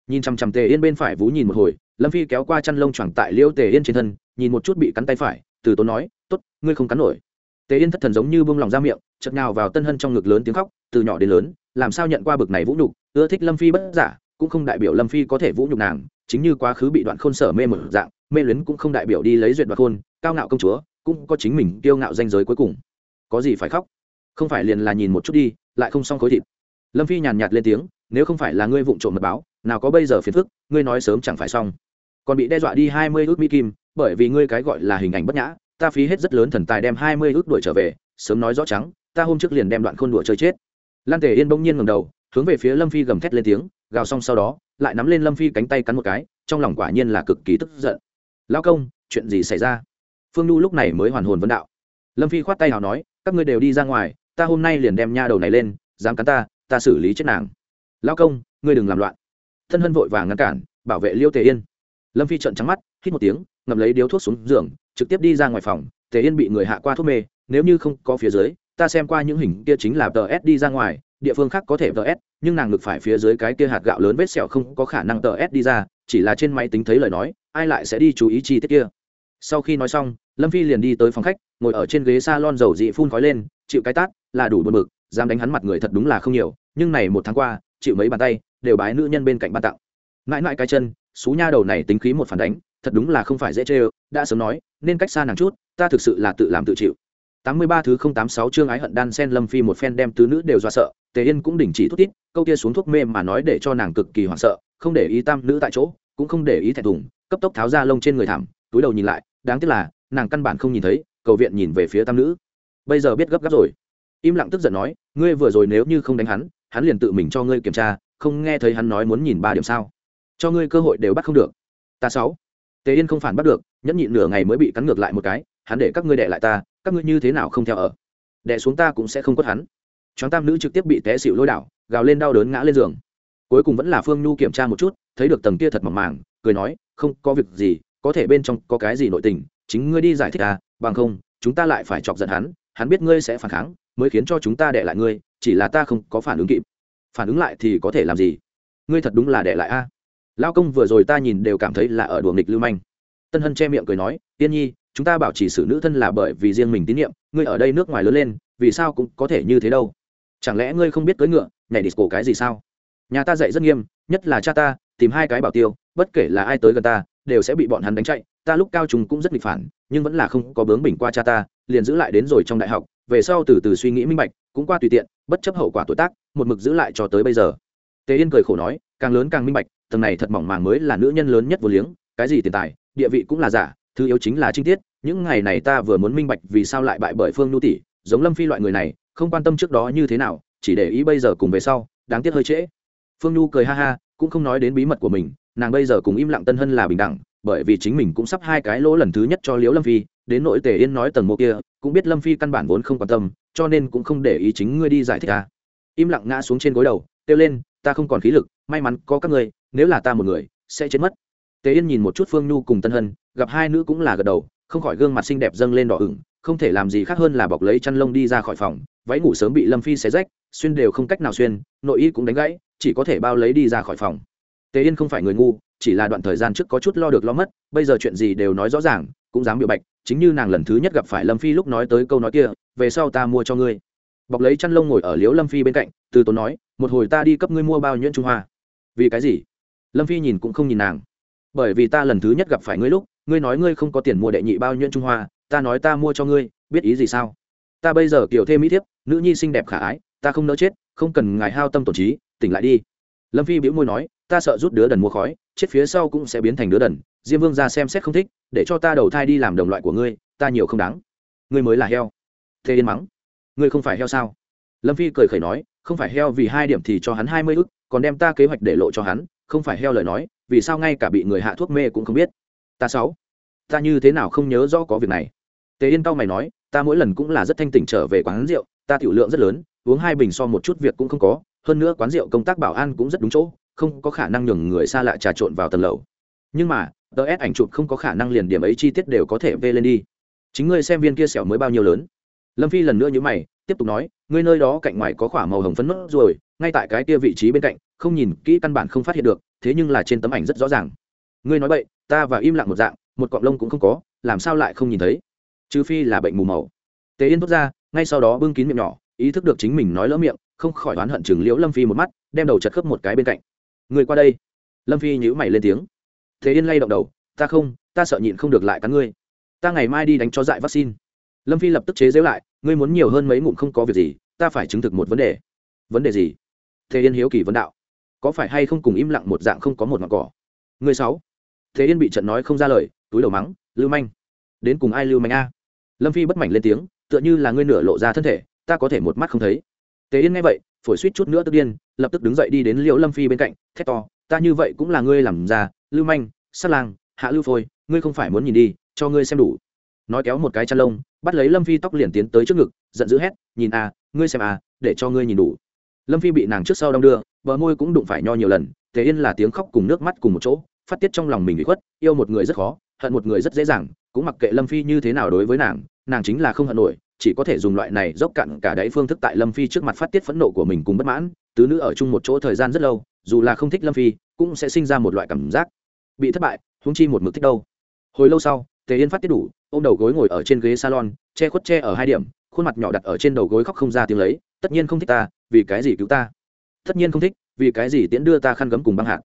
Nhìn chằm chằm tề yên bên phải vú nhìn một hồi, lâm phi kéo qua chăn lông choàng tại liêu tề yên trên thân, nhìn một chút bị cắn tay phải, từ tốn nói t ố t ngươi không cắn nổi. Tề yên thất thần giống như bông lòng ra miệng chật nào vào tân hân trong ngực lớn tiếng khóc, từ nhỏ đến lớn, làm sao nhận qua bực này vũ nhục, ưa thích lâm phi bất giả, cũng không đại biểu lâm phi có thể vũ nhục nàng, chính như quá khứ bị đoạn khôn sở mê một dạng mê luyến cũng không đại biểu đi lấy duyệt đoạt hôn, cao ngạo công chúa, cũng có chính mình kiêu ngạo danh giới cuối cùng. Có gì phải khóc? Không phải liền là nhìn một chút đi, lại không xong khối thịt. Lâm phi nhàn nhạt lên tiếng, nếu không phải là ngươi vụng trộm mật báo, nào có bây giờ phiền phức, ngươi nói sớm chẳng phải xong. Còn bị đe dọa đi hai mươi ước mỹ kim, bởi vì ngươi cái gọi là hình ảnh bất nhã, ta phí hết rất lớn thần tài đem hai mươi ước đuổi trở về, sớm nói rõ trắng, ta hôm trước liền đem đoạn khôn đùa chơi chết. Lan tề yên bỗng nhiên ngầm đầu, hướng về phía lâm phi gầm thét lên tiếng, gào xong sau đó, lại nắm lên lâm phi cánh tay cắn một cái, trong lòng quả nhiên là cực kỳ tức giận lao công, chuyện gì xảy ra? Phương nhu lúc này mới hoàn hồn vấn đạo. Lâm phi khoát tay nào nói, các ngươi đều đi ra ngoài, ta hôm nay liền đem nha đầu này lên, dám cắn ta ta xử lý chết nàng. Lao công, ngươi đừng làm loạn. Thân hân vội vàng ngăn cản, bảo vệ liêu tề yên. Lâm phi trợn trắng mắt, hít một tiếng, ngậm lấy điếu thuốc xuống giường, trực tiếp đi ra ngoài phòng, tề yên bị người hạ qua thuốc mê, nếu như không có phía dưới, ta xem qua những hình kia chính là tờ s đi ra ngoài, địa phương khác có thể tờ s, nhưng nàng ngực phải phía dưới cái kia hạt gạo lớn vết sẹo không có khả năng tờ s đi ra, chỉ là trên máy tính thấy lời nói ai lại sẽ đi chú ý chi tiết kia? Sau khi nói xong, lâm phi liền đi tới phòng khách, ngồi ở trên ghế s a lon dầu dị phun khói lên, chịu cái tát, là đủ buồn bực, dám đánh hắn mặt người thật đúng là không nhiều, nhưng này một tháng qua, chịu mấy bàn tay, đều bái nữ nhân bên cạnh ban tặng. Mãi mãi cái chân, xú nha đầu này tính khí một phản đánh, thật đúng là không phải dễ chê ơ, đã sớm nói, nên cách xa nàng chút, ta thực sự là tự làm tự chịu. Tám mươi ba thứ không tám sáu chương ái hận đan sen lâm phi một phen đem tứ nữ đều do sợ, tề yên cũng đình chỉ thuốc tít câu kia xuống thuốc mê mà nói để cho nàng cực kỳ hoảng sợ, không để ý tam nữ tại chỗ, cũng không để ý thẹn thùng cấp tốc tháo ra lông trên người thảm, túi đầu nhìn lại, đáng tiếc là, nàng căn bản không nhìn thấy, cầu viện nhìn về phía tam nữ. Bây giờ biết gấp gáp rồi. Im lặng tức giận nói, ngươi vừa rồi nếu như không đánh hắn hắn liền tự mình cho ngươi kiểm tra, không nghe thấy hắn nói muốn nhìn ba điểm sao. Cho ngươi cơ hội đều bắt không được. Ta sáu. Tề yên không phản bắt được, nhẫn nhịn nửa ngày mới bị cắn ngược lại một cái, hắn để các ngươi đệ lại ta, các ngươi như thế nào không theo ở? Đệ xuống ta cũng sẽ không quất hắn. Choáng tam nữ trực tiếp bị té xịu lôi đảo, gào lên đau đớn ngã lên giường. Cuối cùng vẫn là phương nhu kiểm tra một chút, thấy được tầng kia thật mỏng màng cười nói, không có việc gì, có thể bên trong có cái gì nội tình, chính ngươi đi giải thích à bằng không, chúng ta lại phải chọc giận hắn hắn biết ngươi sẽ phản kháng, mới khiến cho chúng ta đẻ lại ngươi, chỉ là ta không có phản ứng kịp. Phản ứng lại thì có thể làm gì? Ngươi thật đúng là đẻ lại a. Lao công vừa rồi ta nhìn đều cảm thấy là ở đùa nghịch lưu manh. Tân hân che miệng cười nói tiên nhi, chúng ta bảo chỉ xử nữ thân là bởi vì riêng mình tín nhiệm, ngươi ở đây nước ngoài lớn lên, vì sao cũng có thể như thế đâu? Chẳng lẽ ngươi không biết cưỡi ngựa, nhảy disco cái gì sao? Nhà ta dạy rất nghiêm, nhất là cha ta, tìm hai cái bảo tiêu bất kể là ai tới gần ta, đều sẽ bị bọn hắn đánh chạy. Ta lúc cao trùng cũng rất nghịch phản, nhưng vẫn là không có bướng bỉnh qua cha ta, liền giữ lại đến rồi trong đại học. Về sau từ từ suy nghĩ minh bạch, cũng qua tùy tiện, bất chấp hậu quả tuổi tác, một mực giữ lại cho tới bây giờ. Tề yên cười khổ nói, càng lớn càng minh bạch, tầng này thật mỏng màng mới là nữ nhân lớn nhất vô liếng, cái gì tiền tài, địa vị cũng là giả, thứ yếu chính là chi tiết. Những ngày này ta vừa muốn minh bạch vì sao lại bại bởi phương nhu tỷ, giống lâm phi loại người này, không quan tâm trước đó như thế nào, chỉ để ý bây giờ cùng về sau, đáng tiếc hơi trễ. Phương nhu cười ha ha, cũng không nói đến bí mật của mình nàng bây giờ cùng im lặng tân hân là bình đẳng, bởi vì chính mình cũng sắp hai cái lỗ lần thứ nhất cho liễu lâm phi, đến nội tề yên nói tầng mộ kia, cũng biết lâm phi căn bản vốn không quan tâm, cho nên cũng không để ý chính ngươi đi giải thích à. im lặng ngã xuống trên gối đầu, kêu lên, ta không còn khí lực, may mắn có các ngươi, nếu là ta một người, sẽ chết mất tề yên nhìn một chút phương nhu cùng tân hân, gặp hai nữ cũng là gật đầu, không khỏi gương mặt xinh đẹp dâng lên đỏ ửng, không thể làm gì khác hơn là bọc lấy chăn lông đi ra khỏi phòng, váy ngủ sớm bị lâm phi xé rách, xuyên đều không cách nào xuyên, nội y cũng đánh gãy, chỉ có thể bao lấy đi ra khỏi phòng tề yên không phải người ngu, chỉ là đoạn thời gian trước có chút lo được lo mất, bây giờ chuyện gì đều nói rõ ràng, cũng dám biểu bạch, chính như nàng lần thứ nhất gặp phải lâm phi lúc nói tới câu nói kia, về sau ta mua cho ngươi. Bọc lấy chăn lông ngồi ở liếu lâm phi bên cạnh, từ tốn nói, một hồi ta đi cấp ngươi mua bao nhuyễn trung hoa. Vì cái gì? Lâm phi nhìn cũng không nhìn nàng. Bởi vì ta lần thứ nhất gặp phải ngươi lúc, ngươi nói ngươi không có tiền mua đệ nhị bao nhuyễn trung hoa, ta nói ta mua cho ngươi, biết ý gì sao? Ta bây giờ kiểu thêm mỹ thiếp, nữ nhi xinh đẹp khả ái, ta không nỡ chết, không cần ngài hao tâm tổn trí, tỉnh lại đi lâm phi biễu môi nói, ta sợ rút đứa đần mua khói, chết phía sau cũng sẽ biến thành đứa đần. Diêm vương ra xem xét không thích, để cho ta đầu thai đi làm đồng loại của ngươi, ta nhiều không đáng. Ngươi mới là heo. Thế yên mắng, ngươi không phải heo sao? Lâm phi cười khẩy nói, không phải heo vì hai điểm thì cho hắn hai mươi ức, còn đem ta kế hoạch để lộ cho hắn, không phải heo lời nói, vì sao ngay cả bị người hạ thuốc mê cũng không biết. Ta sáu, ta như thế nào không nhớ rõ có việc này? Tề yên tao mày nói, ta mỗi lần cũng là rất thanh tỉnh trở về quán rượu, ta tiểu lượng rất lớn, uống hai bình so một chút việc cũng không có hơn nữa quán rượu công tác bảo an cũng rất đúng chỗ, không có khả năng nhường người xa lạ trà trộn vào tầng lầu. Nhưng mà, tờ ép ảnh chụp không có khả năng liền điểm ấy chi tiết đều có thể vê lên đi. Chính ngươi xem viên kia sẹo mới bao nhiêu lớn. Lâm phi lần nữa như mày, tiếp tục nói, ngươi nơi đó cạnh ngoài có khỏa màu hồng phấn nốt rồi ngay tại cái kia vị trí bên cạnh, không nhìn kỹ căn bản không phát hiện được, thế nhưng là trên tấm ảnh rất rõ ràng. Ngươi nói vậy ta và im lặng một dạng, một cọng lông cũng không có, làm sao lại không nhìn thấy? Trừ phi là bệnh mù màu. Tề yên thốt ra, ngay sau đó bưng kín miệng nhỏ, ý thức được chính mình nói lỡ miệng không khỏi oán hận chừng liễu lâm phi một mắt, đem đầu chật khớp một cái bên cạnh. Người qua đây. Lâm phi nhữ mày lên tiếng. Thế yên lay động đầu, ta không, ta sợ nhịn không được lại cắn ngươi. Ta ngày mai đi đánh cho dại vaccine. Lâm phi lập tức chế giễu lại, ngươi muốn nhiều hơn mấy ngụm không có việc gì, ta phải chứng thực một vấn đề. Vấn đề gì? Thế yên hiếu kỳ vấn đạo. Có phải hay không cùng im lặng một dạng không có một ngọn cỏ? Người sáu. Thế yên bị trận nói không ra lời, túi đầu mắng, lưu manh. Đến cùng ai lưu manh a? Lâm phi bất mảnh lên tiếng, tựa như là ngươi nửa lộ ra thân thể, ta có thể một mắt không thấy tề yên nghe vậy, phổi suýt chút nữa tức điên, lập tức đứng dậy đi đến liễu lâm phi bên cạnh, thét to, ta như vậy cũng là ngươi làm ra lưu manh, sát lang, hạ lưu phôi, ngươi không phải muốn nhìn đi, cho ngươi xem đủ. Nói kéo một cái chăn lông, bắt lấy lâm phi tóc liền tiến tới trước ngực, giận dữ hét, nhìn a ngươi xem a để cho ngươi nhìn đủ. Lâm phi bị nàng trước sau đong đưa, bờ môi cũng đụng phải nho nhiều lần, tề yên là tiếng khóc cùng nước mắt cùng một chỗ, phát tiết trong lòng mình bị khuất, yêu một người rất khó, hận một người rất dễ dàng, cũng mặc kệ lâm phi như thế nào đối với nàng nàng chính là không hận nổi chỉ có thể dùng loại này dốc cạn cả đáy phương thức tại lâm phi trước mặt phát tiết phẫn nộ của mình cùng bất mãn, tứ nữ ở chung một chỗ thời gian rất lâu, dù là không thích lâm phi, cũng sẽ sinh ra một loại cảm giác bị thất bại húng chi một mực thích đâu. Hồi lâu sau, tề yên phát tiết đủ, ôm đầu gối ngồi ở trên ghế salon, che khuất che ở hai điểm, khuôn mặt nhỏ đặt ở trên đầu gối khóc không ra tiếng lấy, tất nhiên không thích ta, vì cái gì cứu ta? Tất nhiên không thích, vì cái gì tiễn đưa ta khăn gấm cùng băng hạt?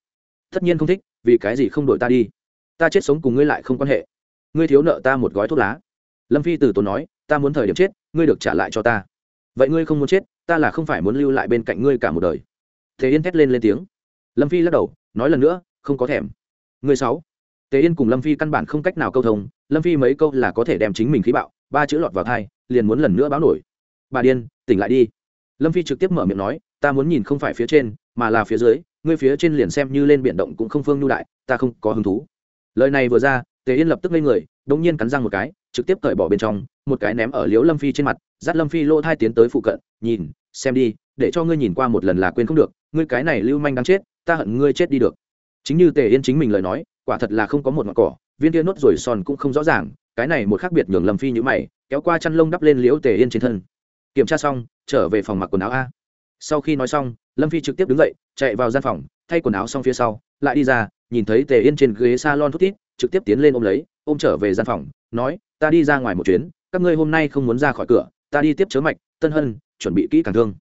Tất nhiên không thích, vì cái gì không đổi ta đi? Ta chết sống cùng ngươi lại không quan hệ. Ngươi thiếu nợ ta một gói thuốc lá lâm phi từ tốn nói, ta muốn thời điểm chết, ngươi được trả lại cho ta. Vậy ngươi không muốn chết, ta là không phải muốn lưu lại bên cạnh ngươi cả một đời. Thế yên thét lên lên tiếng. Lâm phi lắc đầu, nói lần nữa, không có thèm. Ngươi sáu. Tề yên cùng lâm phi căn bản không cách nào câu thông, lâm phi mấy câu là có thể đem chính mình khí bạo, ba chữ lọt vào thai, liền muốn lần nữa báo nổi. Bà điên, tỉnh lại đi. Lâm phi trực tiếp mở miệng nói, ta muốn nhìn không phải phía trên, mà là phía dưới, ngươi phía trên liền xem như lên biển động cũng không phương nhu đại, ta không có hứng thú. Lời này vừa ra tề yên lập tức lên người đông nhiên cắn răng một cái trực tiếp cởi bỏ bên trong, một cái ném ở liễu lâm phi trên mặt, dắt lâm phi lỗ thai tiến tới phụ cận, nhìn, xem đi, để cho ngươi nhìn qua một lần là quên không được, ngươi cái này lưu manh đang chết, ta hận ngươi chết đi được. Chính như tề yên chính mình lời nói, quả thật là không có một ngọn cỏ, viên kia nốt rồi sòn cũng không rõ ràng, cái này một khác biệt nhường lâm phi như mày, kéo qua chăn lông đắp lên liễu tề yên trên thân. Kiểm tra xong, trở về phòng mặc quần áo a. Sau khi nói xong, lâm phi trực tiếp đứng dậy, chạy vào gian phòng, thay quần áo xong phía sau, lại đi ra, nhìn thấy tề yên trên ghế s a lon thút tít trực tiếp tiến lên ôm lấy, ôm trở về gian phòng, nói ta đi ra ngoài một chuyến, các ngươi hôm nay không muốn ra khỏi cửa, ta đi tiếp chớ mạch, tân hân, chuẩn bị kỹ càng thương.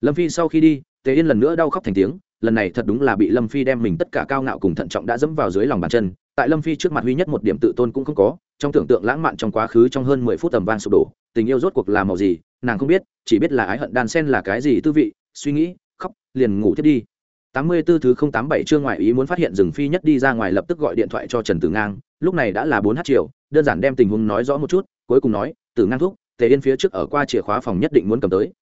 Lâm phi sau khi đi, tề yên lần nữa đau khóc thành tiếng, lần này thật đúng là bị lâm phi đem mình tất cả cao ngạo cùng thận trọng đã dẫm vào dưới lòng bàn chân, tại lâm phi trước mặt huy nhất một điểm tự tôn cũng không có, trong tưởng tượng lãng mạn trong quá khứ trong hơn mười phút tầm vang sụp đổ, tình yêu rốt cuộc là màu gì, nàng không biết, chỉ biết là ái hận đan sen là cái gì tư vị, suy nghĩ, khóc, liền ngủ thiết đi tám mươi 84 thứ không tám bảy chương ngoại ý muốn phát hiện rừng phi nhất đi ra ngoài lập tức gọi điện thoại cho Trần Tử Ngang, lúc này đã là bốn h chiều, đơn giản đem tình huống nói rõ một chút, cuối cùng nói, Tử Ngang thúc, Tề Yên phía trước ở qua chìa khóa phòng nhất định muốn cầm tới.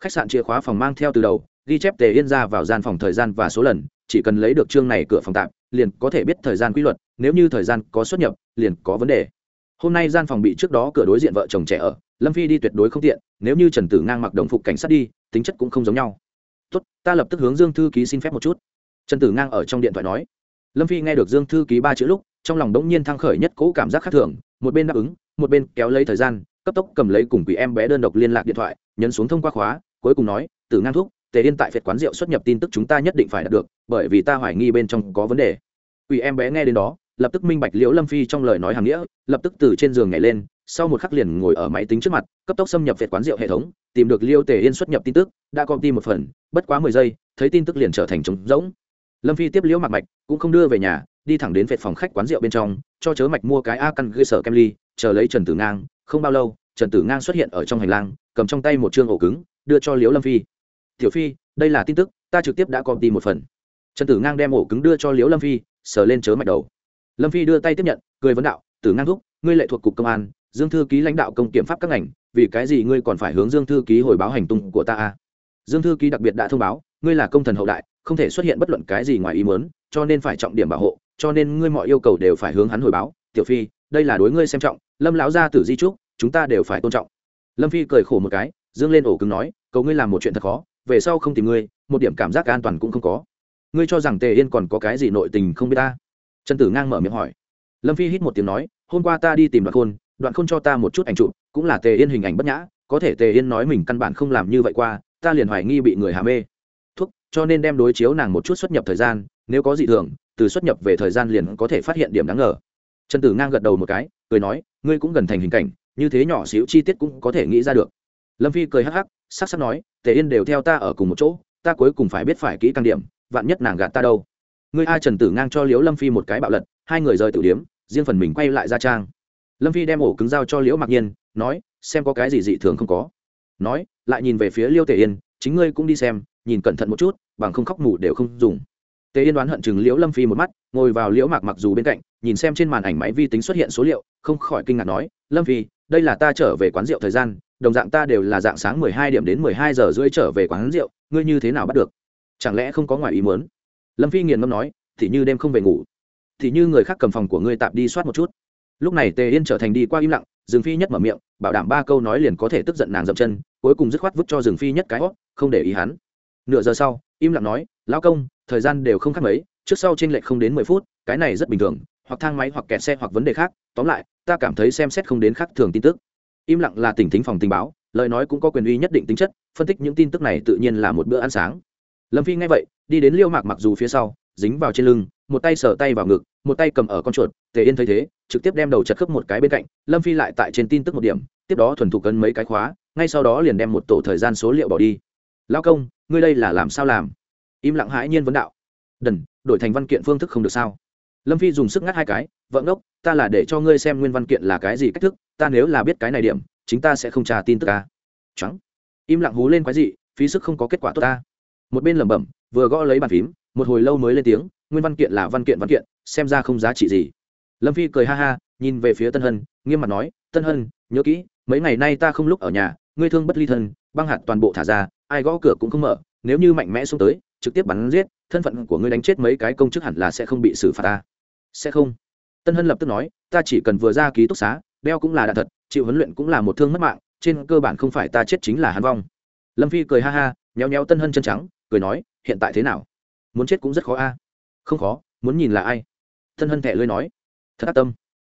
Khách sạn chìa khóa phòng mang theo từ đầu, ghi chép Tề Yên ra vào gian phòng thời gian và số lần, chỉ cần lấy được chương này cửa phòng tạm, liền có thể biết thời gian quy luật, nếu như thời gian có xuất nhập, liền có vấn đề. Hôm nay gian phòng bị trước đó cửa đối diện vợ chồng trẻ ở, Lâm Phi đi tuyệt đối không tiện, nếu như Trần Tử Ngang mặc đồng phục cảnh sát đi, tính chất cũng không giống nhau tốt, ta lập tức hướng dương thư ký xin phép một chút. Trần tử ngang ở trong điện thoại nói. Lâm phi nghe được dương thư ký ba chữ lúc, trong lòng đống nhiên thăng khởi nhất cố cảm giác khác thường, một bên đáp ứng, một bên kéo lấy thời gian, cấp tốc cầm lấy cùng quỷ em bé đơn độc liên lạc điện thoại, nhấn xuống thông qua khóa, cuối cùng nói, tử ngang thúc, tề yên tại phệt quán rượu xuất nhập tin tức chúng ta nhất định phải đạt được, bởi vì ta hoài nghi bên trong có vấn đề. Ủy em bé nghe đến đó, lập tức minh bạch liễu lâm phi trong lời nói hàng nghĩa, lập tức từ trên giường nhảy lên sau một khắc liền ngồi ở máy tính trước mặt, cấp tốc xâm nhập vệt quán rượu hệ thống, tìm được liêu tề yên xuất nhập tin tức, đã copy một phần, bất quá mười giây, thấy tin tức liền trở thành trống rỗng. Lâm phi tiếp liễu mặt mạch, cũng không đưa về nhà, đi thẳng đến vệt phòng khách quán rượu bên trong, cho chớ mạch mua cái a căn cơ sở kem ly, chờ lấy trần tử ngang, không bao lâu, trần tử ngang xuất hiện ở trong hành lang, cầm trong tay một chương ổ cứng, đưa cho liễu lâm phi. Tiểu phi, đây là tin tức, ta trực tiếp đã copy một phần. Trần tử ngang đem ổ cứng đưa cho liễu lâm phi, sờ lên chớ mạch đầu. Lâm phi đưa tay tiếp nhận, cười vấn đạo, tử ngang thúc, ngươi lệ thuộc cục công an dương thư ký lãnh đạo công kiểm pháp các ngành, vì cái gì ngươi còn phải hướng dương thư ký hồi báo hành tung của ta a dương thư ký đặc biệt đã thông báo, ngươi là công thần hậu đại, không thể xuất hiện bất luận cái gì ngoài ý muốn, cho nên phải trọng điểm bảo hộ, cho nên ngươi mọi yêu cầu đều phải hướng hắn hồi báo. Tiểu phi, đây là đối ngươi xem trọng, lâm lão gia tử di trúc, chúng ta đều phải tôn trọng. Lâm phi cười khổ một cái, dương lên ổ cứng nói, cầu ngươi làm một chuyện thật khó, về sau không tìm ngươi, một điểm cảm giác an toàn cũng không có. Ngươi cho rằng tề yên còn có cái gì nội tình không biết ta? Trần tử ngang mở miệng hỏi. Lâm phi hít một tiếng nói, hôm qua ta đi tìm đoạn khôn đoạn không cho ta một chút ảnh chụp, cũng là tề yên hình ảnh bất nhã, có thể tề yên nói mình căn bản không làm như vậy qua, ta liền hoài nghi bị người hà mê. Thuốc, cho nên đem đối chiếu nàng một chút xuất nhập thời gian, nếu có gì thường, từ xuất nhập về thời gian liền có thể phát hiện điểm đáng ngờ. Trần tử ngang gật đầu một cái, cười nói, ngươi cũng gần thành hình cảnh, như thế nhỏ xíu chi tiết cũng có thể nghĩ ra được. Lâm phi cười hắc hắc, sắc sắc nói, tề yên đều theo ta ở cùng một chỗ, ta cuối cùng phải biết phải kỹ càng điểm, vạn nhất nàng gạt ta đâu. Ngươi a trần tử ngang cho liễu lâm phi một cái bạo lật, hai người rời tử điếm riêng phần mình quay lại ra trang lâm phi đem ổ cứng dao cho liễu mặc nhiên, nói, xem có cái gì dị thường không có. Nói, lại nhìn về phía liêu tề yên, chính ngươi cũng đi xem, nhìn cẩn thận một chút, bằng không khóc mù đều không dùng. Tề yên đoán hận chừng liễu lâm phi một mắt, ngồi vào liễu mạc mặc dù bên cạnh, nhìn xem trên màn ảnh máy vi tính xuất hiện số liệu, không khỏi kinh ngạc nói, lâm phi, đây là ta trở về quán rượu thời gian, đồng dạng ta đều là dạng sáng mười hai điểm đến mười hai giờ rưỡi trở về quán rượu, ngươi như thế nào bắt được? Chẳng lẽ không có ngoài ý muốn? Lâm phi nghiền ngâm nói, thì như đêm không về ngủ, thì như người khác cầm phòng của ngươi tạm đi soát một chút lúc này tề yên trở thành đi qua im lặng, dương phi nhất mở miệng, bảo đảm ba câu nói liền có thể tức giận nàng dậm chân, cuối cùng dứt khoát vứt cho dương phi nhất cái hót không để ý hắn. Nửa giờ sau, im lặng nói, lão công, thời gian đều không khác mấy, trước sau t r ê n lệch không đến mười phút, cái này rất bình thường, hoặc thang máy hoặc kẹt xe hoặc vấn đề khác, tóm lại, ta cảm thấy xem xét không đến khác thường tin tức. Im lặng là tỉnh thính phòng tình báo, lời nói cũng có quyền uy nhất định tính chất, phân tích những tin tức này tự nhiên là một bữa ăn sáng. Lâm phi nghe vậy, đi đến liêu mạc mặc dù phía sau, dính vào trên lưng một tay sờ tay vào ngực, một tay cầm ở con chuột, tề yên thấy thế, trực tiếp đem đầu chật khớp một cái bên cạnh, lâm phi lại tại trên tin tức một điểm, tiếp đó thuần thục cấn mấy cái khóa, ngay sau đó liền đem một tổ thời gian số liệu bỏ đi. Lao công, ngươi đây là làm sao làm? Im lặng hãi nhiên vấn đạo. Đần, đổi thành văn kiện phương thức không được sao? Lâm phi dùng sức ngắt hai cái, vợ ngốc, ta là để cho ngươi xem nguyên văn kiện là cái gì cách thức, ta nếu là biết cái này điểm, chính ta sẽ không trả tin tức ta. Trắng im lặng hú lên quái gì phí sức không có kết quả tốt ta. Một bên lẩm bẩm, vừa gõ lấy bàn phím, một hồi lâu mới lên tiếng nguyên văn kiện là văn kiện văn kiện, xem ra không giá trị gì. Lâm phi cười ha ha, nhìn về phía tân hân, nghiêm mặt nói, tân hân, nhớ kỹ, mấy ngày nay ta không lúc ở nhà, ngươi thương bất ly thân, băng hạt toàn bộ thả ra, ai gõ cửa cũng không mở, nếu như mạnh mẽ xuống tới, trực tiếp bắn giết, thân phận của ngươi đánh chết mấy cái công chức hẳn là sẽ không bị xử phạt ta. Sẽ không. Tân hân lập tức nói, ta chỉ cần vừa ra ký túc xá, đeo cũng là đạn thật, chịu huấn luyện cũng là một thương mất mạng, trên cơ bản không phải ta chết chính là hắn vong. Lâm phi cười ha ha, nhéo nhéo tân hân chân trắng, cười nói, hiện tại thế nào? Muốn chết cũng rất khó a không khó, muốn nhìn là ai? Thân hân thẻ lưới nói. Thật ác tâm.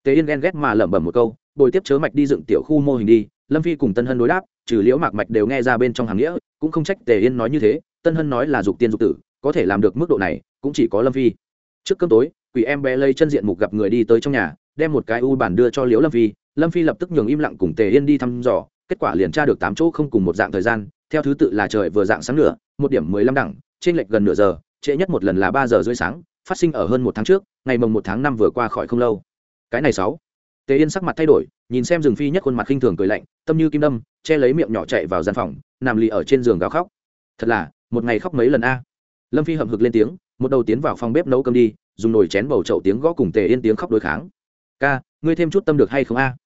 Tề yên ghen ghét mà lẩm bẩm một câu, bồi tiếp chớ mạch đi dựng tiểu khu mô hình đi. Lâm phi cùng tân hân đối đáp, trừ liễu mạc mạch đều nghe ra bên trong hàng nghĩa, cũng không trách tề yên nói như thế. Tân hân nói là dục tiên dục tử, có thể làm được mức độ này, cũng chỉ có lâm phi. Trước cơm tối, quỷ em bé lây chân diện mục gặp người đi tới trong nhà, đem một cái u bản đưa cho liễu lâm phi. Lâm phi lập tức nhường im lặng cùng tề yên đi thăm dò, kết quả liền tra được tám chỗ không cùng một dạng thời gian. Theo thứ tự là trời vừa dạng sáng nửa, một điểm mười lăm đẳng trên lệch gần nửa giờ trễ nhất một lần là ba giờ rưỡi sáng, phát sinh ở hơn một tháng trước, ngày mồng một tháng năm vừa qua khỏi không lâu. Cái này sáu. Tề yên sắc mặt thay đổi, nhìn xem rừng phi nhất khuôn mặt khinh thường cười lạnh, tâm như kim đâm, che lấy miệng nhỏ chạy vào gian phòng, nằm lì ở trên giường gào khóc. Thật là, một ngày khóc mấy lần a. Lâm phi hậm hực lên tiếng, một đầu tiến vào phòng bếp nấu cơm đi, dùng nồi chén bầu chậu tiếng gõ cùng tề yên tiếng khóc đối kháng. Ca, ngươi thêm chút tâm được hay không a?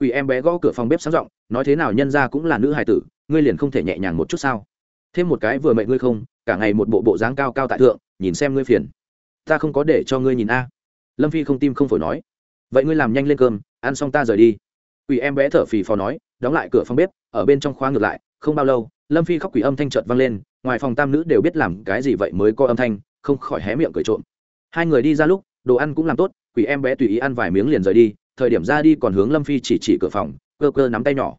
Ủy em bé gõ cửa phòng bếp sáng giọng, nói thế nào nhân ra cũng là nữ hài tử, ngươi liền không thể nhẹ nhàng một chút sao? Thêm một cái vừa mệnh ngươi không, cả ngày một bộ bộ dáng cao cao tại thượng, nhìn xem ngươi phiền. Ta không có để cho ngươi nhìn a. Lâm phi không tim không phổi nói. Vậy ngươi làm nhanh lên cơm, ăn xong ta rời đi. Ủy em bé thở phì phò nói, đóng lại cửa phòng bếp, ở bên trong khoa ngược lại, không bao lâu, lâm phi khóc quỷ âm thanh trợt vang lên, ngoài phòng tam nữ đều biết làm cái gì vậy mới có âm thanh, không khỏi hé miệng cười trộm. Hai người đi ra lúc, đồ ăn cũng làm tốt, quỷ em bé tùy ý ăn vài miếng liền rời đi, thời điểm ra đi còn hướng lâm phi chỉ chỉ cửa phòng, cơ cơ nắm tay nhỏ.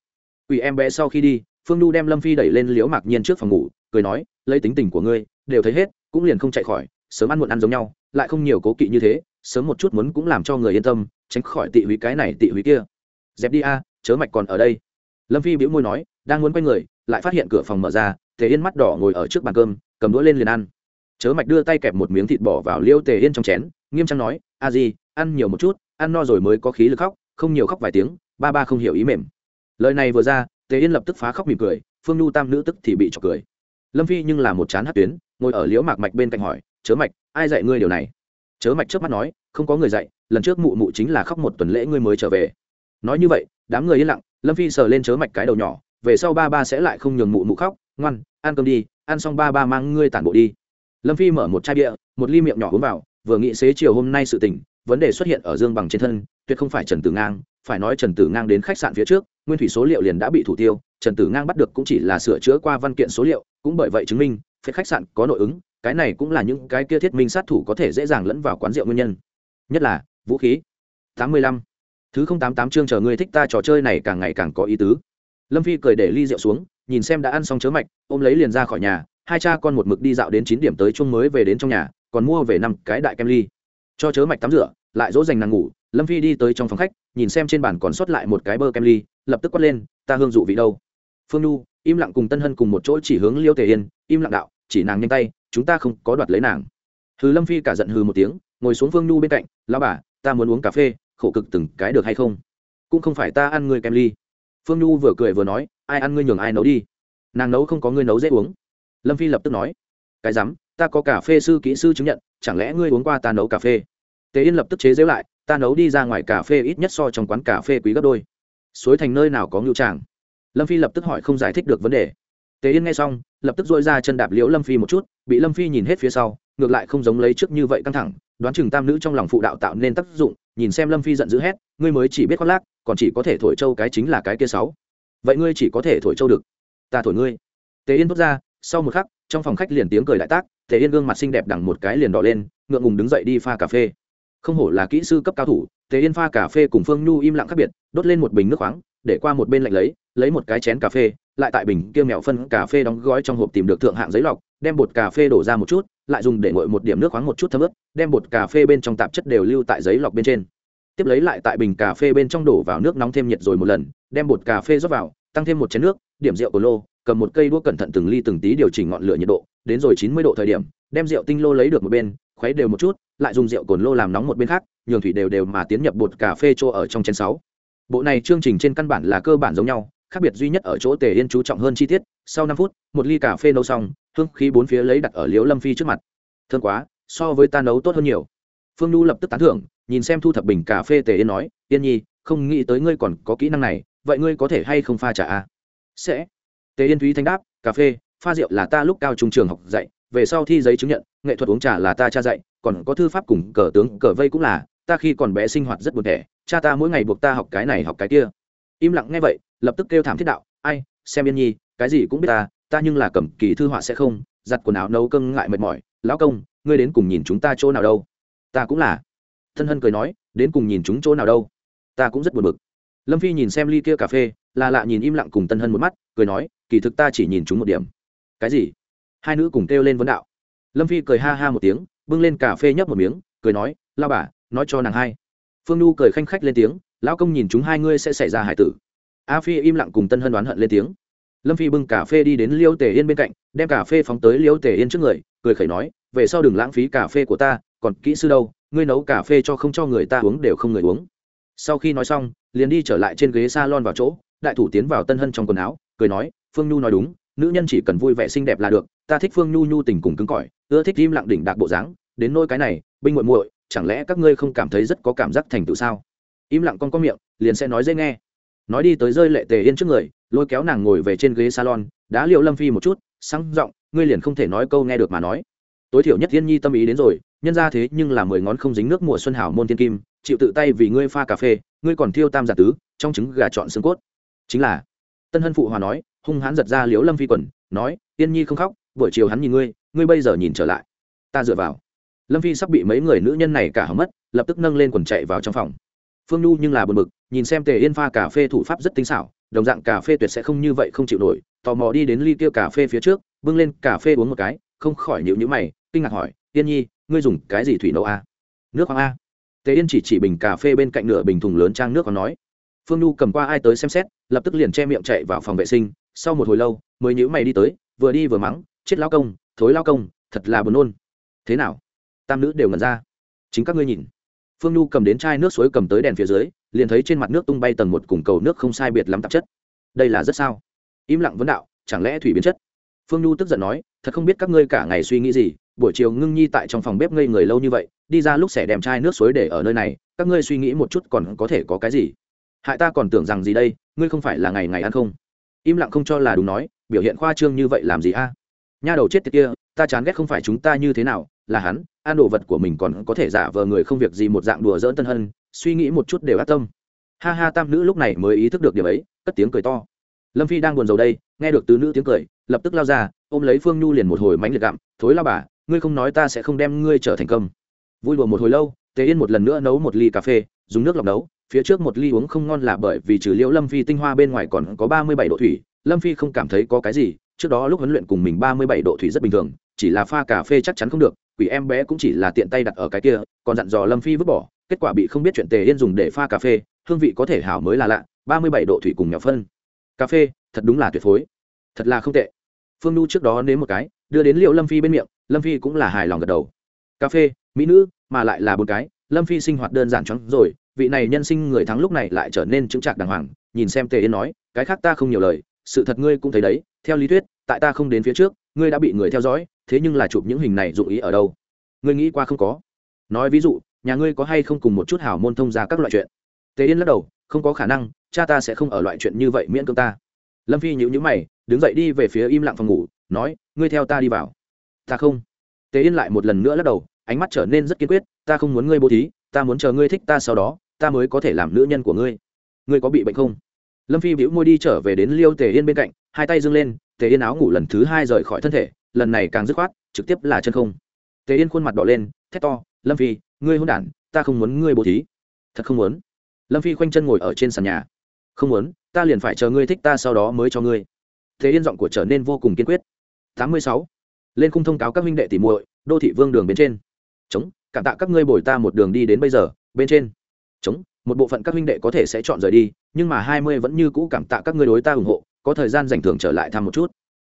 Quỷ em bé sau khi đi phương nhu đem lâm phi đẩy lên liễu mạc nhiên trước phòng ngủ, cười nói, lấy tính tình của ngươi, đều thấy hết, cũng liền không chạy khỏi, sớm ăn muộn ăn giống nhau, lại không nhiều cố kỵ như thế, sớm một chút muốn cũng làm cho người yên tâm, tránh khỏi tị húy cái này tị húy kia. Dẹp đi a, chớ mạch còn ở đây. Lâm phi bĩu môi nói, đang muốn quay người, lại phát hiện cửa phòng mở ra, tề yên mắt đỏ ngồi ở trước bàn cơm, cầm đũa lên liền ăn. Chớ mạch đưa tay kẹp một miếng thịt bỏ vào liêu tề yên trong chén, nghiêm trang nói, a di, ăn nhiều một chút, ăn no rồi mới có khí lực khóc, không nhiều khóc vài tiếng, ba ba không hiểu ý mềm. Lời này vừa ra tề yên lập tức phá khóc mỉm cười, phương nhu tam nữ tức thì bị trọc cười. Lâm phi nhưng là một chán hát tuyến, ngồi ở liễu mạc mạch bên cạnh hỏi, chớ mạch, ai dạy ngươi điều này? Chớ mạch trước mắt nói, không có người dạy, lần trước mụ mụ chính là khóc một tuần lễ ngươi mới trở về. Nói như vậy, đám người yên lặng, lâm phi sờ lên chớ mạch cái đầu nhỏ, về sau ba ba sẽ lại không nhường mụ mụ khóc, ngoan, ăn cơm đi, ăn xong ba ba mang ngươi tản bộ đi. Lâm phi mở một chai bia, một ly miệng nhỏ uống vào, vừa nghĩ xế chiều hôm nay sự tình, vấn đề xuất hiện ở dương bằng trên thân, tuyệt không phải trần tử ngang phải nói trần tử ngang đến khách sạn phía trước, nguyên thủy số liệu liền đã bị thủ tiêu, trần tử ngang bắt được cũng chỉ là sửa chữa qua văn kiện số liệu, cũng bởi vậy chứng minh, phía khách sạn có nội ứng, cái này cũng là những cái kia thiết minh sát thủ có thể dễ dàng lẫn vào quán rượu nguyên nhân. Nhất là, vũ khí. Tám mươi lăm. Thứ không tám tám chương chờ ngươi thích ta trò chơi này càng ngày càng có ý tứ. Lâm phi cười để ly rượu xuống, nhìn xem đã ăn xong chớ mạch, ôm lấy liền ra khỏi nhà, hai cha con một mực đi dạo đến chín điểm tới chung mới về đến trong nhà, còn mua về năm cái đại kem ly. Cho chớ mạch tắm rửa, lại dỗ dành nàng ngủ, lâm phi đi tới trong phòng khách nhìn xem trên bàn còn sót lại một cái bơ kem ly, lập tức quát lên, ta hương dụ vị đâu? Phương nhu, im lặng cùng tân hân cùng một chỗ chỉ hướng liêu tề yên, im lặng đạo, chỉ nàng nhanh tay, chúng ta không có đoạt lấy nàng. Hừ lâm phi cả giận hừ một tiếng, ngồi xuống phương nhu bên cạnh lao bà, ta muốn uống cà phê, khổ cực từng cái được hay không? Cũng không phải ta ăn người kem ly. Phương nhu vừa cười vừa nói, ai ăn ngươi nhường ai nấu đi. Nàng nấu không có ngươi nấu dễ uống. Lâm phi lập tức nói, cái rắm, ta có cà phê sư kỹ sư chứng nhận, chẳng lẽ ngươi uống qua ta nấu cà phê? Tề yên lập tức chế giễu lại ta nấu đi ra ngoài cà phê ít nhất so trong quán cà phê quý gấp đôi. Suối thành nơi nào có ngưu tràng? Lâm phi lập tức hỏi không giải thích được vấn đề. Tề yên nghe xong, lập tức dội ra chân đạp liễu lâm phi một chút, bị lâm phi nhìn hết phía sau, ngược lại không giống lấy trước như vậy căng thẳng, đoán chừng tam nữ trong lòng phụ đạo tạo nên tác dụng, nhìn xem lâm phi giận dữ hét, ngươi mới chỉ biết khoác lác, còn chỉ có thể thổi châu cái chính là cái kia sáu. Vậy ngươi chỉ có thể thổi châu được. Ta thổi ngươi. Tề yên thốt ra, sau một khắc, trong phòng khách liền tiếng cười đại tác, tề yên gương mặt xinh đẹp đằng một cái liền đỏ lên, ngượng ngùng đứng dậy đi pha cà phê không hổ là kỹ sư cấp cao thủ, tề yên pha cà phê cùng phương nhu im lặng khác biệt, đốt lên một bình nước khoáng, để qua một bên lạnh lấy lấy một cái chén cà phê, lại tại bình kia mèo phân cà phê đóng gói trong hộp tìm được thượng hạng giấy lọc, đem bột cà phê đổ ra một chút, lại dùng để ngội một điểm nước khoáng một chút thấm ướt, đem bột cà phê bên trong tạp chất đều lưu tại giấy lọc bên trên. Tiếp lấy lại tại bình cà phê bên trong đổ vào nước nóng thêm nhiệt rồi một lần, đem bột cà phê rót vào, tăng thêm một chén nước, điểm rượu của lô, cầm một cây đũa cẩn thận từng ly từng tí điều chỉnh ngọn lửa nhiệt độ đến rồi chín mươi độ thời điểm, đem rượu tinh lô lấy được một bên, khuấy đều một chút, lại dùng rượu cồn lô làm nóng một bên khác, nhường thủy đều đều mà tiến nhập bột cà phê chỗ ở trong chén sáu. Bộ này chương trình trên căn bản là cơ bản giống nhau, khác biệt duy nhất ở chỗ tề yên chú trọng hơn chi tiết, sau năm phút, một ly cà phê nấu xong, hương khí bốn phía lấy đặt ở liếu lâm phi trước mặt. Thương quá, so với ta nấu tốt hơn nhiều. Phương nhu lập tức tán thưởng, nhìn xem thu thập bình cà phê tề yên nói, yên nhi, không nghĩ tới ngươi còn có kỹ năng này, vậy ngươi có thể hay không pha trà a sẽ. Tề yên thúy thanh đáp, cà phê pha rượu là ta lúc cao trung trường học dạy, về sau thi giấy chứng nhận, nghệ thuật uống trà là ta cha dạy, còn có thư pháp cùng cờ tướng, cờ vây cũng là, ta khi còn bé sinh hoạt rất buồn thẻ, cha ta mỗi ngày buộc ta học cái này học cái kia. Im lặng nghe vậy, lập tức kêu thảm thiết đạo, ai, xem yên nhi, cái gì cũng biết ta ta nhưng là cầm kỳ thư họa sẽ không, giặt quần áo nấu cơm ngại mệt mỏi, lão công, ngươi đến cùng nhìn chúng ta chỗ nào đâu? Ta cũng là. Thân hân cười nói, đến cùng nhìn chúng chỗ nào đâu? Ta cũng rất buồn bực. Lâm phi nhìn xem ly kia cà phê, là lạ nhìn im lặng cùng tân hân một mắt, cười nói, kỳ thực ta chỉ nhìn chúng một điểm cái gì? Hai nữ cùng kêu lên vấn đạo. Lâm phi cười ha ha một tiếng, bưng lên cà phê nhấp một miếng, cười nói lao bà, nói cho nàng hai. Phương nhu cười khanh khách lên tiếng, lão công nhìn chúng hai ngươi sẽ xảy ra hải tử. A phi im lặng cùng tân hân đoán hận lên tiếng. Lâm phi bưng cà phê đi đến liêu tề yên bên cạnh, đem cà phê phóng tới liêu tề yên trước người, cười khẩy nói, về sau đừng lãng phí cà phê của ta, còn kỹ sư đâu, ngươi nấu cà phê cho không cho người ta uống đều không người uống. Sau khi nói xong, liền đi trở lại trên ghế s a lon vào chỗ, đại thủ tiến vào tân hân trong quần áo, cười nói, phương nhu nói đúng nữ nhân chỉ cần vui vẻ xinh đẹp là được, ta thích phương nhu nhu tình cùng cứng cỏi, ưa thích im lặng đỉnh đạc bộ dáng, đến nôi cái này, binh muội muội, chẳng lẽ các ngươi không cảm thấy rất có cảm giác thành tựu sao? Im lặng con có miệng, liền sẽ nói dễ nghe. Nói đi tới rơi lệ tề yên trước người, lôi kéo nàng ngồi về trên ghế salon đã liệu lâm phi một chút, sáng giọng, ngươi liền không thể nói câu nghe được mà nói. Tối thiểu nhất thiên nhi tâm ý đến rồi, nhân ra thế nhưng là mười ngón không dính nước mùa xuân hảo môn thiên kim, chịu tự tay vì ngươi pha cà phê, ngươi còn thiêu tam giả tứ, trong trứng gà chọn xương cốt. Chính là, tân hân phụ hòa nói hung hãn giật ra liếu lâm phi quần, nói tiên nhi không khóc, buổi chiều hắn nhìn ngươi ngươi bây giờ nhìn trở lại. Ta dựa vào. Lâm phi sắp bị mấy người nữ nhân này cả hỏng mất, lập tức nâng lên quần chạy vào trong phòng. Phương nhu nhưng là buồn bực, nhìn xem tề yên pha cà phê thủ pháp rất tinh xảo, đồng dạng cà phê tuyệt sẽ không như vậy không chịu nổi, tò mò đi đến ly kia cà phê phía trước, bưng lên cà phê uống một cái, không khỏi nhịu nhữ mày, kinh ngạc hỏi, yên nhi, ngươi dùng cái gì thủy nấu a? Nước khoáng a. Tề yên chỉ chỉ bình cà phê bên cạnh nửa bình thùng lớn trang nước còn nói. Phương nhu cầm qua ai tới xem xét, lập tức liền che miệng chạy vào phòng vệ sinh sau một hồi lâu, mới nhữ mày đi tới, vừa đi vừa mắng, chết lao công, thối lao công, thật là buồn nôn. Thế nào? Tam nữ đều ngẩn ra. Chính các ngươi nhìn. Phương nhu cầm đến chai nước suối cầm tới đèn phía dưới, liền thấy trên mặt nước tung bay tầng một cùng cầu nước không sai biệt lắm tạp chất. Đây là rất sao? Im lặng vấn đạo, chẳng lẽ thủy biến chất? Phương nhu tức giận nói, thật không biết các ngươi cả ngày suy nghĩ gì, buổi chiều ngưng nhi tại trong phòng bếp ngây người lâu như vậy, đi ra lúc sẽ đem chai nước suối để ở nơi này, các ngươi suy nghĩ một chút còn có thể có cái gì? Hại ta còn tưởng rằng gì đây, ngươi không phải là ngày ngày ăn không? Im lặng không cho là đúng nói, biểu hiện khoa trương như vậy làm gì a? Nha đầu chết tiệt kia, ta chán ghét không phải chúng ta như thế nào, là hắn, ăn đồ vật của mình còn có thể giả vờ người không việc gì một dạng đùa dỡn tân hân, suy nghĩ một chút đều ác tâm. Ha ha, tam nữ lúc này mới ý thức được điểm ấy, cất tiếng cười to. Lâm phi đang buồn rầu đây, nghe được tứ nữ tiếng cười, lập tức lao ra, ôm lấy phương nhu liền một hồi mánh liệt gặm, thối lao bà, ngươi không nói ta sẽ không đem ngươi trở thành công vui đùa một hồi lâu, tề yên một lần nữa nấu một ly cà phê, dùng nước lọc nấu phía trước một ly uống không ngon là bởi vì trừ liễu lâm phi tinh hoa bên ngoài còn có ba mươi bảy độ thủy, lâm phi không cảm thấy có cái gì, trước đó lúc huấn luyện cùng mình ba mươi bảy độ thủy rất bình thường, chỉ là pha cà phê chắc chắn không được, quỷ em bé cũng chỉ là tiện tay đặt ở cái kia, còn dặn dò lâm phi vứt bỏ, kết quả bị không biết chuyện tề yên dùng để pha cà phê, hương vị có thể hảo mới là lạ, ba mươi bảy độ thủy cùng nhỏ phân. Cà phê, thật đúng là tuyệt phối, thật là không tệ. Phương nhu trước đó nếm một cái, đưa đến liệu lâm phi bên miệng, lâm phi cũng là hài lòng gật đầu. Cà phê, mỹ nữ, mà lại là bốn cái, lâm phi sinh hoạt đơn giản chóng rồi vị này nhân sinh người thắng lúc này lại trở nên chững chạc đàng hoàng, nhìn xem tề yên nói, cái khác ta không nhiều lời, sự thật ngươi cũng thấy đấy, theo lý thuyết, tại ta không đến phía trước, ngươi đã bị người theo dõi, thế nhưng là chụp những hình này dụng ý ở đâu? Ngươi nghĩ qua không có? Nói ví dụ, nhà ngươi có hay không cùng một chút hảo môn thông ra các loại chuyện? Tề yên lắc đầu, không có khả năng, cha ta sẽ không ở loại chuyện như vậy miễn cưỡng ta. Lâm phi nhữ nhữ mày, đứng dậy đi về phía im lặng phòng ngủ, nói, ngươi theo ta đi vào. Ta không. Tề yên lại một lần nữa lắc đầu, ánh mắt trở nên rất kiên quyết, ta không muốn ngươi bố thí, ta muốn chờ ngươi thích ta sau đó ta mới có thể làm nữ nhân của ngươi. Ngươi có bị bệnh không? Lâm phi bĩu môi đi trở về đến liêu tề yên bên cạnh, hai tay dâng lên, tề yên áo ngủ lần thứ hai rời khỏi thân thể, lần này càng dứt khoát, trực tiếp là chân không. Tề yên khuôn mặt đỏ lên, thét to, lâm phi, ngươi hôn đản, ta không muốn ngươi bố thí. Thật không muốn? Lâm phi khoanh chân ngồi ở trên sàn nhà. Không muốn, ta liền phải chờ ngươi thích ta sau đó mới cho ngươi. Thế yên giọng của trở nên vô cùng kiên quyết. Tám mươi sáu. Lên khung thông cáo các minh đệ tỉ muội, đô thị vương đường bên trên. Chống, cảm tạ các ngươi bồi ta một đường đi đến bây giờ, bên trên chống, một bộ phận các huynh đệ có thể sẽ chọn rời đi, nhưng mà hai mươi vẫn như cũ cảm tạ các ngươi đối ta ủng hộ, có thời gian dành thưởng trở lại thăm một chút.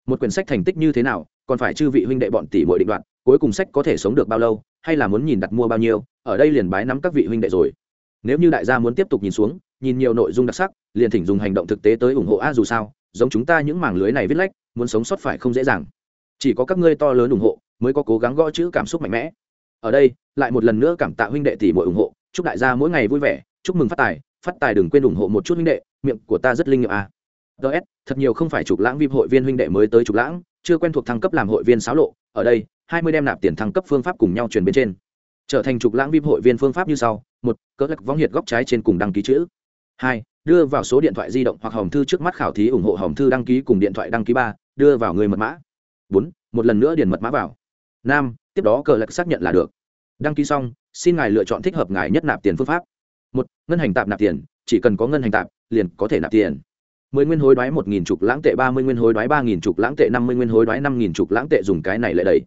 Một quyển sách thành tích như thế nào, còn phải chư vị huynh đệ bọn tỷ muội định đoạn cuối cùng sách có thể sống được bao lâu, hay là muốn nhìn đặt mua bao nhiêu, ở đây liền bái nắm các vị huynh đệ rồi. Nếu như đại gia muốn tiếp tục nhìn xuống, nhìn nhiều nội dung đặc sắc, liền thỉnh dùng hành động thực tế tới ủng hộ a dù sao, giống chúng ta những mảng lưới này viết lách, muốn sống sót phải không dễ dàng. Chỉ có các ngươi to lớn ủng hộ, mới có cố gắng gõ chữ cảm xúc mạnh mẽ. Ở đây, lại một lần nữa cảm tạ huynh đệ tỷ muội ủng hộ chúc đại gia mỗi ngày vui vẻ, chúc mừng phát tài phát tài đừng quên ủng hộ một chút huynh đệ, miệng của ta rất linh nghiệm à. ts thật nhiều không phải trục lãng vip hội viên huynh đệ mới tới trục lãng, chưa quen thuộc thăng cấp làm hội viên xáo lộ, ở đây, hai mươi đem nạp tiền thăng cấp phương pháp cùng nhau truyền bên trên. Trở thành trục lãng vip hội viên phương pháp như sau, một, cỡ lắc võng hiệt góc trái trên cùng đăng ký chữ. Hai, đưa vào số điện thoại di động hoặc hòm thư trước mắt khảo thí ủng hộ hòm thư đăng ký cùng điện thoại đăng ký ba, đưa vào người mật mã. Bốn, một lần nữa điền mật mã vào. Năm, tiếp đó cờ lạch xác nhận là được. Đăng ký xong xin ngài lựa chọn thích hợp ngài nhất nạp tiền phương pháp. Một, ngân hành tạp nạp tiền, chỉ cần có ngân hành tạp, liền có thể nạp tiền. Mười nguyên hối đoái một nghìn chục lãng tệ, ba mươi nguyên hối đoái ba nghìn chục lãng tệ, năm mươi nguyên hối đoái năm nghìn chục lãng tệ, dùng cái này lại đầy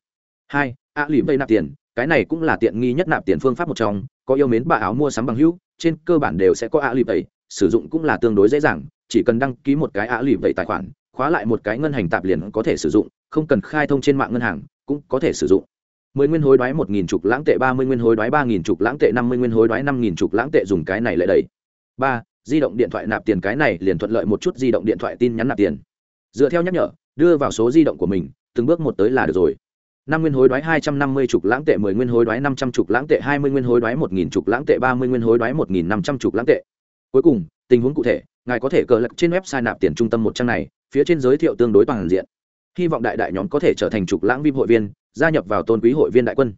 hai a lì vây nạp tiền, cái này cũng là tiện nghi nhất nạp tiền phương pháp một trong, có yêu mến bà áo mua sắm bằng hữu, trên cơ bản đều sẽ có a lì vây, sử dụng cũng là tương đối dễ dàng, chỉ cần đăng ký một cái a lì vây tài khoản, khóa lại một cái ngân hành tạp liền có thể sử dụng, không cần khai thông trên mạng ngân hàng, cũng có thể sử dụng mười nguyên hối đoái một nghìn chục lãng tệ, ba mươi nguyên hối đoái ba nghìn chục lãng tệ, năm mươi nguyên hối đoái năm nghìn chục lãng tệ dùng cái này lại đầy ba, di động điện thoại nạp tiền cái này liền thuận lợi một chút di động điện thoại tin nhắn nạp tiền. Dựa theo nhắc nhở, đưa vào số di động của mình, từng bước một tới là được rồi. Năm nguyên hối đoái hai trăm năm mươi chục lãng tệ, mười nguyên hối đoái năm trăm chục lãng tệ, hai mươi nguyên hối đoái một nghìn chục lãng tệ, ba mươi nguyên hối đoái một nghìn năm trăm chục lãng tệ. Cuối cùng, tình huống cụ thể, ngài có thể cờ lật trên website nạp tiền trung tâm một trang này, phía trên giới thiệu tương đối toàn diện. Hy vọng đại đại nhóm có thể trở thành trục lãng vip hội viên gia nhập vào tôn quý hội viên đại quân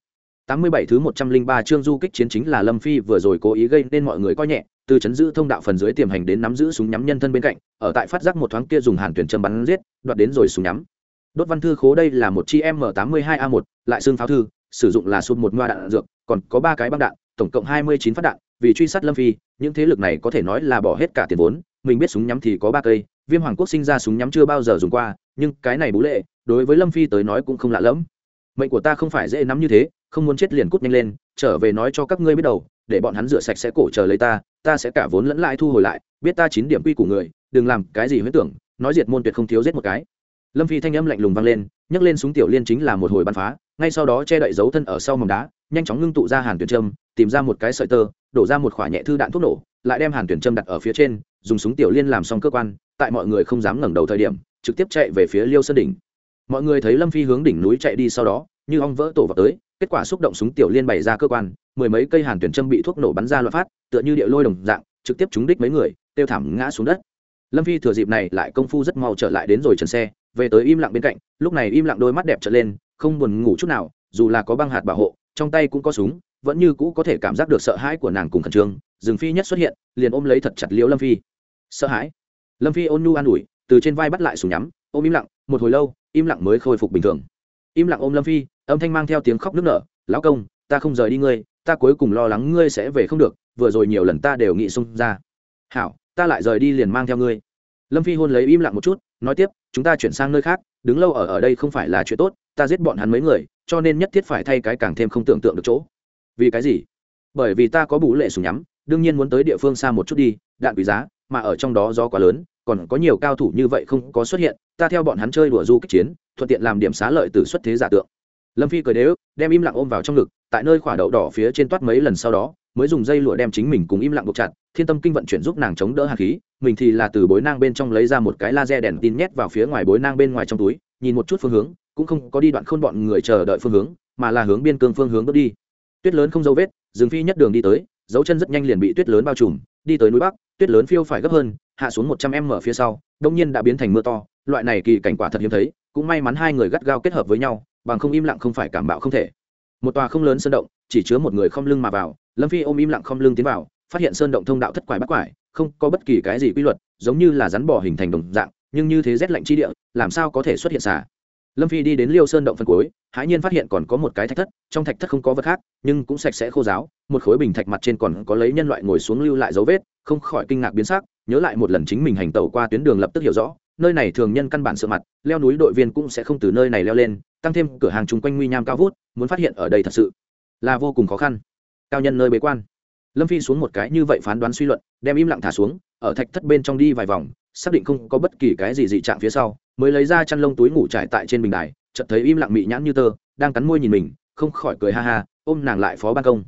87 thứ 103 chương du kích chiến chính là Lâm Phi vừa rồi cố ý gây nên mọi người coi nhẹ, từ chấn giữ thông đạo phần dưới tiềm hành đến nắm giữ súng nhắm nhân thân bên cạnh, ở tại phát giác một thoáng kia dùng hàn tuyển châm bắn giết, đoạt đến rồi súng nhắm. Đốt văn thư khố đây là một chi M82A1, lại xương pháo thư, sử dụng là súng một ngoa đạn dược, còn có ba cái băng đạn, tổng cộng 29 phát đạn, vì truy sát Lâm Phi, những thế lực này có thể nói là bỏ hết cả tiền vốn, mình biết súng nhắm thì có ba cây viêm hoàng quốc sinh ra súng nhắm chưa bao giờ dùng qua nhưng cái này bú lệ đối với lâm phi tới nói cũng không lạ lẫm mệnh của ta không phải dễ nắm như thế, không muốn chết liền cút nhanh lên, trở về nói cho các ngươi biết đầu, để bọn hắn rửa sạch sẽ cổ chờ lấy ta ta sẽ cả vốn lẫn lại thu hồi lại, biết ta chín điểm quy của người, đừng làm cái gì huyết tưởng, nói diệt môn tuyệt không thiếu giết một cái. Lâm phi thanh âm lạnh lùng vang lên, nhấc lên súng tiểu liên chính là một hồi bắn phá, ngay sau đó che đậy dấu thân ở sau mỏng đá, nhanh chóng ngưng tụ ra hàn tuyển trâm tìm ra một cái sợi tơ, đổ ra một khỏa nhẹ thư đạn thuốc nổ, lại đem hàn tuyển trâm đặt ở phía trên, dùng súng tiểu liên làm xong cơ quan, tại mọi người không dám ngẩng đầu thời điểm, trực tiếp chạy về phía liêu sơn đỉnh mọi người thấy lâm phi hướng đỉnh núi chạy đi sau đó, như ong vỡ tổ vào tới, kết quả xúc động súng tiểu liên bày ra cơ quan, mười mấy cây hàn tuyển châm bị thuốc nổ bắn ra loạn phát, tựa như địa lôi đồng dạng, trực tiếp trúng đích mấy người, tiêu thảm ngã xuống đất. Lâm phi thừa dịp này lại công phu rất mau trở lại đến rồi trần xe, về tới im lặng bên cạnh, lúc này im lặng đôi mắt đẹp trở lên, không buồn ngủ chút nào, dù là có băng hạt bảo hộ, trong tay cũng có súng, vẫn như cũ có thể cảm giác được sợ hãi của nàng cùng khẩn trương. Rừng phi nhất xuất hiện, liền ôm lấy thật chặt liễu lâm phi. Sợ hãi. Lâm phi ôn nhu an ủi, từ trên vai bắt lại súng nhắm, ôm im lặng, một hồi lâu im lặng mới khôi phục bình thường. Im lặng ôm lâm phi, âm thanh mang theo tiếng khóc nức nở, lão công, ta không rời đi ngươi, ta cuối cùng lo lắng ngươi sẽ về không được, vừa rồi nhiều lần ta đều nghĩ xung ra. Hảo, ta lại rời đi liền mang theo ngươi. Lâm phi hôn lấy im lặng một chút, nói tiếp, chúng ta chuyển sang nơi khác, đứng lâu ở ở đây không phải là chuyện tốt, ta giết bọn hắn mấy người, cho nên nhất thiết phải thay cái càng thêm không tưởng tượng được chỗ. Vì cái gì? Bởi vì ta có bù lệ súng nhắm, đương nhiên muốn tới địa phương xa một chút đi, đạn quý giá, mà ở trong đó gió quá lớn còn có nhiều cao thủ như vậy không có xuất hiện, ta theo bọn hắn chơi đùa du kích chiến, thuận tiện làm điểm xá lợi từ xuất thế giả tượng. Lâm phi cười đếu đem im lặng ôm vào trong ngực, tại nơi khỏa đậu đỏ phía trên toát mấy lần sau đó, mới dùng dây lụa đem chính mình cùng im lặng buộc chặt, thiên tâm kinh vận chuyển giúp nàng chống đỡ hạt khí, mình thì là từ bối nang bên trong lấy ra một cái laser đèn tin nhét vào phía ngoài bối nang bên ngoài trong túi, nhìn một chút phương hướng, cũng không có đi đoạn khôn bọn người chờ đợi phương hướng, mà là hướng biên cương phương hướng bước đi. Tuyết lớn không dấu vết, rừng phi nhất đường đi tới, dấu chân rất nhanh liền bị tuyết lớn bao trùm, đi tới núi bắc, tuyết lớn phiêu phải gấp hơn hạ xuống một trăm m mở phía sau, đông nhiên đã biến thành mưa to, loại này kỳ cảnh quả thật hiếm thấy, cũng may mắn hai người gắt gao kết hợp với nhau, bằng không im lặng không phải cảm bạo không thể. Một tòa không lớn sơn động, chỉ chứa một người không lưng mà vào, lâm phi ôm im lặng không lưng tiến vào, phát hiện sơn động thông đạo thất quải bắt quải, không có bất kỳ cái gì quy luật, giống như là rắn bò hình thành đồng dạng, nhưng như thế rét lạnh chi địa, làm sao có thể xuất hiện xả lâm phi đi đến liêu sơn động phân cuối, hãi nhiên phát hiện còn có một cái thạch thất, trong thạch thất không có vật khác, nhưng cũng sạch sẽ khô giáo một khối bình thạch mặt trên còn có lấy nhân loại ngồi xuống lưu lại dấu vết không khỏi kinh ngạc biến sắc, nhớ lại một lần chính mình hành tẩu qua tuyến đường lập tức hiểu rõ, nơi này thường nhân căn bản sợ mặt, leo núi đội viên cũng sẽ không từ nơi này leo lên, tăng thêm cửa hàng chung quanh nguy nham cao vút, muốn phát hiện ở đây thật sự là vô cùng khó khăn. Cao nhân nơi bế quan. Lâm phi xuống một cái như vậy phán đoán suy luận, đem im lặng thả xuống, ở thạch thất bên trong đi vài vòng, xác định không có bất kỳ cái gì dị trạng phía sau, mới lấy ra chăn lông túi ngủ trải tại trên bình đài, chợt thấy im lặng mị nhãn như tơ, đang cắn môi nhìn mình, không khỏi cười ha ha, ôm nàng lại phó ban công.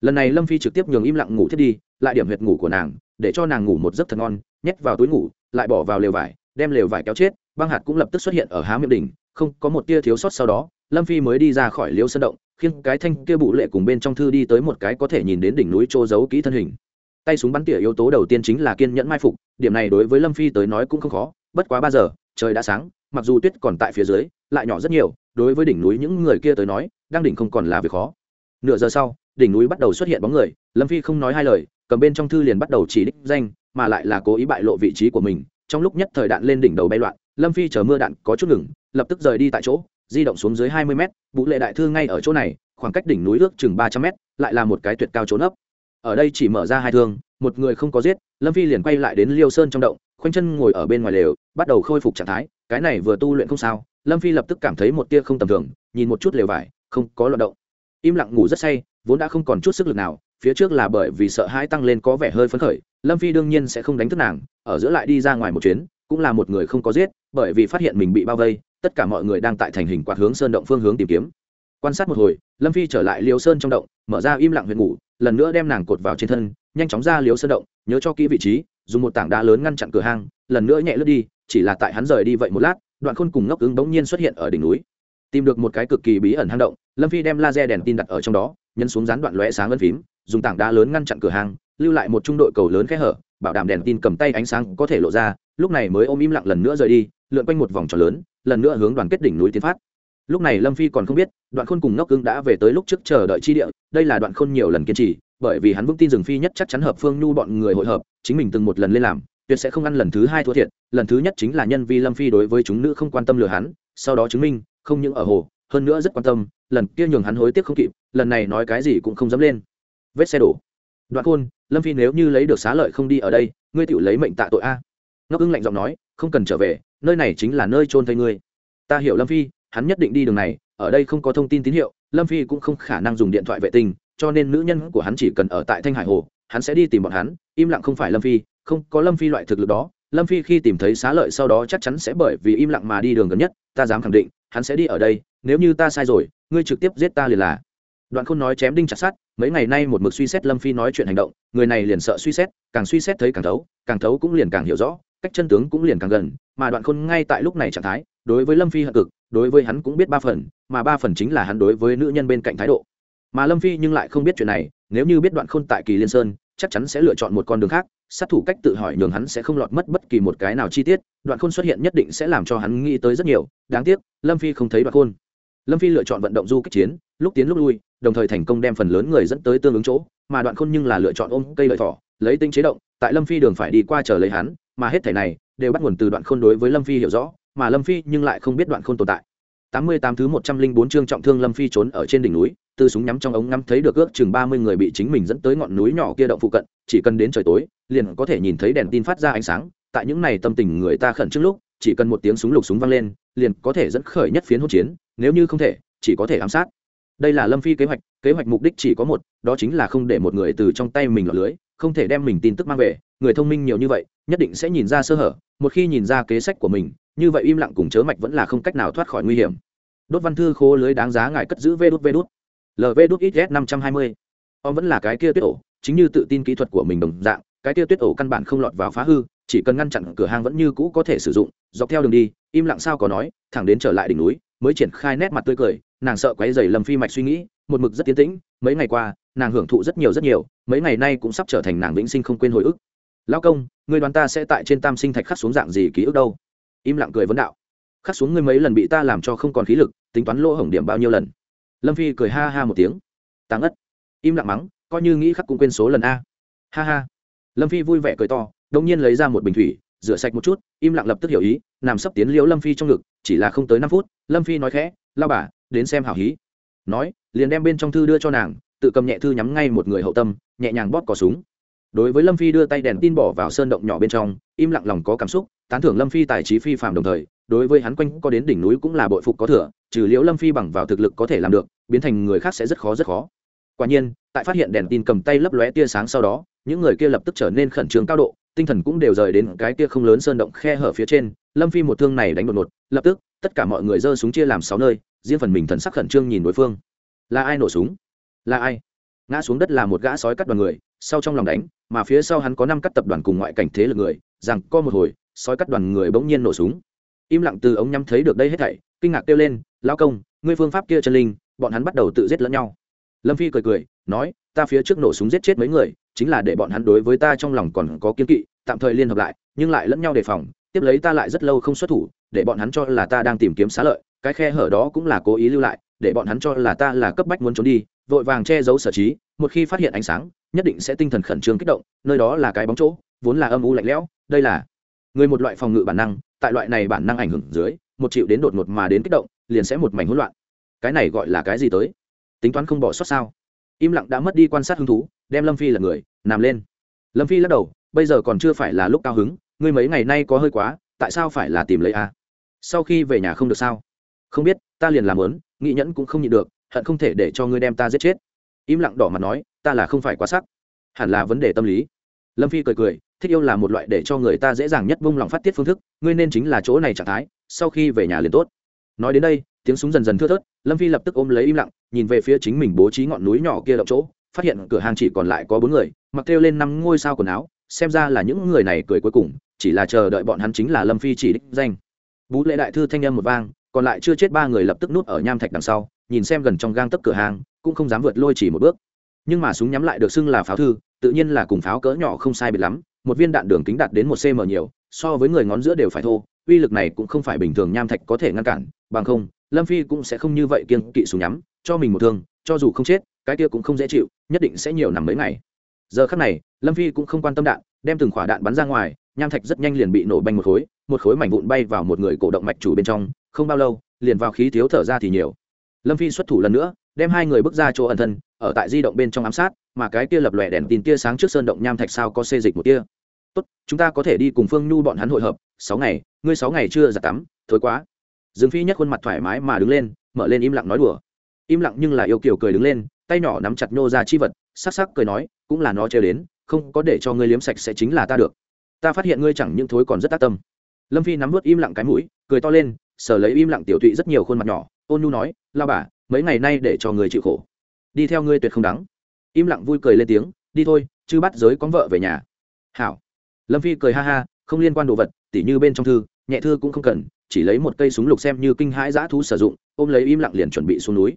Lần này lâm phi trực tiếp nhường im lặng ngủ thiết đi lại điểm huyệt ngủ của nàng, để cho nàng ngủ một giấc thật ngon, nhét vào túi ngủ, lại bỏ vào lều vải, đem lều vải kéo chết, băng hạt cũng lập tức xuất hiện ở há miệng đỉnh, không có một tia thiếu sót sau đó, lâm phi mới đi ra khỏi liêu sân động, khiêng cái thanh kia bụ lệ cùng bên trong thư đi tới một cái có thể nhìn đến đỉnh núi trô giấu kỹ thân hình. Tay súng bắn tỉa yếu tố đầu tiên chính là kiên nhẫn mai phục, điểm này đối với lâm phi tới nói cũng không khó, bất quá ba giờ, trời đã sáng, mặc dù tuyết còn tại phía dưới, lại nhỏ rất nhiều, đối với đỉnh núi những người kia tới nói, đang đỉnh không còn là việc khó. Nửa giờ sau, đỉnh núi bắt đầu xuất hiện bóng người, lâm phi không nói hai lời cầm bên trong thư liền bắt đầu chỉ đích danh, mà lại là cố ý bại lộ vị trí của mình. Trong lúc nhất thời đạn lên đỉnh đầu bay loạn, lâm phi chờ mưa đạn có chút ngừng, lập tức rời đi tại chỗ, di động xuống dưới hai mươi mét, vũ lệ đại thư ngay ở chỗ này, khoảng cách đỉnh núi ước chừng ba trăm mét, lại là một cái tuyệt cao trốn ấp ở đây chỉ mở ra hai thương, một người không có giết, lâm phi liền quay lại đến liêu sơn trong động, khoanh chân ngồi ở bên ngoài lều, bắt đầu khôi phục trạng thái, cái này vừa tu luyện không sao. Lâm phi lập tức cảm thấy một tia không tầm thường, nhìn một chút lều vải, không có loạt động. Im lặng ngủ rất say, vốn đã không còn chút sức lực nào phía trước là bởi vì sợ hãi tăng lên có vẻ hơi phấn khởi, lâm phi đương nhiên sẽ không đánh thức nàng, ở giữa lại đi ra ngoài một chuyến, cũng là một người không có giết, bởi vì phát hiện mình bị bao vây, tất cả mọi người đang tại thành hình quạt hướng sơn động phương hướng tìm kiếm. Quan sát một hồi, lâm phi trở lại liều sơn trong động, mở ra im lặng huyện ngủ, lần nữa đem nàng cột vào trên thân, nhanh chóng ra liều sơn động, nhớ cho kỹ vị trí, dùng một tảng đá lớn ngăn chặn cửa hang, lần nữa nhẹ lướt đi, chỉ là tại hắn rời đi vậy một lát, đoạn khôn cùng ngốc ứng bỗng nhiên xuất hiện ở đỉnh núi. Tìm được một cái cực kỳ bí ẩn hang động, lâm phi đem laser đèn tin đặt ở trong đó, nhấn xuống dán đoạn lóe sáng ân phím dùng tảng đá lớn ngăn chặn cửa hàng, lưu lại một trung đội cầu lớn khe hở, bảo đảm đèn tin cầm tay ánh sáng có thể lộ ra, lúc này mới ôm im lặng lần nữa rời đi, lượn quanh một vòng tròn lớn, lần nữa hướng đoàn kết đỉnh núi tiến phát. Lúc này lâm phi còn không biết, đoạn khôn cùng ngốc ưng đã về tới lúc trước chờ đợi chi địa, đây là đoạn khôn nhiều lần kiên trì, bởi vì hắn vững tin rừng phi nhất chắc chắn hợp phương nhu bọn người hội hợp, chính mình từng một lần lên làm, tuyệt sẽ không ăn lần thứ hai thua thiệt, lần thứ nhất chính là nhân vi lâm phi đối với chúng nữ không quan tâm lừa hắn, sau đó chứng minh, không những ở hồ, hơn nữa rất quan tâm, lần kia nhường hắn hối tiếc không kịp, lần này nói cái gì cũng không dám lên vết xe đổ. Đoạn khôn, lâm phi nếu như lấy được xá lợi không đi ở đây, ngươi tự lấy mệnh tạ tội a. Ngốc ưng lạnh giọng nói, không cần trở về, nơi này chính là nơi trôn thây ngươi. Ta hiểu lâm phi, hắn nhất định đi đường này, ở đây không có thông tin tín hiệu, lâm phi cũng không khả năng dùng điện thoại vệ tinh, cho nên nữ nhân của hắn chỉ cần ở tại thanh hải hồ, hắn sẽ đi tìm bọn hắn, im lặng không phải lâm phi, không có lâm phi loại thực lực đó. Lâm phi khi tìm thấy xá lợi sau đó chắc chắn sẽ bởi vì im lặng mà đi đường gần nhất, ta dám khẳng định, hắn sẽ đi ở đây, nếu như ta sai rồi, ngươi trực tiếp giết ta liền là đoạn khôn nói chém đinh chặt sát mấy ngày nay một mực suy xét lâm phi nói chuyện hành động, người này liền sợ suy xét, càng suy xét thấy càng thấu càng thấu cũng liền càng hiểu rõ, cách chân tướng cũng liền càng gần, mà đoạn khôn ngay tại lúc này trạng thái, đối với lâm phi hận cực, đối với hắn cũng biết ba phần, mà ba phần chính là hắn đối với nữ nhân bên cạnh thái độ. Mà lâm phi nhưng lại không biết chuyện này, nếu như biết đoạn khôn tại kỳ liên sơn, chắc chắn sẽ lựa chọn một con đường khác, sát thủ cách tự hỏi nhường hắn sẽ không lọt mất bất kỳ một cái nào chi tiết, đoạn khôn xuất hiện nhất định sẽ làm cho hắn nghĩ tới rất nhiều, đáng tiếc, lâm phi không thấy đoạn khôn. Lâm phi lựa chọn vận động du kích chiến lúc tiến lúc lui, đồng thời thành công đem phần lớn người dẫn tới tương ứng chỗ, mà đoạn khôn nhưng là lựa chọn ôm cây lợi thỏ, lấy tinh chế động, tại lâm phi đường phải đi qua chờ lấy hắn, mà hết thể này đều bắt nguồn từ đoạn khôn đối với lâm phi hiểu rõ, mà lâm phi nhưng lại không biết đoạn khôn tồn tại. Tám mươi tám thứ một trăm linh bốn chương trọng thương lâm phi trốn ở trên đỉnh núi, từ súng nhắm trong ống ngắm thấy được ước chừng ba mươi người bị chính mình dẫn tới ngọn núi nhỏ kia động phụ cận, chỉ cần đến trời tối, liền có thể nhìn thấy đèn tin phát ra ánh sáng, tại những này tâm tình người ta khẩn trước lúc, chỉ cần một tiếng súng lục súng vang lên, liền có thể dẫn khởi nhất phiến hỗn chiến, nếu như không thể, chỉ có thể ám sát đây là lâm phi kế hoạch kế hoạch mục đích chỉ có một, đó chính là không để một người từ trong tay mình lọt lưới, không thể đem mình tin tức mang về. Người thông minh nhiều như vậy, nhất định sẽ nhìn ra sơ hở, một khi nhìn ra kế sách của mình, như vậy im lặng cùng chớ mạch vẫn là không cách nào thoát khỏi nguy hiểm. Đốt văn thư khô lưới đáng giá ngài cất giữ vê đốt vê đốt lv đốt ít s năm trăm hai mươi. Ông vẫn là cái kia tuyết ổ, chính như tự tin kỹ thuật của mình đồng dạng, cái kia tuyết ổ căn bản không lọt vào phá hư, chỉ cần ngăn chặn cửa hàng vẫn như cũ có thể sử dụng. Dọc theo đường đi, im lặng sao có nói, thẳng đến trở lại đỉnh núi, mới triển khai nét mặt tươi cười nàng sợ quấy rầy lâm phi mạch suy nghĩ, một mực rất tiến tĩnh, mấy ngày qua, nàng hưởng thụ rất nhiều rất nhiều, mấy ngày nay cũng sắp trở thành nàng vĩnh sinh không quên hồi ức. Lão công người đoán ta sẽ tại trên tam sinh thạch khắc xuống dạng gì ký ức đâu? Im lặng cười vấn đạo. Khắc xuống ngươi mấy lần bị ta làm cho không còn khí lực, tính toán lỗ hổng điểm bao nhiêu lần? Lâm phi cười ha ha một tiếng. Tàng ất im lặng mắng, coi như nghĩ khắc cũng quên số lần a. Ha ha. Lâm phi vui vẻ cười to đông nhiên lấy ra một bình thủy, rửa sạch một chút, im lặng lập tức hiểu ý, nằm sắp tiến liễu lâm phi trong ngực, chỉ là không tới năm phút, lâm phi nói khẽ lao bà đến xem hảo hí. Nói, liền đem bên trong thư đưa cho nàng, tự cầm nhẹ thư nhắm ngay một người hậu tâm, nhẹ nhàng bóp cò súng. Đối với lâm phi đưa tay đèn tin bỏ vào sơn động nhỏ bên trong, im lặng lòng có cảm xúc, tán thưởng lâm phi tài trí phi phàm đồng thời, đối với hắn quanh có đến đỉnh núi cũng là bội phục có thừa, trừ liễu lâm phi bằng vào thực lực có thể làm được, biến thành người khác sẽ rất khó rất khó. Quả nhiên, tại phát hiện đèn tin cầm tay lấp lóe tia sáng sau đó, những người kia lập tức trở nên khẩn trương cao độ, tinh thần cũng đều rời đến cái kia không lớn sơn động khe hở phía trên, lâm phi một thương này đánh đột ngột, lập tức tất cả mọi người giơ súng chia làm sáu nơi, riêng phần mình thần sắc khẩn trương nhìn đối phương. Là ai nổ súng? Là ai? Ngã xuống đất là một gã sói cắt đoàn người, sau trong lòng đánh, mà phía sau hắn có năm cắt tập đoàn cùng ngoại cảnh thế lực người, rằng co một hồi, sói cắt đoàn người bỗng nhiên nổ súng. Im lặng từ ống nhắm thấy được đây hết thảy, kinh ngạc kêu lên lao công, ngươi phương pháp kia chân linh, bọn hắn bắt đầu tự giết lẫn nhau. Lâm phi cười cười, nói, ta phía trước nổ súng giết chết mấy người, chính là để bọn hắn đối với ta trong lòng còn có kiên kỵ, tạm thời liên hợp lại, nhưng lại lẫn nhau đề phòng, tiếp lấy ta lại rất lâu không xuất thủ để bọn hắn cho là ta đang tìm kiếm xá lợi, cái khe hở đó cũng là cố ý lưu lại, để bọn hắn cho là ta là cấp bách muốn trốn đi, vội vàng che giấu sở trí, một khi phát hiện ánh sáng, nhất định sẽ tinh thần khẩn trương kích động, nơi đó là cái bóng chỗ, vốn là âm u lạnh lẽo, đây là người một loại phòng ngự bản năng, tại loại này bản năng ảnh hưởng dưới, một chịu đến đột ngột mà đến kích động, liền sẽ một mảnh hỗn loạn. Cái này gọi là cái gì tới? Tính toán không bỏ sót sao? Im lặng đã mất đi quan sát hứng thú, đem lâm phi là người, nằm lên. Lâm phi lắc đầu, bây giờ còn chưa phải là lúc cao hứng, ngươi mấy ngày nay có hơi quá, tại sao phải là tìm lấy a? Sau khi về nhà không được sao? Không biết, ta liền làm lớn nghĩ nhẫn cũng không nhịn được, hận không thể để cho ngươi đem ta giết chết. Im lặng đỏ mặt nói, ta là không phải quá sắc. Hẳn là vấn đề tâm lý. Lâm phi cười cười, thích yêu là một loại để cho người ta dễ dàng nhất vung lòng phát tiết phương thức, ngươi nên chính là chỗ này trạng thái, sau khi về nhà liền tốt. Nói đến đây, tiếng súng dần dần thưa thớt, lâm phi lập tức ôm lấy im lặng, nhìn về phía chính mình bố trí ngọn núi nhỏ kia động chỗ, phát hiện cửa hàng chỉ còn lại có bốn người, mặc kêu lên năm ngôi sao quần áo, xem ra là những người này cười cuối cùng, chỉ là chờ đợi bọn hắn chính là lâm phi chỉ đích danh bú lệ đại thư thanh âm một vang, còn lại chưa chết ba người lập tức núp ở nham thạch đằng sau, nhìn xem gần trong gang tấc cửa hàng, cũng không dám vượt lôi chỉ một bước. Nhưng mà súng nhắm lại được xưng là pháo thư, tự nhiên là cùng pháo cỡ nhỏ không sai biệt lắm, một viên đạn đường kính đạt đến một cm nhiều, so với người ngón giữa đều phải thô, uy lực này cũng không phải bình thường nham thạch có thể ngăn cản, bằng không, lâm phi cũng sẽ không như vậy kiên kỵ súng nhắm, cho mình một thương, cho dù không chết, cái kia cũng không dễ chịu, nhất định sẽ nhiều nằm mấy ngày. Giờ khắc này, lâm phi cũng không quan tâm đạn, đem từng quả đạn bắn ra ngoài nham thạch rất nhanh liền bị nổ banh một khối một khối mảnh vụn bay vào một người cổ động mạch chủ bên trong, không bao lâu, liền vào khí thiếu thở ra thì nhiều. Lâm phi xuất thủ lần nữa, đem hai người bước ra chỗ ẩn thân, ở tại di động bên trong ám sát, mà cái kia lập lòe đèn tin tia sáng trước sơn động nham thạch sao có xê dịch một tia. Tốt, chúng ta có thể đi cùng phương nhu bọn hắn hội hợp, sáu ngày, ngươi sáu ngày chưa giặt tắm, thối quá. Dương phi nhắc khuôn mặt thoải mái mà đứng lên, mở lên im lặng nói đùa. Im lặng nhưng là yêu kiều cười đứng lên, tay nhỏ nắm chặt nhô ra chi vật, sắc sắc cười nói, cũng là nó trêu đến, không có để cho ngươi liếm sạch sẽ chính là ta được ta phát hiện ngươi chẳng những thối còn rất tác tâm. Lâm phi nắm vớt im lặng cái mũi, cười to lên, sở lấy im lặng tiểu thụy rất nhiều khuôn mặt nhỏ. Ôn nhu nói, lao bà, mấy ngày nay để cho người chịu khổ. Đi theo ngươi tuyệt không đắng. Im lặng vui cười lên tiếng, đi thôi, chứ bắt giới con vợ về nhà. Hảo. Lâm phi cười ha ha, không liên quan đồ vật, tỉ như bên trong thư, nhẹ thư cũng không cần, chỉ lấy một cây súng lục xem như kinh hãi dã thú sử dụng, ôm lấy im lặng liền chuẩn bị xuống núi.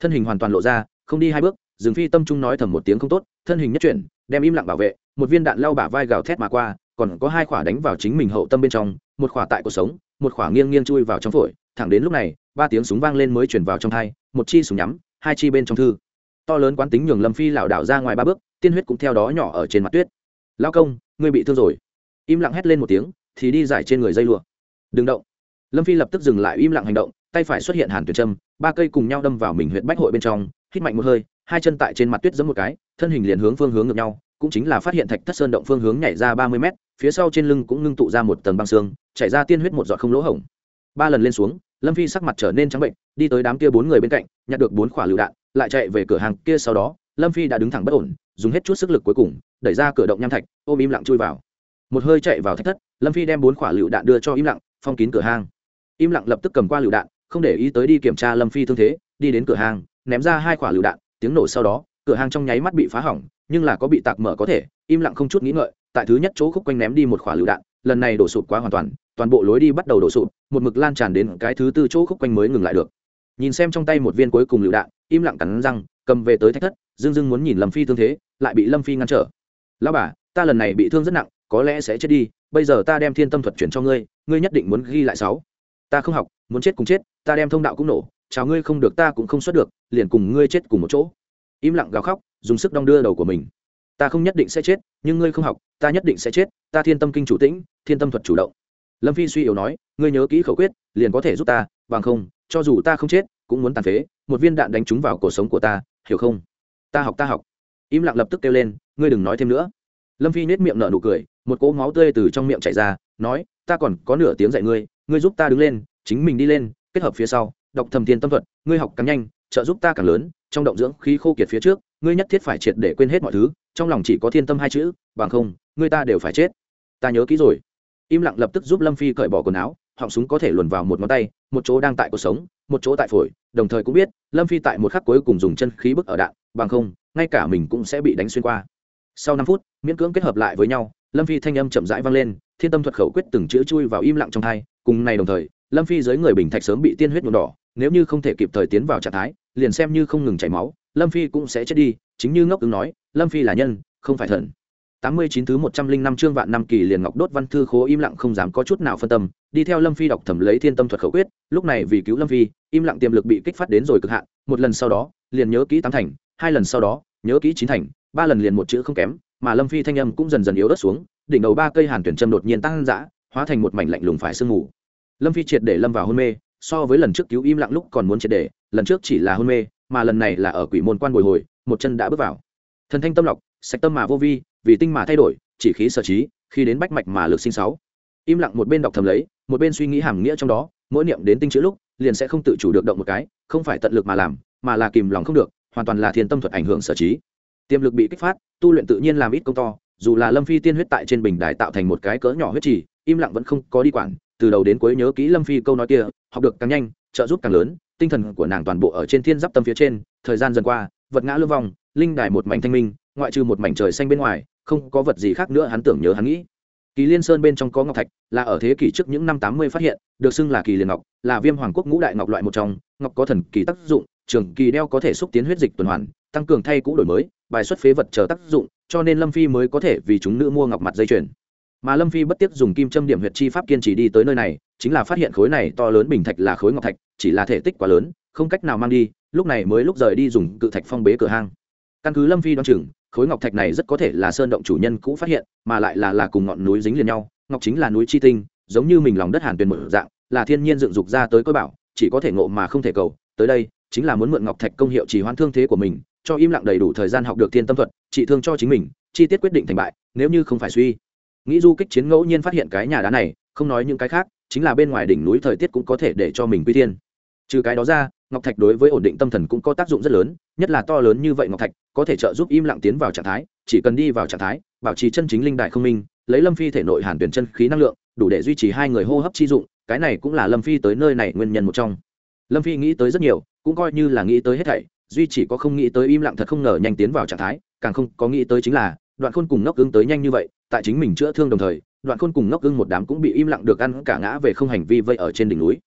Thân hình hoàn toàn lộ ra, không đi hai bước dừng phi tâm trung nói thầm một tiếng không tốt, thân hình nhất chuyển, đem im lặng bảo vệ, một viên đạn lao bả vai gào thét mà qua còn có hai khỏa đánh vào chính mình hậu tâm bên trong, một khỏa tại cuộc sống, một khỏa nghiêng nghiêng chui vào trong phổi, thẳng đến lúc này, ba tiếng súng vang lên mới chuyển vào trong thai, một chi súng nhắm, hai chi bên trong thư. To lớn quán tính nhường lâm phi lảo đảo ra ngoài ba bước, tiên huyết cũng theo đó nhỏ ở trên mặt tuyết. Lao công, ngươi bị thương rồi. Im lặng hét lên một tiếng, thì đi giải trên người dây lụa. Đừng động. Lâm phi lập tức dừng lại im lặng hành động, tay phải xuất hiện hàn tuyệt trâm ba cây cùng nhau đâm vào mình huyện bách hội bên trong, hít mạnh một hơi, hai chân tại trên mặt tuyết giẫm một cái, thân hình liền hướng phương hướng ngược nhau cũng chính là phát hiện thạch thất sơn động phương hướng nhảy ra ba mươi mét, phía sau trên lưng cũng ngưng tụ ra một tầng băng xương, chảy ra tiên huyết một giọt không lỗ hổng. Ba lần lên xuống, lâm phi sắc mặt trở nên trắng bệnh, đi tới đám kia bốn người bên cạnh, nhặt được bốn quả lựu đạn, lại chạy về cửa hàng kia sau đó, lâm phi đã đứng thẳng bất ổn, dùng hết chút sức lực cuối cùng, đẩy ra cửa động nham thạch, ôm im lặng chui vào. Một hơi chạy vào thách thất, lâm phi đem bốn quả lựu đạn đưa cho im lặng, phong kín cửa hang. Im lặng lập tức cầm qua lựu đạn, không để ý tới đi kiểm tra lâm phi thương thế, đi đến cửa hàng ném ra hai quả lựu đạn, tiếng nổ sau đó cửa hàng trong nháy mắt bị phá hỏng, nhưng là có bị tạc mở có thể, im lặng không chút nghĩ ngợi, tại thứ nhất chỗ khúc quanh ném đi một quả lựu đạn, lần này đổ sụp quá hoàn toàn toàn bộ lối đi bắt đầu đổ sụp, một mực lan tràn đến cái thứ tư chỗ khúc quanh mới ngừng lại được. Nhìn xem trong tay một viên cuối cùng lựu đạn, im lặng cắn răng, cầm về tới thách thất dưng dưng muốn nhìn lâm phi thương thế, lại bị lâm phi ngăn trở. Lão bà, ta lần này bị thương rất nặng, có lẽ sẽ chết đi, bây giờ ta đem thiên tâm thuật chuyển cho ngươi ngươi nhất định muốn ghi lại sáu. Ta không học, muốn chết cùng chết, ta đem thông đạo cũng nổ, chào ngươi không được ta cũng không xuất được, liền cùng ngươi chết cùng một chỗ im lặng gào khóc, dùng sức đong đưa đầu của mình. Ta không nhất định sẽ chết, nhưng ngươi không học, ta nhất định sẽ chết, ta thiên tâm kinh chủ tĩnh, thiên tâm thuật chủ động. Lâm phi suy yếu nói, ngươi nhớ kỹ khẩu quyết, liền có thể giúp ta, bằng không, cho dù ta không chết, cũng muốn tàn phế, một viên đạn đánh trúng vào cuộc sống của ta, hiểu không? Ta học ta học. Im lặng lập tức kêu lên, ngươi đừng nói thêm nữa. Lâm phi nết miệng nở nụ cười, một cỗ máu tươi từ trong miệng chảy ra, nói, ta còn có nửa tiếng dạy ngươi ngươi giúp ta đứng lên, chính mình đi lên, kết hợp phía sau, đọc thầm thiên tâm thuật, ngươi học càng nhanh trợ giúp ta càng lớn, trong động dưỡng khí khô kiệt phía trước, ngươi nhất thiết phải triệt để quên hết mọi thứ, trong lòng chỉ có thiên tâm hai chữ, bằng không, ngươi ta đều phải chết. Ta nhớ kỹ rồi. Im lặng lập tức giúp lâm phi cởi bỏ quần áo, họng súng có thể luồn vào một ngón tay, một chỗ đang tại cuộc sống, một chỗ tại phổi, đồng thời cũng biết, lâm phi tại một khắc cuối cùng dùng chân khí bức ở đạn, bằng không, ngay cả mình cũng sẽ bị đánh xuyên qua. Sau năm phút, miễn cưỡng kết hợp lại với nhau, lâm phi thanh âm chậm rãi vang lên, thiên tâm thuật khẩu quyết từng chữ chui vào im lặng trong thai cùng này đồng thời, lâm phi dưới người bình thạch sớm bị tiên huyết nhuộm đỏ, nếu như không thể kịp thời tiến vào trạng thái liền xem như không ngừng chảy máu, lâm phi cũng sẽ chết đi, chính như ngốc ứng nói, lâm phi là nhân, không phải thần. Tám mươi chín thứ một trăm linh năm chương vạn năm kỳ liền ngọc đốt văn thư khố im lặng không dám có chút nào phân tâm, đi theo lâm phi đọc thẩm lấy thiên tâm thuật khẩu quyết, lúc này vì cứu lâm phi, im lặng tiềm lực bị kích phát đến rồi cực hạn, một lần sau đó, liền nhớ kỹ tám thành, hai lần sau đó, nhớ kỹ chín thành, ba lần liền một chữ không kém, mà lâm phi thanh âm cũng dần dần yếu ớt xuống, đỉnh đầu ba cây hàn tuyển châm đột nhiên tăng dã, hóa thành một mảnh lạnh lùng phải sương ngủ lâm phi triệt để lâm vào hôn mê so với lần trước cứu im lặng lúc còn muốn triệt để lần trước chỉ là hôn mê, mà lần này là ở quỷ môn quan bồi hồi, một chân đã bước vào. Thần thanh tâm lọc, sạch tâm mà vô vi, vì tinh mà thay đổi, chỉ khí sở trí, khi đến bách mạch mà lực sinh sáu. Im lặng một bên đọc thầm lấy, một bên suy nghĩ hàm nghĩa trong đó, mỗi niệm đến tinh chữ lúc, liền sẽ không tự chủ được động một cái, không phải tận lực mà làm, mà là kìm lòng không được, hoàn toàn là thiên tâm thuật ảnh hưởng sở trí. Tiềm lực bị kích phát, tu luyện tự nhiên làm ít công to, dù là lâm phi tiên huyết tại trên bình đài tạo thành một cái cỡ nhỏ huyết trì, im lặng vẫn không có đi quản từ đầu đến cuối nhớ kỹ lâm phi câu nói kia, học được càng nhanh, trợ giúp càng lớn, tinh thần của nàng toàn bộ ở trên thiên giáp tâm phía trên, thời gian dần qua, vật ngã lưu vong, linh đài một mảnh thanh minh, ngoại trừ một mảnh trời xanh bên ngoài, không có vật gì khác nữa hắn tưởng nhớ hắn nghĩ. Kỳ liên sơn bên trong có ngọc thạch, là ở thế kỷ trước những năm tám mươi phát hiện, được xưng là kỳ liên ngọc, là viêm hoàng quốc ngũ đại ngọc loại một trong, ngọc có thần kỳ tác dụng, trường kỳ đeo có thể xúc tiến huyết dịch tuần hoàn, tăng cường thay cũ đổi mới, bài xuất phế vật chờ tác dụng, cho nên lâm phi mới có thể vì chúng nữ mua ngọc mặt dây chuyền mà lâm phi bất tiếc dùng kim châm điểm huyệt chi pháp kiên trì đi tới nơi này, chính là phát hiện khối này to lớn bình thạch là khối ngọc thạch, chỉ là thể tích quá lớn, không cách nào mang đi, lúc này mới lúc rời đi dùng cự thạch phong bế cửa hang. Căn cứ lâm phi đoán chừng, khối ngọc thạch này rất có thể là sơn động chủ nhân cũ phát hiện, mà lại là là cùng ngọn núi dính liền nhau, ngọc chính là núi chi tinh, giống như mình lòng đất hàn tuyền mở dạng, là thiên nhiên dựng dục ra tới cơ bảo, chỉ có thể ngộ mà không thể cầu. Tới đây, chính là muốn mượn ngọc thạch công hiệu chỉ hoãn thương thế của mình, cho im lặng đầy đủ thời gian học được thiên tâm thuật, trị thương cho chính mình, chi tiết quyết định thành bại, nếu như không phải suy nghĩ du kích chiến ngẫu nhiên phát hiện cái nhà đá này, không nói những cái khác, chính là bên ngoài đỉnh núi thời tiết cũng có thể để cho mình quy tiên trừ cái đó ra, ngọc thạch đối với ổn định tâm thần cũng có tác dụng rất lớn, nhất là to lớn như vậy ngọc thạch, có thể trợ giúp im lặng tiến vào trạng thái, chỉ cần đi vào trạng thái, bảo trì chân chính linh đại không minh, lấy lâm phi thể nội hàn tuyển chân khí năng lượng, đủ để duy trì hai người hô hấp chi dụng, cái này cũng là lâm phi tới nơi này nguyên nhân một trong. Lâm phi nghĩ tới rất nhiều, cũng coi như là nghĩ tới hết thảy, duy chỉ có không nghĩ tới im lặng thật không ngờ nhanh tiến vào trạng thái, càng không có nghĩ tới chính là, đoạn khôn cùng ngốc ứng tới nhanh như vậy tại chính mình chữa thương đồng thời, đoạn khôn cùng ngốc ưng một đám cũng bị im lặng được ăn cả ngã về không hành vi vây ở trên đỉnh núi.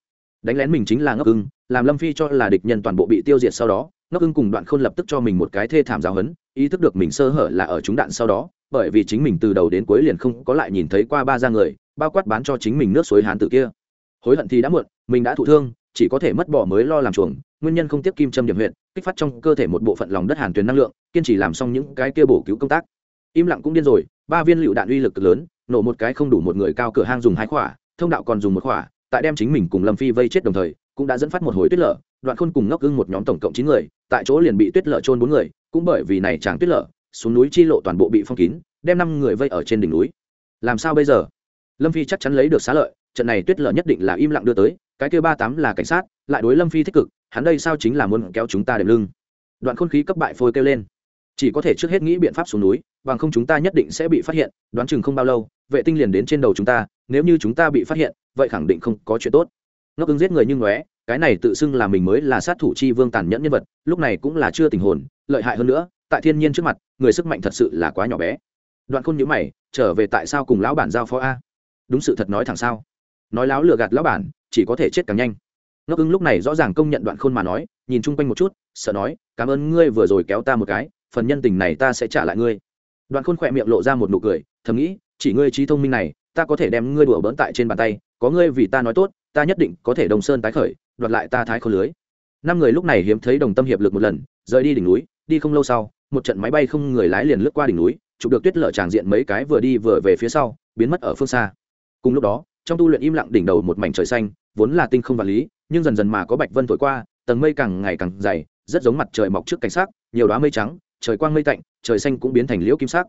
Đánh lén mình chính là ngốc ưng, làm lâm phi cho là địch nhân toàn bộ bị tiêu diệt sau đó, ngốc ưng cùng đoạn khôn lập tức cho mình một cái thê thảm giáo hấn ý thức được mình sơ hở là ở chúng đạn sau đó, bởi vì chính mình từ đầu đến cuối liền không có lại nhìn thấy qua ba da người, bao quát bán cho chính mình nước suối hán tự kia. Hối hận thì đã muộn, mình đã thụ thương, chỉ có thể mất bỏ mới lo làm chuồng, nguyên nhân không tiếp kim châm điểm huyện kích phát trong cơ thể một bộ phận lòng đất hàn tuyền năng lượng, kiên trì làm xong những cái kia bổ cứu công tác. Im lặng cũng điên rồi ba viên lựu đạn uy lực lớn, nổ một cái không đủ một người cao cửa hang dùng hai khỏa, thông đạo còn dùng một khỏa, tại đem chính mình cùng lâm phi vây chết đồng thời, cũng đã dẫn phát một hồi tuyết lở, đoạn khôn cùng ngốc ưng một nhóm tổng cộng chín người, tại chỗ liền bị tuyết lở trôn bốn người, cũng bởi vì này chàng tuyết lở, xuống núi chi lộ toàn bộ bị phong kín, đem năm người vây ở trên đỉnh núi. Làm sao bây giờ? Lâm phi chắc chắn lấy được xá lợi, trận này tuyết lở nhất định là im lặng đưa tới, cái kêu ba tám là cảnh sát, lại đối lâm phi tích cực, hắn đây sao chính là muốn kéo chúng ta đệm lưng? Đoạn khôn khí cấp bại phôi kêu lên. Chỉ có thể trước hết nghĩ biện pháp xuống núi bằng không chúng ta nhất định sẽ bị phát hiện đoán chừng không bao lâu vệ tinh liền đến trên đầu chúng ta nếu như chúng ta bị phát hiện vậy khẳng định không có chuyện tốt. Ngốc ứng giết người như lóe, cái này tự xưng là mình mới là sát thủ chi vương tàn nhẫn nhân vật lúc này cũng là chưa tình hồn lợi hại hơn nữa tại thiên nhiên trước mặt người sức mạnh thật sự là quá nhỏ bé. Đoạn khôn nhữ mày trở về tại sao cùng lão bản giao phó a? Đúng sự thật nói thẳng sao? Nói láo lừa gạt lão bản chỉ có thể chết càng nhanh. Ngốc ứng lúc này rõ ràng công nhận đoạn khôn mà nói nhìn chung quanh một chút sợ nói cảm ơn ngươi vừa rồi kéo ta một cái phần nhân tình này ta sẽ trả lại ngươi đoạn khôn khỏe miệng lộ ra một nụ cười thầm nghĩ chỉ ngươi trí thông minh này ta có thể đem ngươi đùa bỡn tại trên bàn tay có ngươi vì ta nói tốt ta nhất định có thể đồng sơn tái khởi đoạt lại ta thái khôn lưới. Năm người lúc này hiếm thấy đồng tâm hiệp lực một lần rời đi đỉnh núi đi không lâu sau một trận máy bay không người lái liền lướt qua đỉnh núi chụp được tuyết lở tràng diện mấy cái vừa đi vừa về phía sau biến mất ở phương xa. Cùng lúc đó trong tu luyện im lặng đỉnh đầu một mảnh trời xanh vốn là tinh không vật lý nhưng dần dần mà có bạch vân thổi qua tầng mây càng ngày càng dày rất giống mặt trời mọc trước cảnh sắc, nhiều đóa mây trắng trời quang mây tạnh, trời xanh cũng biến thành liễu kim sắc.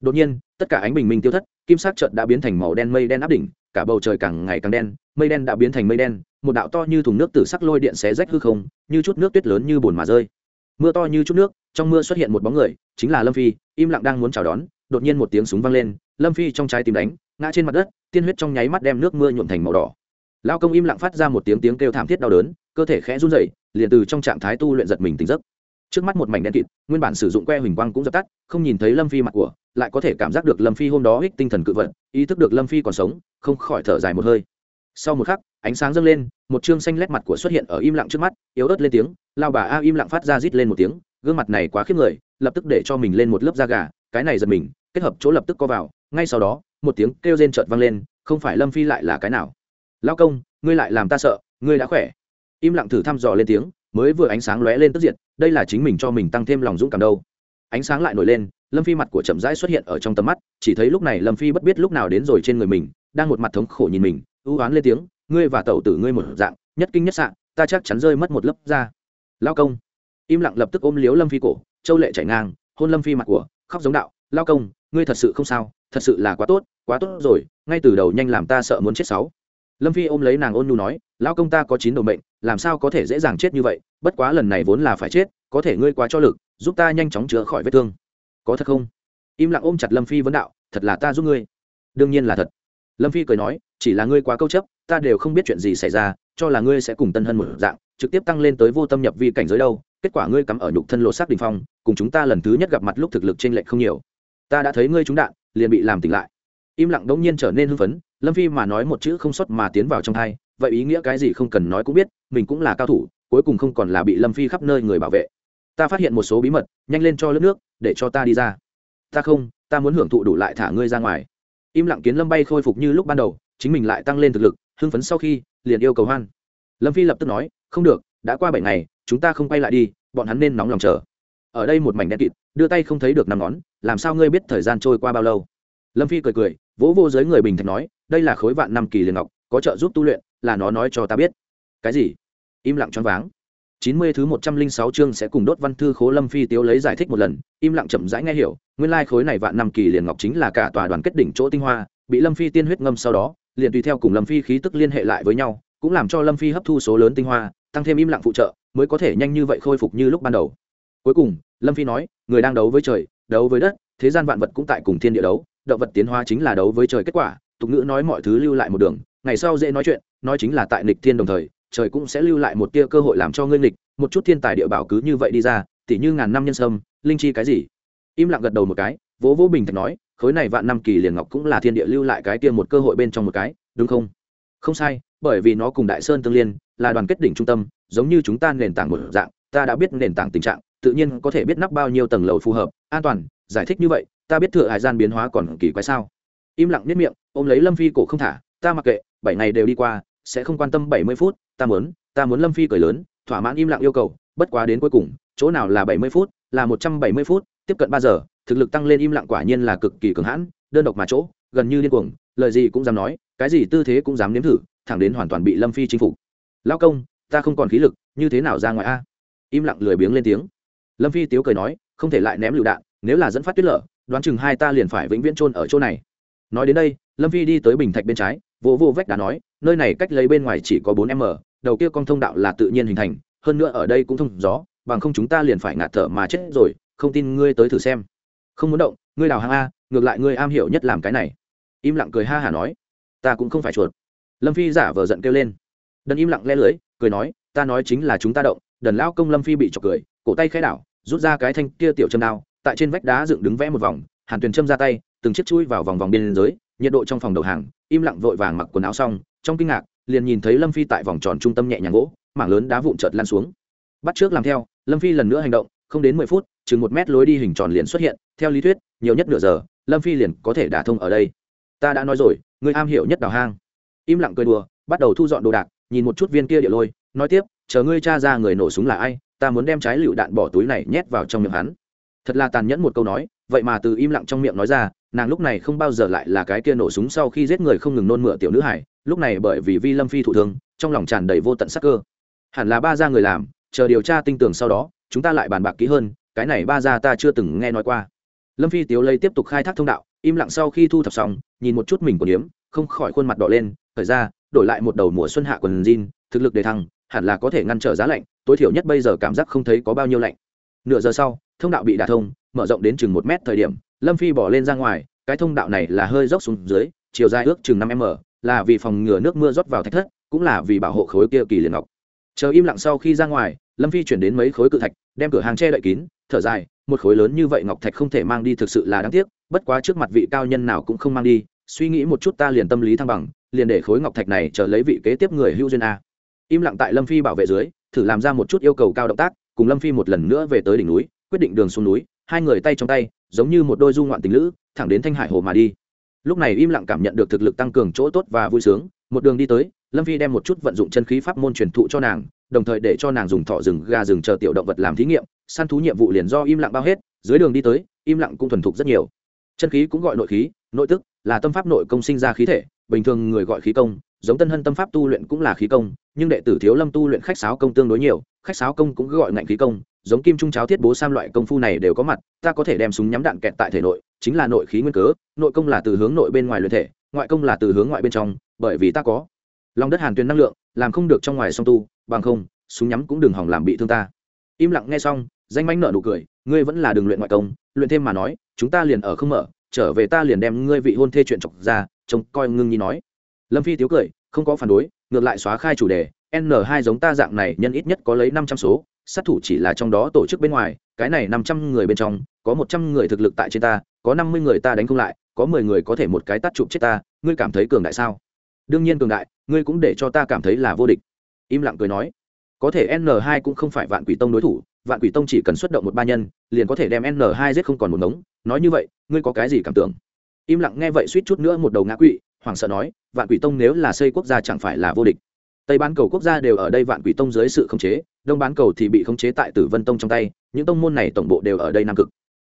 Đột nhiên, tất cả ánh bình minh tiêu thất, kim sắc chợt đã biến thành màu đen mây đen áp đỉnh, cả bầu trời càng ngày càng đen, mây đen đã biến thành mây đen, một đạo to như thùng nước từ sắc lôi điện xé rách hư không, như chút nước tuyết lớn như bùn mà rơi. Mưa to như chút nước, trong mưa xuất hiện một bóng người, chính là lâm phi, im lặng đang muốn chào đón, đột nhiên một tiếng súng vang lên, lâm phi trong trái tim đánh, ngã trên mặt đất, tiên huyết trong nháy mắt đem nước mưa nhuộm thành màu đỏ. Lao công im lặng phát ra một tiếng tiếng kêu thảm thiết đau đớn, cơ thể khẽ run rẩy, liền từ trong trạng thái tu luyện giật mình tỉnh giấc trước mắt một mảnh đen kịt, nguyên bản sử dụng que huỳnh quang cũng dập tắt, không nhìn thấy lâm phi mặt của, lại có thể cảm giác được lâm phi hôm đó hích tinh thần cự vận, ý thức được lâm phi còn sống, không khỏi thở dài một hơi. Sau một khắc, ánh sáng dâng lên, một chương xanh lét mặt của xuất hiện ở im lặng trước mắt, yếu ớt lên tiếng, lao bà a im lặng phát ra rít lên một tiếng, gương mặt này quá khiếp người, lập tức để cho mình lên một lớp da gà, cái này giật mình, kết hợp chỗ lập tức co vào, ngay sau đó, một tiếng kêu rên trợt vang lên, không phải lâm phi lại là cái nào? Lao công, ngươi lại làm ta sợ, ngươi đã khỏe. Im lặng thử thăm dò lên tiếng mới vừa ánh sáng lóe lên tức diện đây là chính mình cho mình tăng thêm lòng dũng cảm đâu. Ánh sáng lại nổi lên, lâm phi mặt của chậm rãi xuất hiện ở trong tầm mắt, chỉ thấy lúc này lâm phi bất biết lúc nào đến rồi trên người mình, đang một mặt thống khổ nhìn mình, ưu oán lên tiếng, ngươi và tẩu tử ngươi một dạng, nhất kinh nhất sạn ta chắc chắn rơi mất một lớp da. Lao công. Im lặng lập tức ôm liếu lâm phi cổ, châu lệ chảy ngang, hôn lâm phi mặt của, khóc giống đạo, lao công, ngươi thật sự không sao, thật sự là quá tốt quá tốt rồi, ngay từ đầu nhanh làm ta sợ muốn chết sáu lâm phi ôm lấy nàng ôn nhu nói lao công ta có chín đầu mệnh, làm sao có thể dễ dàng chết như vậy? Bất quá lần này vốn là phải chết, có thể ngươi quá cho lực, giúp ta nhanh chóng chữa khỏi vết thương. Có thật không? Im lặng ôm chặt lâm phi vấn đạo, thật là ta giúp ngươi. Đương nhiên là thật. Lâm phi cười nói, chỉ là ngươi quá câu chấp, ta đều không biết chuyện gì xảy ra, cho là ngươi sẽ cùng tân hân một dạng, trực tiếp tăng lên tới vô tâm nhập vi cảnh giới đâu, kết quả ngươi cắm ở nhục thân lộ sắc đình phong, cùng chúng ta lần thứ nhất gặp mặt lúc thực lực t r ê n lệch không nhiều. Ta đã thấy ngươi trúng đạn, liền bị làm tỉnh lại. Im lặng đống nhiên trở nên hưng phấn lâm phi mà nói một chữ không xuất mà tiến vào trong thai, vậy ý nghĩa cái gì không cần nói cũng biết, mình cũng là cao thủ, cuối cùng không còn là bị lâm phi khắp nơi người bảo vệ. Ta phát hiện một số bí mật, nhanh lên cho lớp nước, để cho ta đi ra. Ta không, ta muốn hưởng thụ đủ lại thả ngươi ra ngoài. Im lặng kiến lâm bay khôi phục như lúc ban đầu, chính mình lại tăng lên thực lực, hưng phấn sau khi, liền yêu cầu hoan. Lâm phi lập tức nói, không được, đã qua bảy ngày, chúng ta không quay lại đi, bọn hắn nên nóng lòng chờ. Ở đây một mảnh đen kịt, đưa tay không thấy được năm ngón, làm sao ngươi biết thời gian trôi qua bao lâu? Lâm phi cười cười, vỗ vô giới người bình thạch nói đây là khối vạn năm kỳ liền ngọc, có trợ giúp tu luyện, là nó nói cho ta biết. Cái gì? Im lặng choáng váng. Chín mươi thứ một trăm linh sáu chương sẽ cùng đốt văn thư khố lâm phi tiếu lấy giải thích một lần, im lặng chậm rãi nghe hiểu, nguyên lai khối này vạn năm kỳ liền ngọc chính là cả tòa đoàn kết đỉnh chỗ tinh hoa, bị lâm phi tiên huyết ngâm sau đó, liền tùy theo cùng lâm phi khí tức liên hệ lại với nhau, cũng làm cho lâm phi hấp thu số lớn tinh hoa, tăng thêm im lặng phụ trợ, mới có thể nhanh như vậy khôi phục như lúc ban đầu. Cuối cùng, lâm phi nói, người đang đấu với trời, đấu với đất, thế gian vạn vật cũng tại cùng thiên địa đấu, động vật tiến hóa chính là đấu với trời kết quả tục ngữ nói mọi thứ lưu lại một đường, ngày sau dễ nói chuyện, nói chính là tại nịch thiên đồng thời, trời cũng sẽ lưu lại một tia cơ hội làm cho ngươi nịch một chút thiên tài địa bảo cứ như vậy đi ra, tỉ như ngàn năm nhân sâm, linh chi cái gì. Im lặng gật đầu một cái, vỗ vỗ bình thạch nói, khối này vạn năm kỳ liền ngọc cũng là thiên địa lưu lại cái tia một cơ hội bên trong một cái, đúng không? Không sai, bởi vì nó cùng đại sơn tương liên, là đoàn kết đỉnh trung tâm, giống như chúng ta nền tảng một dạng, ta đã biết nền tảng tình trạng, tự nhiên có thể biết nắp bao nhiêu tầng lầu phù hợp, an toàn, giải thích như vậy, ta biết thừa hải gian biến hóa còn kỳ quái sao? Im lặng nếp miệng, ôm lấy lâm phi cổ không thả, ta mặc kệ, bảy ngày đều đi qua, sẽ không quan tâm bảy mươi phút, ta muốn ta muốn lâm phi cười lớn, thỏa mãn im lặng yêu cầu, bất quá đến cuối cùng, chỗ nào là bảy mươi phút, là một trăm bảy mươi phút, tiếp cận ba giờ, thực lực tăng lên im lặng quả nhiên là cực kỳ cường hãn, đơn độc mà chỗ, gần như điên cuồng, lời gì cũng dám nói, cái gì tư thế cũng dám nếm thử, thẳng đến hoàn toàn bị lâm phi chinh phục. Lao công, ta không còn khí lực, như thế nào ra ngoài a? Im lặng lười biếng lên tiếng. Lâm phi tiếu cười nói, không thể lại ném lựu đạn, nếu là dẫn phát tuyết lở, đoán chừng hai ta liền phải vĩnh viễn trôn ở chỗ này nói đến đây, lâm phi đi tới bình thạch bên trái, vỗ vô vách đá nói, nơi này cách lấy bên ngoài chỉ có bốn m đầu kia con thông đạo là tự nhiên hình thành, hơn nữa ở đây cũng thông gió, bằng không chúng ta liền phải ngạt thở mà chết rồi, không tin ngươi tới thử xem. Không muốn động, ngươi đào hang a, ngược lại ngươi am hiểu nhất làm cái này. Im lặng cười ha hả nói, ta cũng không phải chuột. Lâm phi giả vờ giận kêu lên. Đần im lặng le lưới, cười nói, ta nói chính là chúng ta động, đần lão công lâm phi bị chọc cười, cổ tay khai đảo, rút ra cái thanh kia tiểu châm đao, tại trên vách đá dựng đứng vẽ một vòng, hàn tuyền châm ra tay từng chiếc chui vào vòng vòng biên giới, nhiệt độ trong phòng đầu hàng, im lặng vội vàng mặc quần áo xong, trong kinh ngạc, liền nhìn thấy lâm phi tại vòng tròn trung tâm nhẹ nhàng gỗ, mảng lớn đá vụn chợt lan xuống. Bắt trước làm theo, lâm phi lần nữa hành động, không đến mười phút, chừng một mét lối đi hình tròn liền xuất hiện, theo lý thuyết, nhiều nhất nửa giờ, lâm phi liền có thể đả thông ở đây. Ta đã nói rồi, người am hiểu nhất đào hang. Im lặng cười đùa, bắt đầu thu dọn đồ đạc, nhìn một chút viên kia địa lôi, nói tiếp, chờ ngươi cha ra người nổ súng là ai, ta muốn đem trái lựu đạn bỏ túi này nhét vào trong miệng hắn thật là tàn nhẫn một câu nói, vậy mà từ im lặng trong miệng nói ra, nàng lúc này không bao giờ lại là cái kia nổ súng sau khi giết người không ngừng nôn mửa tiểu nữ hải, lúc này bởi vì vi lâm phi thụ thương, trong lòng tràn đầy vô tận sắc cơ. Hẳn là ba gia người làm, chờ điều tra tinh tường sau đó, chúng ta lại bàn bạc kỹ hơn, cái này ba gia ta chưa từng nghe nói qua. Lâm phi tiếu lây tiếp tục khai thác thông đạo, im lặng sau khi thu thập xong, nhìn một chút mình của điếm, không khỏi khuôn mặt đỏ lên, khởi ra, đổi lại một đầu mùa xuân hạ quần jean, thực lực đề thăng, hẳn là có thể ngăn trở giá lạnh, tối thiểu nhất bây giờ cảm giác không thấy có bao nhiêu lạnh nửa giờ sau, thông đạo bị đả thông, mở rộng đến chừng một mét thời điểm, lâm phi bỏ lên ra ngoài, cái thông đạo này là hơi dốc xuống dưới, chiều dài ước chừng năm m là vì phòng ngừa nước mưa rót vào thạch thất, cũng là vì bảo hộ khối kia kỳ liền ngọc. Chờ im lặng sau khi ra ngoài, lâm phi chuyển đến mấy khối cự thạch, đem cửa hàng che đậy kín, thở dài, một khối lớn như vậy ngọc thạch không thể mang đi thực sự là đáng tiếc, bất quá trước mặt vị cao nhân nào cũng không mang đi, suy nghĩ một chút ta liền tâm lý thăng bằng, liền để khối ngọc thạch này chờ lấy vị kế tiếp người hữu duyên a. Im lặng tại lâm phi bảo vệ dưới, thử làm ra một chút yêu cầu cao động tác cùng lâm phi một lần nữa về tới đỉnh núi, quyết định đường xuống núi, hai người tay trong tay, giống như một đôi du ngoạn tình lữ, thẳng đến thanh hải hồ mà đi. Lúc này im lặng cảm nhận được thực lực tăng cường chỗ tốt và vui sướng, một đường đi tới, lâm phi đem một chút vận dụng chân khí pháp môn truyền thụ cho nàng, đồng thời để cho nàng dùng thọ rừng, gà rừng chờ tiểu động vật làm thí nghiệm, săn thú nhiệm vụ liền do im lặng bao hết, dưới đường đi tới, im lặng cũng thuần thục rất nhiều. Chân khí cũng gọi nội khí, nội tức, là tâm pháp nội công sinh ra khí thể, bình thường người gọi khí công giống tân hân tâm pháp tu luyện cũng là khí công, nhưng đệ tử thiếu lâm tu luyện khách sáo công tương đối nhiều, khách sáo công cũng gọi ngạnh khí công, giống kim trung cháo thiết bố sam loại công phu này đều có mặt, ta có thể đem súng nhắm đạn kẹt tại thể nội, chính là nội khí nguyên cớ, nội công là từ hướng nội bên ngoài luyện thể, ngoại công là từ hướng ngoại bên trong, bởi vì ta có lòng đất hàn tuyền năng lượng, làm không được trong ngoài song tu, bằng không, súng nhắm cũng đừng hỏng làm bị thương ta. Im lặng nghe xong, danh manh nợ nụ cười, ngươi vẫn là đường luyện ngoại công, luyện thêm mà nói, chúng ta liền ở không mở, trở về ta liền đem ngươi vị hôn thê chuyện chọc ra, trông coi ngưng nhi nói lâm phi tiếu cười, không có phản đối, ngược lại xóa khai chủ đề, n 2 giống ta dạng này nhân ít nhất có lấy năm trăm số, sát thủ chỉ là trong đó tổ chức bên ngoài, cái này năm trăm người bên trong, có một trăm người thực lực tại trên ta, có năm mươi người ta đánh không lại, có mười người có thể một cái tắt chụp chết ta, ngươi cảm thấy cường đại sao? Đương nhiên cường đại, ngươi cũng để cho ta cảm thấy là vô địch. Im lặng cười nói, có thể n 2 cũng không phải vạn quỷ tông đối thủ, vạn quỷ tông chỉ cần xuất động một ba nhân, liền có thể đem n 2 giết không còn một ngống, nói như vậy, ngươi có cái gì cảm tưởng? Im lặng nghe vậy suýt chút nữa một đầu ngã quỵ hoảng sợ nói, vạn quỷ tông nếu là xây quốc gia chẳng phải là vô địch. Tây bán cầu quốc gia đều ở đây vạn quỷ tông dưới sự khống chế, đông bán cầu thì bị khống chế tại tử vân tông trong tay, những tông môn này tổng bộ đều ở đây nam cực.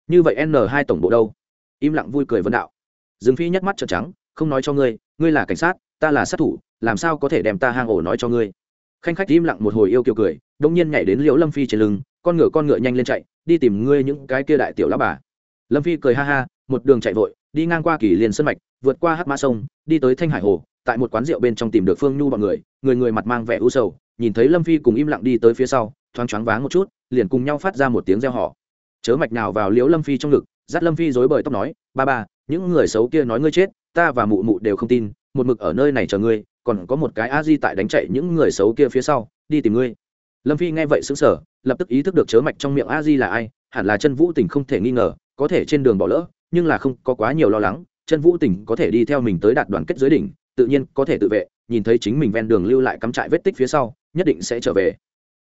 Như vậy n hai tổng bộ đâu? Im lặng vui cười vân đạo. Dương phi nhắc mắt trợn trắng, không nói cho ngươi ngươi là cảnh sát, ta là sát thủ, làm sao có thể đem ta hang ổ nói cho ngươi? Khanh khách im lặng một hồi yêu kiều cười đông nhiên nhảy đến liễu lâm phi trên lưng, con ngựa con ngựa nhanh lên chạy, đi tìm ngươi những cái kia đại tiểu lá bà. Lâm phi cười ha ha, một đường chạy vội đi ngang qua kỳ liên sân mạch, vượt qua hắc mã sông, đi tới thanh hải hồ, tại một quán rượu bên trong tìm được phương nhu bọn người người người mặt mang vẻ u sầu, nhìn thấy lâm phi cùng im lặng đi tới phía sau, thoáng choáng váng một chút, liền cùng nhau phát ra một tiếng reo họ chớ mạch nào vào liễu lâm phi trong ngực, dắt lâm phi dối bời tóc nói, ba ba, những người xấu kia nói ngươi chết, ta và mụ mụ đều không tin, một mực ở nơi này chờ ngươi, còn có một cái a di tại đánh chạy những người xấu kia phía sau, đi tìm ngươi. Lâm phi nghe vậy xứng sở lập tức ý thức được chớ mạch trong miệng a di là ai, hẳn là chân vũ tình không thể nghi ngờ, có thể trên đường bỏ lỡ nhưng là không có quá nhiều lo lắng chân vũ tình có thể đi theo mình tới đạt đoàn kết dưới đỉnh, tự nhiên có thể tự vệ, nhìn thấy chính mình ven đường lưu lại cắm trại vết tích phía sau, nhất định sẽ trở về.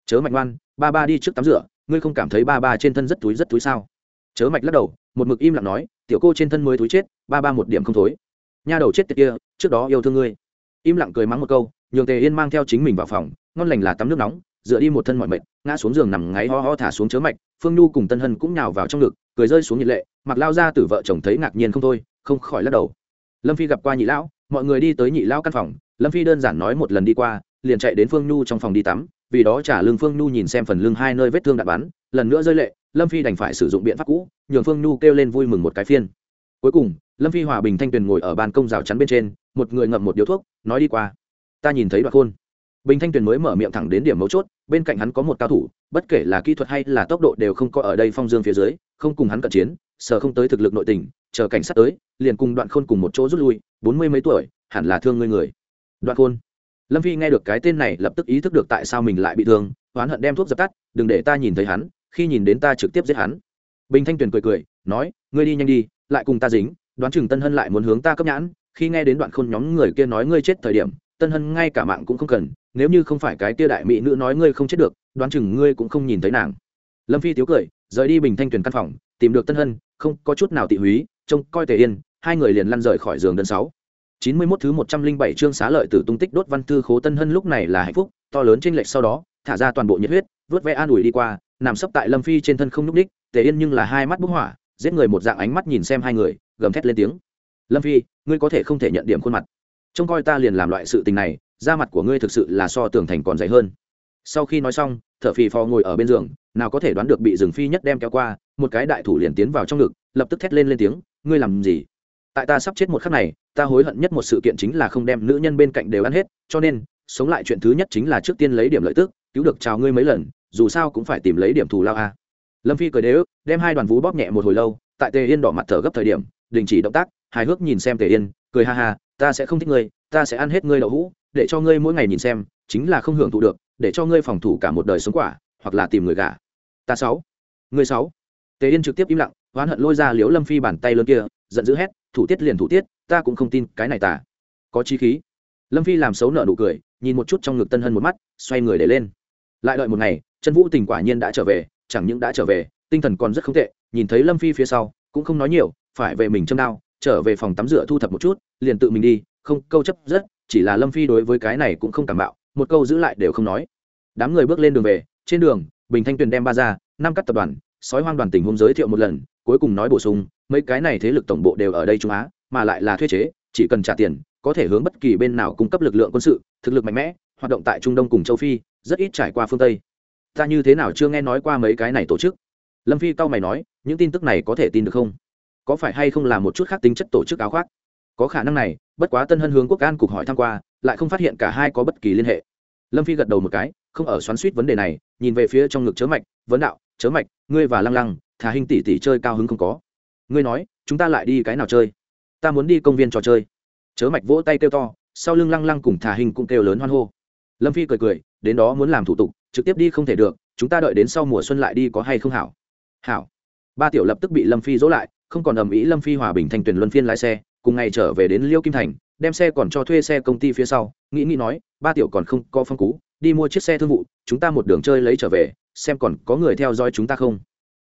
Chớ mạch ngoan, ba ba đi trước tắm rửa, ngươi không cảm thấy ba ba trên thân rất túi rất túi sao? Chớ mạch lắc đầu, một mực im lặng nói, tiểu cô trên thân mới túi chết, ba ba một điểm không thối. Nha đầu chết tiệt kia, trước đó yêu thương ngươi. Im lặng cười mắng một câu, nhường tề yên mang theo chính mình vào phòng, ngon lành là tắm nước nóng dựa đi một thân mọi mệt ngã xuống giường nằm ngáy ho ho thả xuống chớ mạch, phương nhu cùng tân hân cũng nhào vào trong ngực, cười rơi xuống nhiệt lệ, mặc lao ra từ vợ chồng thấy ngạc nhiên không thôi, không khỏi lắc đầu. Lâm phi gặp qua nhị lão, mọi người đi tới nhị lão căn phòng, lâm phi đơn giản nói một lần đi qua, liền chạy đến phương nhu trong phòng đi tắm, vì đó trả lương phương nhu nhìn xem phần lưng hai nơi vết thương đạn bắn, lần nữa rơi lệ, lâm phi đành phải sử dụng biện pháp cũ, nhường phương nhu kêu lên vui mừng một cái phiên. Cuối cùng, lâm phi hòa bình thanh tuyền ngồi ở ban công rào chắn bên trên, một người ngậm một điếu thuốc, nói đi qua. Ta nhìn thấy đoạn khôn bình thanh tuyền mới mở miệng thẳng đến điểm mấu chốt, bên cạnh hắn có một cao thủ, bất kể là kỹ thuật hay là tốc độ đều không có ở đây phong dương phía dưới, không cùng hắn cận chiến, sợ không tới thực lực nội tình, chờ cảnh sát tới, liền cùng đoạn khôn cùng một chỗ rút lui, bốn mươi mấy tuổi, hẳn là thương ngươi người. Đoạn khôn. Lâm phi nghe được cái tên này lập tức ý thức được tại sao mình lại bị thương, oán hận đem thuốc dập tắt, đừng để ta nhìn thấy hắn, khi nhìn đến ta trực tiếp giết hắn. Bình thanh tuyền cười cười, nói, ngươi đi nhanh đi, lại cùng ta dính, đoán chừng tân hân lại muốn hướng ta cấp nhãn, khi nghe đến đoạn khôn nhóm người kia nói ngươi chết thời điểm, tân hân ngay cả mạng cũng không cần nếu như không phải cái tia đại mỹ nữ nói ngươi không chết được, đoán chừng ngươi cũng không nhìn thấy nàng. Lâm phi tiếu cười, rời đi bình thanh tuyền căn phòng, tìm được tân hân, không có chút nào tị húy, trông coi tề yên, hai người liền lăn rời khỏi giường đơn sáu. Chín mươi 91 thứ một trăm linh bảy chương xá lợi tử tung tích đốt văn thư khố tân hân lúc này là hạnh phúc, to lớn trên lệch sau đó, thả ra toàn bộ nhiệt huyết, vớt vẽ an ủi đi qua, nằm sấp tại lâm phi trên thân không n ú c đích tề yên nhưng là hai mắt bức hỏa, giết người một dạng ánh mắt nhìn xem hai người, gầm thét lên tiếng. Lâm phi, ngươi có thể không thể nhận điểm khuôn mặt. Trông coi ta liền làm loại sự tình này da mặt của ngươi thực sự là so tường thành còn dày hơn. Sau khi nói xong, thở phì phò ngồi ở bên giường, nào có thể đoán được bị rừng phi nhất đem kéo qua, một cái đại thủ liền tiến vào trong ngực, lập tức thét lên lên tiếng, ngươi làm gì? Tại ta sắp chết một khắc này, ta hối hận nhất một sự kiện chính là không đem nữ nhân bên cạnh đều ăn hết, cho nên, sống lại chuyện thứ nhất chính là trước tiên lấy điểm lợi tức, cứu được chào ngươi mấy lần, dù sao cũng phải tìm lấy điểm thù lao a. Lâm phi cười đế ức đem hai đoàn vú bóp nhẹ một hồi lâu, tại tề yên đỏ mặt thở gấp thời điểm, đình chỉ động tác, hài hước nhìn xem tề yên, cười ha ha, ta sẽ không thích ngươi, ta sẽ ăn hết ngươi đậu hũ để cho ngươi mỗi ngày nhìn xem, chính là không hưởng thụ được, để cho ngươi phòng thủ cả một đời sống quả, hoặc là tìm người gả. Ta sáu. Ngươi sáu. Tề yên trực tiếp im lặng, oán hận lôi ra liếu lâm phi bàn tay lớn kia, giận dữ hét, thủ tiết liền thủ tiết, ta cũng không tin cái này tả có chi khí. Lâm phi làm xấu nợ nụ cười, nhìn một chút trong ngực tân hân một mắt, xoay người để lên. Lại đợi một ngày chân vũ tình quả nhiên đã trở về, chẳng những đã trở về, tinh thần còn rất không tệ, nhìn thấy lâm phi phía sau, cũng không nói nhiều, phải về mình châm đao, trở về phòng tắm rửa thu thập một chút, liền tự mình đi, không, câu chấp rất chỉ là lâm phi đối với cái này cũng không cảm bạo, một câu giữ lại đều không nói. Đám người bước lên đường về, trên đường, bình thanh tuyền đem ba ra năm các tập đoàn, sói hoang đoàn tình hôm giới thiệu một lần, cuối cùng nói bổ sung, mấy cái này thế lực tổng bộ đều ở đây trung á, mà lại là thuê chế, chỉ cần trả tiền, có thể hướng bất kỳ bên nào cung cấp lực lượng quân sự, thực lực mạnh mẽ, hoạt động tại trung đông cùng châu phi, rất ít trải qua phương tây. Ta như thế nào chưa nghe nói qua mấy cái này tổ chức? Lâm phi cao mày nói, những tin tức này có thể tin được không? Có phải hay không là một chút khác tính chất tổ chức áo khoác? Có khả năng này, bất quá tân hân hướng quốc an cục hỏi tham q u a lại không phát hiện cả hai có bất kỳ liên hệ. Lâm phi gật đầu một cái, không ở xoắn suýt vấn đề này, nhìn về phía trong ngực chớ mạch, vấn đạo, chớ mạch, ngươi và lăng lăng thả hình tỷ tỷ chơi cao hứng không có. Ngươi nói, chúng ta lại đi cái nào chơi? Ta muốn đi công viên trò chơi. Chớ mạch vỗ tay kêu to, sau lưng lăng lăng cùng thả hình cũng kêu lớn hoan hô. Lâm phi cười cười, đến đó muốn làm thủ tục, trực tiếp đi không thể được, chúng ta đợi đến sau mùa xuân lại đi có hay không hảo? Hảo. Ba tiểu lập tức bị lâm phi dỗ lại, không còn ầm ĩ lâm phi hòa bình thành tuyển luân phiên lái xe cùng ngày trở về đến liêu kim thành, đem xe còn cho thuê xe công ty phía sau, nghĩ nghĩ nói, ba tiểu còn không có phong cú, đi mua chiếc xe thương vụ, chúng ta một đường chơi lấy trở về, xem còn có người theo dõi chúng ta không?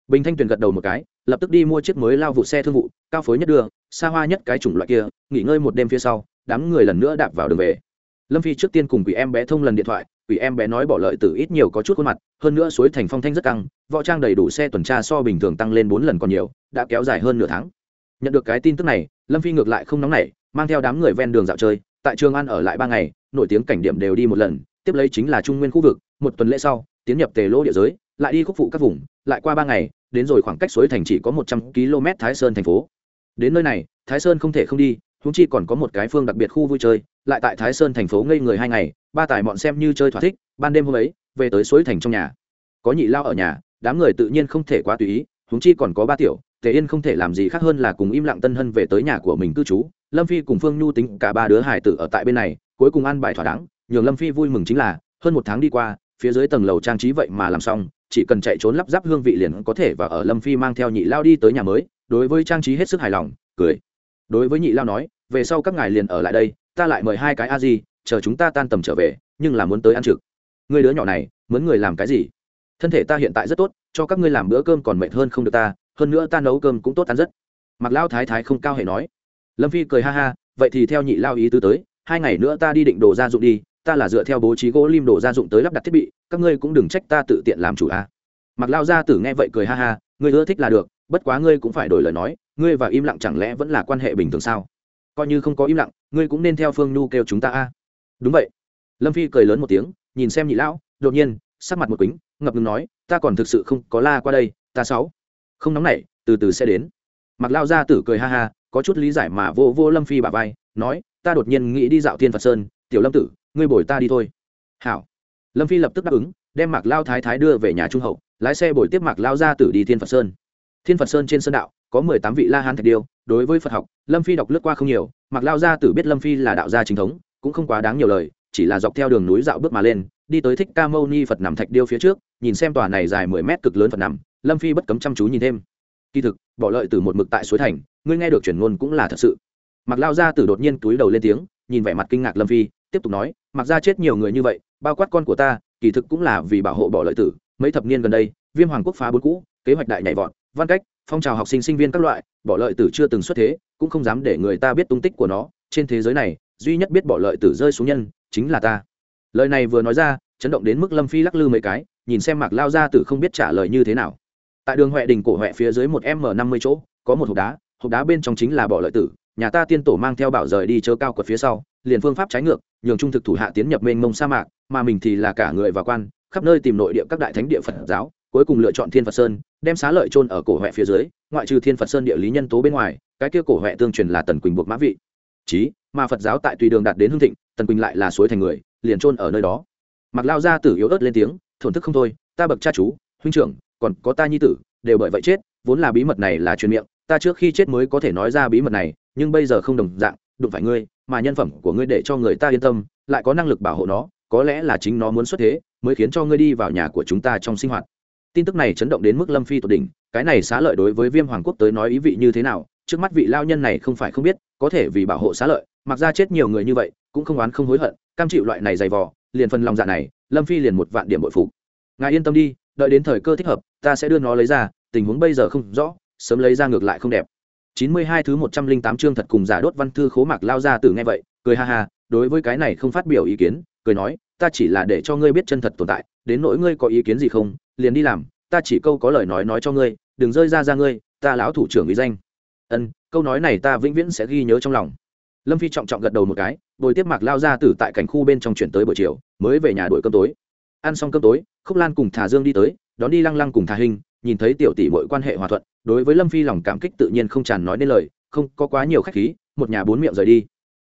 Bình thanh tuyền gật đầu một cái, lập tức đi mua chiếc mới lao vụ xe thương vụ, cao phối nhất đưa, xa hoa nhất cái chủng loại kia, nghỉ ngơi một đêm phía sau, đám người lần nữa đạp vào đường về. Lâm phi trước tiên cùng quỷ em bé thông lần điện thoại, quỷ em bé nói bỏ lợi từ ít nhiều có chút khuôn mặt, hơn nữa suối thành phong thanh rất căng, võ trang đầy đủ xe tuần tra so bình thường tăng lên bốn lần còn nhiều, đã kéo dài hơn nửa tháng nhận được cái tin tức này, lâm phi ngược lại không nóng nảy, mang theo đám người ven đường dạo chơi, tại trường An ở lại ba ngày, nổi tiếng cảnh điểm đều đi một lần, tiếp lấy chính là trung nguyên khu vực, một tuần lễ sau, tiến nhập tề lỗ địa giới, lại đi khúc phụ các vùng, lại qua ba ngày, đến rồi khoảng cách suối thành chỉ có một trăm km thái sơn thành phố. Đến nơi này, thái sơn không thể không đi húng chi còn có một cái phương đặc biệt khu vui chơi, lại tại thái sơn thành phố ngây người hai ngày, ba tài bọn xem như chơi thỏa thích, ban đêm hôm ấy, về tới suối thành trong nhà. Có nhị lao ở nhà, đám người tự nhiên không thể quá tùy ý húng chi còn có ba tiểu tề yên không thể làm gì khác hơn là cùng im lặng tân hân về tới nhà của mình cư trú. Lâm phi cùng phương nhu tính cả ba đứa hải tử ở tại bên này, cuối cùng ăn bài thỏa đáng. Nhường lâm phi vui mừng chính là, hơn một tháng đi qua, phía dưới tầng lầu trang trí vậy mà làm xong, chỉ cần chạy trốn lắp ráp hương vị liền có thể và ở lâm phi mang theo nhị lao đi tới nhà mới. Đối với trang trí hết sức hài lòng, cười. Đối với nhị lao nói, về sau các ngài liền ở lại đây, ta lại mời hai cái a di, chờ chúng ta tan tầm trở về, nhưng là muốn tới ăn trực. Người đứa nhỏ này, muốn người làm cái gì? Thân thể ta hiện tại rất tốt, cho các ngươi làm bữa cơm còn mệt hơn không được ta hơn nữa ta nấu cơm cũng tốt ăn rất. Mặc lao thái thái không cao hề nói. Lâm phi cười ha ha, vậy thì theo nhị lao ý tứ tới, hai ngày nữa ta đi định đồ gia dụng đi, ta là dựa theo bố trí gỗ lim đồ gia dụng tới lắp đặt thiết bị, các ngươi cũng đừng trách ta tự tiện làm chủ a à. mặc lao gia tử nghe vậy cười ha ha, ngươi ưa thích là được, bất quá ngươi cũng phải đổi lời nói, ngươi và im lặng chẳng lẽ vẫn là quan hệ bình thường sao? Coi như không có im lặng, ngươi cũng nên theo phương nhu kêu chúng ta a đúng vậy. Lâm phi cười lớn một tiếng, nhìn xem nhị lão, đột nhiên, sắc mặt một quýnh ngập ngừng nói, ta còn thực sự không có la qua đây, ta sáu không nóng nảy, từ từ sẽ đến. Mặc lao gia tử cười ha ha, có chút lý giải mà vô vô lâm phi bà vai, nói, ta đột nhiên nghĩ đi dạo thiên phật sơn, tiểu lâm tử, ngươi bồi ta đi thôi. Hảo. Lâm phi lập tức đáp ứng, đem mạc lao thái thái đưa về nhà trung hậu, lái xe bồi tiếp mạc lao gia tử đi thiên phật sơn. Thiên phật sơn trên sơn đạo, có mười tám vị la hán thạch điêu, đối với phật học, lâm phi đọc lướt qua không nhiều, mạc lao gia tử biết lâm phi là đạo gia chính thống, cũng không quá đáng nhiều lời, chỉ là dọc theo đường núi dạo bước mà lên, đi tới thích ca mâu ni phật nằm thạch điêu phía trước, nhìn xem tòa này dài mười mét cực lớn phật nằm lâm phi bất cấm chăm chú nhìn thêm. Kỳ thực, bỏ lợi từ một mực tại suối thành, ngươi nghe được chuyển ngôn cũng là thật sự. Mặc lao ra từ đột nhiên túi đầu lên tiếng, nhìn vẻ mặt kinh ngạc lâm phi, tiếp tục nói mặc ra chết nhiều người như vậy, bao quát con của ta, kỳ thực cũng là vì bảo hộ bỏ lợi tử. Mấy thập niên gần đây, viêm hoàng quốc phá bốn cũ, kế hoạch đại nhảy vọt, văn cách, phong trào học sinh sinh viên các loại, bỏ lợi tử chưa từng xuất thế, cũng không dám để người ta biết tung tích của nó. Trên thế giới này, duy nhất biết bỏ lợi tử rơi xuống nhân, chính là ta. Lời này vừa nói ra, chấn động đến mức lâm phi lắc lư mấy cái, nhìn xem mạc lao ra tử không biết trả lời như thế nào tại đường huệ đình cổ huệ phía dưới một m năm mươi chỗ, có một hộp đá hộp đá bên trong chính là bỏ lợi tử, nhà ta tiên tổ mang theo bảo rời đi chớ cao quật phía sau, liền phương pháp trái ngược, nhường trung thực thủ hạ tiến nhập mênh mông sa mạc, mà mình thì là cả người và quan, khắp nơi tìm nội địa các đại thánh địa phật giáo, cuối cùng lựa chọn thiên phật sơn, đem xá lợi trôn ở cổ huệ phía dưới, ngoại trừ thiên phật sơn địa lý nhân tố bên ngoài, cái kia cổ huệ tương truyền là tần quỳnh buộc mã vị. Chí, mà phật giáo tại tùy đường đạt đến hương thịnh, tần quỳnh lại là suối thành người, liền trôn ở nơi đó. Mặc lao ra tử yếu ớt lên tiếng, thổn thức không thôi, ta bậc cha chú, huynh trưởng còn có ta nhi tử, đều bởi vậy chết, vốn là bí mật này là truyền miệng, ta trước khi chết mới có thể nói ra bí mật này, nhưng bây giờ không đồng dạng, đụng phải ngươi, mà nhân phẩm của ngươi để cho người ta yên tâm, lại có năng lực bảo hộ nó, có lẽ là chính nó muốn xuất thế, mới khiến cho ngươi đi vào nhà của chúng ta trong sinh hoạt. Tin tức này chấn động đến mức lâm phi tột đỉnh, cái này xá lợi đối với viêm hoàng quốc tới nói ý vị như thế nào, trước mắt vị lao nhân này không phải không biết, có thể vì bảo hộ xá lợi, mặc ra chết nhiều người như vậy, cũng không oán không hối hận, cam chịu loại này dày vò, liền phần lòng dạ này, lâm phi liền một vạn điểm bội phục. Ngài yên tâm đi đợi đến thời cơ thích hợp, ta sẽ đưa nó lấy ra, tình huống bây giờ không rõ, sớm lấy ra ngược lại không đẹp. Chín mươi hai thứ một trăm linh tám chương thật cùng giả đốt văn thư khố mạc lao ra từ nghe vậy, cười ha ha, đối với cái này không phát biểu ý kiến, cười nói, ta chỉ là để cho ngươi biết chân thật tồn tại, đến nỗi ngươi có ý kiến gì không, liền đi làm, ta chỉ câu có lời nói nói cho ngươi, đừng rơi ra ra ngươi, ta lão thủ trưởng ý danh. Ân, câu nói này ta vĩnh viễn sẽ ghi nhớ trong lòng. Lâm phi trọng trọng gật đầu một cái, bồi tiếp mạc lao ra từ tại cảnh khu bên trong chuyển tới buổi chiều, mới về nhà đuổi cơm tối. Ăn xong cơm tối khúc lan cùng thả dương đi tới, đón đi lăng lăng cùng thả hình, nhìn thấy tiểu tỷ mọi quan hệ hòa thuận, đối với lâm phi lòng cảm kích tự nhiên không tràn nói nên lời, không có quá nhiều khách khí, một nhà bốn miệng rời đi.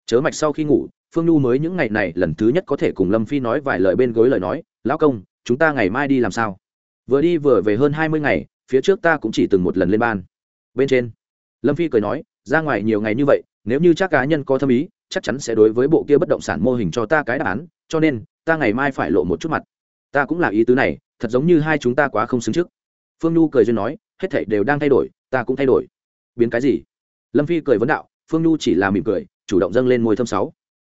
Chớ mạch sau khi ngủ, phương nhu mới những ngày này lần thứ nhất có thể cùng lâm phi nói vài lời bên gối lời nói, lão công, chúng ta ngày mai đi làm sao? Vừa đi vừa về hơn hai mươi ngày, phía trước ta cũng chỉ từng một lần lên ban. Bên trên, lâm phi cười nói, ra ngoài nhiều ngày như vậy, nếu như chắc cá nhân có thâm ý, chắc chắn sẽ đối với bộ kia bất động sản mô hình cho ta cái đáp án, cho nên, ta ngày mai phải lộ một chút mặt ta cũng là ý tứ này, thật giống như hai chúng ta quá không xứng trước. Phương nhu cười duyên nói, hết thảy đều đang thay đổi, ta cũng thay đổi. Biến cái gì? Lâm phi cười vấn đạo, phương nhu chỉ là mỉm cười, chủ động dâng lên môi thơm sáu.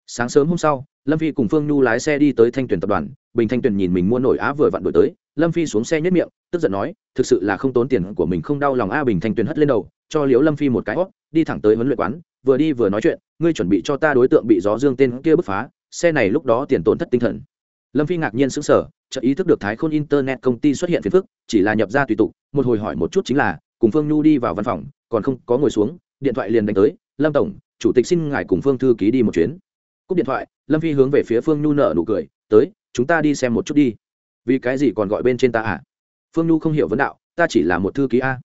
Sáng sớm hôm sau, lâm phi cùng phương nhu lái xe đi tới thanh tuyển tập đoàn, bình thanh tuyển nhìn mình mua nổi á vừa vặn đổi tới, lâm phi xuống xe nhất miệng, tức giận nói, thực sự là không tốn tiền của mình không đau lòng a bình thanh tuyển hất lên đầu, cho liễu lâm phi một cái hót đi thẳng tới huấn luyện quán, vừa đi vừa nói chuyện, ngươi chuẩn bị cho ta đối tượng bị gió dương tên kia bứt phá, xe này lúc đó tiền tổn thất tinh thần lâm phi ngạc nhiên sững sờ, chợt ý thức được thái khôn internet công ty xuất hiện phiền phức, chỉ là nhập ra tùy tục, một hồi hỏi một chút chính là, cùng phương nhu đi vào văn phòng, còn không, có ngồi xuống, điện thoại liền đánh tới, lâm tổng, chủ tịch xin ngài cùng phương thư ký đi một chuyến. Cúp điện thoại, lâm phi hướng về phía phương nhu nở nụ cười, tới, chúng ta đi xem một chút đi. Vì cái gì còn gọi bên trên ta à? Phương nhu không hiểu vấn đạo, ta chỉ là một thư ký a.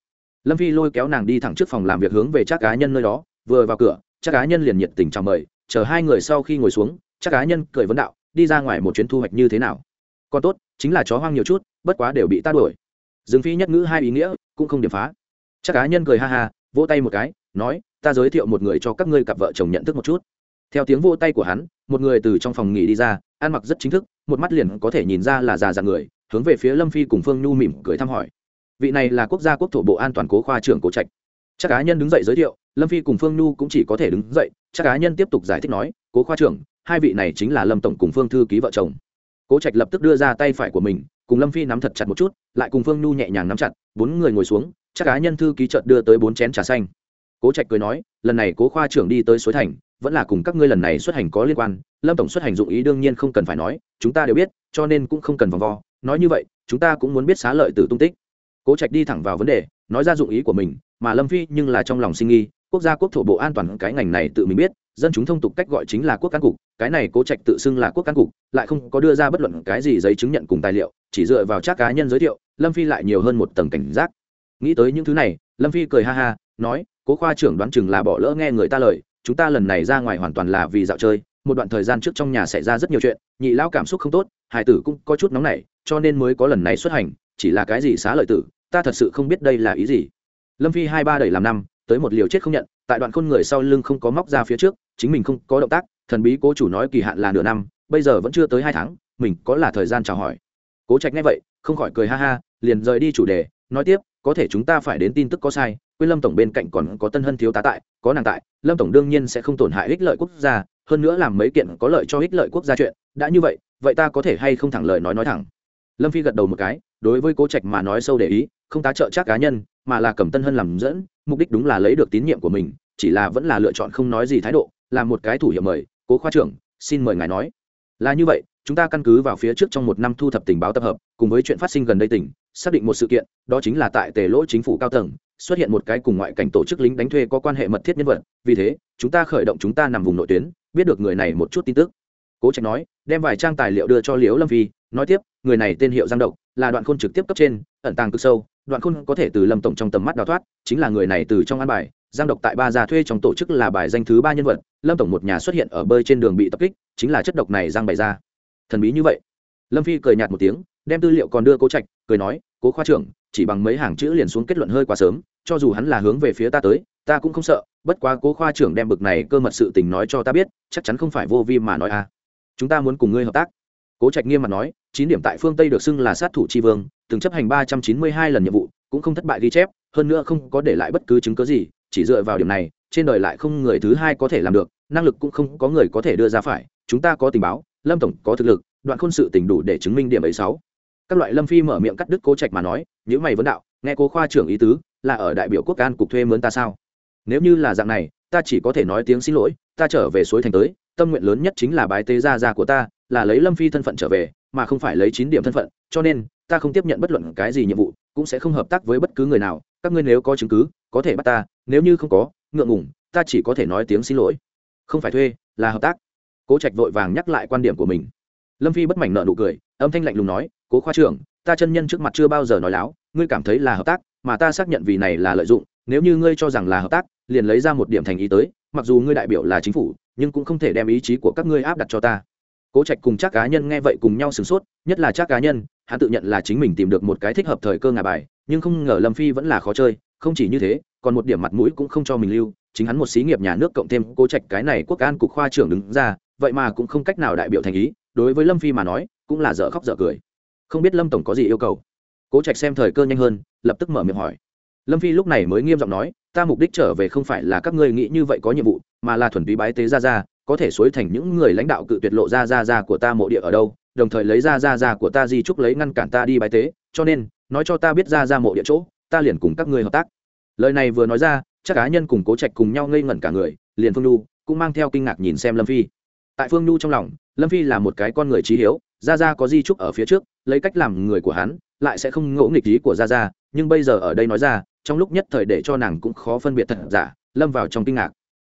Lâm phi lôi kéo nàng đi thẳng trước phòng làm việc hướng về chắc cá nhân nơi đó, vừa vào cửa, chắc cá nhân liền nhiệt tình chào mời, chờ hai người sau khi ngồi xuống, chắc cá nhân cười vấn đạo đi ra ngoài một chuyến thu hoạch như thế nào. Còn tốt, chính là chó hoang nhiều chút, bất quá đều bị ta đuổi. Dương phi nhất ngữ hai ý nghĩa, cũng không điểm phá. Chắc cá nhân cười ha ha, vỗ tay một cái, nói, ta giới thiệu một người cho các ngươi cặp vợ chồng nhận thức một chút. Theo tiếng vỗ tay của hắn, một người từ trong phòng nghỉ đi ra, ăn mặc rất chính thức, một mắt liền có thể nhìn ra là già già người, hướng về phía lâm phi cùng phương nhu mỉm cười thăm hỏi. Vị này là quốc gia quốc thổ bộ an toàn cố khoa trưởng cố trạch. Chắc cá nhân đứng dậy giới thiệu, lâm phi cùng phương nhu cũng chỉ có thể đứng dậy, chắc cá nhân tiếp tục giải thích nói, cố khoa trưởng hai vị này chính là lâm tổng cùng phương thư ký vợ chồng. Cố trạch lập tức đưa ra tay phải của mình, cùng lâm phi nắm thật chặt một chút, lại cùng phương nhu nhẹ nhàng nắm chặt, bốn người ngồi xuống, chắc cá nhân thư ký trợt đưa tới bốn chén trà xanh. Cố trạch cười nói, lần này cố khoa trưởng đi tới suối thành, vẫn là cùng các ngươi lần này xuất hành có liên quan, lâm tổng xuất hành dụng ý đương nhiên không cần phải nói, chúng ta đều biết, cho nên cũng không cần vòng vo, nói như vậy, chúng ta cũng muốn biết xá lợi từ tung tích. Cố trạch đi thẳng vào vấn đề, nói ra dụng ý của mình, mà lâm phi nhưng là trong lòng sinh nghi quốc gia quốc thổ bộ an toàn cái ngành này tự mình biết dân chúng thông tục cách gọi chính là quốc cán cục, cái này cố trạch tự xưng là quốc cán cục, lại không có đưa ra bất luận cái gì giấy chứng nhận cùng tài liệu, chỉ dựa vào chắc cá nhân giới thiệu, lâm phi lại nhiều hơn một tầng cảnh giác. Nghĩ tới những thứ này, lâm phi cười ha ha, nói, cố khoa trưởng đoán chừng là bỏ lỡ nghe người ta lời, chúng ta lần này ra ngoài hoàn toàn là vì dạo chơi, một đoạn thời gian trước trong nhà xảy ra rất nhiều chuyện, nhị lão cảm xúc không tốt hải tử cũng có chút nóng nảy, cho nên mới có lần này xuất hành, chỉ là cái gì xá lợi tử, ta thật sự không biết đây là ý gì. Lâm phi hai ba đẩy làm năm, tới một liều chết không nhận, tại đoạn khôn người sau lưng không có móc ra phía trước chính mình không có động tác, thần bí cố chủ nói kỳ hạn là nửa năm, bây giờ vẫn chưa tới hai tháng, mình có là thời gian chào hỏi. Cố trạch nghe vậy, không khỏi cười ha ha, liền rời đi chủ đề, nói tiếp, có thể chúng ta phải đến tin tức có sai, quên lâm tổng bên cạnh còn có tân hân thiếu tá tại, có nàng tại, lâm tổng đương nhiên sẽ không tổn hại ích lợi quốc gia, hơn nữa làm mấy kiện có lợi cho ích lợi quốc gia chuyện, đã như vậy vậy ta có thể hay không thẳng lời nói nói thẳng? Lâm phi gật đầu một cái, đối với cố trạch mà nói sâu để ý, không tá trợ chắc cá nhân, mà là cầm tân hân làm dẫn, mục đích đúng là lấy được tín nhiệm của mình, chỉ là vẫn là lựa chọn không nói gì thái độ là một cái thủ hiệu mời, cố khoa trưởng, xin mời ngài nói. Là như vậy, chúng ta căn cứ vào phía trước trong một năm thu thập tình báo tập hợp, cùng với chuyện phát sinh gần đây tỉnh xác định một sự kiện, đó chính là tại tề lỗ chính phủ cao tầng, xuất hiện một cái cùng ngoại cảnh tổ chức lính đánh thuê có quan hệ mật thiết nhân vật, vì thế, chúng ta khởi động chúng ta nằm vùng nội tuyến, biết được người này một chút tin tức. Cố trạch nói, đem vài trang tài liệu đưa cho liễu lâm phi, nói tiếp, người này tên hiệu giang độc, là đoạn khôn trực tiếp cấp trên, ẩn tàng cực sâu, đoạn khôn có thể từ lâm tổng trong tầm mắt đào thoát, chính là người này từ trong an bài giang độc tại ba gia thuê trong tổ chức là bài danh thứ ba nhân vật, lâm tổng một nhà xuất hiện ở bơi trên đường bị tập kích, chính là chất độc này giang bày ra. Thần bí như vậy. Lâm phi cười nhạt một tiếng, đem tư liệu còn đưa cố trạch, cười nói, cố khoa trưởng, chỉ bằng mấy hàng chữ liền xuống kết luận hơi quá sớm, cho dù hắn là hướng về phía ta tới, ta cũng không sợ, bất quá cố khoa trưởng đem bực này cơ mật sự tình nói cho ta biết, chắc chắn không phải vô vi mà nói à. chúng ta muốn cùng ngươi hợp tác. Cố trạch nghiêm mặt nói, chín điểm tại phương tây được xưng là sát thủ tri vương, từng chấp hành ba trăm chín mươi hai lần nhiệm vụ, cũng không thất bại ghi chép, hơn nữa không có để lại bất cứ chứng cớ gì chỉ dựa vào điểm này, trên đời lại không người thứ hai có thể làm được, năng lực cũng không có người có thể đưa ra phải, chúng ta có tình báo, lâm tổng có thực lực, đoạn khôn sự tình đủ để chứng minh điểm ấy sáu. Các loại lâm phi mở miệng cắt đứt cố trạch mà nói những mày vấn đạo, nghe cố khoa trưởng ý tứ, là ở đại biểu quốc an cục thuê mướn ta sao? Nếu như là dạng này, ta chỉ có thể nói tiếng xin lỗi, ta trở về suối thành tới, tâm nguyện lớn nhất chính là bái tế gia gia của ta, là lấy lâm phi thân phận trở về, mà không phải lấy chín điểm thân phận, cho nên, ta không tiếp nhận bất luận cái gì nhiệm vụ cũng sẽ không hợp tác với bất cứ người nào, các ngươi nếu có chứng cứ, có thể bắt ta, nếu như không có, ngượng ngủng ta chỉ có thể nói tiếng xin lỗi. Không phải thuê, là hợp tác. Cố trạch vội vàng nhắc lại quan điểm của mình. Lâm phi bất mảnh nợ nụ cười, âm thanh lạnh lùng nói, cố khoa trưởng, ta chân nhân trước mặt chưa bao giờ nói láo, ngươi cảm thấy là hợp tác, mà ta xác nhận vì này là lợi dụng, nếu như ngươi cho rằng là hợp tác, liền lấy ra một điểm thành ý tới, mặc dù ngươi đại biểu là chính phủ, nhưng cũng không thể đem ý chí của các ngươi áp đặt cho ta cố trạch cùng chắc cá nhân nghe vậy cùng nhau sửng sốt, nhất là chắc cá nhân, hắn tự nhận là chính mình tìm được một cái thích hợp thời cơ ngà bài, nhưng không ngờ lâm phi vẫn là khó chơi, không chỉ như thế, còn một điểm mặt mũi cũng không cho mình lưu, chính hắn một xí nghiệp nhà nước cộng thêm cố trạch cái này quốc an cục khoa trưởng đứng ra, vậy mà cũng không cách nào đại biểu thành ý, đối với lâm phi mà nói, cũng là dở khóc dở cười. Không biết lâm tổng có gì yêu cầu? Cố trạch xem thời cơ nhanh hơn, lập tức mở miệng hỏi. Lâm phi lúc này mới nghiêm giọng nói, ta mục đích trở về không phải là các ngươi nghĩ như vậy có nhiệm vụ, mà là thuần túy bái tế ra ra có thể suối thành những người lãnh đạo cự tuyệt lộ ra ra ra của ta mộ địa ở đâu, đồng thời lấy ra ra ra của ta di trúc lấy ngăn cản ta đi bái tế, cho nên, nói cho ta biết ra ra mộ địa chỗ, ta liền cùng các ngươi hợp tác. Lời này vừa nói ra, chắc cá nhân cùng cố trạch cùng nhau ngây ngẩn cả người, liền phương nhu cũng mang theo kinh ngạc nhìn xem lâm phi. Tại phương nhu trong lòng, lâm phi là một cái con người trí hiếu, ra ra có di trúc ở phía trước, lấy cách làm người của hắn, lại sẽ không ngỗ nghịch ý của ra ra, nhưng bây giờ ở đây nói ra, trong lúc nhất thời để cho nàng cũng khó phân biệt thật giả, lâm vào trong kinh ngạc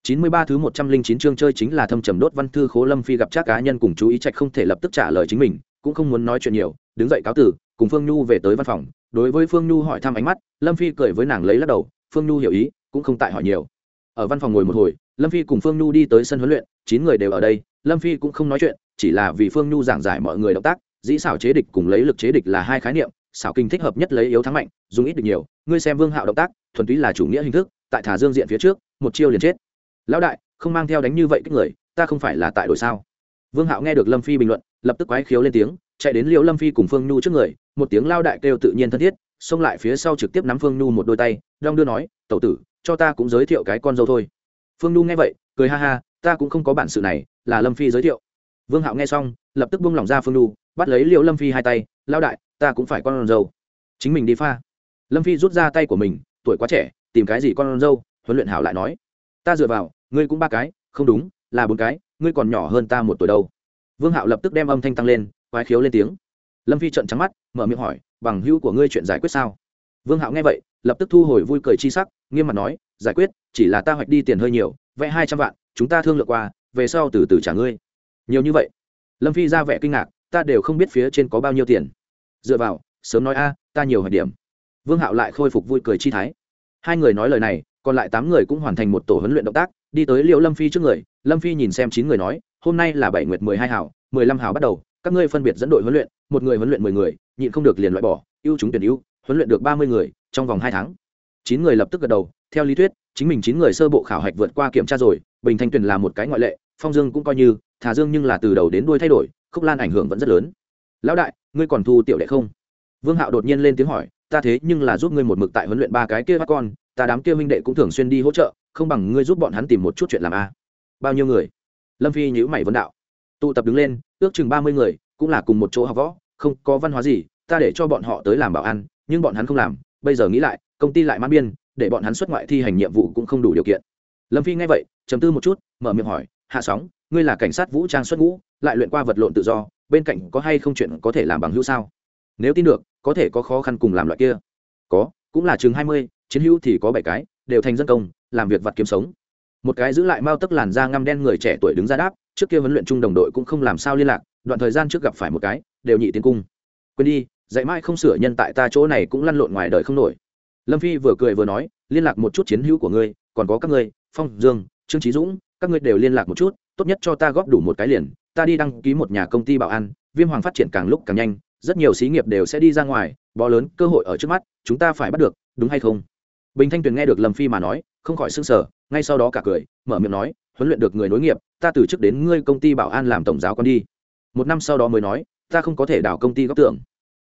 chín mươi ba thứ một trăm linh chín chương chơi chính là thâm trầm đốt văn thư khố lâm phi gặp chắc cá nhân cùng chú ý trạch không thể lập tức trả lời chính mình, cũng không muốn nói chuyện nhiều, đứng dậy cáo tử, cùng phương nhu về tới văn phòng. Đối với phương nhu hỏi thăm ánh mắt, lâm phi cười với nàng lấy lắc đầu, phương nhu hiểu ý, cũng không tại hỏi nhiều. Ở văn phòng ngồi một hồi, lâm phi cùng phương nhu đi tới sân huấn luyện, chín người đều ở đây, lâm phi cũng không nói chuyện, chỉ là vì phương nhu giảng giải mọi người động tác, dĩ xảo chế địch cùng lấy lực chế địch là hai khái niệm, xảo kinh thích hợp nhất lấy yếu thắng mạnh, dùng ít được nhiều, ngươi xem vương hạo động tác, thuần túy là chủ nghĩa hình thức, tại thả dương diện phía trước, một chiêu liền chết lão đại, không mang theo đánh như vậy kích người, ta không phải là tại đội sao? Vương hạo nghe được lâm phi bình luận, lập tức quái khiếu lên tiếng, chạy đến liệu lâm phi cùng phương nhu trước người, một tiếng lao đại kêu tự nhiên thân thiết, xông lại phía sau trực tiếp nắm phương nhu một đôi tay, đong đưa nói, tẩu tử, cho ta cũng giới thiệu cái con dâu thôi. Phương nhu nghe vậy, cười ha ha, ta cũng không có bản sự này, là lâm phi giới thiệu. Vương hạo nghe xong, lập tức buông lỏng ra phương nhu, bắt lấy liệu lâm phi hai tay lao đại, ta cũng phải con dâu. Chính mình đi pha. Lâm phi rút ra tay của mình, tuổi quá trẻ, tìm cái gì con dâu, huấn luyện hảo lại nói, ta dựa vào ngươi cũng ba cái, không đúng, là bốn cái, ngươi còn nhỏ hơn ta một tuổi đâu. Vương hạo lập tức đem âm thanh tăng lên, quái khiếu lên tiếng. Lâm phi trận trắng mắt, mở miệng hỏi, bằng hữu của ngươi chuyện giải quyết sao? Vương hạo nghe vậy, lập tức thu hồi vui cười chi sắc, nghiêm mặt nói, giải quyết, chỉ là ta hoạch đi tiền hơi nhiều, vẽ hai trăm vạn, chúng ta thương lượng qua, về sau từ từ trả ngươi. Nhiều như vậy, lâm phi ra vẻ kinh ngạc, ta đều không biết phía trên có bao nhiêu tiền. Dựa vào, sớm nói, a, ta nhiều hoạch điểm. Vương hạo lại khôi phục vui cười chi thái. Hai người nói lời này, còn lại tám người cũng hoàn thành một tổ huấn luyện động tác đi tới liệu lâm phi trước người, lâm phi nhìn xem chín người nói, hôm nay là bảy nguyệt mười hai hảo, mười lăm hảo bắt đầu, các ngươi phân biệt dẫn đội huấn luyện, một người huấn luyện mười người, nhịn không được liền loại bỏ, ưu chúng tuyển ưu, huấn luyện được ba mươi người, trong vòng hai tháng. Chín người lập tức gật đầu, theo lý thuyết, chính mình chín người sơ bộ khảo hạch vượt qua kiểm tra rồi, bình thanh tuyền là một cái ngoại lệ, phong dương cũng coi như thả dương nhưng là từ đầu đến đuôi thay đổi, khúc lan ảnh hưởng vẫn rất lớn. Lão đại, ngươi còn thu tiểu đệ không? Vương hạo đột nhiên lên tiếng hỏi, ta thế nhưng là giúp ngươi một mực tại huấn luyện ba cái kia bắt con, ta đám kia minh đệ cũng thường xuyên đi hỗ trợ không bằng ngươi giúp bọn hắn tìm một chút chuyện làm a. Bao nhiêu người? Lâm phi nhữ mày vấn đạo. Tụ tập đứng lên, ước chừng ba mươi người, cũng là cùng một chỗ học võ, không có văn hóa gì, ta để cho bọn họ tới làm bảo ăn nhưng bọn hắn không làm. Bây giờ nghĩ lại, công ty lại mãn biên, để bọn hắn xuất ngoại thi hành nhiệm vụ cũng không đủ điều kiện. Lâm phi nghe vậy chấm tư một chút, mở miệng hỏi, hạ sóng, ngươi là cảnh sát vũ trang xuất ngũ, lại luyện qua vật lộn tự do, bên cạnh có hay không chuyện có thể làm bằng hữu sao? Nếu tin được, có thể có khó khăn cùng làm loại kia. Có, cũng là chừng hai mươi, chiến hữu thì có bảy cái đều thành dân công, làm việc vặt kiếm sống. Một cái giữ lại mao tức làn da ngăm đen người trẻ tuổi đứng ra đáp, trước kia huấn luyện chung đồng đội cũng không làm sao liên lạc, đoạn thời gian trước gặp phải một cái, đều nhị tiến cung. Quên đi, dạy mãi không sửa nhân tại ta chỗ này cũng lăn lộn ngoài đời không nổi. Lâm phi vừa cười vừa nói, liên lạc một chút chiến hữu của ngươi, còn có các ngươi, phong, dương, trương trí dũng, các ngươi đều liên lạc một chút, tốt nhất cho ta góp đủ một cái liền, ta đi đăng ký một nhà công ty bảo an, viêm hoàng phát triển càng lúc càng nhanh, rất nhiều xí nghiệp đều sẽ đi ra ngoài, bó lớn cơ hội ở trước mắt, chúng ta phải bắt được, đúng hay không? Bình thanh tuyền nghe được lâm phi mà nói, không khỏi s ư n g sở ngay sau đó cả cười, mở miệng nói, huấn luyện được người nối nghiệp, ta từ chức đến ngươi công ty bảo an làm tổng giáo con đi. Một năm sau đó mới nói, ta không có thể đảo công ty góc tưởng.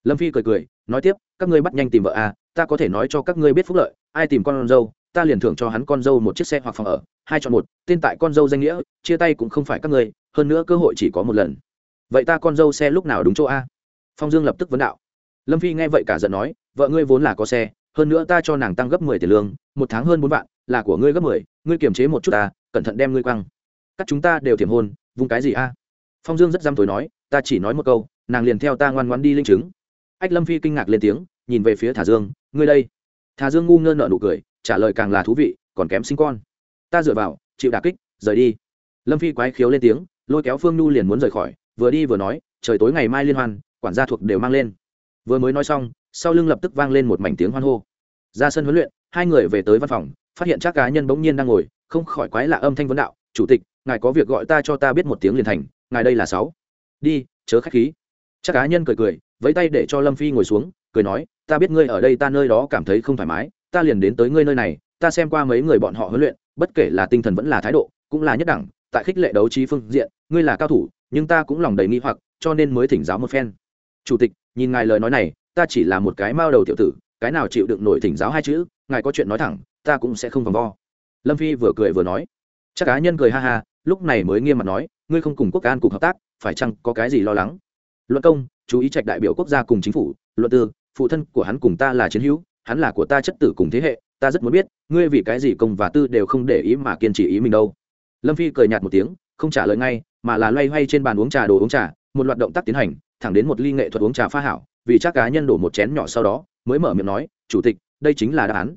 Lâm phi cười cười, nói tiếp, các ngươi bắt nhanh tìm vợ à ta có thể nói cho các ngươi biết phúc lợi, ai tìm con dâu, ta liền thưởng cho hắn con dâu một chiếc xe hoặc phòng ở, hai chọn một, tên tại con dâu danh nghĩa, chia tay cũng không phải các ngươi, hơn nữa cơ hội chỉ có một lần. Vậy ta con dâu xe lúc nào đúng chỗ a? Phong dương lập tức vấn đạo. Lâm phi nghe vậy cả giận nói, vợ ngươi vốn là có xe hơn nữa ta cho nàng tăng gấp mười tiền lương, một tháng hơn bốn vạn, là của ngươi gấp mười, ngươi kiềm chế một chút ta, cẩn thận đem ngươi quăng. Các chúng ta đều thiểm hôn vung cái gì a? Phong dương rất dăm tối nói, ta chỉ nói một câu, nàng liền theo ta ngoan ngoan đi linh chứng. Ách lâm phi kinh ngạc lên tiếng, nhìn về phía thả dương, ngươi đây. Thả dương ngu ngơ nợ nụ cười, trả lời càng là thú vị, còn kém sinh con. Ta dựa vào, chịu đà kích, rời đi. Lâm phi quái khiếu lên tiếng, lôi kéo phương nhu liền muốn rời khỏi, vừa đi vừa nói, trời tối ngày mai liên hoan, quản gia thuộc đều mang lên. Vừa mới nói xong sau lưng lập tức vang lên một mảnh tiếng hoan hô. Ra sân huấn luyện, hai người về tới văn phòng, phát hiện chắc cá nhân bỗng nhiên đang ngồi, không khỏi quái lạ âm thanh vấn đạo, chủ tịch, ngài có việc gọi ta cho ta biết một tiếng liền thành, ngài đây là sáu. Đi, chớ khách khí. Chắc cá nhân cười cười, vẫy tay để cho lâm phi ngồi xuống, cười nói, ta biết ngươi ở đây ta nơi đó cảm thấy không thoải mái, ta liền đến tới ngươi nơi này, ta xem qua mấy người bọn họ huấn luyện, bất kể là tinh thần vẫn là thái độ, cũng là nhất đẳng, tại khích lệ đấu trí phương diện, ngươi là cao thủ, nhưng ta cũng lòng đầy nghi hoặc, cho nên mới thỉnh giáo một phen. Chủ tịch, nhìn ngài lời nói này ta chỉ là một cái mao đầu tiểu tử, cái nào chịu đựng nổi thỉnh giáo hai chữ, ngài có chuyện nói thẳng, ta cũng sẽ không vòng vo. Lâm phi vừa cười vừa nói. Chắc cá nhân cười ha ha, lúc này mới nghiêm mặt nói, ngươi không cùng quốc an cục hợp tác, phải chăng có cái gì lo lắng? Luận công, chú ý trạch đại biểu quốc gia cùng chính phủ, luận tư, phụ thân của hắn cùng ta là chiến hữu, hắn là của ta chất tử cùng thế hệ, ta rất muốn biết, ngươi vì cái gì công và tư đều không để ý mà kiên trì ý mình đâu? Lâm phi cười nhạt một tiếng, không trả lời ngay, mà là loay hoay trên bàn uống trà đồ uống trà, một loạt động tác tiến hành, thẳng đến một ly nghệ thuật uống trà pha hảo vì chắc cá nhân đổ một chén nhỏ sau đó, mới mở miệng nói, chủ tịch, đây chính là đáp án.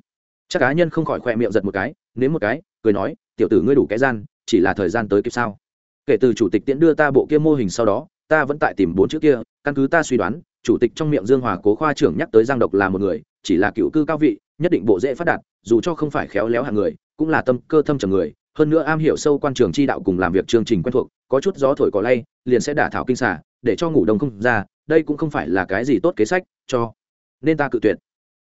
Chắc cá nhân không khỏi khoe miệng giật một cái, nếm một cái, cười nói, tiểu tử ngươi đủ cái gian, chỉ là thời gian tới kịp sao? Kể từ chủ tịch tiễn đưa ta bộ kia mô hình sau đó, ta vẫn tại tìm bốn chữ kia, căn cứ ta suy đoán, chủ tịch trong miệng dương hòa cố khoa trưởng nhắc tới giang độc là một người, chỉ là cựu cư cao vị, nhất định bộ dễ phát đạt, dù cho không phải khéo léo hàng người, cũng là tâm cơ thâm trầm người. Hơn nữa am hiểu sâu quan trường chi đạo cùng làm việc chương trình quen thuộc, có chút gió thổi cỏ lay, liền sẽ đả thảo kinh xả để cho ngủ đông không ra đây cũng không phải là cái gì tốt kế sách, cho nên ta cự tuyệt.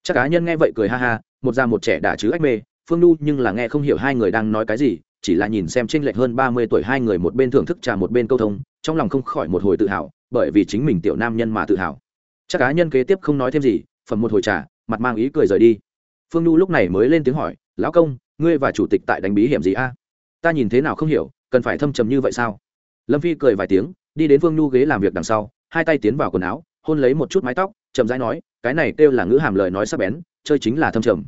Chắc cá nhân nghe vậy cười ha ha, một già một trẻ đã chứ ách mê, phương nu nhưng là nghe không hiểu hai người đang nói cái gì, chỉ là nhìn xem tranh lệch hơn ba mươi tuổi hai người một bên thưởng thức trà một bên câu thông, trong lòng không khỏi một hồi tự hào, bởi vì chính mình tiểu nam nhân mà tự hào. Chắc cá nhân kế tiếp không nói thêm gì, phẩm một hồi trà, mặt mang ý cười rời đi. Phương nu lúc này mới lên tiếng hỏi, lão công, ngươi và chủ tịch tại đánh bí hiểm gì a? Ta nhìn thế nào không hiểu, cần phải thâm trầm như vậy sao? Lâm phi cười vài tiếng, đi đến phương nu ghế làm việc đằng sau hai tay tiến vào quần áo, hôn lấy một chút mái tóc, chậm rãi nói, cái này kêu là ngữ hàm lời nói sắc bén, chơi chính là thâm trầm.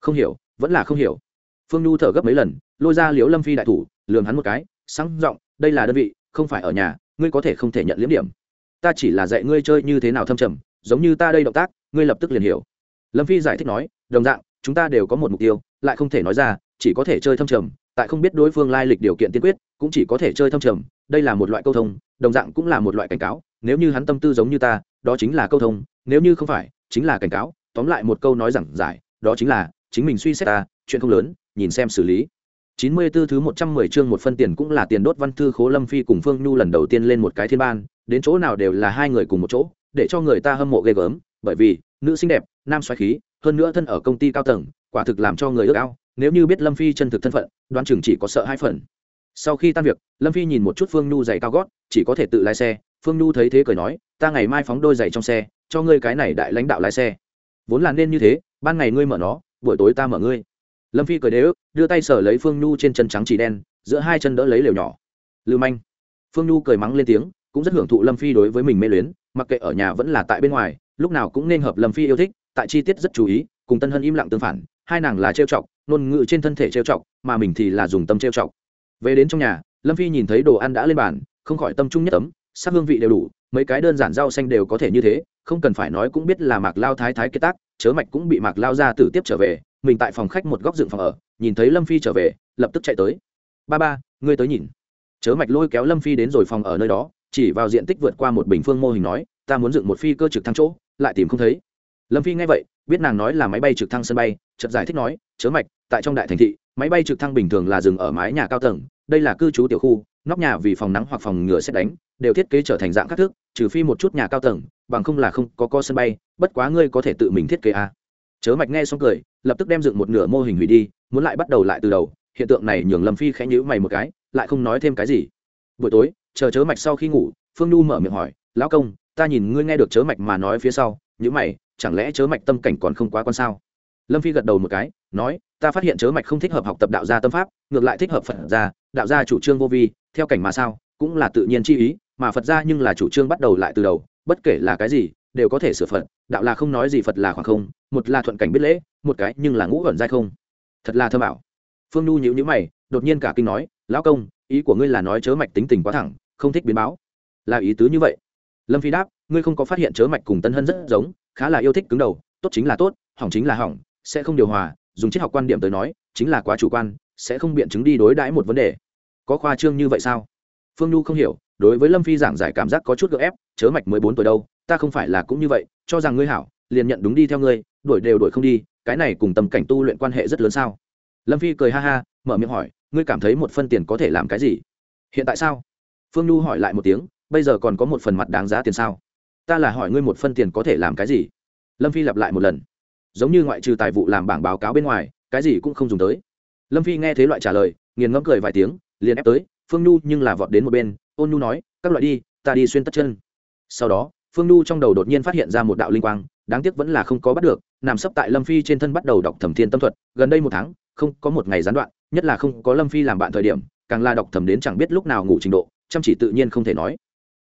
Không hiểu, vẫn là không hiểu. Phương nu thở gấp mấy lần, lôi ra liếu lâm phi đại thủ lường hắn một cái, sáng giọng, đây là đơn vị, không phải ở nhà, ngươi có thể không thể nhận liếm điểm. Ta chỉ là dạy ngươi chơi như thế nào thâm trầm, giống như ta đây động tác, ngươi lập tức liền hiểu. Lâm phi giải thích nói, đồng dạng, chúng ta đều có một mục tiêu, lại không thể nói ra, chỉ có thể chơi thâm trầm, tại không biết đối phương lai lịch điều kiện tiên quyết, cũng chỉ có thể chơi thâm trầm, đây là một loại câu thông, đồng dạng cũng là một loại cảnh cáo nếu như hắn tâm tư giống như ta đó chính là câu thông nếu như không phải chính là cảnh cáo tóm lại một câu nói rằng giải đó chính là chính mình suy xét ta chuyện không lớn nhìn xem xử lý chín mươi 94 thứ một trăm mười chương một phân tiền cũng là tiền đốt văn thư Khố Lâm Phi cùng Phương Nhu lần đầu tiên lên một cái thiên ban, đến chỗ nào đều là hai người cùng một chỗ, để cho người ta hâm mộ ghê gớm, bởi vì, nữ xinh đẹp, nam xoáy khí, hơn nữa thân ở công ty cao tầng, quả thực làm cho người ước ao, nếu như biết Lâm Phi chân thực thân phận, đoán chừng chỉ có sợ hai phần. Sau khi tan việc, Lâm Phi nhìn một chút Phương Nhu giày cao gót, chỉ có thể tự lái xe, Phương Nhu thấy thế cười nói, ta ngày mai phóng đôi giày trong xe, cho ngươi cái này đại lãnh đạo lái xe. Vốn là nên như thế, ban ngày ngươi mở nó, buổi tối ta mở ngươi. Lâm phi cười đế ức đưa tay sở lấy phương nhu trên chân trắng chỉ đen giữa hai chân đỡ lấy lều nhỏ. Lưu manh. Phương nhu cười mắng lên tiếng cũng rất hưởng thụ lâm phi đối với mình mê luyến mặc kệ ở nhà vẫn là tại bên ngoài lúc nào cũng nên hợp lâm phi yêu thích tại chi tiết rất chú ý cùng tân hân im lặng tương phản hai nàng là trêu chọc ngôn ngữ trên thân thể trêu chọc mà mình thì là dùng tâm trêu chọc. Về đến trong nhà lâm phi nhìn thấy đồ ăn đã lên bàn không khỏi tâm trung nhất tấm sắc hương vị đều đủ, mấy cái đơn giản rau xanh đều có thể như thế, không cần phải nói cũng biết là mạc lao thái thái kết tác, chớ mạch cũng bị mạc lao ra tử tiếp trở về, mình tại phòng khách một góc dựng phòng ở, nhìn thấy lâm phi trở về, lập tức chạy tới. Ba ba, ngươi tới nhìn. Chớ mạch lôi kéo lâm phi đến rồi phòng ở nơi đó, chỉ vào diện tích vượt qua một bình phương mô hình nói, ta muốn dựng một phi cơ trực thăng chỗ, lại tìm không thấy. Lâm phi nghe vậy, biết nàng nói là máy bay trực thăng sân bay, chợt giải thích nói, chớ mạch, tại trong đại thành thị, máy bay trực thăng bình thường là dừng ở mái nhà cao tầng, đây là cư trú tiểu khu, nóc nhà vì phòng nắng hoặc phòng ngừa xét đánh đều thiết kế trở thành dạng các thước trừ phi một chút nhà cao tầng, bằng không là không có co sân bay, bất quá ngươi có thể tự mình thiết kế à chớ mạch nghe xong cười, lập tức đem dựng một nửa mô hình hủy đi, muốn lại bắt đầu lại từ đầu, hiện tượng này nhường lâm phi khẽ nhữ mày một cái, lại không nói thêm cái gì. Buổi tối, chờ chớ mạch sau khi ngủ, phương nhu mở miệng hỏi, lão công, ta nhìn ngươi nghe được chớ mạch mà nói phía sau nhữ mày, chẳng lẽ chớ mạch tâm cảnh còn không quá con sao? Lâm phi gật đầu một cái, nói, ta phát hiện chớ mạch không thích hợp học tập đạo gia tâm pháp, ngược lại thích hợp phật gia, đạo gia chủ trương vô vi, theo cảnh mà sao, cũng là tự nhiên chi ý mà phật gia nhưng là chủ trương bắt đầu lại từ đầu, bất kể là cái gì, đều có thể sửa phật, đạo là không nói gì phật là khoảng không, một là thuận cảnh biết lễ, một cái nhưng là ngũ ẩn dai không. Thật là thơ bảo phương nhu nhữ nhữ mày, đột nhiên cả kinh nói, lão công, ý của ngươi là nói chớ mạch tính tình quá thẳng, không thích biến báo. Là ý tứ như vậy. Lâm phi đáp, ngươi không có phát hiện chớ mạch cùng tân hân rất giống, khá là yêu thích cứng đầu, tốt chính là tốt, hỏng chính là hỏng, sẽ không điều hòa, dùng triết học quan điểm tới nói, chính là quá chủ quan, sẽ không biện chứng đi đối đãi một vấn đề. Có khoa trương như vậy sao? Phương nhu không hiểu đối với lâm phi giảng giải cảm giác có chút gượng ép, chớ mạch mới bốn tuổi đâu, ta không phải là cũng như vậy, cho rằng ngươi hảo, liền nhận đúng đi theo ngươi, đuổi đều đuổi không đi, cái này cùng tầm cảnh tu luyện quan hệ rất lớn sao? Lâm phi cười ha ha, mở miệng hỏi, ngươi cảm thấy một phân tiền có thể làm cái gì? Hiện tại sao? Phương nhu hỏi lại một tiếng, bây giờ còn có một phần mặt đáng giá tiền sao? Ta là hỏi ngươi một phân tiền có thể làm cái gì? Lâm phi lặp lại một lần. Giống như ngoại trừ tài vụ làm bảng báo cáo bên ngoài, cái gì cũng không dùng tới. Lâm phi nghe thế loại trả lời, nghiền ngẫm cười vài tiếng, liền ép tới, phương nhu nhưng là vọt đến một bên ôn nhu nói, các loại đi, ta đi xuyên tất chân. Sau đó, phương nhu trong đầu đột nhiên phát hiện ra một đạo linh quang, đáng tiếc vẫn là không có bắt được, nằm sấp tại lâm phi trên thân bắt đầu đọc thẩm thiên tâm thuật, gần đây một tháng, không có một ngày gián đoạn, nhất là không có lâm phi làm bạn thời điểm, càng là đọc thẩm đến chẳng biết lúc nào ngủ trình độ, chăm chỉ tự nhiên không thể nói.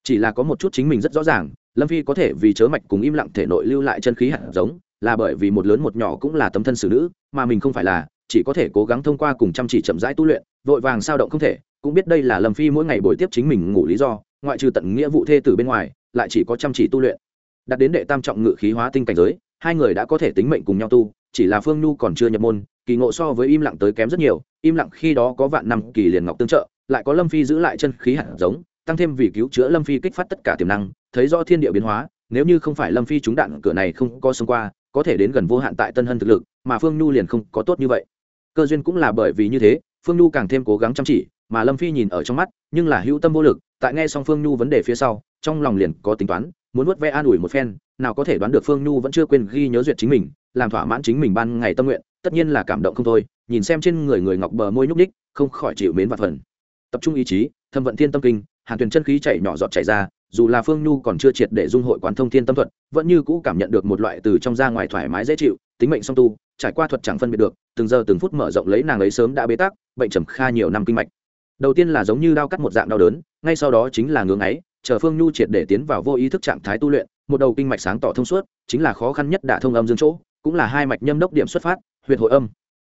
Chỉ là có một chút chính mình rất rõ ràng, lâm phi có thể vì chớ mạch cùng im lặng thể nội lưu lại chân khí hạt giống, là bởi vì một lớn một nhỏ cũng là tấm thân xử nữ, mà mình không phải là, chỉ có thể cố gắng thông qua cùng chăm chỉ chậm rãi tu luyện, vội vàng sao động không thể cũng biết đây là lâm phi mỗi ngày buổi tiếp chính mình ngủ lý do, ngoại trừ tận nghĩa vụ thê tử bên ngoài, lại chỉ có chăm chỉ tu luyện. Đặt đến đệ tam trọng ngự khí hóa tinh cảnh giới, hai người đã có thể tính mệnh cùng nhau tu, chỉ là phương nhu còn chưa nhập môn, kỳ ngộ so với im lặng tới kém rất nhiều. Im lặng khi đó có vạn năm kỳ liền ngọc tương trợ, lại có lâm phi giữ lại chân khí hạt giống, tăng thêm vì cứu chữa lâm phi kích phát tất cả tiềm năng, thấy rõ thiên địa biến hóa, nếu như không phải lâm phi trúng đạn cửa này không có xông qua, có thể đến gần vô hạn tại tân hân thực lực, mà phương nhu liền không có tốt như vậy. Cơ duyên cũng là bởi vì như thế, phương nhu càng thêm cố gắng chăm chỉ mà lâm phi nhìn ở trong mắt, nhưng là hữu tâm vô lực, tại nghe xong phương nhu vấn đề phía sau, trong lòng liền có tính toán, muốn vớt ve an ủi một phen, nào có thể đoán được phương nhu vẫn chưa quên ghi nhớ duyệt chính mình, làm thỏa mãn chính mình ban ngày tâm nguyện, tất nhiên là cảm động không thôi, nhìn xem trên người người ngọc bờ môi nhúc ních không khỏi chịu mến và phần. Tập trung ý chí, thâm vận thiên tâm kinh, hàn tuyền chân khí chảy nhỏ giọt chảy ra, dù là phương nhu còn chưa triệt để dung hội quán thông thiên tâm thuật, vẫn như cũ cảm nhận được một loại từ trong ra ngoài thoải mái dễ chịu, tính mệnh song tu, trải qua thuật chẳng phân biệt được, từng giờ từng phút mở rộng lấy nàng ấy sớm đã bế tắc, bệnh trầm kha nhiều năm kinh mạch đầu tiên là giống như đau cắt một dạng đau đớn, ngay sau đó chính là ngưỡng ấy, chờ phương nhu triệt để tiến vào vô ý thức trạng thái tu luyện, một đầu kinh mạch sáng tỏ thông suốt, chính là khó khăn nhất đả thông âm dương chỗ, cũng là hai mạch nhâm đốc điểm xuất phát, huyệt hội âm.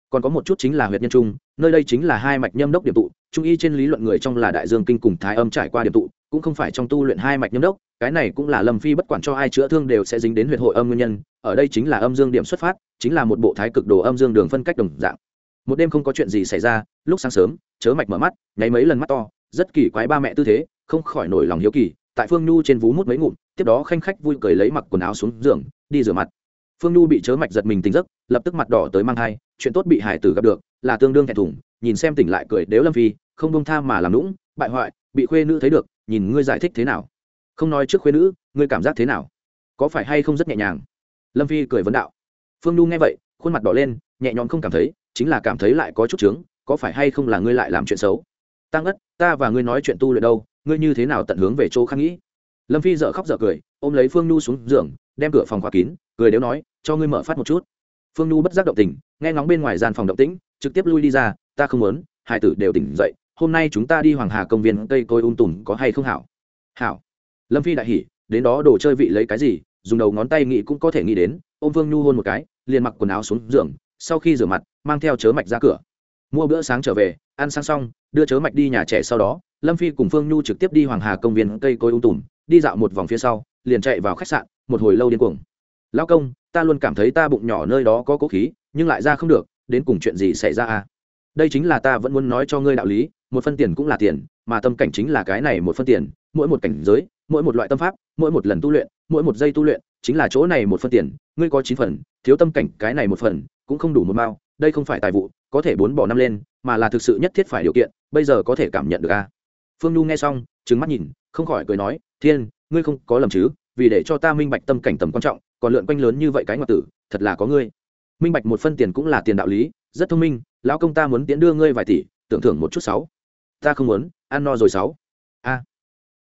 Còn có một chút chính là huyệt nhân trung, nơi đây chính là hai mạch nhâm đốc điểm tụ, trung y trên lý luận người trong là đại dương kinh cùng thái âm trải qua điểm tụ, cũng không phải trong tu luyện hai mạch nhâm đốc, cái này cũng là lâm phi bất quản cho ai chữa thương đều sẽ dính đến huyệt hội âm nguyên nhân, ở đây chính là âm dương điểm xuất phát, chính là một bộ thái cực đồ âm dương đường phân cách đồng dạng một đêm không có chuyện gì xảy ra, lúc sáng sớm, chớ mạch mở mắt, nháy mấy lần mắt to, rất kỳ quái ba mẹ tư thế, không khỏi nổi lòng hiếu kỳ, tại phương nhu trên vú mút mấy ngụm, tiếp đó khanh khách vui cười lấy mặc quần áo xuống giường, đi rửa mặt. Phương nhu bị chớ mạch giật mình tỉnh giấc, lập tức mặt đỏ tới mang thai, chuyện tốt bị hải tử gặp được, là tương đương thẹn thùng, nhìn xem tỉnh lại cười đếu lâm phi, không bông tha mà làm lũng bại hoại, bị khuê nữ thấy được, nhìn ngươi giải thích thế nào? Không nói trước khuê nữ, ngươi cảm giác thế nào? Có phải hay không rất nhẹ nhàng? Lâm phi cười vấn đạo. Phương nhu nghe vậy, khuôn mặt đỏ lên, nhẹ nhõm không cảm thấy chính là cảm thấy lại có chút chướng, có phải hay không là ngươi lại làm chuyện xấu? Tăng ất, ta và ngươi nói chuyện tu luyện đâu, ngươi như thế nào tận hướng về chỗ khác nghĩ? Lâm phi dợ khóc dợ cười, ôm lấy phương nhu xuống giường, đem cửa phòng khóa kín, cười đếu nói, cho ngươi mở phát một chút. Phương nhu bất giác động tình, nghe ngóng bên ngoài gian phòng động tĩnh, trực tiếp lui đi ra, ta không muốn, hải tử đều tỉnh dậy, hôm nay chúng ta đi hoàng hà công viên cây côi ung um tùm có hay không hảo? Hảo. Lâm phi đại hỉ, đến đó đồ chơi vị lấy cái gì, dùng đầu ngón tay nghĩ cũng có thể nghĩ đến, ôm phương nhu hôn một cái, liền mặc quần áo xuống giường sau khi rửa mặt, mang theo chớ mạch ra cửa. Mua bữa sáng trở về, ăn sáng xong, đưa chớ mạch đi nhà trẻ sau đó, lâm phi cùng phương nhu trực tiếp đi hoàng hà công viên cây cối ung tùm, đi dạo một vòng phía sau, liền chạy vào khách sạn, một hồi lâu điên cuồng. Lão công, ta luôn cảm thấy ta bụng nhỏ nơi đó có cố khí, nhưng lại ra không được, đến cùng chuyện gì xảy ra à? Đây chính là ta vẫn muốn nói cho ngươi đạo lý, một phân tiền cũng là tiền, mà tâm cảnh chính là cái này một phân tiền, mỗi một cảnh giới, mỗi một loại tâm pháp, mỗi một lần tu luyện, mỗi một giây tu luyện chính là chỗ này một phân tiền, ngươi có chín phần, thiếu tâm cảnh cái này một phần, cũng không đủ một mao, đây không phải tài vụ, có thể bốn bỏ năm lên, mà là thực sự nhất thiết phải điều kiện, bây giờ có thể cảm nhận được a. À? phương nhu nghe xong trứng mắt nhìn, không khỏi cười nói, thiên, ngươi không có lầm chứ, vì để cho ta minh bạch tâm cảnh tầm quan trọng, còn lượn quanh lớn như vậy cái ngoại tử, thật là có ngươi. Minh bạch một phân tiền cũng là tiền đạo lý, rất thông minh, lão công ta muốn tiến đưa ngươi vài tỷ, tưởng thưởng một chút sáu. Ta không muốn, ăn no rồi sáu. A.